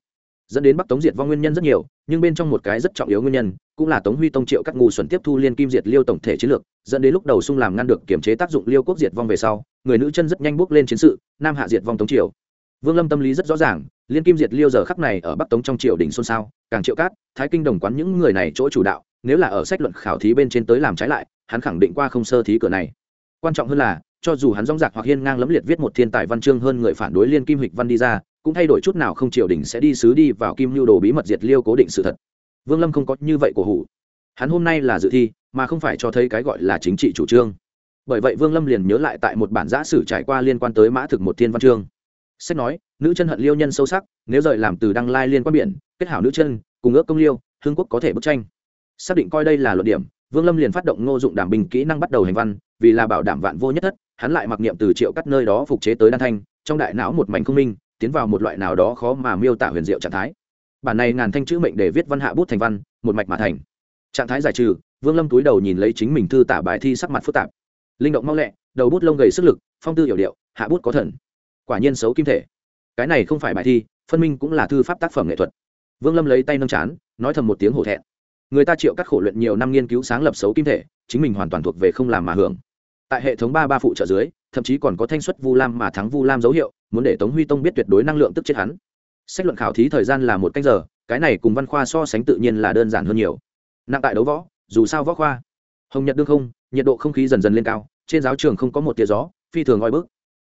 Dẫn đến bắc tống diệt vong nguyên nhân rất nhiều, nhưng bên trong một cái rất trọng yếu nguyên nhân, cũng là tống huy tông triệu các ngu xuẩn tiếp thu liên kim diệt liêu tổng thể chiến lược, dẫn đến lúc đầu xung làm ngăn được kiểm chế tác dụng liêu quốc diệt vong về sau người nữ chân rất nhanh bước lên chiến sự, nam hạ diệt vong tống triều. Vương lâm tâm lý rất rõ ràng, liên kim diệt liêu giờ khắc này ở bắc tống trong triều đình xôn xao, càng triệu cát, thái kinh đồng quán những người này chỗ chủ đạo, nếu là ở sách luận khảo thí bên trên tới làm trái lại, hắn khẳng định qua không sơ thí cửa này. Quan trọng hơn là, cho dù hắn rong rạc hoặc hiên ngang lẫm liệt viết một thiên tài văn chương hơn người phản đối liên kim hịch văn đi ra, cũng thay đổi chút nào không triều đình sẽ đi sứ đi vào kim lưu đồ bí mật diệt liêu cố định sự thật. Vương lâm không có như vậy của hủ. Hắn hôm nay là dự thi, mà không phải cho thấy cái gọi là chính trị chủ trương bởi vậy vương lâm liền nhớ lại tại một bản giã sử trải qua liên quan tới mã thực một thiên văn chương. Sách nói, nữ chân hận liêu nhân sâu sắc, nếu rời làm từ đăng lai liên quan biển, kết hảo nữ chân, cùng ước công liêu hương quốc có thể bức tranh. Xác định coi đây là luận điểm, vương lâm liền phát động ngô dụng đảm bình kỹ năng bắt đầu hành văn, vì là bảo đảm vạn vô nhất thất, hắn lại mặc niệm từ triệu cắt nơi đó phục chế tới đan thanh, trong đại não một mảnh không minh, tiến vào một loại nào đó khó mà miêu tả huyền diệu trạng thái. Bản này ngàn thanh chữ mệnh để viết văn hạ bút thành văn, một mạch mà thành. Trạng thái giải trừ, vương lâm túi đầu nhìn lấy chính mình thư tả bài thi sắc mặt phức tạp linh động mau lẹ, đầu bút lông gầy sức lực, phong tư hiểu điệu, hạ bút có thần. Quả nhiên xấu kim thể. Cái này không phải bài thi, phân minh cũng là thư pháp tác phẩm nghệ thuật. Vương lâm lấy tay nâng chán, nói thầm một tiếng hổ thẹn. Người ta chịu các khổ luyện nhiều năm nghiên cứu sáng lập xấu kim thể, chính mình hoàn toàn thuộc về không làm mà hưởng. Tại hệ thống ba ba phụ trợ dưới, thậm chí còn có thanh xuất vu lam mà thắng vu lam dấu hiệu, muốn để tống huy tông biết tuyệt đối năng lượng tức chết hắn. Sách luận khảo thí thời gian là một canh giờ, cái này cùng văn khoa so sánh tự nhiên là đơn giản hơn nhiều. Nặng tại đấu võ, dù sao võ khoa. Hồng nhật đương không nhiệt độ không khí dần dần lên cao, trên giáo trường không có một tia gió, phi thường oi bức.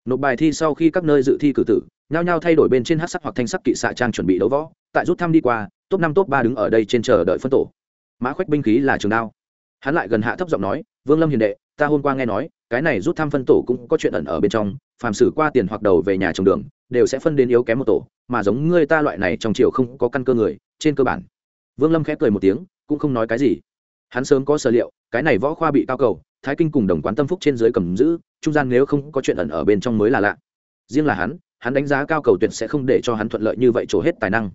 Nộp bài thi sau khi các nơi dự thi cử tử, nhao nhao thay đổi bên trên hát sắc hoặc thanh sắc kỵ xạ trang chuẩn bị đấu võ, tại rút thăm đi qua, top năm, top ba đứng ở đây trên chờ đợi phân tổ. Mã khoách binh khí là trường đao. Hắn lại gần hạ thấp giọng nói, vương lâm hiền đệ, ta hôm qua nghe nói, cái này rút thăm phân tổ cũng có chuyện ẩn ở bên trong, phàm xử qua tiền hoặc đầu về nhà trồng đường, đều sẽ phân đến yếu kém một tổ, mà giống ngươi ta loại này trong chiều không có căn cơ người, trên cơ bản. Vương lâm khép cười một tiếng, cũng không nói cái gì. Hắn sớm có sở liệu cái này võ khoa bị cao cầu, thái kinh cùng đồng quán tâm phúc trên dưới cầm giữ, trung gian nếu không có chuyện ẩn ở bên trong mới là lạ. Riêng là hắn hắn đánh giá cao cầu tuyệt sẽ không để cho hắn thuận lợi như vậy trổ hết tài năng.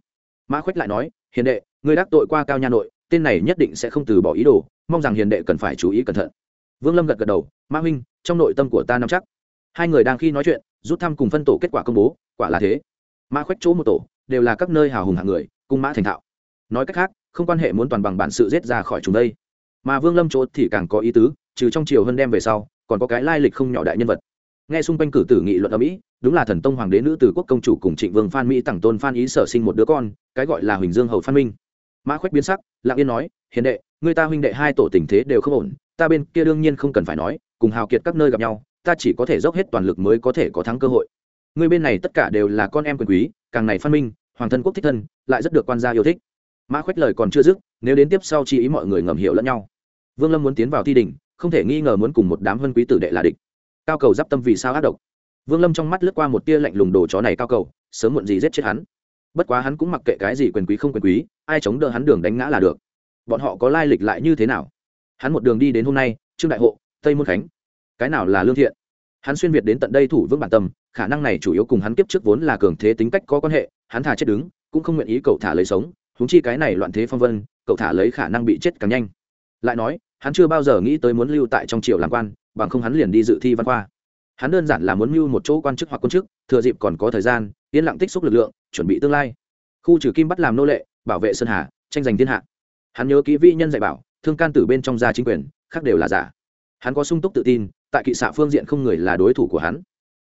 Mã khuếch lại nói, hiền đệ, ngươi đắc tội qua cao nha nội, tên này nhất định sẽ không từ bỏ ý đồ, mong rằng hiền đệ cần phải chú ý cẩn thận. Vương lâm gật gật đầu, mã huynh, trong nội tâm của ta nắm chắc. Hai người đang khi nói chuyện, rút thăm cùng phân tổ kết quả công bố, quả là thế. Mã khoách chỗ một tổ, đều là các nơi hào hùng hạng người cung mã thành thạo. Nói cách khác, không quan hệ muốn toàn bằng bản sự giết ra khỏi chúng đây mà vương lâm chỗ thì càng có ý tứ, trừ trong triều hơn đem về sau, còn có cái lai lịch không nhỏ đại nhân vật. Nghe xung quanh cử tử nghị luận ở mỹ, đúng là thần tông hoàng đế nữ từ quốc công chủ cùng trịnh vương phan mỹ tặng tôn phan ý sở sinh một đứa con, cái gọi là huỳnh dương hầu phan minh. Mã khoách biến sắc, lặng yên nói, hiền đệ, người ta huynh đệ hai tổ tình thế đều không ổn, ta bên kia đương nhiên không cần phải nói, cùng hào kiệt các nơi gặp nhau, ta chỉ có thể dốc hết toàn lực mới có thể có thắng cơ hội. Người bên này tất cả đều là con em quyền quý, càng này phan minh, hoàng thân quốc thích thân, lại rất được quan gia yêu thích. Mã khoách lời còn chưa dứt, nếu đến tiếp sau chi ý mọi người ngầm hiểu lẫn nhau vương lâm muốn tiến vào thi đình không thể nghi ngờ muốn cùng một đám vân quý tử đệ là địch. Cao cầu d tâm vì sao ác độc? Vương lâm trong mắt lướt qua một tia lạnh lùng đồ chó này cao cầu, sớm muộn gì giết chết hắn. Bất quá hắn cũng mặc kệ cái gì quyền quý không quyền quý, ai chống đỡ hắn đường đánh ngã là được. Bọn họ có lai lịch lại như thế nào? Hắn một đường đi đến hôm nay, trương đại hộ, tây môn khánh. Cái nào là lương thiện? Hắn xuyên việt đến tận đây thủ vững bản tâm, khả năng này chủ yếu cùng hắn kiếp trước vốn là cường thế tính cách có quan hệ, hắn thả chết đứng, cũng không nguyện ý cậu thả lấy sống húng chi cái này loạn thế phong vân, cậu thả lấy khả năng bị chết càng nhanh lại nói, hắn chưa bao giờ nghĩ tới muốn lưu tại trong triều làm quan, bằng không hắn liền đi dự thi văn khoa. Hắn đơn giản là muốn mưu một chỗ quan chức hoặc quân chức, thừa dịp còn có thời gian, yên lặng tích xúc lực lượng, chuẩn bị tương lai. Khu trừ kim bắt làm nô lệ, bảo vệ sơn hà, tranh giành thiên hạ. Hắn nhớ kỹ vi nhân dạy bảo, thương can tử bên trong gia chính quyền, khác đều là giả. Hắn có sung túc tự tin, tại kỵ xạ phương diện không người là đối thủ của hắn.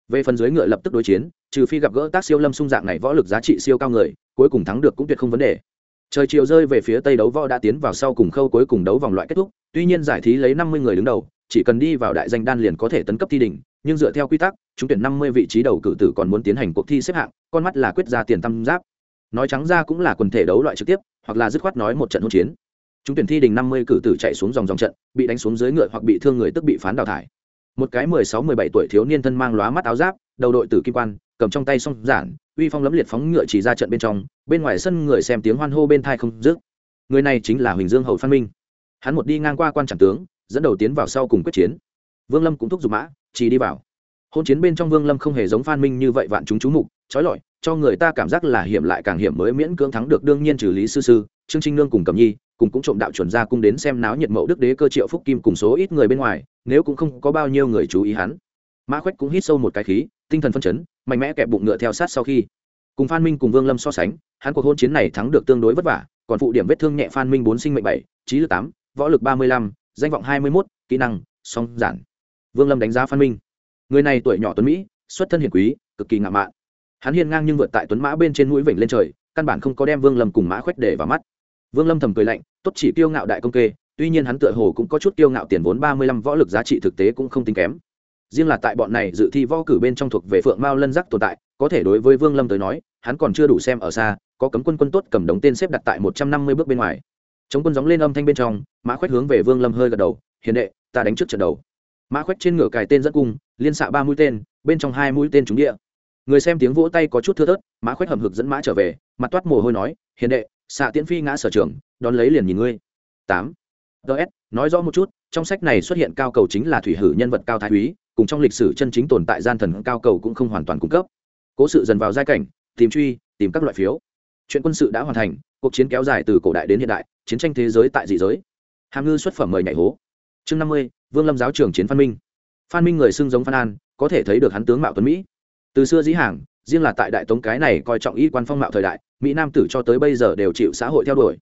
Về phần dưới ngựa lập tức đối chiến, trừ phi gặp gỡ tác siêu lâm sung dạng này võ lực giá trị siêu cao người, cuối cùng thắng được cũng tuyệt không vấn đề trời chiều rơi về phía tây đấu võ đã tiến vào sau cùng khâu cuối cùng đấu vòng loại kết thúc, tuy nhiên giải thí lấy năm mươi người đứng đầu, chỉ cần đi vào đại danh đan liền có thể tấn cấp thi đỉnh, nhưng dựa theo quy tắc, chúng tuyển năm mươi vị trí đầu cử tử còn muốn tiến hành cuộc thi xếp hạng, con mắt là quyết ra tiền tam giáp. Nói trắng ra cũng là quần thể đấu loại trực tiếp, hoặc là dứt khoát nói một trận hỗn chiến. Chúng tuyển thi đình năm mươi cử tử chạy xuống dòng dòng trận, bị đánh xuống dưới ngựa hoặc bị thương người tức bị phán đào thải một cái mười sáu, mười bảy tuổi thiếu niên thân mang lóa mắt áo giáp, đầu đội tử kim quan, cầm trong tay song giản, uy phong lấm liệt phóng ngựa chỉ ra trận bên trong, bên ngoài sân người xem tiếng hoan hô bên thai không dứt. Người này chính là huỳnh dương hầu phan minh. Hắn một đi ngang qua quan tràng tướng, dẫn đầu tiến vào sau cùng quyết chiến. Vương lâm cũng thúc giục mã, chỉ đi vào. Hôn chiến bên trong vương lâm không hề giống phan minh như vậy vạn chúng chú mục, trói lọi, cho người ta cảm giác là hiểm lại càng hiểm mới miễn cưỡng thắng được đương nhiên trừ lý sư sư, trương trinh nương cùng cầm nhi cùng cũng trộm đạo chuẩn ra cung đến xem náo nhiệt mẫu đức đế cơ triệu phúc kim cùng số ít người bên ngoài, nếu cũng không có bao nhiêu người chú ý hắn. Mã khoách cũng hít sâu một cái khí, tinh thần phân chấn, mạnh mẽ kẹp bụng ngựa theo sát sau khi. Cùng phan minh cùng vương lâm so sánh, hắn cuộc hôn chiến này thắng được tương đối vất vả, còn phụ điểm vết thương nhẹ phan minh bốn sinh mệnh bảy, trí lực tám, võ lực ba mươi lăm, danh vọng hai mươi mốt, kỹ năng, song giản. Vương lâm đánh giá phan minh. Người này tuổi nhỏ tuấn mỹ, xuất thân hiền quý, cực kỳ ngạo mạn. Hắn hiên ngang nhưng vượt tại tuấn mã bên trên mũi vểnh lên trời, căn bản không có đem vương lâm cùng mã khoách để vào mắt vương lâm thầm cười lạnh, tốt chỉ kiêu ngạo đại công kê, tuy nhiên hắn tựa hồ cũng có chút kiêu ngạo tiền vốn ba mươi lăm võ lực giá trị thực tế cũng không tính kém. Riêng là tại bọn này dự thi võ cử bên trong thuộc về phượng mao lân giác tồn tại, có thể đối với vương lâm tới nói, hắn còn chưa đủ xem ở xa, có cấm quân quân tốt cầm đống tên xếp đặt tại một trăm năm mươi bước bên ngoài. Chống quân gióng lên âm thanh bên trong, mã khoách hướng về vương lâm hơi gật đầu, hiền đệ, ta đánh trước trận đầu. Mã khoách trên ngựa cài tên dẫn cung, liên xạ ba mũi tên, bên trong hai mũi tên trúng địa. Người xem tiếng vỗ tay có chút thưa thớt, mã khoách hầm hực dẫn mã trở về, mặt toát mồ hôi nói, hiền đệ xạ tiễn phi ngã sở trường, đón lấy liền nhìn ngươi. Tám. Ts nói rõ một chút, trong sách này xuất hiện cao cầu chính là thủy hử nhân vật cao thái úy, cùng trong lịch sử chân chính tồn tại gian thần cao cầu cũng không hoàn toàn cung cấp. Cố sự dần vào giai cảnh, tìm truy, tìm các loại phiếu. Chuyện quân sự đã hoàn thành, cuộc chiến kéo dài từ cổ đại đến hiện đại, chiến tranh thế giới tại dị giới. Hàm ngư xuất phẩm mời nhảy hố. Chương năm mươi, vương lâm giáo trưởng chiến phan minh. Phan minh người xưng giống phan an, có thể thấy được hắn tướng mạo tuấn mỹ. Từ xưa dĩ hàng riêng là tại đại tống cái này coi trọng y quan phong mạo thời đại, mỹ nam tử cho tới bây giờ đều chịu xã hội theo đuổi.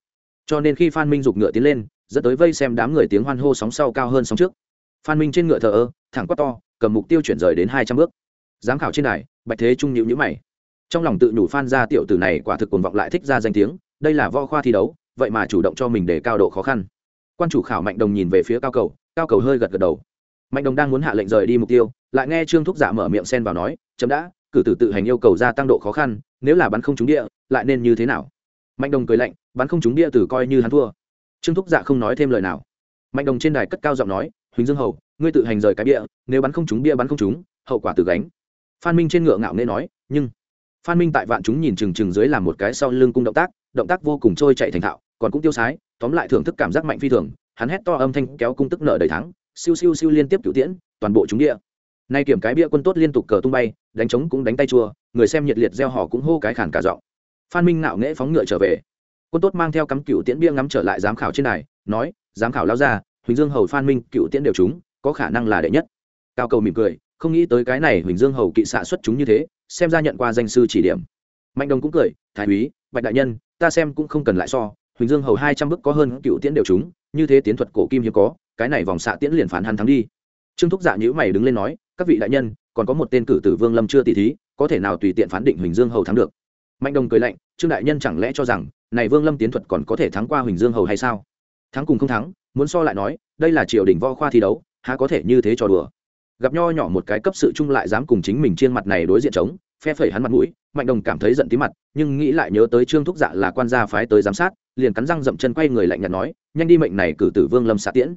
Cho nên khi phan minh giục ngựa tiến lên, dẫn tới vây xem đám người tiếng hoan hô sóng sau cao hơn sóng trước. Phan minh trên ngựa thờ ơ, thẳng quát to, cầm mục tiêu chuyển rời đến hai trăm bước. Giám khảo trên đài, bạch thế trung nhịu nhữ mày. Trong lòng tự nhủ phan ra tiểu tử này quả thực cồn vọng lại thích ra danh tiếng, đây là vo khoa thi đấu, vậy mà chủ động cho mình để cao độ khó khăn. Quan chủ khảo mạnh đồng nhìn về phía cao cầu cao cầu hơi gật gật đầu. Mạnh đồng đang muốn hạ lệnh rời đi mục tiêu, lại nghe trương thúc giả mở miệng xen vào nói, chấm đã cử tử tự hành yêu cầu gia tăng độ khó khăn, nếu là bắn không trúng địa, lại nên như thế nào? Mạnh đồng cười lạnh, bắn không trúng địa tử coi như hắn thua. Trương thúc dạ không nói thêm lời nào. Mạnh đồng trên đài cất cao giọng nói, huỳnh dương hầu, ngươi tự hành rời cái bia nếu bắn không trúng bia bắn không trúng, hậu quả tự gánh. Phan minh trên ngựa ngạo nên nói, nhưng phan minh tại vạn chúng nhìn chừng chừng dưới làm một cái sau lưng cung động tác động tác vô cùng trôi chạy thành thạo, còn cũng tiêu sái, tóm lại thưởng thức cảm giác mạnh phi thường, hắn hét to âm thanh kéo cung tức nợ đầy thắng, siêu siêu siêu liên tiếp cửu tiễn, toàn bộ chúng địa nay kiểm cái bia quân tốt liên tục cờ tung bay, đánh trống cũng đánh tay chua, người xem nhiệt liệt gieo họ cũng hô cái khản cả giọng. Phan minh ngạo nghễ phóng ngựa trở về. Quân tốt mang theo cắm cựu tiễn bia ngắm trở lại giám khảo trên này nói, giám khảo lao ra huỳnh dương hầu, phan minh, cựu tiễn đều chúng, có khả năng là đệ nhất. Cao cầu mỉm cười, không nghĩ tới cái này huỳnh dương hầu kỵ xạ xuất chúng như thế, xem ra nhận qua danh sư chỉ điểm. Mạnh đồng cũng cười, thái úy, bạch đại nhân, ta xem cũng không cần lại so, huỳnh dương hầu hai trăm bức có hơn cựu tiễn đều chúng, như thế tiến thuật cổ kim hiếm có, cái này vòng xạ tiễn liền phản hắn thắng đi. Trương thúc dạ nhữ mày đứng lên nói các vị đại nhân, còn có một tên cử tử vương lâm chưa tỷ thí, có thể nào tùy tiện phán định huỳnh dương hầu thắng được? Mạnh đồng cười lạnh, trương đại nhân chẳng lẽ cho rằng, này vương lâm tiến thuật còn có thể thắng qua huỳnh dương hầu hay sao? Thắng cùng không thắng, muốn so lại nói, đây là triều đình võ khoa thi đấu, há có thể như thế cho đùa? Gặp nho nhỏ một cái cấp sự chung lại dám cùng chính mình trên mặt này đối diện chống, phe phẩy hắn mặt mũi, mạnh đồng cảm thấy giận tí mặt, nhưng nghĩ lại nhớ tới trương thúc dạ là quan gia phái tới giám sát, liền cắn răng dậm chân quay người lạnh nhạt nói, nhanh đi mệnh này cử tử vương lâm xạ tiễn.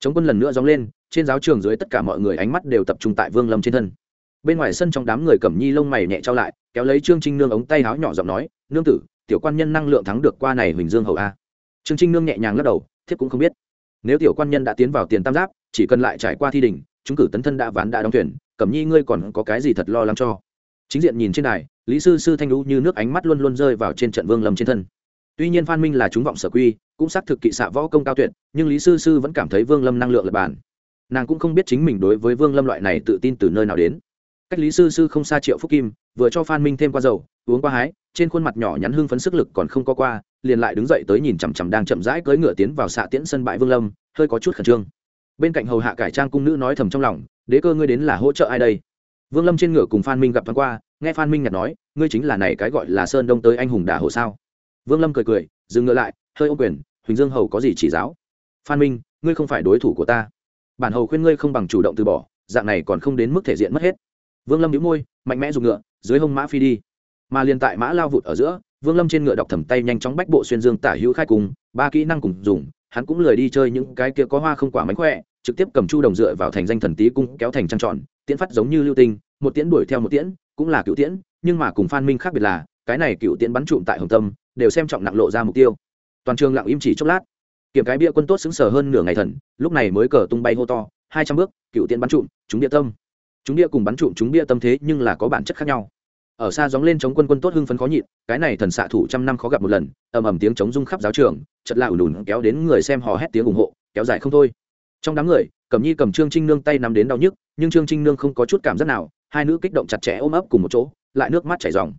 Chống quân lần nữa dóng lên trên giáo trường dưới tất cả mọi người ánh mắt đều tập trung tại vương lâm trên thân. Bên ngoài sân trong đám người cẩm nhi lông mày nhẹ trao lại, kéo lấy trương trinh nương ống tay áo nhỏ giọng nói, nương tử, tiểu quan nhân năng lượng thắng được qua này huỳnh dương hầu a. Trương trinh nương nhẹ nhàng lắc đầu, thiếp cũng không biết. Nếu tiểu quan nhân đã tiến vào tiền tam giáp, chỉ cần lại trải qua thi đình chúng cử tấn thân đã ván đã đóng tuyển cẩm nhi ngươi còn có cái gì thật lo lắng cho? Chính diện nhìn trên đài, lý sư sư thanh lũ như nước ánh mắt luôn luôn rơi vào trên trận vương lâm trên thân. Tuy nhiên phan minh là chúng vọng sở quy, cũng xác thực kỵ xạ võ công cao tuyệt, nhưng lý sư sư vẫn cảm thấy vương lâm năng lượng lập bản nàng cũng không biết chính mình đối với vương lâm loại này tự tin từ nơi nào đến cách lý sư sư không xa triệu phúc kim vừa cho phan minh thêm qua dầu uống qua hái trên khuôn mặt nhỏ nhắn hưng phấn sức lực còn không có qua liền lại đứng dậy tới nhìn chằm chằm đang chậm rãi cưỡi ngựa tiến vào xạ tiễn sân bãi vương lâm hơi có chút khẩn trương bên cạnh hầu hạ cải trang cung nữ nói thầm trong lòng đế cơ ngươi đến là hỗ trợ ai đây vương lâm trên ngựa cùng phan minh gặp thoáng qua nghe phan minh nhặt nói ngươi chính là này cái gọi là sơn đông tới anh hùng đả hồ sao vương lâm cười cười dừng ngựa lại hơi ô quyền huỳnh dương hầu có gì chỉ giáo phan minh ngươi không phải đối thủ của ta bản hầu khuyên ngươi không bằng chủ động từ bỏ, dạng này còn không đến mức thể diện mất hết. Vương lâm đĩu môi, mạnh mẽ dùng ngựa, dưới hông mã phi đi. Mà liền tại mã lao vụt ở giữa, vương lâm trên ngựa đọc thầm tay nhanh chóng bách bộ xuyên dương tả hữu khai cùng, ba kỹ năng cùng dùng, hắn cũng lười đi chơi những cái kia có hoa không quả mánh khỏe, trực tiếp cầm chu đồng dựa vào thành danh thần tý cung kéo thành trăng tròn, tiễn phát giống như lưu tinh, một tiễn đuổi theo một tiễn, cũng là cựu tiễn, nhưng mà cùng phan minh khác biệt là, cái này cựu tiễn bắn trụm tại hồng tâm, đều xem trọng nặng lộ ra mục tiêu. Toàn trường lặng im chỉ chốc lát kiểm cái bia quân tốt xứng sở hơn nửa ngày thần, lúc này mới cờ tung bay hô to, hai trăm bước, cựu tiên bắn trụm, chúng địa tâm. Chúng địa cùng bắn trụm, chúng địa tâm thế nhưng là có bản chất khác nhau. Ở xa gióng lên chống quân quân tốt hưng phấn khó nhịn, cái này thần xạ thủ trăm năm khó gặp một lần, ầm ầm tiếng chống rung khắp giáo trường, chật lạ ủn ủn kéo đến người xem hò hét tiếng ủng hộ, kéo dài không thôi. Trong đám người, cẩm nhi cầm trương trinh nương tay nắm đến đau nhức, nhưng trương trinh nương không có chút cảm giác nào, hai nữ kích động chặt chẽ ôm ấp cùng một chỗ, lại nước mắt chảy ròng.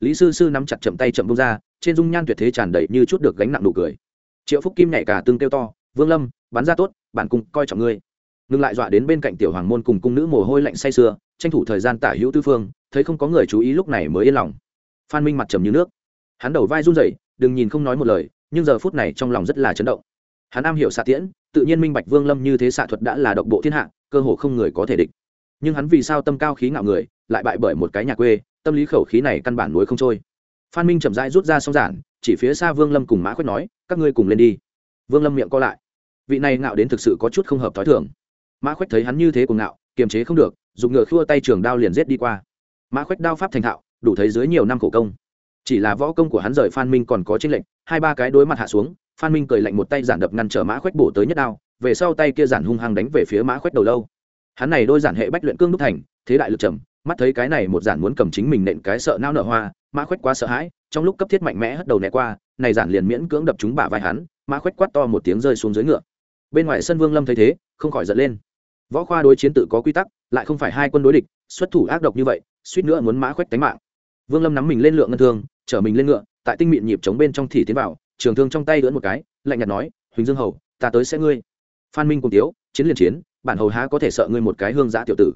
lý sư sư nắm chặt chậm tay chậm bông ra, trên dung nhan tuyệt thế tràn đầy như chút được gánh nặng nụ cười triệu phúc kim nhảy cả tương kêu to, vương lâm, bắn ra tốt, bản cung coi trọng ngươi. Ngừng lại dọa đến bên cạnh tiểu hoàng môn cùng cung nữ mồ hôi lạnh say sưa, tranh thủ thời gian tả hữu tư phương, thấy không có người chú ý lúc này mới yên lòng. Phan minh mặt trầm như nước. Hắn đầu vai run rẩy, đừng nhìn không nói một lời, nhưng giờ phút này trong lòng rất là chấn động. Hắn am hiểu xạ tiễn, tự nhiên minh bạch vương lâm như thế xạ thuật đã là độc bộ thiên hạ, cơ hồ không người có thể địch. Nhưng hắn vì sao tâm cao khí ngạo người, lại bại bởi một cái nhà quê, tâm lý khẩu khí này căn bản núi không trôi. Phan minh chậm rãi rút ra song giản, chỉ phía xa vương lâm cùng mã khuếch nói các ngươi cùng lên đi. Vương lâm miệng co lại. Vị này ngạo đến thực sự có chút không hợp t h ó i thường. Mã khoách thấy hắn như thế cùng ngạo, kiềm chế không được, dùng ngựa khua tay trường đao liền rết đi qua. Mã khoách đao pháp thành thạo, đủ thấy dưới nhiều năm khổ công. Chỉ là võ công của hắn rời phan minh còn có tranh lệnh hai ba cái đối mặt hạ xuống, phan minh cười lạnh một tay giản đập ngăn trở mã khoách bổ tới nhất đao, về sau tay kia giản hung hăng đánh về phía mã khoách đầu lâu. Hắn này đôi giản hệ bách luyện cương đúc thành, thế đại lực trầm mắt thấy cái này một giản muốn cầm chính mình nện cái sợ nao nở hoa, mã khuếch quá sợ hãi, trong lúc cấp thiết mạnh mẽ hất đầu né qua, này giản liền miễn cưỡng đập chúng bả vai hắn, mã khuếch quát to một tiếng rơi xuống dưới ngựa. Bên ngoài sân vương lâm thấy thế, không khỏi giận lên. Võ khoa đối chiến tự có quy tắc, lại không phải hai quân đối địch, xuất thủ ác độc như vậy, suýt nữa muốn mã khuếch tánh mạng. Vương lâm nắm mình lên lượng ngân thương, chở mình lên ngựa, tại tinh mịn nhịp chống bên trong thì tiến vào, trường thương trong tay lưỡn một cái, lạnh nhạt nói, huỳnh dương hầu, ta tới sẽ ngươi. Phan minh cùng tiếu, chiến liền chiến, bản hầu há có thể sợ ngươi một cái hương giã tiểu tử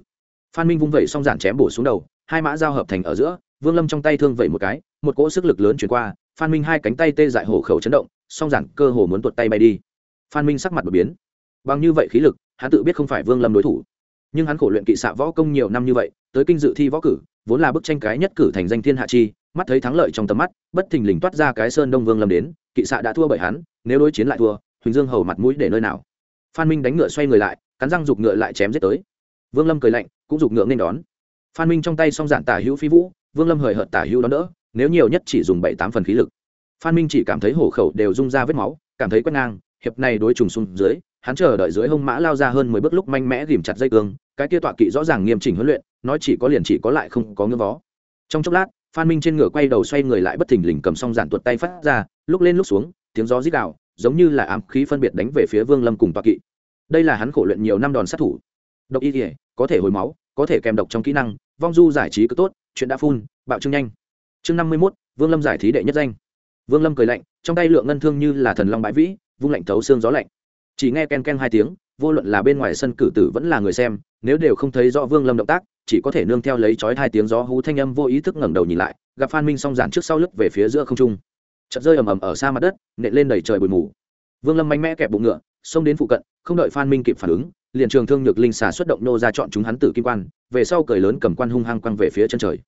phan minh vung vẩy xong giản chém bổ xuống đầu, hai mã giao hợp thành ở giữa, vương lâm trong tay thương vẩy một cái, một cỗ sức lực lớn chuyển qua, phan minh hai cánh tay tê dại hổ khẩu chấn động, song giản cơ hồ muốn tuột tay bay đi. Phan minh sắc mặt đột biến. Bằng như vậy khí lực, hắn tự biết không phải vương lâm đối thủ. Nhưng hắn khổ luyện kỵ xạ võ công nhiều năm như vậy, tới kinh dự thi võ cử, vốn là bức tranh cái nhất cử thành danh thiên hạ chi, mắt thấy thắng lợi trong tầm mắt, bất thình lình toát ra cái sơn đông vương lâm đến, kỵ xạ đã thua bởi hắn, nếu đối chiến lại thua, huỳnh dương hầu mặt mũi để nơi nào? Phan minh đánh ngựa xoay người lại, cắn răng giục ngựa lại chém giết tới. Vương lâm cười lạnh cũng giục ngựa nên đón. Phan minh trong tay song giản tả hữu phi vũ, vương lâm hời hợt tả hữu đón đỡ, nếu nhiều nhất chỉ dùng bảy tám phần khí lực. Phan minh chỉ cảm thấy hổ khẩu đều rung ra vết máu, cảm thấy quét ngang, hiệp này đối trùng xuống dưới, hắn chờ đợi dưới hông mã lao ra hơn mười bước lúc mạnh mẽ ghìm chặt dây cương, cái kia tọa kỵ rõ ràng nghiêm chỉnh huấn luyện, nói chỉ có liền chỉ có lại không có ngưỡng vó. Trong chốc lát, phan minh trên ngựa quay đầu xoay người lại bất thình lình cầm song giản tuột tay phát ra, lúc lên lúc xuống, tiếng gió rít đạo giống như là ám khí phân biệt đánh về phía vương lâm cùng tọa kỵ. Đây là hắn khổ luyện nhiều năm đòn sát thủ. Độc y thể có thể hồi máu, có thể kèm độc trong kỹ năng, vong du giải trí cứ tốt, chuyện đã phun, bạo trưng nhanh. Chương năm mươi mốt, vương lâm giải thí đệ nhất danh. Vương lâm cười lạnh, trong tay lượng ngân thương như là thần long bãi vĩ, vung lạnh thấu xương gió lạnh. Chỉ nghe ken ken hai tiếng, vô luận là bên ngoài sân cử tử vẫn là người xem, nếu đều không thấy rõ vương lâm động tác, chỉ có thể nương theo lấy chói hai tiếng gió hú thanh âm vô ý thức ngẩng đầu nhìn lại, gặp phan minh song giản trước sau lướt về phía giữa không trung. Chợt rơi ầm ầm ở xa mặt đất, nện lên đầy trời bụi mù. Vương lâm mạnh mẽ kẹp bụng ngựa, xông đến phụ cận, không đợi phan minh kịp phản ứng liền trường thương nhược linh xà xuất động nô ra chọn chúng hắn tử kim quan, về sau cởi lớn cầm quan hung hăng quăng về phía chân trời.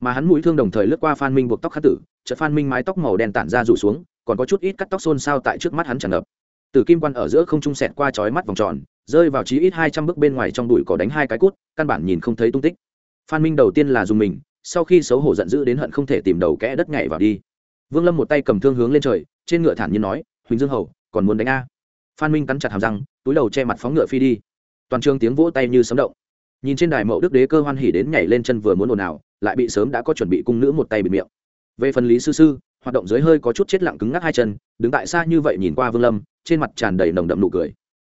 Mà hắn mũi thương đồng thời lướt qua phan minh buộc tóc khát tử, chợt phan minh mái tóc màu đen tản ra rủ xuống, còn có chút ít cắt tóc xôn xao tại trước mắt hắn tràn ngập. Tử kim quan ở giữa không trung sẹt qua chói mắt vòng tròn, rơi vào chí ít hai trăm bước bên ngoài trong đùi có đánh hai cái cút, căn bản nhìn không thấy tung tích. Phan minh đầu tiên là dùng mình, sau khi xấu hổ giận dữ đến hận không thể tìm đầu kẽ đất nhảy vào đi. Vương lâm một tay cầm thương hướng lên trời, trên ngựa thản nhiên nói, huỳnh dương hầu, còn muốn đánh a? Phan minh cắn chặt hàm răng túi đầu che mặt phóng ngựa phi đi. Toàn trường tiếng vỗ tay như sấm động. Nhìn trên đài mậu đức đế cơ hoan hỉ đến nhảy lên chân vừa muốn ồn ào, lại bị sớm đã có chuẩn bị cung nữ một tay bịt miệng. Về phần lý sư sư, hoạt động dưới hơi có chút chết lặng cứng ngắc hai chân, đứng tại xa như vậy nhìn qua vương lâm, trên mặt tràn đầy nồng đậm nụ cười.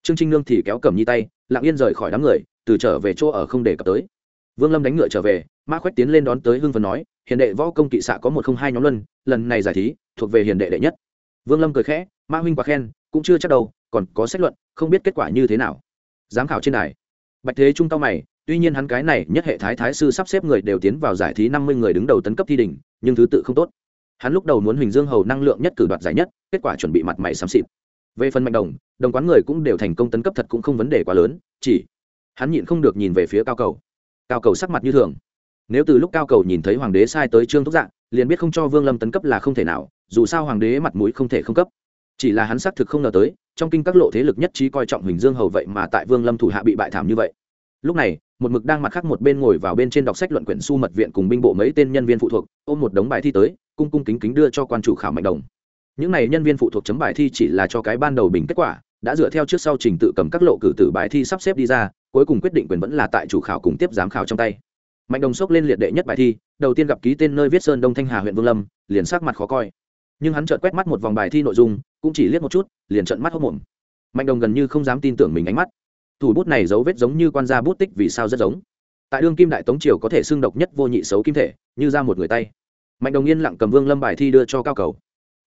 Trương trinh nương thì kéo cầm nhi tay, lặng yên rời khỏi đám người, từ trở về chỗ ở không để cập tới. Vương lâm đánh ngựa trở về, ma khoách tiến lên đón tới hưng phần nói, hiền đệ võ công kỵ xạ có một không hai nhóm luân, lần này giải thí thuộc về hiền đệ đệ nhất. Vương lâm cười khẽ, ma huynh quá khen, cũng chưa chắc đâu còn có xét luận, không biết kết quả như thế nào. Giám khảo trên đài. Bạch thế trung tao mày, tuy nhiên hắn cái này nhất hệ thái thái sư sắp xếp người đều tiến vào giải thí năm mươi người đứng đầu tấn cấp thi đình nhưng thứ tự không tốt. Hắn lúc đầu muốn huỳnh dương hầu năng lượng nhất cử đoạt giải nhất, kết quả chuẩn bị mặt mày xám xịt. Về phần mạnh đồng đồng quán người cũng đều thành công tấn cấp thật cũng không vấn đề quá lớn, chỉ hắn nhịn không được nhìn về phía cao cầu. Cao cầu sắc mặt như thường. Nếu từ lúc cao cầu nhìn thấy hoàng đế sai tới trương thúc dạng, liền biết không cho vương lâm tấn cấp là không thể nào, dù sao hoàng đế mặt mũi không thể không cấp chỉ là hắn xác thực không ngờ tới, trong kinh các lộ thế lực nhất trí coi trọng huỳnh dương hầu vậy mà tại vương lâm thủ hạ bị bại thảm như vậy. Lúc này, một mực đang mặt khác một bên ngồi vào bên trên đọc sách luận quyển su mật viện cùng binh bộ mấy tên nhân viên phụ thuộc, ôm một đống bài thi tới, cung cung kính kính đưa cho quan chủ khảo mạnh đồng. Những này nhân viên phụ thuộc chấm bài thi chỉ là cho cái ban đầu bình kết quả, đã dựa theo trước sau trình tự cầm các lộ cử tử bài thi sắp xếp đi ra, cuối cùng quyết định quyền vẫn là tại chủ khảo cùng tiếp giám khảo trong tay. Mạnh đồng sốc lên liệt đệ nhất bài thi, đầu tiên gặp ký tên nơi viết sơn đông thanh hà huyện vương lâm, liền sắc mặt khó coi. Nhưng hắn chợt quét mắt một vòng bài thi nội dung cũng chỉ liếc một chút, liền trận mắt hốc mồm. Mạnh đồng gần như không dám tin tưởng mình ánh mắt. Thủ bút này dấu vết giống như quan gia bút tích vì sao rất giống. Tại đương kim đại tống triều có thể xưng độc nhất vô nhị xấu kim thể, như ra một người tay. Mạnh đồng yên lặng cầm vương lâm bài thi đưa cho cao cầu.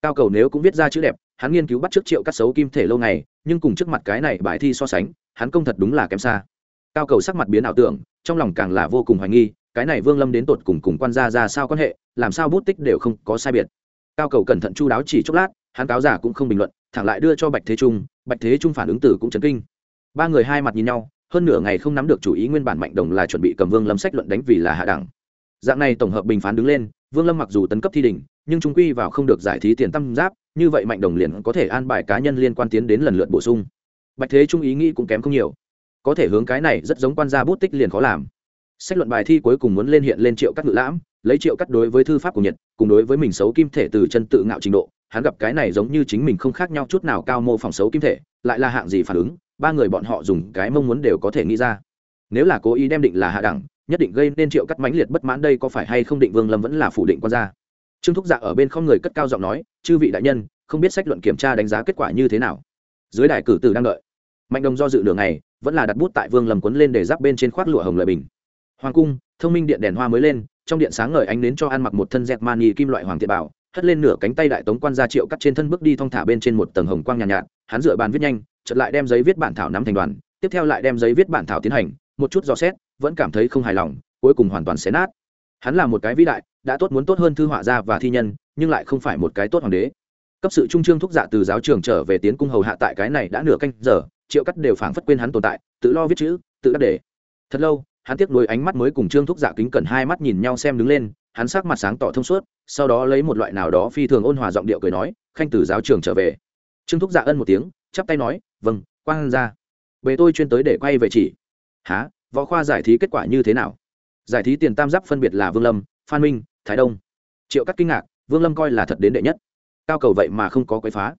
Cao cầu nếu cũng viết ra chữ đẹp, hắn nghiên cứu bắt trước triệu cắt xấu kim thể lâu ngày, nhưng cùng trước mặt cái này bài thi so sánh, hắn công thật đúng là kém xa. Cao cầu sắc mặt biến ảo tưởng, trong lòng càng là vô cùng hoài nghi, cái này vương lâm đến tột cùng cùng quan gia ra sao quan hệ, làm sao bút tích đều không có sai biệt. Cao cầu cẩn thận chu đáo chỉ chốc lát hắn cáo giả cũng không bình luận, thẳng lại đưa cho bạch thế trung, bạch thế trung phản ứng tử cũng chấn kinh. Ba người hai mặt nhìn nhau, hơn nửa ngày không nắm được chủ ý nguyên bản mạnh đồng là chuẩn bị cầm vương lâm sách luận đánh vì là hạ đẳng. Dạng này tổng hợp bình phán đứng lên, vương lâm mặc dù tấn cấp thi đình nhưng chúng quy vào không được giải thí tiền tâm giáp, như vậy mạnh đồng liền có thể an bài cá nhân liên quan tiến đến lần lượt bổ sung. Bạch thế trung ý nghĩ cũng kém không nhiều. Có thể hướng cái này rất giống quan gia bút tích liền khó làm. Sách luận bài thi cuối cùng muốn lên hiện lên triệu cắt ngự lãm, lấy triệu cắt đối với thư pháp của nhật, cùng đối với mình xấu kim thể từ chân tự ngạo trình độ hắn gặp cái này giống như chính mình không khác nhau chút nào cao mô phỏng xấu kim thể, lại là hạng gì phản ứng, ba người bọn họ dùng cái mong muốn đều có thể nghĩ ra. Nếu là cố ý đem định là hạ đẳng, nhất định gây nên triệu cắt mãnh liệt bất mãn đây có phải hay không định vương lâm vẫn là phủ định quan gia. Trương thúc dạ ở bên không người cất cao giọng nói, chư vị đại nhân, không biết sách luận kiểm tra đánh giá kết quả như thế nào? Dưới đài cử tử đang đợi. Mạnh đồng do dự đường này vẫn là đặt bút tại vương lầm quấn lên để giáp bên trên khoác lụa hồng lợi bình. Hoàng cung, thông minh điện đèn hoa mới lên, trong điện sáng ngời ánh đến cho ăn mặc một thân dẹt mani kim loại hoàng thiệt bảo hất lên nửa cánh tay đại tống quan gia triệu cắt trên thân bước đi thong thả bên trên một tầng hồng quang nhàn nhạt, nhạt. Hắn dựa bàn viết nhanh chợt lại đem giấy viết bản thảo nắm thành đoàn tiếp theo lại đem giấy viết bản thảo tiến hành một chút dò xét vẫn cảm thấy không hài lòng cuối cùng hoàn toàn xé nát. Hắn là một cái vĩ đại đã tốt muốn tốt hơn thư họa gia và thi nhân nhưng lại không phải một cái tốt hoàng đế. Cấp sự trung trương thúc dạ từ giáo trường trở về tiến cung hầu hạ tại cái này đã nửa canh giờ triệu cắt đều phảng phất quên hắn tồn tại tự lo viết chữ tự đắc để thật lâu hắn tiếc nuối ánh mắt mới cùng trương thúc dạ kính cẩn hai mắt nhìn nhau xem đứng lên hắn sắc mặt sáng tỏ thông suốt, sau đó lấy một loại nào đó phi thường ôn hòa giọng điệu cười nói, khanh từ giáo trường trở về. Trương thúc dạ ân một tiếng, chắp tay nói vâng quang ra. Về tôi chuyên tới để quay về chỉ. Há võ khoa giải thí kết quả như thế nào? Giải thí tiền tam giáp phân biệt là vương lâm, phan minh, thái đông. Triệu cắt kinh ngạc, vương lâm coi là thật đến đệ nhất. Cao cầu vậy mà không có quấy phá.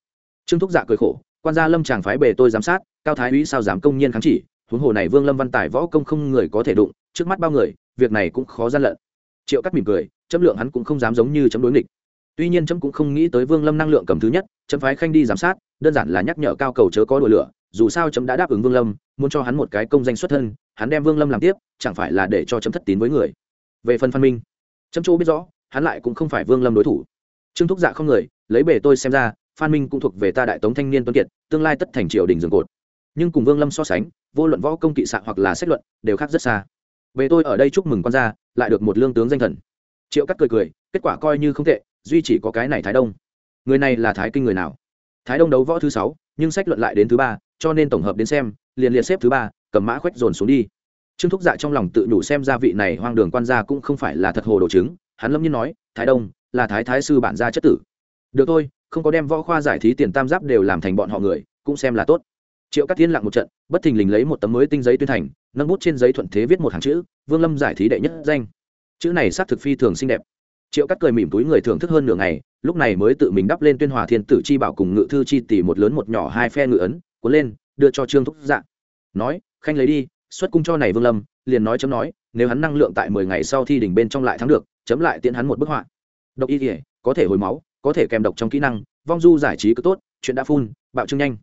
Trương thúc dạ cười khổ, quan gia lâm chàng phái bề tôi giám sát, cao thái úy sao dám công nhiên kháng chỉ, huống hồ này vương lâm văn tài võ công không người có thể đụng, trước mắt bao người, việc này cũng khó gian lận triệu cắt mỉm cười, chấm lượng hắn cũng không dám giống như chấm đối nghịch. Tuy nhiên chấm cũng không nghĩ tới vương lâm năng lượng cầm thứ nhất, chấm phái khanh đi giám sát, đơn giản là nhắc nhở cao cầu chớ có đùa lửa, dù sao chấm đã đáp ứng vương lâm, muốn cho hắn một cái công danh xuất thân, hắn đem vương lâm làm tiếp, chẳng phải là để cho chấm thất tín với người. Về phần phan minh, chấm chỗ biết rõ, hắn lại cũng không phải vương lâm đối thủ. Trương thúc dạ không người, lấy bề tôi xem ra, phan minh cũng thuộc về ta đại tống thanh niên tuấn kiệt, tương lai tất thành triều đình rừng cột. Nhưng cùng vương lâm so sánh, vô luận võ công kỵ xạ hoặc là xét luận, đều khác rất xa về tôi ở đây chúc mừng quan gia, lại được một lương tướng danh thần. Triệu cắt cười cười, kết quả coi như không tệ, duy chỉ có cái này thái đông. Người này là thái kinh người nào? Thái đông đấu võ thứ sáu, nhưng sách luận lại đến thứ ba, cho nên tổng hợp đến xem, liền liệt xếp thứ ba, cầm mã khoách dồn xuống đi. Trương thúc dạ trong lòng tự nhủ xem ra vị này hoang đường quan gia cũng không phải là thật hồ đồ chứng, hắn lâm nhiên nói, thái đông là thái thái sư bản gia chất tử. Được thôi, không có đem võ khoa giải thí tiền tam giáp đều làm thành bọn họ người, cũng xem là tốt. Triệu cắt thiên lặng một trận, bất thình lình lấy một tấm mới tinh giấy tuyên thành nâng bút trên giấy thuận thế viết một hàng chữ, vương lâm giải thí đệ nhất danh. Chữ này xác thực phi thường xinh đẹp. Triệu cắt cười mỉm túi người thưởng thức hơn nửa ngày, lúc này mới tự mình đắp lên tuyên hòa thiên tử chi bảo cùng ngự thư chi tỷ một lớn một nhỏ hai phe ngự ấn, cuốn lên, đưa cho trương thúc dạ. Nói, khanh lấy đi, xuất cung cho này vương lâm, liền nói chấm nói, nếu hắn năng lượng tại mười ngày sau thi đỉnh bên trong lại thắng được, chấm lại tiễn hắn một bức họa. Độc y thể có thể hồi máu, có thể kèm độc trong kỹ năng, vong du giải trí cứ tốt, chuyện đã phun, bạo trương nhanh.